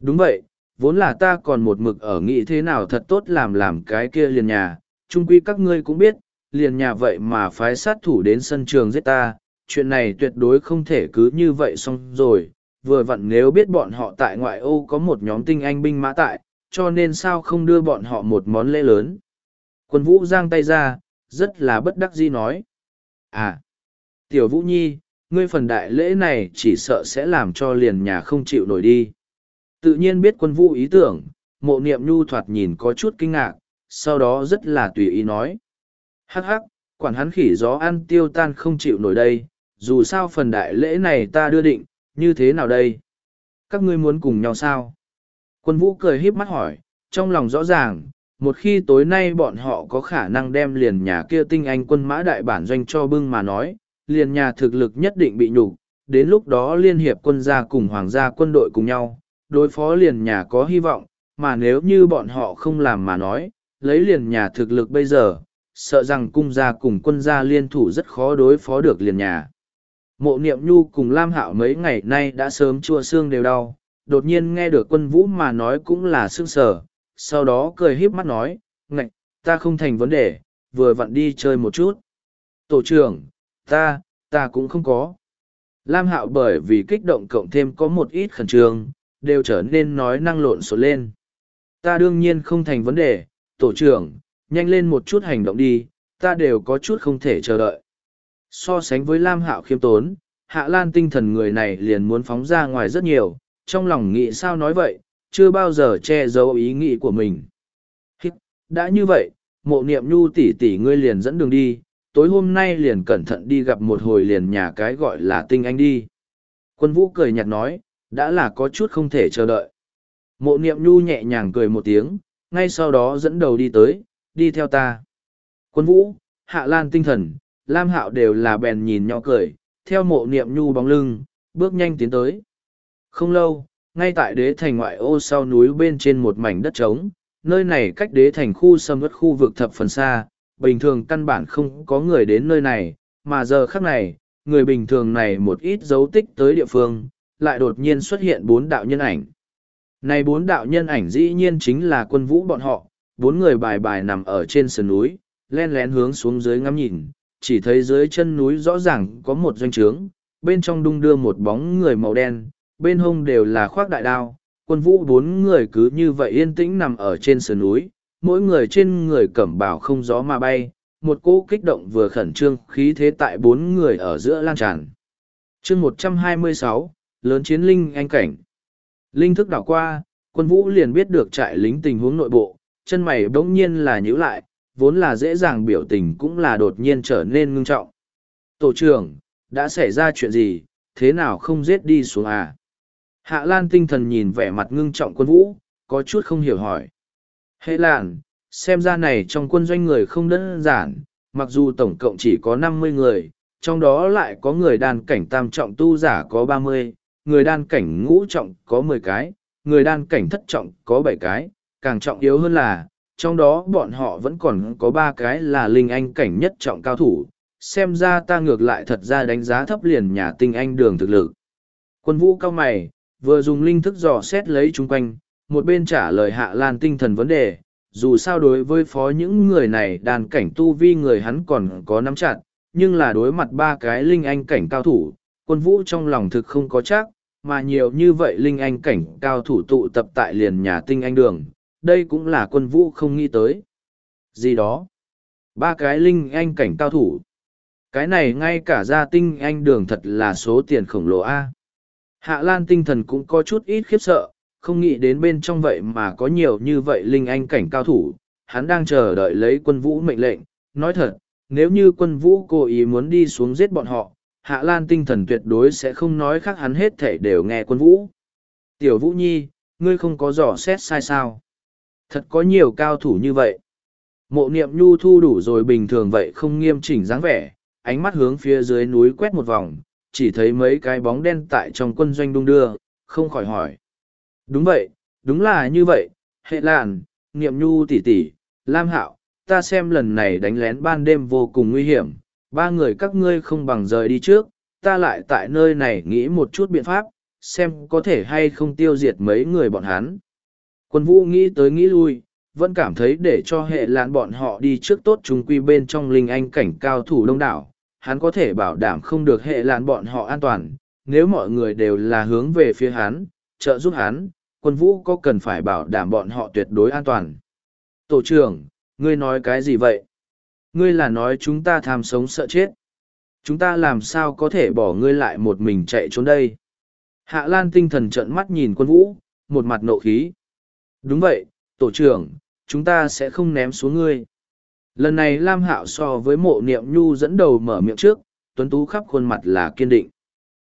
Speaker 1: Đúng vậy, vốn là ta còn một mực ở nghĩ thế nào thật tốt làm làm cái kia liền nhà, trung quy các ngươi cũng biết, liền nhà vậy mà phái sát thủ đến sân trường giết ta, chuyện này tuyệt đối không thể cứ như vậy xong rồi, vừa vặn nếu biết bọn họ tại ngoại ô có một nhóm tinh anh binh mã tại, cho nên sao không đưa bọn họ một món lễ lớn. Quân vũ giang tay ra, rất là bất đắc dĩ nói. À, tiểu vũ nhi, ngươi phần đại lễ này chỉ sợ sẽ làm cho liền nhà không chịu nổi đi. Tự nhiên biết quân vũ ý tưởng, mộ niệm nhu thoạt nhìn có chút kinh ngạc, sau đó rất là tùy ý nói. Hắc hắc, quản hắn khỉ gió ăn tiêu tan không chịu nổi đây, dù sao phần đại lễ này ta đưa định, như thế nào đây? Các ngươi muốn cùng nhau sao? Quân vũ cười híp mắt hỏi, trong lòng rõ ràng, một khi tối nay bọn họ có khả năng đem liền nhà kia tinh anh quân mã đại bản doanh cho bưng mà nói, liền nhà thực lực nhất định bị nhục, đến lúc đó liên hiệp quân gia cùng hoàng gia quân đội cùng nhau, đối phó liền nhà có hy vọng, mà nếu như bọn họ không làm mà nói, lấy liền nhà thực lực bây giờ, sợ rằng cung gia cùng quân gia liên thủ rất khó đối phó được liền nhà. Mộ niệm nhu cùng Lam Hạo mấy ngày nay đã sớm chua xương đều đau, đột nhiên nghe được quân vũ mà nói cũng là sương sở, sau đó cười híp mắt nói, ngạch, ta không thành vấn đề, vừa vặn đi chơi một chút. Tổ trưởng, ta, ta cũng không có. Lam Hạo bởi vì kích động cộng thêm có một ít khẩn trương, đều trở nên nói năng lộn xộn lên. Ta đương nhiên không thành vấn đề, tổ trưởng, nhanh lên một chút hành động đi, ta đều có chút không thể chờ đợi. So sánh với Lam Hạo khiêm tốn, Hạ Lan tinh thần người này liền muốn phóng ra ngoài rất nhiều, trong lòng nghĩ sao nói vậy, chưa bao giờ che giấu ý nghĩ của mình. Hít, đã như vậy, mộ niệm nhu tỷ tỷ ngươi liền dẫn đường đi, tối hôm nay liền cẩn thận đi gặp một hồi liền nhà cái gọi là tinh anh đi. Quân vũ cười nhạt nói, đã là có chút không thể chờ đợi. Mộ niệm nhu nhẹ nhàng cười một tiếng, ngay sau đó dẫn đầu đi tới, đi theo ta. Quân vũ, hạ lan tinh thần, lam hạo đều là bèn nhìn nhỏ cười, theo mộ niệm nhu bóng lưng, bước nhanh tiến tới. Không lâu, ngay tại đế thành ngoại ô sau núi bên trên một mảnh đất trống, nơi này cách đế thành khu xâm vất khu vực thập phần xa, bình thường căn bản không có người đến nơi này, mà giờ khắc này, người bình thường này một ít dấu tích tới địa phương, lại đột nhiên xuất hiện bốn đạo nhân ảnh. Này bốn đạo nhân ảnh dĩ nhiên chính là quân vũ bọn họ, bốn người bài bài nằm ở trên sườn núi, len lén hướng xuống dưới ngắm nhìn, chỉ thấy dưới chân núi rõ ràng có một doanh trướng, bên trong đung đưa một bóng người màu đen, bên hông đều là khoác đại đao, quân vũ bốn người cứ như vậy yên tĩnh nằm ở trên sườn núi, mỗi người trên người cẩm bảo không gió mà bay, một cỗ kích động vừa khẩn trương khí thế tại bốn người ở giữa lan tràn. Chương 126, lớn chiến linh anh cảnh. Linh thức đảo qua, quân vũ liền biết được trại lính tình huống nội bộ, chân mày bỗng nhiên là nhíu lại, vốn là dễ dàng biểu tình cũng là đột nhiên trở nên ngưng trọng. Tổ trưởng, đã xảy ra chuyện gì, thế nào không giết đi xuống à? Hạ Lan tinh thần nhìn vẻ mặt ngưng trọng quân vũ, có chút không hiểu hỏi. Hệ làn, xem ra này trong quân doanh người không đơn giản, mặc dù tổng cộng chỉ có năm mươi người, trong đó lại có người đàn cảnh tam trọng tu giả có ba mươi, người đan cảnh ngũ trọng có mười cái, người đan cảnh thất trọng có bảy cái, càng trọng yếu hơn là, trong đó bọn họ vẫn còn có ba cái là linh anh cảnh nhất trọng cao thủ, xem ra ta ngược lại thật ra đánh giá thấp liền nhà tinh anh đường thực lực. Quân vũ cao mày, vừa dùng linh thức dò xét lấy chung quanh, một bên trả lời hạ lan tinh thần vấn đề, dù sao đối với phó những người này đàn cảnh tu vi người hắn còn có nắm chặt, nhưng là đối mặt ba cái linh anh cảnh cao thủ, quân vũ trong lòng thực không có chắc, mà nhiều như vậy linh anh cảnh cao thủ tụ tập tại liền nhà tinh anh đường, đây cũng là quân vũ không nghĩ tới. Gì đó? Ba cái linh anh cảnh cao thủ. Cái này ngay cả gia tinh anh đường thật là số tiền khổng lồ A. Hạ Lan tinh thần cũng có chút ít khiếp sợ, không nghĩ đến bên trong vậy mà có nhiều như vậy linh anh cảnh cao thủ, hắn đang chờ đợi lấy quân vũ mệnh lệnh, nói thật, nếu như quân vũ cố ý muốn đi xuống giết bọn họ, Hạ Lan tinh thần tuyệt đối sẽ không nói khác hắn hết thể đều nghe quân vũ. Tiểu Vũ Nhi, ngươi không có dò xét sai sao. Thật có nhiều cao thủ như vậy. Mộ niệm nhu thu đủ rồi bình thường vậy không nghiêm chỉnh dáng vẻ, ánh mắt hướng phía dưới núi quét một vòng, chỉ thấy mấy cái bóng đen tại trong quân doanh đung đưa, không khỏi hỏi. Đúng vậy, đúng là như vậy, hệ làn, niệm nhu tỷ tỷ, lam hạo, ta xem lần này đánh lén ban đêm vô cùng nguy hiểm, ba người các ngươi không bằng rời đi trước, ta lại tại nơi này nghĩ một chút biện pháp, xem có thể hay không tiêu diệt mấy người bọn hắn. Quân vũ nghĩ tới nghĩ lui, vẫn cảm thấy để cho hệ lạn bọn họ đi trước tốt chúng quy bên trong linh anh cảnh cao thủ đông đảo, hắn có thể bảo đảm không được hệ lạn bọn họ an toàn, nếu mọi người đều là hướng về phía hắn, trợ giúp hắn, quân vũ có cần phải bảo đảm bọn họ tuyệt đối an toàn. Tổ trưởng, ngươi nói cái gì vậy? Ngươi là nói chúng ta tham sống sợ chết. Chúng ta làm sao có thể bỏ ngươi lại một mình chạy trốn đây? Hạ Lan tinh thần trợn mắt nhìn quân vũ, một mặt nộ khí. Đúng vậy, tổ trưởng, chúng ta sẽ không ném xuống ngươi. Lần này Lam Hạo so với mộ niệm nhu dẫn đầu mở miệng trước, tuấn tú khắp khuôn mặt là kiên định.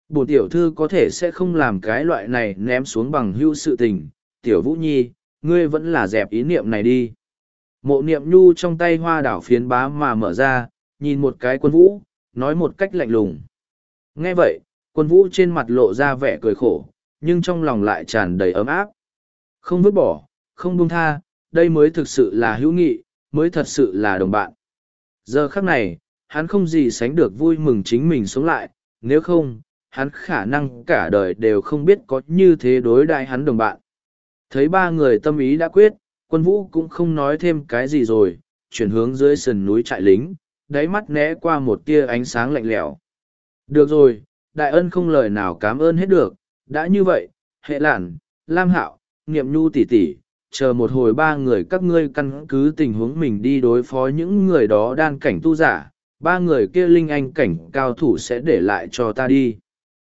Speaker 1: Bồn tiểu thư có thể sẽ không làm cái loại này ném xuống bằng hữu sự tình. Tiểu Vũ Nhi, ngươi vẫn là dẹp ý niệm này đi. Mộ niệm nhu trong tay hoa đảo phiến bá mà mở ra, nhìn một cái quân vũ, nói một cách lạnh lùng. Nghe vậy, quân vũ trên mặt lộ ra vẻ cười khổ, nhưng trong lòng lại tràn đầy ấm áp. Không vứt bỏ, không buông tha, đây mới thực sự là hữu nghị, mới thật sự là đồng bạn. Giờ khắc này, hắn không gì sánh được vui mừng chính mình sống lại, nếu không, hắn khả năng cả đời đều không biết có như thế đối đại hắn đồng bạn. Thấy ba người tâm ý đã quyết, quân vũ cũng không nói thêm cái gì rồi, chuyển hướng dưới sườn núi trại lính, đáy mắt né qua một tia ánh sáng lạnh lẽo. Được rồi, đại ân không lời nào cảm ơn hết được, đã như vậy, hệ lản, lam hạo, nghiệm nhu tỷ tỷ, chờ một hồi ba người các ngươi căn cứ tình huống mình đi đối phó những người đó đan cảnh tu giả, ba người kia linh anh cảnh cao thủ sẽ để lại cho ta đi.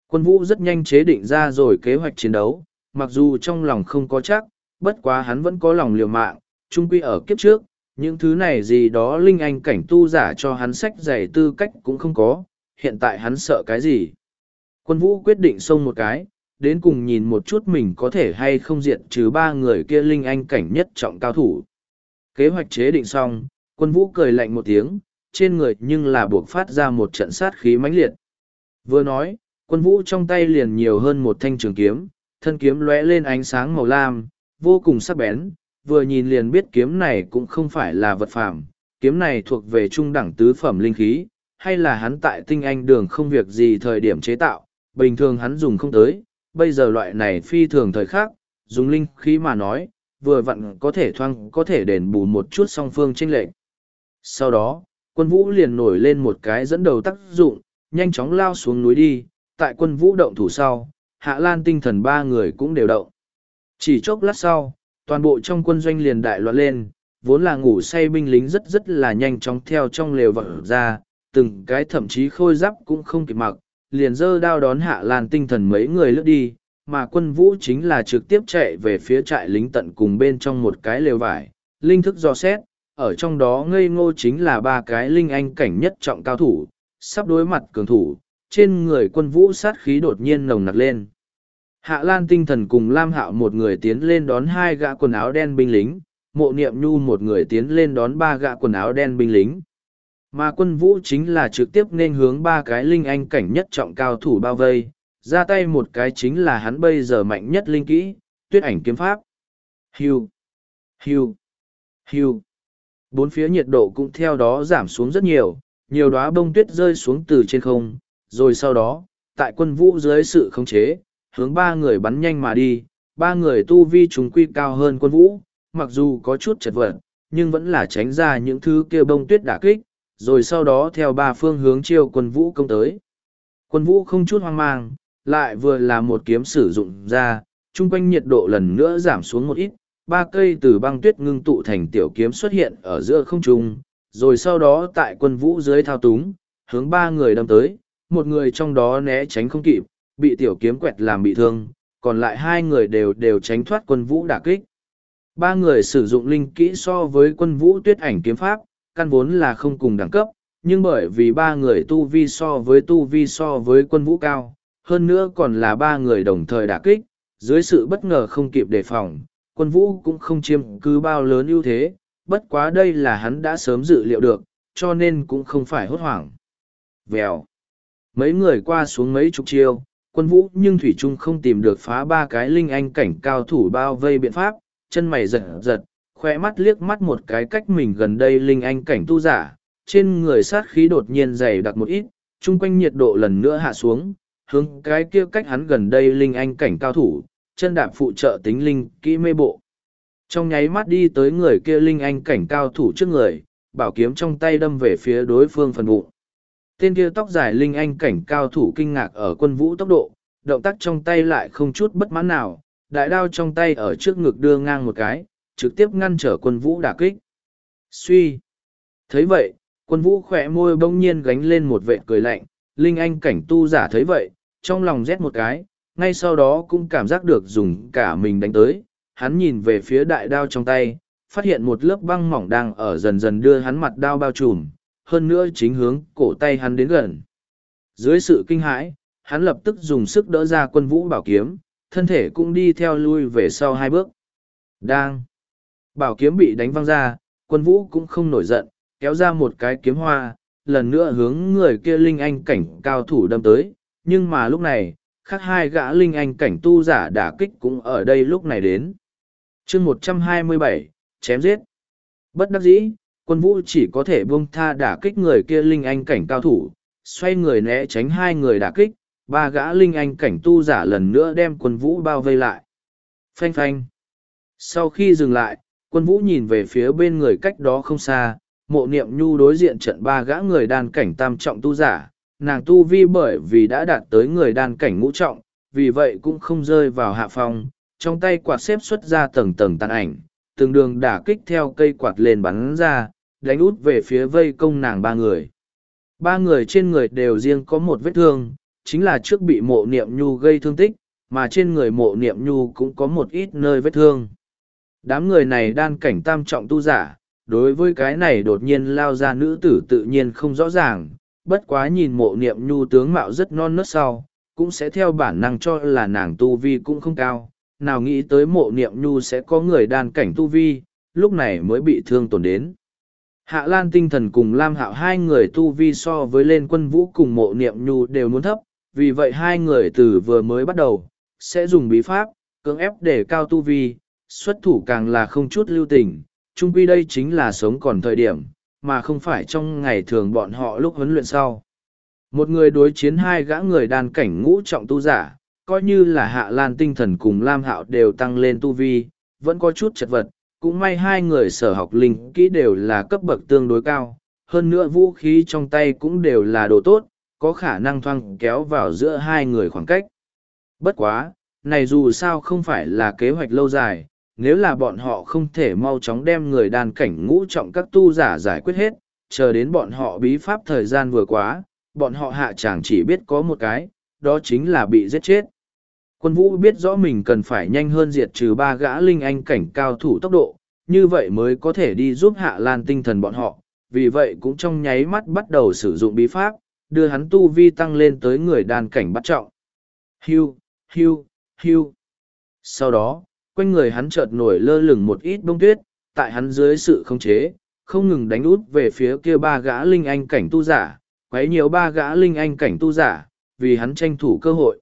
Speaker 1: Quân vũ rất nhanh chế định ra rồi kế hoạch chiến đấu, mặc dù trong lòng không có chắc, bất quá hắn vẫn có lòng liều mạng, trung quy ở kiếp trước, những thứ này gì đó linh anh cảnh tu giả cho hắn sách giày tư cách cũng không có, hiện tại hắn sợ cái gì. Quân vũ quyết định xông một cái, đến cùng nhìn một chút mình có thể hay không diệt trừ ba người kia linh anh cảnh nhất trọng cao thủ. Kế hoạch chế định xong, quân vũ cười lạnh một tiếng, trên người nhưng là buộc phát ra một trận sát khí mãnh liệt. Vừa nói, quân vũ trong tay liền nhiều hơn một thanh trường kiếm, thân kiếm lóe lên ánh sáng màu lam, vô cùng sắc bén, vừa nhìn liền biết kiếm này cũng không phải là vật phàm, kiếm này thuộc về trung đẳng tứ phẩm linh khí, hay là hắn tại tinh anh đường không việc gì thời điểm chế tạo, bình thường hắn dùng không tới, bây giờ loại này phi thường thời khác, dùng linh khí mà nói, vừa vặn có thể thoang có thể đền bù một chút song phương tranh lệch. Sau đó, quân vũ liền nổi lên một cái dẫn đầu tác dụng, nhanh chóng lao xuống núi đi, tại quân vũ động thủ sau, hạ lan tinh thần ba người cũng đều động. Chỉ chốc lát sau, toàn bộ trong quân doanh liền đại loạn lên, vốn là ngủ say binh lính rất rất là nhanh chóng theo trong lều vỡ ra, từng cái thậm chí khôi giáp cũng không kịp mặc, liền dơ đao đón hạ lan tinh thần mấy người lướt đi, mà quân vũ chính là trực tiếp chạy về phía trại lính tận cùng bên trong một cái lều vải, linh thức do xét, ở trong đó ngây ngô chính là ba cái linh anh cảnh nhất trọng cao thủ, sắp đối mặt cường thủ, trên người quân vũ sát khí đột nhiên nồng nặc lên. Hạ Lan tinh thần cùng Lam Hạo một người tiến lên đón hai gã quần áo đen binh lính, mộ niệm nhu một người tiến lên đón ba gã quần áo đen binh lính. Mà quân vũ chính là trực tiếp nên hướng ba cái linh anh cảnh nhất trọng cao thủ bao vây, ra tay một cái chính là hắn bây giờ mạnh nhất linh kỹ, tuyết ảnh kiếm pháp. Hiu, hiu, hiu. Bốn phía nhiệt độ cũng theo đó giảm xuống rất nhiều, nhiều đóa bông tuyết rơi xuống từ trên không, rồi sau đó, tại quân vũ dưới sự khống chế, hướng ba người bắn nhanh mà đi, ba người tu vi chúng quy cao hơn quân vũ, mặc dù có chút chật vật, nhưng vẫn là tránh ra những thứ kia bông tuyết đả kích, rồi sau đó theo ba phương hướng chiêu quân vũ công tới. Quân vũ không chút hoang mang, lại vừa là một kiếm sử dụng ra, chung quanh nhiệt độ lần nữa giảm xuống một ít, ba cây từ băng tuyết ngưng tụ thành tiểu kiếm xuất hiện ở giữa không trung, rồi sau đó tại quân vũ dưới thao túng, hướng ba người đâm tới, một người trong đó né tránh không kịp, bị tiểu kiếm quẹt làm bị thương, còn lại hai người đều đều tránh thoát quân vũ đả kích. Ba người sử dụng linh kỹ so với quân vũ tuyết ảnh kiếm pháp, căn vốn là không cùng đẳng cấp, nhưng bởi vì ba người tu vi so với tu vi so với quân vũ cao, hơn nữa còn là ba người đồng thời đả kích, dưới sự bất ngờ không kịp đề phòng, quân vũ cũng không chiếm cứ bao lớn ưu thế, bất quá đây là hắn đã sớm dự liệu được, cho nên cũng không phải hốt hoảng. Vèo. Mấy người qua xuống mấy chục chiêu, quân vũ nhưng Thủy Trung không tìm được phá ba cái linh anh cảnh cao thủ bao vây biện pháp, chân mày giật giật, khoe mắt liếc mắt một cái cách mình gần đây linh anh cảnh tu giả, trên người sát khí đột nhiên dày đặc một ít, chung quanh nhiệt độ lần nữa hạ xuống, hướng cái kia cách hắn gần đây linh anh cảnh cao thủ, chân đạp phụ trợ tính linh kỹ mê bộ. Trong nháy mắt đi tới người kia linh anh cảnh cao thủ trước người, bảo kiếm trong tay đâm về phía đối phương phần bụng. Tên kia tóc dài linh anh cảnh cao thủ kinh ngạc ở quân vũ tốc độ, động tác trong tay lại không chút bất mãn nào, đại đao trong tay ở trước ngực đưa ngang một cái, trực tiếp ngăn trở quân vũ đả kích. Suy. thấy vậy, quân vũ khỏe môi bỗng nhiên gánh lên một vệ cười lạnh, linh anh cảnh tu giả thấy vậy, trong lòng rét một cái, ngay sau đó cũng cảm giác được dùng cả mình đánh tới, hắn nhìn về phía đại đao trong tay, phát hiện một lớp băng mỏng đang ở dần dần đưa hắn mặt đao bao trùm, hơn nữa chính hướng cổ tay hắn đến gần. Dưới sự kinh hãi, hắn lập tức dùng sức đỡ ra quân vũ bảo kiếm, thân thể cũng đi theo lui về sau hai bước. Đang. Bảo kiếm bị đánh văng ra, quân vũ cũng không nổi giận, kéo ra một cái kiếm hoa, lần nữa hướng người kia linh anh cảnh cao thủ đâm tới, nhưng mà lúc này, khác hai gã linh anh cảnh tu giả đả kích cũng ở đây lúc này đến. chương một trăm hai mươi bảy chém giết. Bất đắc dĩ, quân vũ chỉ có thể buông tha đả kích người kia linh anh cảnh cao thủ, xoay người né tránh hai người đả kích, ba gã linh anh cảnh tu giả lần nữa đem quân vũ bao vây lại. Phanh phanh. Sau khi dừng lại, quân vũ nhìn về phía bên người cách đó không xa, mộ niệm nhu đối diện trận ba gã người đan cảnh tam trọng tu giả, nàng tu vi bởi vì đã đạt tới người đan cảnh ngũ trọng, vì vậy cũng không rơi vào hạ phong, trong tay quạt xếp xuất ra tầng tầng tàn ảnh, từng đường đả kích theo cây quạt lên bắn ra, đánh út về phía vây công nàng ba người. Ba người trên người đều riêng có một vết thương, chính là trước bị mộ niệm nhu gây thương tích, mà trên người mộ niệm nhu cũng có một ít nơi vết thương. Đám người này đan cảnh tam trọng tu giả, đối với cái này đột nhiên lao ra nữ tử tự nhiên không rõ ràng, bất quá nhìn mộ niệm nhu tướng mạo rất non nớt sau, cũng sẽ theo bản năng cho là nàng tu vi cũng không cao, nào nghĩ tới mộ niệm nhu sẽ có người đan cảnh tu vi, lúc này mới bị thương tổn đến. Hạ Lan tinh thần cùng Lam Hạo hai người tu vi so với lên quân vũ cùng mộ niệm nhu đều muốn thấp, vì vậy hai người từ vừa mới bắt đầu, sẽ dùng bí pháp, cưỡng ép để cao tu vi, xuất thủ càng là không chút lưu tình, chung quy đây chính là sống còn thời điểm, mà không phải trong ngày thường bọn họ lúc huấn luyện sau. Một người đối chiến hai gã người đàn cảnh ngũ trọng tu giả, coi như là hạ lan tinh thần cùng lam hạo đều tăng lên tu vi, vẫn có chút chật vật, cũng may hai người sở học linh kỹ đều là cấp bậc tương đối cao, hơn nữa vũ khí trong tay cũng đều là đồ tốt, có khả năng thoang kéo vào giữa hai người khoảng cách. Bất quá, này dù sao không phải là kế hoạch lâu dài, nếu là bọn họ không thể mau chóng đem người đàn cảnh ngũ trọng các tu giả giải quyết hết, chờ đến bọn họ bí pháp thời gian vừa quá, bọn họ hạ chẳng chỉ biết có một cái, đó chính là bị giết chết. Quân vũ biết rõ mình cần phải nhanh hơn diệt trừ ba gã linh anh cảnh cao thủ tốc độ, như vậy mới có thể đi giúp hạ lan tinh thần bọn họ, vì vậy cũng trong nháy mắt bắt đầu sử dụng bí pháp, đưa hắn tu vi tăng lên tới người đàn cảnh bắt trọng. Hưu, hưu, hưu. Sau đó, quanh người hắn chợt nổi lơ lửng một ít bông tuyết, tại hắn dưới sự khống chế, không ngừng đánh út về phía kia ba gã linh anh cảnh tu giả, quấy nhiều ba gã linh anh cảnh tu giả, vì hắn tranh thủ cơ hội.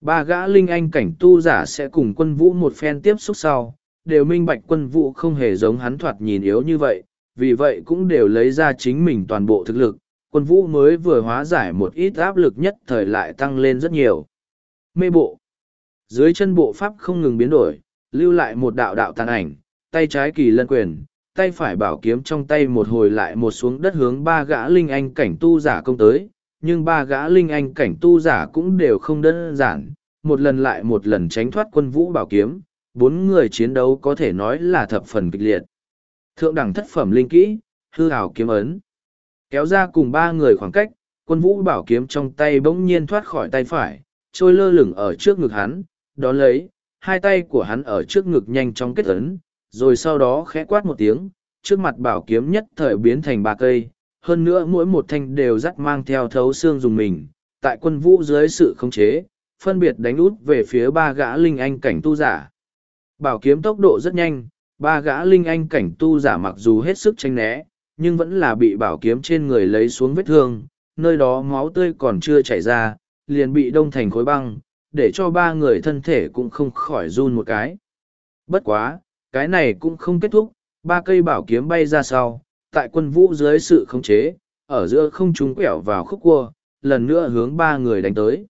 Speaker 1: Ba gã linh anh cảnh tu giả sẽ cùng quân vũ một phen tiếp xúc sau, đều minh bạch quân vũ không hề giống hắn thoạt nhìn yếu như vậy, vì vậy cũng đều lấy ra chính mình toàn bộ thực lực, quân vũ mới vừa hóa giải một ít áp lực nhất thời lại tăng lên rất nhiều. Mê bộ Dưới chân bộ pháp không ngừng biến đổi, lưu lại một đạo đạo tàn ảnh, tay trái kỳ lân quyền, tay phải bảo kiếm trong tay một hồi lại một xuống đất hướng ba gã linh anh cảnh tu giả công tới, nhưng ba gã linh anh cảnh tu giả cũng đều không đơn giản, một lần lại một lần tránh thoát quân vũ bảo kiếm, bốn người chiến đấu có thể nói là thập phần kịch liệt. Thượng đẳng thất phẩm linh kỹ, hư ảo kiếm ấn. Kéo ra cùng ba người khoảng cách, quân vũ bảo kiếm trong tay bỗng nhiên thoát khỏi tay phải, trôi lơ lửng ở trước ngực hắn, đó lấy, hai tay của hắn ở trước ngực nhanh chóng kết ấn, rồi sau đó khẽ quát một tiếng, trước mặt bảo kiếm nhất thời biến thành ba cây, hơn nữa mỗi một thanh đều dắt mang theo thấu xương dùng mình, tại quân vũ dưới sự khống chế, phân biệt đánh út về phía ba gã linh anh cảnh tu giả. Bảo kiếm tốc độ rất nhanh, ba gã linh anh cảnh tu giả mặc dù hết sức tranh né, nhưng vẫn là bị bảo kiếm trên người lấy xuống vết thương, nơi đó máu tươi còn chưa chảy ra, liền bị đông thành khối băng, để cho ba người thân thể cũng không khỏi run một cái. Bất quá, cái này cũng không kết thúc, ba cây bảo kiếm bay ra sau, tại quân vũ dưới sự khống chế, ở giữa không trung quẹo vào khúc cua, lần nữa hướng ba người đánh tới.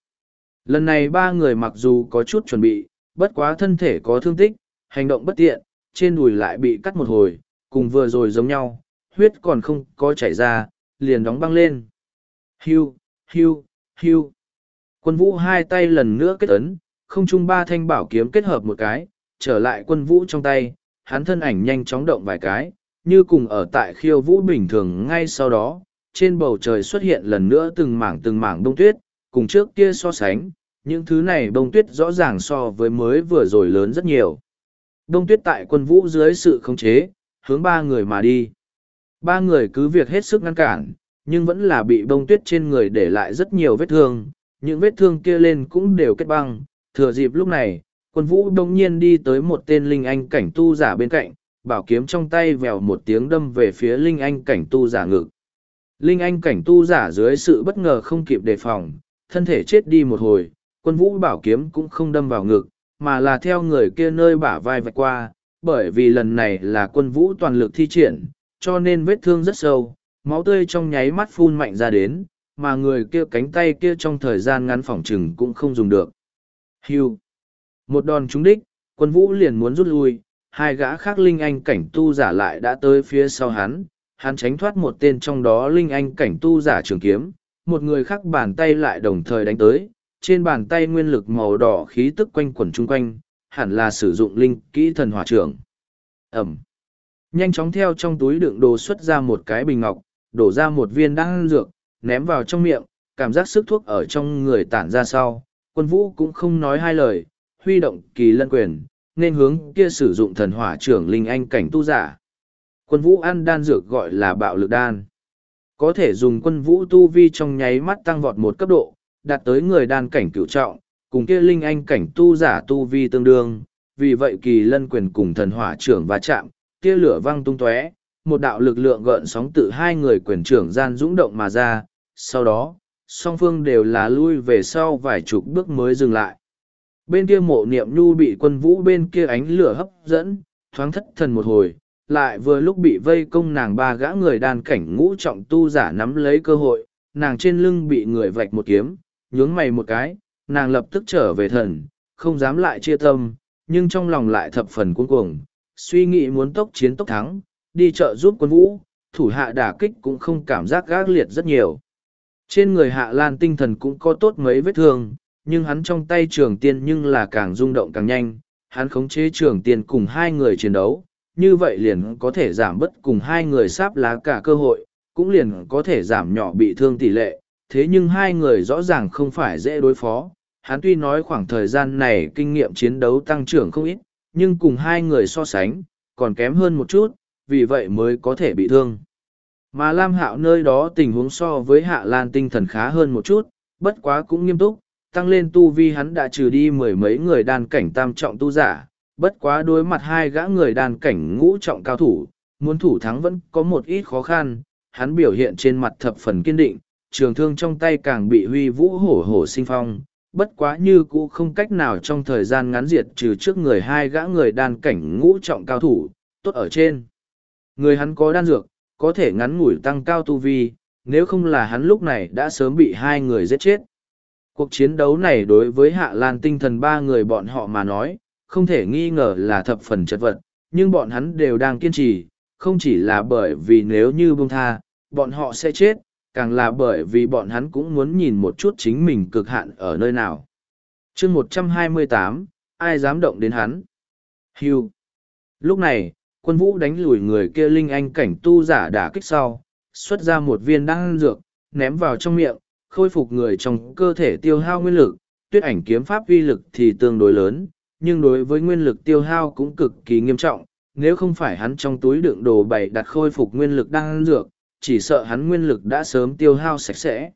Speaker 1: Lần này ba người mặc dù có chút chuẩn bị, bất quá thân thể có thương tích, hành động bất tiện, trên đùi lại bị cắt một hồi, cùng vừa rồi giống nhau, huyết còn không có chảy ra, liền đóng băng lên. Hưu, hưu, hưu. Quân vũ hai tay lần nữa kết ấn, không trung ba thanh bảo kiếm kết hợp một cái, trở lại quân vũ trong tay, hắn thân ảnh nhanh chóng động vài cái, như cùng ở tại khiêu vũ bình thường ngay sau đó, trên bầu trời xuất hiện lần nữa từng mảng từng mảng bông tuyết, cùng trước kia so sánh, những thứ này bông tuyết rõ ràng so với mới vừa rồi lớn rất nhiều. Bông tuyết tại quân vũ dưới sự khống chế, hướng ba người mà đi. Ba người cứ việc hết sức ngăn cản, nhưng vẫn là bị bông tuyết trên người để lại rất nhiều vết thương, những vết thương kia lên cũng đều kết băng. Thừa dịp lúc này, quân vũ đông nhiên đi tới một tên linh anh cảnh tu giả bên cạnh, bảo kiếm trong tay vèo một tiếng đâm về phía linh anh cảnh tu giả ngực. Linh anh cảnh tu giả dưới sự bất ngờ không kịp đề phòng, thân thể chết đi một hồi, quân vũ bảo kiếm cũng không đâm vào ngực, mà là theo người kia nơi bả vai vạch qua, bởi vì lần này là quân vũ toàn lực thi triển, cho nên vết thương rất sâu, máu tươi trong nháy mắt phun mạnh ra đến, mà người kia cánh tay kia trong thời gian ngắn phỏng chừng cũng không dùng được. Hưu. Một đòn trúng đích, quân vũ liền muốn rút lui, hai gã khác linh anh cảnh tu giả lại đã tới phía sau hắn, hắn tránh thoát một tên trong đó linh anh cảnh tu giả trường kiếm, một người khác bàn tay lại đồng thời đánh tới, trên bàn tay nguyên lực màu đỏ khí tức quanh quẩn chung quanh, hẳn là sử dụng linh kỹ thần hỏa trưởng. Ẩm. Nhanh chóng theo trong túi đựng đồ xuất ra một cái bình ngọc, đổ ra một viên đan dược, ném vào trong miệng, cảm giác sức thuốc ở trong người tản ra sau. Quân vũ cũng không nói hai lời, huy động kỳ lân quyền, nên hướng kia sử dụng thần hỏa trưởng linh anh cảnh tu giả. Quân vũ ăn đan dược gọi là bạo lực đan. Có thể dùng quân vũ tu vi trong nháy mắt tăng vọt một cấp độ, đạt tới người đan cảnh cửu trọng, cùng kia linh anh cảnh tu giả tu vi tương đương. Vì vậy kỳ lân quyền cùng thần hỏa trưởng va chạm, kia lửa văng tung tóe, một đạo lực lượng gợn sóng tự hai người quyền trưởng gian dũng động mà ra. Sau đó, song phương đều là lui về sau vài chục bước mới dừng lại. Bên kia mộ niệm nhu bị quân vũ bên kia ánh lửa hấp dẫn, thoáng thất thần một hồi, lại vừa lúc bị vây công nàng ba gã người đàn cảnh ngũ trọng tu giả nắm lấy cơ hội, nàng trên lưng bị người vạch một kiếm, nhướng mày một cái, nàng lập tức trở về thần, không dám lại chia tâm, nhưng trong lòng lại thập phần cuống cuồng, suy nghĩ muốn tốc chiến tốc thắng, đi chợ giúp quân vũ, thủ hạ đả kích cũng không cảm giác gác liệt rất nhiều. Trên người hạ lan tinh thần cũng có tốt mấy vết thương, nhưng hắn trong tay trường tiên nhưng là càng rung động càng nhanh, hắn khống chế trường tiên cùng hai người chiến đấu, như vậy liền có thể giảm bớt cùng hai người sáp lá cả cơ hội, cũng liền có thể giảm nhỏ bị thương tỷ lệ, thế nhưng hai người rõ ràng không phải dễ đối phó. Hắn tuy nói khoảng thời gian này kinh nghiệm chiến đấu tăng trưởng không ít, nhưng cùng hai người so sánh, còn kém hơn một chút, vì vậy mới có thể bị thương. Mà Lam Hạo nơi đó tình huống so với Hạ Lan tinh thần khá hơn một chút, bất quá cũng nghiêm túc, tăng lên tu vi hắn đã trừ đi mười mấy người đàn cảnh tam trọng tu giả, bất quá đối mặt hai gã người đàn cảnh ngũ trọng cao thủ, muốn thủ thắng vẫn có một ít khó khăn, hắn biểu hiện trên mặt thập phần kiên định, trường thương trong tay càng bị huy vũ hổ hổ sinh phong, bất quá như cũ không cách nào trong thời gian ngắn diệt trừ trước người hai gã người đàn cảnh ngũ trọng cao thủ, tốt ở trên. Người hắn có đan dược, có thể ngắn ngủi tăng cao tu vi, nếu không là hắn lúc này đã sớm bị hai người giết chết. Cuộc chiến đấu này đối với Hạ Lan tinh thần ba người bọn họ mà nói, không thể nghi ngờ là thập phần chật vật, nhưng bọn hắn đều đang kiên trì, không chỉ là bởi vì nếu như buông tha, bọn họ sẽ chết, càng là bởi vì bọn hắn cũng muốn nhìn một chút chính mình cực hạn ở nơi nào. chương một trăm hai mươi tám, ai dám động đến hắn? Hưu. Lúc này, quân vũ đánh lùi người kia linh anh cảnh tu giả đả kích sau, xuất ra một viên đan dược, ném vào trong miệng, khôi phục người trong cơ thể tiêu hao nguyên lực, tuyết ảnh kiếm pháp uy lực thì tương đối lớn, nhưng đối với nguyên lực tiêu hao cũng cực kỳ nghiêm trọng, nếu không phải hắn trong túi đựng đồ bày đặt khôi phục nguyên lực đan dược, chỉ sợ hắn nguyên lực đã sớm tiêu hao sạch sẽ.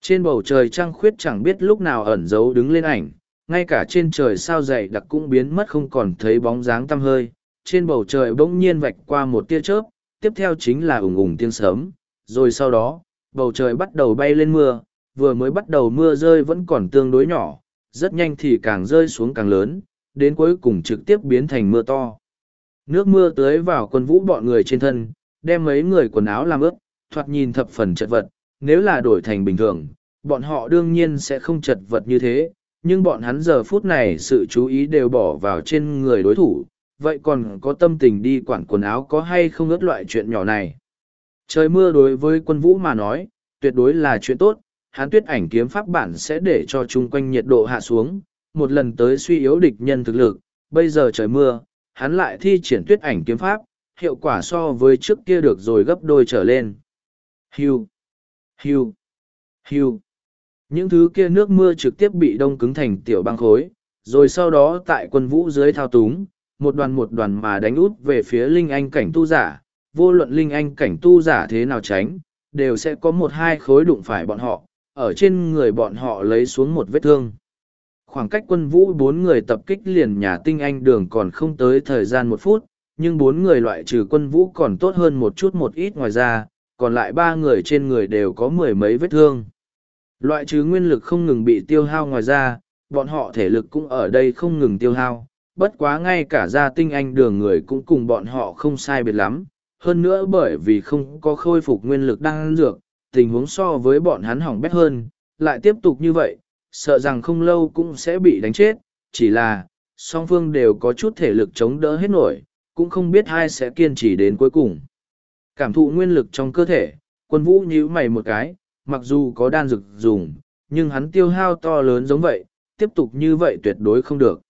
Speaker 1: Trên bầu trời trăng khuyết chẳng biết lúc nào ẩn giấu đứng lên ảnh, ngay cả trên trời sao dày đặc cũng biến mất không còn thấy bóng dáng tăm hơi, trên bầu trời bỗng nhiên vạch qua một tia chớp, tiếp theo chính là ủng ủng tiếng sớm, rồi sau đó, bầu trời bắt đầu bay lên mưa, vừa mới bắt đầu mưa rơi vẫn còn tương đối nhỏ, rất nhanh thì càng rơi xuống càng lớn, đến cuối cùng trực tiếp biến thành mưa to. Nước mưa tưới vào quân vũ bọn người trên thân, đem mấy người quần áo làm ướt, thoạt nhìn thập phần chật vật, nếu là đổi thành bình thường, bọn họ đương nhiên sẽ không chật vật như thế, nhưng bọn hắn giờ phút này sự chú ý đều bỏ vào trên người đối thủ, vậy còn có tâm tình đi quản quần áo có hay không ướt loại chuyện nhỏ này. Trời mưa đối với quân vũ mà nói, tuyệt đối là chuyện tốt, hắn tuyết ảnh kiếm pháp bản sẽ để cho chung quanh nhiệt độ hạ xuống, một lần tới suy yếu địch nhân thực lực, bây giờ trời mưa, hắn lại thi triển tuyết ảnh kiếm pháp, hiệu quả so với trước kia được rồi gấp đôi trở lên. Hưu, hưu, hưu. Những thứ kia nước mưa trực tiếp bị đông cứng thành tiểu băng khối, rồi sau đó tại quân vũ dưới thao túng, một đoàn một đoàn mà đánh út về phía linh anh cảnh tu giả, vô luận linh anh cảnh tu giả thế nào tránh, đều sẽ có một hai khối đụng phải bọn họ, ở trên người bọn họ lấy xuống một vết thương. Khoảng cách quân vũ bốn người tập kích liền nhà tinh anh đường còn không tới thời gian một phút, nhưng bốn người loại trừ quân vũ còn tốt hơn một chút một ít ngoài ra, còn lại ba người trên người đều có mười mấy vết thương. Loại trừ nguyên lực không ngừng bị tiêu hao ngoài ra, bọn họ thể lực cũng ở đây không ngừng tiêu hao, bất quá ngay cả gia tinh anh đường người cũng cùng bọn họ không sai biệt lắm. Hơn nữa bởi vì không có khôi phục nguyên lực đang dược, tình huống so với bọn hắn hỏng bét hơn, lại tiếp tục như vậy, sợ rằng không lâu cũng sẽ bị đánh chết, chỉ là, song phương đều có chút thể lực chống đỡ hết nổi, cũng không biết ai sẽ kiên trì đến cuối cùng. Cảm thụ nguyên lực trong cơ thể, quân vũ nhíu mày một cái, mặc dù có đan dược dùng, nhưng hắn tiêu hao to lớn giống vậy, tiếp tục như vậy tuyệt đối không được.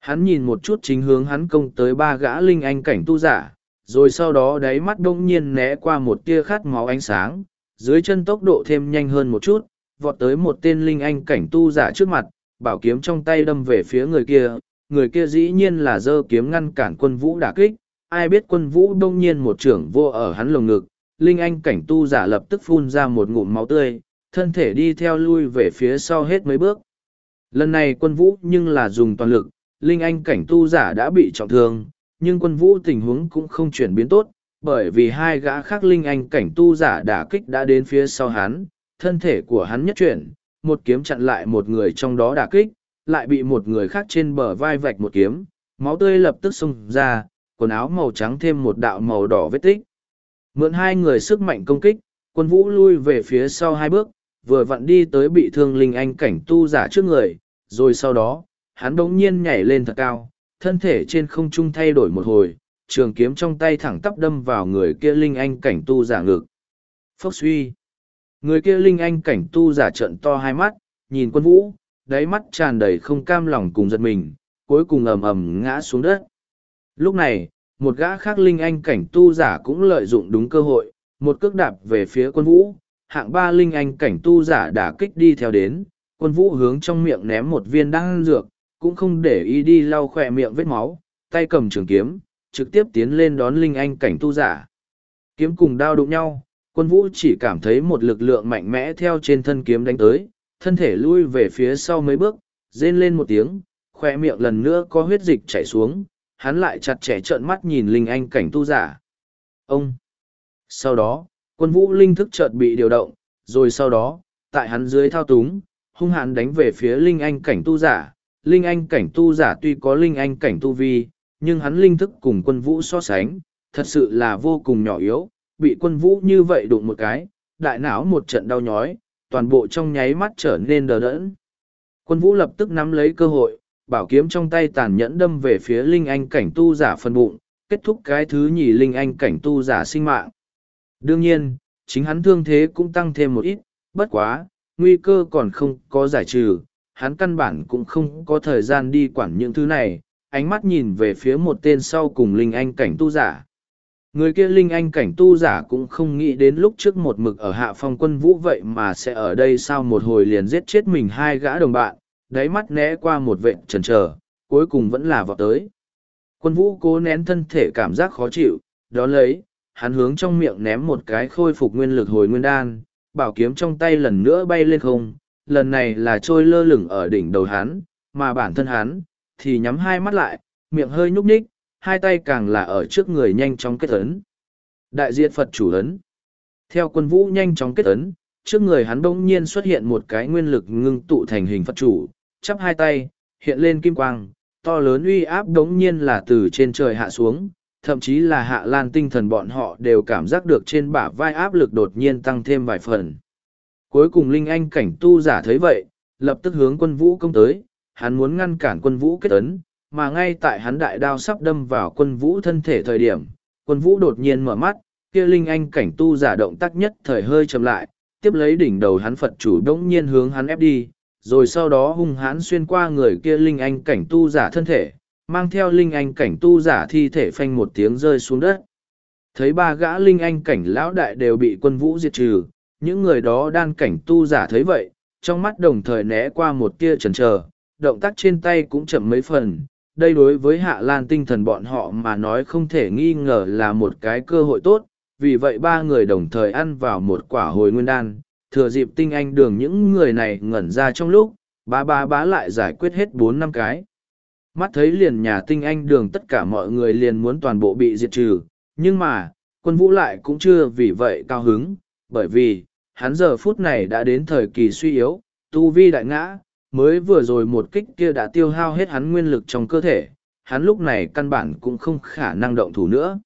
Speaker 1: Hắn nhìn một chút chính hướng hắn công tới ba gã linh anh cảnh tu giả, rồi sau đó đáy mắt đông nhiên né qua một tia khát máu ánh sáng, dưới chân tốc độ thêm nhanh hơn một chút, vọt tới một tên linh anh cảnh tu giả trước mặt, bảo kiếm trong tay đâm về phía người kia, người kia dĩ nhiên là giơ kiếm ngăn cản quân vũ đả kích, ai biết quân vũ đông nhiên một trưởng vô ở hắn lồng ngực, linh anh cảnh tu giả lập tức phun ra một ngụm máu tươi, thân thể đi theo lui về phía sau hết mấy bước. Lần này quân vũ nhưng là dùng toàn lực, linh anh cảnh tu giả đã bị trọng thương, nhưng quân vũ tình huống cũng không chuyển biến tốt, bởi vì hai gã khác linh anh cảnh tu giả đả kích đã đến phía sau hắn, thân thể của hắn nhất chuyển, một kiếm chặn lại một người trong đó đả kích, lại bị một người khác trên bờ vai vạch một kiếm, máu tươi lập tức xông ra, quần áo màu trắng thêm một đạo màu đỏ vết tích. Mượn hai người sức mạnh công kích, quân vũ lui về phía sau hai bước, vừa vặn đi tới bị thương linh anh cảnh tu giả trước người, rồi sau đó, hắn đống nhiên nhảy lên thật cao, thân thể trên không trung thay đổi một hồi, trường kiếm trong tay thẳng tắp đâm vào người kia linh anh cảnh tu giả ngực. Phốc suy. Người kia linh anh cảnh tu giả trận to hai mắt, nhìn quân vũ, đáy mắt tràn đầy không cam lòng cùng giật mình, cuối cùng ầm ầm ngã xuống đất. Lúc này, một gã khác linh anh cảnh tu giả cũng lợi dụng đúng cơ hội, một cước đạp về phía quân vũ, hạng ba linh anh cảnh tu giả đã kích đi theo đến, quân vũ hướng trong miệng ném một viên đan dược, cũng không để ý đi lau khỏe miệng vết máu, tay cầm trường kiếm, trực tiếp tiến lên đón linh anh cảnh tu giả. Kiếm cùng đao đụng nhau, quân vũ chỉ cảm thấy một lực lượng mạnh mẽ theo trên thân kiếm đánh tới, thân thể lui về phía sau mấy bước, rên lên một tiếng, khỏe miệng lần nữa có huyết dịch chảy xuống, hắn lại chặt chẽ trợn mắt nhìn linh anh cảnh tu giả. Ông! Sau đó, quân vũ linh thức chợt bị điều động, rồi sau đó, tại hắn dưới thao túng, hung hãn đánh về phía linh anh cảnh tu giả. Linh anh cảnh tu giả tuy có linh anh cảnh tu vi, nhưng hắn linh thức cùng quân vũ so sánh, thật sự là vô cùng nhỏ yếu, bị quân vũ như vậy đụng một cái, đại não một trận đau nhói, toàn bộ trong nháy mắt trở nên đờ đẫn. Quân vũ lập tức nắm lấy cơ hội, bảo kiếm trong tay tàn nhẫn đâm về phía linh anh cảnh tu giả phần bụng, kết thúc cái thứ nhì linh anh cảnh tu giả sinh mạng. Đương nhiên, chính hắn thương thế cũng tăng thêm một ít, bất quá, nguy cơ còn không có giải trừ, hắn căn bản cũng không có thời gian đi quản những thứ này, ánh mắt nhìn về phía một tên sau cùng linh anh cảnh tu giả. Người kia linh anh cảnh tu giả cũng không nghĩ đến lúc trước một mực ở hạ phong quân vũ vậy mà sẽ ở đây sau một hồi liền giết chết mình hai gã đồng bạn, đáy mắt né qua một vệt trần trờ, cuối cùng vẫn là vọt tới. Quân vũ cố nén thân thể cảm giác khó chịu, đó lấy, hắn hướng trong miệng ném một cái khôi phục nguyên lực hồi nguyên đan, bảo kiếm trong tay lần nữa bay lên không, lần này là trôi lơ lửng ở đỉnh đầu hắn, mà bản thân hắn, thì nhắm hai mắt lại, miệng hơi nhúc nhích, hai tay càng là ở trước người nhanh chóng kết ấn. Đại diện Phật chủ ấn. Theo quân vũ nhanh chóng kết ấn, trước người hắn bỗng nhiên xuất hiện một cái nguyên lực ngưng tụ thành hình Phật chủ, chắp hai tay, hiện lên kim quang, to lớn uy áp đống nhiên là từ trên trời hạ xuống, thậm chí là hạ lan tinh thần bọn họ đều cảm giác được trên bả vai áp lực đột nhiên tăng thêm vài phần. Cuối cùng Linh Anh cảnh tu giả thấy vậy, lập tức hướng quân vũ công tới, hắn muốn ngăn cản quân vũ kết ấn, mà ngay tại hắn đại đao sắp đâm vào quân vũ thân thể thời điểm, quân vũ đột nhiên mở mắt, kia Linh Anh cảnh tu giả động tác nhất thời hơi chậm lại, tiếp lấy đỉnh đầu hắn Phật chủ đống nhiên hướng hắn ép đi, rồi sau đó hung hãn xuyên qua người kia linh anh cảnh tu giả thân thể, mang theo linh anh cảnh tu giả thi thể phanh một tiếng rơi xuống đất. Thấy ba gã linh anh cảnh lão đại đều bị quân vũ diệt trừ, những người đó đan cảnh tu giả thấy vậy, trong mắt đồng thời né qua một tia chần chờ, động tác trên tay cũng chậm mấy phần. Đây đối với hạ lan tinh thần bọn họ mà nói không thể nghi ngờ là một cái cơ hội tốt, vì vậy ba người đồng thời ăn vào một quả hồi nguyên đan, thừa dịp tinh anh đường những người này ngẩn ra trong lúc, bá bá bá lại giải quyết hết bốn năm cái. Mắt thấy liền nhà tinh anh đường tất cả mọi người liền muốn toàn bộ bị diệt trừ, nhưng mà, quân vũ lại cũng chưa vì vậy cao hứng, bởi vì, hắn giờ phút này đã đến thời kỳ suy yếu, tu vi đại ngã, mới vừa rồi một kích kia đã tiêu hao hết hắn nguyên lực trong cơ thể, hắn lúc này căn bản cũng không khả năng động thủ nữa.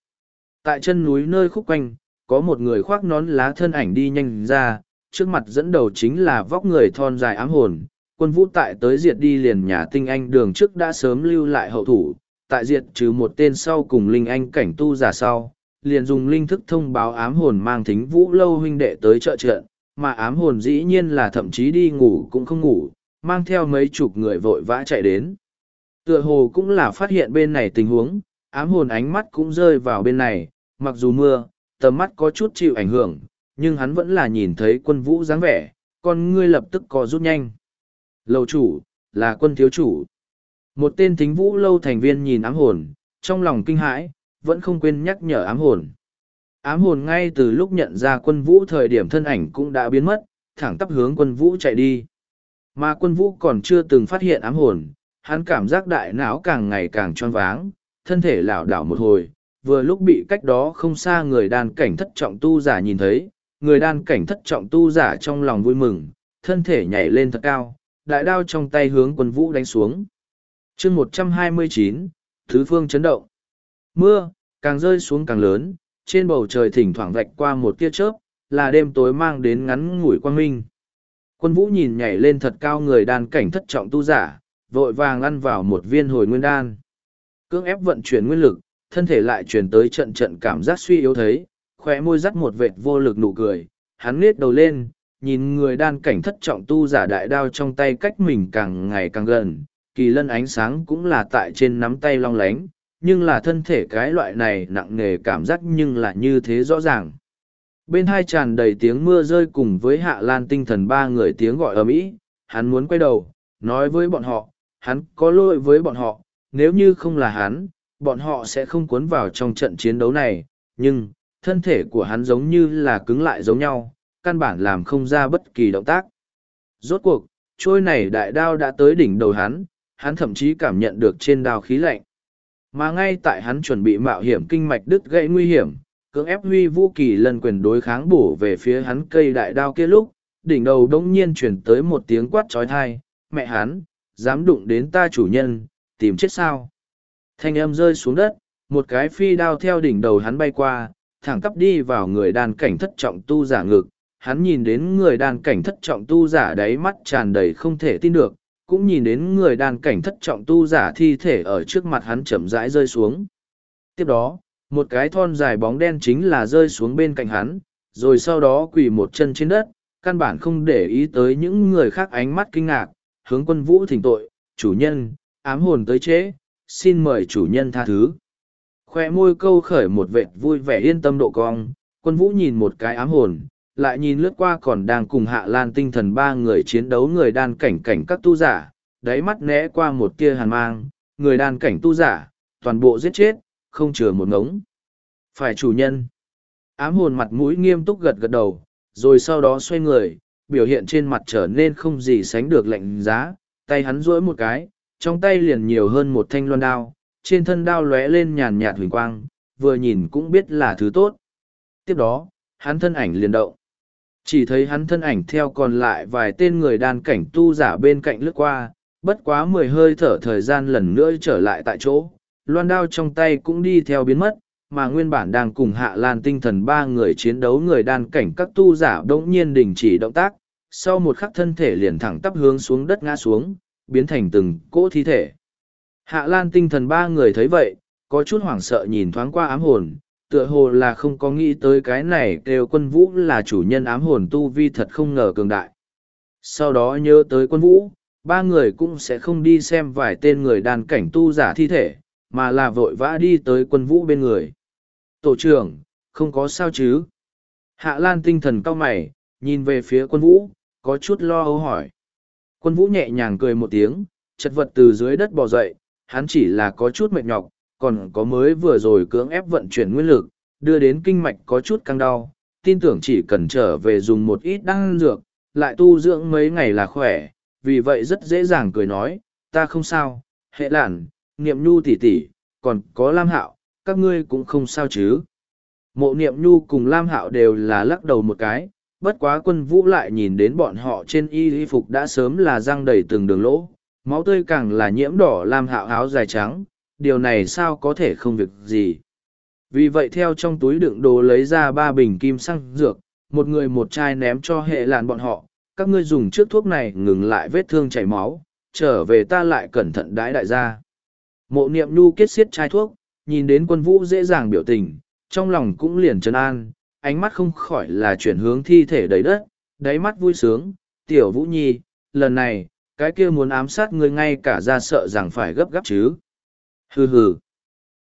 Speaker 1: Tại chân núi nơi khúc quanh, có một người khoác nón lá thân ảnh đi nhanh ra, trước mặt dẫn đầu chính là vóc người thon dài ám hồn. Quân vũ tại tới diệt đi liền nhà tinh anh đường trước đã sớm lưu lại hậu thủ, tại diệt trừ một tên sau cùng linh anh cảnh tu giả sau, liền dùng linh thức thông báo ám hồn mang thính vũ lâu huynh đệ tới trợ trận, mà ám hồn dĩ nhiên là thậm chí đi ngủ cũng không ngủ, mang theo mấy chục người vội vã chạy đến. Tựa hồ cũng là phát hiện bên này tình huống, ám hồn ánh mắt cũng rơi vào bên này, mặc dù mưa, tầm mắt có chút chịu ảnh hưởng, nhưng hắn vẫn là nhìn thấy quân vũ dáng vẻ, con ngươi lập tức co rút nhanh. Lầu chủ, là quân thiếu chủ. Một tên thính vũ lâu thành viên nhìn ám hồn, trong lòng kinh hãi, vẫn không quên nhắc nhở ám hồn. Ám hồn ngay từ lúc nhận ra quân vũ thời điểm thân ảnh cũng đã biến mất, thẳng tắp hướng quân vũ chạy đi. Mà quân vũ còn chưa từng phát hiện ám hồn, hắn cảm giác đại não càng ngày càng tròn váng, thân thể lảo đảo một hồi, vừa lúc bị cách đó không xa người đàn cảnh thất trọng tu giả nhìn thấy, người đàn cảnh thất trọng tu giả trong lòng vui mừng, thân thể nhảy lên thật cao, đại đao trong tay hướng quân vũ đánh xuống. chương một trăm hai mươi chín Thứ phương chấn động. Mưa, càng rơi xuống càng lớn, trên bầu trời thỉnh thoảng vạch qua một tia chớp, là đêm tối mang đến ngắn ngủi quang minh. Quân vũ nhìn nhảy lên thật cao người đan cảnh thất trọng tu giả, vội vàng ăn vào một viên hồi nguyên đan. Cưỡng ép vận chuyển nguyên lực, thân thể lại truyền tới trận trận cảm giác suy yếu thấy, khóe môi dắt một vệt vô lực nụ cười, hắn liếc đầu lên, nhìn người đan cảnh thất trọng tu giả đại đao trong tay cách mình càng ngày càng gần, kỳ lân ánh sáng cũng là tại trên nắm tay long lánh, nhưng là thân thể cái loại này nặng nề cảm giác nhưng là như thế rõ ràng. Bên hai tràn đầy tiếng mưa rơi cùng với hạ lan tinh thần ba người tiếng gọi ở mỹ hắn muốn quay đầu, nói với bọn họ, hắn có lỗi với bọn họ, nếu như không là hắn, bọn họ sẽ không cuốn vào trong trận chiến đấu này, nhưng, thân thể của hắn giống như là cứng lại giống nhau, căn bản làm không ra bất kỳ động tác. Rốt cuộc, trôi này đại đao đã tới đỉnh đầu hắn, hắn thậm chí cảm nhận được trên đao khí lạnh. Mà ngay tại hắn chuẩn bị mạo hiểm kinh mạch đứt gãy nguy hiểm, cưỡng ép huy vũ kỳ lần quyền đối kháng bổ về phía hắn cây đại đao kia lúc, đỉnh đầu đông nhiên chuyển tới một tiếng quát trói thai, mẹ hắn, dám đụng đến ta chủ nhân, tìm chết sao. Thanh âm rơi xuống đất, một cái phi đao theo đỉnh đầu hắn bay qua, thẳng tắp đi vào người đàn cảnh thất trọng tu giả ngực. Hắn nhìn đến người đàn cảnh thất trọng tu giả đáy mắt tràn đầy không thể tin được, cũng nhìn đến người đàn cảnh thất trọng tu giả thi thể ở trước mặt hắn chậm rãi rơi xuống. Tiếp đó, một cái thon dài bóng đen chính là rơi xuống bên cạnh hắn, rồi sau đó quỳ một chân trên đất, căn bản không để ý tới những người khác ánh mắt kinh ngạc, hướng quân vũ thỉnh tội, chủ nhân, ám hồn tới chế, xin mời chủ nhân tha thứ khoe môi câu khởi một vệt vui vẻ yên tâm độ cong quân vũ nhìn một cái ám hồn lại nhìn lướt qua còn đang cùng hạ lan tinh thần ba người chiến đấu người đan cảnh cảnh các tu giả đáy mắt né qua một tia hàn mang, người đan cảnh tu giả, toàn bộ giết chết, không chừa một ngống. Phải chủ nhân. Ám hồn mặt mũi nghiêm túc gật gật đầu, rồi sau đó xoay người, biểu hiện trên mặt trở nên không gì sánh được lạnh giá, tay hắn duỗi một cái, trong tay liền nhiều hơn một thanh loan đao, trên thân đao lóe lên nhàn nhạt huỳnh quang, vừa nhìn cũng biết là thứ tốt. Tiếp đó, hắn thân ảnh liền động. Chỉ thấy hắn thân ảnh theo còn lại vài tên người đàn cảnh tu giả bên cạnh lướt qua, bất quá mười hơi thở thời gian lần nữa trở lại tại chỗ, loan đao trong tay cũng đi theo biến mất, mà nguyên bản đang cùng hạ lan tinh thần ba người chiến đấu người đàn cảnh các tu giả đỗng nhiên đình chỉ động tác, sau một khắc thân thể liền thẳng tắp hướng xuống đất ngã xuống, biến thành từng cỗ thi thể. Hạ lan tinh thần ba người thấy vậy, có chút hoảng sợ nhìn thoáng qua ám hồn, tựa hồ là không có nghĩ tới cái này kêu quân vũ là chủ nhân ám hồn tu vi thật không ngờ cường đại. Sau đó nhớ tới quân vũ, ba người cũng sẽ không đi xem vài tên người đàn cảnh tu giả thi thể, mà là vội vã đi tới quân vũ bên người. Tổ trưởng, không có sao chứ? Hạ Lan tinh thần cao mày, nhìn về phía quân vũ, có chút lo âu hỏi. Quân vũ nhẹ nhàng cười một tiếng, chật vật từ dưới đất bò dậy, hắn chỉ là có chút mệt nhọc, còn có mới vừa rồi cưỡng ép vận chuyển nguyên lực, đưa đến kinh mạch có chút căng đau, tin tưởng chỉ cần trở về dùng một ít đan dược, lại tu dưỡng mấy ngày là khỏe, vì vậy rất dễ dàng cười nói, ta không sao, hệ lản, niệm nhu tỷ tỷ, còn có Lam Hạo, các ngươi cũng không sao chứ. Mộ niệm nhu cùng Lam Hạo đều là lắc đầu một cái, bất quá quân vũ lại nhìn đến bọn họ trên y y phục đã sớm là răng đầy từng đường lỗ, máu tươi càng là nhiễm đỏ Lam Hạo áo dài trắng, điều này sao có thể không việc gì. Vì vậy theo trong túi đựng đồ lấy ra ba bình kim xăng dược, một người một chai ném cho hệ làn bọn họ, các ngươi dùng trước thuốc này ngừng lại vết thương chảy máu, trở về ta lại cẩn thận đái đại gia. Mộ niệm nhu kết xiết chai thuốc, nhìn đến quân vũ dễ dàng biểu tình, trong lòng cũng liền trấn an, ánh mắt không khỏi là chuyển hướng thi thể đầy đất, đáy mắt vui sướng, tiểu vũ nhi, lần này, cái kia muốn ám sát ngươi ngay cả ra sợ rằng phải gấp gáp chứ. Hừ hừ.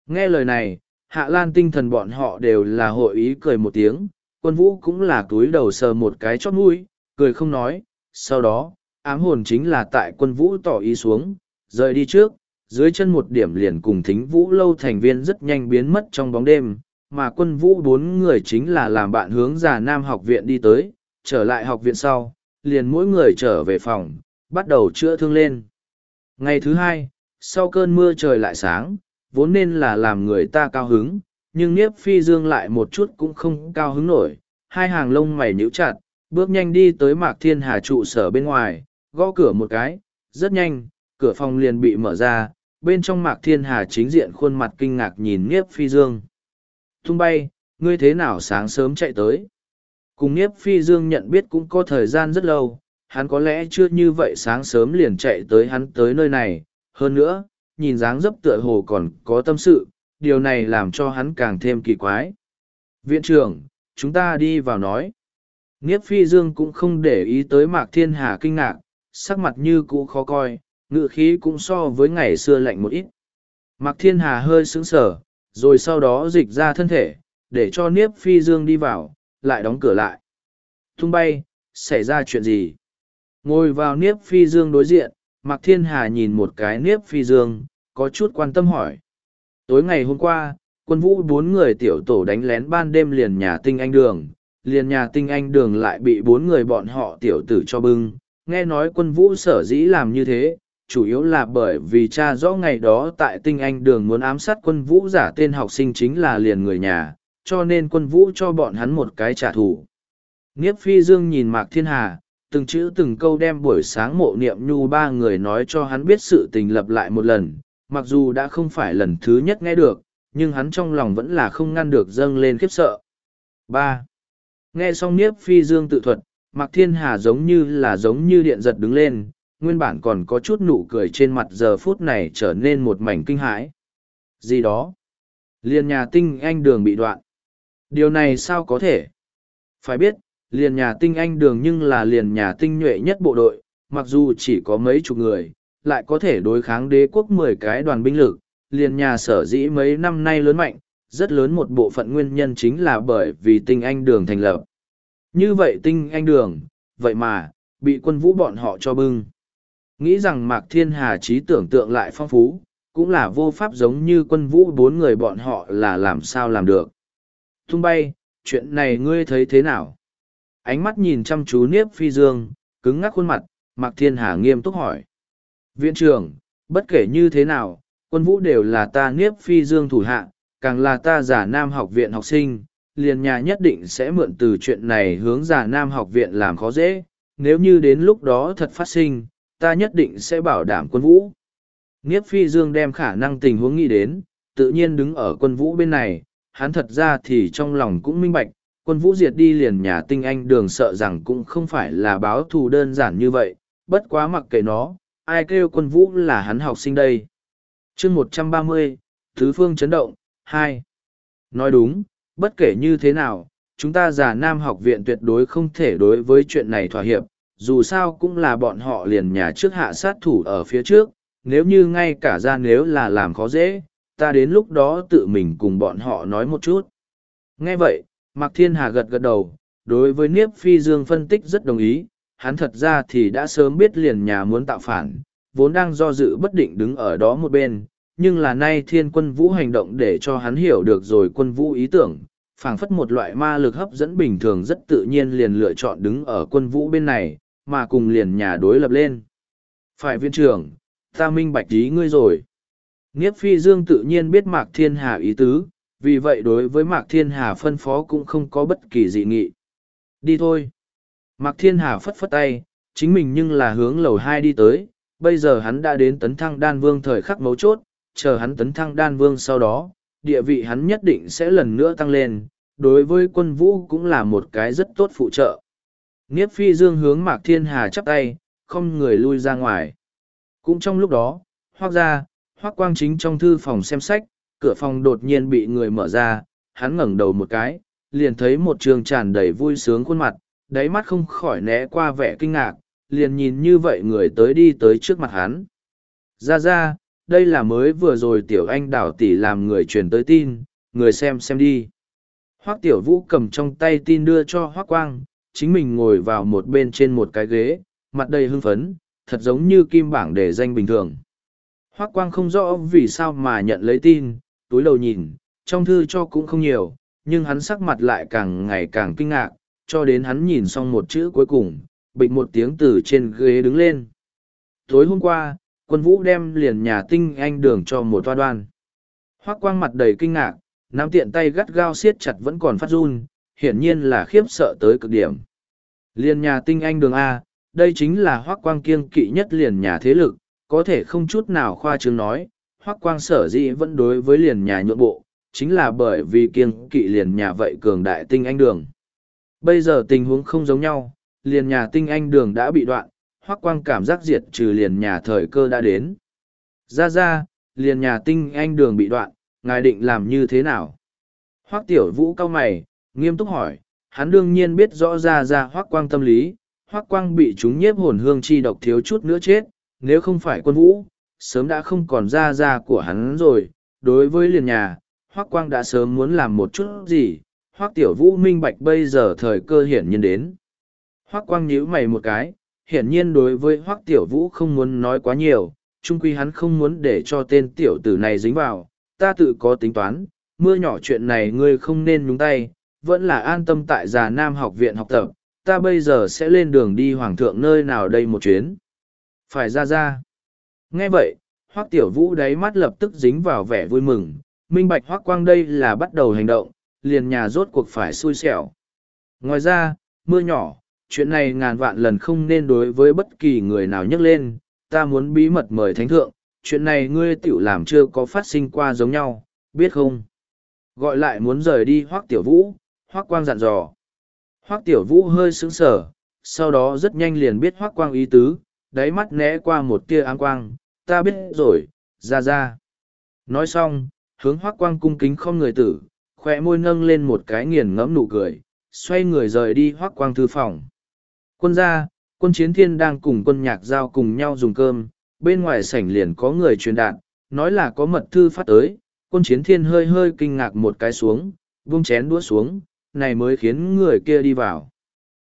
Speaker 1: Nghe lời này, hạ lan tinh thần bọn họ đều là hội ý cười một tiếng, quân vũ cũng là túi đầu sờ một cái chót mũi, cười không nói, sau đó, ám hồn chính là tại quân vũ tỏ ý xuống, rời đi trước, dưới chân một điểm liền cùng thính vũ lâu thành viên rất nhanh biến mất trong bóng đêm, mà quân vũ bốn người chính là làm bạn hướng già nam học viện đi tới, trở lại học viện sau, liền mỗi người trở về phòng, bắt đầu chữa thương lên. Ngày thứ hai, sau cơn mưa trời lại sáng, vốn nên là làm người ta cao hứng, nhưng Niếp Phi Dương lại một chút cũng không cao hứng nổi, hai hàng lông mày nhíu chặt, bước nhanh đi tới Mạc Thiên Hà trụ sở bên ngoài, gõ cửa một cái, rất nhanh, cửa phòng liền bị mở ra, bên trong Mạc Thiên Hà chính diện khuôn mặt kinh ngạc nhìn Niếp Phi Dương. Tung bay, ngươi thế nào sáng sớm chạy tới? Cùng Niếp Phi Dương nhận biết cũng có thời gian rất lâu, hắn có lẽ chưa như vậy sáng sớm liền chạy tới hắn tới nơi này, hơn nữa, nhìn dáng dấp tựa hồ còn có tâm sự, điều này làm cho hắn càng thêm kỳ quái. Viện trưởng, chúng ta đi vào nói. Niếp Phi Dương cũng không để ý tới Mạc Thiên Hà kinh ngạc, sắc mặt như cũ khó coi, ngự khí cũng so với ngày xưa lạnh một ít. Mạc Thiên Hà hơi sững sờ, rồi sau đó dịch ra thân thể, để cho Niếp Phi Dương đi vào, lại đóng cửa lại. Tung bay, xảy ra chuyện gì? Ngồi vào Niếp Phi Dương đối diện, Mạc Thiên Hà nhìn một cái Niếp Phi Dương, có chút quan tâm hỏi. Tối ngày hôm qua, quân vũ bốn người tiểu tổ đánh lén ban đêm liền nhà tinh anh đường, liền nhà tinh anh đường lại bị bốn người bọn họ tiểu tử cho bưng. Nghe nói quân vũ sở dĩ làm như thế, chủ yếu là bởi vì cha rõ ngày đó tại tinh anh đường muốn ám sát quân vũ giả tên học sinh chính là liền người nhà, cho nên quân vũ cho bọn hắn một cái trả thù. Niếp Phi Dương nhìn Mạc Thiên Hà, từng chữ từng câu đem buổi sáng mộ niệm nhu ba người nói cho hắn biết sự tình lập lại một lần, mặc dù đã không phải lần thứ nhất nghe được, nhưng hắn trong lòng vẫn là không ngăn được dâng lên khiếp sợ. ba Nghe xong Niếp Phi Dương tự thuật, Mạc Thiên Hà giống như là giống như điện giật đứng lên, nguyên bản còn có chút nụ cười trên mặt giờ phút này trở nên một mảnh kinh hãi. Gì đó? Liền nhà tinh anh đường bị đoạn. Điều này sao có thể? Phải biết, liền nhà tinh anh đường nhưng là liền nhà tinh nhuệ nhất bộ đội, mặc dù chỉ có mấy chục người, lại có thể đối kháng đế quốc mười cái đoàn binh lực, liền nhà sở dĩ mấy năm nay lớn mạnh, rất lớn một bộ phận nguyên nhân chính là bởi vì tinh anh đường thành lập. Như vậy tinh anh đường, vậy mà, bị quân vũ bọn họ cho bưng. Nghĩ rằng Mạc Thiên Hà trí tưởng tượng lại phong phú, cũng là vô pháp giống như quân vũ bốn người bọn họ là làm sao làm được. Tung bay, chuyện này ngươi thấy thế nào? Ánh mắt nhìn chăm chú Niếp Phi Dương, cứng ngắc khuôn mặt, Mạc Thiên Hà nghiêm túc hỏi. Viện trưởng, bất kể như thế nào, quân vũ đều là ta Niếp Phi Dương thủ hạ, càng là ta giả nam học viện học sinh, liền nhà nhất định sẽ mượn từ chuyện này hướng giả nam học viện làm khó dễ, nếu như đến lúc đó thật phát sinh, ta nhất định sẽ bảo đảm quân vũ. Niếp Phi Dương đem khả năng tình huống nghĩ đến, tự nhiên đứng ở quân vũ bên này, hắn thật ra thì trong lòng cũng minh bạch, quân vũ diệt đi liền nhà tinh anh đường sợ rằng cũng không phải là báo thù đơn giản như vậy, bất quá mặc kệ nó, ai kêu quân vũ là hắn học sinh đây. Chương một trăm ba mươi, Thứ Phương chấn động, hai. Nói đúng, bất kể như thế nào, chúng ta giả nam học viện tuyệt đối không thể đối với chuyện này thỏa hiệp, dù sao cũng là bọn họ liền nhà trước hạ sát thủ ở phía trước, nếu như ngay cả ra nếu là làm khó dễ, ta đến lúc đó tự mình cùng bọn họ nói một chút. Nghe vậy, Mạc Thiên Hà gật gật đầu, đối với Niếp Phi Dương phân tích rất đồng ý, hắn thật ra thì đã sớm biết liền nhà muốn tạo phản, vốn đang do dự bất định đứng ở đó một bên, nhưng là nay thiên quân vũ hành động để cho hắn hiểu được rồi quân vũ ý tưởng, phảng phất một loại ma lực hấp dẫn bình thường rất tự nhiên liền lựa chọn đứng ở quân vũ bên này, mà cùng liền nhà đối lập lên. Phải viên trưởng, ta minh bạch ý ngươi rồi. Niếp phi dương tự nhiên biết Mạc Thiên Hà ý tứ, vì vậy đối với Mạc Thiên Hà phân phó cũng không có bất kỳ dị nghị. Đi thôi. Mạc Thiên Hà phất phất tay, chính mình nhưng là hướng lầu hai đi tới, bây giờ hắn đã đến tấn thăng đan vương thời khắc mấu chốt, chờ hắn tấn thăng đan vương sau đó, địa vị hắn nhất định sẽ lần nữa tăng lên, đối với quân vũ cũng là một cái rất tốt phụ trợ. Niếp phi dương hướng Mạc Thiên Hà chắp tay, không người lui ra ngoài. Cũng trong lúc đó, hoác ra, hoác quang chính trong thư phòng xem sách, cửa phòng đột nhiên bị người mở ra, hắn ngẩng đầu một cái, liền thấy một trường tràn đầy vui sướng khuôn mặt, đáy mắt không khỏi né qua vẻ kinh ngạc, liền nhìn như vậy người tới đi tới trước mặt hắn. Ra ra, đây là mới vừa rồi tiểu anh đảo tỷ làm người truyền tới tin, người xem xem đi. Hoác tiểu vũ cầm trong tay tin đưa cho hoác quang, chính mình ngồi vào một bên trên một cái ghế, mặt đầy hưng phấn, thật giống như kim bảng để danh bình thường. Hoác quang không rõ vì sao mà nhận lấy tin, túi đầu nhìn, trong thư cho cũng không nhiều, nhưng hắn sắc mặt lại càng ngày càng kinh ngạc, cho đến hắn nhìn xong một chữ cuối cùng, bịch một tiếng từ trên ghế đứng lên. Tối hôm qua, quân vũ đem liền nhà tinh anh đường cho một toa đoan. Hoác quang mặt đầy kinh ngạc, nắm tiện tay gắt gao siết chặt vẫn còn phát run, hiển nhiên là khiếp sợ tới cực điểm. Liền nhà tinh anh đường A, đây chính là hoác quang kiêng kỵ nhất liền nhà thế lực, có thể không chút nào khoa trương nói, hoác quang sở dĩ vẫn đối với liền nhà nhượng bộ, chính là bởi vì kiêng kỵ liền nhà vậy cường đại tinh anh đường. Bây giờ tình huống không giống nhau, liền nhà tinh anh đường đã bị đoạn, hoác quang cảm giác diệt trừ liền nhà thời cơ đã đến. Ra ra, liền nhà tinh anh đường bị đoạn, ngài định làm như thế nào? Hoác tiểu vũ cao mày, nghiêm túc hỏi, hắn đương nhiên biết rõ ra ra hoác quang tâm lý, hoác quang bị chúng nhiếp hồn hương chi độc thiếu chút nữa chết, nếu không phải quân vũ, sớm đã không còn ra ra của hắn rồi. Đối với liền nhà, hoác quang đã sớm muốn làm một chút gì, hoác tiểu vũ minh bạch bây giờ thời cơ hiển nhiên đến. Hoác quang nhíu mày một cái, hiển nhiên đối với hoác tiểu vũ không muốn nói quá nhiều, trung quy hắn không muốn để cho tên tiểu tử này dính vào, ta tự có tính toán, mưa nhỏ chuyện này ngươi không nên nhúng tay, vẫn là an tâm tại già Nam học viện học tập, ta bây giờ sẽ lên đường đi hoàng thượng nơi nào đây một chuyến. Phải ra ra. Nghe vậy, Hoắc tiểu vũ đáy mắt lập tức dính vào vẻ vui mừng, minh bạch Hoắc quang đây là bắt đầu hành động, liền nhà rốt cuộc phải xui xẻo. Ngoài ra, mưa nhỏ, chuyện này ngàn vạn lần không nên đối với bất kỳ người nào nhắc lên, ta muốn bí mật mời thánh thượng, chuyện này ngươi tiểu làm chưa có phát sinh qua giống nhau, biết không? Gọi lại muốn rời đi Hoắc tiểu vũ, Hoắc quang dặn dò. Hoắc tiểu vũ hơi sững sờ, sau đó rất nhanh liền biết Hoắc quang ý tứ, đáy mắt né qua một tia áng quang, ta biết rồi, ra ra. Nói xong, hướng hoác quang cung kính không người tử, khỏe môi nâng lên một cái nghiền ngẫm nụ cười, xoay người rời đi hoác quang thư phòng. Quân gia, quân chiến thiên đang cùng quân nhạc giao cùng nhau dùng cơm, bên ngoài sảnh liền có người truyền đạt, nói là có mật thư phát tới, quân chiến thiên hơi hơi kinh ngạc một cái xuống, vung chén đũa xuống, này mới khiến người kia đi vào.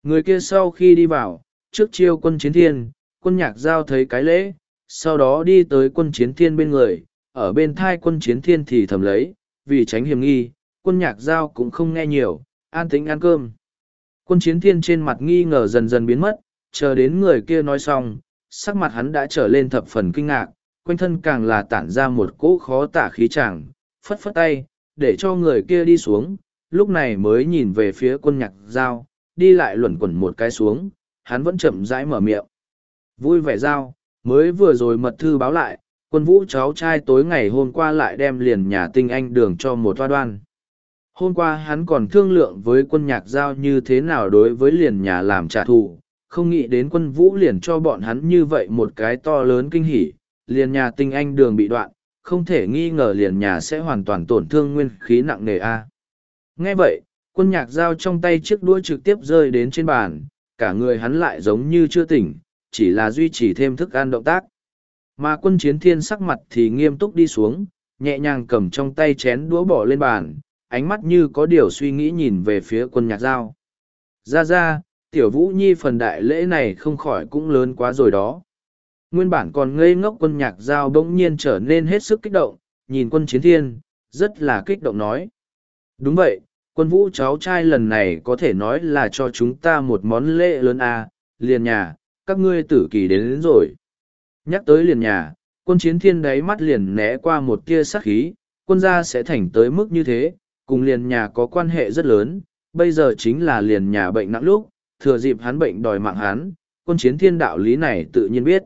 Speaker 1: Người kia sau khi đi vào, trước chiêu quân chiến thiên, quân nhạc giao thấy cái lễ, sau đó đi tới quân chiến thiên bên người, ở bên thai quân chiến thiên thì thầm lấy, vì tránh hiểm nghi, quân nhạc giao cũng không nghe nhiều, an tĩnh ăn cơm. Quân chiến thiên trên mặt nghi ngờ dần dần biến mất, chờ đến người kia nói xong, sắc mặt hắn đã trở lên thập phần kinh ngạc, quanh thân càng là tản ra một cỗ khó tả khí chàng, phất phất tay, để cho người kia đi xuống, lúc này mới nhìn về phía quân nhạc giao, đi lại luẩn quẩn một cái xuống, hắn vẫn chậm rãi mở miệng. Vui vẻ giao, mới vừa rồi mật thư báo lại, quân vũ cháu trai tối ngày hôm qua lại đem liền nhà tinh anh đường cho một toa đoan. Hôm qua hắn còn thương lượng với quân nhạc giao như thế nào đối với liền nhà làm trả thù, không nghĩ đến quân vũ liền cho bọn hắn như vậy một cái to lớn kinh hỉ, liền nhà tinh anh đường bị đoạn, không thể nghi ngờ liền nhà sẽ hoàn toàn tổn thương nguyên khí nặng nề a. Nghe vậy, quân nhạc giao trong tay chiếc đuôi trực tiếp rơi đến trên bàn, cả người hắn lại giống như chưa tỉnh, chỉ là duy trì thêm thức ăn động tác. Mà quân chiến thiên sắc mặt thì nghiêm túc đi xuống, nhẹ nhàng cầm trong tay chén đũa bỏ lên bàn, ánh mắt như có điều suy nghĩ nhìn về phía quân nhạc giao. Ra ra, tiểu vũ nhi phần đại lễ này không khỏi cũng lớn quá rồi đó. Nguyên bản còn ngây ngốc quân nhạc giao bỗng nhiên trở nên hết sức kích động, nhìn quân chiến thiên, rất là kích động nói. Đúng vậy, quân vũ cháu trai lần này có thể nói là cho chúng ta một món lễ lớn à, liền nhà, các ngươi tử kỳ đến, đến rồi. Nhắc tới liền nhà, quân chiến thiên đáy mắt liền né qua một tia sát khí, quân gia sẽ thành tới mức như thế, cùng liền nhà có quan hệ rất lớn, bây giờ chính là liền nhà bệnh nặng lúc, thừa dịp hắn bệnh đòi mạng hắn, quân chiến thiên đạo lý này tự nhiên biết.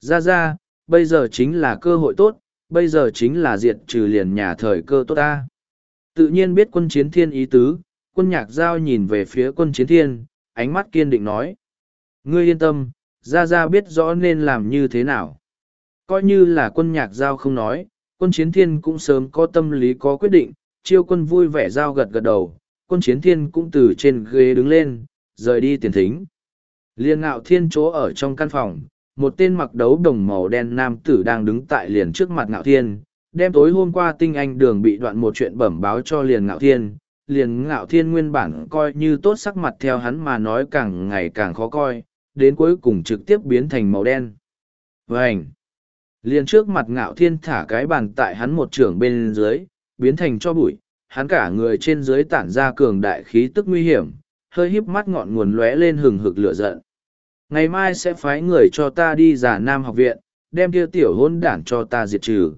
Speaker 1: Ra ra, bây giờ chính là cơ hội tốt, bây giờ chính là diệt trừ liền nhà thời cơ tốt ta. Tự nhiên biết quân chiến thiên ý tứ, quân nhạc giao nhìn về phía quân chiến thiên, ánh mắt kiên định nói. Ngươi yên tâm, ra ra biết rõ nên làm như thế nào. Coi như là quân nhạc giao không nói, quân chiến thiên cũng sớm có tâm lý có quyết định, chiêu quân vui vẻ giao gật gật đầu, quân chiến thiên cũng từ trên ghế đứng lên, rời đi tiền thính. Liên ngạo thiên chỗ ở trong căn phòng, một tên mặc đấu đồng màu đen nam tử đang đứng tại liền trước mặt ngạo thiên, đem tối hôm qua tinh anh đường bị đoạn một chuyện bẩm báo cho liền ngạo thiên. Liền ngạo thiên nguyên bản coi như tốt sắc mặt theo hắn mà nói càng ngày càng khó coi, đến cuối cùng trực tiếp biến thành màu đen. Vành! Liền trước mặt ngạo thiên thả cái bàn tại hắn một trưởng bên dưới, biến thành cho bụi, hắn cả người trên dưới tản ra cường đại khí tức nguy hiểm, hơi híp mắt ngọn nguồn lóe lên hừng hực lửa giận. Ngày mai sẽ phái người cho ta đi giả nam học viện, đem kia tiểu hôn đản cho ta diệt trừ.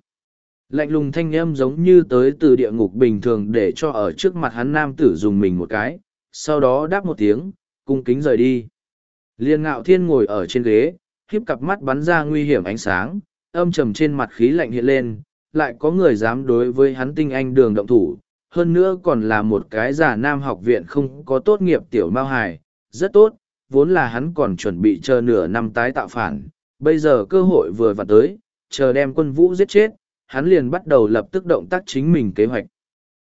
Speaker 1: Lạnh lùng thanh âm giống như tới từ địa ngục bình thường để cho ở trước mặt hắn nam tử dùng mình một cái, sau đó đáp một tiếng, cung kính rời đi. Liên ngạo thiên ngồi ở trên ghế, khiếp cặp mắt bắn ra nguy hiểm ánh sáng, âm trầm trên mặt khí lạnh hiện lên, lại có người dám đối với hắn tinh anh đường động thủ, hơn nữa còn là một cái giả nam học viện không có tốt nghiệp tiểu mao hài, rất tốt, vốn là hắn còn chuẩn bị chờ nửa năm tái tạo phản, bây giờ cơ hội vừa vặn tới, chờ đem quân vũ giết chết, hắn liền bắt đầu lập tức động tác chính mình kế hoạch.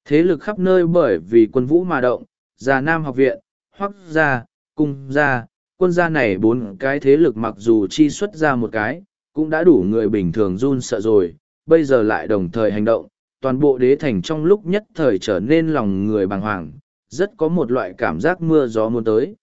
Speaker 1: Thế lực khắp nơi bởi vì quân vũ mà động, già nam học viện, hoắc gia, cung gia, quân gia này bốn cái thế lực mặc dù chi xuất ra một cái, cũng đã đủ người bình thường run sợ rồi, bây giờ lại đồng thời hành động, toàn bộ đế thành trong lúc nhất thời trở nên lòng người bàng hoàng, rất có một loại cảm giác mưa gió muốn tới.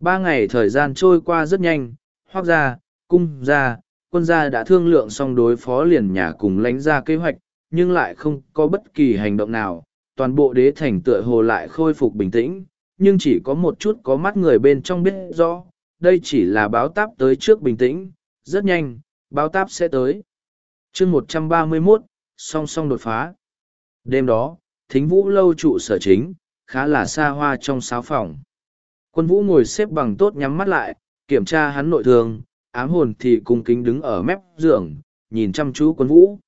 Speaker 1: Ba ngày thời gian trôi qua rất nhanh, hoác ra, cung ra, quân gia đã thương lượng xong đối phó liền nhà cùng lánh ra kế hoạch, nhưng lại không có bất kỳ hành động nào, toàn bộ đế thành tựa hồ lại khôi phục bình tĩnh, nhưng chỉ có một chút có mắt người bên trong biết rõ, đây chỉ là báo táp tới trước bình tĩnh, rất nhanh, báo táp sẽ tới. chương một trăm ba mươi 131, song song đột phá. Đêm đó, thính vũ lâu trụ sở chính, khá là xa hoa trong sáu phòng. Quân vũ ngồi xếp bằng tốt nhắm mắt lại, kiểm tra hắn nội thương, ám hồn thì cung kính đứng ở mép giường, nhìn chăm chú quân vũ.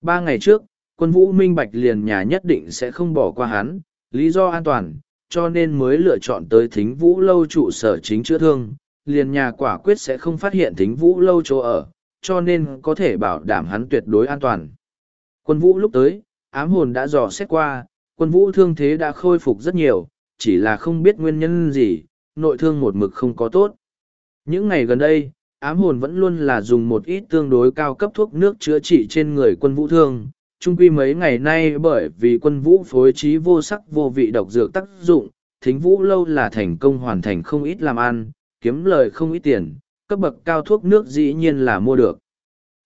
Speaker 1: Ba ngày trước, quân vũ minh bạch liền nhà nhất định sẽ không bỏ qua hắn, lý do an toàn, cho nên mới lựa chọn tới thính vũ lâu trụ sở chính chữa thương. Liền nhà quả quyết sẽ không phát hiện thính vũ lâu chỗ ở, cho nên có thể bảo đảm hắn tuyệt đối an toàn. Quân vũ lúc tới, ám hồn đã dò xét qua, quân vũ thương thế đã khôi phục rất nhiều, chỉ là không biết nguyên nhân gì, nội thương một mực không có tốt. Những ngày gần đây, ám hồn vẫn luôn là dùng một ít tương đối cao cấp thuốc nước chữa trị trên người quân vũ thương. Trung quy mấy ngày nay bởi vì quân vũ phối trí vô sắc vô vị độc dược tác dụng, thính vũ lâu là thành công hoàn thành không ít làm ăn, kiếm lời không ít tiền, cấp bậc cao thuốc nước dĩ nhiên là mua được.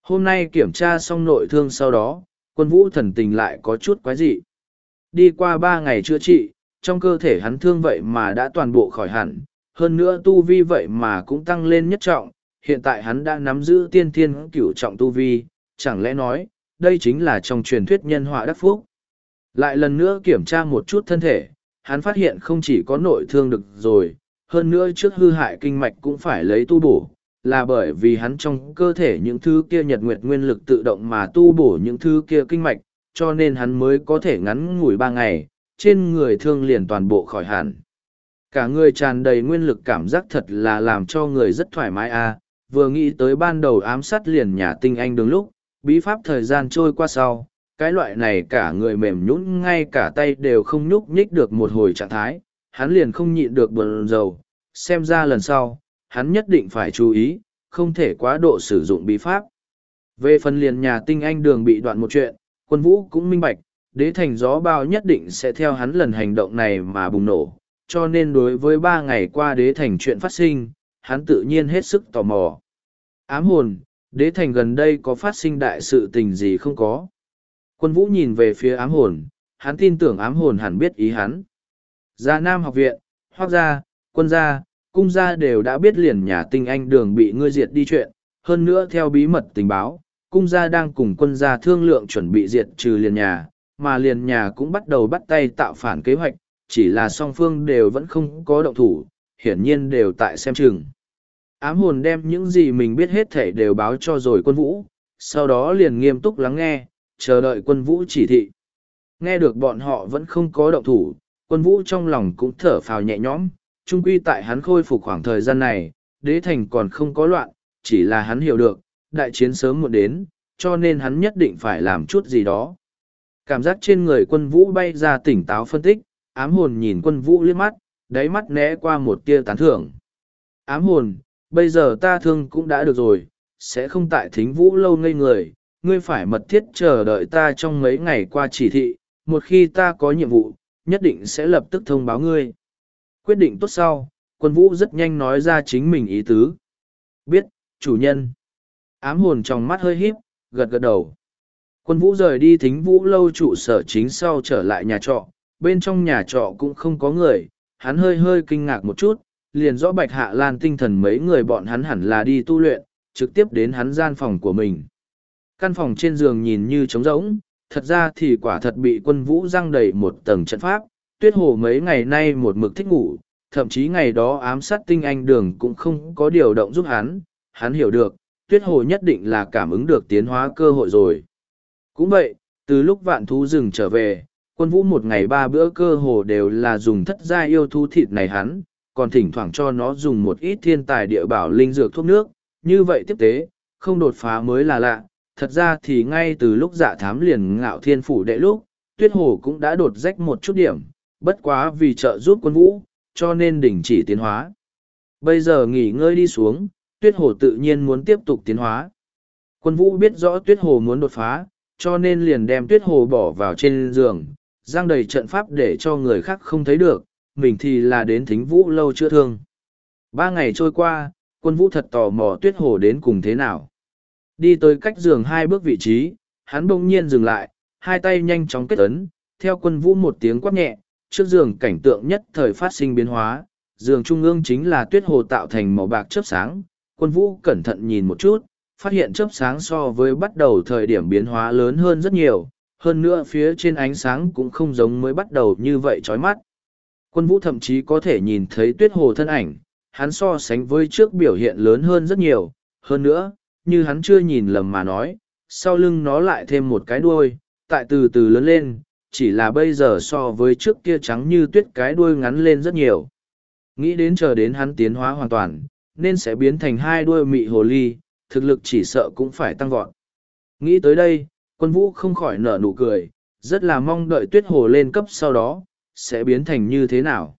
Speaker 1: Hôm nay kiểm tra xong nội thương sau đó, quân vũ thần tình lại có chút quái dị. Đi qua ba ngày chữa trị, trong cơ thể hắn thương vậy mà đã toàn bộ khỏi hẳn, hơn nữa tu vi vậy mà cũng tăng lên nhất trọng, hiện tại hắn đã nắm giữ tiên thiên cửu trọng tu vi, chẳng lẽ nói, đây chính là trong truyền thuyết nhân họa đắc phúc. Lại lần nữa kiểm tra một chút thân thể, hắn phát hiện không chỉ có nội thương được rồi, hơn nữa trước hư hại kinh mạch cũng phải lấy tu bổ, là bởi vì hắn trong cơ thể những thứ kia nhật nguyệt nguyên lực tự động mà tu bổ những thứ kia kinh mạch, cho nên hắn mới có thể ngắn ngủi ba ngày, trên người thương liền toàn bộ khỏi hẳn. Cả người tràn đầy nguyên lực cảm giác thật là làm cho người rất thoải mái a. À. vừa nghĩ tới ban đầu ám sát liền nhà tinh anh đứng lúc, bí pháp thời gian trôi qua sau, cái loại này cả người mềm nhũn ngay cả tay đều không nhúc nhích được một hồi trạng thái, hắn liền không nhịn được buồn rầu, xem ra lần sau, hắn nhất định phải chú ý, không thể quá độ sử dụng bí pháp. Về phần liền nhà tinh anh đường bị đoạn một chuyện, quân vũ cũng minh bạch, đế thành gió bao nhất định sẽ theo hắn lần hành động này mà bùng nổ, cho nên đối với ba ngày qua đế thành chuyện phát sinh, hắn tự nhiên hết sức tò mò. Ám hồn, đế thành gần đây có phát sinh đại sự tình gì không có? Quân vũ nhìn về phía ám hồn, hắn tin tưởng ám hồn hẳn biết ý hắn. Gia Nam học viện, hoác gia, quân gia, cung gia đều đã biết liền nhà tinh anh đường bị ngươi diệt đi chuyện, hơn nữa theo bí mật tình báo, cung gia đang cùng quân gia thương lượng chuẩn bị diệt trừ liền nhà, mà liền nhà cũng bắt đầu bắt tay tạo phản kế hoạch, chỉ là song phương đều vẫn không có động thủ, hiển nhiên đều tại xem chừng. Ám hồn đem những gì mình biết hết thể đều báo cho rồi quân vũ, sau đó liền nghiêm túc lắng nghe, chờ đợi quân vũ chỉ thị. Nghe được bọn họ vẫn không có động thủ, quân vũ trong lòng cũng thở phào nhẹ nhõm, trung quy tại hắn khôi phục khoảng thời gian này, đế thành còn không có loạn, chỉ là hắn hiểu được, đại chiến sớm muộn đến, cho nên hắn nhất định phải làm chút gì đó. Cảm giác trên người quân vũ bay ra tỉnh táo phân tích, ám hồn nhìn quân vũ liếc mắt, đáy mắt né qua một tia tán thưởng. Ám hồn, bây giờ ta thương cũng đã được rồi, sẽ không tại thính vũ lâu ngây người, ngươi phải mật thiết chờ đợi ta trong mấy ngày qua chỉ thị, một khi ta có nhiệm vụ, nhất định sẽ lập tức thông báo ngươi. Quyết định tốt sau, quân vũ rất nhanh nói ra chính mình ý tứ. Biết, chủ nhân. Ám hồn trong mắt hơi híp, gật gật đầu. Quân vũ rời đi thính vũ lâu trụ sở chính sau trở lại nhà trọ, bên trong nhà trọ cũng không có người, hắn hơi hơi kinh ngạc một chút, liền rõ bạch hạ lan tinh thần mấy người bọn hắn hẳn là đi tu luyện, trực tiếp đến hắn gian phòng của mình. Căn phòng trên giường nhìn như trống rỗng, thật ra thì quả thật bị quân vũ răng đầy một tầng trận pháp, tuyết hồ mấy ngày nay một mực thích ngủ, thậm chí ngày đó ám sát tinh anh đường cũng không có điều động giúp hắn, hắn hiểu được, tuyết hồ nhất định là cảm ứng được tiến hóa cơ hội rồi. Cũng vậy, từ lúc vạn thú rừng trở về, quân vũ một ngày ba bữa cơ hồ đều là dùng thất gia yêu thú thịt này hắn, còn thỉnh thoảng cho nó dùng một ít thiên tài địa bảo linh dược thuốc nước, như vậy tiếp tế, không đột phá mới là lạ. Thật ra thì ngay từ lúc dạ thám liền ngạo thiên phủ đệ lúc, tuyết hồ cũng đã đột rách một chút điểm, bất quá vì trợ giúp quân vũ, cho nên đình chỉ tiến hóa. Bây giờ nghỉ ngơi đi xuống, tuyết hồ tự nhiên muốn tiếp tục tiến hóa. Quân vũ biết rõ tuyết hồ muốn đột phá, cho nên liền đem tuyết hồ bỏ vào trên giường, giang đầy trận pháp để cho người khác không thấy được, mình thì là đến thính vũ lâu chữa thương. Ba ngày trôi qua, quân vũ thật tò mò tuyết hồ đến cùng thế nào. Đi tới cách giường hai bước vị trí, hắn bỗng nhiên dừng lại, hai tay nhanh chóng kết ấn, theo quân vũ một tiếng quát nhẹ, trước giường cảnh tượng nhất thời phát sinh biến hóa, giường trung ương chính là tuyết hồ tạo thành màu bạc chớp sáng, quân vũ cẩn thận nhìn một chút, phát hiện chớp sáng so với bắt đầu thời điểm biến hóa lớn hơn rất nhiều, hơn nữa phía trên ánh sáng cũng không giống mới bắt đầu như vậy chói mắt. Quân vũ thậm chí có thể nhìn thấy tuyết hồ thân ảnh, hắn so sánh với trước biểu hiện lớn hơn rất nhiều, hơn nữa, như hắn chưa nhìn lầm mà nói, sau lưng nó lại thêm một cái đuôi, tại từ từ lớn lên, chỉ là bây giờ so với trước kia trắng như tuyết cái đuôi ngắn lên rất nhiều. Nghĩ đến chờ đến hắn tiến hóa hoàn toàn, nên sẽ biến thành hai đuôi mị hồ ly, thực lực chỉ sợ cũng phải tăng vọt. Nghĩ tới đây, quân vũ không khỏi nở nụ cười, rất là mong đợi tuyết hồ lên cấp sau đó, sẽ biến thành như thế nào.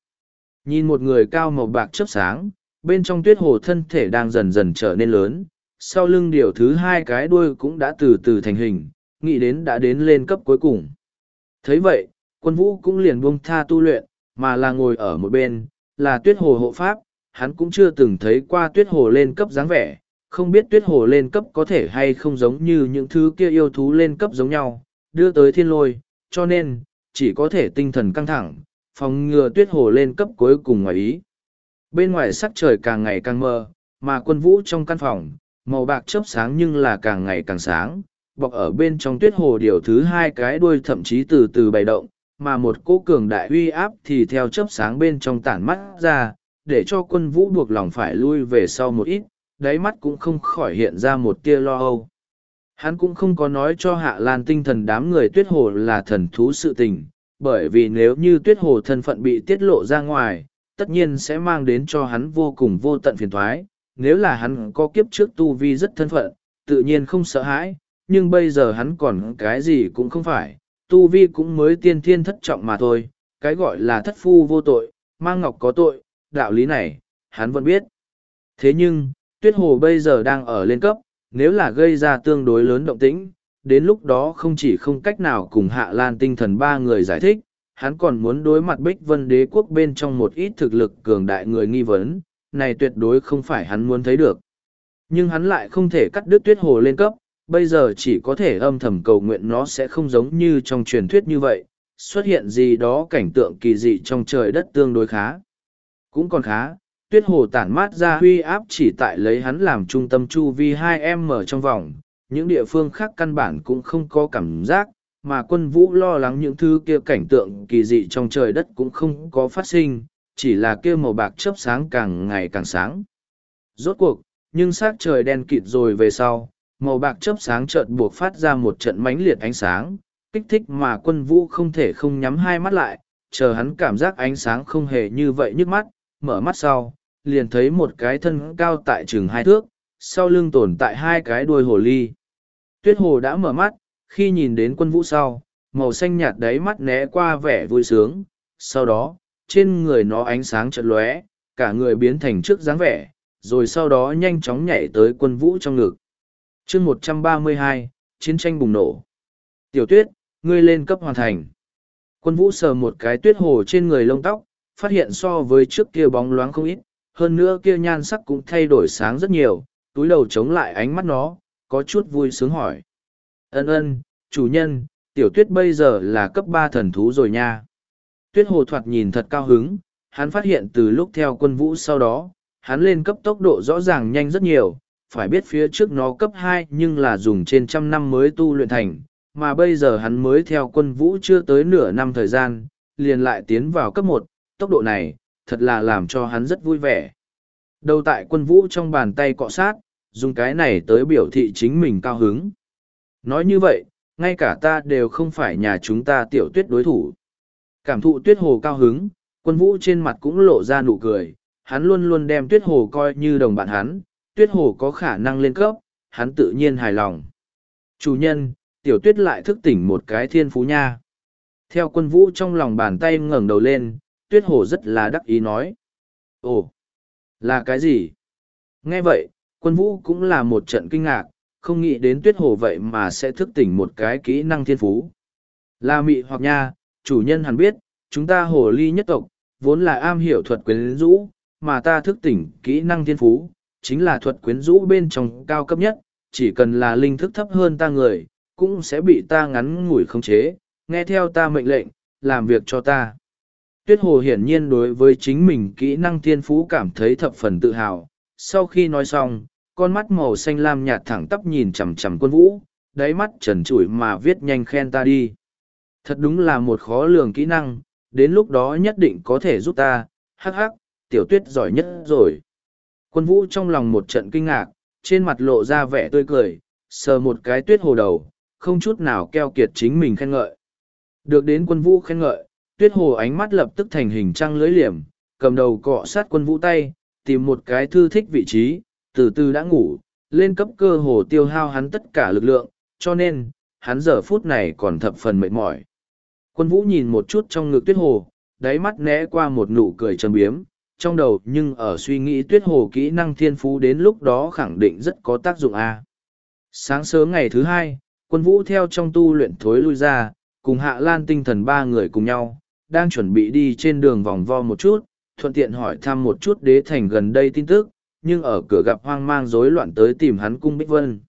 Speaker 1: Nhìn một người cao màu bạc chớp sáng, bên trong tuyết hồ thân thể đang dần dần trở nên lớn, sau lưng điều thứ hai cái đuôi cũng đã từ từ thành hình, nghĩ đến đã đến lên cấp cuối cùng. thấy vậy, quân vũ cũng liền buông tha tu luyện, mà là ngồi ở một bên, là tuyết hồ hộ pháp, hắn cũng chưa từng thấy qua tuyết hồ lên cấp dáng vẻ, không biết tuyết hồ lên cấp có thể hay không giống như những thứ kia yêu thú lên cấp giống nhau, đưa tới thiên lôi, cho nên, chỉ có thể tinh thần căng thẳng, phòng ngừa tuyết hồ lên cấp cuối cùng ngoài ý. Bên ngoài sắc trời càng ngày càng mờ, mà quân vũ trong căn phòng, màu bạc chớp sáng nhưng là càng ngày càng sáng, bọc ở bên trong tuyết hồ điều thứ hai cái đuôi thậm chí từ từ bày động, mà một cỗ cường đại uy áp thì theo chớp sáng bên trong tản mắt ra, để cho quân vũ buộc lòng phải lui về sau một ít, đáy mắt cũng không khỏi hiện ra một tia lo âu. Hắn cũng không có nói cho Hạ Lan tinh thần đám người tuyết hồ là thần thú sự tình, bởi vì nếu như tuyết hồ thân phận bị tiết lộ ra ngoài, tất nhiên sẽ mang đến cho hắn vô cùng vô tận phiền thoái. Nếu là hắn có kiếp trước tu vi rất thân phận, tự nhiên không sợ hãi, nhưng bây giờ hắn còn cái gì cũng không phải, tu vi cũng mới tiên thiên thất trọng mà thôi, cái gọi là thất phu vô tội, mang ngọc có tội, đạo lý này, hắn vẫn biết. Thế nhưng, tuyết hồ bây giờ đang ở lên cấp, nếu là gây ra tương đối lớn động tĩnh, đến lúc đó không chỉ không cách nào cùng hạ lan tinh thần ba người giải thích, hắn còn muốn đối mặt bích vân đế quốc bên trong một ít thực lực cường đại người nghi vấn, này tuyệt đối không phải hắn muốn thấy được. Nhưng hắn lại không thể cắt đứt tuyết hồ lên cấp, bây giờ chỉ có thể âm thầm cầu nguyện nó sẽ không giống như trong truyền thuyết như vậy, xuất hiện gì đó cảnh tượng kỳ dị trong trời đất tương đối khá. Cũng còn khá, tuyết hồ tản mát ra huy áp chỉ tại lấy hắn làm trung tâm chu vi hai em mở trong vòng, những địa phương khác căn bản cũng không có cảm giác, mà quân vũ lo lắng những thứ kia cảnh tượng kỳ dị trong trời đất cũng không có phát sinh, chỉ là kia màu bạc chớp sáng càng ngày càng sáng. Rốt cuộc, nhưng sắc trời đen kịt rồi về sau, màu bạc chớp sáng chợt buộc phát ra một trận mãnh liệt ánh sáng, kích thích mà quân vũ không thể không nhắm hai mắt lại, chờ hắn cảm giác ánh sáng không hề như vậy nhức mắt, mở mắt sau, liền thấy một cái thân cao tại chừng hai thước, sau lưng tồn tại hai cái đuôi hồ ly. Tuyết hồ đã mở mắt, khi nhìn đến quân vũ sau, màu xanh nhạt đáy mắt né qua vẻ vui sướng, sau đó, trên người nó ánh sáng chợt lóe, cả người biến thành trước dáng vẻ, rồi sau đó nhanh chóng nhảy tới quân vũ trong ngực. Chương 132, chiến tranh bùng nổ. Tiểu tuyết, ngươi lên cấp hoàn thành. Quân vũ sờ một cái tuyết hồ trên người lông tóc, phát hiện so với trước kia bóng loáng không ít, hơn nữa kia nhan sắc cũng thay đổi sáng rất nhiều, túi đầu chống lại ánh mắt nó, có chút vui sướng hỏi. Ân ân, chủ nhân, tiểu tuyết bây giờ là cấp ba thần thú rồi nha. Tuyết hồ thoạt nhìn thật cao hứng, hắn phát hiện từ lúc theo quân vũ sau đó, hắn lên cấp tốc độ rõ ràng nhanh rất nhiều, phải biết phía trước nó cấp hai nhưng là dùng trên trăm năm mới tu luyện thành, mà bây giờ hắn mới theo quân vũ chưa tới nửa năm thời gian, liền lại tiến vào cấp một, tốc độ này, thật là làm cho hắn rất vui vẻ. Đầu tại quân vũ trong bàn tay cọ sát, dùng cái này tới biểu thị chính mình cao hứng. Nói như vậy, ngay cả ta đều không phải nhà chúng ta tiểu tuyết đối thủ. Cảm thụ tuyết hồ cao hứng, quân vũ trên mặt cũng lộ ra nụ cười, hắn luôn luôn đem tuyết hồ coi như đồng bạn hắn, tuyết hồ có khả năng lên cấp, hắn tự nhiên hài lòng. Chủ nhân, tiểu tuyết lại thức tỉnh một cái thiên phú nha. Theo quân vũ trong lòng bàn tay ngẩng đầu lên, tuyết hồ rất là đắc ý nói. Ồ, là cái gì? Nghe vậy, quân vũ cũng là một trận kinh ngạc, không nghĩ đến tuyết hồ vậy mà sẽ thức tỉnh một cái kỹ năng thiên phú. Là mị hoặc nha, chủ nhân hẳn biết, chúng ta hồ ly nhất tộc, vốn là am hiểu thuật quyến rũ, mà ta thức tỉnh kỹ năng thiên phú, chính là thuật quyến rũ bên trong cao cấp nhất, chỉ cần là linh thức thấp hơn ta người, cũng sẽ bị ta ngắn ngủi khống chế, nghe theo ta mệnh lệnh, làm việc cho ta. Tuyết Hồ hiển nhiên đối với chính mình kỹ năng thiên phú cảm thấy thập phần tự hào. Sau khi nói xong, con mắt màu xanh lam nhạt thẳng tắp nhìn chằm chằm quân vũ, đáy mắt trần trụi mà viết nhanh khen ta đi. Thật đúng là một khó lường kỹ năng, đến lúc đó nhất định có thể giúp ta, hắc hắc, tiểu tuyết giỏi nhất rồi. Quân vũ trong lòng một trận kinh ngạc, trên mặt lộ ra vẻ tươi cười, sờ một cái tuyết hồ đầu, không chút nào keo kiệt chính mình khen ngợi. Được đến quân vũ khen ngợi, tuyết hồ ánh mắt lập tức thành hình trăng lưới liềm, cầm đầu cọ sát quân vũ tay, tìm một cái thư thích vị trí, từ từ đã ngủ, lên cấp cơ hồ tiêu hao hắn tất cả lực lượng, cho nên, hắn giờ phút này còn thập phần mệt mỏi. Quân vũ nhìn một chút trong ngực tuyết hồ, đáy mắt né qua một nụ cười trầm biếm, trong đầu nhưng ở suy nghĩ tuyết hồ kỹ năng thiên phú đến lúc đó khẳng định rất có tác dụng a. Sáng sớm ngày thứ hai, quân vũ theo trong tu luyện thối lui ra, cùng hạ lan tinh thần ba người cùng nhau, đang chuẩn bị đi trên đường vòng vo một chút, thuận tiện hỏi thăm một chút đế thành gần đây tin tức, nhưng ở cửa gặp hoang mang rối loạn tới tìm hắn cung Bích Vân.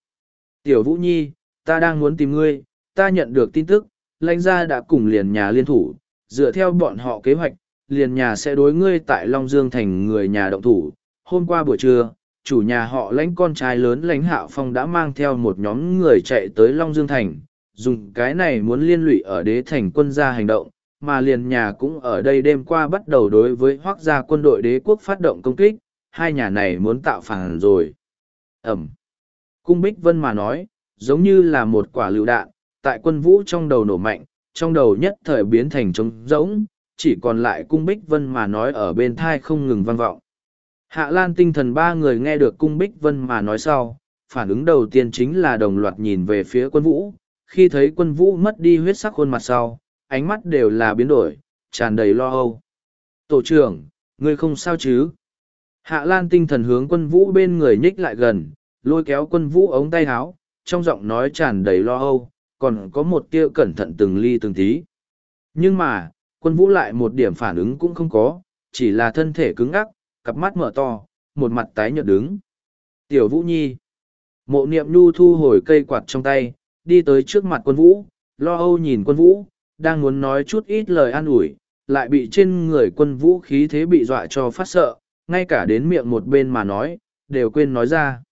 Speaker 1: Tiểu Vũ Nhi, ta đang muốn tìm ngươi, ta nhận được tin tức, lãnh gia đã cùng liền nhà liên thủ, dựa theo bọn họ kế hoạch, liền nhà sẽ đối ngươi tại Long Dương thành người nhà động thủ. Hôm qua buổi trưa, chủ nhà họ lãnh con trai lớn lãnh hạo phong đã mang theo một nhóm người chạy tới Long Dương thành, dùng cái này muốn liên lụy ở đế thành quân gia hành động, mà liền nhà cũng ở đây đêm qua bắt đầu đối với hoác gia quân đội đế quốc phát động công kích, hai nhà này muốn tạo phản rồi. Ẩm. Cung Bích Vân mà nói, giống như là một quả lựu đạn, tại quân vũ trong đầu nổ mạnh, trong đầu nhất thời biến thành trống rỗng, chỉ còn lại cung Bích Vân mà nói ở bên thai không ngừng vang vọng. Hạ Lan tinh thần ba người nghe được cung Bích Vân mà nói sau, phản ứng đầu tiên chính là đồng loạt nhìn về phía quân vũ, khi thấy quân vũ mất đi huyết sắc khuôn mặt sau, ánh mắt đều là biến đổi, tràn đầy lo âu. Tổ trưởng, ngươi không sao chứ? Hạ Lan tinh thần hướng quân vũ bên người nhích lại gần, lôi kéo quân vũ ống tay áo, trong giọng nói tràn đầy lo âu, còn có một tia cẩn thận từng ly từng tí. Nhưng mà, quân vũ lại một điểm phản ứng cũng không có, chỉ là thân thể cứng ngắc, cặp mắt mở to, một mặt tái nhợt đứng. Tiểu Vũ Nhi. Mộ niệm nhu thu hồi cây quạt trong tay, đi tới trước mặt quân vũ, lo âu nhìn quân vũ, đang muốn nói chút ít lời an ủi, lại bị trên người quân vũ khí thế bị dọa cho phát sợ, ngay cả đến miệng một bên mà nói, đều quên nói ra.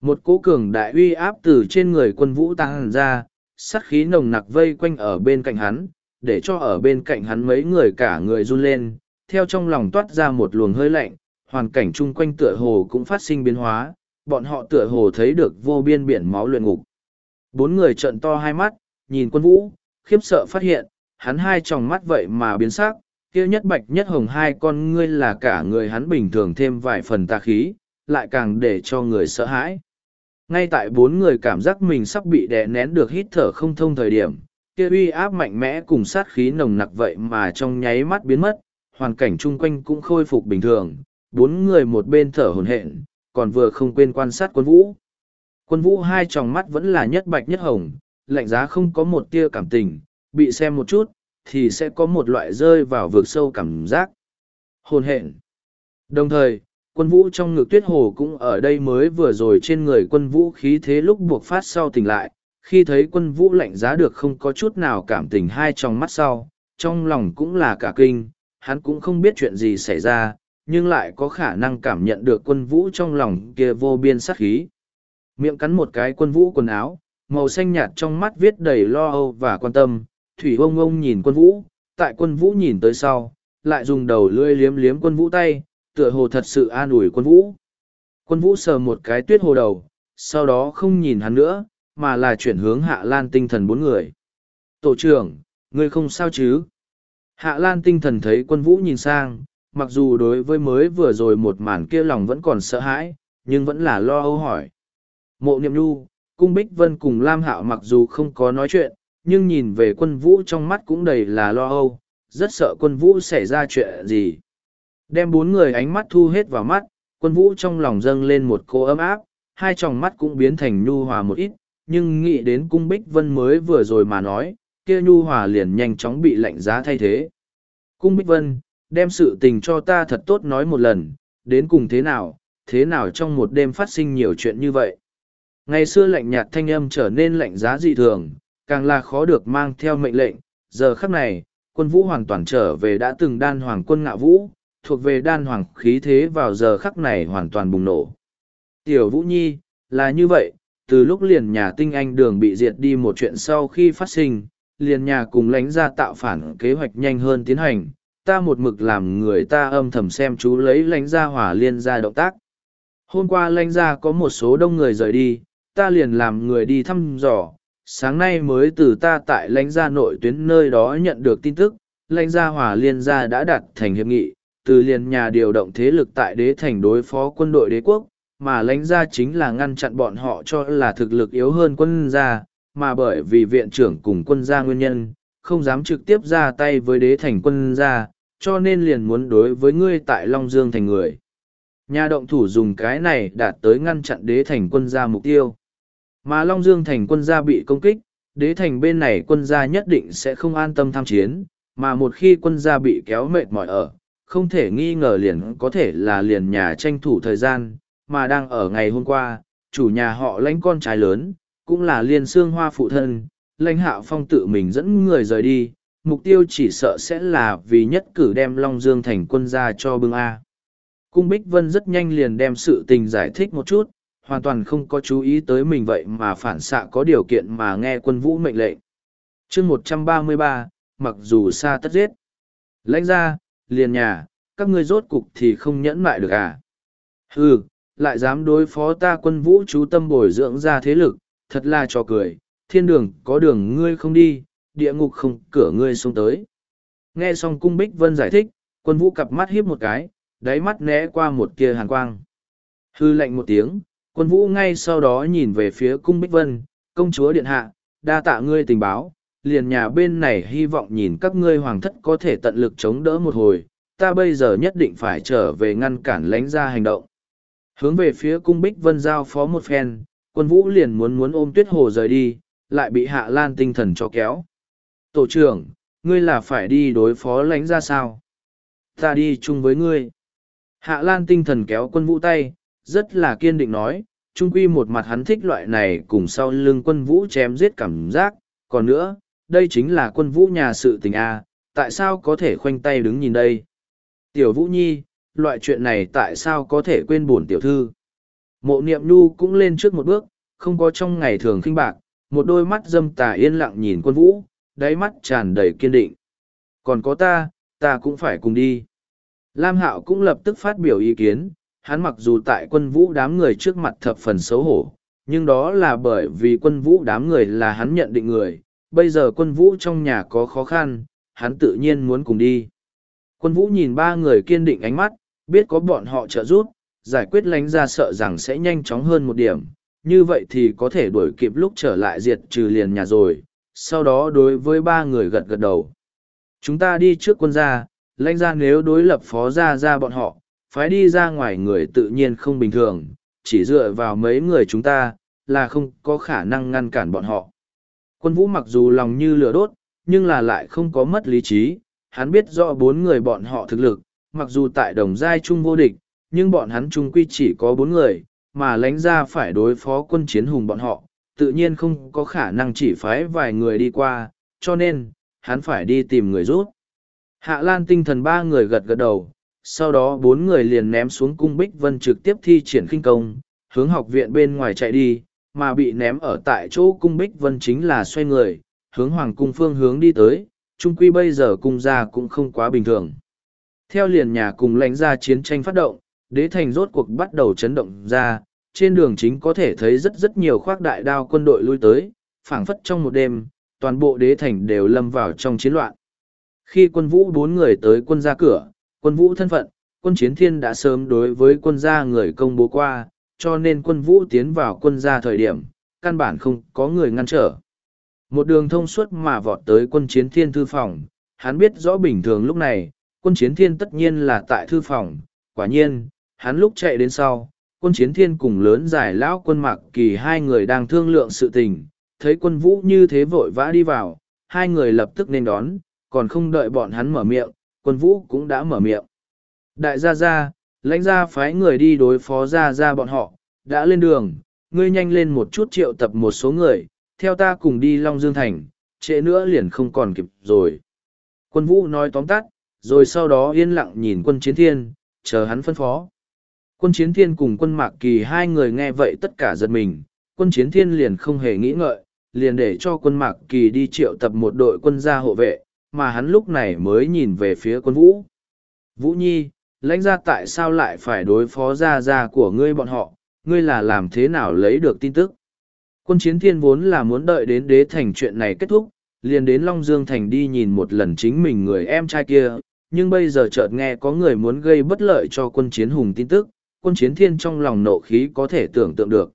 Speaker 1: Một cỗ cường đại uy áp từ trên người quân vũ tăng ra, sát khí nồng nặc vây quanh ở bên cạnh hắn, để cho ở bên cạnh hắn mấy người cả người run lên, theo trong lòng toát ra một luồng hơi lạnh, hoàn cảnh chung quanh tựa hồ cũng phát sinh biến hóa, bọn họ tựa hồ thấy được vô biên biển máu luyện ngục. Bốn người trợn to hai mắt, nhìn quân vũ, khiếp sợ phát hiện, hắn hai tròng mắt vậy mà biến sắc, kia nhất bạch nhất hồng hai con ngươi là cả người hắn bình thường thêm vài phần tà khí, lại càng để cho người sợ hãi. Ngay tại bốn người cảm giác mình sắp bị đè nén được hít thở không thông thời điểm, kia uy áp mạnh mẽ cùng sát khí nồng nặc vậy mà trong nháy mắt biến mất, hoàn cảnh chung quanh cũng khôi phục bình thường, bốn người một bên thở hổn hển, còn vừa không quên quan sát quân vũ. Quân vũ hai tròng mắt vẫn là nhất bạch nhất hồng, lạnh giá không có một tia cảm tình, bị xem một chút, thì sẽ có một loại rơi vào vực sâu cảm giác. Hồn hện. Đồng thời, quân vũ trong ngực tuyết hồ cũng ở đây mới vừa rồi trên người quân vũ khí thế lúc buộc phát sau tỉnh lại, khi thấy quân vũ lạnh giá được không có chút nào cảm tình hai trong mắt sau, trong lòng cũng là cả kinh, hắn cũng không biết chuyện gì xảy ra, nhưng lại có khả năng cảm nhận được quân vũ trong lòng kia vô biên sát khí. Miệng cắn một cái quân vũ quần áo, màu xanh nhạt trong mắt viết đầy lo âu và quan tâm, thủy ông ông nhìn quân vũ, tại quân vũ nhìn tới sau, lại dùng đầu lưỡi liếm liếm quân vũ tay, tựa hồ thật sự an ủi quân vũ. Quân vũ sờ một cái tuyết hồ đầu, sau đó không nhìn hắn nữa, mà là chuyển hướng hạ lan tinh thần bốn người. Tổ trưởng, ngươi không sao chứ? Hạ lan tinh thần thấy quân vũ nhìn sang, mặc dù đối với mới vừa rồi một màn kia lòng vẫn còn sợ hãi, nhưng vẫn là lo âu hỏi. Mộ niệm nhu cung bích vân cùng Lam Hạo mặc dù không có nói chuyện, nhưng nhìn về quân vũ trong mắt cũng đầy là lo âu, rất sợ quân vũ xảy ra chuyện gì. Đem bốn người ánh mắt thu hết vào mắt, quân vũ trong lòng dâng lên một cô ấm áp, hai tròng mắt cũng biến thành nhu hòa một ít, nhưng nghĩ đến cung bích vân mới vừa rồi mà nói, kia nhu hòa liền nhanh chóng bị lạnh giá thay thế. Cung bích vân, đem sự tình cho ta thật tốt nói một lần, đến cùng thế nào, thế nào trong một đêm phát sinh nhiều chuyện như vậy. Ngày xưa lạnh nhạt thanh âm trở nên lạnh giá dị thường, càng là khó được mang theo mệnh lệnh, giờ khắc này, quân vũ hoàn toàn trở về đã từng đan hoàng quân ngạo vũ, thuộc về đan hoàng khí thế vào giờ khắc này hoàn toàn bùng nổ. Tiểu Vũ Nhi, là như vậy, từ lúc liền nhà tinh anh đường bị diệt đi một chuyện sau khi phát sinh, liền nhà cùng lãnh ra tạo phản kế hoạch nhanh hơn tiến hành, ta một mực làm người ta âm thầm xem chú lấy lãnh gia hỏa liên ra động tác. Hôm qua lãnh gia có một số đông người rời đi, ta liền làm người đi thăm dò, sáng nay mới từ ta tại lãnh gia nội tuyến nơi đó nhận được tin tức, lãnh gia hỏa liên gia đã đặt thành hiệp nghị, từ liền nhà điều động thế lực tại đế thành đối phó quân đội đế quốc, mà lãnh gia chính là ngăn chặn bọn họ cho là thực lực yếu hơn quân gia, mà bởi vì viện trưởng cùng quân gia nguyên nhân, không dám trực tiếp ra tay với đế thành quân gia, cho nên liền muốn đối với ngươi tại Long Dương thành người. Nhà động thủ dùng cái này đạt tới ngăn chặn đế thành quân gia mục tiêu. Mà Long Dương thành quân gia bị công kích, đế thành bên này quân gia nhất định sẽ không an tâm tham chiến, mà một khi quân gia bị kéo mệt mỏi ở, không thể nghi ngờ liền có thể là liền nhà tranh thủ thời gian, mà đang ở ngày hôm qua, chủ nhà họ lãnh con trai lớn, cũng là liên xương hoa phụ thân, lãnh hạo phong tự mình dẫn người rời đi, mục tiêu chỉ sợ sẽ là vì nhất cử đem Long Dương thành quân gia cho bưng A. Cung Bích Vân rất nhanh liền đem sự tình giải thích một chút, hoàn toàn không có chú ý tới mình vậy mà phản xạ có điều kiện mà nghe quân vũ mệnh lệnh. chương một trăm ba mươi ba, mặc dù xa tất giết. Lãnh ra, liền nhà, các ngươi rốt cục thì không nhẫn mại được à. Hừ, lại dám đối phó ta quân vũ chú tâm bồi dưỡng ra thế lực, thật là cho cười, thiên đường có đường ngươi không đi, địa ngục không cửa ngươi xuống tới. Nghe xong cung Bích Vân giải thích, quân vũ cặp mắt hiếp một cái, đáy mắt né qua một kia hàn quang. Hư lệnh một tiếng, quân vũ ngay sau đó nhìn về phía cung Bích Vân, công chúa điện hạ, đa tạ ngươi tình báo, liền nhà bên này hy vọng nhìn các ngươi hoàng thất có thể tận lực chống đỡ một hồi, ta bây giờ nhất định phải trở về ngăn cản lánh ra hành động. Hướng về phía cung Bích Vân giao phó một phen, quân vũ liền muốn muốn ôm tuyết hồ rời đi, lại bị hạ lan tinh thần cho kéo. Tổ trưởng, ngươi là phải đi đối phó lánh ra sao? Ta đi chung với ngươi. Hạ Lan tinh thần kéo quân vũ tay, rất là kiên định nói, trung quy một mặt hắn thích loại này cùng sau lưng quân vũ chém giết cảm giác, còn nữa, đây chính là quân vũ nhà sự tình A, tại sao có thể khoanh tay đứng nhìn đây? Tiểu vũ nhi, loại chuyện này tại sao có thể quên bổn tiểu thư? Mộ niệm nu cũng lên trước một bước, không có trong ngày thường khinh bạc, một đôi mắt dâm tà yên lặng nhìn quân vũ, đáy mắt tràn đầy kiên định. Còn có ta, ta cũng phải cùng đi. Lam Hạo cũng lập tức phát biểu ý kiến, hắn mặc dù tại quân vũ đám người trước mặt thập phần xấu hổ, nhưng đó là bởi vì quân vũ đám người là hắn nhận định người, bây giờ quân vũ trong nhà có khó khăn, hắn tự nhiên muốn cùng đi. Quân vũ nhìn ba người kiên định ánh mắt, biết có bọn họ trợ giúp, giải quyết lánh ra sợ rằng sẽ nhanh chóng hơn một điểm, như vậy thì có thể đuổi kịp lúc trở lại diệt trừ liền nhà rồi, sau đó đối với ba người gật gật đầu. Chúng ta đi trước quân gia, lãnh Gia nếu đối lập phó gia ra bọn họ, phái đi ra ngoài người tự nhiên không bình thường, chỉ dựa vào mấy người chúng ta, là không có khả năng ngăn cản bọn họ. Quân vũ mặc dù lòng như lửa đốt, nhưng là lại không có mất lý trí, hắn biết rõ bốn người bọn họ thực lực, mặc dù tại đồng giai chung vô địch, nhưng bọn hắn chung quy chỉ có bốn người, mà lãnh ra phải đối phó quân chiến hùng bọn họ, tự nhiên không có khả năng chỉ phái vài người đi qua, cho nên, hắn phải đi tìm người rút. Hạ Lan tinh thần ba người gật gật đầu, sau đó bốn người liền ném xuống cung Bích Vân trực tiếp thi triển khinh công, hướng học viện bên ngoài chạy đi, mà bị ném ở tại chỗ cung Bích Vân chính là xoay người, hướng hoàng cung phương hướng đi tới, trung quy bây giờ cung gia cũng không quá bình thường. Theo liền nhà cùng lãnh ra chiến tranh phát động, đế thành rốt cuộc bắt đầu chấn động ra, trên đường chính có thể thấy rất rất nhiều khoác đại đao quân đội lui tới, phảng phất trong một đêm, toàn bộ đế thành đều lâm vào trong chiến loạn. Khi quân vũ bốn người tới quân gia cửa, quân vũ thân phận, quân chiến thiên đã sớm đối với quân gia người công bố qua, cho nên quân vũ tiến vào quân gia thời điểm, căn bản không có người ngăn trở. Một đường thông suốt mà vọt tới quân chiến thiên thư phòng, hắn biết rõ bình thường lúc này, quân chiến thiên tất nhiên là tại thư phòng, quả nhiên, hắn lúc chạy đến sau, quân chiến thiên cùng lớn giải lão quân mặc kỳ hai người đang thương lượng sự tình, thấy quân vũ như thế vội vã đi vào, hai người lập tức nên đón, còn không đợi bọn hắn mở miệng, quân vũ cũng đã mở miệng. Đại gia gia, lãnh gia phái người đi đối phó gia gia bọn họ, đã lên đường, ngươi nhanh lên một chút triệu tập một số người, theo ta cùng đi Long Dương Thành, trễ nữa liền không còn kịp rồi. Quân vũ nói tóm tắt, rồi sau đó yên lặng nhìn quân chiến thiên, chờ hắn phân phó. Quân chiến thiên cùng quân mạc kỳ hai người nghe vậy tất cả giật mình, quân chiến thiên liền không hề nghĩ ngợi, liền để cho quân mạc kỳ đi triệu tập một đội quân gia hộ vệ, mà hắn lúc này mới nhìn về phía quân vũ. Vũ Nhi, lãnh gia tại sao lại phải đối phó gia gia của ngươi bọn họ, ngươi là làm thế nào lấy được tin tức? Quân chiến thiên vốn là muốn đợi đến đế thành chuyện này kết thúc, liền đến Long Dương Thành đi nhìn một lần chính mình người em trai kia, nhưng bây giờ chợt nghe có người muốn gây bất lợi cho quân chiến hùng tin tức, quân chiến thiên trong lòng nộ khí có thể tưởng tượng được.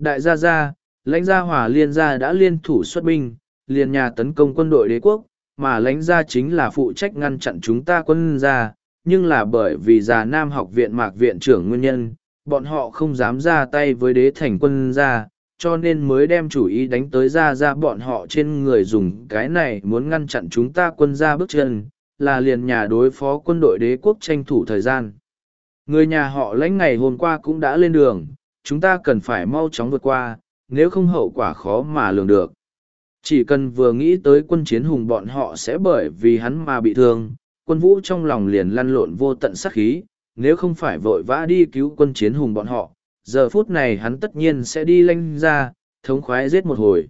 Speaker 1: Đại gia gia, lãnh gia hòa liên gia đã liên thủ xuất binh, liền nhà tấn công quân đội đế quốc, mà lãnh gia chính là phụ trách ngăn chặn chúng ta quân gia, nhưng là bởi vì già nam học viện mạc viện trưởng nguyên nhân, bọn họ không dám ra tay với đế thành quân gia, cho nên mới đem chủ ý đánh tới ra ra bọn họ trên người dùng cái này muốn ngăn chặn chúng ta quân gia bước chân, là liền nhà đối phó quân đội đế quốc tranh thủ thời gian. Người nhà họ lãnh ngày hôm qua cũng đã lên đường, chúng ta cần phải mau chóng vượt qua, nếu không hậu quả khó mà lường được. Chỉ cần vừa nghĩ tới quân chiến hùng bọn họ sẽ bởi vì hắn mà bị thương, quân vũ trong lòng liền lăn lộn vô tận sát khí, nếu không phải vội vã đi cứu quân chiến hùng bọn họ, giờ phút này hắn tất nhiên sẽ đi lanh ra, thống khoái giết một hồi.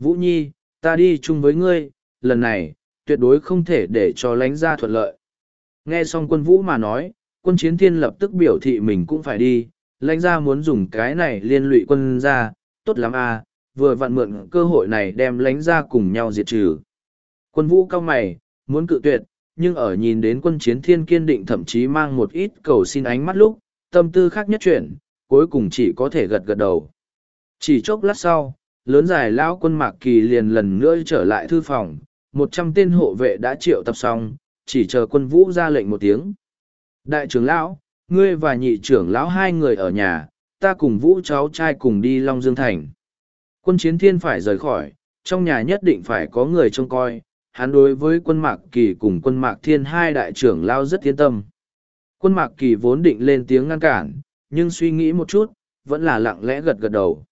Speaker 1: Vũ Nhi, ta đi chung với ngươi, lần này, tuyệt đối không thể để cho lánh ra thuận lợi. Nghe xong quân vũ mà nói, quân chiến thiên lập tức biểu thị mình cũng phải đi, lãnh gia muốn dùng cái này liên lụy quân gia, tốt lắm à, vừa vặn mượn cơ hội này đem lánh ra cùng nhau diệt trừ. Quân vũ cao mày, muốn cự tuyệt, nhưng ở nhìn đến quân chiến thiên kiên định thậm chí mang một ít cầu xin ánh mắt lúc, tâm tư khác nhất chuyển, cuối cùng chỉ có thể gật gật đầu. Chỉ chốc lát sau, lớn dài lão quân mạc kỳ liền lần nữa trở lại thư phòng, một trăm tên hộ vệ đã triệu tập xong, chỉ chờ quân vũ ra lệnh một tiếng. Đại trưởng lão, ngươi và nhị trưởng lão hai người ở nhà, ta cùng vũ cháu trai cùng đi Long Dương Thành. Quân chiến thiên phải rời khỏi, trong nhà nhất định phải có người trông coi, hắn đối với quân mạc kỳ cùng quân mạc thiên hai đại trưởng lao rất yên tâm. Quân mạc kỳ vốn định lên tiếng ngăn cản, nhưng suy nghĩ một chút, vẫn là lặng lẽ gật gật đầu.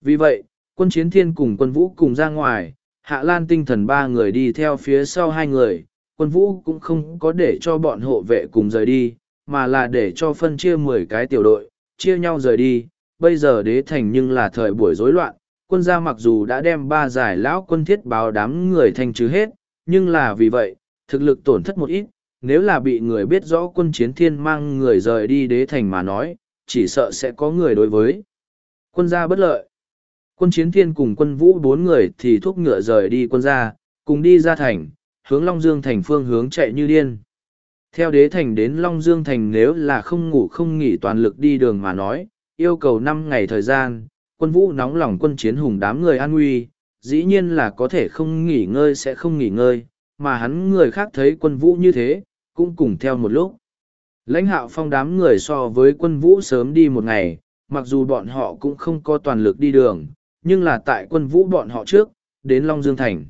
Speaker 1: Vì vậy, quân chiến thiên cùng quân vũ cùng ra ngoài, hạ lan tinh thần ba người đi theo phía sau hai người, quân vũ cũng không có để cho bọn hộ vệ cùng rời đi, mà là để cho phân chia mười cái tiểu đội, chia nhau rời đi. Bây giờ đế thành nhưng là thời buổi rối loạn, quân gia mặc dù đã đem ba giải lão quân thiết báo đám người thanh trừ hết, nhưng là vì vậy, thực lực tổn thất một ít, nếu là bị người biết rõ quân chiến thiên mang người rời đi đế thành mà nói, chỉ sợ sẽ có người đối với quân gia bất lợi. Quân chiến thiên cùng quân vũ bốn người thì thúc ngựa rời đi quân gia, cùng đi ra thành, hướng Long Dương thành phương hướng chạy như điên. Theo đế thành đến Long Dương thành nếu là không ngủ không nghỉ toàn lực đi đường mà nói, yêu cầu năm ngày thời gian, quân vũ nóng lòng quân chiến hùng đám người an nguy, dĩ nhiên là có thể không nghỉ ngơi sẽ không nghỉ ngơi, mà hắn người khác thấy quân vũ như thế, cũng cùng theo một lúc. Lãnh hạo phong đám người so với quân vũ sớm đi một ngày, mặc dù bọn họ cũng không có toàn lực đi đường, nhưng là tại quân vũ bọn họ trước, đến Long Dương Thành.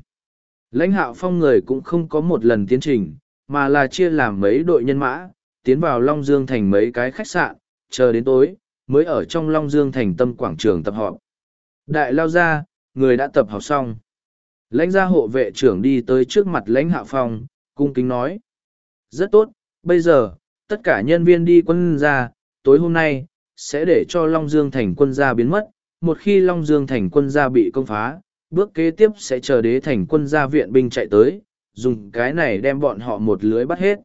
Speaker 1: Lãnh hạo phong người cũng không có một lần tiến trình, mà là chia làm mấy đội nhân mã, tiến vào Long Dương Thành mấy cái khách sạn, chờ đến tối, mới ở trong Long Dương Thành tâm quảng trường tập họp. Đại lao ra, người đã tập học xong. Lãnh gia hộ vệ trưởng đi tới trước mặt lãnh hạ phong, cung kính nói. Rất tốt, bây giờ, tất cả nhân viên đi quân gia, tối hôm nay, sẽ để cho Long Dương Thành quân gia biến mất. Một khi Long Dương Thành quân gia bị công phá, bước kế tiếp sẽ chờ đế thành quân gia viện binh chạy tới, dùng cái này đem bọn họ một lưới bắt hết.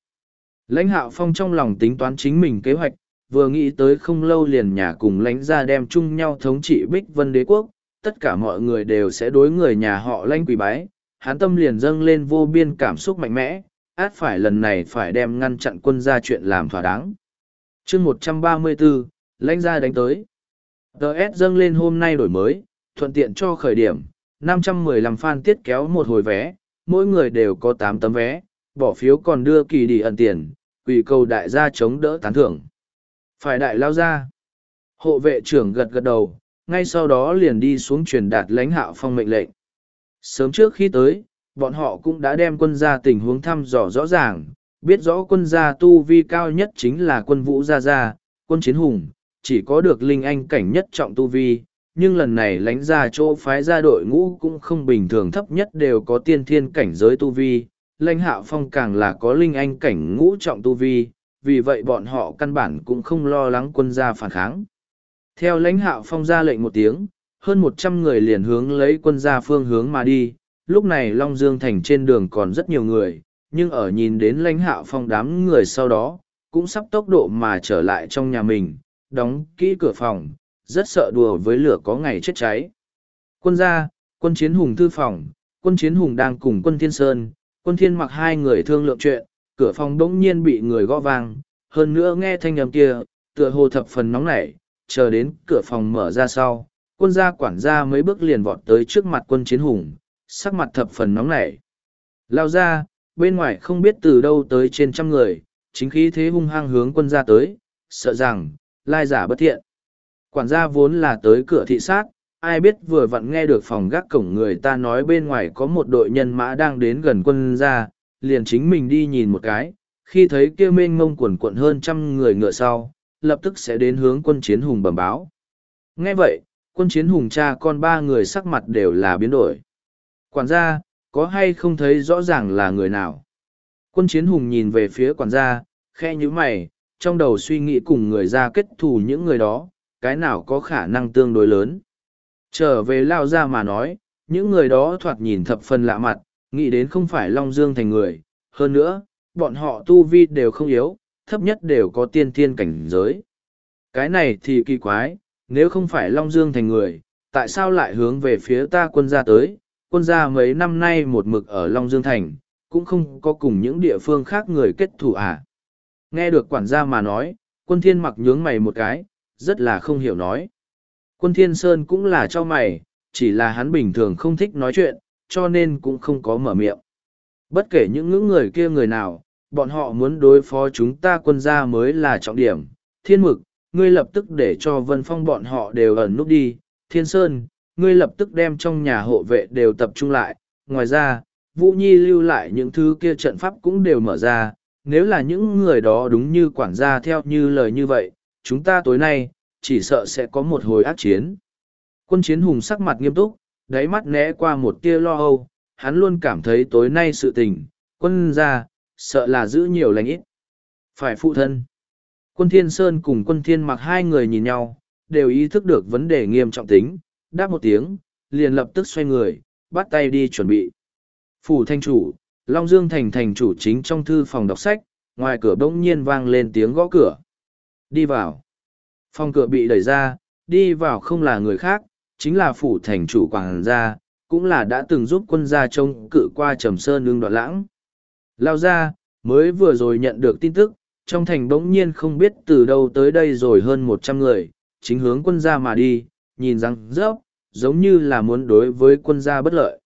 Speaker 1: Lãnh hạo phong trong lòng tính toán chính mình kế hoạch, vừa nghĩ tới không lâu liền nhà cùng lãnh gia đem chung nhau thống trị bích vân đế quốc, tất cả mọi người đều sẽ đối người nhà họ lãnh quỳ bái, hán tâm liền dâng lên vô biên cảm xúc mạnh mẽ, át phải lần này phải đem ngăn chặn quân gia chuyện làm thỏa đáng. chương một trăm ba mươi bốn lãnh gia đánh tới. TS dâng lên hôm nay đổi mới, thuận tiện cho khởi điểm, 515 fan tiết kéo một hồi vé, mỗi người đều có tám tấm vé, bỏ phiếu còn đưa kỳ đi ẩn tiền, quỷ cầu đại gia chống đỡ tán thưởng. Phải đại lao ra. Hộ vệ trưởng gật gật đầu, ngay sau đó liền đi xuống truyền đạt lãnh hạo phong mệnh lệnh. Sớm trước khi tới, bọn họ cũng đã đem quân gia tình huống thăm dò rõ ràng, biết rõ quân gia tu vi cao nhất chính là quân vũ gia gia, quân chiến hùng, chỉ có được linh anh cảnh nhất trọng tu vi, nhưng lần này lãnh gia chỗ phái gia đội ngũ cũng không bình thường thấp nhất đều có tiên thiên cảnh giới tu vi, lãnh hạo phong càng là có linh anh cảnh ngũ trọng tu vi, vì vậy bọn họ căn bản cũng không lo lắng quân gia phản kháng. Theo lãnh hạo phong ra lệnh một tiếng, hơn một trăm người liền hướng lấy quân gia phương hướng mà đi, lúc này Long Dương Thành trên đường còn rất nhiều người, nhưng ở nhìn đến lãnh hạo phong đám người sau đó, cũng sắp tốc độ mà trở lại trong nhà mình, đóng kỹ cửa phòng, rất sợ đùa với lửa có ngày chết cháy. Quân gia, quân chiến hùng thư phòng, quân chiến hùng đang cùng quân thiên sơn, quân thiên mặc hai người thương lượng chuyện, cửa phòng đống nhiên bị người gõ vang, hơn nữa nghe thanh âm kia, tựa hồ thập phần nóng nảy, chờ đến cửa phòng mở ra sau, quân gia quản gia mấy bước liền vọt tới trước mặt quân chiến hùng, sắc mặt thập phần nóng nảy. Lao ra, bên ngoài không biết từ đâu tới trên trăm người, chính khí thế hung hăng hướng quân gia tới, sợ rằng, lai giả bất thiện. Quản gia vốn là tới cửa thị sát, ai biết vừa vặn nghe được phòng gác cổng người ta nói bên ngoài có một đội nhân mã đang đến gần quân gia, liền chính mình đi nhìn một cái, khi thấy kia mênh mông quần quận hơn trăm người ngựa sau, lập tức sẽ đến hướng quân chiến hùng bẩm báo. Nghe vậy, quân chiến hùng cha con ba người sắc mặt đều là biến đổi. Quản gia, có hay không thấy rõ ràng là người nào? Quân chiến hùng nhìn về phía quản gia, khe như mày, trong đầu suy nghĩ cùng người ra kết thù những người đó, cái nào có khả năng tương đối lớn. Trở về lao ra mà nói, những người đó thoạt nhìn thập phần lạ mặt, nghĩ đến không phải Long Dương thành người, hơn nữa, bọn họ tu vi đều không yếu, thấp nhất đều có tiên thiên cảnh giới. Cái này thì kỳ quái, nếu không phải Long Dương thành người, tại sao lại hướng về phía ta quân gia tới, quân gia mấy năm nay một mực ở Long Dương thành, cũng không có cùng những địa phương khác người kết thủ à. Nghe được quản gia mà nói, quân thiên mặc nhướng mày một cái, rất là không hiểu nói. Quân thiên sơn cũng là cho mày, chỉ là hắn bình thường không thích nói chuyện, cho nên cũng không có mở miệng. Bất kể những ngưỡng người kia người nào, bọn họ muốn đối phó chúng ta quân gia mới là trọng điểm. Thiên mực, ngươi lập tức để cho vân phong bọn họ đều ẩn núp đi. Thiên sơn, ngươi lập tức đem trong nhà hộ vệ đều tập trung lại. Ngoài ra, Vũ Nhi lưu lại những thứ kia trận pháp cũng đều mở ra. Nếu là những người đó đúng như quản gia theo như lời như vậy, chúng ta tối nay, chỉ sợ sẽ có một hồi ác chiến. Quân chiến hùng sắc mặt nghiêm túc, đáy mắt né qua một tia lo âu, hắn luôn cảm thấy tối nay sự tình, quân ra, sợ là giữ nhiều lành ít. Phải phụ thân. Quân Thiên Sơn cùng quân Thiên mặc hai người nhìn nhau, đều ý thức được vấn đề nghiêm trọng tính, đáp một tiếng, liền lập tức xoay người, bắt tay đi chuẩn bị. Phủ thanh chủ, Long Dương thành thành chủ chính trong thư phòng đọc sách, ngoài cửa bỗng nhiên vang lên tiếng gõ cửa. Đi vào. Phòng cửa bị đẩy ra, đi vào không là người khác, chính là phủ thành chủ quảng gia, cũng là đã từng giúp quân gia trông cự qua trầm sơn lương đoạn lãng. Lao ra, mới vừa rồi nhận được tin tức, trong thành bỗng nhiên không biết từ đâu tới đây rồi hơn một trăm người, chính hướng quân gia mà đi, nhìn rằng rớp, giống như là muốn đối với quân gia bất lợi.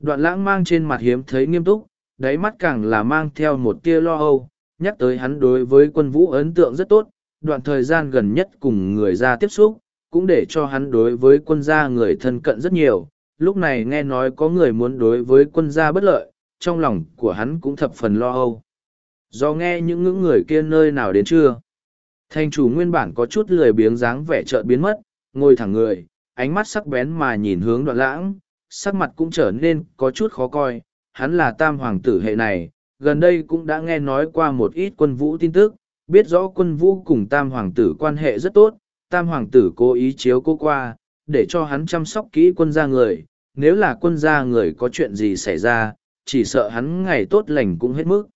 Speaker 1: Đoạn lãng mang trên mặt hiếm thấy nghiêm túc, đáy mắt càng là mang theo một tia lo âu, nhắc tới hắn đối với quân vũ ấn tượng rất tốt, đoạn thời gian gần nhất cùng người ra tiếp xúc, cũng để cho hắn đối với quân gia người thân cận rất nhiều. Lúc này nghe nói có người muốn đối với quân gia bất lợi, trong lòng của hắn cũng thập phần lo âu. Do nghe những ngưỡng người kia nơi nào đến chưa? Thành chủ nguyên bản có chút lười biếng dáng vẻ chợt biến mất, ngồi thẳng người, ánh mắt sắc bén mà nhìn hướng đoạn lãng, sắc mặt cũng trở nên có chút khó coi. Hắn là tam hoàng tử hệ này, gần đây cũng đã nghe nói qua một ít quân vũ tin tức, biết rõ quân vũ cùng tam hoàng tử quan hệ rất tốt, tam hoàng tử cố ý chiếu cố qua, để cho hắn chăm sóc kỹ quân gia người, nếu là quân gia người có chuyện gì xảy ra, chỉ sợ hắn ngày tốt lành cũng hết mức.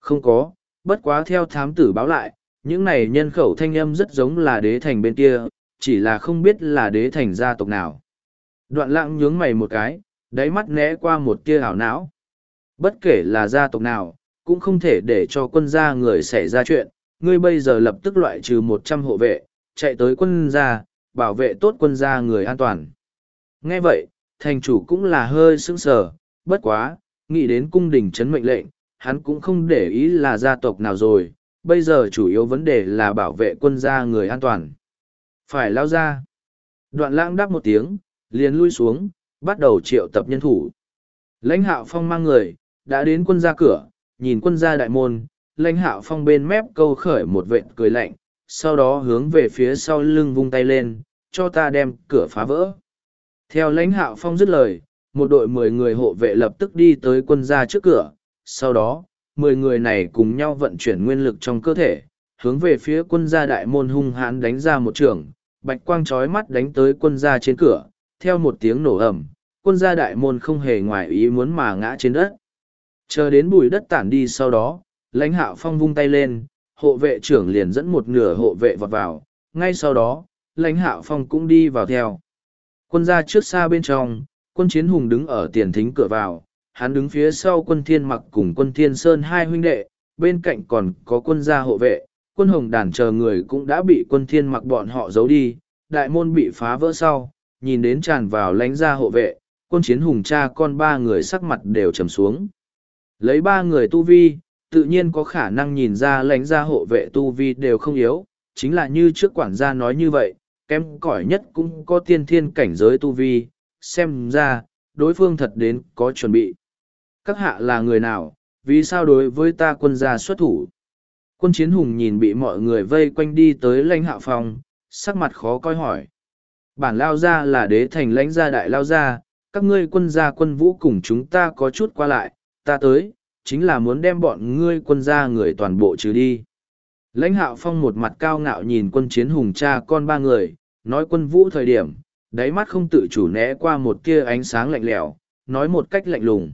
Speaker 1: Không có, bất quá theo thám tử báo lại, những này nhân khẩu thanh âm rất giống là đế thành bên kia, chỉ là không biết là đế thành gia tộc nào. Đoạn lãng nhướng mày một cái, đáy mắt né qua một tia hảo não. Bất kể là gia tộc nào, cũng không thể để cho quân gia người xảy ra chuyện, ngươi bây giờ lập tức loại trừ một trăm hộ vệ, chạy tới quân gia, bảo vệ tốt quân gia người an toàn. Nghe vậy, thành chủ cũng là hơi sững sờ, bất quá, nghĩ đến cung đình chấn mệnh lệnh, hắn cũng không để ý là gia tộc nào rồi, bây giờ chủ yếu vấn đề là bảo vệ quân gia người an toàn. Phải lao ra. Đoạn lãng đáp một tiếng, liền lui xuống, bắt đầu triệu tập nhân thủ. Lãnh hạo phong mang người, đã đến quân gia cửa, nhìn quân gia đại môn, lãnh hạo phong bên mép câu khởi một vệt cười lạnh, sau đó hướng về phía sau lưng vung tay lên, cho ta đem cửa phá vỡ. Theo lãnh hạo phong dứt lời, một đội mười người hộ vệ lập tức đi tới quân gia trước cửa, sau đó, mười người này cùng nhau vận chuyển nguyên lực trong cơ thể, hướng về phía quân gia đại môn hung hãn đánh ra một trường, bạch quang trói mắt đánh tới quân gia trên cửa, theo một tiếng nổ ầm, quân gia đại môn không hề ngoài ý muốn mà ngã trên đất. Chờ đến bùi đất tản đi sau đó, lãnh hạo phong vung tay lên, hộ vệ trưởng liền dẫn một nửa hộ vệ vọt vào, ngay sau đó, lãnh hạo phong cũng đi vào theo. Quân gia trước xa bên trong, quân chiến hùng đứng ở tiền thính cửa vào, hắn đứng phía sau quân thiên mặc cùng quân thiên sơn hai huynh đệ, bên cạnh còn có quân gia hộ vệ, quân hồng đàn chờ người cũng đã bị quân thiên mặc bọn họ giấu đi, đại môn bị phá vỡ sau, nhìn đến tràn vào lãnh gia hộ vệ, quân chiến hùng cha con ba người sắc mặt đều trầm xuống. Lấy ba người tu vi, tự nhiên có khả năng nhìn ra lãnh gia hộ vệ tu vi đều không yếu, chính là như trước quản gia nói như vậy, kém cỏi nhất cũng có tiên thiên cảnh giới tu vi, xem ra, đối phương thật đến có chuẩn bị. Các hạ là người nào, vì sao đối với ta quân gia xuất thủ? Quân chiến hùng nhìn bị mọi người vây quanh đi tới lãnh hạ phòng, sắc mặt khó coi hỏi. Bản lao gia là đế thành lãnh gia đại lao gia, các ngươi quân gia quân vũ cùng chúng ta có chút qua lại, ta tới, chính là muốn đem bọn ngươi quân gia người toàn bộ trừ đi. Lãnh hạo phong một mặt cao ngạo nhìn quân chiến hùng cha con ba người, nói quân vũ thời điểm, đáy mắt không tự chủ né qua một tia ánh sáng lạnh lẽo, nói một cách lạnh lùng.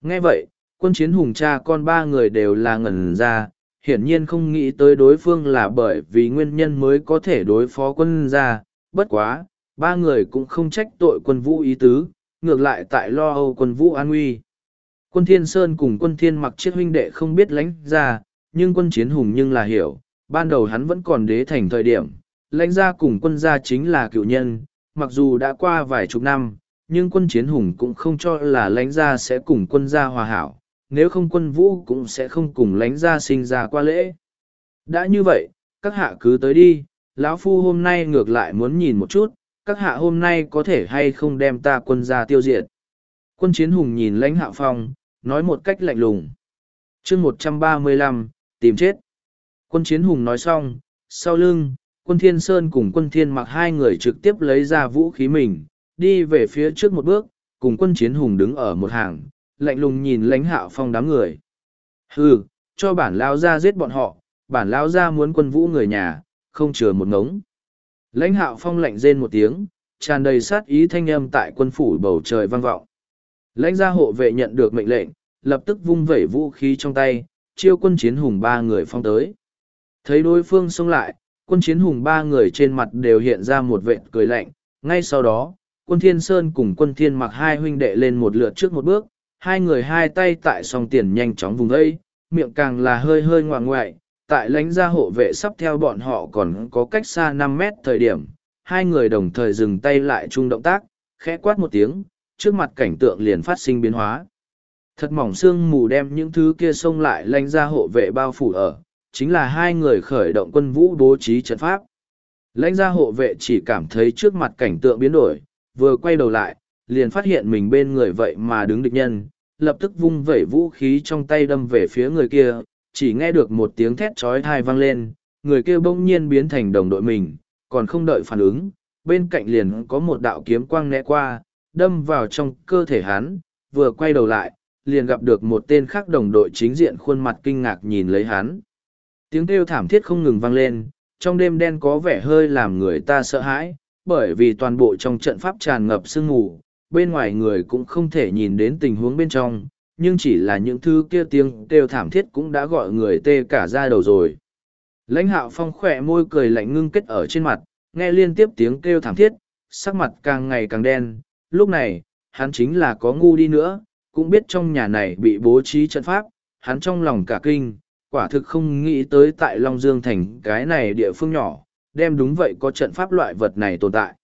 Speaker 1: Nghe vậy, quân chiến hùng cha con ba người đều là ngẩn ra, hiển nhiên không nghĩ tới đối phương là bởi vì nguyên nhân mới có thể đối phó quân gia, bất quá, ba người cũng không trách tội quân vũ ý tứ, ngược lại tại lo âu quân vũ an nguy. Quân Thiên Sơn cùng quân Thiên mặc chiếc huynh đệ không biết lãnh ra, nhưng quân chiến hùng nhưng là hiểu, ban đầu hắn vẫn còn đế thành thời điểm, lãnh gia cùng quân gia chính là cựu nhân, mặc dù đã qua vài chục năm, nhưng quân chiến hùng cũng không cho là lãnh gia sẽ cùng quân gia hòa hảo, nếu không quân vũ cũng sẽ không cùng lãnh gia sinh ra qua lễ. Đã như vậy, các hạ cứ tới đi, lão phu hôm nay ngược lại muốn nhìn một chút, các hạ hôm nay có thể hay không đem ta quân gia tiêu diệt. Quân chiến hùng nhìn lãnh hạ phong, nói một cách lạnh lùng. chương một trăm ba mươi lăm tìm chết. Quân chiến hùng nói xong, sau lưng, quân thiên sơn cùng quân thiên mặc hai người trực tiếp lấy ra vũ khí mình, đi về phía trước một bước, cùng quân chiến hùng đứng ở một hàng, lạnh lùng nhìn lãnh hạo phong đám người. Hừ, cho bản lao ra giết bọn họ, bản lao ra muốn quân vũ người nhà, không chừa một ngống. Lãnh hạo phong lạnh rên một tiếng, tràn đầy sát ý thanh âm tại quân phủ bầu trời vang vọng. Lãnh gia hộ vệ nhận được mệnh lệnh, lập tức vung vẩy vũ khí trong tay, chiêu quân chiến hùng ba người phong tới. Thấy đối phương xông lại, quân chiến hùng ba người trên mặt đều hiện ra một vệ cười lạnh. Ngay sau đó, quân thiên sơn cùng quân thiên mặc hai huynh đệ lên một lượt trước một bước, hai người hai tay tại song tiền nhanh chóng vùng ấy, miệng càng là hơi hơi ngoạng ngoại, tại lãnh gia hộ vệ sắp theo bọn họ còn có cách xa năm mét thời điểm, hai người đồng thời dừng tay lại chung động tác, khẽ quát một tiếng, trước mặt cảnh tượng liền phát sinh biến hóa. Thật mỏng xương mù đem những thứ kia xông lại lãnh gia hộ vệ bao phủ ở, chính là hai người khởi động quân vũ bố trí trận pháp. Lãnh gia hộ vệ chỉ cảm thấy trước mặt cảnh tượng biến đổi, vừa quay đầu lại, liền phát hiện mình bên người vậy mà đứng địch nhân, lập tức vung vẩy vũ khí trong tay đâm về phía người kia, chỉ nghe được một tiếng thét chói tai vang lên, người kia bỗng nhiên biến thành đồng đội mình, còn không đợi phản ứng, bên cạnh liền có một đạo kiếm quang né qua, đâm vào trong cơ thể hắn, vừa quay đầu lại, liền gặp được một tên khác đồng đội chính diện khuôn mặt kinh ngạc nhìn lấy hắn. Tiếng kêu thảm thiết không ngừng vang lên, trong đêm đen có vẻ hơi làm người ta sợ hãi, bởi vì toàn bộ trong trận pháp tràn ngập sương mù, bên ngoài người cũng không thể nhìn đến tình huống bên trong, nhưng chỉ là những thứ kia tiếng kêu thảm thiết cũng đã gọi người tê cả ra đầu rồi. Lãnh hạo phong khỏe môi cười lạnh ngưng kết ở trên mặt, nghe liên tiếp tiếng kêu thảm thiết, sắc mặt càng ngày càng đen, lúc này, hắn chính là có ngu đi nữa, cũng biết trong nhà này bị bố trí trận pháp, hắn trong lòng cả kinh, quả thực không nghĩ tới tại Long Dương Thành cái này địa phương nhỏ, đem đúng vậy có trận pháp loại vật này tồn tại.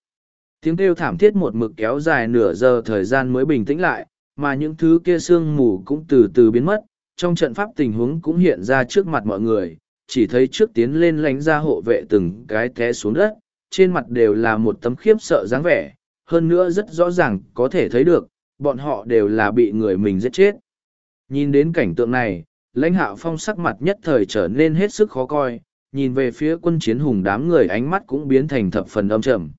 Speaker 1: Tiếng kêu thảm thiết một mực kéo dài nửa giờ thời gian mới bình tĩnh lại, mà những thứ kia sương mù cũng từ từ biến mất, trong trận pháp tình huống cũng hiện ra trước mặt mọi người, chỉ thấy trước tiến lên lánh ra hộ vệ từng cái té xuống đất, trên mặt đều là một tấm khiếp sợ dáng vẻ, hơn nữa rất rõ ràng có thể thấy được, bọn họ đều là bị người mình giết chết. Nhìn đến cảnh tượng này, lãnh hạo phong sắc mặt nhất thời trở nên hết sức khó coi, nhìn về phía quân chiến hùng đám người ánh mắt cũng biến thành thập phần âm trầm.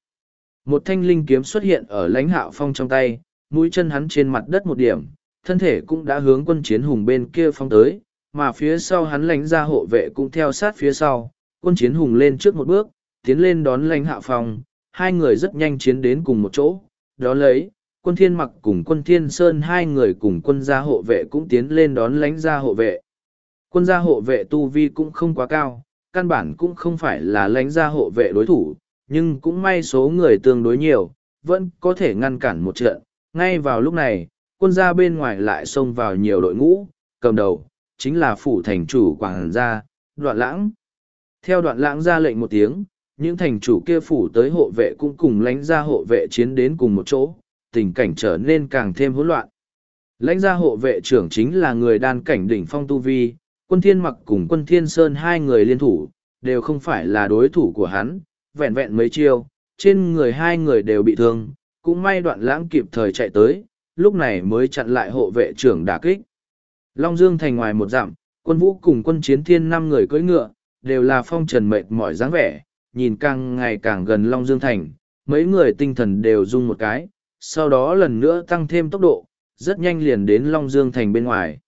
Speaker 1: Một thanh linh kiếm xuất hiện ở lãnh hạo phong trong tay, mũi chân hắn trên mặt đất một điểm, thân thể cũng đã hướng quân chiến hùng bên kia phong tới, mà phía sau hắn lãnh ra hộ vệ cũng theo sát phía sau, quân chiến hùng lên trước một bước, tiến lên đón lãnh hạo phong, hai người rất nhanh chiến đến cùng một chỗ, đó lấy, quân thiên mặc cùng quân thiên sơn hai người cùng quân gia hộ vệ cũng tiến lên đón lãnh gia hộ vệ. Quân gia hộ vệ tu vi cũng không quá cao, căn bản cũng không phải là lãnh gia hộ vệ đối thủ, nhưng cũng may số người tương đối nhiều, vẫn có thể ngăn cản một trận. Ngay vào lúc này, quân gia bên ngoài lại xông vào nhiều đội ngũ, cầm đầu, chính là phủ thành chủ quảng gia, đoạn lãng. Theo đoạn lãng ra lệnh một tiếng, những thành chủ kia phủ tới hộ vệ cũng cùng lãnh gia hộ vệ chiến đến cùng một chỗ, tình cảnh trở nên càng thêm hỗn loạn. Lãnh gia hộ vệ trưởng chính là người đan cảnh đỉnh phong tu vi, quân thiên mặc cùng quân thiên sơn hai người liên thủ, đều không phải là đối thủ của hắn, vẹn vẹn mấy chiêu, trên người hai người đều bị thương, cũng may đoạn lãng kịp thời chạy tới, lúc này mới chặn lại hộ vệ trưởng đả kích. Long Dương thành ngoài một dặm, quân vũ cùng quân chiến thiên năm người cưỡi ngựa, đều là phong trần mệt mỏi dáng vẻ, nhìn càng ngày càng gần Long Dương thành, mấy người tinh thần đều rung một cái, sau đó lần nữa tăng thêm tốc độ, rất nhanh liền đến Long Dương thành bên ngoài.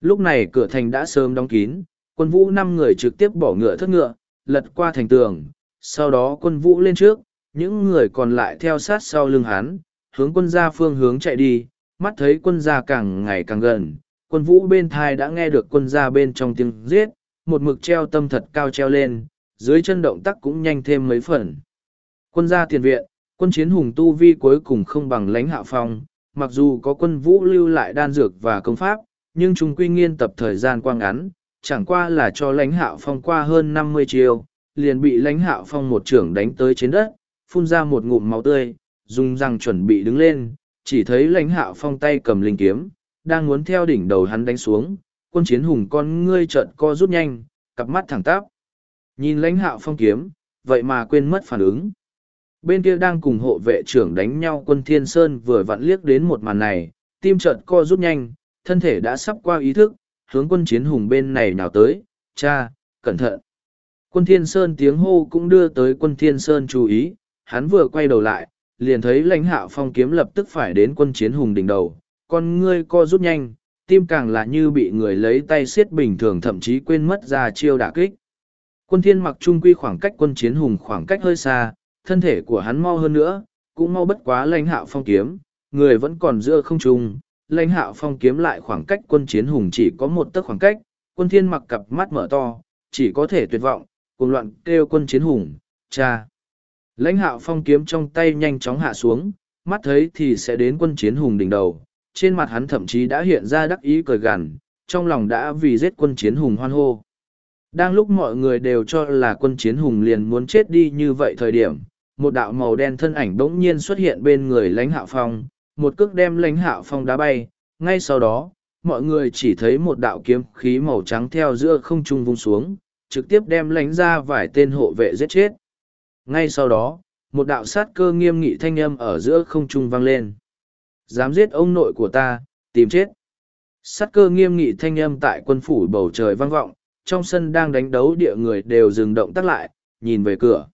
Speaker 1: Lúc này cửa thành đã sớm đóng kín, quân vũ năm người trực tiếp bỏ ngựa thất ngựa, lật qua thành tường, sau đó quân vũ lên trước, những người còn lại theo sát sau lưng hắn, hướng quân gia phương hướng chạy đi, mắt thấy quân gia càng ngày càng gần, quân vũ bên thai đã nghe được quân gia bên trong tiếng giết, một mực treo tâm thật cao treo lên, dưới chân động tác cũng nhanh thêm mấy phần. Quân gia tiền viện, quân chiến hùng tu vi cuối cùng không bằng lãnh hạ phong, mặc dù có quân vũ lưu lại đan dược và công pháp, nhưng chúng quy nghiên tập thời gian quang ngắn, chẳng qua là cho lãnh hạ phong qua hơn năm mươi chiều, liền bị lãnh hạ phong một trưởng đánh tới trên đất, phun ra một ngụm máu tươi, dùng răng chuẩn bị đứng lên, chỉ thấy lãnh hạ phong tay cầm linh kiếm, đang muốn theo đỉnh đầu hắn đánh xuống, quân chiến hùng con ngươi trợn co rút nhanh, cặp mắt thẳng tắp. Nhìn lãnh hạo phong kiếm, vậy mà quên mất phản ứng. Bên kia đang cùng hộ vệ trưởng đánh nhau quân Thiên Sơn vừa vặn liếc đến một màn này, tim chợt co rút nhanh, thân thể đã sắp qua ý thức, hướng quân chiến hùng bên này nào tới, cha, cẩn thận. Quân Thiên Sơn tiếng hô cũng đưa tới quân Thiên Sơn chú ý, hắn vừa quay đầu lại, liền thấy lãnh hạo phong kiếm lập tức phải đến quân chiến hùng đỉnh đầu, con ngươi co rút nhanh, tim càng là như bị người lấy tay xiết bình thường thậm chí quên mất ra chiêu đả kích. Quân thiên mặc trung quy khoảng cách quân chiến hùng khoảng cách hơi xa, thân thể của hắn mau hơn nữa, cũng mau bất quá lãnh hạo phong kiếm, người vẫn còn giữa không trung, lãnh hạo phong kiếm lại khoảng cách quân chiến hùng chỉ có một tấc khoảng cách, quân thiên mặc cặp mắt mở to, chỉ có thể tuyệt vọng, cùng loạn kêu quân chiến hùng, cha. Lãnh hạo phong kiếm trong tay nhanh chóng hạ xuống, mắt thấy thì sẽ đến quân chiến hùng đỉnh đầu, trên mặt hắn thậm chí đã hiện ra đắc ý cười gằn, trong lòng đã vì giết quân chiến hùng hoan hô. Đang lúc mọi người đều cho là quân chiến hùng liền muốn chết đi như vậy thời điểm, một đạo màu đen thân ảnh bỗng nhiên xuất hiện bên người lãnh hạo phong, một cước đem lãnh hạo phong đá bay, ngay sau đó, mọi người chỉ thấy một đạo kiếm khí màu trắng theo giữa không trung vung xuống, trực tiếp đem lãnh ra vài tên hộ vệ giết chết. Ngay sau đó, một đạo sát cơ nghiêm nghị thanh âm ở giữa không trung vang lên. Dám giết ông nội của ta, tìm chết. Sát cơ nghiêm nghị thanh âm tại quân phủ bầu trời vang vọng, trong sân đang đánh đấu địa người đều dừng động tắt lại, nhìn về cửa.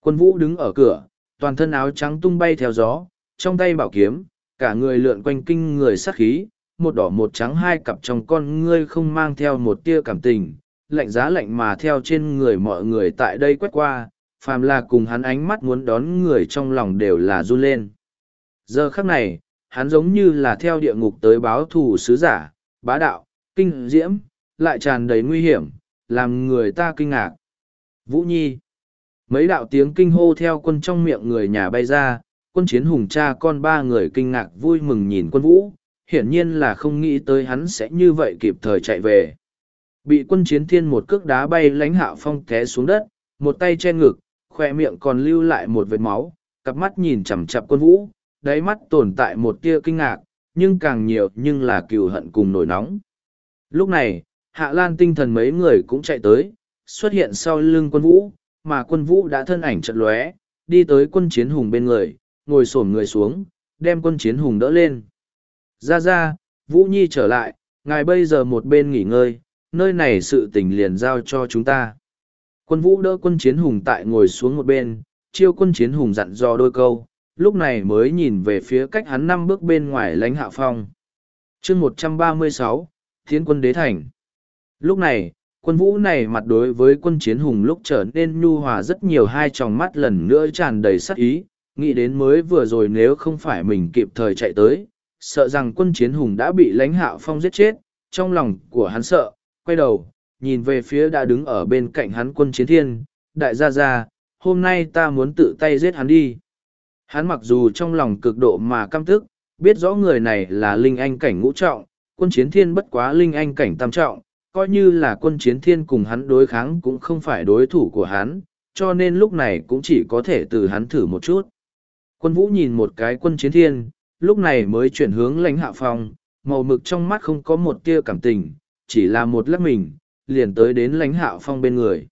Speaker 1: Quân vũ đứng ở cửa, toàn thân áo trắng tung bay theo gió, trong tay bảo kiếm, cả người lượn quanh kinh người sát khí, một đỏ một trắng hai cặp trong con ngươi không mang theo một tia cảm tình, lạnh giá lạnh mà theo trên người mọi người tại đây quét qua, phàm là cùng hắn ánh mắt muốn đón người trong lòng đều là run lên. Giờ khắc này, hắn giống như là theo địa ngục tới báo thù sứ giả, bá đạo, kinh diễm, lại tràn đầy nguy hiểm, làm người ta kinh ngạc. Vũ Nhi Mấy đạo tiếng kinh hô theo quân trong miệng người nhà bay ra, quân chiến hùng cha con ba người kinh ngạc vui mừng nhìn quân vũ, hiển nhiên là không nghĩ tới hắn sẽ như vậy kịp thời chạy về. Bị quân chiến thiên một cước đá bay lánh hạo phong té xuống đất, một tay che ngực, khoe miệng còn lưu lại một vệt máu, cặp mắt nhìn chằm chặp quân vũ, đáy mắt tồn tại một tia kinh ngạc, nhưng càng nhiều nhưng là cừu hận cùng nổi nóng. Lúc này, Hạ Lan tinh thần mấy người cũng chạy tới, xuất hiện sau lưng quân vũ, mà quân vũ đã thân ảnh trận lóe, đi tới quân chiến hùng bên người, ngồi xổm người xuống, đem quân chiến hùng đỡ lên. Ra ra, Vũ Nhi trở lại, ngài bây giờ một bên nghỉ ngơi, nơi này sự tình liền giao cho chúng ta. Quân vũ đỡ quân chiến hùng tại ngồi xuống một bên, chiêu quân chiến hùng dặn dò đôi câu, lúc này mới nhìn về phía cách hắn năm bước bên ngoài lãnh hạ phong. chương một trăm ba mươi sáu Thiến quân đế thành. Lúc này, quân vũ này mặt đối với quân chiến hùng lúc trở nên nhu hòa rất nhiều hai tròng mắt lần nữa tràn đầy sát ý, nghĩ đến mới vừa rồi nếu không phải mình kịp thời chạy tới, sợ rằng quân chiến hùng đã bị lãnh hạ phong giết chết, trong lòng của hắn sợ, quay đầu, nhìn về phía đã đứng ở bên cạnh hắn quân chiến thiên, đại gia gia, hôm nay ta muốn tự tay giết hắn đi. Hắn mặc dù trong lòng cực độ mà căm tức, biết rõ người này là linh anh cảnh ngũ trọng, quân chiến thiên bất quá linh anh cảnh tam trọng, coi như là quân chiến thiên cùng hắn đối kháng cũng không phải đối thủ của hắn, cho nên lúc này cũng chỉ có thể từ hắn thử một chút. Quân vũ nhìn một cái quân chiến thiên, lúc này mới chuyển hướng lãnh hạ phong, màu mực trong mắt không có một tia cảm tình, chỉ là một lắc mình, liền tới đến lãnh hạ phong bên người.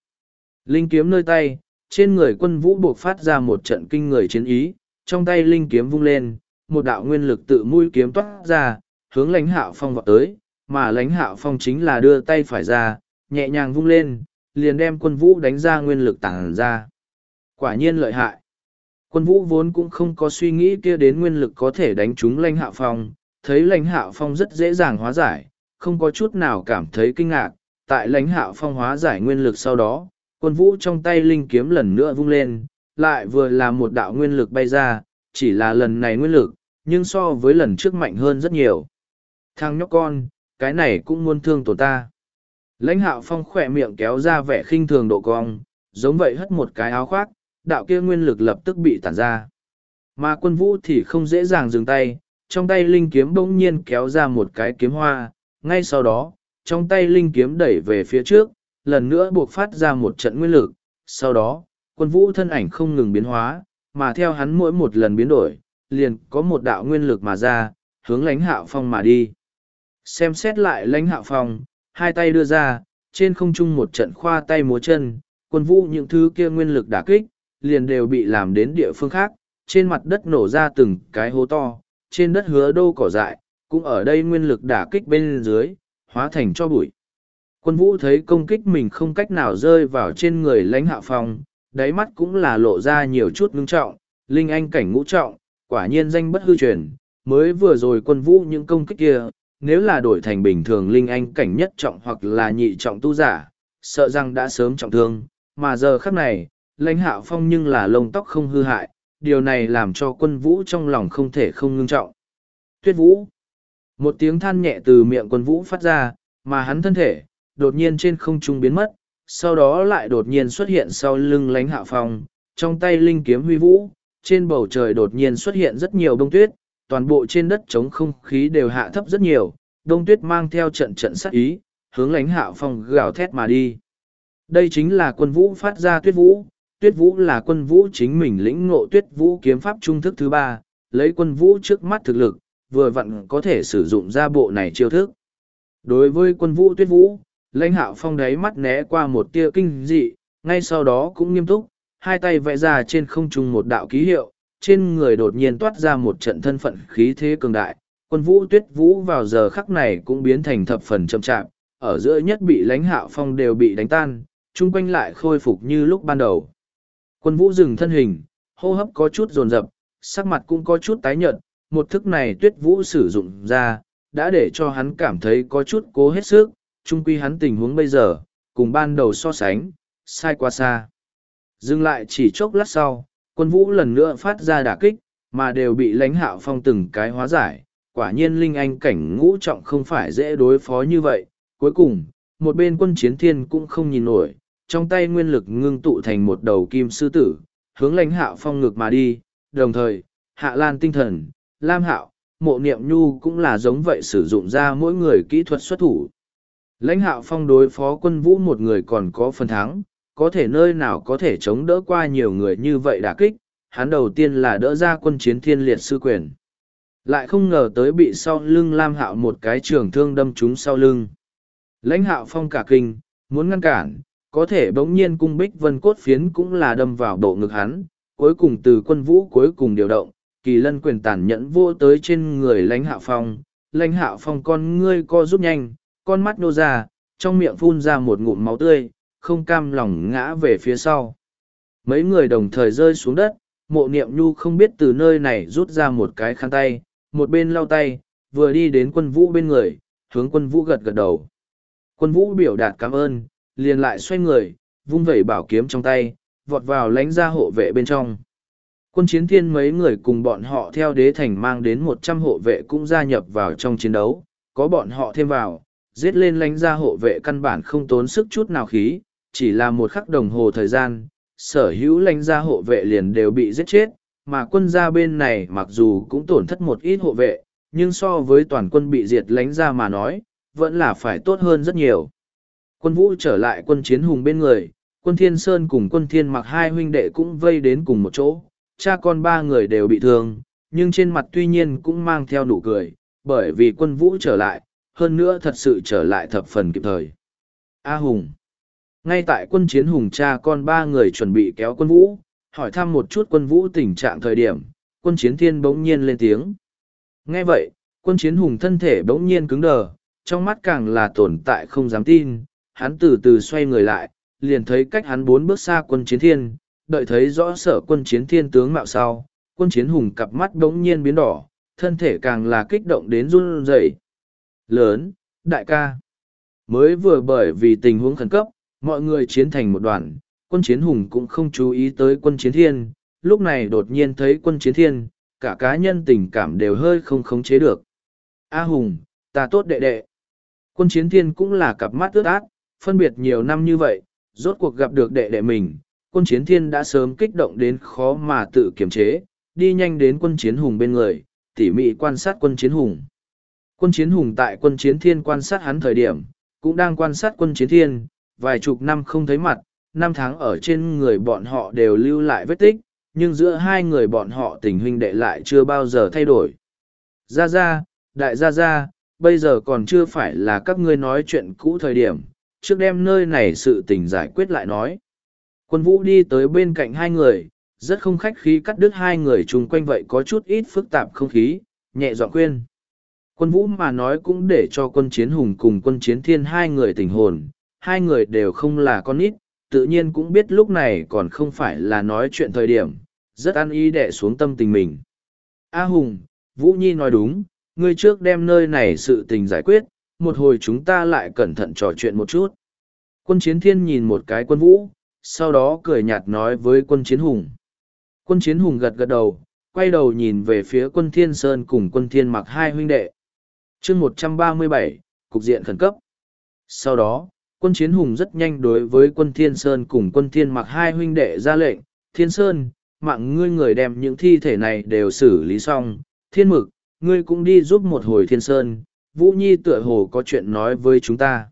Speaker 1: Linh kiếm nơi tay, trên người quân vũ buộc phát ra một trận kinh người chiến ý, trong tay linh kiếm vung lên, một đạo nguyên lực tự mũi kiếm toát ra, hướng lãnh hạ phong vọt tới, mà lãnh hạo phong chính là đưa tay phải ra, nhẹ nhàng vung lên, liền đem quân vũ đánh ra nguyên lực tàng ra. Quả nhiên lợi hại. Quân vũ vốn cũng không có suy nghĩ kia đến nguyên lực có thể đánh trúng lãnh hạo phong, thấy lãnh hạo phong rất dễ dàng hóa giải, không có chút nào cảm thấy kinh ngạc. Tại lãnh hạo phong hóa giải nguyên lực sau đó, quân vũ trong tay linh kiếm lần nữa vung lên, lại vừa là một đạo nguyên lực bay ra, chỉ là lần này nguyên lực, nhưng so với lần trước mạnh hơn rất nhiều. Thằng nhóc con, cái này cũng muốn thương tổ ta. Lãnh hạo phong khỏe miệng kéo ra vẻ khinh thường độ cong, giống vậy hất một cái áo khoác, đạo kia nguyên lực lập tức bị tản ra. Mà quân vũ thì không dễ dàng dừng tay, trong tay linh kiếm bỗng nhiên kéo ra một cái kiếm hoa, ngay sau đó, trong tay linh kiếm đẩy về phía trước, lần nữa buộc phát ra một trận nguyên lực, sau đó, quân vũ thân ảnh không ngừng biến hóa, mà theo hắn mỗi một lần biến đổi, liền có một đạo nguyên lực mà ra, hướng lãnh hạo phong mà đi. Xem xét lại lãnh hạ phòng hai tay đưa ra, trên không trung một trận khoa tay múa chân, quân vũ những thứ kia nguyên lực đả kích, liền đều bị làm đến địa phương khác, trên mặt đất nổ ra từng cái hố to, trên đất hứa đô cỏ dại, cũng ở đây nguyên lực đả kích bên dưới, hóa thành cho bụi. Quân vũ thấy công kích mình không cách nào rơi vào trên người lãnh hạ phòng đáy mắt cũng là lộ ra nhiều chút ngưng trọng, linh anh cảnh ngũ trọng, quả nhiên danh bất hư truyền, mới vừa rồi quân vũ những công kích kia, nếu là đổi thành bình thường linh anh cảnh nhất trọng hoặc là nhị trọng tu giả, sợ rằng đã sớm trọng thương, mà giờ khắc này, lãnh hạo phong nhưng là lông tóc không hư hại, điều này làm cho quân vũ trong lòng không thể không ngưng trọng. Tuyết vũ. Một tiếng than nhẹ từ miệng quân vũ phát ra, mà hắn thân thể, đột nhiên trên không trung biến mất, sau đó lại đột nhiên xuất hiện sau lưng lãnh hạo phong, trong tay linh kiếm huy vũ, trên bầu trời đột nhiên xuất hiện rất nhiều bông tuyết, toàn bộ trên đất trống không khí đều hạ thấp rất nhiều, đông tuyết mang theo trận trận sát ý, hướng lãnh hạo phong gào thét mà đi. Đây chính là quân vũ phát ra tuyết vũ, tuyết vũ là quân vũ chính mình lĩnh ngộ tuyết vũ kiếm pháp trung thức thứ ba, lấy quân vũ trước mắt thực lực, vừa vặn có thể sử dụng ra bộ này chiêu thức. Đối với quân vũ tuyết vũ, lãnh hạo phong đáy mắt né qua một tia kinh dị, ngay sau đó cũng nghiêm túc, hai tay vẽ ra trên không trung một đạo ký hiệu, trên người đột nhiên toát ra một trận thân phận khí thế cường đại, quân vũ tuyết vũ vào giờ khắc này cũng biến thành thập phần chậm chạp, ở giữa nhất bị lãnh hạo phong đều bị đánh tan, chung quanh lại khôi phục như lúc ban đầu. Quân vũ dừng thân hình, hô hấp có chút rồn rập, sắc mặt cũng có chút tái nhợt, một thức này tuyết vũ sử dụng ra, đã để cho hắn cảm thấy có chút cố hết sức, chung quy hắn tình huống bây giờ, cùng ban đầu so sánh, sai quá xa. Dừng lại chỉ chốc lát sau, quân vũ lần nữa phát ra đả kích, mà đều bị lãnh hạo phong từng cái hóa giải. Quả nhiên linh anh cảnh ngũ trọng không phải dễ đối phó như vậy. Cuối cùng, một bên quân chiến thiên cũng không nhìn nổi, trong tay nguyên lực ngưng tụ thành một đầu kim sư tử, hướng lãnh hạo phong ngực mà đi. Đồng thời, hạ lan tinh thần, lam hạo, mộ niệm nhu cũng là giống vậy sử dụng ra mỗi người kỹ thuật xuất thủ. Lãnh hạo phong đối phó quân vũ một người còn có phần thắng, có thể nơi nào có thể chống đỡ qua nhiều người như vậy đả kích, hắn đầu tiên là đỡ ra quân chiến thiên liệt sư quyền. Lại không ngờ tới bị sau lưng Lam Hạo một cái trường thương đâm trúng sau lưng. Lãnh hạo phong cả kinh, muốn ngăn cản, có thể bỗng nhiên cung bích vân cốt phiến cũng là đâm vào bộ ngực hắn, cuối cùng từ quân vũ cuối cùng điều động, kỳ lân quyền tàn nhẫn vô tới trên người lãnh hạo phong. Lãnh hạo phong con ngươi co rút nhanh, con mắt nô ra, trong miệng phun ra một ngụm máu tươi, không cam lòng ngã về phía sau. Mấy người đồng thời rơi xuống đất, mộ niệm nhu không biết từ nơi này rút ra một cái khăn tay, một bên lau tay, vừa đi đến quân vũ bên người, hướng quân vũ gật gật đầu. Quân vũ biểu đạt cảm ơn, liền lại xoay người, vung vẩy bảo kiếm trong tay, vọt vào lánh ra hộ vệ bên trong. Quân chiến thiên mấy người cùng bọn họ theo đế thành mang đến một trăm hộ vệ cũng gia nhập vào trong chiến đấu, có bọn họ thêm vào, giết lên lánh ra hộ vệ căn bản không tốn sức chút nào khí, chỉ là một khắc đồng hồ thời gian, sở hữu lãnh gia hộ vệ liền đều bị giết chết, mà quân gia bên này mặc dù cũng tổn thất một ít hộ vệ, nhưng so với toàn quân bị diệt lãnh gia mà nói, vẫn là phải tốt hơn rất nhiều. Quân vũ trở lại quân chiến hùng bên người, quân thiên sơn cùng quân thiên mặc hai huynh đệ cũng vây đến cùng một chỗ, cha con ba người đều bị thương, nhưng trên mặt tuy nhiên cũng mang theo nụ cười, bởi vì quân vũ trở lại, hơn nữa thật sự trở lại thập phần kịp thời. A Hùng ngay tại quân chiến hùng cha con ba người chuẩn bị kéo quân vũ, hỏi thăm một chút quân vũ tình trạng thời điểm, quân chiến thiên bỗng nhiên lên tiếng. Nghe vậy, quân chiến hùng thân thể bỗng nhiên cứng đờ, trong mắt càng là tồn tại không dám tin, hắn từ từ xoay người lại, liền thấy cách hắn bốn bước xa quân chiến thiên, đợi thấy rõ sở quân chiến thiên tướng mạo sau, quân chiến hùng cặp mắt bỗng nhiên biến đỏ, thân thể càng là kích động đến run rẩy. Lớn, đại ca. Mới vừa bởi vì tình huống khẩn cấp, mọi người chiến thành một đoàn, quân chiến hùng cũng không chú ý tới quân chiến thiên, lúc này đột nhiên thấy quân chiến thiên, cả cá nhân tình cảm đều hơi không khống chế được. A Hùng, ta tốt đệ đệ. Quân chiến thiên cũng là cặp mắt ướt át, phân biệt nhiều năm như vậy, rốt cuộc gặp được đệ đệ mình, quân chiến thiên đã sớm kích động đến khó mà tự kiềm chế, đi nhanh đến quân chiến hùng bên người, tỉ mỉ quan sát quân chiến hùng. Quân chiến hùng tại quân chiến thiên quan sát hắn thời điểm, cũng đang quan sát quân chiến thiên, vài chục năm không thấy mặt, năm tháng ở trên người bọn họ đều lưu lại vết tích, nhưng giữa hai người bọn họ tình huynh đệ lại chưa bao giờ thay đổi. Ra ra, đại gia gia, bây giờ còn chưa phải là các ngươi nói chuyện cũ thời điểm, trước đem nơi này sự tình giải quyết lại nói. Quân vũ đi tới bên cạnh hai người, rất không khách khí cắt đứt hai người chung quanh vậy có chút ít phức tạp không khí, nhẹ giọng khuyên. Quân vũ mà nói cũng để cho quân chiến hùng cùng quân chiến thiên hai người tỉnh hồn, hai người đều không là con ít, tự nhiên cũng biết lúc này còn không phải là nói chuyện thời điểm, rất ăn ý đẻ xuống tâm tình mình. A Hùng, Vũ Nhi nói đúng, ngươi trước đem nơi này sự tình giải quyết, một hồi chúng ta lại cẩn thận trò chuyện một chút. Quân chiến thiên nhìn một cái quân vũ, sau đó cười nhạt nói với quân chiến hùng. Quân chiến hùng gật gật đầu, quay đầu nhìn về phía quân thiên sơn cùng quân thiên mặc hai huynh đệ. chương một trăm ba mươi bảy cục diện khẩn cấp. Sau đó, quân chiến hùng rất nhanh đối với quân thiên sơn cùng quân thiên mặc hai huynh đệ ra lệnh. Thiên sơn, mạng ngươi người đem những thi thể này đều xử lý xong. Thiên mực, ngươi cũng đi giúp một hồi thiên sơn, Vũ Nhi tựa hồ có chuyện nói với chúng ta.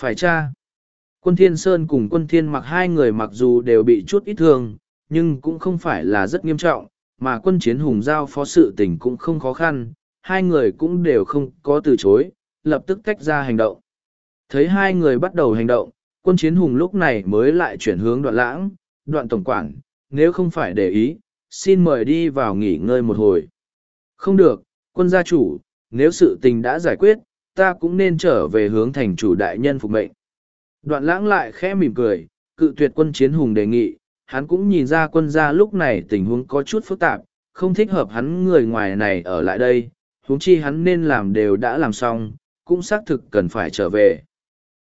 Speaker 1: Phải cha? Quân Thiên Sơn cùng quân Thiên mặc hai người mặc dù đều bị chút ít thương, nhưng cũng không phải là rất nghiêm trọng, mà quân chiến hùng giao phó sự tình cũng không khó khăn, hai người cũng đều không có từ chối, lập tức tách ra hành động. Thấy hai người bắt đầu hành động, quân chiến hùng lúc này mới lại chuyển hướng đoạn lãng, đoạn tổng quản, nếu không phải để ý, xin mời đi vào nghỉ ngơi một hồi. Không được, quân gia chủ, nếu sự tình đã giải quyết, ta cũng nên trở về hướng thành chủ đại nhân phục mệnh. Đoạn lãng lại khẽ mỉm cười, cự tuyệt quân chiến hùng đề nghị, hắn cũng nhìn ra quân gia lúc này tình huống có chút phức tạp, không thích hợp hắn người ngoài này ở lại đây, huống chi hắn nên làm đều đã làm xong, cũng xác thực cần phải trở về.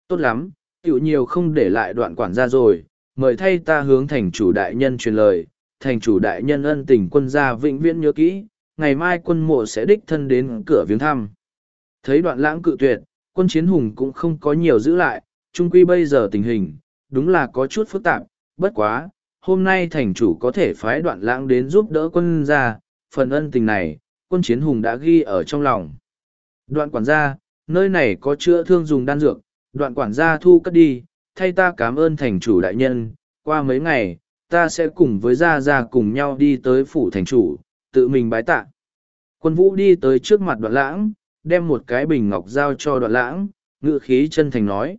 Speaker 1: Tốt lắm, tiểu nhiều không để lại đoạn quản gia rồi, mời thay ta hướng thành chủ đại nhân truyền lời, thành chủ đại nhân ân tình quân gia vĩnh viễn nhớ kỹ, ngày mai quân mộ sẽ đích thân đến cửa viếng thăm. Thấy đoạn lãng cự tuyệt, quân chiến hùng cũng không có nhiều giữ lại, trung quy bây giờ tình hình, đúng là có chút phức tạp, bất quá, hôm nay thành chủ có thể phái đoạn lãng đến giúp đỡ quân gia, phần ân tình này, quân chiến hùng đã ghi ở trong lòng. Đoạn quản gia, nơi này có chữa thương dùng đan dược, đoạn quản gia thu cất đi, thay ta cảm ơn thành chủ đại nhân, qua mấy ngày, ta sẽ cùng với gia gia cùng nhau đi tới phủ thành chủ, tự mình bái tạ. Quân vũ đi tới trước mặt đoạn lãng, đem một cái bình ngọc giao cho đoạn lãng, ngự khí chân thành nói.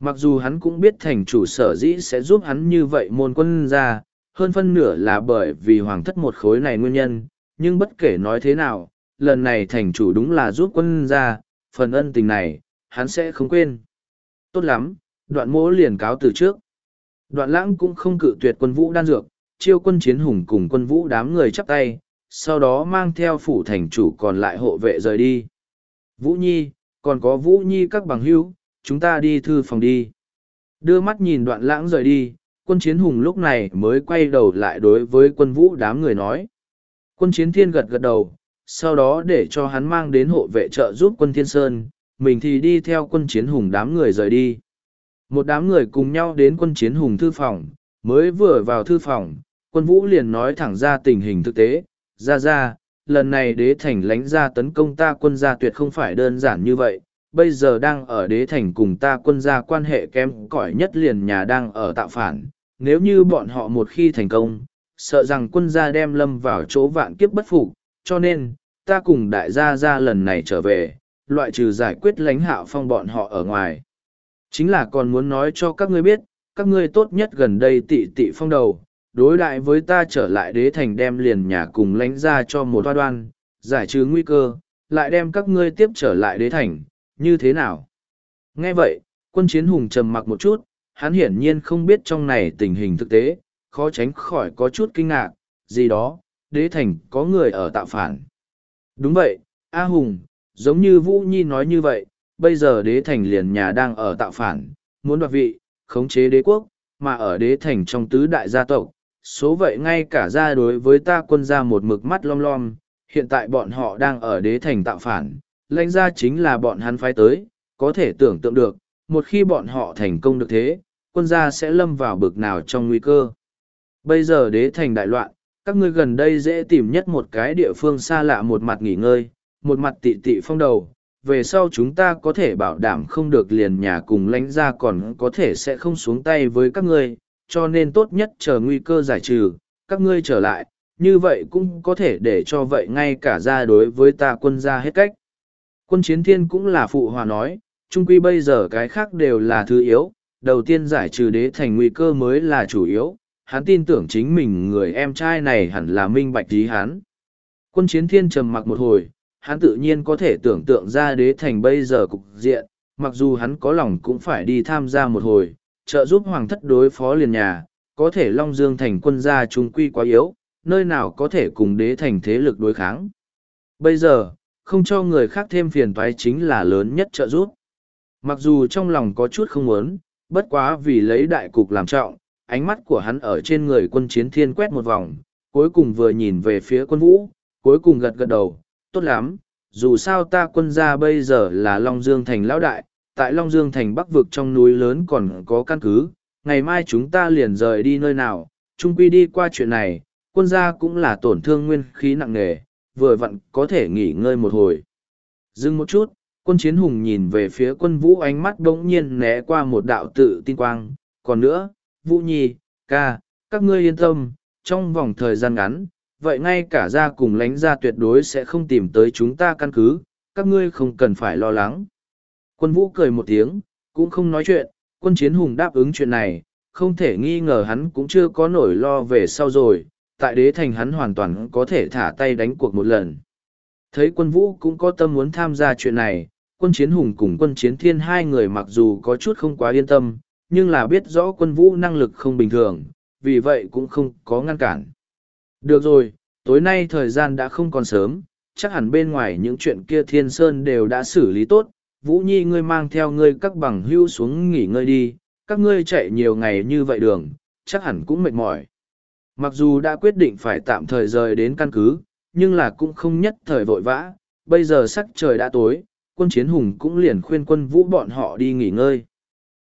Speaker 1: Mặc dù hắn cũng biết thành chủ sở dĩ sẽ giúp hắn như vậy môn quân ra, hơn phân nửa là bởi vì hoàng thất một khối này nguyên nhân, nhưng bất kể nói thế nào, lần này thành chủ đúng là giúp quân ra, phần ân tình này, hắn sẽ không quên. Tốt lắm, đoạn mỗ liền cáo từ trước. Đoạn lãng cũng không cự tuyệt quân vũ đan dược, chiêu quân chiến hùng cùng quân vũ đám người chắp tay, sau đó mang theo phủ thành chủ còn lại hộ vệ rời đi. Vũ Nhi, còn có Vũ Nhi các bằng hữu, chúng ta đi thư phòng đi. Đưa mắt nhìn đoạn lãng rời đi, quân chiến hùng lúc này mới quay đầu lại đối với quân vũ đám người nói. Quân chiến thiên gật gật đầu, sau đó để cho hắn mang đến hộ vệ trợ giúp quân thiên sơn, mình thì đi theo quân chiến hùng đám người rời đi. Một đám người cùng nhau đến quân chiến hùng thư phòng, mới vừa vào thư phòng, quân vũ liền nói thẳng ra tình hình thực tế, ra ra, lần này đế thành lánh ra tấn công ta quân gia tuyệt không phải đơn giản như vậy, bây giờ đang ở đế thành cùng ta quân gia quan hệ kém cỏi nhất liền nhà đang ở tạo phản, nếu như bọn họ một khi thành công, sợ rằng quân gia đem lâm vào chỗ vạn kiếp bất phục, cho nên, ta cùng đại gia gia lần này trở về, loại trừ giải quyết lãnh hạo phong bọn họ ở ngoài. Chính là còn muốn nói cho các ngươi biết, các ngươi tốt nhất gần đây tị tị phong đầu, đối đại với ta trở lại đế thành đem liền nhà cùng lãnh ra cho một hoa đoan, giải trừ nguy cơ, lại đem các ngươi tiếp trở lại đế thành, như thế nào? Nghe vậy, quân chiến hùng trầm mặc một chút, hắn hiển nhiên không biết trong này tình hình thực tế, khó tránh khỏi có chút kinh ngạc, gì đó, đế thành có người ở tạo phản. Đúng vậy, A Hùng, giống như Vũ Nhi nói như vậy, bây giờ đế thành liền nhà đang ở tạo phản, muốn đoạt vị, khống chế đế quốc, mà ở đế thành trong tứ đại gia tộc, số vậy ngay cả ra đối với ta quân gia một mực mắt lom lom, hiện tại bọn họ đang ở đế thành tạo phản, lãnh gia chính là bọn hắn phái tới, có thể tưởng tượng được, một khi bọn họ thành công được thế, quân gia sẽ lâm vào bực nào trong nguy cơ. Bây giờ đế thành đại loạn, các ngươi gần đây dễ tìm nhất một cái địa phương xa lạ một mặt nghỉ ngơi, một mặt tị tị phong đầu. Về sau chúng ta có thể bảo đảm không được liền nhà cùng lãnh gia còn có thể sẽ không xuống tay với các ngươi, cho nên tốt nhất chờ nguy cơ giải trừ, các ngươi trở lại, như vậy cũng có thể để cho vậy ngay cả ra đối với ta quân gia hết cách. Quân chiến thiên cũng là phụ hòa nói, trung quy bây giờ cái khác đều là thứ yếu, đầu tiên giải trừ đế thành nguy cơ mới là chủ yếu, hắn tin tưởng chính mình người em trai này hẳn là minh bạch ý hắn. Quân chiến thiên trầm mặc một hồi, hắn tự nhiên có thể tưởng tượng ra đế thành bây giờ cục diện, mặc dù hắn có lòng cũng phải đi tham gia một hồi, trợ giúp hoàng thất đối phó liền nhà, có thể Long Dương thành quân gia trung quy quá yếu, nơi nào có thể cùng đế thành thế lực đối kháng. Bây giờ, không cho người khác thêm phiền toái chính là lớn nhất trợ giúp. Mặc dù trong lòng có chút không muốn, bất quá vì lấy đại cục làm trọng, ánh mắt của hắn ở trên người quân chiến thiên quét một vòng, cuối cùng vừa nhìn về phía quân vũ, cuối cùng gật gật đầu, tốt lắm, dù sao ta quân gia bây giờ là Long Dương Thành lão đại, tại Long Dương Thành bắc vực trong núi lớn còn có căn cứ, ngày mai chúng ta liền rời đi nơi nào, chung quy đi qua chuyện này, quân gia cũng là tổn thương nguyên khí nặng nề, vừa vặn có thể nghỉ ngơi một hồi. Dừng một chút, quân chiến hùng nhìn về phía quân vũ ánh mắt đống nhiên né qua một đạo tự tin quang, còn nữa, vũ nhi, ca, các ngươi yên tâm, trong vòng thời gian ngắn, vậy ngay cả gia cùng lánh gia tuyệt đối sẽ không tìm tới chúng ta căn cứ, các ngươi không cần phải lo lắng. Quân vũ cười một tiếng, cũng không nói chuyện, quân chiến hùng đáp ứng chuyện này, không thể nghi ngờ hắn cũng chưa có nổi lo về sau rồi, tại đế thành hắn hoàn toàn có thể thả tay đánh cuộc một lần. Thấy quân vũ cũng có tâm muốn tham gia chuyện này, quân chiến hùng cùng quân chiến thiên hai người mặc dù có chút không quá yên tâm, nhưng là biết rõ quân vũ năng lực không bình thường, vì vậy cũng không có ngăn cản. Được rồi, tối nay thời gian đã không còn sớm, chắc hẳn bên ngoài những chuyện kia thiên sơn đều đã xử lý tốt, Vũ Nhi ngươi mang theo ngươi các bằng hưu xuống nghỉ ngơi đi, các ngươi chạy nhiều ngày như vậy đường, chắc hẳn cũng mệt mỏi. Mặc dù đã quyết định phải tạm thời rời đến căn cứ, nhưng là cũng không nhất thời vội vã, bây giờ sắc trời đã tối, quân chiến hùng cũng liền khuyên quân vũ bọn họ đi nghỉ ngơi.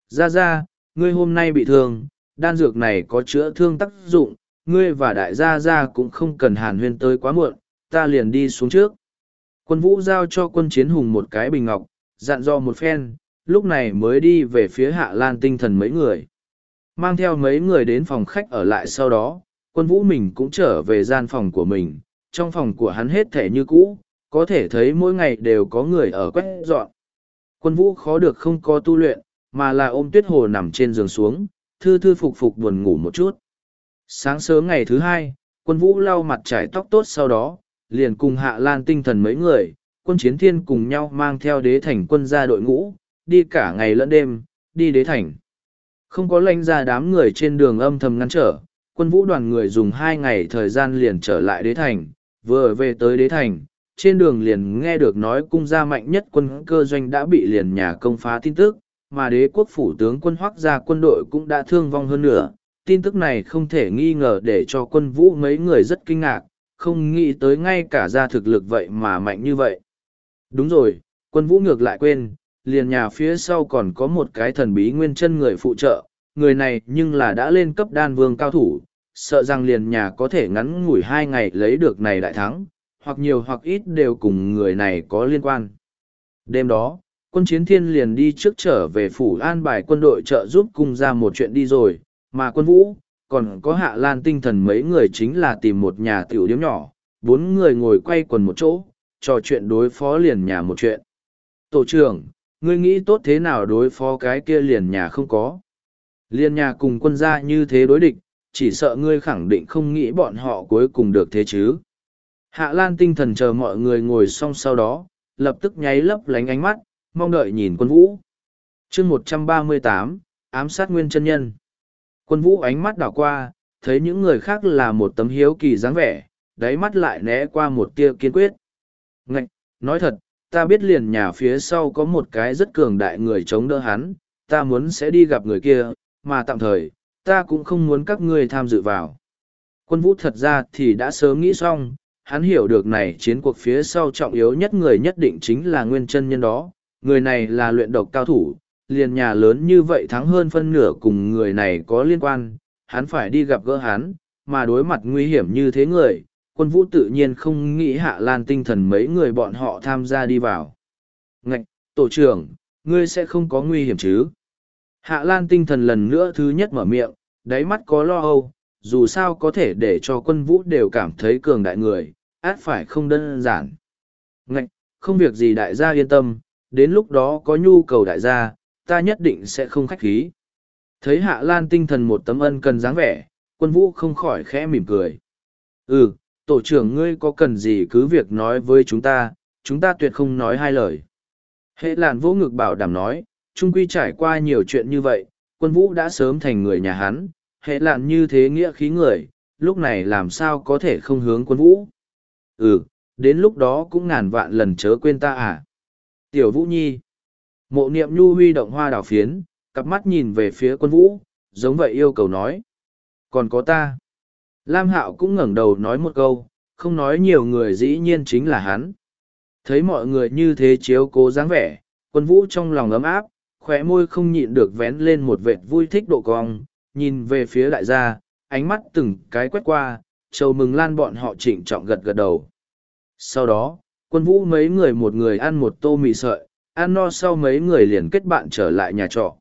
Speaker 1: Ra ra, ngươi hôm nay bị thương, đan dược này có chữa thương tác dụng, ngươi và đại gia gia cũng không cần hàn huyên tới quá muộn, ta liền đi xuống trước. Quân vũ giao cho quân chiến hùng một cái bình ngọc, dặn dò một phen, lúc này mới đi về phía hạ lan tinh thần mấy người. Mang theo mấy người đến phòng khách ở lại sau đó, quân vũ mình cũng trở về gian phòng của mình, trong phòng của hắn hết thể như cũ, có thể thấy mỗi ngày đều có người ở quét dọn. Quân vũ khó được không có tu luyện, mà là ôm tuyết hồ nằm trên giường xuống, thư thư phục phục buồn ngủ một chút. Sáng sớm ngày thứ hai, quân vũ lau mặt trải tóc tốt sau đó, liền cùng hạ lan tinh thần mấy người, quân chiến thiên cùng nhau mang theo đế thành quân ra đội ngũ, đi cả ngày lẫn đêm, đi đế thành. Không có lãnh ra đám người trên đường âm thầm ngăn trở, quân vũ đoàn người dùng hai ngày thời gian liền trở lại đế thành, vừa về tới đế thành, trên đường liền nghe được nói cung gia mạnh nhất quân cơ doanh đã bị liền nhà công phá tin tức, mà đế quốc phủ tướng quân hoắc gia quân đội cũng đã thương vong hơn nữa. Tin tức này không thể nghi ngờ để cho quân vũ mấy người rất kinh ngạc, không nghĩ tới ngay cả ra thực lực vậy mà mạnh như vậy. Đúng rồi, quân vũ ngược lại quên, liền nhà phía sau còn có một cái thần bí nguyên chân người phụ trợ, người này nhưng là đã lên cấp đan vương cao thủ, sợ rằng liền nhà có thể ngắn ngủi hai ngày lấy được này đại thắng, hoặc nhiều hoặc ít đều cùng người này có liên quan. Đêm đó, quân chiến thiên liền đi trước trở về phủ an bài quân đội trợ giúp cung ra một chuyện đi rồi, mà quân vũ, còn có hạ lan tinh thần mấy người chính là tìm một nhà tiểu điếm nhỏ, bốn người ngồi quay quần một chỗ, trò chuyện đối phó liền nhà một chuyện. Tổ trưởng, ngươi nghĩ tốt thế nào đối phó cái kia liền nhà không có. Liên nhà cùng quân gia như thế đối địch, chỉ sợ ngươi khẳng định không nghĩ bọn họ cuối cùng được thế chứ. Hạ Lan tinh thần chờ mọi người ngồi xong sau đó, lập tức nháy lấp lánh ánh mắt, mong đợi nhìn quân vũ. chương một trăm ba mươi tám ám sát nguyên chân nhân. Quân vũ ánh mắt đảo qua, thấy những người khác là một tấm hiếu kỳ dáng vẻ, đáy mắt lại né qua một tia kiên quyết. Ngạch, nói thật, ta biết liền nhà phía sau có một cái rất cường đại người chống đỡ hắn, ta muốn sẽ đi gặp người kia, mà tạm thời, ta cũng không muốn các ngươi tham dự vào. Quân vũ thật ra thì đã sớm nghĩ xong, hắn hiểu được này chiến cuộc phía sau trọng yếu nhất người nhất định chính là nguyên chân nhân đó, người này là luyện độc cao thủ, liền nhà lớn như vậy thắng hơn phân nửa cùng người này có liên quan, hắn phải đi gặp gỡ hắn, mà đối mặt nguy hiểm như thế người, quân vũ tự nhiên không nghĩ hạ lan tinh thần mấy người bọn họ tham gia đi vào. Ngạch, tổ trưởng, ngươi sẽ không có nguy hiểm chứ? Hạ lan tinh thần lần nữa thứ nhất mở miệng, đáy mắt có lo âu, dù sao có thể để cho quân vũ đều cảm thấy cường đại người, át phải không đơn giản. Ngạch, không việc gì đại gia yên tâm, đến lúc đó có nhu cầu đại gia, ta nhất định sẽ không khách khí. Thấy Hạ Lan tinh thần một tấm ân cần dáng vẻ, quân vũ không khỏi khẽ mỉm cười. Ừ, tổ trưởng ngươi có cần gì cứ việc nói với chúng ta, chúng ta tuyệt không nói hai lời. Hệ làn vô ngực bảo đảm nói, trung quy trải qua nhiều chuyện như vậy, quân vũ đã sớm thành người nhà hắn, hệ làn như thế nghĩa khí người, lúc này làm sao có thể không hướng quân vũ. Ừ, đến lúc đó cũng ngàn vạn lần chớ quên ta à. Tiểu Vũ Nhi. Mộ niệm nhu huy động hoa đào phiến, cặp mắt nhìn về phía quân vũ, giống vậy yêu cầu nói. Còn có ta. Lam Hạo cũng ngẩng đầu nói một câu, không nói nhiều người dĩ nhiên chính là hắn. Thấy mọi người như thế chiếu cố dáng vẻ, quân vũ trong lòng ấm áp, khóe môi không nhịn được vén lên một vệt vui thích độ cong, nhìn về phía đại gia, ánh mắt từng cái quét qua, châu mừng lan bọn họ trịnh trọng gật gật đầu. Sau đó, quân vũ mấy người một người ăn một tô mì sợi, ăn no sau mấy người liền kết bạn trở lại nhà trọ.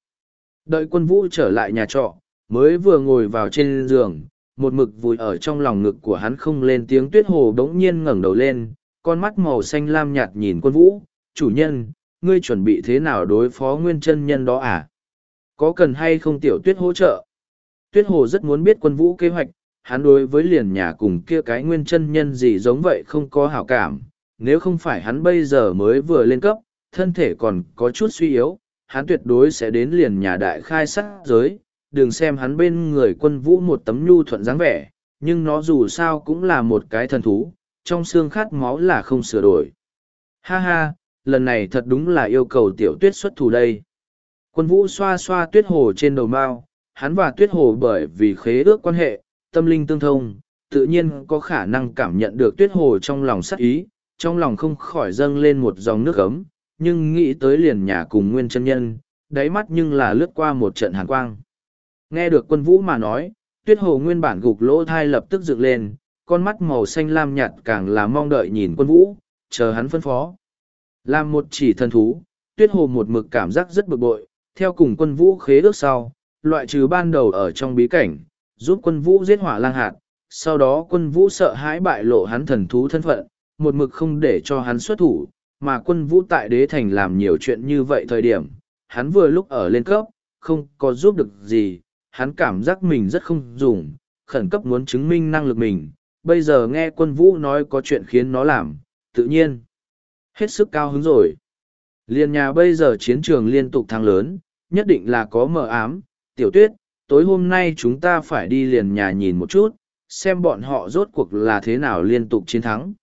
Speaker 1: Đợi quân vũ trở lại nhà trọ, mới vừa ngồi vào trên giường, một mực vùi ở trong lòng ngực của hắn không lên tiếng tuyết hồ đống nhiên ngẩng đầu lên, con mắt màu xanh lam nhạt nhìn quân vũ, chủ nhân, ngươi chuẩn bị thế nào đối phó nguyên chân nhân đó à? Có cần hay không tiểu tuyết hỗ trợ? Tuyết hồ rất muốn biết quân vũ kế hoạch, hắn đối với liền nhà cùng kia cái nguyên chân nhân gì giống vậy không có hảo cảm, nếu không phải hắn bây giờ mới vừa lên cấp, thân thể còn có chút suy yếu, hắn tuyệt đối sẽ đến liền nhà đại khai sát giới, đừng xem hắn bên người quân vũ một tấm nhu thuận dáng vẻ, nhưng nó dù sao cũng là một cái thần thú, trong xương khát máu là không sửa đổi. Ha ha, lần này thật đúng là yêu cầu tiểu tuyết xuất thủ đây. Quân vũ xoa xoa tuyết hồ trên đầu mao, hắn và tuyết hồ bởi vì khế ước quan hệ, tâm linh tương thông, tự nhiên có khả năng cảm nhận được tuyết hồ trong lòng sắc ý, trong lòng không khỏi dâng lên một dòng nước ấm, nhưng nghĩ tới liền nhà cùng nguyên chân nhân, đáy mắt nhưng là lướt qua một trận hàn quang. Nghe được quân vũ mà nói, tuyết hồ nguyên bản gục lỗ thai lập tức dựng lên, con mắt màu xanh lam nhạt càng là mong đợi nhìn quân vũ, chờ hắn phân phó. Làm một chỉ thần thú, tuyết hồ một mực cảm giác rất bực bội, theo cùng quân vũ khế ước sau, loại trừ ban đầu ở trong bí cảnh, giúp quân vũ giết hỏa lang hạt, sau đó quân vũ sợ hãi bại lộ hắn thần thú thân phận, một mực không để cho hắn xuất thủ, mà quân vũ tại đế thành làm nhiều chuyện như vậy thời điểm, hắn vừa lúc ở lên cấp, không có giúp được gì, hắn cảm giác mình rất không dùng, khẩn cấp muốn chứng minh năng lực mình, bây giờ nghe quân vũ nói có chuyện khiến nó làm, tự nhiên, hết sức cao hứng rồi. Liên nhà bây giờ chiến trường liên tục thắng lớn, nhất định là có mờ ám, tiểu tuyết, tối hôm nay chúng ta phải đi liền nhà nhìn một chút, xem bọn họ rốt cuộc là thế nào liên tục chiến thắng.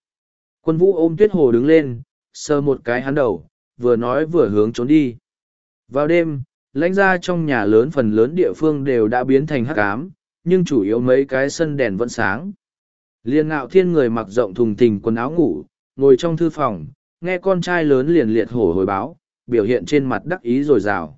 Speaker 1: Quân vũ ôm tuyết hồ đứng lên, sờ một cái hắn đầu, vừa nói vừa hướng trốn đi. Vào đêm, lãnh ra trong nhà lớn phần lớn địa phương đều đã biến thành hắc ám, nhưng chủ yếu mấy cái sân đèn vẫn sáng. Liên ngạo thiên người mặc rộng thùng thình quần áo ngủ, ngồi trong thư phòng, nghe con trai lớn liền liệt hổ hồi báo, biểu hiện trên mặt đắc ý rồi rào.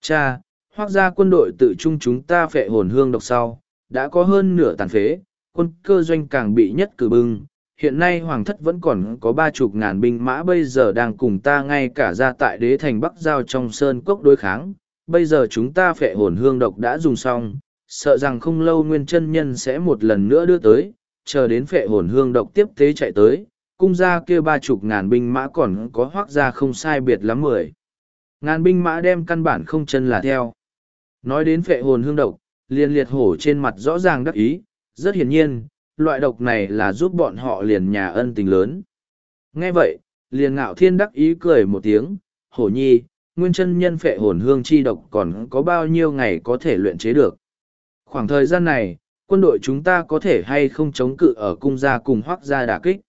Speaker 1: Cha, hoác ra quân đội tự trung chúng ta phệ hồn hương độc sau, đã có hơn nửa tàn phế, quân cơ doanh càng bị nhất cử bưng, hiện nay hoàng thất vẫn còn có ba chục ngàn binh mã bây giờ đang cùng ta ngay cả ra tại đế thành bắc giao trong sơn cốc đối kháng. Bây giờ chúng ta phệ hồn hương độc đã dùng xong, sợ rằng không lâu nguyên chân nhân sẽ một lần nữa đưa tới, chờ đến phệ hồn hương độc tiếp tế chạy tới, cung ra kia ba chục ngàn binh mã còn có hoác ra không sai biệt lắm mười. Ngàn binh mã đem căn bản không chân là theo. Nói đến phệ hồn hương độc, liền liệt hổ trên mặt rõ ràng đắc ý, rất hiển nhiên loại độc này là giúp bọn họ liền nhà ân tình lớn. Nghe vậy, liền ngạo thiên đắc ý cười một tiếng, hổ nhi, nguyên chân nhân phệ hồn hương chi độc còn có bao nhiêu ngày có thể luyện chế được. Khoảng thời gian này, quân đội chúng ta có thể hay không chống cự ở cung gia cùng hoác gia đả kích.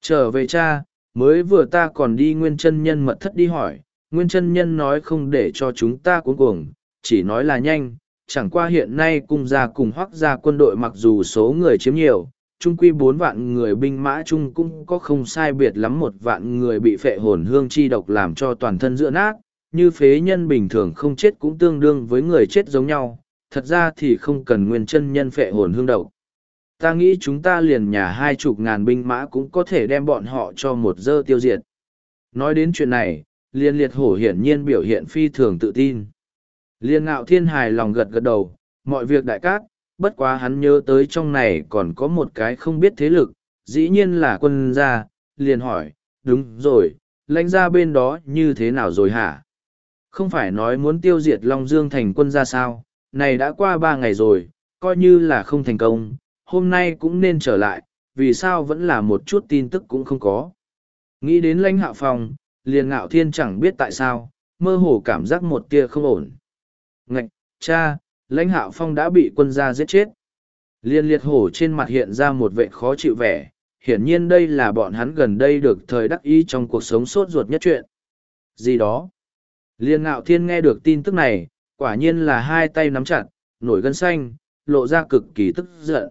Speaker 1: Trở về cha, mới vừa ta còn đi nguyên chân nhân mật thất đi hỏi, nguyên chân nhân nói không để cho chúng ta cuốn cuồng, chỉ nói là nhanh, chẳng qua hiện nay cung gia cùng hoác gia quân đội mặc dù số người chiếm nhiều, trung quy bốn vạn người binh mã chung cũng có không sai biệt lắm một vạn người bị phệ hồn hương chi độc làm cho toàn thân giữa nát, như phế nhân bình thường không chết cũng tương đương với người chết giống nhau, thật ra thì không cần nguyên chân nhân phệ hồn hương độc. Ta nghĩ chúng ta liền nhà hai chục ngàn binh mã cũng có thể đem bọn họ cho một dơ tiêu diệt. Nói đến chuyện này, liên liệt hổ hiển nhiên biểu hiện phi thường tự tin. Liên ngạo thiên hài lòng gật gật đầu, mọi việc đại cát, bất quá hắn nhớ tới trong này còn có một cái không biết thế lực, dĩ nhiên là quân gia, liền hỏi, đúng rồi, lãnh gia bên đó như thế nào rồi hả? Không phải nói muốn tiêu diệt Long Dương thành quân gia sao, này đã qua ba ngày rồi, coi như là không thành công, hôm nay cũng nên trở lại, vì sao vẫn là một chút tin tức cũng không có. Nghĩ đến lãnh hạ phòng, liền ngạo thiên chẳng biết tại sao, mơ hồ cảm giác một tia không ổn. Ngạch, cha, lãnh hạo phong đã bị quân gia giết chết. Liên liệt hổ trên mặt hiện ra một vệ khó chịu vẻ, hiển nhiên đây là bọn hắn gần đây được thời đắc ý trong cuộc sống sốt ruột nhất chuyện. Gì đó? Liên ngạo thiên nghe được tin tức này, quả nhiên là hai tay nắm chặt, nổi gân xanh, lộ ra cực kỳ tức giận.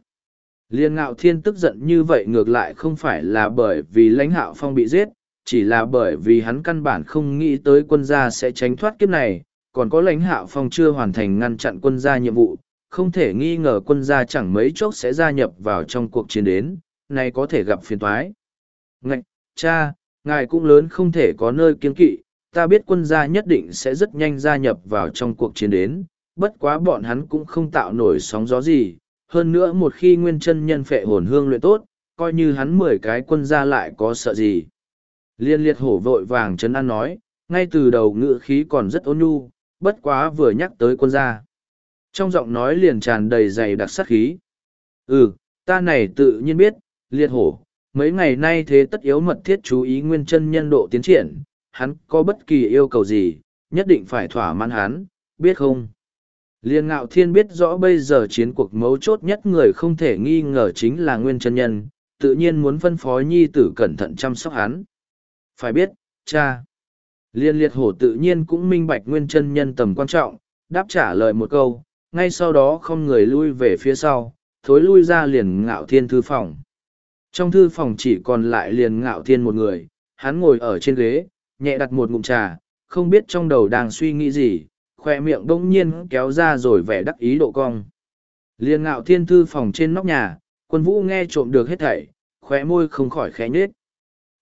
Speaker 1: Liên ngạo thiên tức giận như vậy ngược lại không phải là bởi vì lãnh hạo phong bị giết, chỉ là bởi vì hắn căn bản không nghĩ tới quân gia sẽ tránh thoát kiếp này, còn có lãnh hạo phong chưa hoàn thành ngăn chặn quân gia nhiệm vụ, không thể nghi ngờ quân gia chẳng mấy chốc sẽ gia nhập vào trong cuộc chiến đến, này có thể gặp phiền toái. Ngạch, cha, ngài cũng lớn không thể có nơi kiên kỵ, ta biết quân gia nhất định sẽ rất nhanh gia nhập vào trong cuộc chiến đến, bất quá bọn hắn cũng không tạo nổi sóng gió gì, hơn nữa một khi nguyên chân nhân phệ hồn hương luyện tốt, coi như hắn mười cái quân gia lại có sợ gì. Liên liệt hổ vội vàng chấn an nói, ngay từ đầu ngự khí còn rất ôn nhu, bất quá vừa nhắc tới quân gia. Trong giọng nói liền tràn đầy dày đặc sát khí. Ừ, ta này tự nhiên biết, liệt hổ, mấy ngày nay thế tất yếu mật thiết chú ý nguyên chân nhân độ tiến triển, hắn có bất kỳ yêu cầu gì, nhất định phải thỏa mãn hắn, biết không? Liên ngạo thiên biết rõ bây giờ chiến cuộc mấu chốt nhất người không thể nghi ngờ chính là nguyên chân nhân, tự nhiên muốn phân phó nhi tử cẩn thận chăm sóc hắn. Phải biết, cha. Liên liệt hổ tự nhiên cũng minh bạch nguyên chân nhân tầm quan trọng, đáp trả lời một câu, ngay sau đó không người lui về phía sau, thối lui ra liền ngạo thiên thư phòng. Trong thư phòng chỉ còn lại liền ngạo thiên một người, hắn ngồi ở trên ghế, nhẹ đặt một ngụm trà, không biết trong đầu đang suy nghĩ gì, khoe miệng bỗng nhiên kéo ra rồi vẻ đắc ý độ cong. Liền ngạo thiên thư phòng trên nóc nhà, quân vũ nghe trộm được hết thảy, khoe môi không khỏi khẽ nhếch.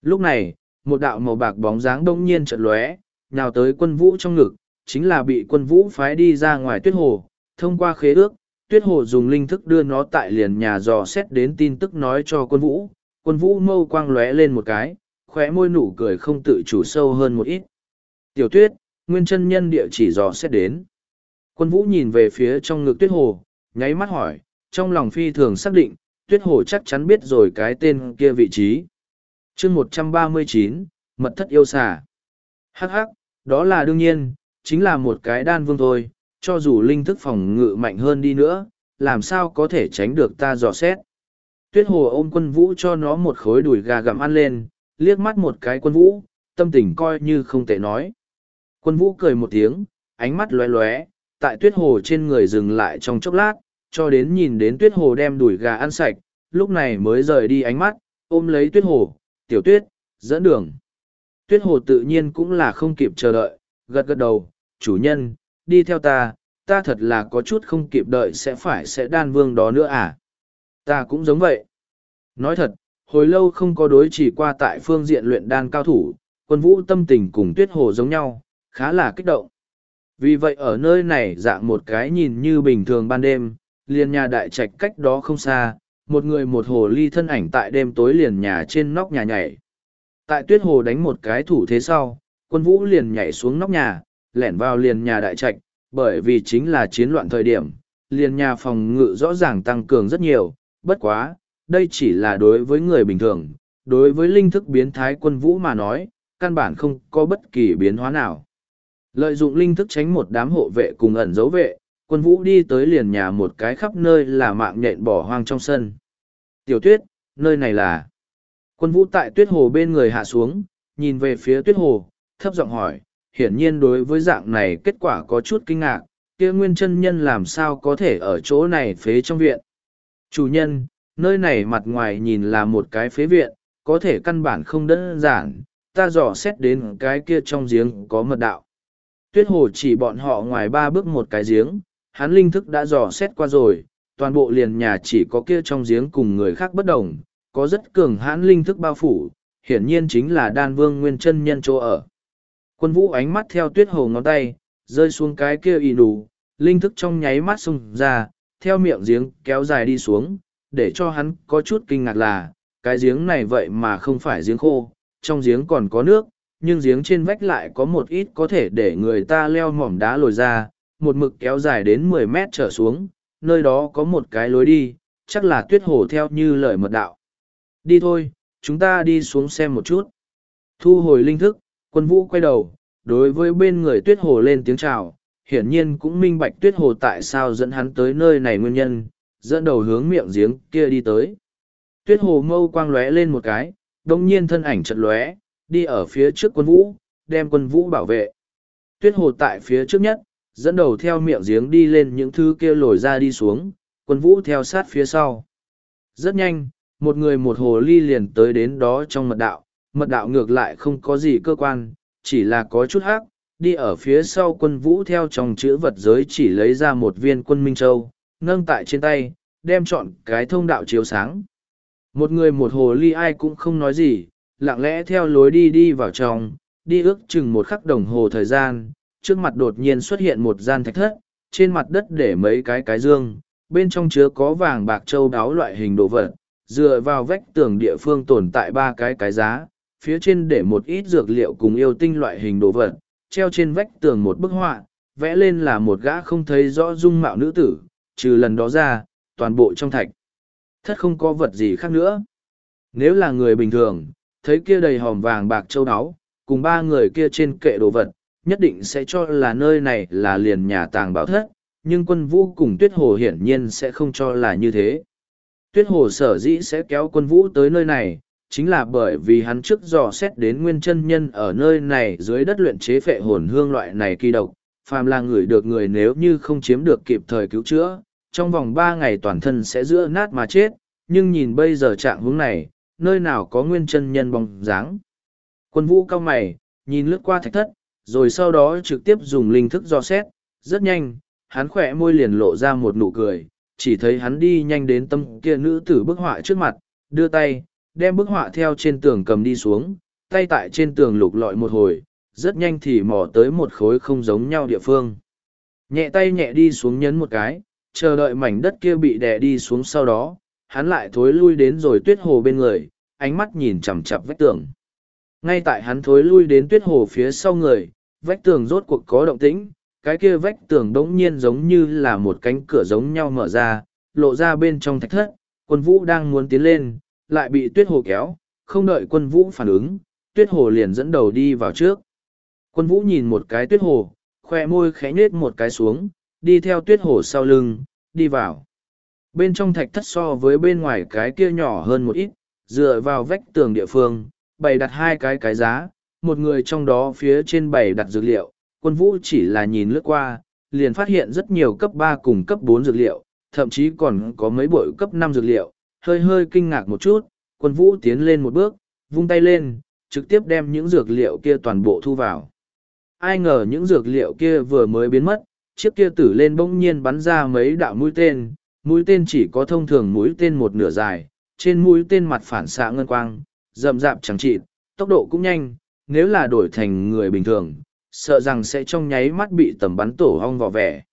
Speaker 1: Lúc này, một đạo màu bạc bóng dáng đông nhiên chợt lóe, nhào tới quân vũ trong ngực, chính là bị quân vũ phái đi ra ngoài tuyết hồ, thông qua khế ước, tuyết hồ dùng linh thức đưa nó tại liền nhà dò xét đến tin tức nói cho quân vũ, quân vũ mâu quang lóe lên một cái, khóe môi nụ cười không tự chủ sâu hơn một ít. Tiểu tuyết, nguyên chân nhân địa chỉ dò xét đến. Quân vũ nhìn về phía trong ngực tuyết hồ, nháy mắt hỏi, trong lòng phi thường xác định, tuyết hồ chắc chắn biết rồi cái tên kia vị trí chương một trăm ba mươi chín mật thất yêu xà. Hắc hắc, đó là đương nhiên, chính là một cái đan vương thôi, cho dù linh thức phòng ngự mạnh hơn đi nữa, làm sao có thể tránh được ta dò xét. Tuyết hồ ôm quân vũ cho nó một khối đùi gà gặm ăn lên, liếc mắt một cái quân vũ, tâm tình coi như không tệ nói. Quân vũ cười một tiếng, ánh mắt lóe lóe, tại tuyết hồ trên người dừng lại trong chốc lát, cho đến nhìn đến tuyết hồ đem đùi gà ăn sạch, lúc này mới rời đi ánh mắt, ôm lấy tuyết hồ, tiểu tuyết, dẫn đường. Tuyết hồ tự nhiên cũng là không kịp chờ đợi, gật gật đầu, chủ nhân, đi theo ta, ta thật là có chút không kịp đợi sẽ phải sẽ đan vương đó nữa à. Ta cũng giống vậy. Nói thật, hồi lâu không có đối chỉ qua tại phương diện luyện đan cao thủ, quân vũ tâm tình cùng tuyết hồ giống nhau, khá là kích động. Vì vậy ở nơi này dạng một cái nhìn như bình thường ban đêm, liền nhà đại trạch cách đó không xa, một người một hồ ly thân ảnh tại đêm tối liền nhà trên nóc nhà nhảy. Tại tuyết hồ đánh một cái thủ thế sau, quân vũ liền nhảy xuống nóc nhà, lẻn vào liền nhà đại trạch, bởi vì chính là chiến loạn thời điểm, liền nhà phòng ngự rõ ràng tăng cường rất nhiều, bất quá, đây chỉ là đối với người bình thường, đối với linh thức biến thái quân vũ mà nói, căn bản không có bất kỳ biến hóa nào. Lợi dụng linh thức tránh một đám hộ vệ cùng ẩn dấu vệ, quân vũ đi tới liền nhà một cái khắp nơi là mạng nhện bỏ hoang trong sân. Tiểu tuyết, nơi này là... Quân vũ tại tuyết hồ bên người hạ xuống, nhìn về phía tuyết hồ, thấp giọng hỏi, hiển nhiên đối với dạng này kết quả có chút kinh ngạc, kia nguyên chân nhân làm sao có thể ở chỗ này phế trong viện. Chủ nhân, nơi này mặt ngoài nhìn là một cái phế viện, có thể căn bản không đơn giản, ta dò xét đến cái kia trong giếng có mật đạo. Tuyết hồ chỉ bọn họ ngoài ba bước một cái giếng, hắn linh thức đã dò xét qua rồi, toàn bộ liền nhà chỉ có kia trong giếng cùng người khác bất đồng, có rất cường hãn linh thức bao phủ, hiển nhiên chính là đan vương nguyên chân nhân chỗ ở. Quân vũ ánh mắt theo tuyết hồ ngón tay, rơi xuống cái kia y đủ, linh thức trong nháy mắt xung ra, theo miệng giếng kéo dài đi xuống, để cho hắn có chút kinh ngạc là, cái giếng này vậy mà không phải giếng khô, trong giếng còn có nước, nhưng giếng trên vách lại có một ít có thể để người ta leo mỏm đá lồi ra, một mực kéo dài đến mười mét trở xuống, nơi đó có một cái lối đi, chắc là tuyết hồ theo như lời mật đạo. Đi thôi, chúng ta đi xuống xem một chút. Thu hồi linh thức, quân vũ quay đầu, đối với bên người tuyết hồ lên tiếng chào, hiển nhiên cũng minh bạch tuyết hồ tại sao dẫn hắn tới nơi này nguyên nhân, dẫn đầu hướng miệng giếng kia đi tới. Tuyết hồ mâu quang lóe lên một cái, đồng nhiên thân ảnh chật lóe, đi ở phía trước quân vũ, đem quân vũ bảo vệ. Tuyết hồ tại phía trước nhất, dẫn đầu theo miệng giếng đi lên những thứ kia lồi ra đi xuống, quân vũ theo sát phía sau. Rất nhanh, một người một hồ ly liền tới đến đó trong mật đạo, mật đạo ngược lại không có gì cơ quan, chỉ là có chút hắc, đi ở phía sau quân vũ theo trong chữ vật giới chỉ lấy ra một viên quân minh châu, nâng tại trên tay, đem chọn cái thông đạo chiếu sáng. Một người một hồ ly ai cũng không nói gì, lặng lẽ theo lối đi đi vào trong, đi ước chừng một khắc đồng hồ thời gian, trước mặt đột nhiên xuất hiện một gian thạch thất, trên mặt đất để mấy cái cái dương, bên trong chứa có vàng bạc châu đáo loại hình đồ vật, dựa vào vách tường địa phương tồn tại ba cái cái giá, phía trên để một ít dược liệu cùng yêu tinh loại hình đồ vật, treo trên vách tường một bức họa, vẽ lên là một gã không thấy rõ dung mạo nữ tử, trừ lần đó ra, toàn bộ trong thạch. Thất không có vật gì khác nữa. Nếu là người bình thường, thấy kia đầy hòm vàng bạc châu đáo cùng ba người kia trên kệ đồ vật, nhất định sẽ cho là nơi này là liền nhà tàng bảo thất, nhưng quân vũ cùng tuyết hồ hiển nhiên sẽ không cho là như thế. Tuyết hồ sở dĩ sẽ kéo quân vũ tới nơi này, chính là bởi vì hắn trước dò xét đến nguyên chân nhân ở nơi này dưới đất luyện chế phệ hồn hương loại này kỳ độc, phàm là người được người nếu như không chiếm được kịp thời cứu chữa, trong vòng ba ngày toàn thân sẽ giữa nát mà chết, nhưng nhìn bây giờ trạng hướng này, nơi nào có nguyên chân nhân bóng dáng. Quân vũ cao mày, nhìn lướt qua thạch thất, rồi sau đó trực tiếp dùng linh thức do xét, rất nhanh, hắn khỏe môi liền lộ ra một nụ cười, chỉ thấy hắn đi nhanh đến tâm kia nữ tử bức họa trước mặt, đưa tay, đem bức họa theo trên tường cầm đi xuống, tay tại trên tường lục lọi một hồi, rất nhanh thì mò tới một khối không giống nhau địa phương. Nhẹ tay nhẹ đi xuống nhấn một cái, chờ đợi mảnh đất kia bị đè đi xuống sau đó, hắn lại thối lui đến rồi tuyết hồ bên người, ánh mắt nhìn chằm chặp vách tường. Ngay tại hắn thối lui đến tuyết hồ phía sau người, vách tường rốt cuộc có động tĩnh, cái kia vách tường đống nhiên giống như là một cánh cửa giống nhau mở ra, lộ ra bên trong thạch thất, quân vũ đang muốn tiến lên, lại bị tuyết hồ kéo, không đợi quân vũ phản ứng, tuyết hồ liền dẫn đầu đi vào trước. Quân vũ nhìn một cái tuyết hồ, khoe môi khẽ nhếch một cái xuống, đi theo tuyết hồ sau lưng, đi vào. Bên trong thạch thất so với bên ngoài cái kia nhỏ hơn một ít, dựa vào vách tường địa phương, bày đặt hai cái cái giá, một người trong đó phía trên bày đặt dược liệu, quân vũ chỉ là nhìn lướt qua, liền phát hiện rất nhiều cấp ba cùng cấp bốn dược liệu, thậm chí còn có mấy bội cấp năm dược liệu, hơi hơi kinh ngạc một chút, quân vũ tiến lên một bước, vung tay lên, trực tiếp đem những dược liệu kia toàn bộ thu vào. Ai ngờ những dược liệu kia vừa mới biến mất, chiếc kia tử lên bỗng nhiên bắn ra mấy đạo mũi tên, mũi tên chỉ có thông thường mũi tên một nửa dài, trên mũi tên mặt phản xạ ngân quang, rậm rạp chẳng chịt, tốc độ cũng nhanh, nếu là đổi thành người bình thường, sợ rằng sẽ trong nháy mắt bị tầm bắn tổ hong vỏ vẻ.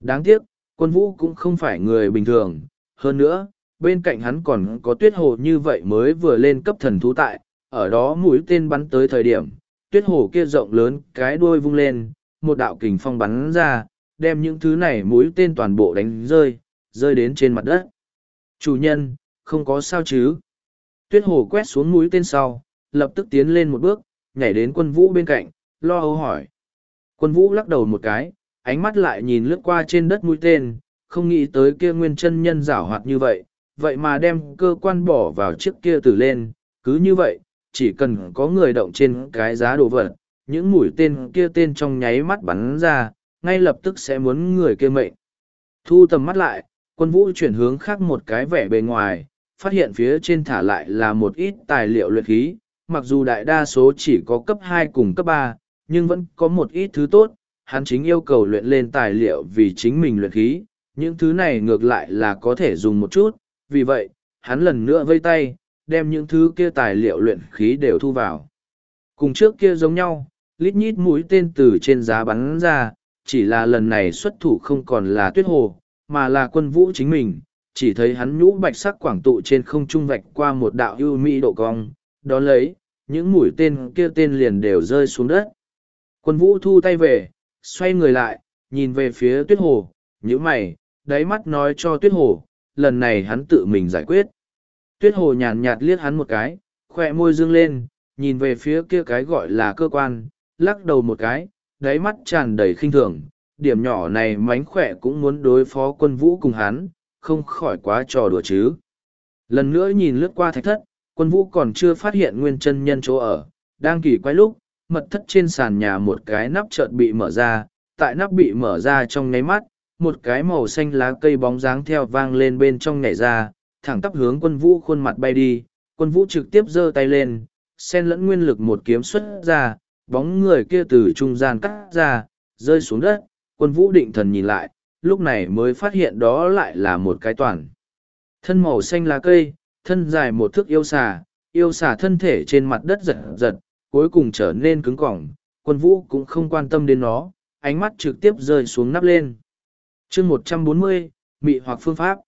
Speaker 1: Đáng tiếc, quân vũ cũng không phải người bình thường, hơn nữa, bên cạnh hắn còn có tuyết hồ như vậy mới vừa lên cấp thần thú tại, ở đó mũi tên bắn tới thời điểm, tuyết hồ kia rộng lớn cái đuôi vung lên, một đạo kình phong bắn ra, đem những thứ này mũi tên toàn bộ đánh rơi, rơi đến trên mặt đất. Chủ nhân, không có sao chứ. Tuyết hồ quét xuống mũi tên sau, lập tức tiến lên một bước, nhảy đến quân vũ bên cạnh, lo âu hỏi. Quân vũ lắc đầu một cái, ánh mắt lại nhìn lướt qua trên đất mũi tên, không nghĩ tới kia nguyên chân nhân giảo hoạt như vậy, vậy mà đem cơ quan bỏ vào chiếc kia tử lên, cứ như vậy, chỉ cần có người động trên cái giá đồ vật, những mũi tên kia tên trong nháy mắt bắn ra, ngay lập tức sẽ muốn người kia mệnh. Thu tầm mắt lại, quân vũ chuyển hướng khác một cái vẻ bề ngoài, phát hiện phía trên thả lại là một ít tài liệu luyện khí, mặc dù đại đa số chỉ có cấp hai cùng cấp ba, nhưng vẫn có một ít thứ tốt, hắn chính yêu cầu luyện lên tài liệu vì chính mình luyện khí, những thứ này ngược lại là có thể dùng một chút, vì vậy, hắn lần nữa vây tay, đem những thứ kia tài liệu luyện khí đều thu vào. Cùng trước kia giống nhau, lít nhít mũi tên từ trên giá bắn ra, chỉ là lần này xuất thủ không còn là tuyết hồ, mà là quân vũ chính mình, chỉ thấy hắn nhũ bạch sắc quảng tụ trên không trung vạch qua một đạo ưu mỹ độ cong, đó lấy, những mũi tên kia tên liền đều rơi xuống đất. Quân vũ thu tay về, xoay người lại, nhìn về phía tuyết hồ, nhíu mày, đáy mắt nói cho tuyết hồ, lần này hắn tự mình giải quyết. Tuyết hồ nhàn nhạt liếc hắn một cái, khỏe môi dương lên, nhìn về phía kia cái gọi là cơ quan, lắc đầu một cái, đáy mắt tràn đầy khinh thường, điểm nhỏ này mánh khỏe cũng muốn đối phó quân vũ cùng hắn, không khỏi quá trò đùa chứ. Lần nữa nhìn lướt qua thạch thất, quân vũ còn chưa phát hiện nguyên chân nhân chỗ ở, đang kỳ quái lúc, mật thất trên sàn nhà một cái nắp chợt bị mở ra, tại nắp bị mở ra trong ngáy mắt, một cái màu xanh lá cây bóng dáng theo vang lên bên trong nhảy ra, thẳng tắp hướng quân vũ khuôn mặt bay đi, quân vũ trực tiếp giơ tay lên, xen lẫn nguyên lực một kiếm xuất ra, bóng người kia từ trung gian cắt ra, rơi xuống đất, quân vũ định thần nhìn lại, lúc này mới phát hiện đó lại là một cái toàn. Thân màu xanh lá cây, thân dài một thước yêu xà, yêu xà thân thể trên mặt đất giật giật, cuối cùng trở nên cứng cỏng, quân vũ cũng không quan tâm đến nó, ánh mắt trực tiếp rơi xuống nắp lên. chương một trăm bốn mươi mị hoặc phương pháp.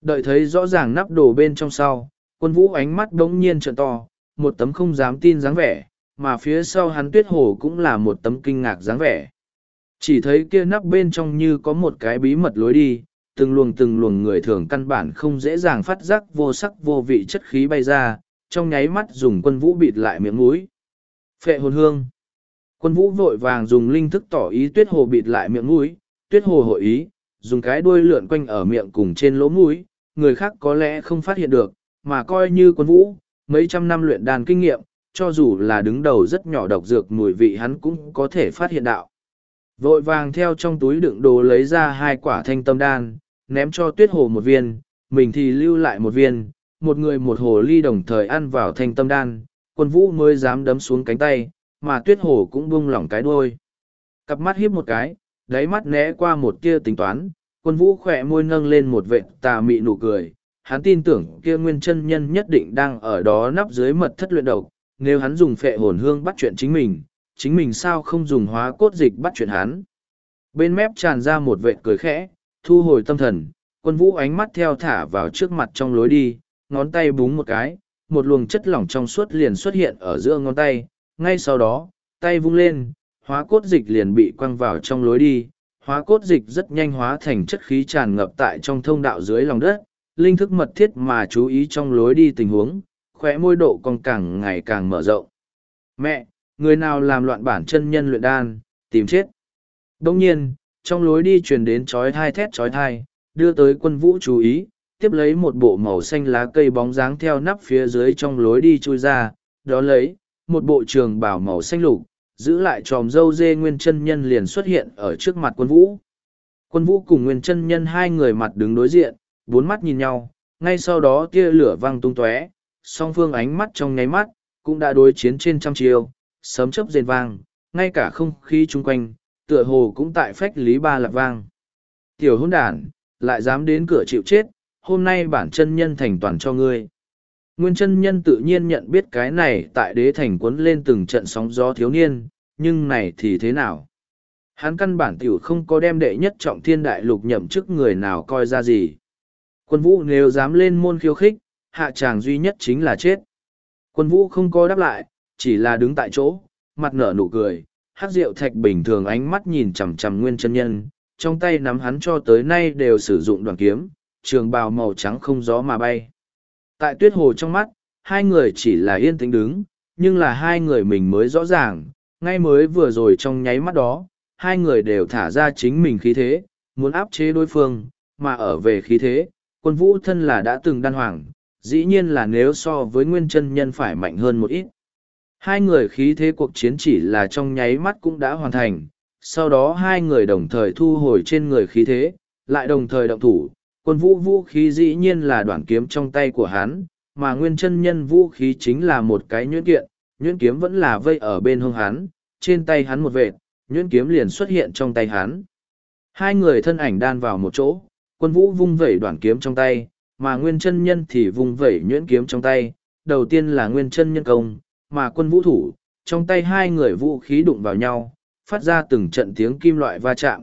Speaker 1: Đợi thấy rõ ràng nắp đổ bên trong sau, quân vũ ánh mắt đống nhiên trợn to, một tấm không dám tin dáng vẻ, mà phía sau hắn tuyết hồ cũng là một tấm kinh ngạc dáng vẻ. Chỉ thấy kia nắp bên trong như có một cái bí mật lối đi, từng luồng từng luồng người thường căn bản không dễ dàng phát giác vô sắc vô vị chất khí bay ra, trong nháy mắt dùng quân vũ bịt lại miệng mũi. Phệ hồn hương. Quân vũ vội vàng dùng linh thức tỏ ý tuyết hồ bịt lại miệng mũi, tuyết hồ hội ý, dùng cái đuôi lượn quanh ở miệng cùng trên lỗ mũi, người khác có lẽ không phát hiện được, mà coi như quân vũ, mấy trăm năm luyện đàn kinh nghiệm, cho dù là đứng đầu rất nhỏ độc dược mùi vị hắn cũng có thể phát hiện đạo. Vội vàng theo trong túi đựng đồ lấy ra hai quả thanh tâm đan, ném cho tuyết hồ một viên, mình thì lưu lại một viên, một người một hồ ly đồng thời ăn vào thanh tâm đan, quân vũ mới dám đấm xuống cánh tay, mà tuyết hồ cũng buông lỏng cái đuôi. Cặp mắt hiếp một cái, đáy mắt né qua một tia tính toán, quân vũ khỏe môi nâng lên một vệt tà mị nụ cười. Hắn tin tưởng kia nguyên chân nhân nhất định đang ở đó nắp dưới mật thất luyện độc, nếu hắn dùng phệ hồn hương bắt chuyện chính mình, chính mình sao không dùng hóa cốt dịch bắt chuyện hắn. Bên mép tràn ra một vệt cười khẽ, thu hồi tâm thần, quân vũ ánh mắt theo thả vào trước mặt trong lối đi, ngón tay búng một cái, một luồng chất lỏng trong suốt liền xuất hiện ở giữa ngón tay, ngay sau đó, tay vung lên, hóa cốt dịch liền bị quăng vào trong lối đi, hóa cốt dịch rất nhanh hóa thành chất khí tràn ngập tại trong thông đạo dưới lòng đất, linh thức mật thiết mà chú ý trong lối đi tình huống, khóe môi độ còn càng ngày càng mở rộng. Mẹ, người nào làm loạn bản chân nhân luyện đan, tìm chết. Đông nhiên, trong lối đi truyền đến chói thai thét chói thai, đưa tới quân vũ chú ý, tiếp lấy một bộ màu xanh lá cây bóng dáng theo nắp phía dưới trong lối đi chui ra, đó lấy, một bộ trường bảo màu xanh lục, giữ lại tròm dâu dê nguyên chân nhân liền xuất hiện ở trước mặt quân vũ. Quân vũ cùng nguyên chân nhân hai người mặt đứng đối diện, bốn mắt nhìn nhau, ngay sau đó tia lửa văng tung tóe, song phương ánh mắt trong nháy mắt, cũng đã đối chiến trên trăm chiều, sấm chớp rền vang, ngay cả không khí chung quanh, tựa hồ cũng tại phách lý ba lạc vang. Tiểu hôn đàn, lại dám đến cửa chịu chết, hôm nay bản chân nhân thành toàn cho ngươi. Nguyên chân nhân tự nhiên nhận biết cái này tại đế thành quấn lên từng trận sóng gió thiếu niên, nhưng này thì thế nào? Hắn căn bản tiểu không có đem đệ nhất trọng thiên đại lục nhậm chức người nào coi ra gì. Quân vũ nếu dám lên môn khiêu khích, hạ tràng duy nhất chính là chết. Quân vũ không có đáp lại, chỉ là đứng tại chỗ, mặt nở nụ cười, hát rượu thạch bình thường ánh mắt nhìn chằm chằm nguyên chân nhân, trong tay nắm hắn cho tới nay đều sử dụng đoàn kiếm, trường bào màu trắng không gió mà bay. Tại tuyết hồ trong mắt, hai người chỉ là yên tĩnh đứng, nhưng là hai người mình mới rõ ràng, ngay mới vừa rồi trong nháy mắt đó, hai người đều thả ra chính mình khí thế, muốn áp chế đối phương, mà ở về khí thế, quân vũ thân là đã từng đan hoàng, dĩ nhiên là nếu so với nguyên chân nhân phải mạnh hơn một ít. Hai người khí thế cuộc chiến chỉ là trong nháy mắt cũng đã hoàn thành, sau đó hai người đồng thời thu hồi trên người khí thế, lại đồng thời động thủ, quân vũ vũ khí dĩ nhiên là đoạn kiếm trong tay của hắn, mà nguyên chân nhân vũ khí chính là một cái nhuyễn kiện, nhuyễn kiếm vẫn là vây ở bên hông hắn, trên tay hắn một vệt, nhuyễn kiếm liền xuất hiện trong tay hắn. Hai người thân ảnh đan vào một chỗ, quân vũ vung vẩy đoạn kiếm trong tay, mà nguyên chân nhân thì vung vẩy nhuyễn kiếm trong tay, đầu tiên là nguyên chân nhân công, mà quân vũ thủ, trong tay hai người vũ khí đụng vào nhau, phát ra từng trận tiếng kim loại va chạm.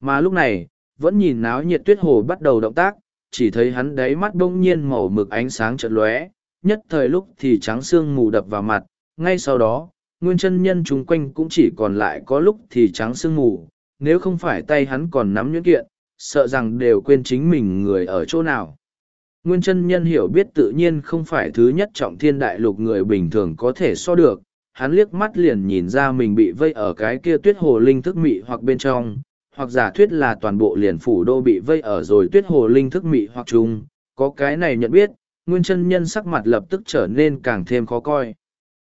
Speaker 1: Mà lúc này, vẫn nhìn náo nhiệt tuyết hồ bắt đầu động tác, chỉ thấy hắn đáy mắt bỗng nhiên màu mực ánh sáng chợt lóe, nhất thời lúc thì trắng xương mù đập vào mặt, ngay sau đó, nguyên chân nhân chung quanh cũng chỉ còn lại có lúc thì trắng xương mù, nếu không phải tay hắn còn nắm nhuyễn kiện, sợ rằng đều quên chính mình người ở chỗ nào. Nguyên chân nhân hiểu biết tự nhiên không phải thứ nhất trọng thiên đại lục người bình thường có thể so được, hắn liếc mắt liền nhìn ra mình bị vây ở cái kia tuyết hồ linh thức mị hoặc bên trong, hoặc giả thuyết là toàn bộ liền phủ đô bị vây ở rồi tuyết hồ linh thức mị hoặc chung, có cái này nhận biết, nguyên chân nhân sắc mặt lập tức trở nên càng thêm khó coi.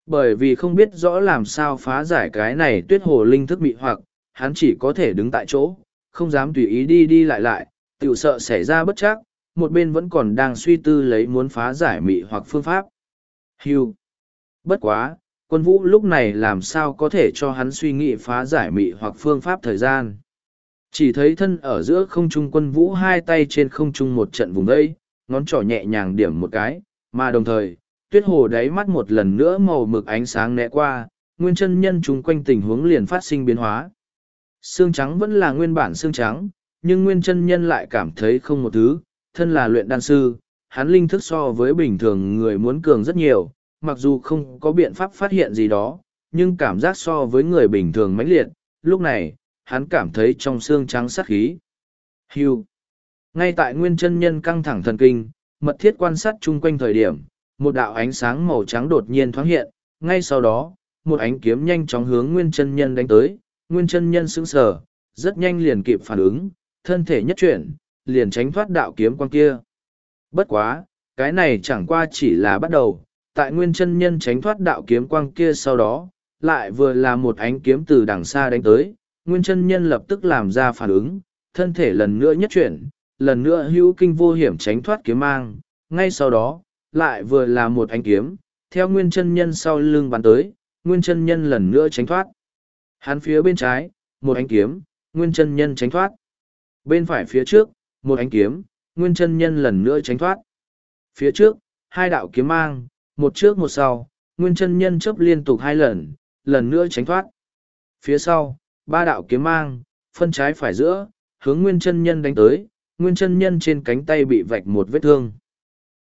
Speaker 1: Bởi vì không biết rõ làm sao phá giải cái này tuyết hồ linh thức mị hoặc, hắn chỉ có thể đứng tại chỗ, không dám tùy ý đi đi lại lại, tự sợ xảy ra bất chắc, một bên vẫn còn đang suy tư lấy muốn phá giải mị hoặc phương pháp. Hưu. Bất quá, quân vũ lúc này làm sao có thể cho hắn suy nghĩ phá giải mị hoặc phương pháp thời gian. Chỉ thấy thân ở giữa không trung quân vũ hai tay trên không trung một trận vùng đây, ngón trỏ nhẹ nhàng điểm một cái, mà đồng thời, tuyết hồ đáy mắt một lần nữa màu mực ánh sáng nẹ qua, nguyên chân nhân chung quanh tình huống liền phát sinh biến hóa. Xương trắng vẫn là nguyên bản xương trắng, nhưng nguyên chân nhân lại cảm thấy không một thứ, thân là luyện đan sư, hắn linh thức so với bình thường người muốn cường rất nhiều, mặc dù không có biện pháp phát hiện gì đó, nhưng cảm giác so với người bình thường mãnh liệt, lúc này, hắn cảm thấy trong xương trắng sát khí. Hưu. Ngay tại nguyên chân nhân căng thẳng thần kinh, mật thiết quan sát chung quanh thời điểm, một đạo ánh sáng màu trắng đột nhiên thoáng hiện, ngay sau đó, một ánh kiếm nhanh chóng hướng nguyên chân nhân đánh tới, nguyên chân nhân sững sờ, rất nhanh liền kịp phản ứng, thân thể nhất chuyển, liền tránh thoát đạo kiếm quan kia. Bất quá, cái này chẳng qua chỉ là bắt đầu, tại nguyên chân nhân tránh thoát đạo kiếm quang kia sau đó, lại vừa là một ánh kiếm từ đằng xa đánh tới, nguyên chân nhân lập tức làm ra phản ứng, thân thể lần nữa nhất chuyển, lần nữa hữu kinh vô hiểm tránh thoát kiếm mang, ngay sau đó, lại vừa là một ánh kiếm, theo nguyên chân nhân sau lưng bắn tới, nguyên chân nhân lần nữa tránh thoát. Hắn phía bên trái, một ánh kiếm, nguyên chân nhân tránh thoát. Bên phải phía trước, một ánh kiếm, nguyên chân nhân lần nữa tránh thoát. Phía trước, hai đạo kiếm mang, một trước một sau, nguyên chân nhân chấp liên tục hai lần, lần nữa tránh thoát. Phía sau, ba đạo kiếm mang, phân trái phải giữa, hướng nguyên chân nhân đánh tới, nguyên chân nhân trên cánh tay bị vạch một vết thương.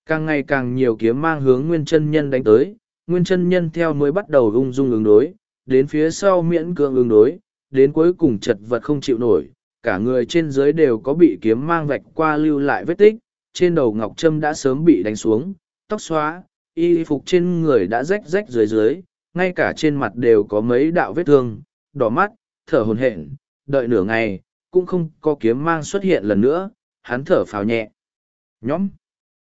Speaker 1: Càng ngày càng nhiều kiếm mang hướng nguyên chân nhân đánh tới, nguyên chân nhân theo mới bắt đầu ung dung ứng đối, đến phía sau miễn cưỡng ứng đối, đến cuối cùng chật vật không chịu nổi, cả người trên dưới đều có bị kiếm mang vạch qua lưu lại vết tích, trên đầu ngọc trâm đã sớm bị đánh xuống, tóc xóa, y phục trên người đã rách rách dưới dưới, ngay cả trên mặt đều có mấy đạo vết thương, đỏ mắt, thở hồn hển, đợi nửa ngày, cũng không có kiếm mang xuất hiện lần nữa, hắn thở phào nhẹ. Nhóm.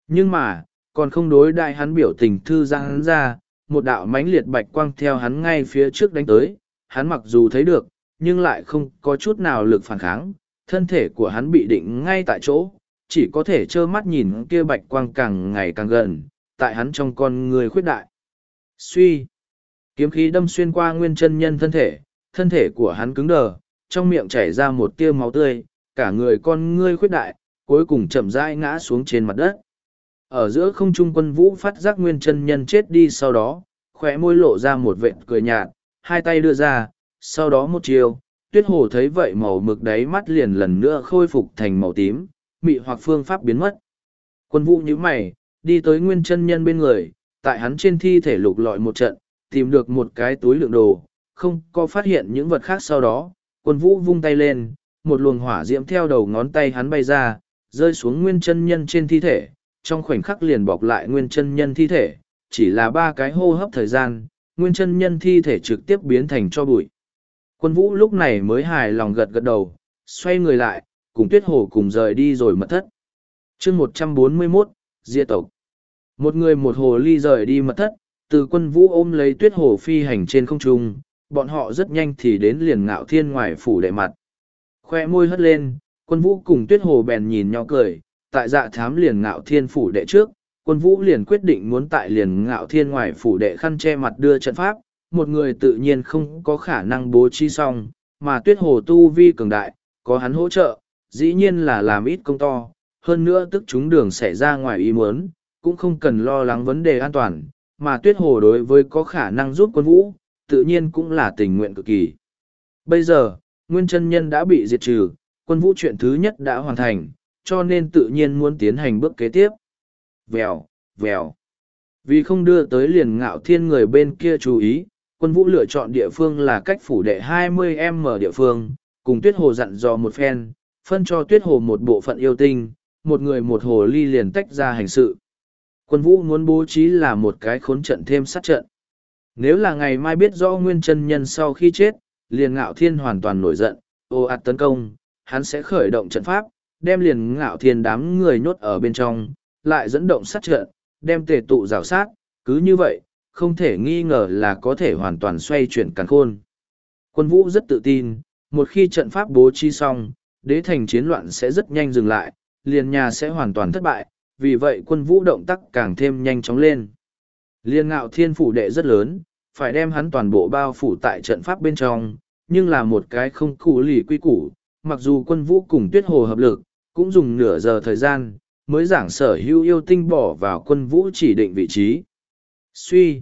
Speaker 1: Nhưng mà, còn không đối đại hắn biểu tình thư giãn hắn ra, một đạo mãnh liệt bạch quang theo hắn ngay phía trước đánh tới, hắn mặc dù thấy được, nhưng lại không có chút nào lực phản kháng, thân thể của hắn bị định ngay tại chỗ, chỉ có thể trơ mắt nhìn kia bạch quang càng ngày càng gần, tại hắn trong con người khuyết đại. Suy, kiếm khí đâm xuyên qua nguyên chân nhân thân thể, thân thể của hắn cứng đờ, trong miệng chảy ra một tia máu tươi, cả người con ngươi khuyết đại, cuối cùng chậm rãi ngã xuống trên mặt đất. Ở giữa không trung quân vũ phát giác nguyên chân nhân chết đi sau đó, khỏe môi lộ ra một vệt cười nhạt, hai tay đưa ra, sau đó một chiều, tuyết hồ thấy vậy màu mực đáy mắt liền lần nữa khôi phục thành màu tím, mị hoặc phương pháp biến mất. Quân vũ nhíu mày, đi tới nguyên chân nhân bên người, tại hắn trên thi thể lục lọi một trận, tìm được một cái túi lượng đồ, không có phát hiện những vật khác sau đó, quân vũ vung tay lên, một luồng hỏa diễm theo đầu ngón tay hắn bay ra, rơi xuống nguyên chân nhân trên thi thể, trong khoảnh khắc liền bọc lại nguyên chân nhân thi thể, chỉ là ba cái hô hấp thời gian, nguyên chân nhân thi thể trực tiếp biến thành cho bụi. Quân vũ lúc này mới hài lòng gật gật đầu, xoay người lại, cùng tuyết hồ cùng rời đi rồi mật thất. chương một trăm bốn mươi 141, Diệt tộc. Một người một hồ ly rời đi mật thất, từ quân vũ ôm lấy tuyết hồ phi hành trên không trung, bọn họ rất nhanh thì đến liền ngạo thiên ngoài phủ đệ mặt. Khoe môi hất lên, quân vũ cùng tuyết hồ bèn nhìn nhau cười, tại dạ thám liền ngạo thiên phủ đệ trước, quân vũ liền quyết định muốn tại liền ngạo thiên ngoài phủ đệ khăn che mặt đưa trận pháp, một người tự nhiên không có khả năng bố trí xong, mà tuyết hồ tu vi cường đại, có hắn hỗ trợ, dĩ nhiên là làm ít công to, hơn nữa tức chúng đường xảy ra ngoài ý muốn, cũng không cần lo lắng vấn đề an toàn, mà tuyết hồ đối với có khả năng giúp quân vũ, tự nhiên cũng là tình nguyện cực kỳ. Bây giờ, nguyên chân nhân đã bị diệt trừ, quân vũ chuyện thứ nhất đã hoàn thành, cho nên tự nhiên muốn tiến hành bước kế tiếp. Vèo, vèo. Vì không đưa tới liền ngạo thiên người bên kia chú ý, quân vũ lựa chọn địa phương là cách phủ đệ 20m địa phương, cùng tuyết hồ dặn dò một phen, phân cho tuyết hồ một bộ phận yêu tinh, một người một hồ ly liền tách ra hành sự. Quân vũ muốn bố trí là một cái khốn trận thêm sát trận. Nếu là ngày mai biết rõ nguyên chân nhân sau khi chết, liền ngạo thiên hoàn toàn nổi giận, ô ạt tấn công, hắn sẽ khởi động trận pháp, đem liền ngạo thiên đám người nhốt ở bên trong, lại dẫn động sát trận, đem tề tụ rào sát, cứ như vậy, không thể nghi ngờ là có thể hoàn toàn xoay chuyển càn khôn. Quân vũ rất tự tin, một khi trận pháp bố trí xong, đế thành chiến loạn sẽ rất nhanh dừng lại, liền nhà sẽ hoàn toàn thất bại, vì vậy quân vũ động tác càng thêm nhanh chóng lên. Liên ngạo thiên phủ đệ rất lớn, phải đem hắn toàn bộ bao phủ tại trận pháp bên trong, nhưng là một cái không cụ lì quy củ, mặc dù quân vũ cùng tuyết hồ hợp lực, cũng dùng nửa giờ thời gian, mới giảng sở hữu yêu tinh bỏ vào quân vũ chỉ định vị trí. Suy.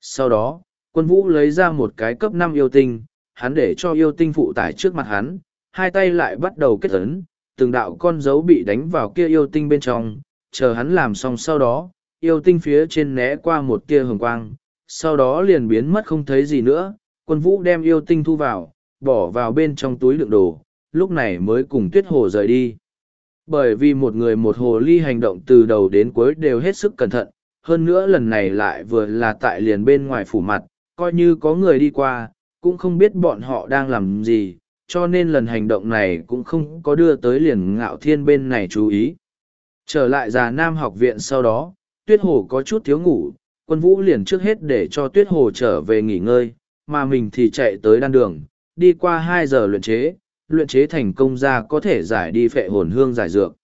Speaker 1: Sau đó, quân vũ lấy ra một cái cấp năm yêu tinh, hắn để cho yêu tinh phụ tải trước mặt hắn, hai tay lại bắt đầu kết ấn, từng đạo con dấu bị đánh vào kia yêu tinh bên trong, chờ hắn làm xong sau đó, yêu tinh phía trên né qua một tia hồng quang, sau đó liền biến mất không thấy gì nữa, quân vũ đem yêu tinh thu vào, bỏ vào bên trong túi đựng đồ, lúc này mới cùng tuyết hồ rời đi. Bởi vì một người một hồ ly hành động từ đầu đến cuối đều hết sức cẩn thận, hơn nữa lần này lại vừa là tại liền bên ngoài phủ mặt, coi như có người đi qua, cũng không biết bọn họ đang làm gì, cho nên lần hành động này cũng không có đưa tới liền ngạo thiên bên này chú ý. Trở lại già nam học viện sau đó, tuyết hồ có chút thiếu ngủ, quân vũ liền trước hết để cho tuyết hồ trở về nghỉ ngơi, mà mình thì chạy tới đan đường, đi qua hai giờ luyện chế, luyện chế thành công ra có thể giải đi phệ hồn hương giải dược.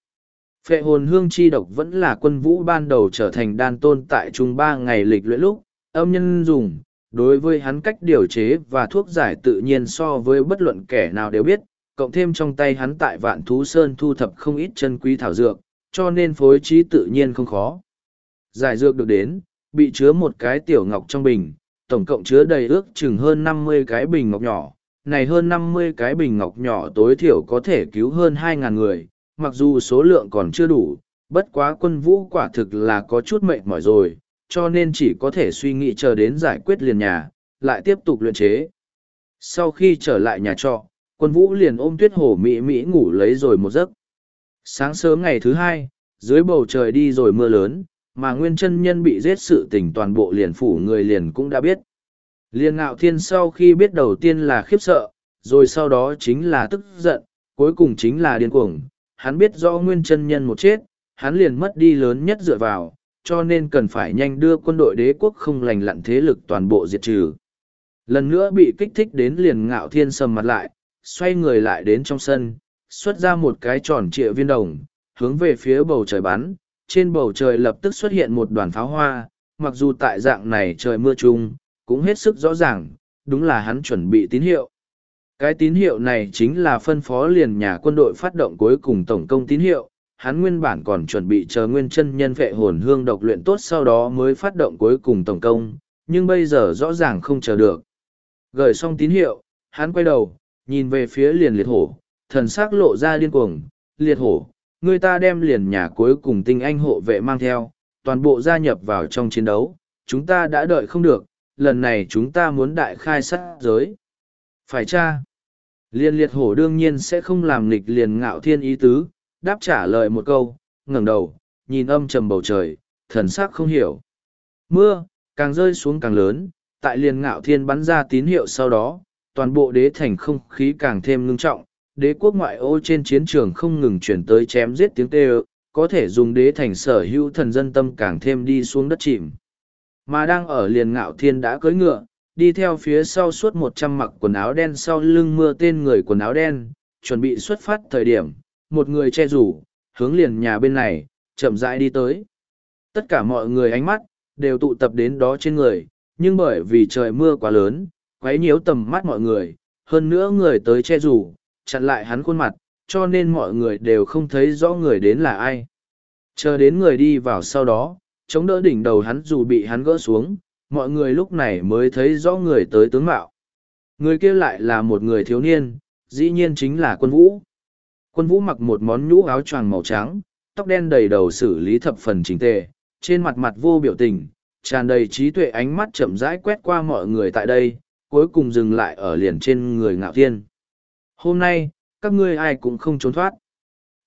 Speaker 1: Phệ hồn hương chi độc vẫn là quân vũ ban đầu trở thành đan tôn tại trung ba ngày lịch luyện lúc, âm nhân dùng, đối với hắn cách điều chế và thuốc giải tự nhiên so với bất luận kẻ nào đều biết, cộng thêm trong tay hắn tại vạn thú sơn thu thập không ít chân quý thảo dược, cho nên phối trí tự nhiên không khó. Giải dược được đến, bị chứa một cái tiểu ngọc trong bình, tổng cộng chứa đầy ước chừng hơn năm mươi cái bình ngọc nhỏ. Này hơn năm mươi cái bình ngọc nhỏ tối thiểu có thể cứu hơn hai ngàn người, mặc dù số lượng còn chưa đủ, bất quá quân vũ quả thực là có chút mệt mỏi rồi, cho nên chỉ có thể suy nghĩ chờ đến giải quyết liền nhà, lại tiếp tục luyện chế. Sau khi trở lại nhà trọ, quân vũ liền ôm tuyết hổ mỹ mỹ ngủ lấy rồi một giấc. Sáng sớm ngày thứ hai, dưới bầu trời đi rồi mưa lớn, mà nguyên chân nhân bị giết sự tình toàn bộ liền phủ người liền cũng đã biết. Liên ngạo thiên sau khi biết đầu tiên là khiếp sợ, rồi sau đó chính là tức giận, cuối cùng chính là điên cuồng. Hắn biết rõ nguyên chân nhân một chết, hắn liền mất đi lớn nhất dựa vào, cho nên cần phải nhanh đưa quân đội đế quốc không lành lặn thế lực toàn bộ diệt trừ. Lần nữa bị kích thích đến liền ngạo thiên sầm mặt lại, xoay người lại đến trong sân, xuất ra một cái tròn trịa viên đồng, hướng về phía bầu trời bắn, trên bầu trời lập tức xuất hiện một đoàn pháo hoa, mặc dù tại dạng này trời mưa chung, cũng hết sức rõ ràng, đúng là hắn chuẩn bị tín hiệu. Cái tín hiệu này chính là phân phó liền nhà quân đội phát động cuối cùng tổng công tín hiệu, hắn nguyên bản còn chuẩn bị chờ nguyên chân nhân vệ hồn hương độc luyện tốt sau đó mới phát động cuối cùng tổng công, nhưng bây giờ rõ ràng không chờ được. Gửi xong tín hiệu, hắn quay đầu, nhìn về phía liền liệt hổ, thần sắc lộ ra điên cuồng, liệt hổ, người ta đem liền nhà cuối cùng tinh anh hộ vệ mang theo, toàn bộ gia nhập vào trong chiến đấu, chúng ta đã đợi không được, lần này chúng ta muốn đại khai sát giới. Phải cha? Liên liệt hổ đương nhiên sẽ không làm nghịch liền ngạo thiên ý tứ, đáp trả lời một câu, ngẩng đầu, nhìn âm trầm bầu trời, thần sắc không hiểu. mưa, càng rơi xuống càng lớn, tại liền ngạo thiên bắn ra tín hiệu sau đó, toàn bộ đế thành không khí càng thêm ngưng trọng, đế quốc ngoại ô trên chiến trường không ngừng chuyển tới chém giết tiếng tê, có thể dùng đế thành sở hữu thần dân tâm càng thêm đi xuống đất chìm. Mà đang ở liền ngạo thiên đã cưỡi ngựa, đi theo phía sau suốt một trăm mặc quần áo đen sau lưng mưa tên người quần áo đen, chuẩn bị xuất phát thời điểm, một người che rủ, hướng liền nhà bên này, chậm rãi đi tới. Tất cả mọi người ánh mắt, đều tụ tập đến đó trên người, nhưng bởi vì trời mưa quá lớn, quấy nhiễu tầm mắt mọi người, hơn nữa người tới che rủ, chặn lại hắn khuôn mặt, cho nên mọi người đều không thấy rõ người đến là ai. Chờ đến người đi vào sau đó, chống đỡ đỉnh đầu hắn dù bị hắn gỡ xuống, mọi người lúc này mới thấy rõ người tới tướng mạo. Người kia lại là một người thiếu niên, dĩ nhiên chính là quân vũ. Quân vũ mặc một món nhũ áo choàng màu trắng, tóc đen đầy đầu xử lý thập phần chỉnh tề, trên mặt mặt vô biểu tình, tràn đầy trí tuệ ánh mắt chậm rãi quét qua mọi người tại đây, cuối cùng dừng lại ở liền trên người ngạo thiên. Hôm nay, các ngươi ai cũng không trốn thoát.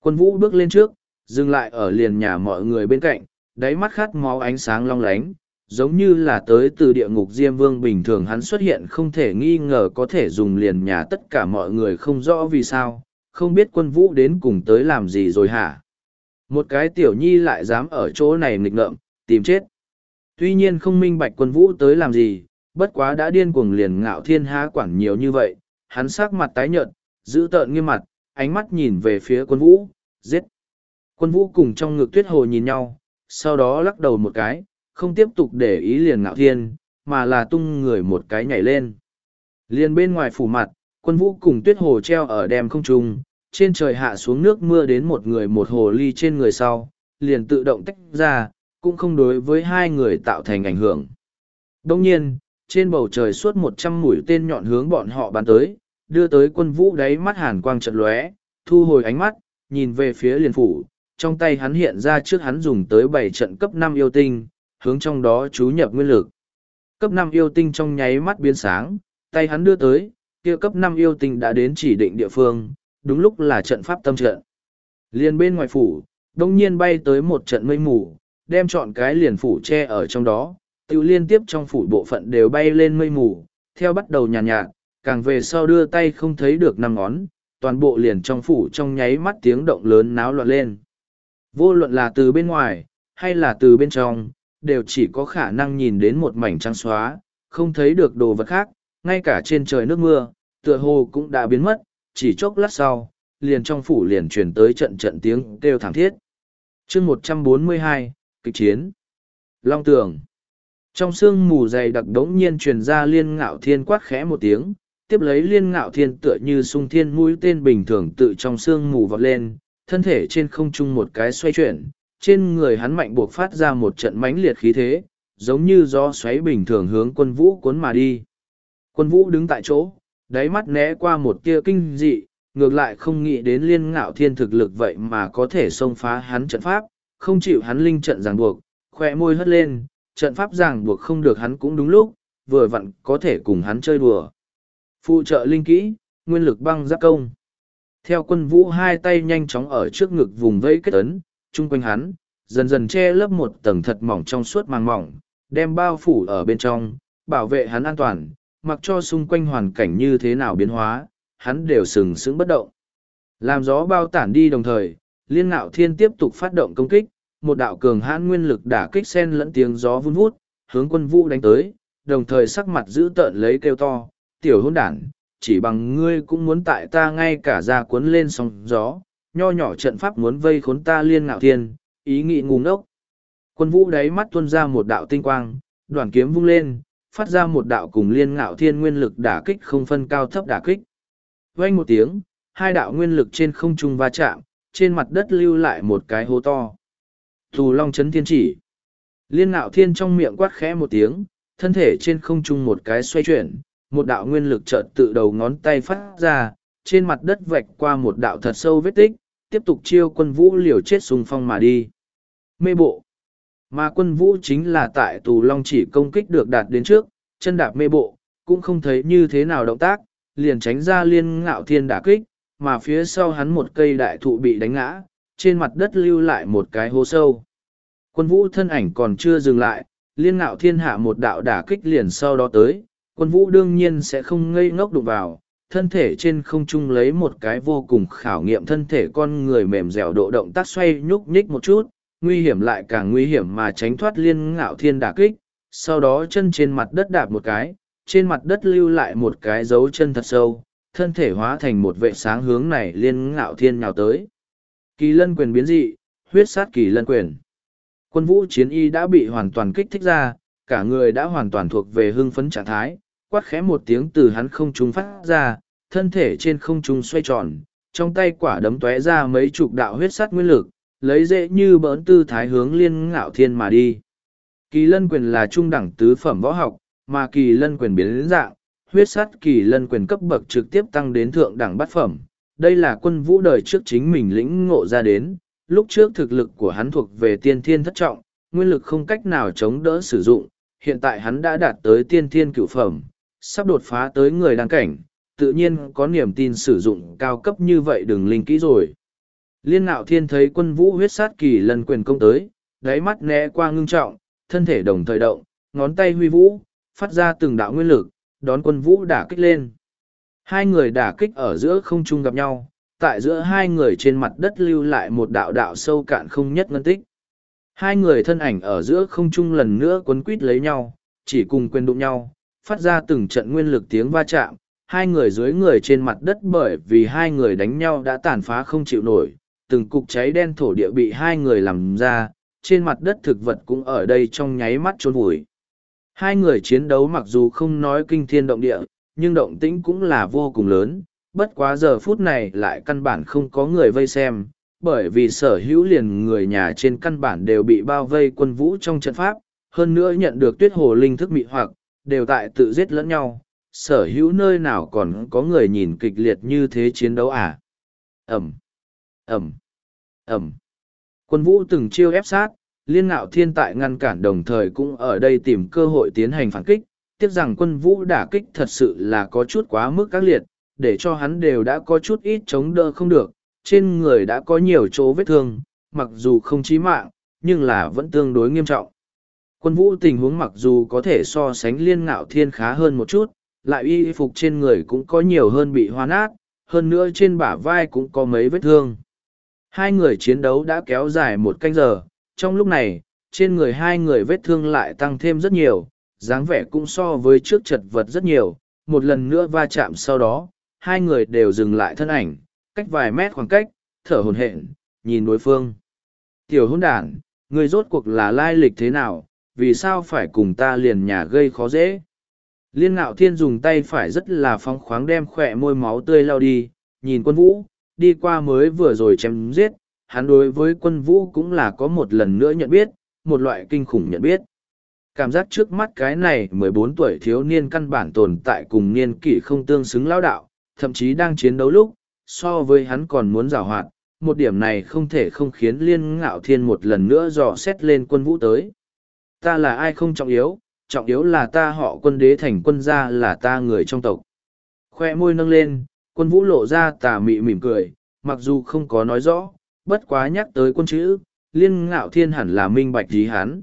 Speaker 1: Quân vũ bước lên trước, dừng lại ở liền nhà mọi người bên cạnh, đáy mắt khát máu ánh sáng long lánh, giống như là tới từ địa ngục Diêm Vương bình thường hắn xuất hiện không thể nghi ngờ có thể dùng liền nhà tất cả mọi người không rõ vì sao, không biết quân vũ đến cùng tới làm gì rồi hả. Một cái tiểu nhi lại dám ở chỗ này nghịch ngợm, tìm chết. Tuy nhiên không minh bạch quân vũ tới làm gì, bất quá đã điên cuồng liền ngạo thiên há quản nhiều như vậy, hắn sắc mặt tái nhợt, giữ tợn nghiêm mặt, ánh mắt nhìn về phía quân vũ, giết. Quân vũ cùng trong ngực tuyết hồ nhìn nhau, sau đó lắc đầu một cái, không tiếp tục để ý liền ngạo thiên, mà là tung người một cái nhảy lên. Liền bên ngoài phủ mặt, quân vũ cùng tuyết hồ treo ở đem không trung, trên trời hạ xuống nước mưa đến một người một hồ ly trên người sau, liền tự động tách ra, cũng không đối với hai người tạo thành ảnh hưởng. Đồng nhiên, trên bầu trời suốt một trăm mũi tên nhọn hướng bọn họ bắn tới, đưa tới quân vũ đáy mắt hàn quang trận lóe, thu hồi ánh mắt, nhìn về phía liền phủ, trong tay hắn hiện ra trước hắn dùng tới bảy trận cấp năm yêu tinh, hướng trong đó chú nhập nguyên lực. Cấp năm yêu tinh trong nháy mắt biến sáng, tay hắn đưa tới, kia cấp năm yêu tinh đã đến chỉ định địa phương, đúng lúc là trận pháp tâm trận. Liền bên ngoài phủ, đông nhiên bay tới một trận mây mù, đem chọn cái liền phủ che ở trong đó, tiêu liên tiếp trong phủ bộ phận đều bay lên mây mù, theo bắt đầu nhàn nhạt, nhạt, càng về sau đưa tay không thấy được năm ngón, toàn bộ liền trong phủ trong nháy mắt tiếng động lớn náo loạn lên. Vô luận là từ bên ngoài, hay là từ bên trong, đều chỉ có khả năng nhìn đến một mảnh trắng xóa, không thấy được đồ vật khác, ngay cả trên trời nước mưa, tựa hồ cũng đã biến mất, chỉ chốc lát sau, liền trong phủ liền chuyển tới trận trận tiếng kêu thảm thiết. chương một trăm bốn mươi hai kịch chiến. Long tường. Trong sương mù dày đặc đống nhiên truyền ra liên ngạo thiên quát khẽ một tiếng, tiếp lấy liên ngạo thiên tựa như sung thiên mũi tên bình thường tự trong sương mù vọt lên, thân thể trên không trung một cái xoay chuyển, trên người hắn mạnh buộc phát ra một trận mãnh liệt khí thế, giống như gió xoáy bình thường hướng quân vũ cuốn mà đi. Quân vũ đứng tại chỗ, đáy mắt né qua một tia kinh dị, ngược lại không nghĩ đến liên ngạo thiên thực lực vậy mà có thể xông phá hắn trận pháp, không chịu hắn linh trận ràng buộc, khỏe môi hất lên, trận pháp ràng buộc không được hắn cũng đúng lúc, vừa vặn có thể cùng hắn chơi đùa. Phụ trợ linh kỹ, nguyên lực băng giáp công. Theo quân vũ hai tay nhanh chóng ở trước ngực vùng vẫy kết ấn, chung quanh hắn, dần dần che lấp một tầng thật mỏng trong suốt màng mỏng, đem bao phủ ở bên trong, bảo vệ hắn an toàn, mặc cho xung quanh hoàn cảnh như thế nào biến hóa, hắn đều sừng sững bất động. Làm gió bao tản đi đồng thời, liên ngạo thiên tiếp tục phát động công kích, một đạo cường hãn nguyên lực đả kích sen lẫn tiếng gió vun vút, hướng quân vũ đánh tới, đồng thời sắc mặt giữ tợn lấy kêu to, tiểu hôn đản, chỉ bằng ngươi cũng muốn tại ta ngay cả ra cuốn lên sóng gió, nho nhỏ trận pháp muốn vây khốn ta liên ngạo thiên, ý nghĩ ngu ngốc. Quân vũ đáy mắt tuôn ra một đạo tinh quang, đoàn kiếm vung lên, phát ra một đạo cùng liên ngạo thiên nguyên lực đả kích không phân cao thấp đả kích. Vang một tiếng, hai đạo nguyên lực trên không trung va chạm, trên mặt đất lưu lại một cái hố to. Thù long chấn thiên chỉ. Liên ngạo thiên trong miệng quát khẽ một tiếng, thân thể trên không trung một cái xoay chuyển, một đạo nguyên lực chợt tự đầu ngón tay phát ra, trên mặt đất vạch qua một đạo thật sâu vết tích, tiếp tục chiêu quân vũ liều chết xung phong mà đi. Mê bộ. Mà quân vũ chính là tại tù long chỉ công kích được đạt đến trước, chân đạp mê bộ, cũng không thấy như thế nào động tác, liền tránh ra liên ngạo thiên đả kích, mà phía sau hắn một cây đại thụ bị đánh ngã, trên mặt đất lưu lại một cái hố sâu. Quân vũ thân ảnh còn chưa dừng lại, liên ngạo thiên hạ một đạo đả kích liền sau đó tới, quân vũ đương nhiên sẽ không ngây ngốc đụng vào, thân thể trên không trung lấy một cái vô cùng khảo nghiệm thân thể con người mềm dẻo độ động tác xoay nhúc nhích một chút, nguy hiểm lại càng nguy hiểm mà tránh thoát liên ngạo thiên đả kích, sau đó chân trên mặt đất đạp một cái, trên mặt đất lưu lại một cái dấu chân thật sâu, thân thể hóa thành một vệ sáng hướng này liên ngạo thiên nhào tới. Kỳ lân quyền biến dị, huyết sát kỳ lân quyền. Quân vũ chiến y đã bị hoàn toàn kích thích ra, cả người đã hoàn toàn thuộc về hưng phấn trạng thái, quát khẽ một tiếng từ hắn không trung phát ra, thân thể trên không trung xoay tròn, trong tay quả đấm tóe ra mấy chục đạo huyết sát nguyên lực, lấy dễ như bỡn tư thái hướng liên ngạo thiên mà đi. Kỳ lân quyền là trung đẳng tứ phẩm võ học, mà kỳ lân quyền biến dạng, huyết sát kỳ lân quyền cấp bậc trực tiếp tăng đến thượng đẳng bát phẩm. Đây là quân vũ đời trước chính mình lĩnh ngộ ra đến, lúc trước thực lực của hắn thuộc về tiên thiên thất trọng, nguyên lực không cách nào chống đỡ sử dụng, hiện tại hắn đã đạt tới tiên thiên cửu phẩm, sắp đột phá tới người đăng cảnh, tự nhiên có niềm tin sử dụng cao cấp như vậy đừng linh kỹ rồi. Liên ngạo thiên thấy quân vũ huyết sát kỳ lần quyền công tới, đáy mắt né qua ngưng trọng, thân thể đồng thời động, ngón tay huy vũ, phát ra từng đạo nguyên lực, đón quân vũ đả kích lên. Hai người đả kích ở giữa không trung gặp nhau, tại giữa hai người trên mặt đất lưu lại một đạo đạo sâu cạn không nhất ngân tích. Hai người thân ảnh ở giữa không trung lần nữa quấn quít lấy nhau, chỉ cùng quyền đụng nhau, phát ra từng trận nguyên lực tiếng va chạm, hai người dưới người trên mặt đất bởi vì hai người đánh nhau đã tàn phá không chịu nổi, từng cục cháy đen thổ địa bị hai người làm ra, trên mặt đất thực vật cũng ở đây trong nháy mắt trôn vùi. Hai người chiến đấu mặc dù không nói kinh thiên động địa, nhưng động tĩnh cũng là vô cùng lớn, bất quá giờ phút này lại căn bản không có người vây xem, bởi vì sở hữu liền người nhà trên căn bản đều bị bao vây quân vũ trong trận pháp, hơn nữa nhận được tuyết hồ linh thức mị hoặc, đều tại tự giết lẫn nhau, sở hữu nơi nào còn có người nhìn kịch liệt như thế chiến đấu à? Ẩm, Ẩm, Ẩm. Quân vũ từng chiêu ép sát, liên ngạo thiên tại ngăn cản đồng thời cũng ở đây tìm cơ hội tiến hành phản kích, tiếc rằng quân vũ đả kích thật sự là có chút quá mức các liệt, để cho hắn đều đã có chút ít chống đỡ không được, trên người đã có nhiều chỗ vết thương, mặc dù không chí mạng, nhưng là vẫn tương đối nghiêm trọng. Quân vũ tình huống mặc dù có thể so sánh liên ngạo thiên khá hơn một chút, lại y phục trên người cũng có nhiều hơn bị hoa nát, hơn nữa trên bả vai cũng có mấy vết thương. Hai người chiến đấu đã kéo dài một canh giờ, trong lúc này, trên người hai người vết thương lại tăng thêm rất nhiều, dáng vẻ cũng so với trước chật vật rất nhiều, một lần nữa va chạm sau đó, hai người đều dừng lại thân ảnh, cách vài mét khoảng cách, thở hồn hển, nhìn đối phương. Tiểu hôn đàn, người rốt cuộc là lai lịch thế nào, vì sao phải cùng ta liền nhà gây khó dễ? Liên ngạo thiên dùng tay phải rất là phóng khoáng đem khỏe môi máu tươi lao đi, nhìn quân vũ, đi qua mới vừa rồi chém giết, hắn đối với quân vũ cũng là có một lần nữa nhận biết, một loại kinh khủng nhận biết. Cảm giác trước mắt cái này mười bốn tuổi thiếu niên căn bản tồn tại cùng niên kỷ không tương xứng lão đạo, thậm chí đang chiến đấu lúc, so với hắn còn muốn giảo hoạt, một điểm này không thể không khiến liên ngạo thiên một lần nữa dò xét lên quân vũ tới. Ta là ai không trọng yếu, trọng yếu là ta họ quân đế thành quân gia là ta người trong tộc. Khoe môi nâng lên, quân vũ lộ ra tà mị mỉm cười, mặc dù không có nói rõ, bất quá nhắc tới quân chữ, liên ngạo thiên hẳn là minh bạch gì hắn.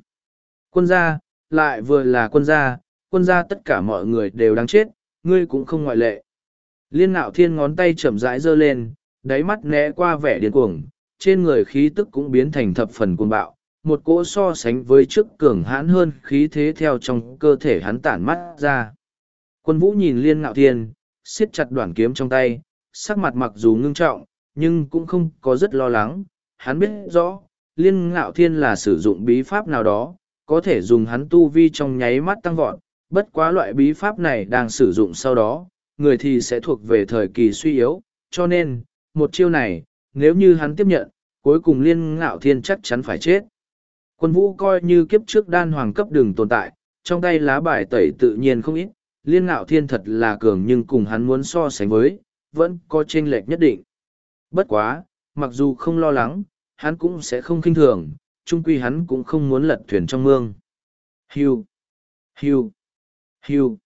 Speaker 1: Quân gia, lại vừa là quân gia, quân gia tất cả mọi người đều đáng chết, ngươi cũng không ngoại lệ. Liên ngạo thiên ngón tay chậm rãi giơ lên, đáy mắt né qua vẻ điên cuồng, trên người khí tức cũng biến thành thập phần cuồng bạo, một cỗ so sánh với trước cường hãn hơn khí thế theo trong cơ thể hắn tản mắt ra. Quân vũ nhìn liên ngạo thiên, siết chặt đoạn kiếm trong tay, sắc mặt mặc dù ngưng trọng, nhưng cũng không có rất lo lắng. Hắn biết rõ, liên ngạo thiên là sử dụng bí pháp nào đó, có thể dùng hắn tu vi trong nháy mắt tăng vọt. Bất quá loại bí pháp này đang sử dụng sau đó, người thì sẽ thuộc về thời kỳ suy yếu, cho nên, một chiêu này, nếu như hắn tiếp nhận, cuối cùng liên ngạo thiên chắc chắn phải chết. Quân vũ coi như kiếp trước đan hoàng cấp đường tồn tại, trong tay lá bài tẩy tự nhiên không ít, liên ngạo thiên thật là cường nhưng cùng hắn muốn so sánh với, vẫn có chênh lệch nhất định. Bất quá, mặc dù không lo lắng, hắn cũng sẽ không kinh thường, chung quy hắn cũng không muốn lật thuyền trong mương. Hiu, hiu, hiu.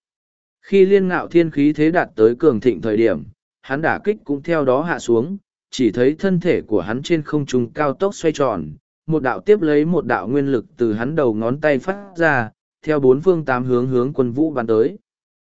Speaker 1: Khi liên ngạo thiên khí thế đạt tới cường thịnh thời điểm, hắn đả kích cũng theo đó hạ xuống, chỉ thấy thân thể của hắn trên không trung cao tốc xoay tròn, một đạo tiếp lấy một đạo nguyên lực từ hắn đầu ngón tay phát ra, theo bốn phương tám hướng hướng quân vũ bắn tới.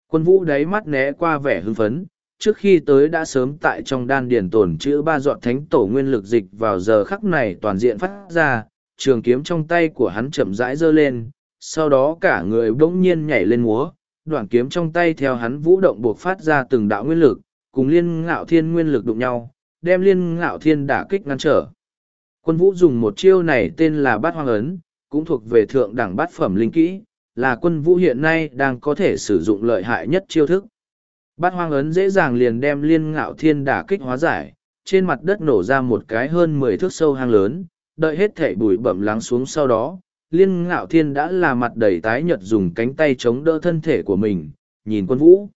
Speaker 1: Quân vũ đáy mắt né qua vẻ hưng phấn, trước khi tới đã sớm tại trong đan điển tổn chữ ba dọn thánh tổ nguyên lực dịch vào giờ khắc này toàn diện phát ra, trường kiếm trong tay của hắn chậm rãi giơ lên, sau đó cả người bỗng nhiên nhảy lên múa, đoạn kiếm trong tay theo hắn vũ động buộc phát ra từng đạo nguyên lực, cùng liên ngạo thiên nguyên lực đụng nhau, đem liên ngạo thiên đả kích ngăn trở. Quân vũ dùng một chiêu này tên là bát hoang ấn, cũng thuộc về thượng đẳng bát phẩm linh kỹ, là quân vũ hiện nay đang có thể sử dụng lợi hại nhất chiêu thức. Bát hoang ấn dễ dàng liền đem liên ngạo thiên đả kích hóa giải, trên mặt đất nổ ra một cái hơn mười thước sâu hang lớn, đợi hết thể bụi bẩm lắng xuống sau đó, liên ngạo thiên đã là mặt đầy tái nhợt dùng cánh tay chống đỡ thân thể của mình, nhìn quân vũ.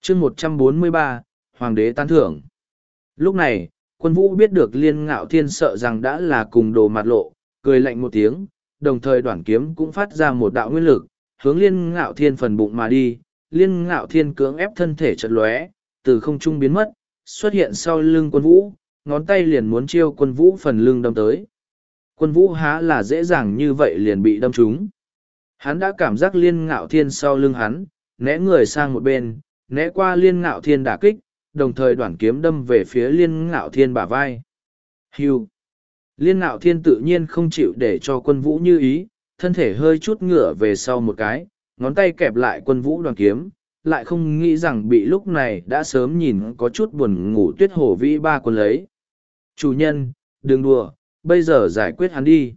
Speaker 1: chương một trăm bốn mươi ba Hoàng đế tán thưởng. Lúc này, quân vũ biết được liên ngạo thiên sợ rằng đã là cùng đồ mặt lộ, cười lạnh một tiếng, đồng thời đoạn kiếm cũng phát ra một đạo nguyên lực, hướng liên ngạo thiên phần bụng mà đi, liên ngạo thiên cưỡng ép thân thể chật lóe, từ không trung biến mất, xuất hiện sau lưng quân vũ, ngón tay liền muốn chiêu quân vũ phần lưng đâm tới. Quân vũ há là dễ dàng như vậy liền bị đâm trúng. Hắn đã cảm giác liên ngạo thiên sau lưng hắn, né người sang một bên, né qua liên ngạo thiên đả kích, đồng thời đoạn kiếm đâm về phía liên ngạo thiên bả vai. Hưu! Liên ngạo thiên tự nhiên không chịu để cho quân vũ như ý, thân thể hơi chút ngửa về sau một cái, ngón tay kẹp lại quân vũ đoàn kiếm, lại không nghĩ rằng bị lúc này đã sớm nhìn có chút buồn ngủ tuyết hổ vĩ ba quân lấy. Chủ nhân, đừng đùa, bây giờ giải quyết hắn đi.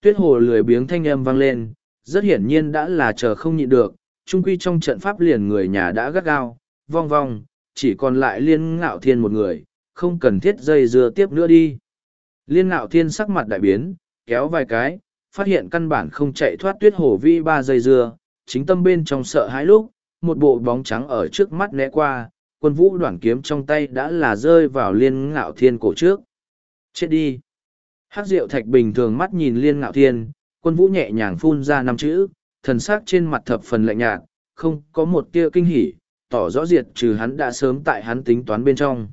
Speaker 1: Tuyết hồ lười biếng thanh âm vang lên, rất hiển nhiên đã là chờ không nhịn được, trung quy trong trận pháp liền người nhà đã gắt gao, vong vong, chỉ còn lại liên ngạo thiên một người, không cần thiết dây dưa tiếp nữa đi. Liên ngạo thiên sắc mặt đại biến, kéo vài cái, phát hiện căn bản không chạy thoát tuyết hổ vi ba dây dưa, chính tâm bên trong sợ hãi lúc, một bộ bóng trắng ở trước mắt né qua, quân vũ đoạn kiếm trong tay đã là rơi vào liên ngạo thiên cổ trước. Chết đi! Hắc Diệu Thạch bình thường mắt nhìn Liên Ngạo Thiên, quân vũ nhẹ nhàng phun ra năm chữ, thần sắc trên mặt thập phần lạnh nhạt, không có một tia kinh hỉ, tỏ rõ diệt trừ hắn đã sớm tại hắn tính toán bên trong.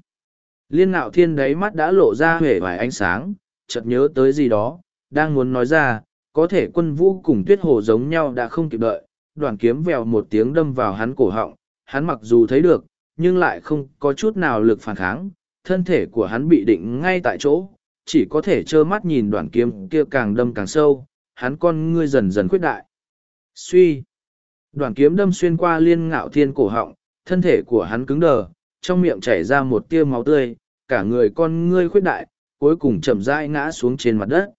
Speaker 1: Liên Ngạo Thiên đáy mắt đã lộ ra hề vài ánh sáng, chợt nhớ tới gì đó, đang muốn nói ra, có thể quân vũ cùng tuyết hồ giống nhau đã không kịp đợi, đoàn kiếm vèo một tiếng đâm vào hắn cổ họng, hắn mặc dù thấy được, nhưng lại không có chút nào lực phản kháng, thân thể của hắn bị định ngay tại chỗ, chỉ có thể trơ mắt nhìn đoạn kiếm kia càng đâm càng sâu, hắn con ngươi dần dần khuyết đại. Suy. Đoạn kiếm đâm xuyên qua liên ngạo thiên cổ họng, thân thể của hắn cứng đờ, trong miệng chảy ra một tia máu tươi, cả người con ngươi khuyết đại, cuối cùng chậm rãi ngã xuống trên mặt đất.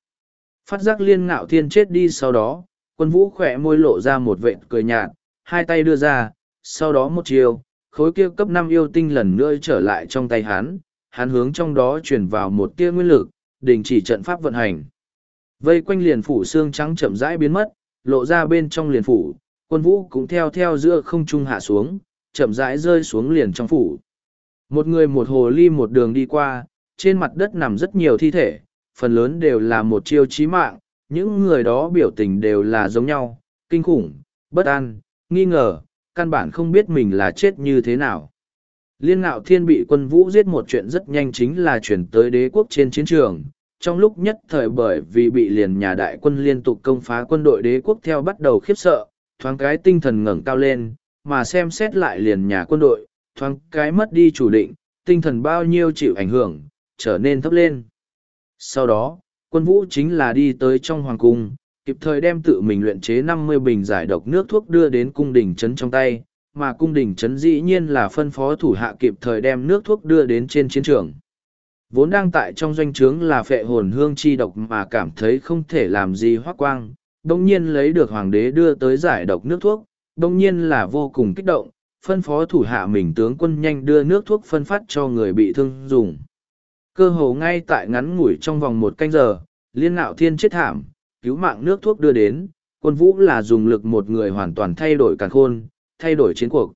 Speaker 1: Phát giác liên ngạo thiên chết đi sau đó, quân vũ khỏe môi lộ ra một vệt cười nhạt, hai tay đưa ra, sau đó một chiều, khối kia cấp năm yêu tinh lần nữa trở lại trong tay hắn, hắn hướng trong đó truyền vào một tia nguyên lực, đình chỉ trận pháp vận hành. Vây quanh liền phủ xương trắng chậm rãi biến mất, lộ ra bên trong liền phủ, quân vũ cũng theo theo giữa không trung hạ xuống, chậm rãi rơi xuống liền trong phủ. Một người một hồ ly một đường đi qua, trên mặt đất nằm rất nhiều thi thể, phần lớn đều là một chiêu chí mạng, những người đó biểu tình đều là giống nhau, kinh khủng, bất an, nghi ngờ, căn bản không biết mình là chết như thế nào. Liên ngạo thiên bị quân vũ giết một chuyện rất nhanh chính là chuyển tới đế quốc trên chiến trường. Trong lúc nhất thời bởi vì bị liền nhà đại quân liên tục công phá quân đội đế quốc theo bắt đầu khiếp sợ, thoáng cái tinh thần ngẩng cao lên, mà xem xét lại liền nhà quân đội, thoáng cái mất đi chủ định, tinh thần bao nhiêu chịu ảnh hưởng, trở nên thấp lên. Sau đó, quân vũ chính là đi tới trong hoàng cung, kịp thời đem tự mình luyện chế năm mươi bình giải độc nước thuốc đưa đến cung đình trấn trong tay, mà cung đình trấn dĩ nhiên là phân phó thủ hạ kịp thời đem nước thuốc đưa đến trên chiến trường. Vốn đang tại trong doanh trướng là phệ hồn hương chi độc mà cảm thấy không thể làm gì hoác quang, đồng nhiên lấy được hoàng đế đưa tới giải độc nước thuốc, đồng nhiên là vô cùng kích động, phân phó thủ hạ mình tướng quân nhanh đưa nước thuốc phân phát cho người bị thương dùng. Cơ hồ ngay tại ngắn ngủi trong vòng một canh giờ, liên nạo thiên chết thảm, cứu mạng nước thuốc đưa đến, quân vũ là dùng lực một người hoàn toàn thay đổi càn khôn, thay đổi chiến cuộc.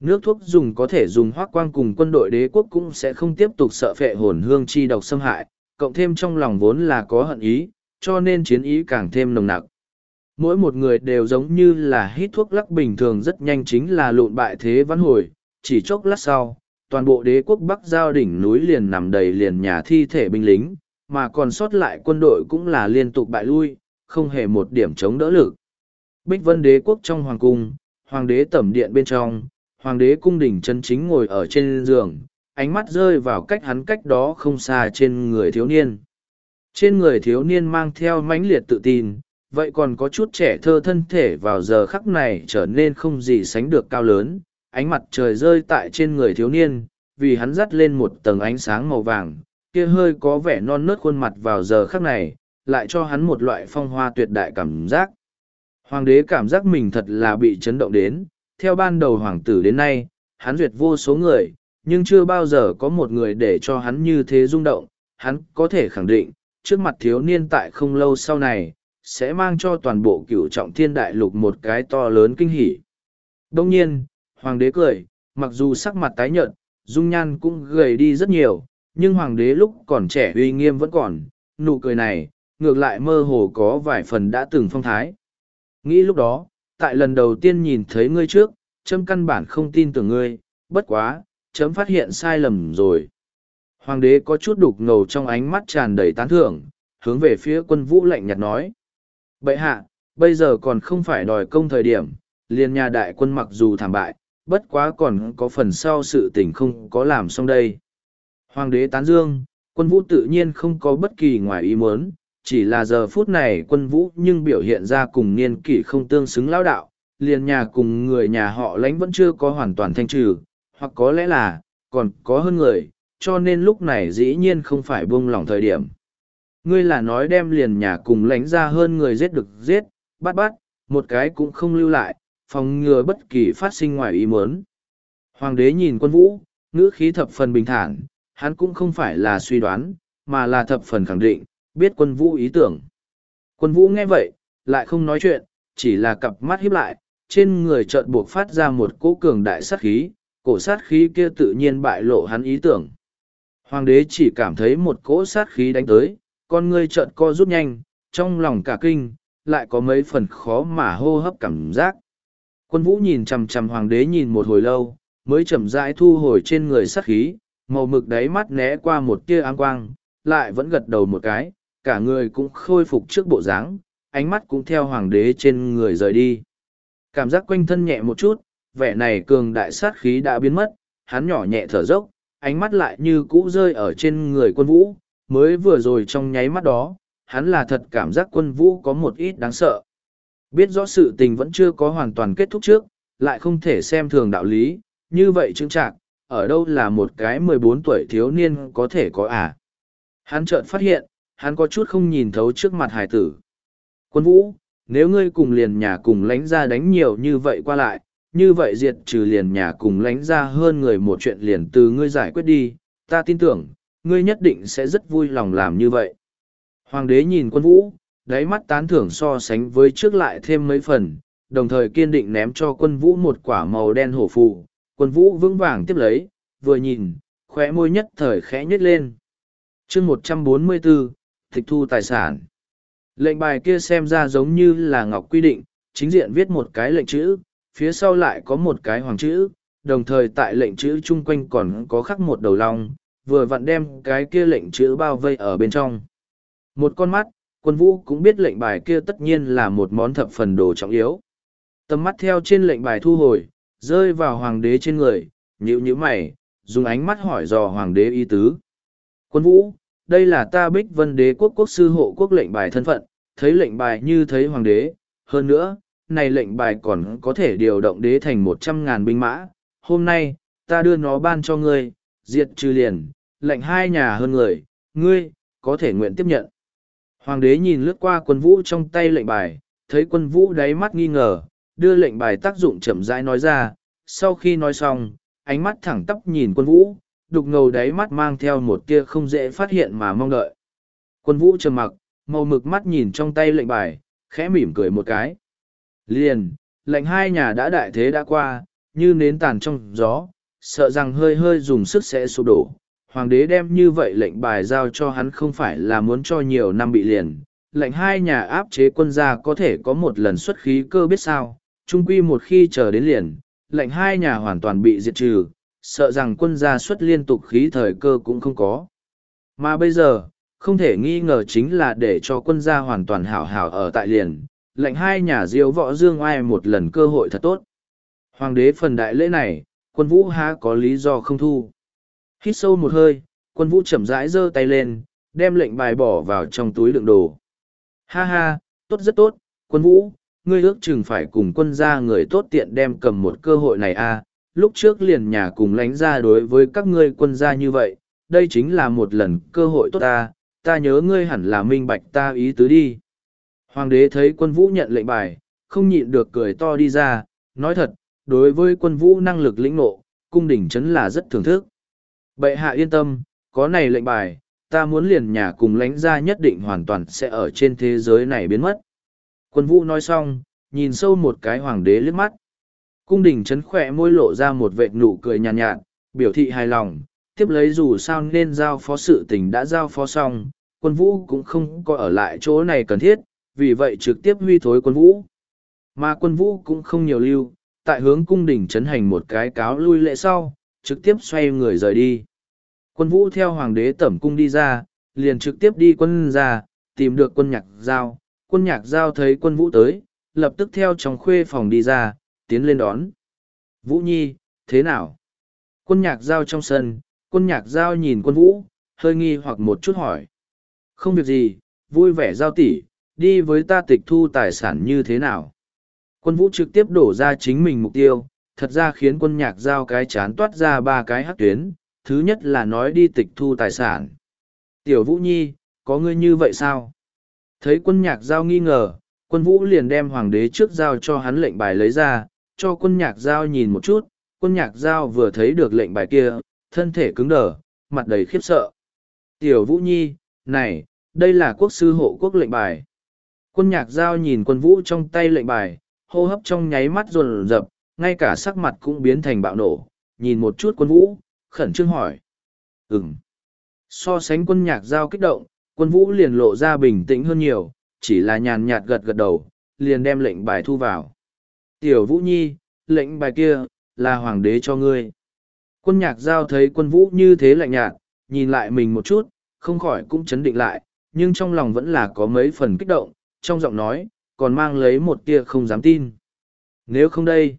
Speaker 1: Nước thuốc dùng có thể dùng hoác quang cùng quân đội đế quốc cũng sẽ không tiếp tục sợ phệ hồn hương chi độc xâm hại, cộng thêm trong lòng vốn là có hận ý, cho nên chiến ý càng thêm nồng nặc. Mỗi một người đều giống như là hít thuốc lắc bình thường rất nhanh chính là lộn bại thế văn hồi, chỉ chốc lát sau, toàn bộ đế quốc Bắc Giao đỉnh núi liền nằm đầy liền nhà thi thể binh lính, mà còn sót lại quân đội cũng là liên tục bại lui, không hề một điểm chống đỡ lực. Bích Vân Đế quốc trong hoàng cung, hoàng đế tẩm điện bên trong, hoàng đế cung đình chân chính ngồi ở trên giường, ánh mắt rơi vào cách hắn cách đó không xa trên người thiếu niên. Trên người thiếu niên mang theo mãnh liệt tự tin, vậy còn có chút trẻ thơ thân thể vào giờ khắc này trở nên không gì sánh được cao lớn, ánh mặt trời rơi tại trên người thiếu niên, vì hắn dắt lên một tầng ánh sáng màu vàng, kia hơi có vẻ non nớt khuôn mặt vào giờ khắc này, lại cho hắn một loại phong hoa tuyệt đại cảm giác. Hoàng đế cảm giác mình thật là bị chấn động đến, theo ban đầu hoàng tử đến nay, hắn duyệt vô số người, nhưng chưa bao giờ có một người để cho hắn như thế rung động, hắn có thể khẳng định, trước mặt thiếu niên tại không lâu sau này, sẽ mang cho toàn bộ cửu trọng thiên đại lục một cái to lớn kinh hỉ. Đông nhiên, hoàng đế cười, mặc dù sắc mặt tái nhợt, dung nhan cũng gầy đi rất nhiều, nhưng hoàng đế lúc còn trẻ uy nghiêm vẫn còn, nụ cười này, ngược lại mơ hồ có vài phần đã từng phong thái. Nghĩ lúc đó, tại lần đầu tiên nhìn thấy ngươi trước, chấm căn bản không tin tưởng ngươi, bất quá, chấm phát hiện sai lầm rồi. Hoàng đế có chút đục ngầu trong ánh mắt tràn đầy tán thưởng, hướng về phía quân vũ lạnh nhạt nói. Bậy hạ, bây giờ còn không phải đòi công thời điểm, liền nhà đại quân mặc dù thảm bại, bất quá còn có phần sau sự tình không có làm xong đây. Hoàng đế tán dương, quân vũ tự nhiên không có bất kỳ ngoài ý muốn, chỉ là giờ phút này quân vũ nhưng biểu hiện ra cùng niên kỷ không tương xứng lão đạo, liền nhà cùng người nhà họ lãnh vẫn chưa có hoàn toàn thanh trừ, hoặc có lẽ là, còn có hơn người, cho nên lúc này dĩ nhiên không phải buông lỏng thời điểm. Ngươi là nói đem liền nhà cùng lánh ra hơn người giết được giết, bắt bắt, một cái cũng không lưu lại, phòng ngừa bất kỳ phát sinh ngoài ý muốn. Hoàng đế nhìn quân vũ, ngữ khí thập phần bình thản, hắn cũng không phải là suy đoán, mà là thập phần khẳng định, biết quân vũ ý tưởng. Quân vũ nghe vậy, lại không nói chuyện, chỉ là cặp mắt híp lại, trên người chợt buộc phát ra một cỗ cường đại sát khí, cổ sát khí kia tự nhiên bại lộ hắn ý tưởng. Hoàng đế chỉ cảm thấy một cỗ sát khí đánh tới, con ngươi chợt co rút nhanh, trong lòng cả kinh, lại có mấy phần khó mà hô hấp cảm giác. Quân vũ nhìn chằm chằm hoàng đế nhìn một hồi lâu, mới chậm rãi thu hồi trên người sát khí, màu mực đáy mắt né qua một tia áng quang, lại vẫn gật đầu một cái, cả người cũng khôi phục trước bộ dáng, ánh mắt cũng theo hoàng đế trên người rời đi. Cảm giác quanh thân nhẹ một chút, vẻ này cường đại sát khí đã biến mất, hắn nhỏ nhẹ thở dốc, ánh mắt lại như cũ rơi ở trên người quân vũ, mới vừa rồi trong nháy mắt đó, hắn là thật cảm giác quân vũ có một ít đáng sợ. Biết rõ sự tình vẫn chưa có hoàn toàn kết thúc trước, lại không thể xem thường đạo lý, như vậy chứng trạng, ở đâu là một cái mười bốn tuổi thiếu niên có thể có à. Hắn chợt phát hiện, hắn có chút không nhìn thấu trước mặt hải tử. Quân vũ, nếu ngươi cùng liền nhà cùng lánh ra đánh nhiều như vậy qua lại, như vậy diệt trừ liền nhà cùng lánh ra hơn người một chuyện liền từ ngươi giải quyết đi, ta tin tưởng, ngươi nhất định sẽ rất vui lòng làm như vậy. Hoàng đế nhìn quân vũ, đáy mắt tán thưởng so sánh với trước lại thêm mấy phần, đồng thời kiên định ném cho quân vũ một quả màu đen hổ phù, quân vũ vững vàng tiếp lấy, vừa nhìn, khóe môi nhất thời khẽ nhếch lên. Chương 144, tịch thu tài sản. Lệnh bài kia xem ra giống như là ngọc quy định, chính diện viết một cái lệnh chữ, phía sau lại có một cái hoàng chữ, đồng thời tại lệnh chữ chung quanh còn có khắc một đầu long, vừa vặn đem cái kia lệnh chữ bao vây ở bên trong. Một con mắt, quân vũ cũng biết lệnh bài kia tất nhiên là một món thập phần đồ trọng yếu. Tầm mắt theo trên lệnh bài thu hồi, rơi vào hoàng đế trên người, nhíu nhíu mày, dùng ánh mắt hỏi dò hoàng đế ý tứ. Quân vũ, đây là ta bích vân đế quốc quốc sư hộ quốc lệnh bài thân phận, thấy lệnh bài như thấy hoàng đế, hơn nữa, này lệnh bài còn có thể điều động đế thành một trăm ngàn binh mã. Hôm nay, ta đưa nó ban cho ngươi, diệt trừ liền, lệnh hai nhà hơn người, ngươi, có thể nguyện tiếp nhận. Hoàng đế nhìn lướt qua quân vũ trong tay lệnh bài, thấy quân vũ đáy mắt nghi ngờ, đưa lệnh bài tác dụng chậm rãi nói ra, sau khi nói xong, ánh mắt thẳng tắp nhìn quân vũ, đục ngầu đáy mắt mang theo một tia không dễ phát hiện mà mong đợi. Quân vũ trầm mặc, màu mực mắt nhìn trong tay lệnh bài, khẽ mỉm cười một cái. Liền, lệnh hai nhà đã đại thế đã qua, như nến tàn trong gió, sợ rằng hơi hơi dùng sức sẽ sụp đổ. Hoàng đế đem như vậy lệnh bài giao cho hắn không phải là muốn cho nhiều năm bị liền. Lệnh hai nhà áp chế quân gia có thể có một lần xuất khí cơ biết sao, trung quy một khi chờ đến liền, lệnh hai nhà hoàn toàn bị diệt trừ, sợ rằng quân gia xuất liên tục khí thời cơ cũng không có. Mà bây giờ, không thể nghi ngờ chính là để cho quân gia hoàn toàn hảo hảo ở tại liền, lệnh hai nhà diêu võ dương ai một lần cơ hội thật tốt. Hoàng đế phần đại lễ này, quân vũ há có lý do không thu. Hít sâu một hơi, quân vũ chậm rãi giơ tay lên, đem lệnh bài bỏ vào trong túi đựng đồ. Ha ha, tốt rất tốt, quân vũ, ngươi ước chừng phải cùng quân gia người tốt tiện đem cầm một cơ hội này a. À, lúc trước liền nhà cùng lánh ra đối với các ngươi quân gia như vậy, đây chính là một lần cơ hội tốt ta, ta nhớ ngươi hẳn là minh bạch ta ý tứ đi. Hoàng đế thấy quân vũ nhận lệnh bài, không nhịn được cười to đi ra, nói thật, đối với quân vũ năng lực lĩnh ngộ, cung đỉnh chấn là rất thưởng thức. Bệ hạ yên tâm, có này lệnh bài, ta muốn liền nhà cùng lãnh gia nhất định hoàn toàn sẽ ở trên thế giới này biến mất. Quân vũ nói xong, nhìn sâu một cái hoàng đế liếc mắt. Cung đình chấn khỏe môi lộ ra một vệt nụ cười nhàn nhạt, nhạt, biểu thị hài lòng, tiếp lấy dù sao nên giao phó sự tình đã giao phó xong, quân vũ cũng không có ở lại chỗ này cần thiết, vì vậy trực tiếp huy thối quân vũ. Mà quân vũ cũng không nhiều lưu, tại hướng cung đình chấn hành một cái cáo lui lệ sau, trực tiếp xoay người rời đi. Quân vũ theo hoàng đế tẩm cung đi ra, liền trực tiếp đi quân ra, tìm được quân nhạc giao. Quân nhạc giao thấy quân vũ tới, lập tức theo trong khuê phòng đi ra, tiến lên đón. Vũ Nhi, thế nào? Quân nhạc giao trong sân, quân nhạc giao nhìn quân vũ, hơi nghi hoặc một chút hỏi. Không việc gì, vui vẻ giao tỷ, đi với ta tịch thu tài sản như thế nào? Quân vũ trực tiếp đổ ra chính mình mục tiêu, thật ra khiến quân nhạc giao cái chán toát ra ba cái hắc tuyến, thứ nhất là nói đi tịch thu tài sản. Tiểu Vũ Nhi, có ngươi như vậy sao? Thấy quân nhạc giao nghi ngờ, quân vũ liền đem hoàng đế trước giao cho hắn lệnh bài lấy ra, cho quân nhạc giao nhìn một chút, quân nhạc giao vừa thấy được lệnh bài kia, thân thể cứng đờ, mặt đầy khiếp sợ. Tiểu Vũ Nhi, này, đây là quốc sư hộ quốc lệnh bài. Quân nhạc giao nhìn quân vũ trong tay lệnh bài, hô hấp trong nháy mắt rồn rập, ngay cả sắc mặt cũng biến thành bạo nổ, nhìn một chút quân vũ, khẩn trương hỏi. Ừm. So sánh quân nhạc giao kích động, quân vũ liền lộ ra bình tĩnh hơn nhiều, chỉ là nhàn nhạt gật gật đầu, liền đem lệnh bài thu vào. Tiểu vũ nhi, lệnh bài kia, là hoàng đế cho ngươi. Quân nhạc giao thấy quân vũ như thế lạnh nhạt, nhìn lại mình một chút, không khỏi cũng chấn định lại, nhưng trong lòng vẫn là có mấy phần kích động, trong giọng nói, còn mang lấy một tia không dám tin. Nếu không đây,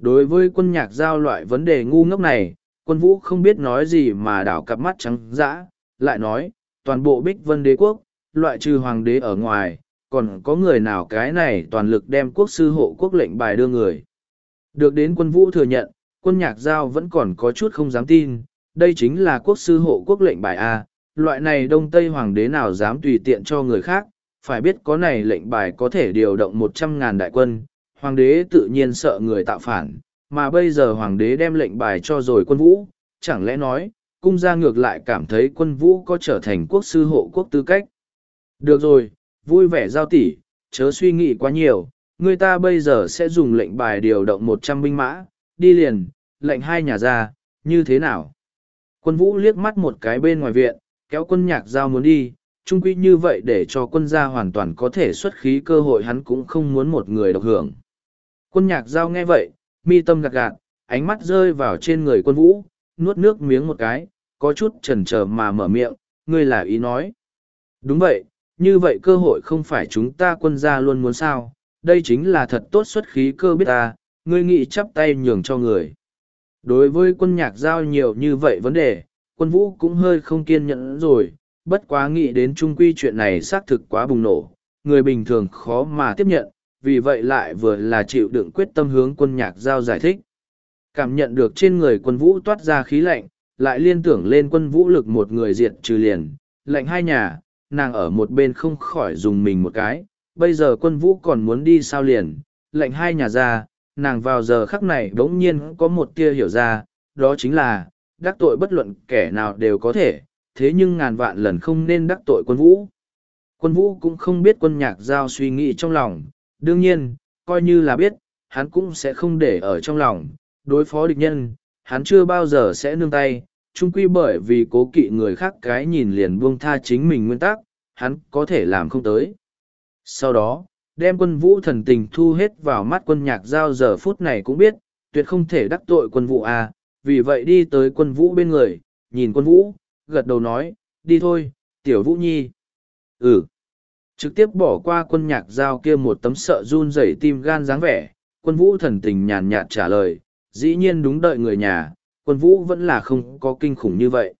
Speaker 1: đối với quân nhạc giao loại vấn đề ngu ngốc này, quân vũ không biết nói gì mà đảo cặp mắt trắng dã, lại nói, toàn bộ bích vân đế quốc, loại trừ hoàng đế ở ngoài, còn có người nào cái này toàn lực đem quốc sư hộ quốc lệnh bài đưa người. Được đến quân vũ thừa nhận, quân nhạc giao vẫn còn có chút không dám tin, đây chính là quốc sư hộ quốc lệnh bài A, loại này đông tây hoàng đế nào dám tùy tiện cho người khác, phải biết có này lệnh bài có thể điều động một trăm ngàn đại quân, hoàng đế tự nhiên sợ người tạo phản, mà bây giờ hoàng đế đem lệnh bài cho rồi quân vũ, chẳng lẽ nói, cung gia ngược lại cảm thấy quân vũ có trở thành quốc sư hộ quốc tư cách. Được rồi, vui vẻ giao tỷ, chớ suy nghĩ quá nhiều, người ta bây giờ sẽ dùng lệnh bài điều động một trăm binh mã, đi liền, lệnh hai nhà ra, như thế nào? Quân vũ liếc mắt một cái bên ngoài viện, kéo quân nhạc giao muốn đi, trung quy như vậy để cho quân gia hoàn toàn có thể xuất khí cơ hội hắn cũng không muốn một người độc hưởng. Quân nhạc giao nghe vậy, mi tâm gạt gạt, ánh mắt rơi vào trên người quân vũ, nuốt nước miếng một cái, có chút chần chờ mà mở miệng, ngươi là ý nói. Đúng vậy, như vậy cơ hội không phải chúng ta quân gia luôn muốn sao, đây chính là thật tốt xuất khí cơ biết ta, ngươi nghĩ chắp tay nhường cho người. Đối với quân nhạc giao nhiều như vậy vấn đề, quân vũ cũng hơi không kiên nhẫn rồi, bất quá nghĩ đến trung quy chuyện này xác thực quá bùng nổ, người bình thường khó mà tiếp nhận, vì vậy lại vừa là chịu đựng quyết tâm hướng quân nhạc giao giải thích. Cảm nhận được trên người quân vũ toát ra khí lạnh, lại liên tưởng lên quân vũ lực một người diệt trừ liền, lạnh hai nhà, nàng ở một bên không khỏi dùng mình một cái, bây giờ quân vũ còn muốn đi sao liền, lạnh hai nhà ra, nàng vào giờ khắc này đống nhiên có một tia hiểu ra, đó chính là, đắc tội bất luận kẻ nào đều có thể, thế nhưng ngàn vạn lần không nên đắc tội quân vũ. Quân vũ cũng không biết quân nhạc giao suy nghĩ trong lòng, đương nhiên, coi như là biết, hắn cũng sẽ không để ở trong lòng, đối phó địch nhân, hắn chưa bao giờ sẽ nương tay, chung quy bởi vì cố kỵ người khác cái nhìn liền buông tha chính mình nguyên tắc, hắn có thể làm không tới. Sau đó, đem quân vũ thần tình thu hết vào mắt quân nhạc giao giờ phút này cũng biết, tuyệt không thể đắc tội quân vũ à, vì vậy đi tới quân vũ bên người, nhìn quân vũ, gật đầu nói, đi thôi, Tiểu Vũ Nhi. Ừ. Trực tiếp bỏ qua quân nhạc giao kia một tấm sợ run rẩy tim gan dáng vẻ, quân vũ thần tình nhàn nhạt trả lời, dĩ nhiên đúng đợi người nhà, quân vũ vẫn là không có kinh khủng như vậy.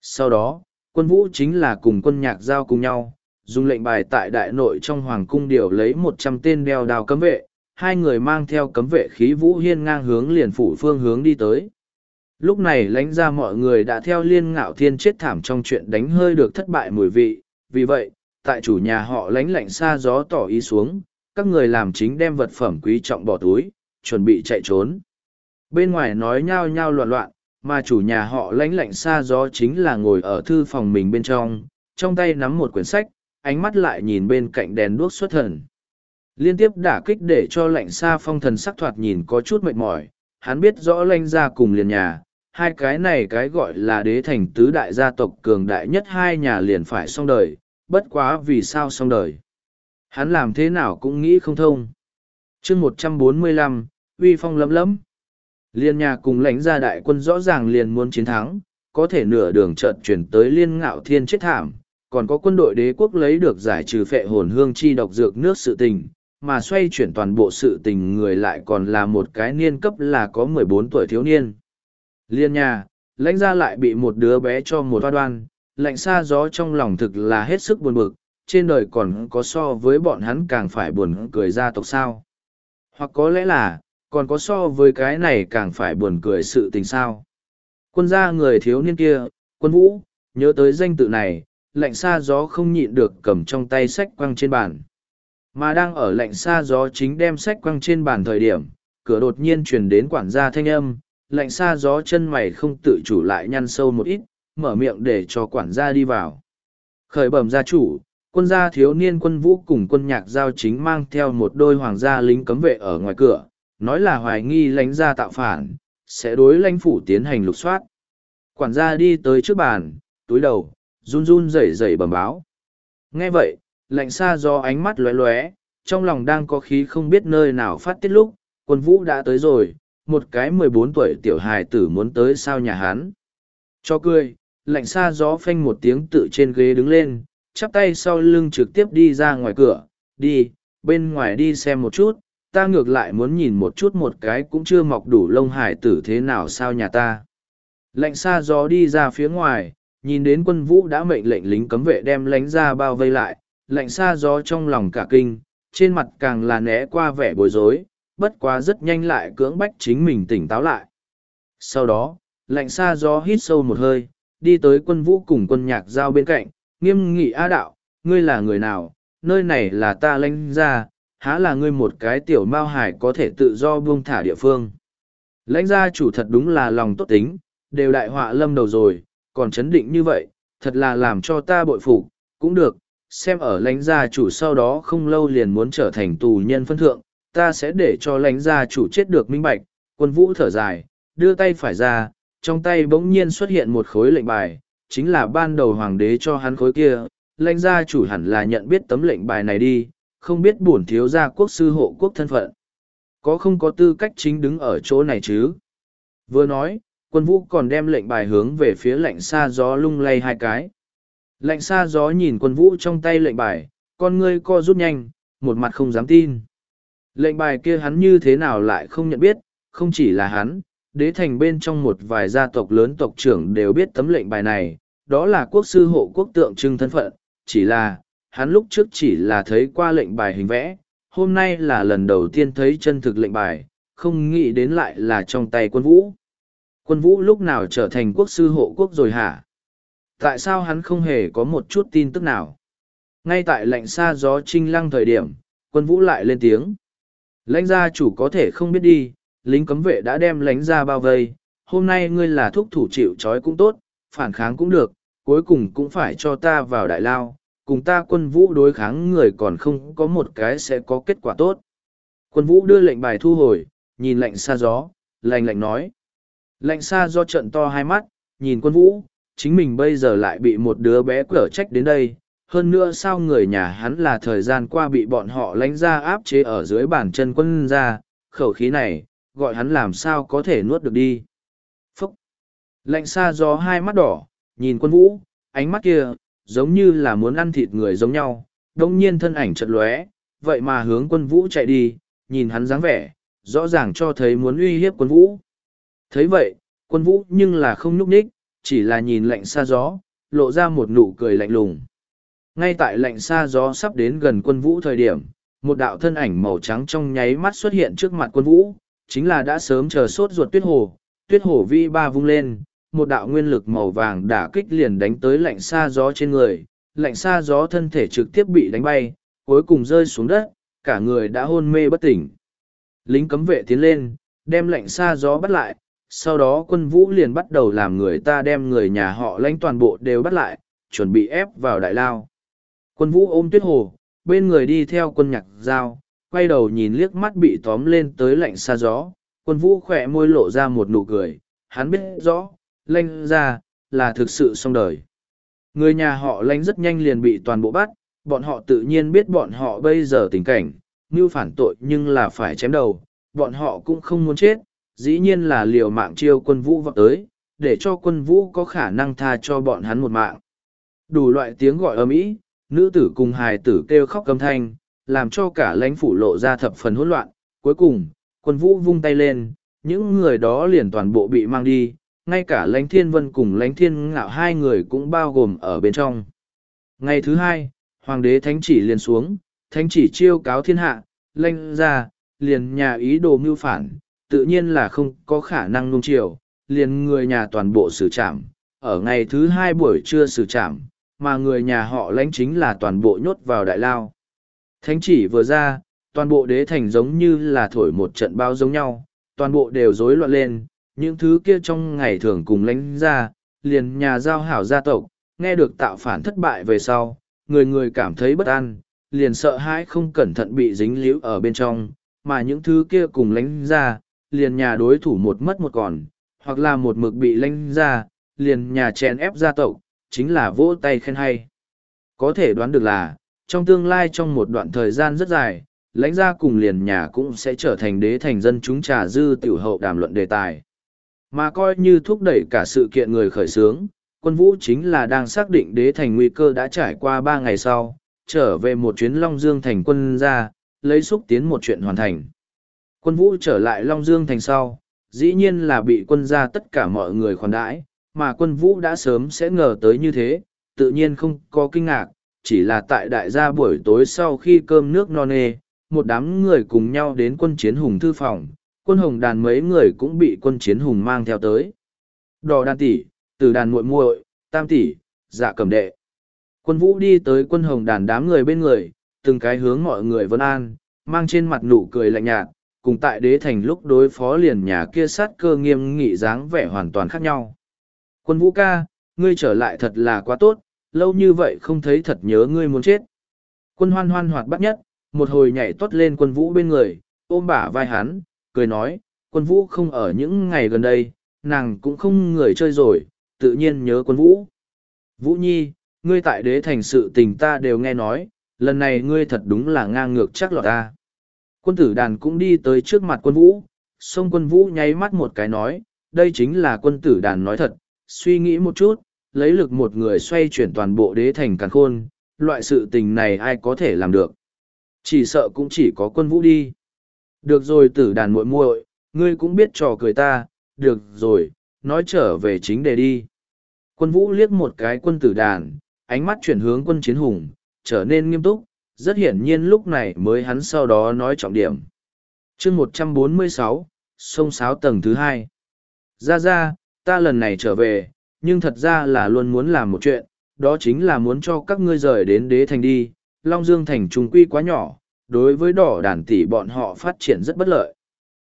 Speaker 1: Sau đó, quân vũ chính là cùng quân nhạc giao cùng nhau, dùng lệnh bài tại đại nội trong hoàng cung điều lấy một trăm tên đeo đào cấm vệ, hai người mang theo cấm vệ khí vũ hiên ngang hướng liền phủ phương hướng đi tới. Lúc này lãnh ra mọi người đã theo liên ngạo thiên chết thảm trong chuyện đánh hơi được thất bại mùi vị, vì vậy, tại chủ nhà họ lánh lạnh xa gió tỏ ý xuống, các người làm chính đem vật phẩm quý trọng bỏ túi, chuẩn bị chạy trốn. Bên ngoài nói nhao nhao loạn loạn, mà chủ nhà họ lánh lạnh xa gió chính là ngồi ở thư phòng mình bên trong, trong tay nắm một quyển sách, ánh mắt lại nhìn bên cạnh đèn đuốc xuất thần. Liên tiếp đả kích để cho lạnh xa phong thần sắc thoạt nhìn có chút mệt mỏi, hắn biết rõ lanh ra cùng liền nhà, hai cái này cái gọi là đế thành tứ đại gia tộc cường đại nhất hai nhà liền phải xong đời, bất quá vì sao xong đời. Hắn làm thế nào cũng nghĩ không thông. chương một trăm bốn mươi lăm uy phong lấm lấm. Liên nhà cùng lãnh gia đại quân rõ ràng liền muốn chiến thắng, có thể nửa đường trận chuyển tới liên ngạo thiên chết thảm, còn có quân đội đế quốc lấy được giải trừ phệ hồn hương chi độc dược nước sự tình, mà xoay chuyển toàn bộ sự tình người lại còn là một cái niên cấp là có mười bốn tuổi thiếu niên. Liên nhà, lãnh gia lại bị một đứa bé cho một hoa đoan, lạnh xa gió trong lòng thực là hết sức buồn bực, trên đời còn có so với bọn hắn càng phải buồn cười gia tộc sao. Hoặc có lẽ là, còn có so với cái này càng phải buồn cười sự tình sao. Quân gia người thiếu niên kia, quân vũ, nhớ tới danh tự này, lạnh xa gió không nhịn được cầm trong tay sách quăng trên bàn. Mà đang ở lạnh xa gió chính đem sách quăng trên bàn thời điểm, cửa đột nhiên truyền đến quản gia thanh âm, lạnh xa gió chân mày không tự chủ lại nhăn sâu một ít, mở miệng để cho quản gia đi vào. Khởi bẩm gia chủ, quân gia thiếu niên quân vũ cùng quân nhạc giao chính mang theo một đôi hoàng gia lính cấm vệ ở ngoài cửa, nói là hoài nghi lãnh gia tạo phản, sẽ đối lãnh phủ tiến hành lục soát. Quản gia đi tới trước bàn, túi đầu, run run rẩy rẩy bẩm báo. Nghe vậy, lạnh xa do ánh mắt lóe lóe, trong lòng đang có khí không biết nơi nào phát tiết lúc, quân vũ đã tới rồi, một cái mười bốn tuổi tiểu hài tử muốn tới sao nhà hắn. Cho cười, lạnh xa gió phanh một tiếng tự trên ghế đứng lên, chắp tay sau lưng trực tiếp đi ra ngoài cửa, đi, bên ngoài đi xem một chút, ta ngược lại muốn nhìn một chút một cái cũng chưa mọc đủ lông hải tử thế nào sao nhà ta. Lạnh xa gió đi ra phía ngoài, nhìn đến quân vũ đã mệnh lệnh lính cấm vệ đem lánh ra bao vây lại, lạnh xa gió trong lòng cả kinh, trên mặt càng là né qua vẻ bối rối, bất quá rất nhanh lại cưỡng bách chính mình tỉnh táo lại. Sau đó, lạnh xa gió hít sâu một hơi, đi tới quân vũ cùng quân nhạc giao bên cạnh, nghiêm nghị a đạo, ngươi là người nào, nơi này là ta lãnh gia há là ngươi một cái tiểu mao hải có thể tự do buông thả địa phương. Lãnh gia chủ thật đúng là lòng tốt tính, đều đại họa lâm đầu rồi, còn chấn định như vậy, thật là làm cho ta bội phục, cũng được, xem ở lãnh gia chủ sau đó không lâu liền muốn trở thành tù nhân phân thượng, ta sẽ để cho lãnh gia chủ chết được minh bạch, quân vũ thở dài, đưa tay phải ra, trong tay bỗng nhiên xuất hiện một khối lệnh bài, chính là ban đầu hoàng đế cho hắn khối kia, lãnh gia chủ hẳn là nhận biết tấm lệnh bài này đi, không biết bổn thiếu gia quốc sư hộ quốc thân phận. Có không có tư cách chính đứng ở chỗ này chứ? Vừa nói, quân vũ còn đem lệnh bài hướng về phía lạnh xa gió lung lay hai cái. Lạnh xa gió nhìn quân vũ trong tay lệnh bài, con ngươi co rút nhanh, một mặt không dám tin. Lệnh bài kia hắn như thế nào lại không nhận biết, không chỉ là hắn, đế thành bên trong một vài gia tộc lớn tộc trưởng đều biết tấm lệnh bài này, đó là quốc sư hộ quốc tượng trưng thân phận, chỉ là, hắn lúc trước chỉ là thấy qua lệnh bài hình vẽ, hôm nay là lần đầu tiên thấy chân thực lệnh bài, không nghĩ đến lại là trong tay quân vũ. Quân vũ lúc nào trở thành quốc sư hộ quốc rồi hả? Tại sao hắn không hề có một chút tin tức nào? Ngay tại lệnh xa gió trinh lăng thời điểm, quân vũ lại lên tiếng. Lãnh gia chủ có thể không biết đi, lính cấm vệ đã đem lánh ra bao vây, hôm nay ngươi là thúc thủ chịu trói cũng tốt, phản kháng cũng được, cuối cùng cũng phải cho ta vào đại lao, cùng ta quân vũ đối kháng người còn không có một cái sẽ có kết quả tốt. Quân vũ đưa lệnh bài thu hồi, nhìn lệnh xa gió, lạnh lạnh nói. Lệnh xa do trận to hai mắt, nhìn quân vũ, chính mình bây giờ lại bị một đứa bé cở trách đến đây. Hơn nữa sao người nhà hắn là thời gian qua bị bọn họ lánh ra áp chế ở dưới bàn chân quân ra, khẩu khí này, gọi hắn làm sao có thể nuốt được đi. Phúc! Lạnh xa gió hai mắt đỏ, nhìn quân vũ, ánh mắt kia, giống như là muốn ăn thịt người giống nhau, đông nhiên thân ảnh chợt lóe, vậy mà hướng quân vũ chạy đi, nhìn hắn dáng vẻ, rõ ràng cho thấy muốn uy hiếp quân vũ. thấy vậy, quân vũ nhưng là không nhúc nhích, chỉ là nhìn lạnh xa gió, lộ ra một nụ cười lạnh lùng. Ngay tại lạnh xa gió sắp đến gần quân vũ thời điểm, một đạo thân ảnh màu trắng trong nháy mắt xuất hiện trước mặt quân vũ, chính là đã sớm chờ sốt ruột tuyết hồ, tuyết hồ vi ba vung lên, một đạo nguyên lực màu vàng đả kích liền đánh tới lạnh xa gió trên người, lạnh xa gió thân thể trực tiếp bị đánh bay, cuối cùng rơi xuống đất, cả người đã hôn mê bất tỉnh. Lính cấm vệ tiến lên, đem lạnh xa gió bắt lại, sau đó quân vũ liền bắt đầu làm người ta đem người nhà họ lãnh toàn bộ đều bắt lại, chuẩn bị ép vào đại lao. Quân vũ ôm tuyết hồ, bên người đi theo quân nhạc giao, quay đầu nhìn liếc mắt bị tóm lên tới lạnh xa gió, quân vũ khỏe môi lộ ra một nụ cười, hắn biết rõ, lanh ra, là thực sự xong đời. Người nhà họ lanh rất nhanh liền bị toàn bộ bắt, bọn họ tự nhiên biết bọn họ bây giờ tình cảnh, như phản tội nhưng là phải chém đầu, bọn họ cũng không muốn chết, dĩ nhiên là liều mạng chiêu quân vũ vọt tới, để cho quân vũ có khả năng tha cho bọn hắn một mạng. Đủ loại tiếng gọi ầm ĩ, nữ tử cùng hài tử kêu khóc câm thanh, làm cho cả lãnh phủ lộ ra thập phần hỗn loạn. Cuối cùng, quân vũ vung tay lên, những người đó liền toàn bộ bị mang đi, ngay cả lãnh thiên vân cùng lãnh thiên ngạo hai người cũng bao gồm ở bên trong. Ngày thứ hai, hoàng đế thánh chỉ liền xuống, thánh chỉ chiêu cáo thiên hạ, lãnh ra, liền nhà ý đồ mưu phản, tự nhiên là không có khả năng nung chiều, liền người nhà toàn bộ xử trảm. Ở ngày thứ hai buổi trưa xử trảm, mà người nhà họ lãnh chính là toàn bộ nhốt vào đại lao. Thánh chỉ vừa ra, toàn bộ đế thành giống như là thổi một trận bao giống nhau, toàn bộ đều rối loạn lên, những thứ kia trong ngày thường cùng lãnh ra, liền nhà giao hảo gia tộc, nghe được tạo phản thất bại về sau, người người cảm thấy bất an, liền sợ hãi không cẩn thận bị dính líu ở bên trong, mà những thứ kia cùng lãnh ra, liền nhà đối thủ một mất một còn, hoặc là một mực bị lãnh ra, liền nhà chèn ép gia tộc, chính là vỗ tay khen hay. Có thể đoán được là, trong tương lai trong một đoạn thời gian rất dài, lãnh gia cùng liền nhà cũng sẽ trở thành đế thành dân chúng trà dư tiểu hậu đàm luận đề tài. Mà coi như thúc đẩy cả sự kiện người khởi xướng, quân vũ chính là đang xác định đế thành nguy cơ đã trải qua ba ngày sau, trở về một chuyến Long Dương thành quân ra, lấy xúc tiến một chuyện hoàn thành. Quân vũ trở lại Long Dương thành sau, dĩ nhiên là bị quân gia tất cả mọi người khoản đãi, mà quân vũ đã sớm sẽ ngờ tới như thế, tự nhiên không có kinh ngạc, chỉ là tại đại gia buổi tối sau khi cơm nước no nê, một đám người cùng nhau đến quân chiến hùng thư phòng, quân hồng đàn mấy người cũng bị quân chiến hùng mang theo tới. Đỏ đàn tỷ, từ đàn muội muội, tam tỷ, dạ cầm đệ. Quân vũ đi tới quân hồng đàn đám người bên người, từng cái hướng mọi người vân an, mang trên mặt nụ cười lạnh nhạt, cùng tại đế thành lúc đối phó liền nhà kia sát cơ nghiêm nghị dáng vẻ hoàn toàn khác nhau. Quân vũ ca, ngươi trở lại thật là quá tốt, lâu như vậy không thấy thật nhớ ngươi muốn chết. Quân hoan hoan hoạt bắt nhất, một hồi nhảy tót lên quân vũ bên người, ôm bả vai hắn, cười nói, quân vũ không ở những ngày gần đây, nàng cũng không người chơi rồi, tự nhiên nhớ quân vũ. Vũ Nhi, ngươi tại đế thành sự tình ta đều nghe nói, lần này ngươi thật đúng là ngang ngược chắc lọt ta. Quân tử đàn cũng đi tới trước mặt quân vũ, xong quân vũ nháy mắt một cái nói, đây chính là quân tử đàn nói thật, suy nghĩ một chút, lấy lực một người xoay chuyển toàn bộ đế thành càn khôn, loại sự tình này ai có thể làm được. Chỉ sợ cũng chỉ có quân vũ đi. Được rồi tử đàn muội muội, ngươi cũng biết trò cười ta, được rồi, nói trở về chính đề đi. Quân vũ liếc một cái quân tử đàn, ánh mắt chuyển hướng quân chiến hùng, trở nên nghiêm túc, rất hiển nhiên lúc này mới hắn sau đó nói trọng điểm. chương một trăm bốn mươi sáu, sông sáo tầng thứ hai. Ra ra, ta lần này trở về, nhưng thật ra là luôn muốn làm một chuyện, đó chính là muốn cho các ngươi rời đến đế thành đi, Long Dương thành trung quy quá nhỏ, đối với đỏ đàn tỷ bọn họ phát triển rất bất lợi.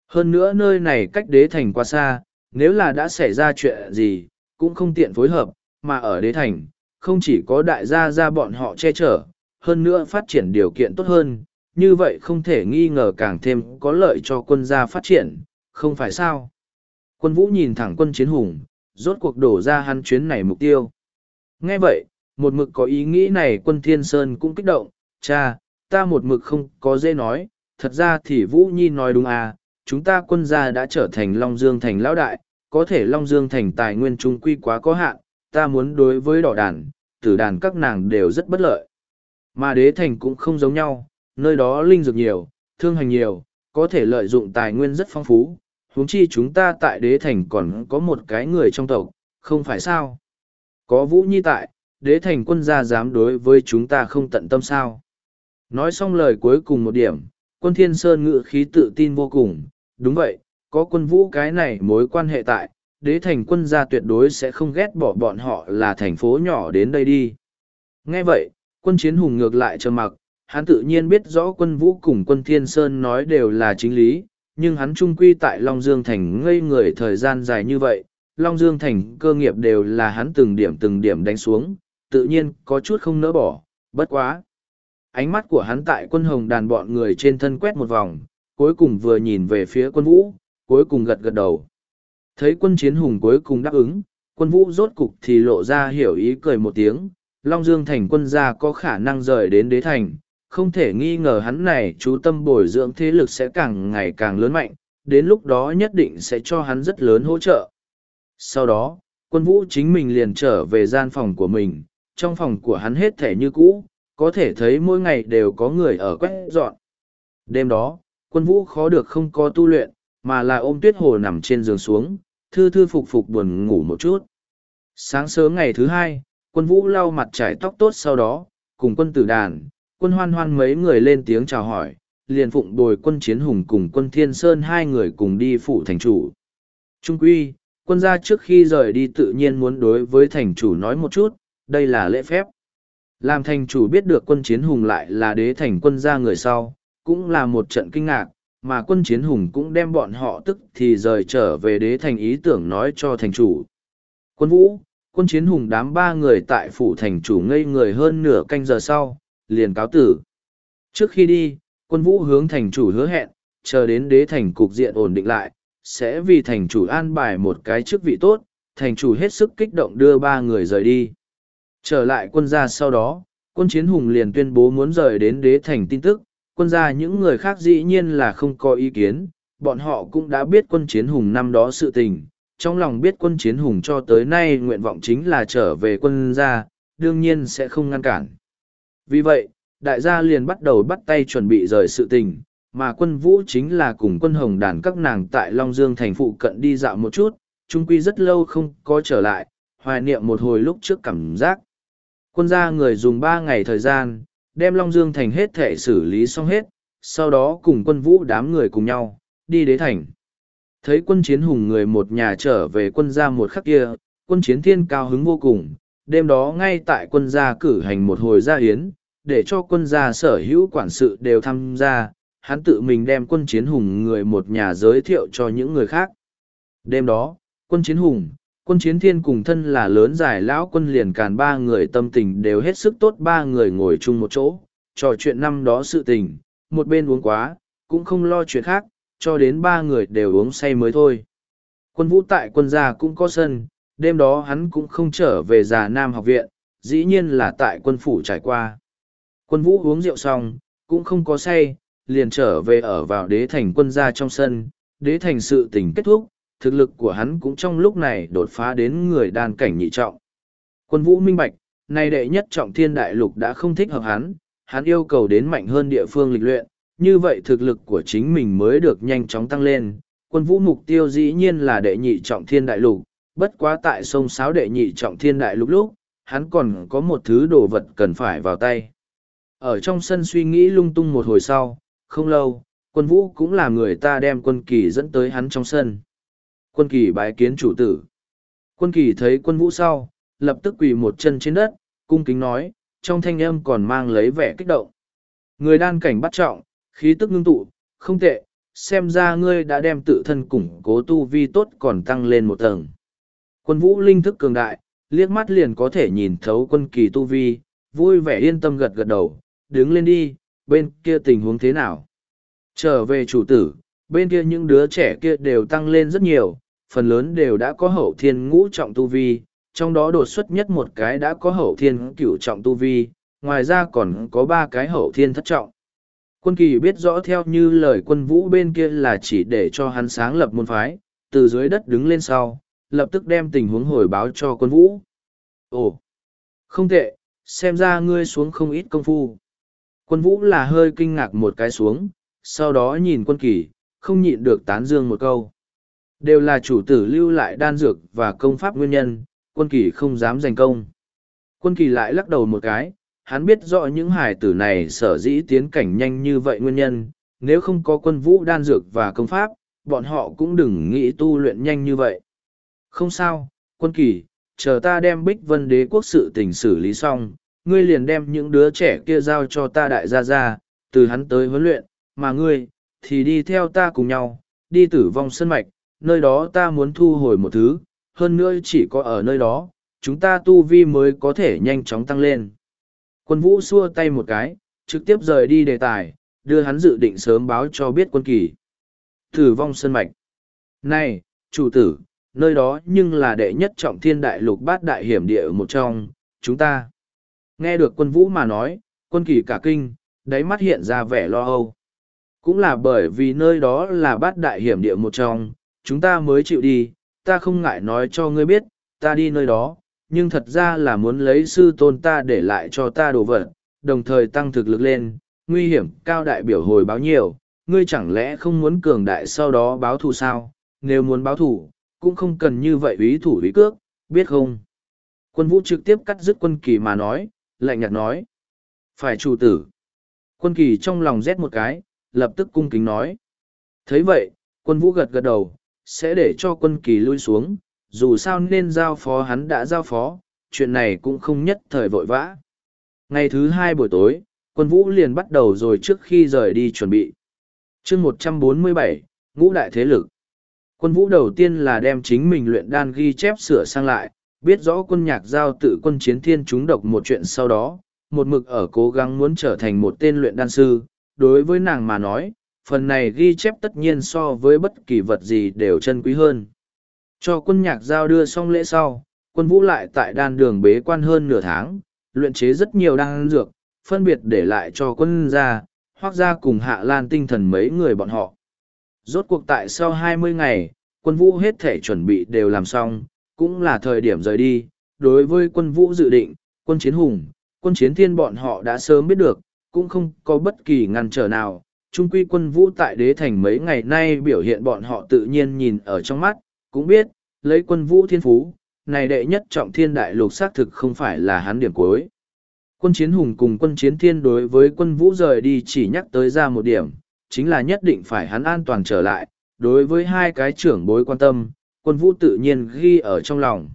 Speaker 1: Hơn nữa nơi này cách đế thành quá xa, nếu là đã xảy ra chuyện gì, cũng không tiện phối hợp, mà ở đế thành, không chỉ có đại gia gia bọn họ che chở, hơn nữa phát triển điều kiện tốt hơn, như vậy không thể nghi ngờ càng thêm có lợi cho quân gia phát triển, không phải sao? Quân vũ nhìn thẳng quân chiến hùng, rốt cuộc đổ ra hắn chuyến này mục tiêu. Nghe vậy, một mực có ý nghĩ này quân thiên sơn cũng kích động, cha, ta một mực không có dễ nói, thật ra thì Vũ Nhi nói đúng à, chúng ta quân gia đã trở thành Long Dương thành lão đại, có thể Long Dương thành tài nguyên trung quy quá có hạn, ta muốn đối với đỏ đàn, tử đàn các nàng đều rất bất lợi. Mà đế thành cũng không giống nhau, nơi đó linh dược nhiều, thương hành nhiều, có thể lợi dụng tài nguyên rất phong phú, huống chi chúng ta tại đế thành còn có một cái người trong tộc, không phải sao? Có Vũ Nhi tại, đế thành quân gia dám đối với chúng ta không tận tâm sao? Nói xong lời cuối cùng một điểm, quân thiên sơn ngự khí tự tin vô cùng, đúng vậy, có quân vũ cái này mối quan hệ tại, đế thành quân gia tuyệt đối sẽ không ghét bỏ bọn họ là thành phố nhỏ đến đây đi. Nghe vậy, quân chiến hùng ngược lại trầm mặc, hắn tự nhiên biết rõ quân vũ cùng quân thiên sơn nói đều là chính lý, nhưng hắn trung quy tại Long Dương Thành ngây người thời gian dài như vậy, Long Dương Thành cơ nghiệp đều là hắn từng điểm từng điểm đánh xuống, tự nhiên có chút không nỡ bỏ, bất quá. Ánh mắt của hắn tại quân hồng đàn bọn người trên thân quét một vòng, cuối cùng vừa nhìn về phía quân vũ, cuối cùng gật gật đầu. Thấy quân chiến hùng cuối cùng đáp ứng, quân vũ rốt cục thì lộ ra hiểu ý cười một tiếng, Long Dương Thành quân gia có khả năng rời đến đế thành, không thể nghi ngờ hắn này chú tâm bồi dưỡng thế lực sẽ càng ngày càng lớn mạnh, đến lúc đó nhất định sẽ cho hắn rất lớn hỗ trợ. Sau đó, quân vũ chính mình liền trở về gian phòng của mình, trong phòng của hắn hết thể như cũ, có thể thấy mỗi ngày đều có người ở quét dọn. Đêm đó, quân vũ khó được không có tu luyện, mà là ôm tuyết hồ nằm trên giường xuống, thư thư phục phục buồn ngủ một chút. Sáng sớm ngày thứ hai, quân vũ lau mặt trải tóc tốt sau đó, cùng quân tử đàn, quân hoan hoan mấy người lên tiếng chào hỏi, liền phụng bồi quân chiến hùng cùng quân thiên sơn hai người cùng đi phụ thành chủ. Trung quy, quân gia trước khi rời đi tự nhiên muốn đối với thành chủ nói một chút, đây là lễ phép. Làm thành chủ biết được quân chiến hùng lại là đế thành quân gia người sau, cũng là một trận kinh ngạc, mà quân chiến hùng cũng đem bọn họ tức thì rời trở về đế thành ý tưởng nói cho thành chủ. Quân vũ, quân chiến hùng đám ba người tại phủ thành chủ ngây người hơn nửa canh giờ sau, liền cáo tử. Trước khi đi, quân vũ hướng thành chủ hứa hẹn, chờ đến đế thành cục diện ổn định lại, sẽ vì thành chủ an bài một cái chức vị tốt, thành chủ hết sức kích động đưa ba người rời đi. Trở lại quân gia sau đó, quân chiến hùng liền tuyên bố muốn rời đến đế thành tin tức, quân gia những người khác dĩ nhiên là không có ý kiến, bọn họ cũng đã biết quân chiến hùng năm đó sự tình, trong lòng biết quân chiến hùng cho tới nay nguyện vọng chính là trở về quân gia, đương nhiên sẽ không ngăn cản. Vì vậy, đại gia liền bắt đầu bắt tay chuẩn bị rời sự tình, mà quân vũ chính là cùng quân hồng đàn các nàng tại Long Dương thành phụ cận đi dạo một chút, chung quy rất lâu không có trở lại, hoài niệm một hồi lúc trước cảm giác. Quân gia người dùng ba ngày thời gian, đem Long Dương thành hết thể xử lý xong hết, sau đó cùng quân vũ đám người cùng nhau, đi đế thành. Thấy quân chiến hùng người một nhà trở về quân gia một khắc kia, quân chiến thiên cao hứng vô cùng, đêm đó ngay tại quân gia cử hành một hồi gia yến để cho quân gia sở hữu quản sự đều tham gia, hắn tự mình đem quân chiến hùng người một nhà giới thiệu cho những người khác. Đêm đó, quân chiến hùng, quân chiến thiên cùng thân là lớn giải lão quân liền càn ba người tâm tình đều hết sức tốt ba người ngồi chung một chỗ, trò chuyện năm đó sự tình, một bên uống quá, cũng không lo chuyện khác, cho đến ba người đều uống say mới thôi. Quân vũ tại quân gia cũng có sân, đêm đó hắn cũng không trở về già nam học viện, dĩ nhiên là tại quân phủ trải qua. Quân vũ uống rượu xong, cũng không có say, liền trở về ở vào đế thành quân gia trong sân, đế thành sự tình kết thúc, thực lực của hắn cũng trong lúc này đột phá đến người đàn cảnh nhị trọng. Quân vũ minh bạch, nay đệ nhất trọng thiên đại lục đã không thích hợp hắn, hắn yêu cầu đến mạnh hơn địa phương lịch luyện, như vậy thực lực của chính mình mới được nhanh chóng tăng lên. Quân vũ mục tiêu dĩ nhiên là đệ nhị trọng thiên đại lục, bất quá tại sông sáo đệ nhị trọng thiên đại lục lúc, hắn còn có một thứ đồ vật cần phải vào tay. Ở trong sân suy nghĩ lung tung một hồi sau, không lâu, quân vũ cũng là người ta đem quân kỳ dẫn tới hắn trong sân. Quân kỳ bái kiến chủ tử. Quân kỳ thấy quân vũ sau, lập tức quỳ một chân trên đất, cung kính nói, trong thanh âm còn mang lấy vẻ kích động. Người đan cảnh bắt trọng, khí tức ngưng tụ, không tệ, xem ra ngươi đã đem tự thân củng cố tu vi tốt còn tăng lên một tầng. Quân vũ linh thức cường đại, liếc mắt liền có thể nhìn thấu quân kỳ tu vi, vui vẻ yên tâm gật gật đầu, đứng lên đi, bên kia tình huống thế nào? Trở về chủ tử, bên kia những đứa trẻ kia đều tăng lên rất nhiều, phần lớn đều đã có hậu thiên ngũ trọng tu vi, trong đó đột xuất nhất một cái đã có hậu thiên cửu trọng tu vi, ngoài ra còn có ba cái hậu thiên thất trọng. Quân kỳ biết rõ theo như lời quân vũ bên kia là chỉ để cho hắn sáng lập môn phái, từ dưới đất đứng lên sau, lập tức đem tình huống hồi báo cho quân vũ. Ồ, Không tệ, xem ra ngươi xuống không ít công phu. Quân vũ là hơi kinh ngạc một cái xuống, sau đó nhìn quân kỳ, không nhịn được tán dương một câu. Đều là chủ tử lưu lại đan dược và công pháp nguyên nhân, quân kỳ không dám giành công. Quân kỳ lại lắc đầu một cái, hắn biết rõ những hải tử này sở dĩ tiến cảnh nhanh như vậy nguyên nhân, nếu không có quân vũ đan dược và công pháp, bọn họ cũng đừng nghĩ tu luyện nhanh như vậy. Không sao, quân kỳ, chờ ta đem bích vân đế quốc sự tình xử lý xong, ngươi liền đem những đứa trẻ kia giao cho ta đại gia gia, từ hắn tới huấn luyện, mà ngươi, thì đi theo ta cùng nhau, đi tử vong sân mạch, nơi đó ta muốn thu hồi một thứ, hơn nữa chỉ có ở nơi đó, chúng ta tu vi mới có thể nhanh chóng tăng lên. Quân vũ xua tay một cái, trực tiếp rời đi đề tài, đưa hắn dự định sớm báo cho biết quân kỳ. Tử vong sân mạch. Này, chủ tử, nơi đó nhưng là đệ nhất trọng thiên đại lục bát đại hiểm địa một trong, chúng ta. Nghe được quân vũ mà nói, quân kỳ cả kinh, đáy mắt hiện ra vẻ lo âu. Cũng là bởi vì nơi đó là bát đại hiểm địa một trong, chúng ta mới chịu đi, ta không ngại nói cho ngươi biết, ta đi nơi đó, nhưng thật ra là muốn lấy sư tôn ta để lại cho ta đồ vật, đồng thời tăng thực lực lên, nguy hiểm cao đại biểu hồi báo nhiều, ngươi chẳng lẽ không muốn cường đại sau đó báo thù sao, nếu muốn báo thù, cũng không cần như vậy ý thủ ý cước, biết không? Quân vũ trực tiếp cắt dứt quân kỳ mà nói, lạnh nhạt nói. Phải chủ tử. Quân kỳ trong lòng rét một cái, lập tức cung kính nói. thấy vậy, quân vũ gật gật đầu, sẽ để cho quân kỳ lui xuống, dù sao nên giao phó hắn đã giao phó, chuyện này cũng không nhất thời vội vã. Ngày thứ hai buổi tối, quân vũ liền bắt đầu rồi trước khi rời đi chuẩn bị. chương một trăm bốn mươi bảy, ngũ đại thế lực. Quân vũ đầu tiên là đem chính mình luyện đan ghi chép sửa sang lại, biết rõ quân nhạc giao tự quân chiến thiên chúng độc một chuyện sau đó, một mực ở cố gắng muốn trở thành một tên luyện đan sư. Đối với nàng mà nói, phần này ghi chép tất nhiên so với bất kỳ vật gì đều chân quý hơn. Cho quân nhạc giao đưa xong lễ sau, quân vũ lại tại đan đường bế quan hơn nửa tháng, luyện chế rất nhiều đan dược, phân biệt để lại cho quân gia, hoặc gia cùng hạ lan tinh thần mấy người bọn họ. Rốt cuộc tại sau 20 ngày, quân vũ hết thể chuẩn bị đều làm xong, cũng là thời điểm rời đi. Đối với quân vũ dự định, quân chiến hùng, quân chiến thiên bọn họ đã sớm biết được, cũng không có bất kỳ ngăn trở nào. Trung quy quân vũ tại đế thành mấy ngày nay biểu hiện bọn họ tự nhiên nhìn ở trong mắt, cũng biết, lấy quân vũ thiên phú, này đệ nhất trọng thiên đại lục xác thực không phải là hắn điểm cuối. Quân chiến hùng cùng quân chiến thiên đối với quân vũ rời đi chỉ nhắc tới ra một điểm, chính là nhất định phải hắn an toàn trở lại. Đối với hai cái trưởng bối quan tâm, quân vũ tự nhiên ghi ở trong lòng.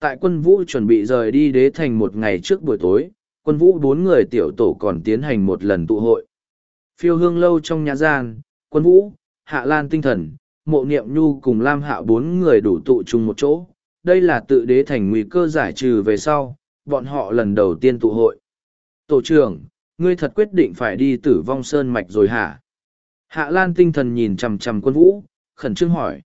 Speaker 1: Tại quân vũ chuẩn bị rời đi đế thành một ngày trước buổi tối, quân vũ bốn người tiểu tổ còn tiến hành một lần tụ hội. Phiêu hương lâu trong nhà gian, quân vũ, hạ lan tinh thần, mộ niệm nhu cùng lam hạ bốn người đủ tụ chung một chỗ. Đây là tự đế thành nguy cơ giải trừ về sau, bọn họ lần đầu tiên tụ hội. Tổ trưởng, ngươi thật quyết định phải đi tử vong sơn mạch rồi hả? Hạ Lan tinh thần nhìn chằm chằm quân vũ, khẩn trương hỏi.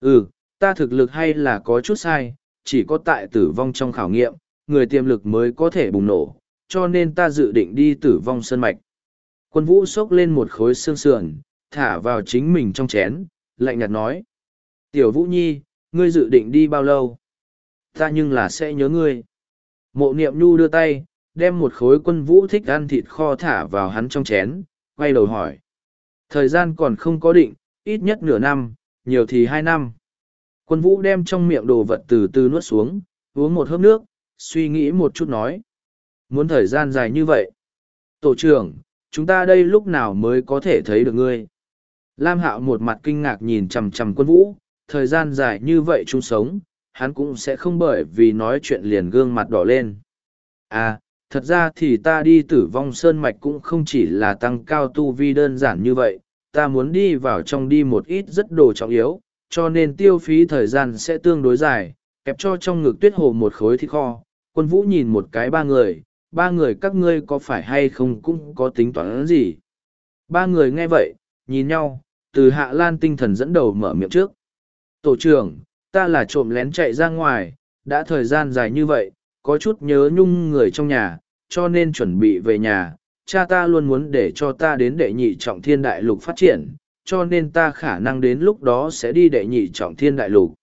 Speaker 1: Ừ, ta thực lực hay là có chút sai, chỉ có tại tử vong trong khảo nghiệm, người tiềm lực mới có thể bùng nổ, cho nên ta dự định đi tử vong sơn mạch. Quân vũ xốc lên một khối xương sườn, thả vào chính mình trong chén, lạnh nhạt nói. Tiểu vũ nhi, ngươi dự định đi bao lâu? Ta nhưng là sẽ nhớ ngươi. Mộ niệm nhu đưa tay, đem một khối quân vũ thích ăn thịt kho thả vào hắn trong chén, quay đầu hỏi. Thời gian còn không có định, ít nhất nửa năm, nhiều thì hai năm. Quân vũ đem trong miệng đồ vật từ từ nuốt xuống, uống một hớp nước, suy nghĩ một chút nói. Muốn thời gian dài như vậy. Tổ trưởng, chúng ta đây lúc nào mới có thể thấy được ngươi? Lam Hạo một mặt kinh ngạc nhìn chằm chằm quân vũ, thời gian dài như vậy chung sống, hắn cũng sẽ không bởi vì nói chuyện liền gương mặt đỏ lên. À, thật ra thì ta đi tử vong sơn mạch cũng không chỉ là tăng cao tu vi đơn giản như vậy, ta muốn đi vào trong đi một ít rất đồ trọng yếu, cho nên tiêu phí thời gian sẽ tương đối dài, kẹp cho trong ngực tuyết hồ một khối thịt kho. Quân vũ nhìn một cái ba người, ba người các ngươi có phải hay không cũng có tính toán gì. Ba người nghe vậy, nhìn nhau, từ hạ lan tinh thần dẫn đầu mở miệng trước. Tổ trưởng, ta là trộm lén chạy ra ngoài, đã thời gian dài như vậy, có chút nhớ nhung người trong nhà, cho nên chuẩn bị về nhà. Cha ta luôn muốn để cho ta đến đệ nhị trọng thiên đại lục phát triển, cho nên ta khả năng đến lúc đó sẽ đi đệ nhị trọng thiên đại lục.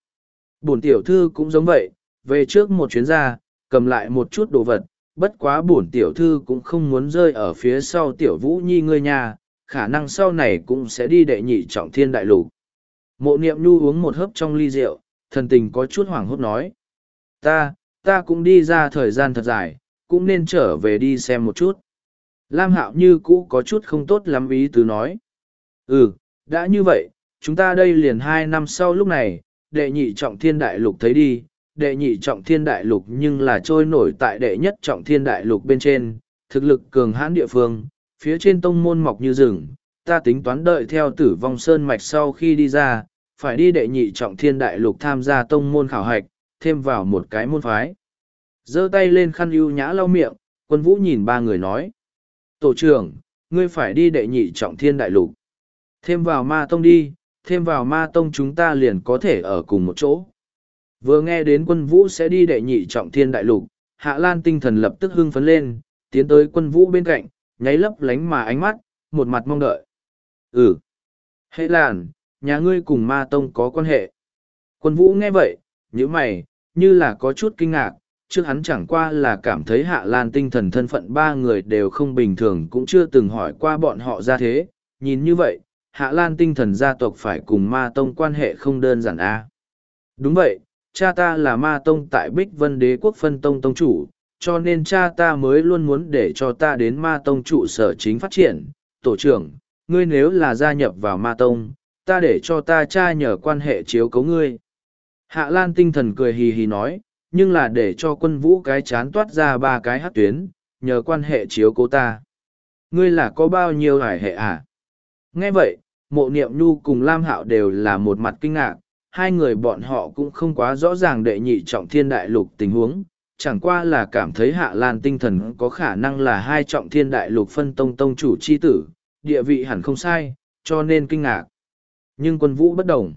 Speaker 1: Bổn tiểu thư cũng giống vậy, về trước một chuyến ra, cầm lại một chút đồ vật, bất quá bổn tiểu thư cũng không muốn rơi ở phía sau tiểu vũ nhi ngươi nhà, khả năng sau này cũng sẽ đi đệ nhị trọng thiên đại lục. Mộ niệm nhu uống một hớp trong ly rượu, thần tình có chút hoảng hốt nói. Ta, ta cũng đi ra thời gian thật dài, cũng nên trở về đi xem một chút. Lam hạo như cũ có chút không tốt lắm ý tứ nói. Ừ, đã như vậy, chúng ta đây liền hai năm sau lúc này, đệ nhị trọng thiên đại lục thấy đi, đệ nhị trọng thiên đại lục nhưng là trôi nổi tại đệ nhất trọng thiên đại lục bên trên, thực lực cường hãn địa phương, phía trên tông môn mọc như rừng, ta tính toán đợi theo tử vong sơn mạch sau khi đi ra, phải đi đệ nhị trọng thiên đại lục tham gia tông môn khảo hạch, thêm vào một cái môn phái. giơ tay lên khăn ưu nhã lau miệng, quân vũ nhìn ba người nói. Tổ trưởng, ngươi phải đi đệ nhị trọng thiên đại lục. Thêm vào ma tông đi, thêm vào ma tông chúng ta liền có thể ở cùng một chỗ. Vừa nghe đến quân vũ sẽ đi đệ nhị trọng thiên đại lục, Hạ Lan tinh thần lập tức hưng phấn lên, tiến tới quân vũ bên cạnh, nháy lấp lánh mà ánh mắt, một mặt mong đợi. Ừ. Hệ làn, nhà ngươi cùng ma tông có quan hệ. Quân vũ nghe vậy, như mày, như là có chút kinh ngạc, trước hắn chẳng qua là cảm thấy hạ lan tinh thần thân phận ba người đều không bình thường cũng chưa từng hỏi qua bọn họ ra thế, nhìn như vậy, hạ lan tinh thần gia tộc phải cùng ma tông quan hệ không đơn giản a Đúng vậy, cha ta là ma tông tại Bích Vân Đế quốc phân tông tông chủ, cho nên cha ta mới luôn muốn để cho ta đến ma tông trụ sở chính phát triển. Tổ trưởng, ngươi nếu là gia nhập vào ma tông, ta để cho ta cha nhờ quan hệ chiếu cấu ngươi. Hạ Lan tinh thần cười hì hì nói, nhưng là để cho quân vũ cái chán toát ra ba cái hát tuyến, nhờ quan hệ chiếu cố ta. Ngươi là có bao nhiêu hải hệ à? Nghe vậy, mộ niệm nhu cùng Lam Hạo đều là một mặt kinh ngạc, hai người bọn họ cũng không quá rõ ràng đệ nhị trọng thiên đại lục tình huống, chẳng qua là cảm thấy hạ lan tinh thần có khả năng là hai trọng thiên đại lục phân tông tông chủ chi tử, địa vị hẳn không sai, cho nên kinh ngạc. Nhưng quân vũ bất đồng.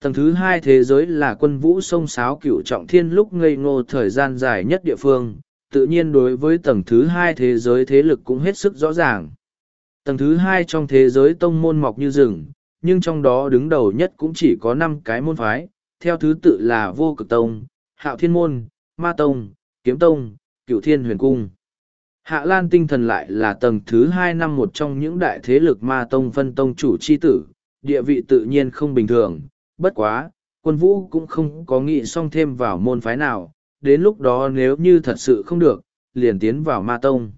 Speaker 1: Tầng thứ hai thế giới là quân vũ sông sáo cửu trọng thiên lúc ngây ngô thời gian dài nhất địa phương, tự nhiên đối với tầng thứ hai thế giới thế lực cũng hết sức rõ ràng. Tầng thứ hai trong thế giới tông môn mọc như rừng, nhưng trong đó đứng đầu nhất cũng chỉ có năm cái môn phái, theo thứ tự là vô cực tông, hạo thiên môn, ma tông, kiếm tông, cửu thiên huyền cung. Hạ Lan tinh thần lại là tầng thứ hai năm một trong những đại thế lực ma tông phân tông chủ chi tử, địa vị tự nhiên không bình thường, bất quá, quân vũ cũng không có nghĩ xong thêm vào môn phái nào, đến lúc đó nếu như thật sự không được, liền tiến vào ma tông.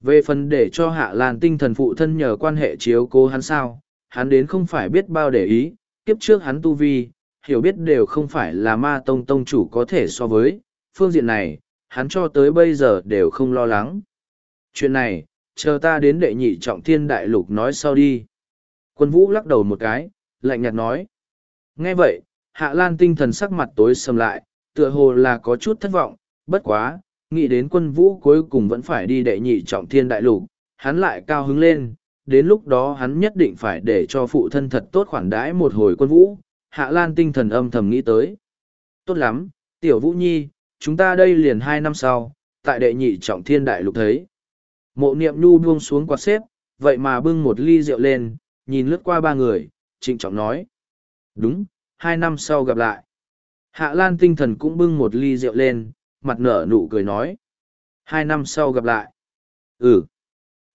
Speaker 1: Về phần để cho Hạ Lan tinh thần phụ thân nhờ quan hệ chiếu cố hắn sao, hắn đến không phải biết bao để ý, kiếp trước hắn tu vi, hiểu biết đều không phải là ma tông tông chủ có thể so với, phương diện này, hắn cho tới bây giờ đều không lo lắng. Chuyện này, chờ ta đến đệ nhị trọng thiên đại lục nói sau đi. Quân vũ lắc đầu một cái, lạnh nhạt nói. Nghe vậy, Hạ Lan tinh thần sắc mặt tối sầm lại, tựa hồ là có chút thất vọng, bất quá, nghĩ đến quân vũ cuối cùng vẫn phải đi đệ nhị trọng thiên đại lục, hắn lại cao hứng lên, đến lúc đó hắn nhất định phải để cho phụ thân thật tốt khoản đãi một hồi quân vũ, Hạ Lan tinh thần âm thầm nghĩ tới. Tốt lắm, tiểu vũ nhi, chúng ta đây liền hai năm sau, tại đệ nhị trọng thiên đại lục thấy. Mộ niệm nhu buông xuống quạt xếp, vậy mà bưng một ly rượu lên, nhìn lướt qua ba người, trịnh trọng nói. Đúng, hai năm sau gặp lại. Hạ Lan tinh thần cũng bưng một ly rượu lên, mặt nở nụ cười nói. Hai năm sau gặp lại. Ừ.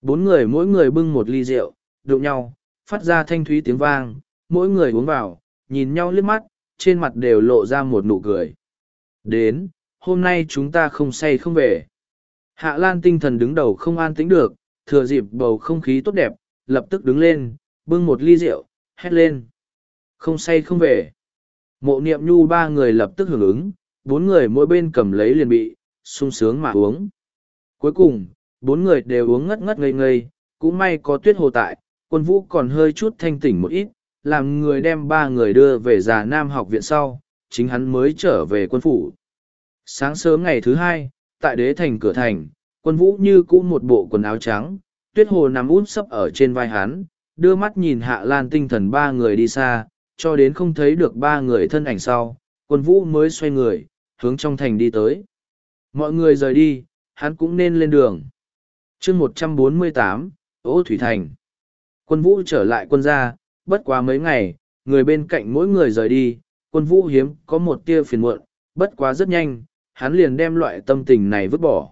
Speaker 1: Bốn người mỗi người bưng một ly rượu, đụng nhau, phát ra thanh thúy tiếng vang, mỗi người uống vào, nhìn nhau liếc mắt, trên mặt đều lộ ra một nụ cười. Đến, hôm nay chúng ta không say không về. Hạ Lan tinh thần đứng đầu không an tĩnh được, thừa dịp bầu không khí tốt đẹp, lập tức đứng lên, bưng một ly rượu, hét lên. Không say không về. Mộ niệm nhu ba người lập tức hưởng ứng, bốn người mỗi bên cầm lấy liền bị, sung sướng mà uống. Cuối cùng, bốn người đều uống ngất ngất ngây ngây, cũng may có tuyết hồ tại, quân vũ còn hơi chút thanh tỉnh một ít, làm người đem ba người đưa về già nam học viện sau, chính hắn mới trở về quân phủ. Sáng sớm ngày thứ hai, tại đế thành cửa thành, quân vũ như cũ một bộ quần áo trắng, tuyết hồ nằm út sấp ở trên vai hắn, đưa mắt nhìn hạ lan tinh thần ba người đi xa, cho đến không thấy được ba người thân ảnh sau, quân vũ mới xoay người, hướng trong thành đi tới. Mọi người rời đi, hắn cũng nên lên đường. chương một trăm bốn mươi tám, Ô Thủy Thành. Quân vũ trở lại quân gia, bất quá mấy ngày, người bên cạnh mỗi người rời đi, quân vũ hiếm có một tia phiền muộn, bất quá rất nhanh, hắn liền đem loại tâm tình này vứt bỏ.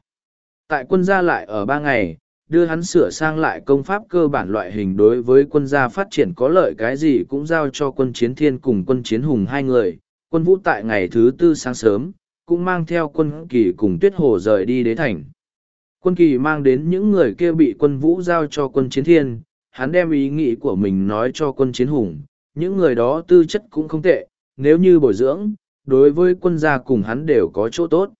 Speaker 1: Tại quân gia lại ở ba ngày, đưa hắn sửa sang lại công pháp cơ bản loại hình đối với quân gia phát triển có lợi cái gì cũng giao cho quân chiến thiên cùng quân chiến hùng hai người. Quân vũ tại ngày thứ tư sáng sớm, cũng mang theo quân kỳ cùng tuyết hồ rời đi đế thành. Quân kỳ mang đến những người kia bị quân vũ giao cho quân chiến thiên, hắn đem ý nghĩ của mình nói cho quân chiến hùng, những người đó tư chất cũng không tệ, nếu như bồi dưỡng, đối với quân gia cùng hắn đều có chỗ tốt.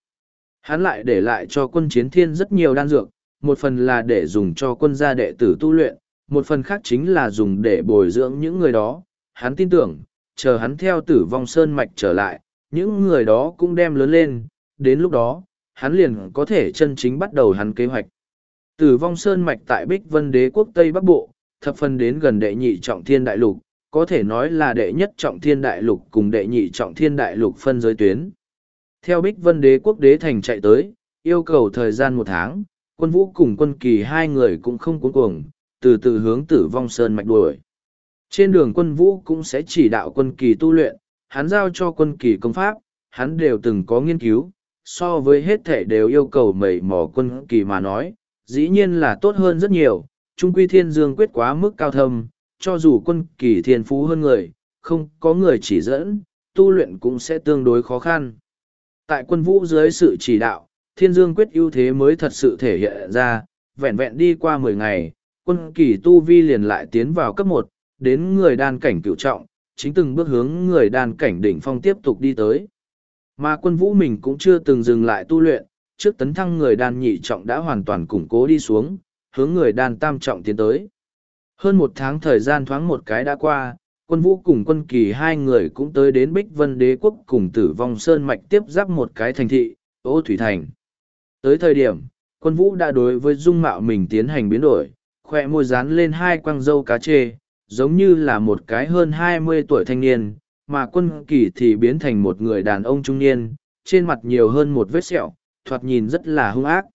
Speaker 1: Hắn lại để lại cho quân chiến thiên rất nhiều đan dược, một phần là để dùng cho quân gia đệ tử tu luyện, một phần khác chính là dùng để bồi dưỡng những người đó. Hắn tin tưởng, chờ hắn theo tử vong sơn mạch trở lại, những người đó cũng đem lớn lên, đến lúc đó, hắn liền có thể chân chính bắt đầu hắn kế hoạch. Tử vong sơn mạch tại Bích Vân Đế quốc Tây Bắc Bộ, thập phần đến gần đệ nhị trọng thiên đại lục, có thể nói là đệ nhất trọng thiên đại lục cùng đệ nhị trọng thiên đại lục phân giới tuyến. Theo Bích Vân Đế quốc đế thành chạy tới, yêu cầu thời gian một tháng, quân vũ cùng quân kỳ hai người cũng không cuốn cuồng, từ từ hướng tử vong sơn mạch đuổi. Trên đường quân vũ cũng sẽ chỉ đạo quân kỳ tu luyện, hắn giao cho quân kỳ công pháp, hắn đều từng có nghiên cứu, so với hết thể đều yêu cầu mẩy mò quân kỳ mà nói, dĩ nhiên là tốt hơn rất nhiều, trung quy thiên dương quyết quá mức cao thâm, cho dù quân kỳ thiên phú hơn người, không có người chỉ dẫn, tu luyện cũng sẽ tương đối khó khăn. Tại quân vũ dưới sự chỉ đạo, thiên dương quyết ưu thế mới thật sự thể hiện ra, vẹn vẹn đi qua mười ngày, quân kỳ tu vi liền lại tiến vào cấp một, đến người đan cảnh cựu trọng, chính từng bước hướng người đan cảnh đỉnh phong tiếp tục đi tới. Mà quân vũ mình cũng chưa từng dừng lại tu luyện, trước tấn thăng người đan nhị trọng đã hoàn toàn củng cố đi xuống, hướng người đan tam trọng tiến tới. Hơn một tháng thời gian thoáng một cái đã qua, quân vũ cùng quân kỳ hai người cũng tới đến Bích Vân Đế quốc cùng tử vong sơn mạch tiếp giáp một cái thành thị, ô thủy thành. Tới thời điểm, quân vũ đã đối với dung mạo mình tiến hành biến đổi, khỏe môi dán lên hai quang dâu cá chê, giống như là một cái hơn hai mươi tuổi thanh niên, mà quân kỳ thì biến thành một người đàn ông trung niên, trên mặt nhiều hơn một vết sẹo, thoạt nhìn rất là hung ác.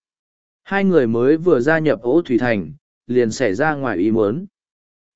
Speaker 1: Hai người mới vừa gia nhập Ô thủy thành, liền xảy ra ngoài ý muốn.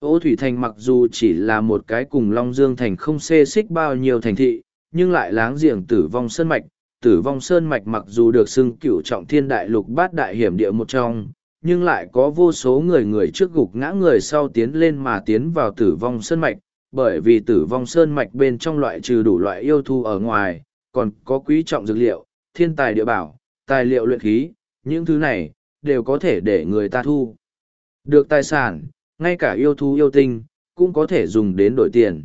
Speaker 1: Ô Thủy Thành mặc dù chỉ là một cái cùng Long Dương Thành không xê xích bao nhiêu thành thị, nhưng lại láng giềng tử vong sơn mạch. Tử vong sơn mạch mặc dù được xưng cựu trọng thiên đại lục bát đại hiểm địa một trong, nhưng lại có vô số người người trước gục ngã người sau tiến lên mà tiến vào tử vong sơn mạch, bởi vì tử vong sơn mạch bên trong loại trừ đủ loại yêu thu ở ngoài, còn có quý trọng dược liệu, thiên tài địa bảo, tài liệu luyện khí, những thứ này, đều có thể để người ta thu. Được tài sản, ngay cả yêu thu yêu tinh, cũng có thể dùng đến đổi tiền.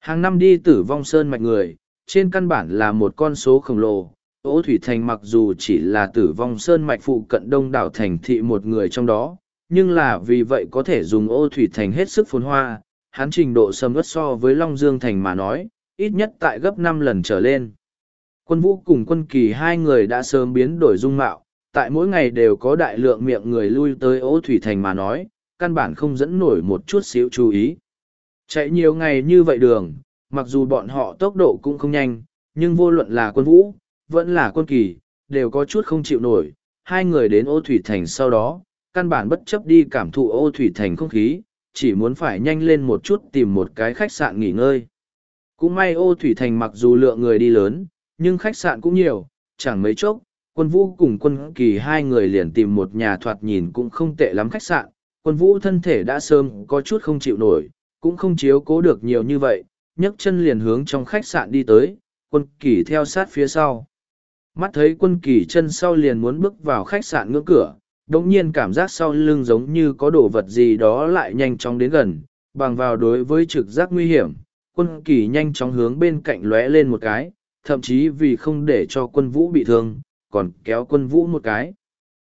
Speaker 1: Hàng năm đi tử vong sơn mạch người, trên căn bản là một con số khổng lồ. Ô Thủy Thành mặc dù chỉ là tử vong sơn mạch phụ cận đông đảo thành thị một người trong đó, nhưng là vì vậy có thể dùng ô Thủy Thành hết sức phồn hoa, hắn trình độ sầm ớt so với Long Dương Thành mà nói, ít nhất tại gấp năm lần trở lên. Quân vũ cùng quân kỳ hai người đã sớm biến đổi dung mạo, tại mỗi ngày đều có đại lượng miệng người lui tới ô Thủy Thành mà nói, căn bản không dẫn nổi một chút xíu chú ý. Chạy nhiều ngày như vậy đường, mặc dù bọn họ tốc độ cũng không nhanh, nhưng vô luận là quân vũ, vẫn là quân kỳ, đều có chút không chịu nổi. Hai người đến ô thủy thành sau đó, căn bản bất chấp đi cảm thụ ô thủy thành không khí, chỉ muốn phải nhanh lên một chút tìm một cái khách sạn nghỉ ngơi. Cũng may ô thủy thành mặc dù lượng người đi lớn, nhưng khách sạn cũng nhiều, chẳng mấy chốc, quân vũ cùng quân kỳ hai người liền tìm một nhà thoạt nhìn cũng không tệ lắm khách sạn, quân vũ thân thể đã sơm có chút không chịu nổi, cũng không chiếu cố được nhiều như vậy, nhấc chân liền hướng trong khách sạn đi tới, quân kỳ theo sát phía sau. Mắt thấy quân kỳ chân sau liền muốn bước vào khách sạn ngưỡng cửa, đồng nhiên cảm giác sau lưng giống như có đồ vật gì đó lại nhanh chóng đến gần, bằng vào đối với trực giác nguy hiểm, quân kỳ nhanh chóng hướng bên cạnh lóe lên một cái, thậm chí vì không để cho quân vũ bị thương, còn kéo quân vũ một cái.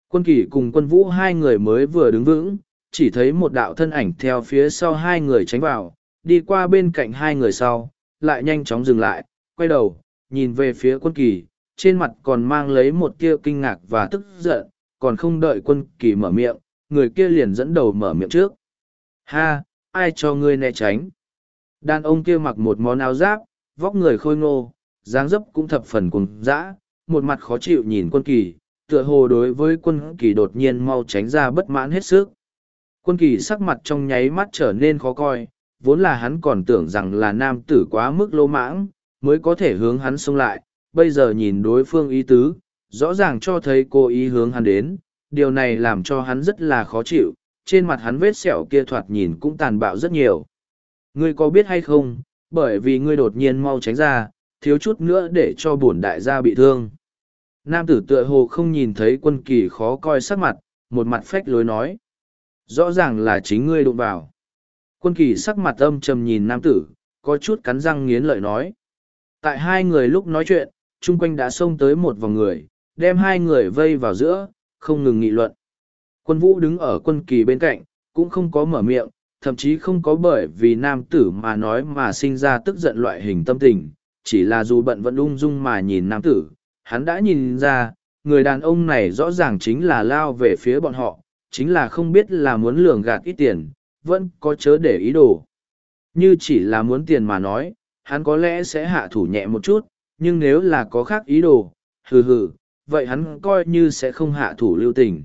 Speaker 1: Quân kỳ cùng quân vũ hai người mới vừa đứng vững, chỉ thấy một đạo thân ảnh theo phía sau hai người tránh vào, đi qua bên cạnh hai người sau, lại nhanh chóng dừng lại, quay đầu, nhìn về phía quân kỳ, trên mặt còn mang lấy một tia kinh ngạc và tức giận, còn không đợi quân kỳ mở miệng, người kia liền dẫn đầu mở miệng trước. Ha, ai cho ngươi né tránh? Đàn ông kia mặc một món áo giáp, vóc người khôi ngô, dáng dấp cũng thập phần cùng dã, một mặt khó chịu nhìn quân kỳ, tựa hồ đối với quân kỳ đột nhiên mau tránh ra bất mãn hết sức. Quân kỳ sắc mặt trong nháy mắt trở nên khó coi, vốn là hắn còn tưởng rằng là nam tử quá mức lô mãng, mới có thể hướng hắn xông lại, bây giờ nhìn đối phương ý tứ, rõ ràng cho thấy cô ý hướng hắn đến, điều này làm cho hắn rất là khó chịu, trên mặt hắn vết sẹo kia thoạt nhìn cũng tàn bạo rất nhiều. Ngươi có biết hay không, bởi vì ngươi đột nhiên mau tránh ra, thiếu chút nữa để cho bổn đại gia bị thương. Nam tử tựa hồ không nhìn thấy quân kỳ khó coi sắc mặt, một mặt phách lối nói. Rõ ràng là chính ngươi đụng vào. Quân kỳ sắc mặt âm trầm nhìn nam tử, có chút cắn răng nghiến lợi nói. Tại hai người lúc nói chuyện, chung quanh đã xông tới một vòng người, đem hai người vây vào giữa, không ngừng nghị luận. Quân vũ đứng ở quân kỳ bên cạnh, cũng không có mở miệng, thậm chí không có bởi vì nam tử mà nói mà sinh ra tức giận loại hình tâm tình, chỉ là dù bận vẫn ung dung mà nhìn nam tử, hắn đã nhìn ra, người đàn ông này rõ ràng chính là lao về phía bọn họ, chính là không biết là muốn lường gạt ít tiền, vẫn có chớ để ý đồ. Như chỉ là muốn tiền mà nói, hắn có lẽ sẽ hạ thủ nhẹ một chút, nhưng nếu là có khác ý đồ, hừ hừ, vậy hắn coi như sẽ không hạ thủ lưu tình.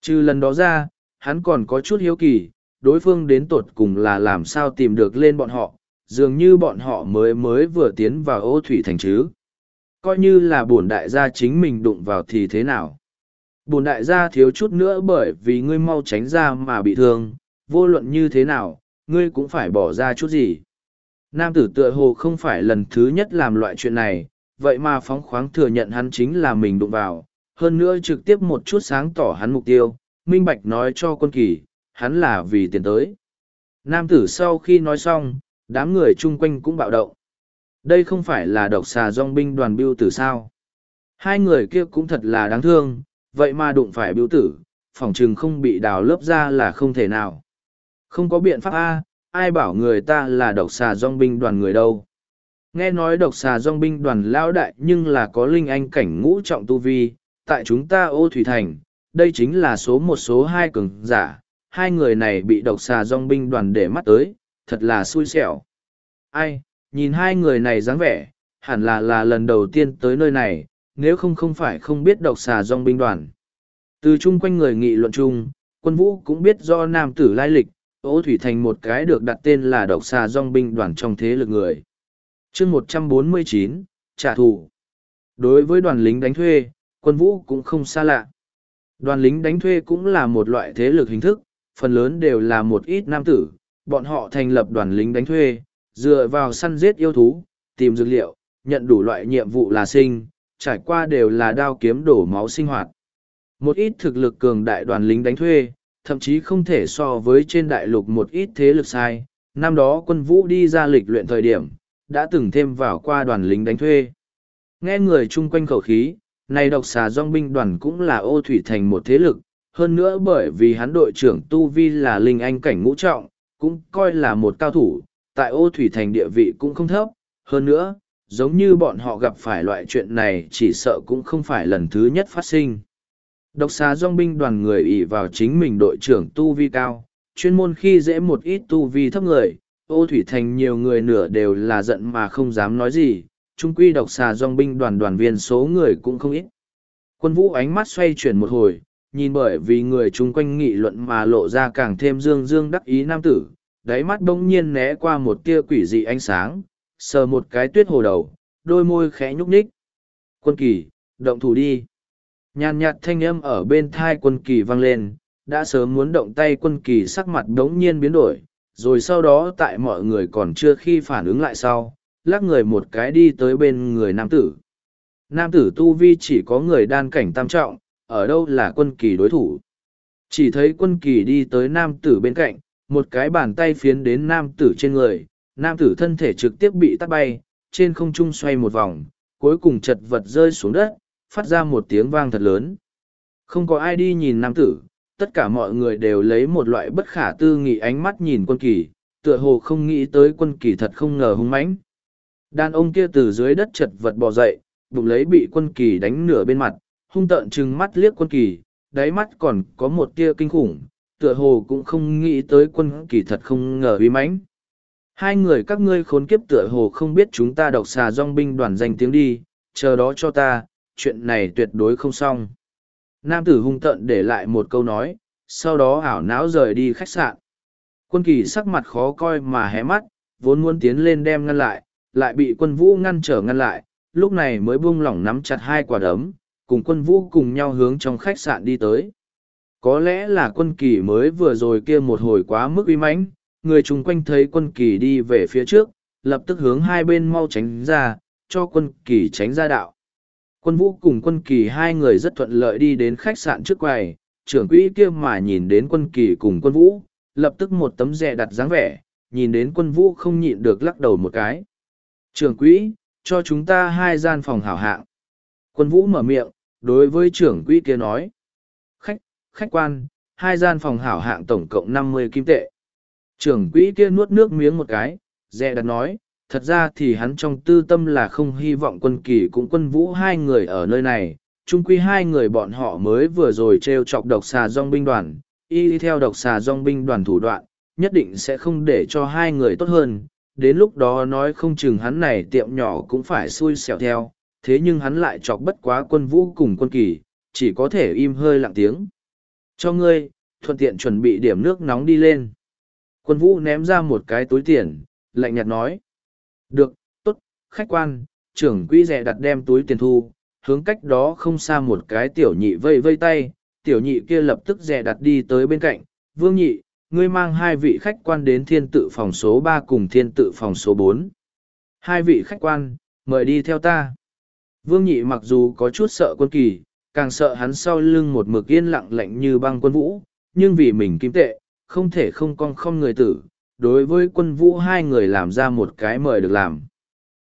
Speaker 1: Trừ lần đó ra, hắn còn có chút hiếu kỳ, đối phương đến tột cùng là làm sao tìm được lên bọn họ, dường như bọn họ mới mới vừa tiến vào ô thủy thành chứ. Coi như là bổn đại gia chính mình đụng vào thì thế nào. Bổn đại gia thiếu chút nữa bởi vì ngươi mau tránh ra mà bị thương, vô luận như thế nào, ngươi cũng phải bỏ ra chút gì. Nam tử tựa hồ không phải lần thứ nhất làm loại chuyện này, vậy mà phóng khoáng thừa nhận hắn chính là mình đụng vào, hơn nữa trực tiếp một chút sáng tỏ hắn mục tiêu, minh bạch nói cho quân kỳ, hắn là vì tiền tới. Nam tử sau khi nói xong, đám người chung quanh cũng bạo động. Đây không phải là độc xà dòng binh đoàn biêu tử sao. Hai người kia cũng thật là đáng thương, vậy mà đụng phải biêu tử, phỏng chừng không bị đào lớp ra là không thể nào. Không có biện pháp A, ai bảo người ta là độc xà dong binh đoàn người đâu. Nghe nói độc xà dong binh đoàn lão đại nhưng là có linh anh cảnh ngũ trọng tu vi, tại chúng ta ô thủy thành, đây chính là số một số hai cường giả, hai người này bị độc xà dong binh đoàn để mắt tới, thật là xui xẻo. Ai, nhìn hai người này dáng vẻ, hẳn là là lần đầu tiên tới nơi này, nếu không không phải không biết độc xà dong binh đoàn. Từ chung quanh người nghị luận chung, quân vũ cũng biết do nam tử lai lịch, Ô Thủy Thành một cái được đặt tên là độc xà dong binh đoàn trong thế lực người. chương một trăm bốn mươi chín trả thù. Đối với đoàn lính đánh thuê, quân vũ cũng không xa lạ. Đoàn lính đánh thuê cũng là một loại thế lực hình thức, phần lớn đều là một ít nam tử, bọn họ thành lập đoàn lính đánh thuê, dựa vào săn giết yêu thú, tìm dược liệu, nhận đủ loại nhiệm vụ là sinh, trải qua đều là đao kiếm đổ máu sinh hoạt. Một ít thực lực cường đại đoàn lính đánh thuê, thậm chí không thể so với trên đại lục một ít thế lực sai. Năm đó quân vũ đi ra lịch luyện thời điểm, đã từng thêm vào qua đoàn lính đánh thuê. Nghe người chung quanh khẩu khí, này độc xà dòng binh đoàn cũng là ô thủy thành một thế lực, hơn nữa bởi vì hắn đội trưởng Tu Vi là linh anh cảnh ngũ trọng, cũng coi là một cao thủ, tại ô thủy thành địa vị cũng không thấp, hơn nữa, giống như bọn họ gặp phải loại chuyện này chỉ sợ cũng không phải lần thứ nhất phát sinh. Độc xà dòng binh đoàn người ỷ vào chính mình đội trưởng Tu Vi cao, chuyên môn khi dễ một ít Tu Vi thấp người, ô thủy thành nhiều người nửa đều là giận mà không dám nói gì, trung quy độc xà dòng binh đoàn đoàn viên số người cũng không ít. Quân vũ ánh mắt xoay chuyển một hồi, nhìn bởi vì người chung quanh nghị luận mà lộ ra càng thêm dương dương đắc ý nam tử, đáy mắt bỗng nhiên né qua một tia quỷ dị ánh sáng, sờ một cái tuyết hồ đầu, đôi môi khẽ nhúc nhích. Quân kỳ, động thủ đi. Nhàn nhạt thanh âm ở bên thai quân kỳ vang lên, đã sớm muốn động tay quân kỳ sắc mặt đống nhiên biến đổi, rồi sau đó tại mọi người còn chưa khi phản ứng lại sau, lắc người một cái đi tới bên người nam tử. Nam tử tu vi chỉ có người đan cảnh tam trọng, ở đâu là quân kỳ đối thủ. Chỉ thấy quân kỳ đi tới nam tử bên cạnh, một cái bàn tay phiến đến nam tử trên người, nam tử thân thể trực tiếp bị tắt bay, trên không trung xoay một vòng, cuối cùng chật vật rơi xuống đất, phát ra một tiếng vang thật lớn. Không có ai đi nhìn nam tử, tất cả mọi người đều lấy một loại bất khả tư nghị ánh mắt nhìn quân kỳ, tựa hồ không nghĩ tới quân kỳ thật không ngờ hung mãnh. Đàn ông kia từ dưới đất chật vật bò dậy, bụng lấy bị quân kỳ đánh nửa bên mặt, hung tợn trừng mắt liếc quân kỳ, đáy mắt còn có một tia kinh khủng, tựa hồ cũng không nghĩ tới quân kỳ thật không ngờ uy mãnh. Hai người các ngươi khốn kiếp tựa hồ không biết chúng ta độc xà dòng binh đoàn danh tiếng đi, chờ đó cho ta, chuyện này tuyệt đối không xong. Nam tử hung tận để lại một câu nói, sau đó ảo não rời đi khách sạn. Quân kỳ sắc mặt khó coi mà hé mắt, vốn muốn tiến lên đem ngăn lại, lại bị quân vũ ngăn trở ngăn lại, lúc này mới buông lỏng nắm chặt hai quả đấm, cùng quân vũ cùng nhau hướng trong khách sạn đi tới. Có lẽ là quân kỳ mới vừa rồi kia một hồi quá mức uy mãnh, người chung quanh thấy quân kỳ đi về phía trước, lập tức hướng hai bên mau tránh ra, cho quân kỳ tránh ra đạo. Quân vũ cùng quân kỳ hai người rất thuận lợi đi đến khách sạn trước quầy, trưởng quỹ kia mà nhìn đến quân kỳ cùng quân vũ, lập tức một tấm rẻ đặt dáng vẻ, nhìn đến quân vũ không nhịn được lắc đầu một cái. Trưởng quỹ, cho chúng ta hai gian phòng hảo hạng. Quân vũ mở miệng, đối với trưởng quỹ kia nói. Khách, khách quan, hai gian phòng hảo hạng tổng cộng năm mươi kim tệ. Trưởng quỹ kia nuốt nước miếng một cái, dè đặt nói, thật ra thì hắn trong tư tâm là không hy vọng quân kỳ cũng quân vũ hai người ở nơi này. Trung quy hai người bọn họ mới vừa rồi treo chọc độc xà dong binh đoàn, y theo độc xà dong binh đoàn thủ đoạn, nhất định sẽ không để cho hai người tốt hơn. Đến lúc đó nói không chừng hắn này tiệm nhỏ cũng phải xui xẻo theo, thế nhưng hắn lại chọc bất quá quân vũ cùng quân kỳ, chỉ có thể im hơi lặng tiếng. Cho ngươi, thuận tiện chuẩn bị điểm nước nóng đi lên. Quân vũ ném ra một cái túi tiền, lạnh nhạt nói. Được, tốt, khách quan, trưởng quỹ rẻ đặt đem túi tiền thu, hướng cách đó không xa một cái tiểu nhị vây vây tay, tiểu nhị kia lập tức rẻ đặt đi tới bên cạnh, vương nhị, ngươi mang hai vị khách quan đến thiên tự phòng số ba cùng thiên tự phòng số bốn. Hai vị khách quan, mời đi theo ta. Vương nhị mặc dù có chút sợ quân kỳ, càng sợ hắn sau lưng một mực yên lặng lạnh như băng quân vũ, nhưng vì mình kim tệ, không thể không con không người tử, đối với quân vũ hai người làm ra một cái mời được làm.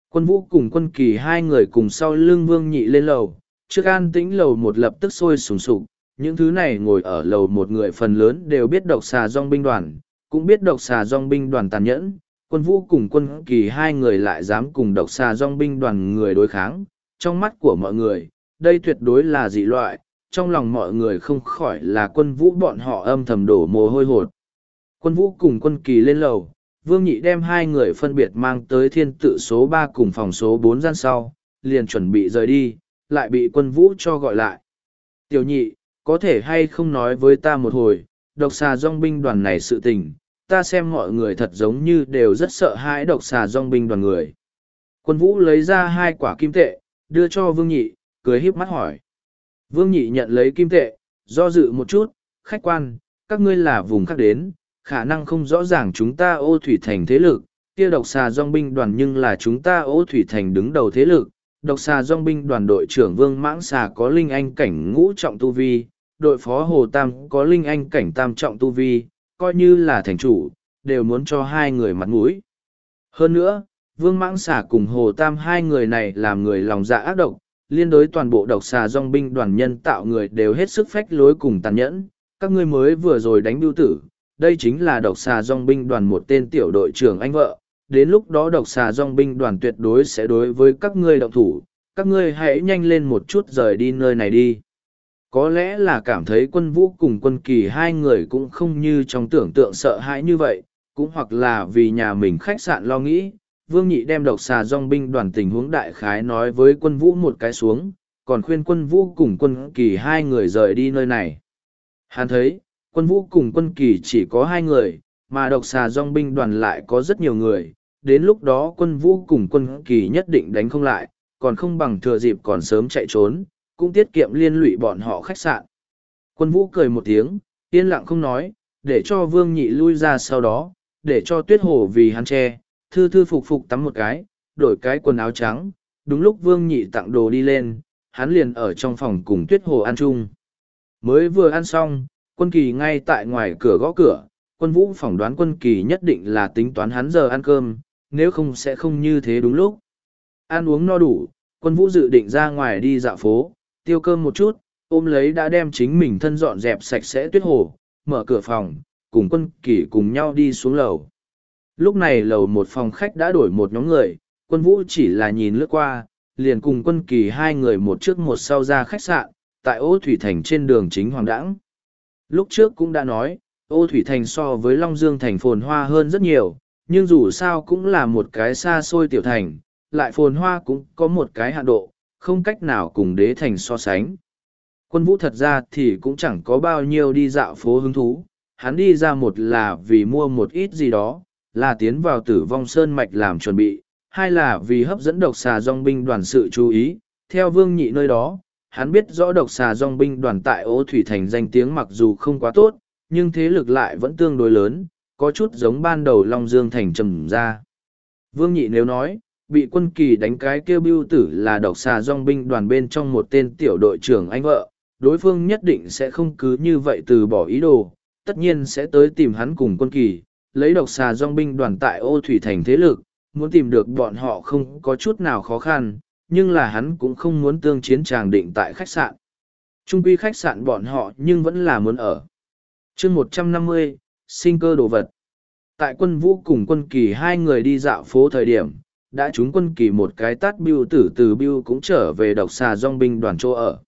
Speaker 1: Quân vũ cùng quân kỳ hai người cùng sau lưng vương nhị lên lầu, trước an tĩnh lầu một lập tức sôi sùng sục, những thứ này ngồi ở lầu một người phần lớn đều biết độc xà dòng binh đoàn, cũng biết độc xà dòng binh đoàn tàn nhẫn, quân vũ cùng quân kỳ hai người lại dám cùng độc xà dòng binh đoàn người đối kháng, trong mắt của mọi người, đây tuyệt đối là dị loại, trong lòng mọi người không khỏi là quân vũ bọn họ âm thầm đổ mồ hôi hột. Quân vũ cùng quân kỳ lên lầu, Vương Nhị đem hai người phân biệt mang tới thiên tự số ba cùng phòng số bốn gian sau, liền chuẩn bị rời đi, lại bị quân vũ cho gọi lại. Tiểu nhị, có thể hay không nói với ta một hồi, độc xà dòng binh đoàn này sự tình, ta xem mọi người thật giống như đều rất sợ hãi độc xà dòng binh đoàn người. Quân vũ lấy ra hai quả kim tệ, đưa cho Vương Nhị, cười híp mắt hỏi. Vương Nhị nhận lấy kim tệ, do dự một chút, khách quan, các ngươi là vùng khác đến, khả năng không rõ ràng chúng ta ô thủy thành thế lực, kia độc xà dòng binh đoàn nhưng là chúng ta ô thủy thành đứng đầu thế lực. Độc xà dòng binh đoàn đội trưởng Vương Mãng Xà có linh anh cảnh ngũ trọng tu vi, đội phó Hồ Tam có linh anh cảnh tam trọng tu vi, coi như là thành chủ, đều muốn cho hai người mặt mũi. Hơn nữa, Vương Mãng Xà cùng Hồ Tam hai người này làm người lòng dạ ác độc, liên đối toàn bộ độc xà dòng binh đoàn nhân tạo người đều hết sức phách lối cùng tàn nhẫn. Các ngươi mới vừa rồi đánh bưu tử, đây chính là độc xà dòng binh đoàn một tên tiểu đội trưởng anh vợ. Đến lúc đó độc xà dòng binh đoàn tuyệt đối sẽ đối với các ngươi động thủ, các ngươi hãy nhanh lên một chút rời đi nơi này đi. Có lẽ là cảm thấy quân vũ cùng quân kỳ hai người cũng không như trong tưởng tượng sợ hãi như vậy, cũng hoặc là vì nhà mình khách sạn lo nghĩ, Vương Nhị đem độc xà dòng binh đoàn tình huống đại khái nói với quân vũ một cái xuống, còn khuyên quân vũ cùng quân kỳ hai người rời đi nơi này. Hắn thấy, quân vũ cùng quân kỳ chỉ có hai người, mà độc xà dòng binh đoàn lại có rất nhiều người, đến lúc đó quân vũ cùng quân kỳ nhất định đánh không lại, còn không bằng thừa dịp còn sớm chạy trốn, cũng tiết kiệm liên lụy bọn họ khách sạn. Quân vũ cười một tiếng, yên lặng không nói, để cho vương nhị lui ra sau đó, để cho tuyết hồ vì hắn che, thư thư phục phục tắm một cái, đổi cái quần áo trắng, đúng lúc vương nhị tặng đồ đi lên, hắn liền ở trong phòng cùng tuyết hồ ăn chung. Mới vừa ăn xong, quân kỳ ngay tại ngoài cửa gõ cửa, quân vũ phỏng đoán quân kỳ nhất định là tính toán hắn giờ ăn cơm, nếu không sẽ không như thế đúng lúc. Ăn uống no đủ, quân vũ dự định ra ngoài đi dạo phố, tiêu cơm một chút, ôm lấy đã đem chính mình thân dọn dẹp sạch sẽ tuyết hồ, mở cửa phòng, cùng quân kỳ cùng nhau đi xuống lầu. Lúc này lầu một phòng khách đã đổi một nhóm người, quân vũ chỉ là nhìn lướt qua, liền cùng quân kỳ hai người một trước một sau ra khách sạn, tại ô thủy thành trên đường chính hoàng đãng. Lúc trước cũng đã nói, ô thủy thành so với Long Dương thành phồn hoa hơn rất nhiều, nhưng dù sao cũng là một cái xa xôi tiểu thành, lại phồn hoa cũng có một cái hạ độ, không cách nào cùng đế thành so sánh. Quân vũ thật ra thì cũng chẳng có bao nhiêu đi dạo phố hứng thú, hắn đi ra một là vì mua một ít gì đó, là tiến vào tử vong sơn mạch làm chuẩn bị, hai là vì hấp dẫn độc xà dòng binh đoàn sự chú ý, theo vương nhị nơi đó, hắn biết rõ độc xà dòng binh đoàn tại ô thủy thành danh tiếng mặc dù không quá tốt, nhưng thế lực lại vẫn tương đối lớn, có chút giống ban đầu Long Dương thành trầm ra. Vương nhị nếu nói, bị quân kỳ đánh cái kêu bưu tử là độc xà dòng binh đoàn bên trong một tên tiểu đội trưởng anh vợ, đối phương nhất định sẽ không cứ như vậy từ bỏ ý đồ, tất nhiên sẽ tới tìm hắn cùng quân kỳ, lấy độc xà dòng binh đoàn tại ô thủy thành thế lực, muốn tìm được bọn họ không có chút nào khó khăn, nhưng là hắn cũng không muốn tương chiến tràng định tại khách sạn. Trung quy khách sạn bọn họ nhưng vẫn là muốn ở. chương một trăm năm mươi sinh cơ đồ vật. Tại quân vũ cùng quân kỳ hai người đi dạo phố thời điểm, đã trúng quân kỳ một cái tát biêu tử từ biêu cũng trở về độc xà dòng binh đoàn chỗ ở.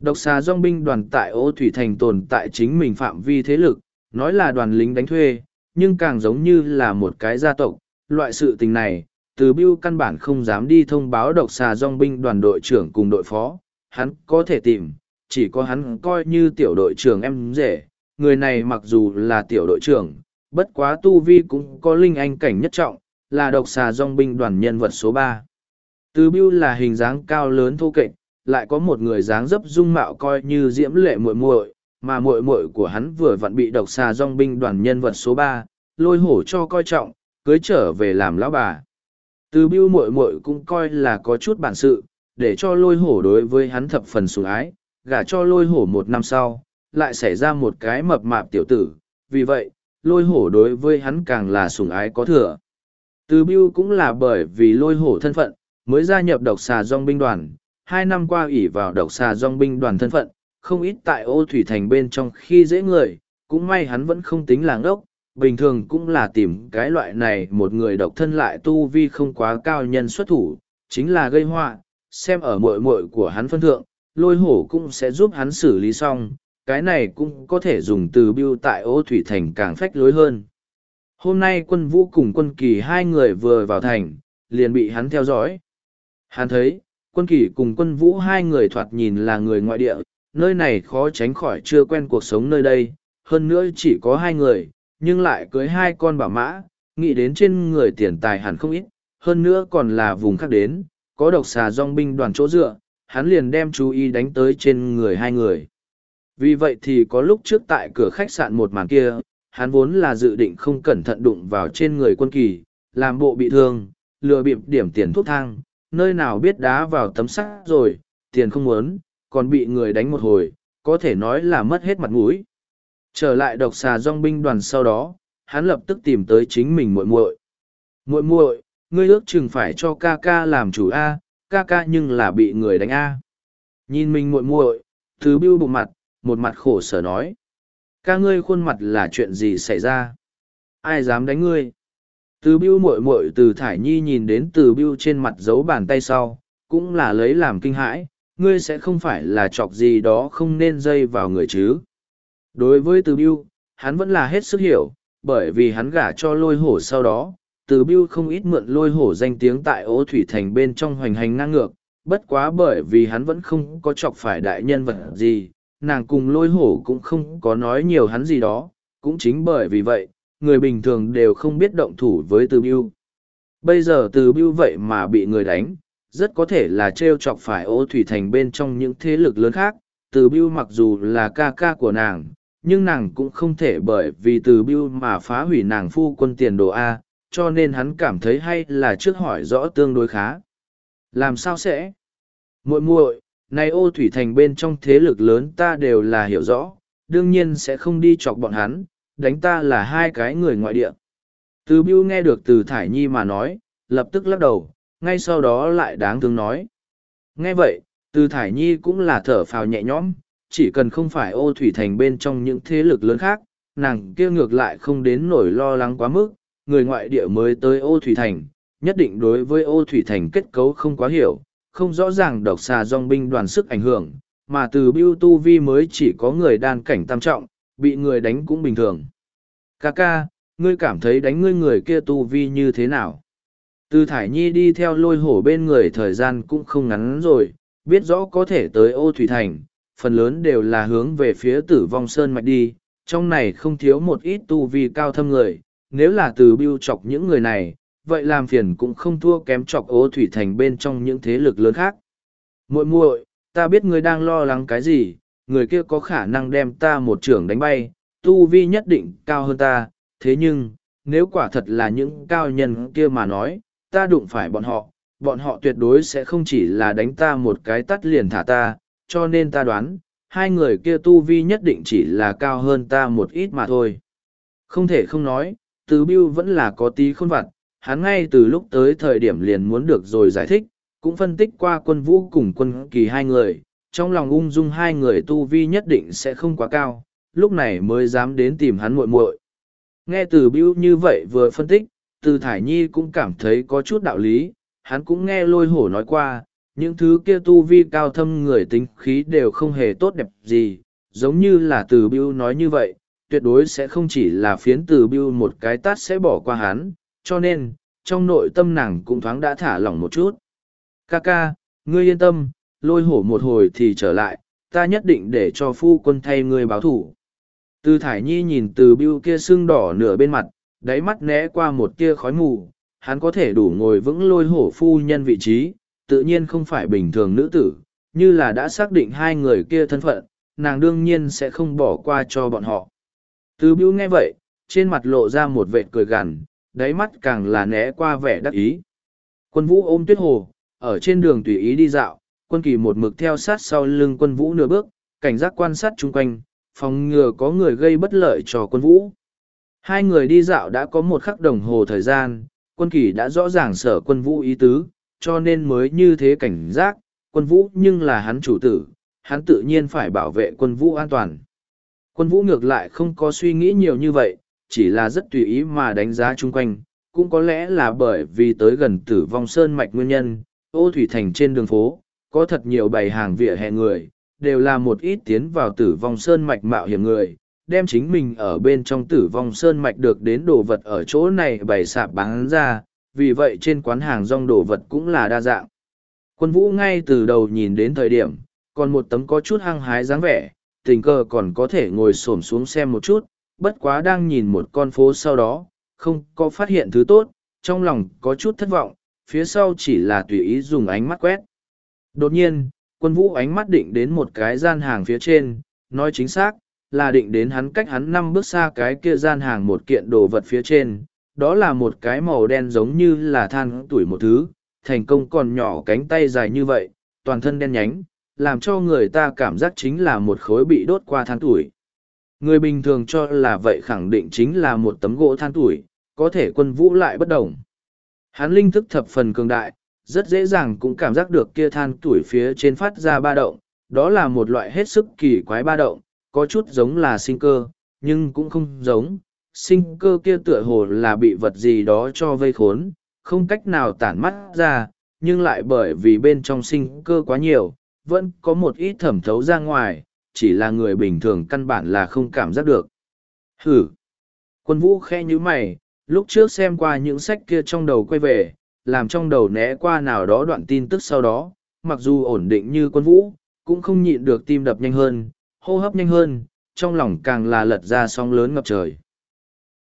Speaker 1: Độc xà dòng binh đoàn tại ô thủy thành tồn tại chính mình phạm vi thế lực, nói là đoàn lính đánh thuê, nhưng càng giống như là một cái gia tộc. Loại sự tình này, từ Bưu căn bản không dám đi thông báo độc xà dòng binh đoàn đội trưởng cùng đội phó, hắn có thể tìm, chỉ có hắn coi như tiểu đội trưởng em rể, người này mặc dù là tiểu đội trưởng, bất quá tu vi cũng có linh anh cảnh nhất trọng, là độc xà dòng binh đoàn nhân vật số ba. Từ Bưu là hình dáng cao lớn thô kệch, lại có một người dáng dấp dung mạo coi như diễm lệ muội muội, mà muội muội của hắn vừa vặn bị độc xà dòng binh đoàn nhân vật số ba lôi hổ cho coi trọng, cưới trở về làm lão bà. Từ biêu muội muội cũng coi là có chút bản sự, để cho lôi hổ đối với hắn thập phần sủng ái, gả cho lôi hổ một năm sau, lại xảy ra một cái mập mạp tiểu tử, vì vậy, lôi hổ đối với hắn càng là sủng ái có thừa. Từ biêu cũng là bởi vì lôi hổ thân phận, mới gia nhập độc xà dong binh đoàn, hai năm qua ủy vào độc xà dong binh đoàn thân phận, không ít tại ô thủy thành bên trong khi dễ người, cũng may hắn vẫn không tính là ngốc, bình thường cũng là tìm cái loại này một người độc thân lại tu vi không quá cao nhân xuất thủ, chính là gây họa xem ở mội mội của hắn phân thượng, lôi hổ cũng sẽ giúp hắn xử lý xong, cái này cũng có thể dùng từ biêu tại ô thủy thành càng phách lối hơn. Hôm nay quân vũ cùng quân kỳ hai người vừa vào thành, liền bị hắn theo dõi. Hắn thấy, quân kỳ cùng quân vũ hai người thoạt nhìn là người ngoại địa, nơi này khó tránh khỏi chưa quen cuộc sống nơi đây, hơn nữa chỉ có hai người, nhưng lại cưới hai con bảo mã, nghĩ đến trên người tiền tài hẳn không ít, hơn nữa còn là vùng khác đến, có độc xà dòng binh đoàn chỗ dựa, hắn liền đem chú ý đánh tới trên người hai người. Vì vậy thì có lúc trước tại cửa khách sạn một màn kia, hắn vốn là dự định không cẩn thận đụng vào trên người quân kỳ, làm bộ bị thương, lừa bịp điểm tiền thuốc thang, nơi nào biết đá vào tấm sắt rồi, tiền không muốn, còn bị người đánh một hồi, có thể nói là mất hết mặt mũi. Trở lại độc xà dòng binh đoàn sau đó, hắn lập tức tìm tới chính mình muội muội. Muội muội, ngươi ước chừng phải cho ca ca làm chủ a, ca ca nhưng là bị người đánh a. Nhìn mình muội muội, thứ bưu bụng mặt, một mặt khổ sở nói. Ca ngươi khuôn mặt là chuyện gì xảy ra? Ai dám đánh ngươi? Từ bưu muội muội từ thải nhi nhìn đến từ bưu trên mặt giấu bàn tay sau, cũng là lấy làm kinh hãi, ngươi sẽ không phải là chọc gì đó không nên dây vào người chứ. Đối với từ Biêu, hắn vẫn là hết sức hiểu, bởi vì hắn gả cho lôi hổ sau đó, từ Biêu không ít mượn lôi hổ danh tiếng tại ố thủy thành bên trong hoành hành ngang ngược, bất quá bởi vì hắn vẫn không có chọc phải đại nhân vật gì, nàng cùng lôi hổ cũng không có nói nhiều hắn gì đó, cũng chính bởi vì vậy, người bình thường đều không biết động thủ với từ Biêu. Bây giờ từ Biêu vậy mà bị người đánh, rất có thể là trêu chọc phải ô thủy thành bên trong những thế lực lớn khác, từ Biêu mặc dù là ca ca của nàng, nhưng nàng cũng không thể bởi vì từ bưu mà phá hủy nàng phu quân tiền đồ A, cho nên hắn cảm thấy hay là trước hỏi rõ tương đối khá. Làm sao sẽ? muội muội nay ô thủy thành bên trong thế lực lớn ta đều là hiểu rõ, đương nhiên sẽ không đi chọc bọn hắn, đánh ta là hai cái người ngoại địa. Từ Biêu nghe được từ Thải Nhi mà nói, lập tức lắc đầu, ngay sau đó lại đáng thương nói. Nghe vậy, từ Thải Nhi cũng là thở phào nhẹ nhõm, chỉ cần không phải ô thủy thành bên trong những thế lực lớn khác, nàng kia ngược lại không đến nổi lo lắng quá mức, người ngoại địa mới tới ô thủy thành, nhất định đối với ô thủy thành kết cấu không quá hiểu, không rõ ràng độc xà dòng binh đoàn sức ảnh hưởng, mà từ Biêu Tu Vi mới chỉ có người đan cảnh tam trọng, bị người đánh cũng bình thường. Ca ca, ngươi cảm thấy đánh ngươi người kia Tu Vi như thế nào? Từ Thải Nhi đi theo lôi hổ bên người thời gian cũng không ngắn rồi, biết rõ có thể tới ô thủy thành, phần lớn đều là hướng về phía tử vong sơn mạch đi, trong này không thiếu một ít tu vi cao thâm người, nếu là từ biêu chọc những người này, vậy làm phiền cũng không thua kém chọc ô thủy thành bên trong những thế lực lớn khác. muội muội ta biết ngươi đang lo lắng cái gì, người kia có khả năng đem ta một trưởng đánh bay, tu vi nhất định cao hơn ta, thế nhưng, nếu quả thật là những cao nhân kia mà nói, ta đụng phải bọn họ, bọn họ tuyệt đối sẽ không chỉ là đánh ta một cái tắt liền thả ta, cho nên ta đoán, hai người kia tu vi nhất định chỉ là cao hơn ta một ít mà thôi. Không thể không nói, từ biêu vẫn là có tí khôn vặt, hắn ngay từ lúc tới thời điểm liền muốn được rồi giải thích, cũng phân tích qua quân vũ cùng quân kỳ hai người, trong lòng ung dung hai người tu vi nhất định sẽ không quá cao, lúc này mới dám đến tìm hắn muội muội. Nghe từ biêu như vậy vừa phân tích, từ thải nhi cũng cảm thấy có chút đạo lý, hắn cũng nghe lôi hổ nói qua, những thứ kia tu vi cao thâm người tính khí đều không hề tốt đẹp gì, giống như là từ biêu nói như vậy, tuyệt đối sẽ không chỉ là phiến từ biêu một cái tát sẽ bỏ qua hắn, cho nên, trong nội tâm nàng cũng thoáng đã thả lỏng một chút. Ca ca, ngươi yên tâm, lôi hổ một hồi thì trở lại, ta nhất định để cho phu quân thay ngươi báo thủ. Từ thải nhi nhìn từ biêu kia sưng đỏ nửa bên mặt, đáy mắt né qua một tia khói mù, hắn có thể đủ ngồi vững lôi hổ phu nhân vị trí, tự nhiên không phải bình thường nữ tử, như là đã xác định hai người kia thân phận, nàng đương nhiên sẽ không bỏ qua cho bọn họ. Từ biêu nghe vậy, trên mặt lộ ra một vệt cười gằn, đáy mắt càng là né qua vẻ đắc ý. Quân vũ ôm tuyết hồ, ở trên đường tùy ý đi dạo, quân kỳ một mực theo sát sau lưng quân vũ nửa bước, cảnh giác quan sát chung quanh, phòng ngừa có người gây bất lợi cho quân vũ. Hai người đi dạo đã có một khắc đồng hồ thời gian, quân kỳ đã rõ ràng sở quân vũ ý tứ, cho nên mới như thế cảnh giác, quân vũ nhưng là hắn chủ tử, hắn tự nhiên phải bảo vệ quân vũ an toàn. Quân vũ ngược lại không có suy nghĩ nhiều như vậy, chỉ là rất tùy ý mà đánh giá chung quanh, cũng có lẽ là bởi vì tới gần tử vong sơn mạch nguyên nhân, ô thủy thành trên đường phố, có thật nhiều bày hàng vỉa hè người, đều là một ít tiến vào tử vong sơn mạch mạo hiểm người, đem chính mình ở bên trong tử vong sơn mạch được đến đồ vật ở chỗ này bày sạp bán ra, vì vậy trên quán hàng rong đồ vật cũng là đa dạng. Quân vũ ngay từ đầu nhìn đến thời điểm, còn một tấm có chút hăng hái dáng vẻ, tình cờ còn có thể ngồi xổm xuống xem một chút, bất quá đang nhìn một con phố sau đó, không có phát hiện thứ tốt, trong lòng có chút thất vọng, phía sau chỉ là tùy ý dùng ánh mắt quét. Đột nhiên, quân vũ ánh mắt định đến một cái gian hàng phía trên, nói chính xác, là định đến hắn cách hắn năm bước xa cái kia gian hàng một kiện đồ vật phía trên, đó là một cái màu đen giống như là than tuổi một thứ, thành công còn nhỏ cánh tay dài như vậy, toàn thân đen nhánh, làm cho người ta cảm giác chính là một khối bị đốt qua than tuổi. Người bình thường cho là vậy khẳng định chính là một tấm gỗ than tuổi, có thể quân vũ lại bất động Hắn linh thức thập phần cường đại, rất dễ dàng cũng cảm giác được kia than tuổi phía trên phát ra ba động, đó là một loại hết sức kỳ quái ba động, có chút giống là sinh cơ, nhưng cũng không giống. Sinh cơ kia tựa hồ là bị vật gì đó cho vây khốn, không cách nào tản mắt ra, nhưng lại bởi vì bên trong sinh cơ quá nhiều, vẫn có một ít thẩm thấu ra ngoài, chỉ là người bình thường căn bản là không cảm giác được. Hử! Quân vũ khe như mày, lúc trước xem qua những sách kia trong đầu quay về, làm trong đầu né qua nào đó đoạn tin tức sau đó, mặc dù ổn định như quân vũ, cũng không nhịn được tim đập nhanh hơn, hô hấp nhanh hơn, trong lòng càng là lật ra sóng lớn ngập trời.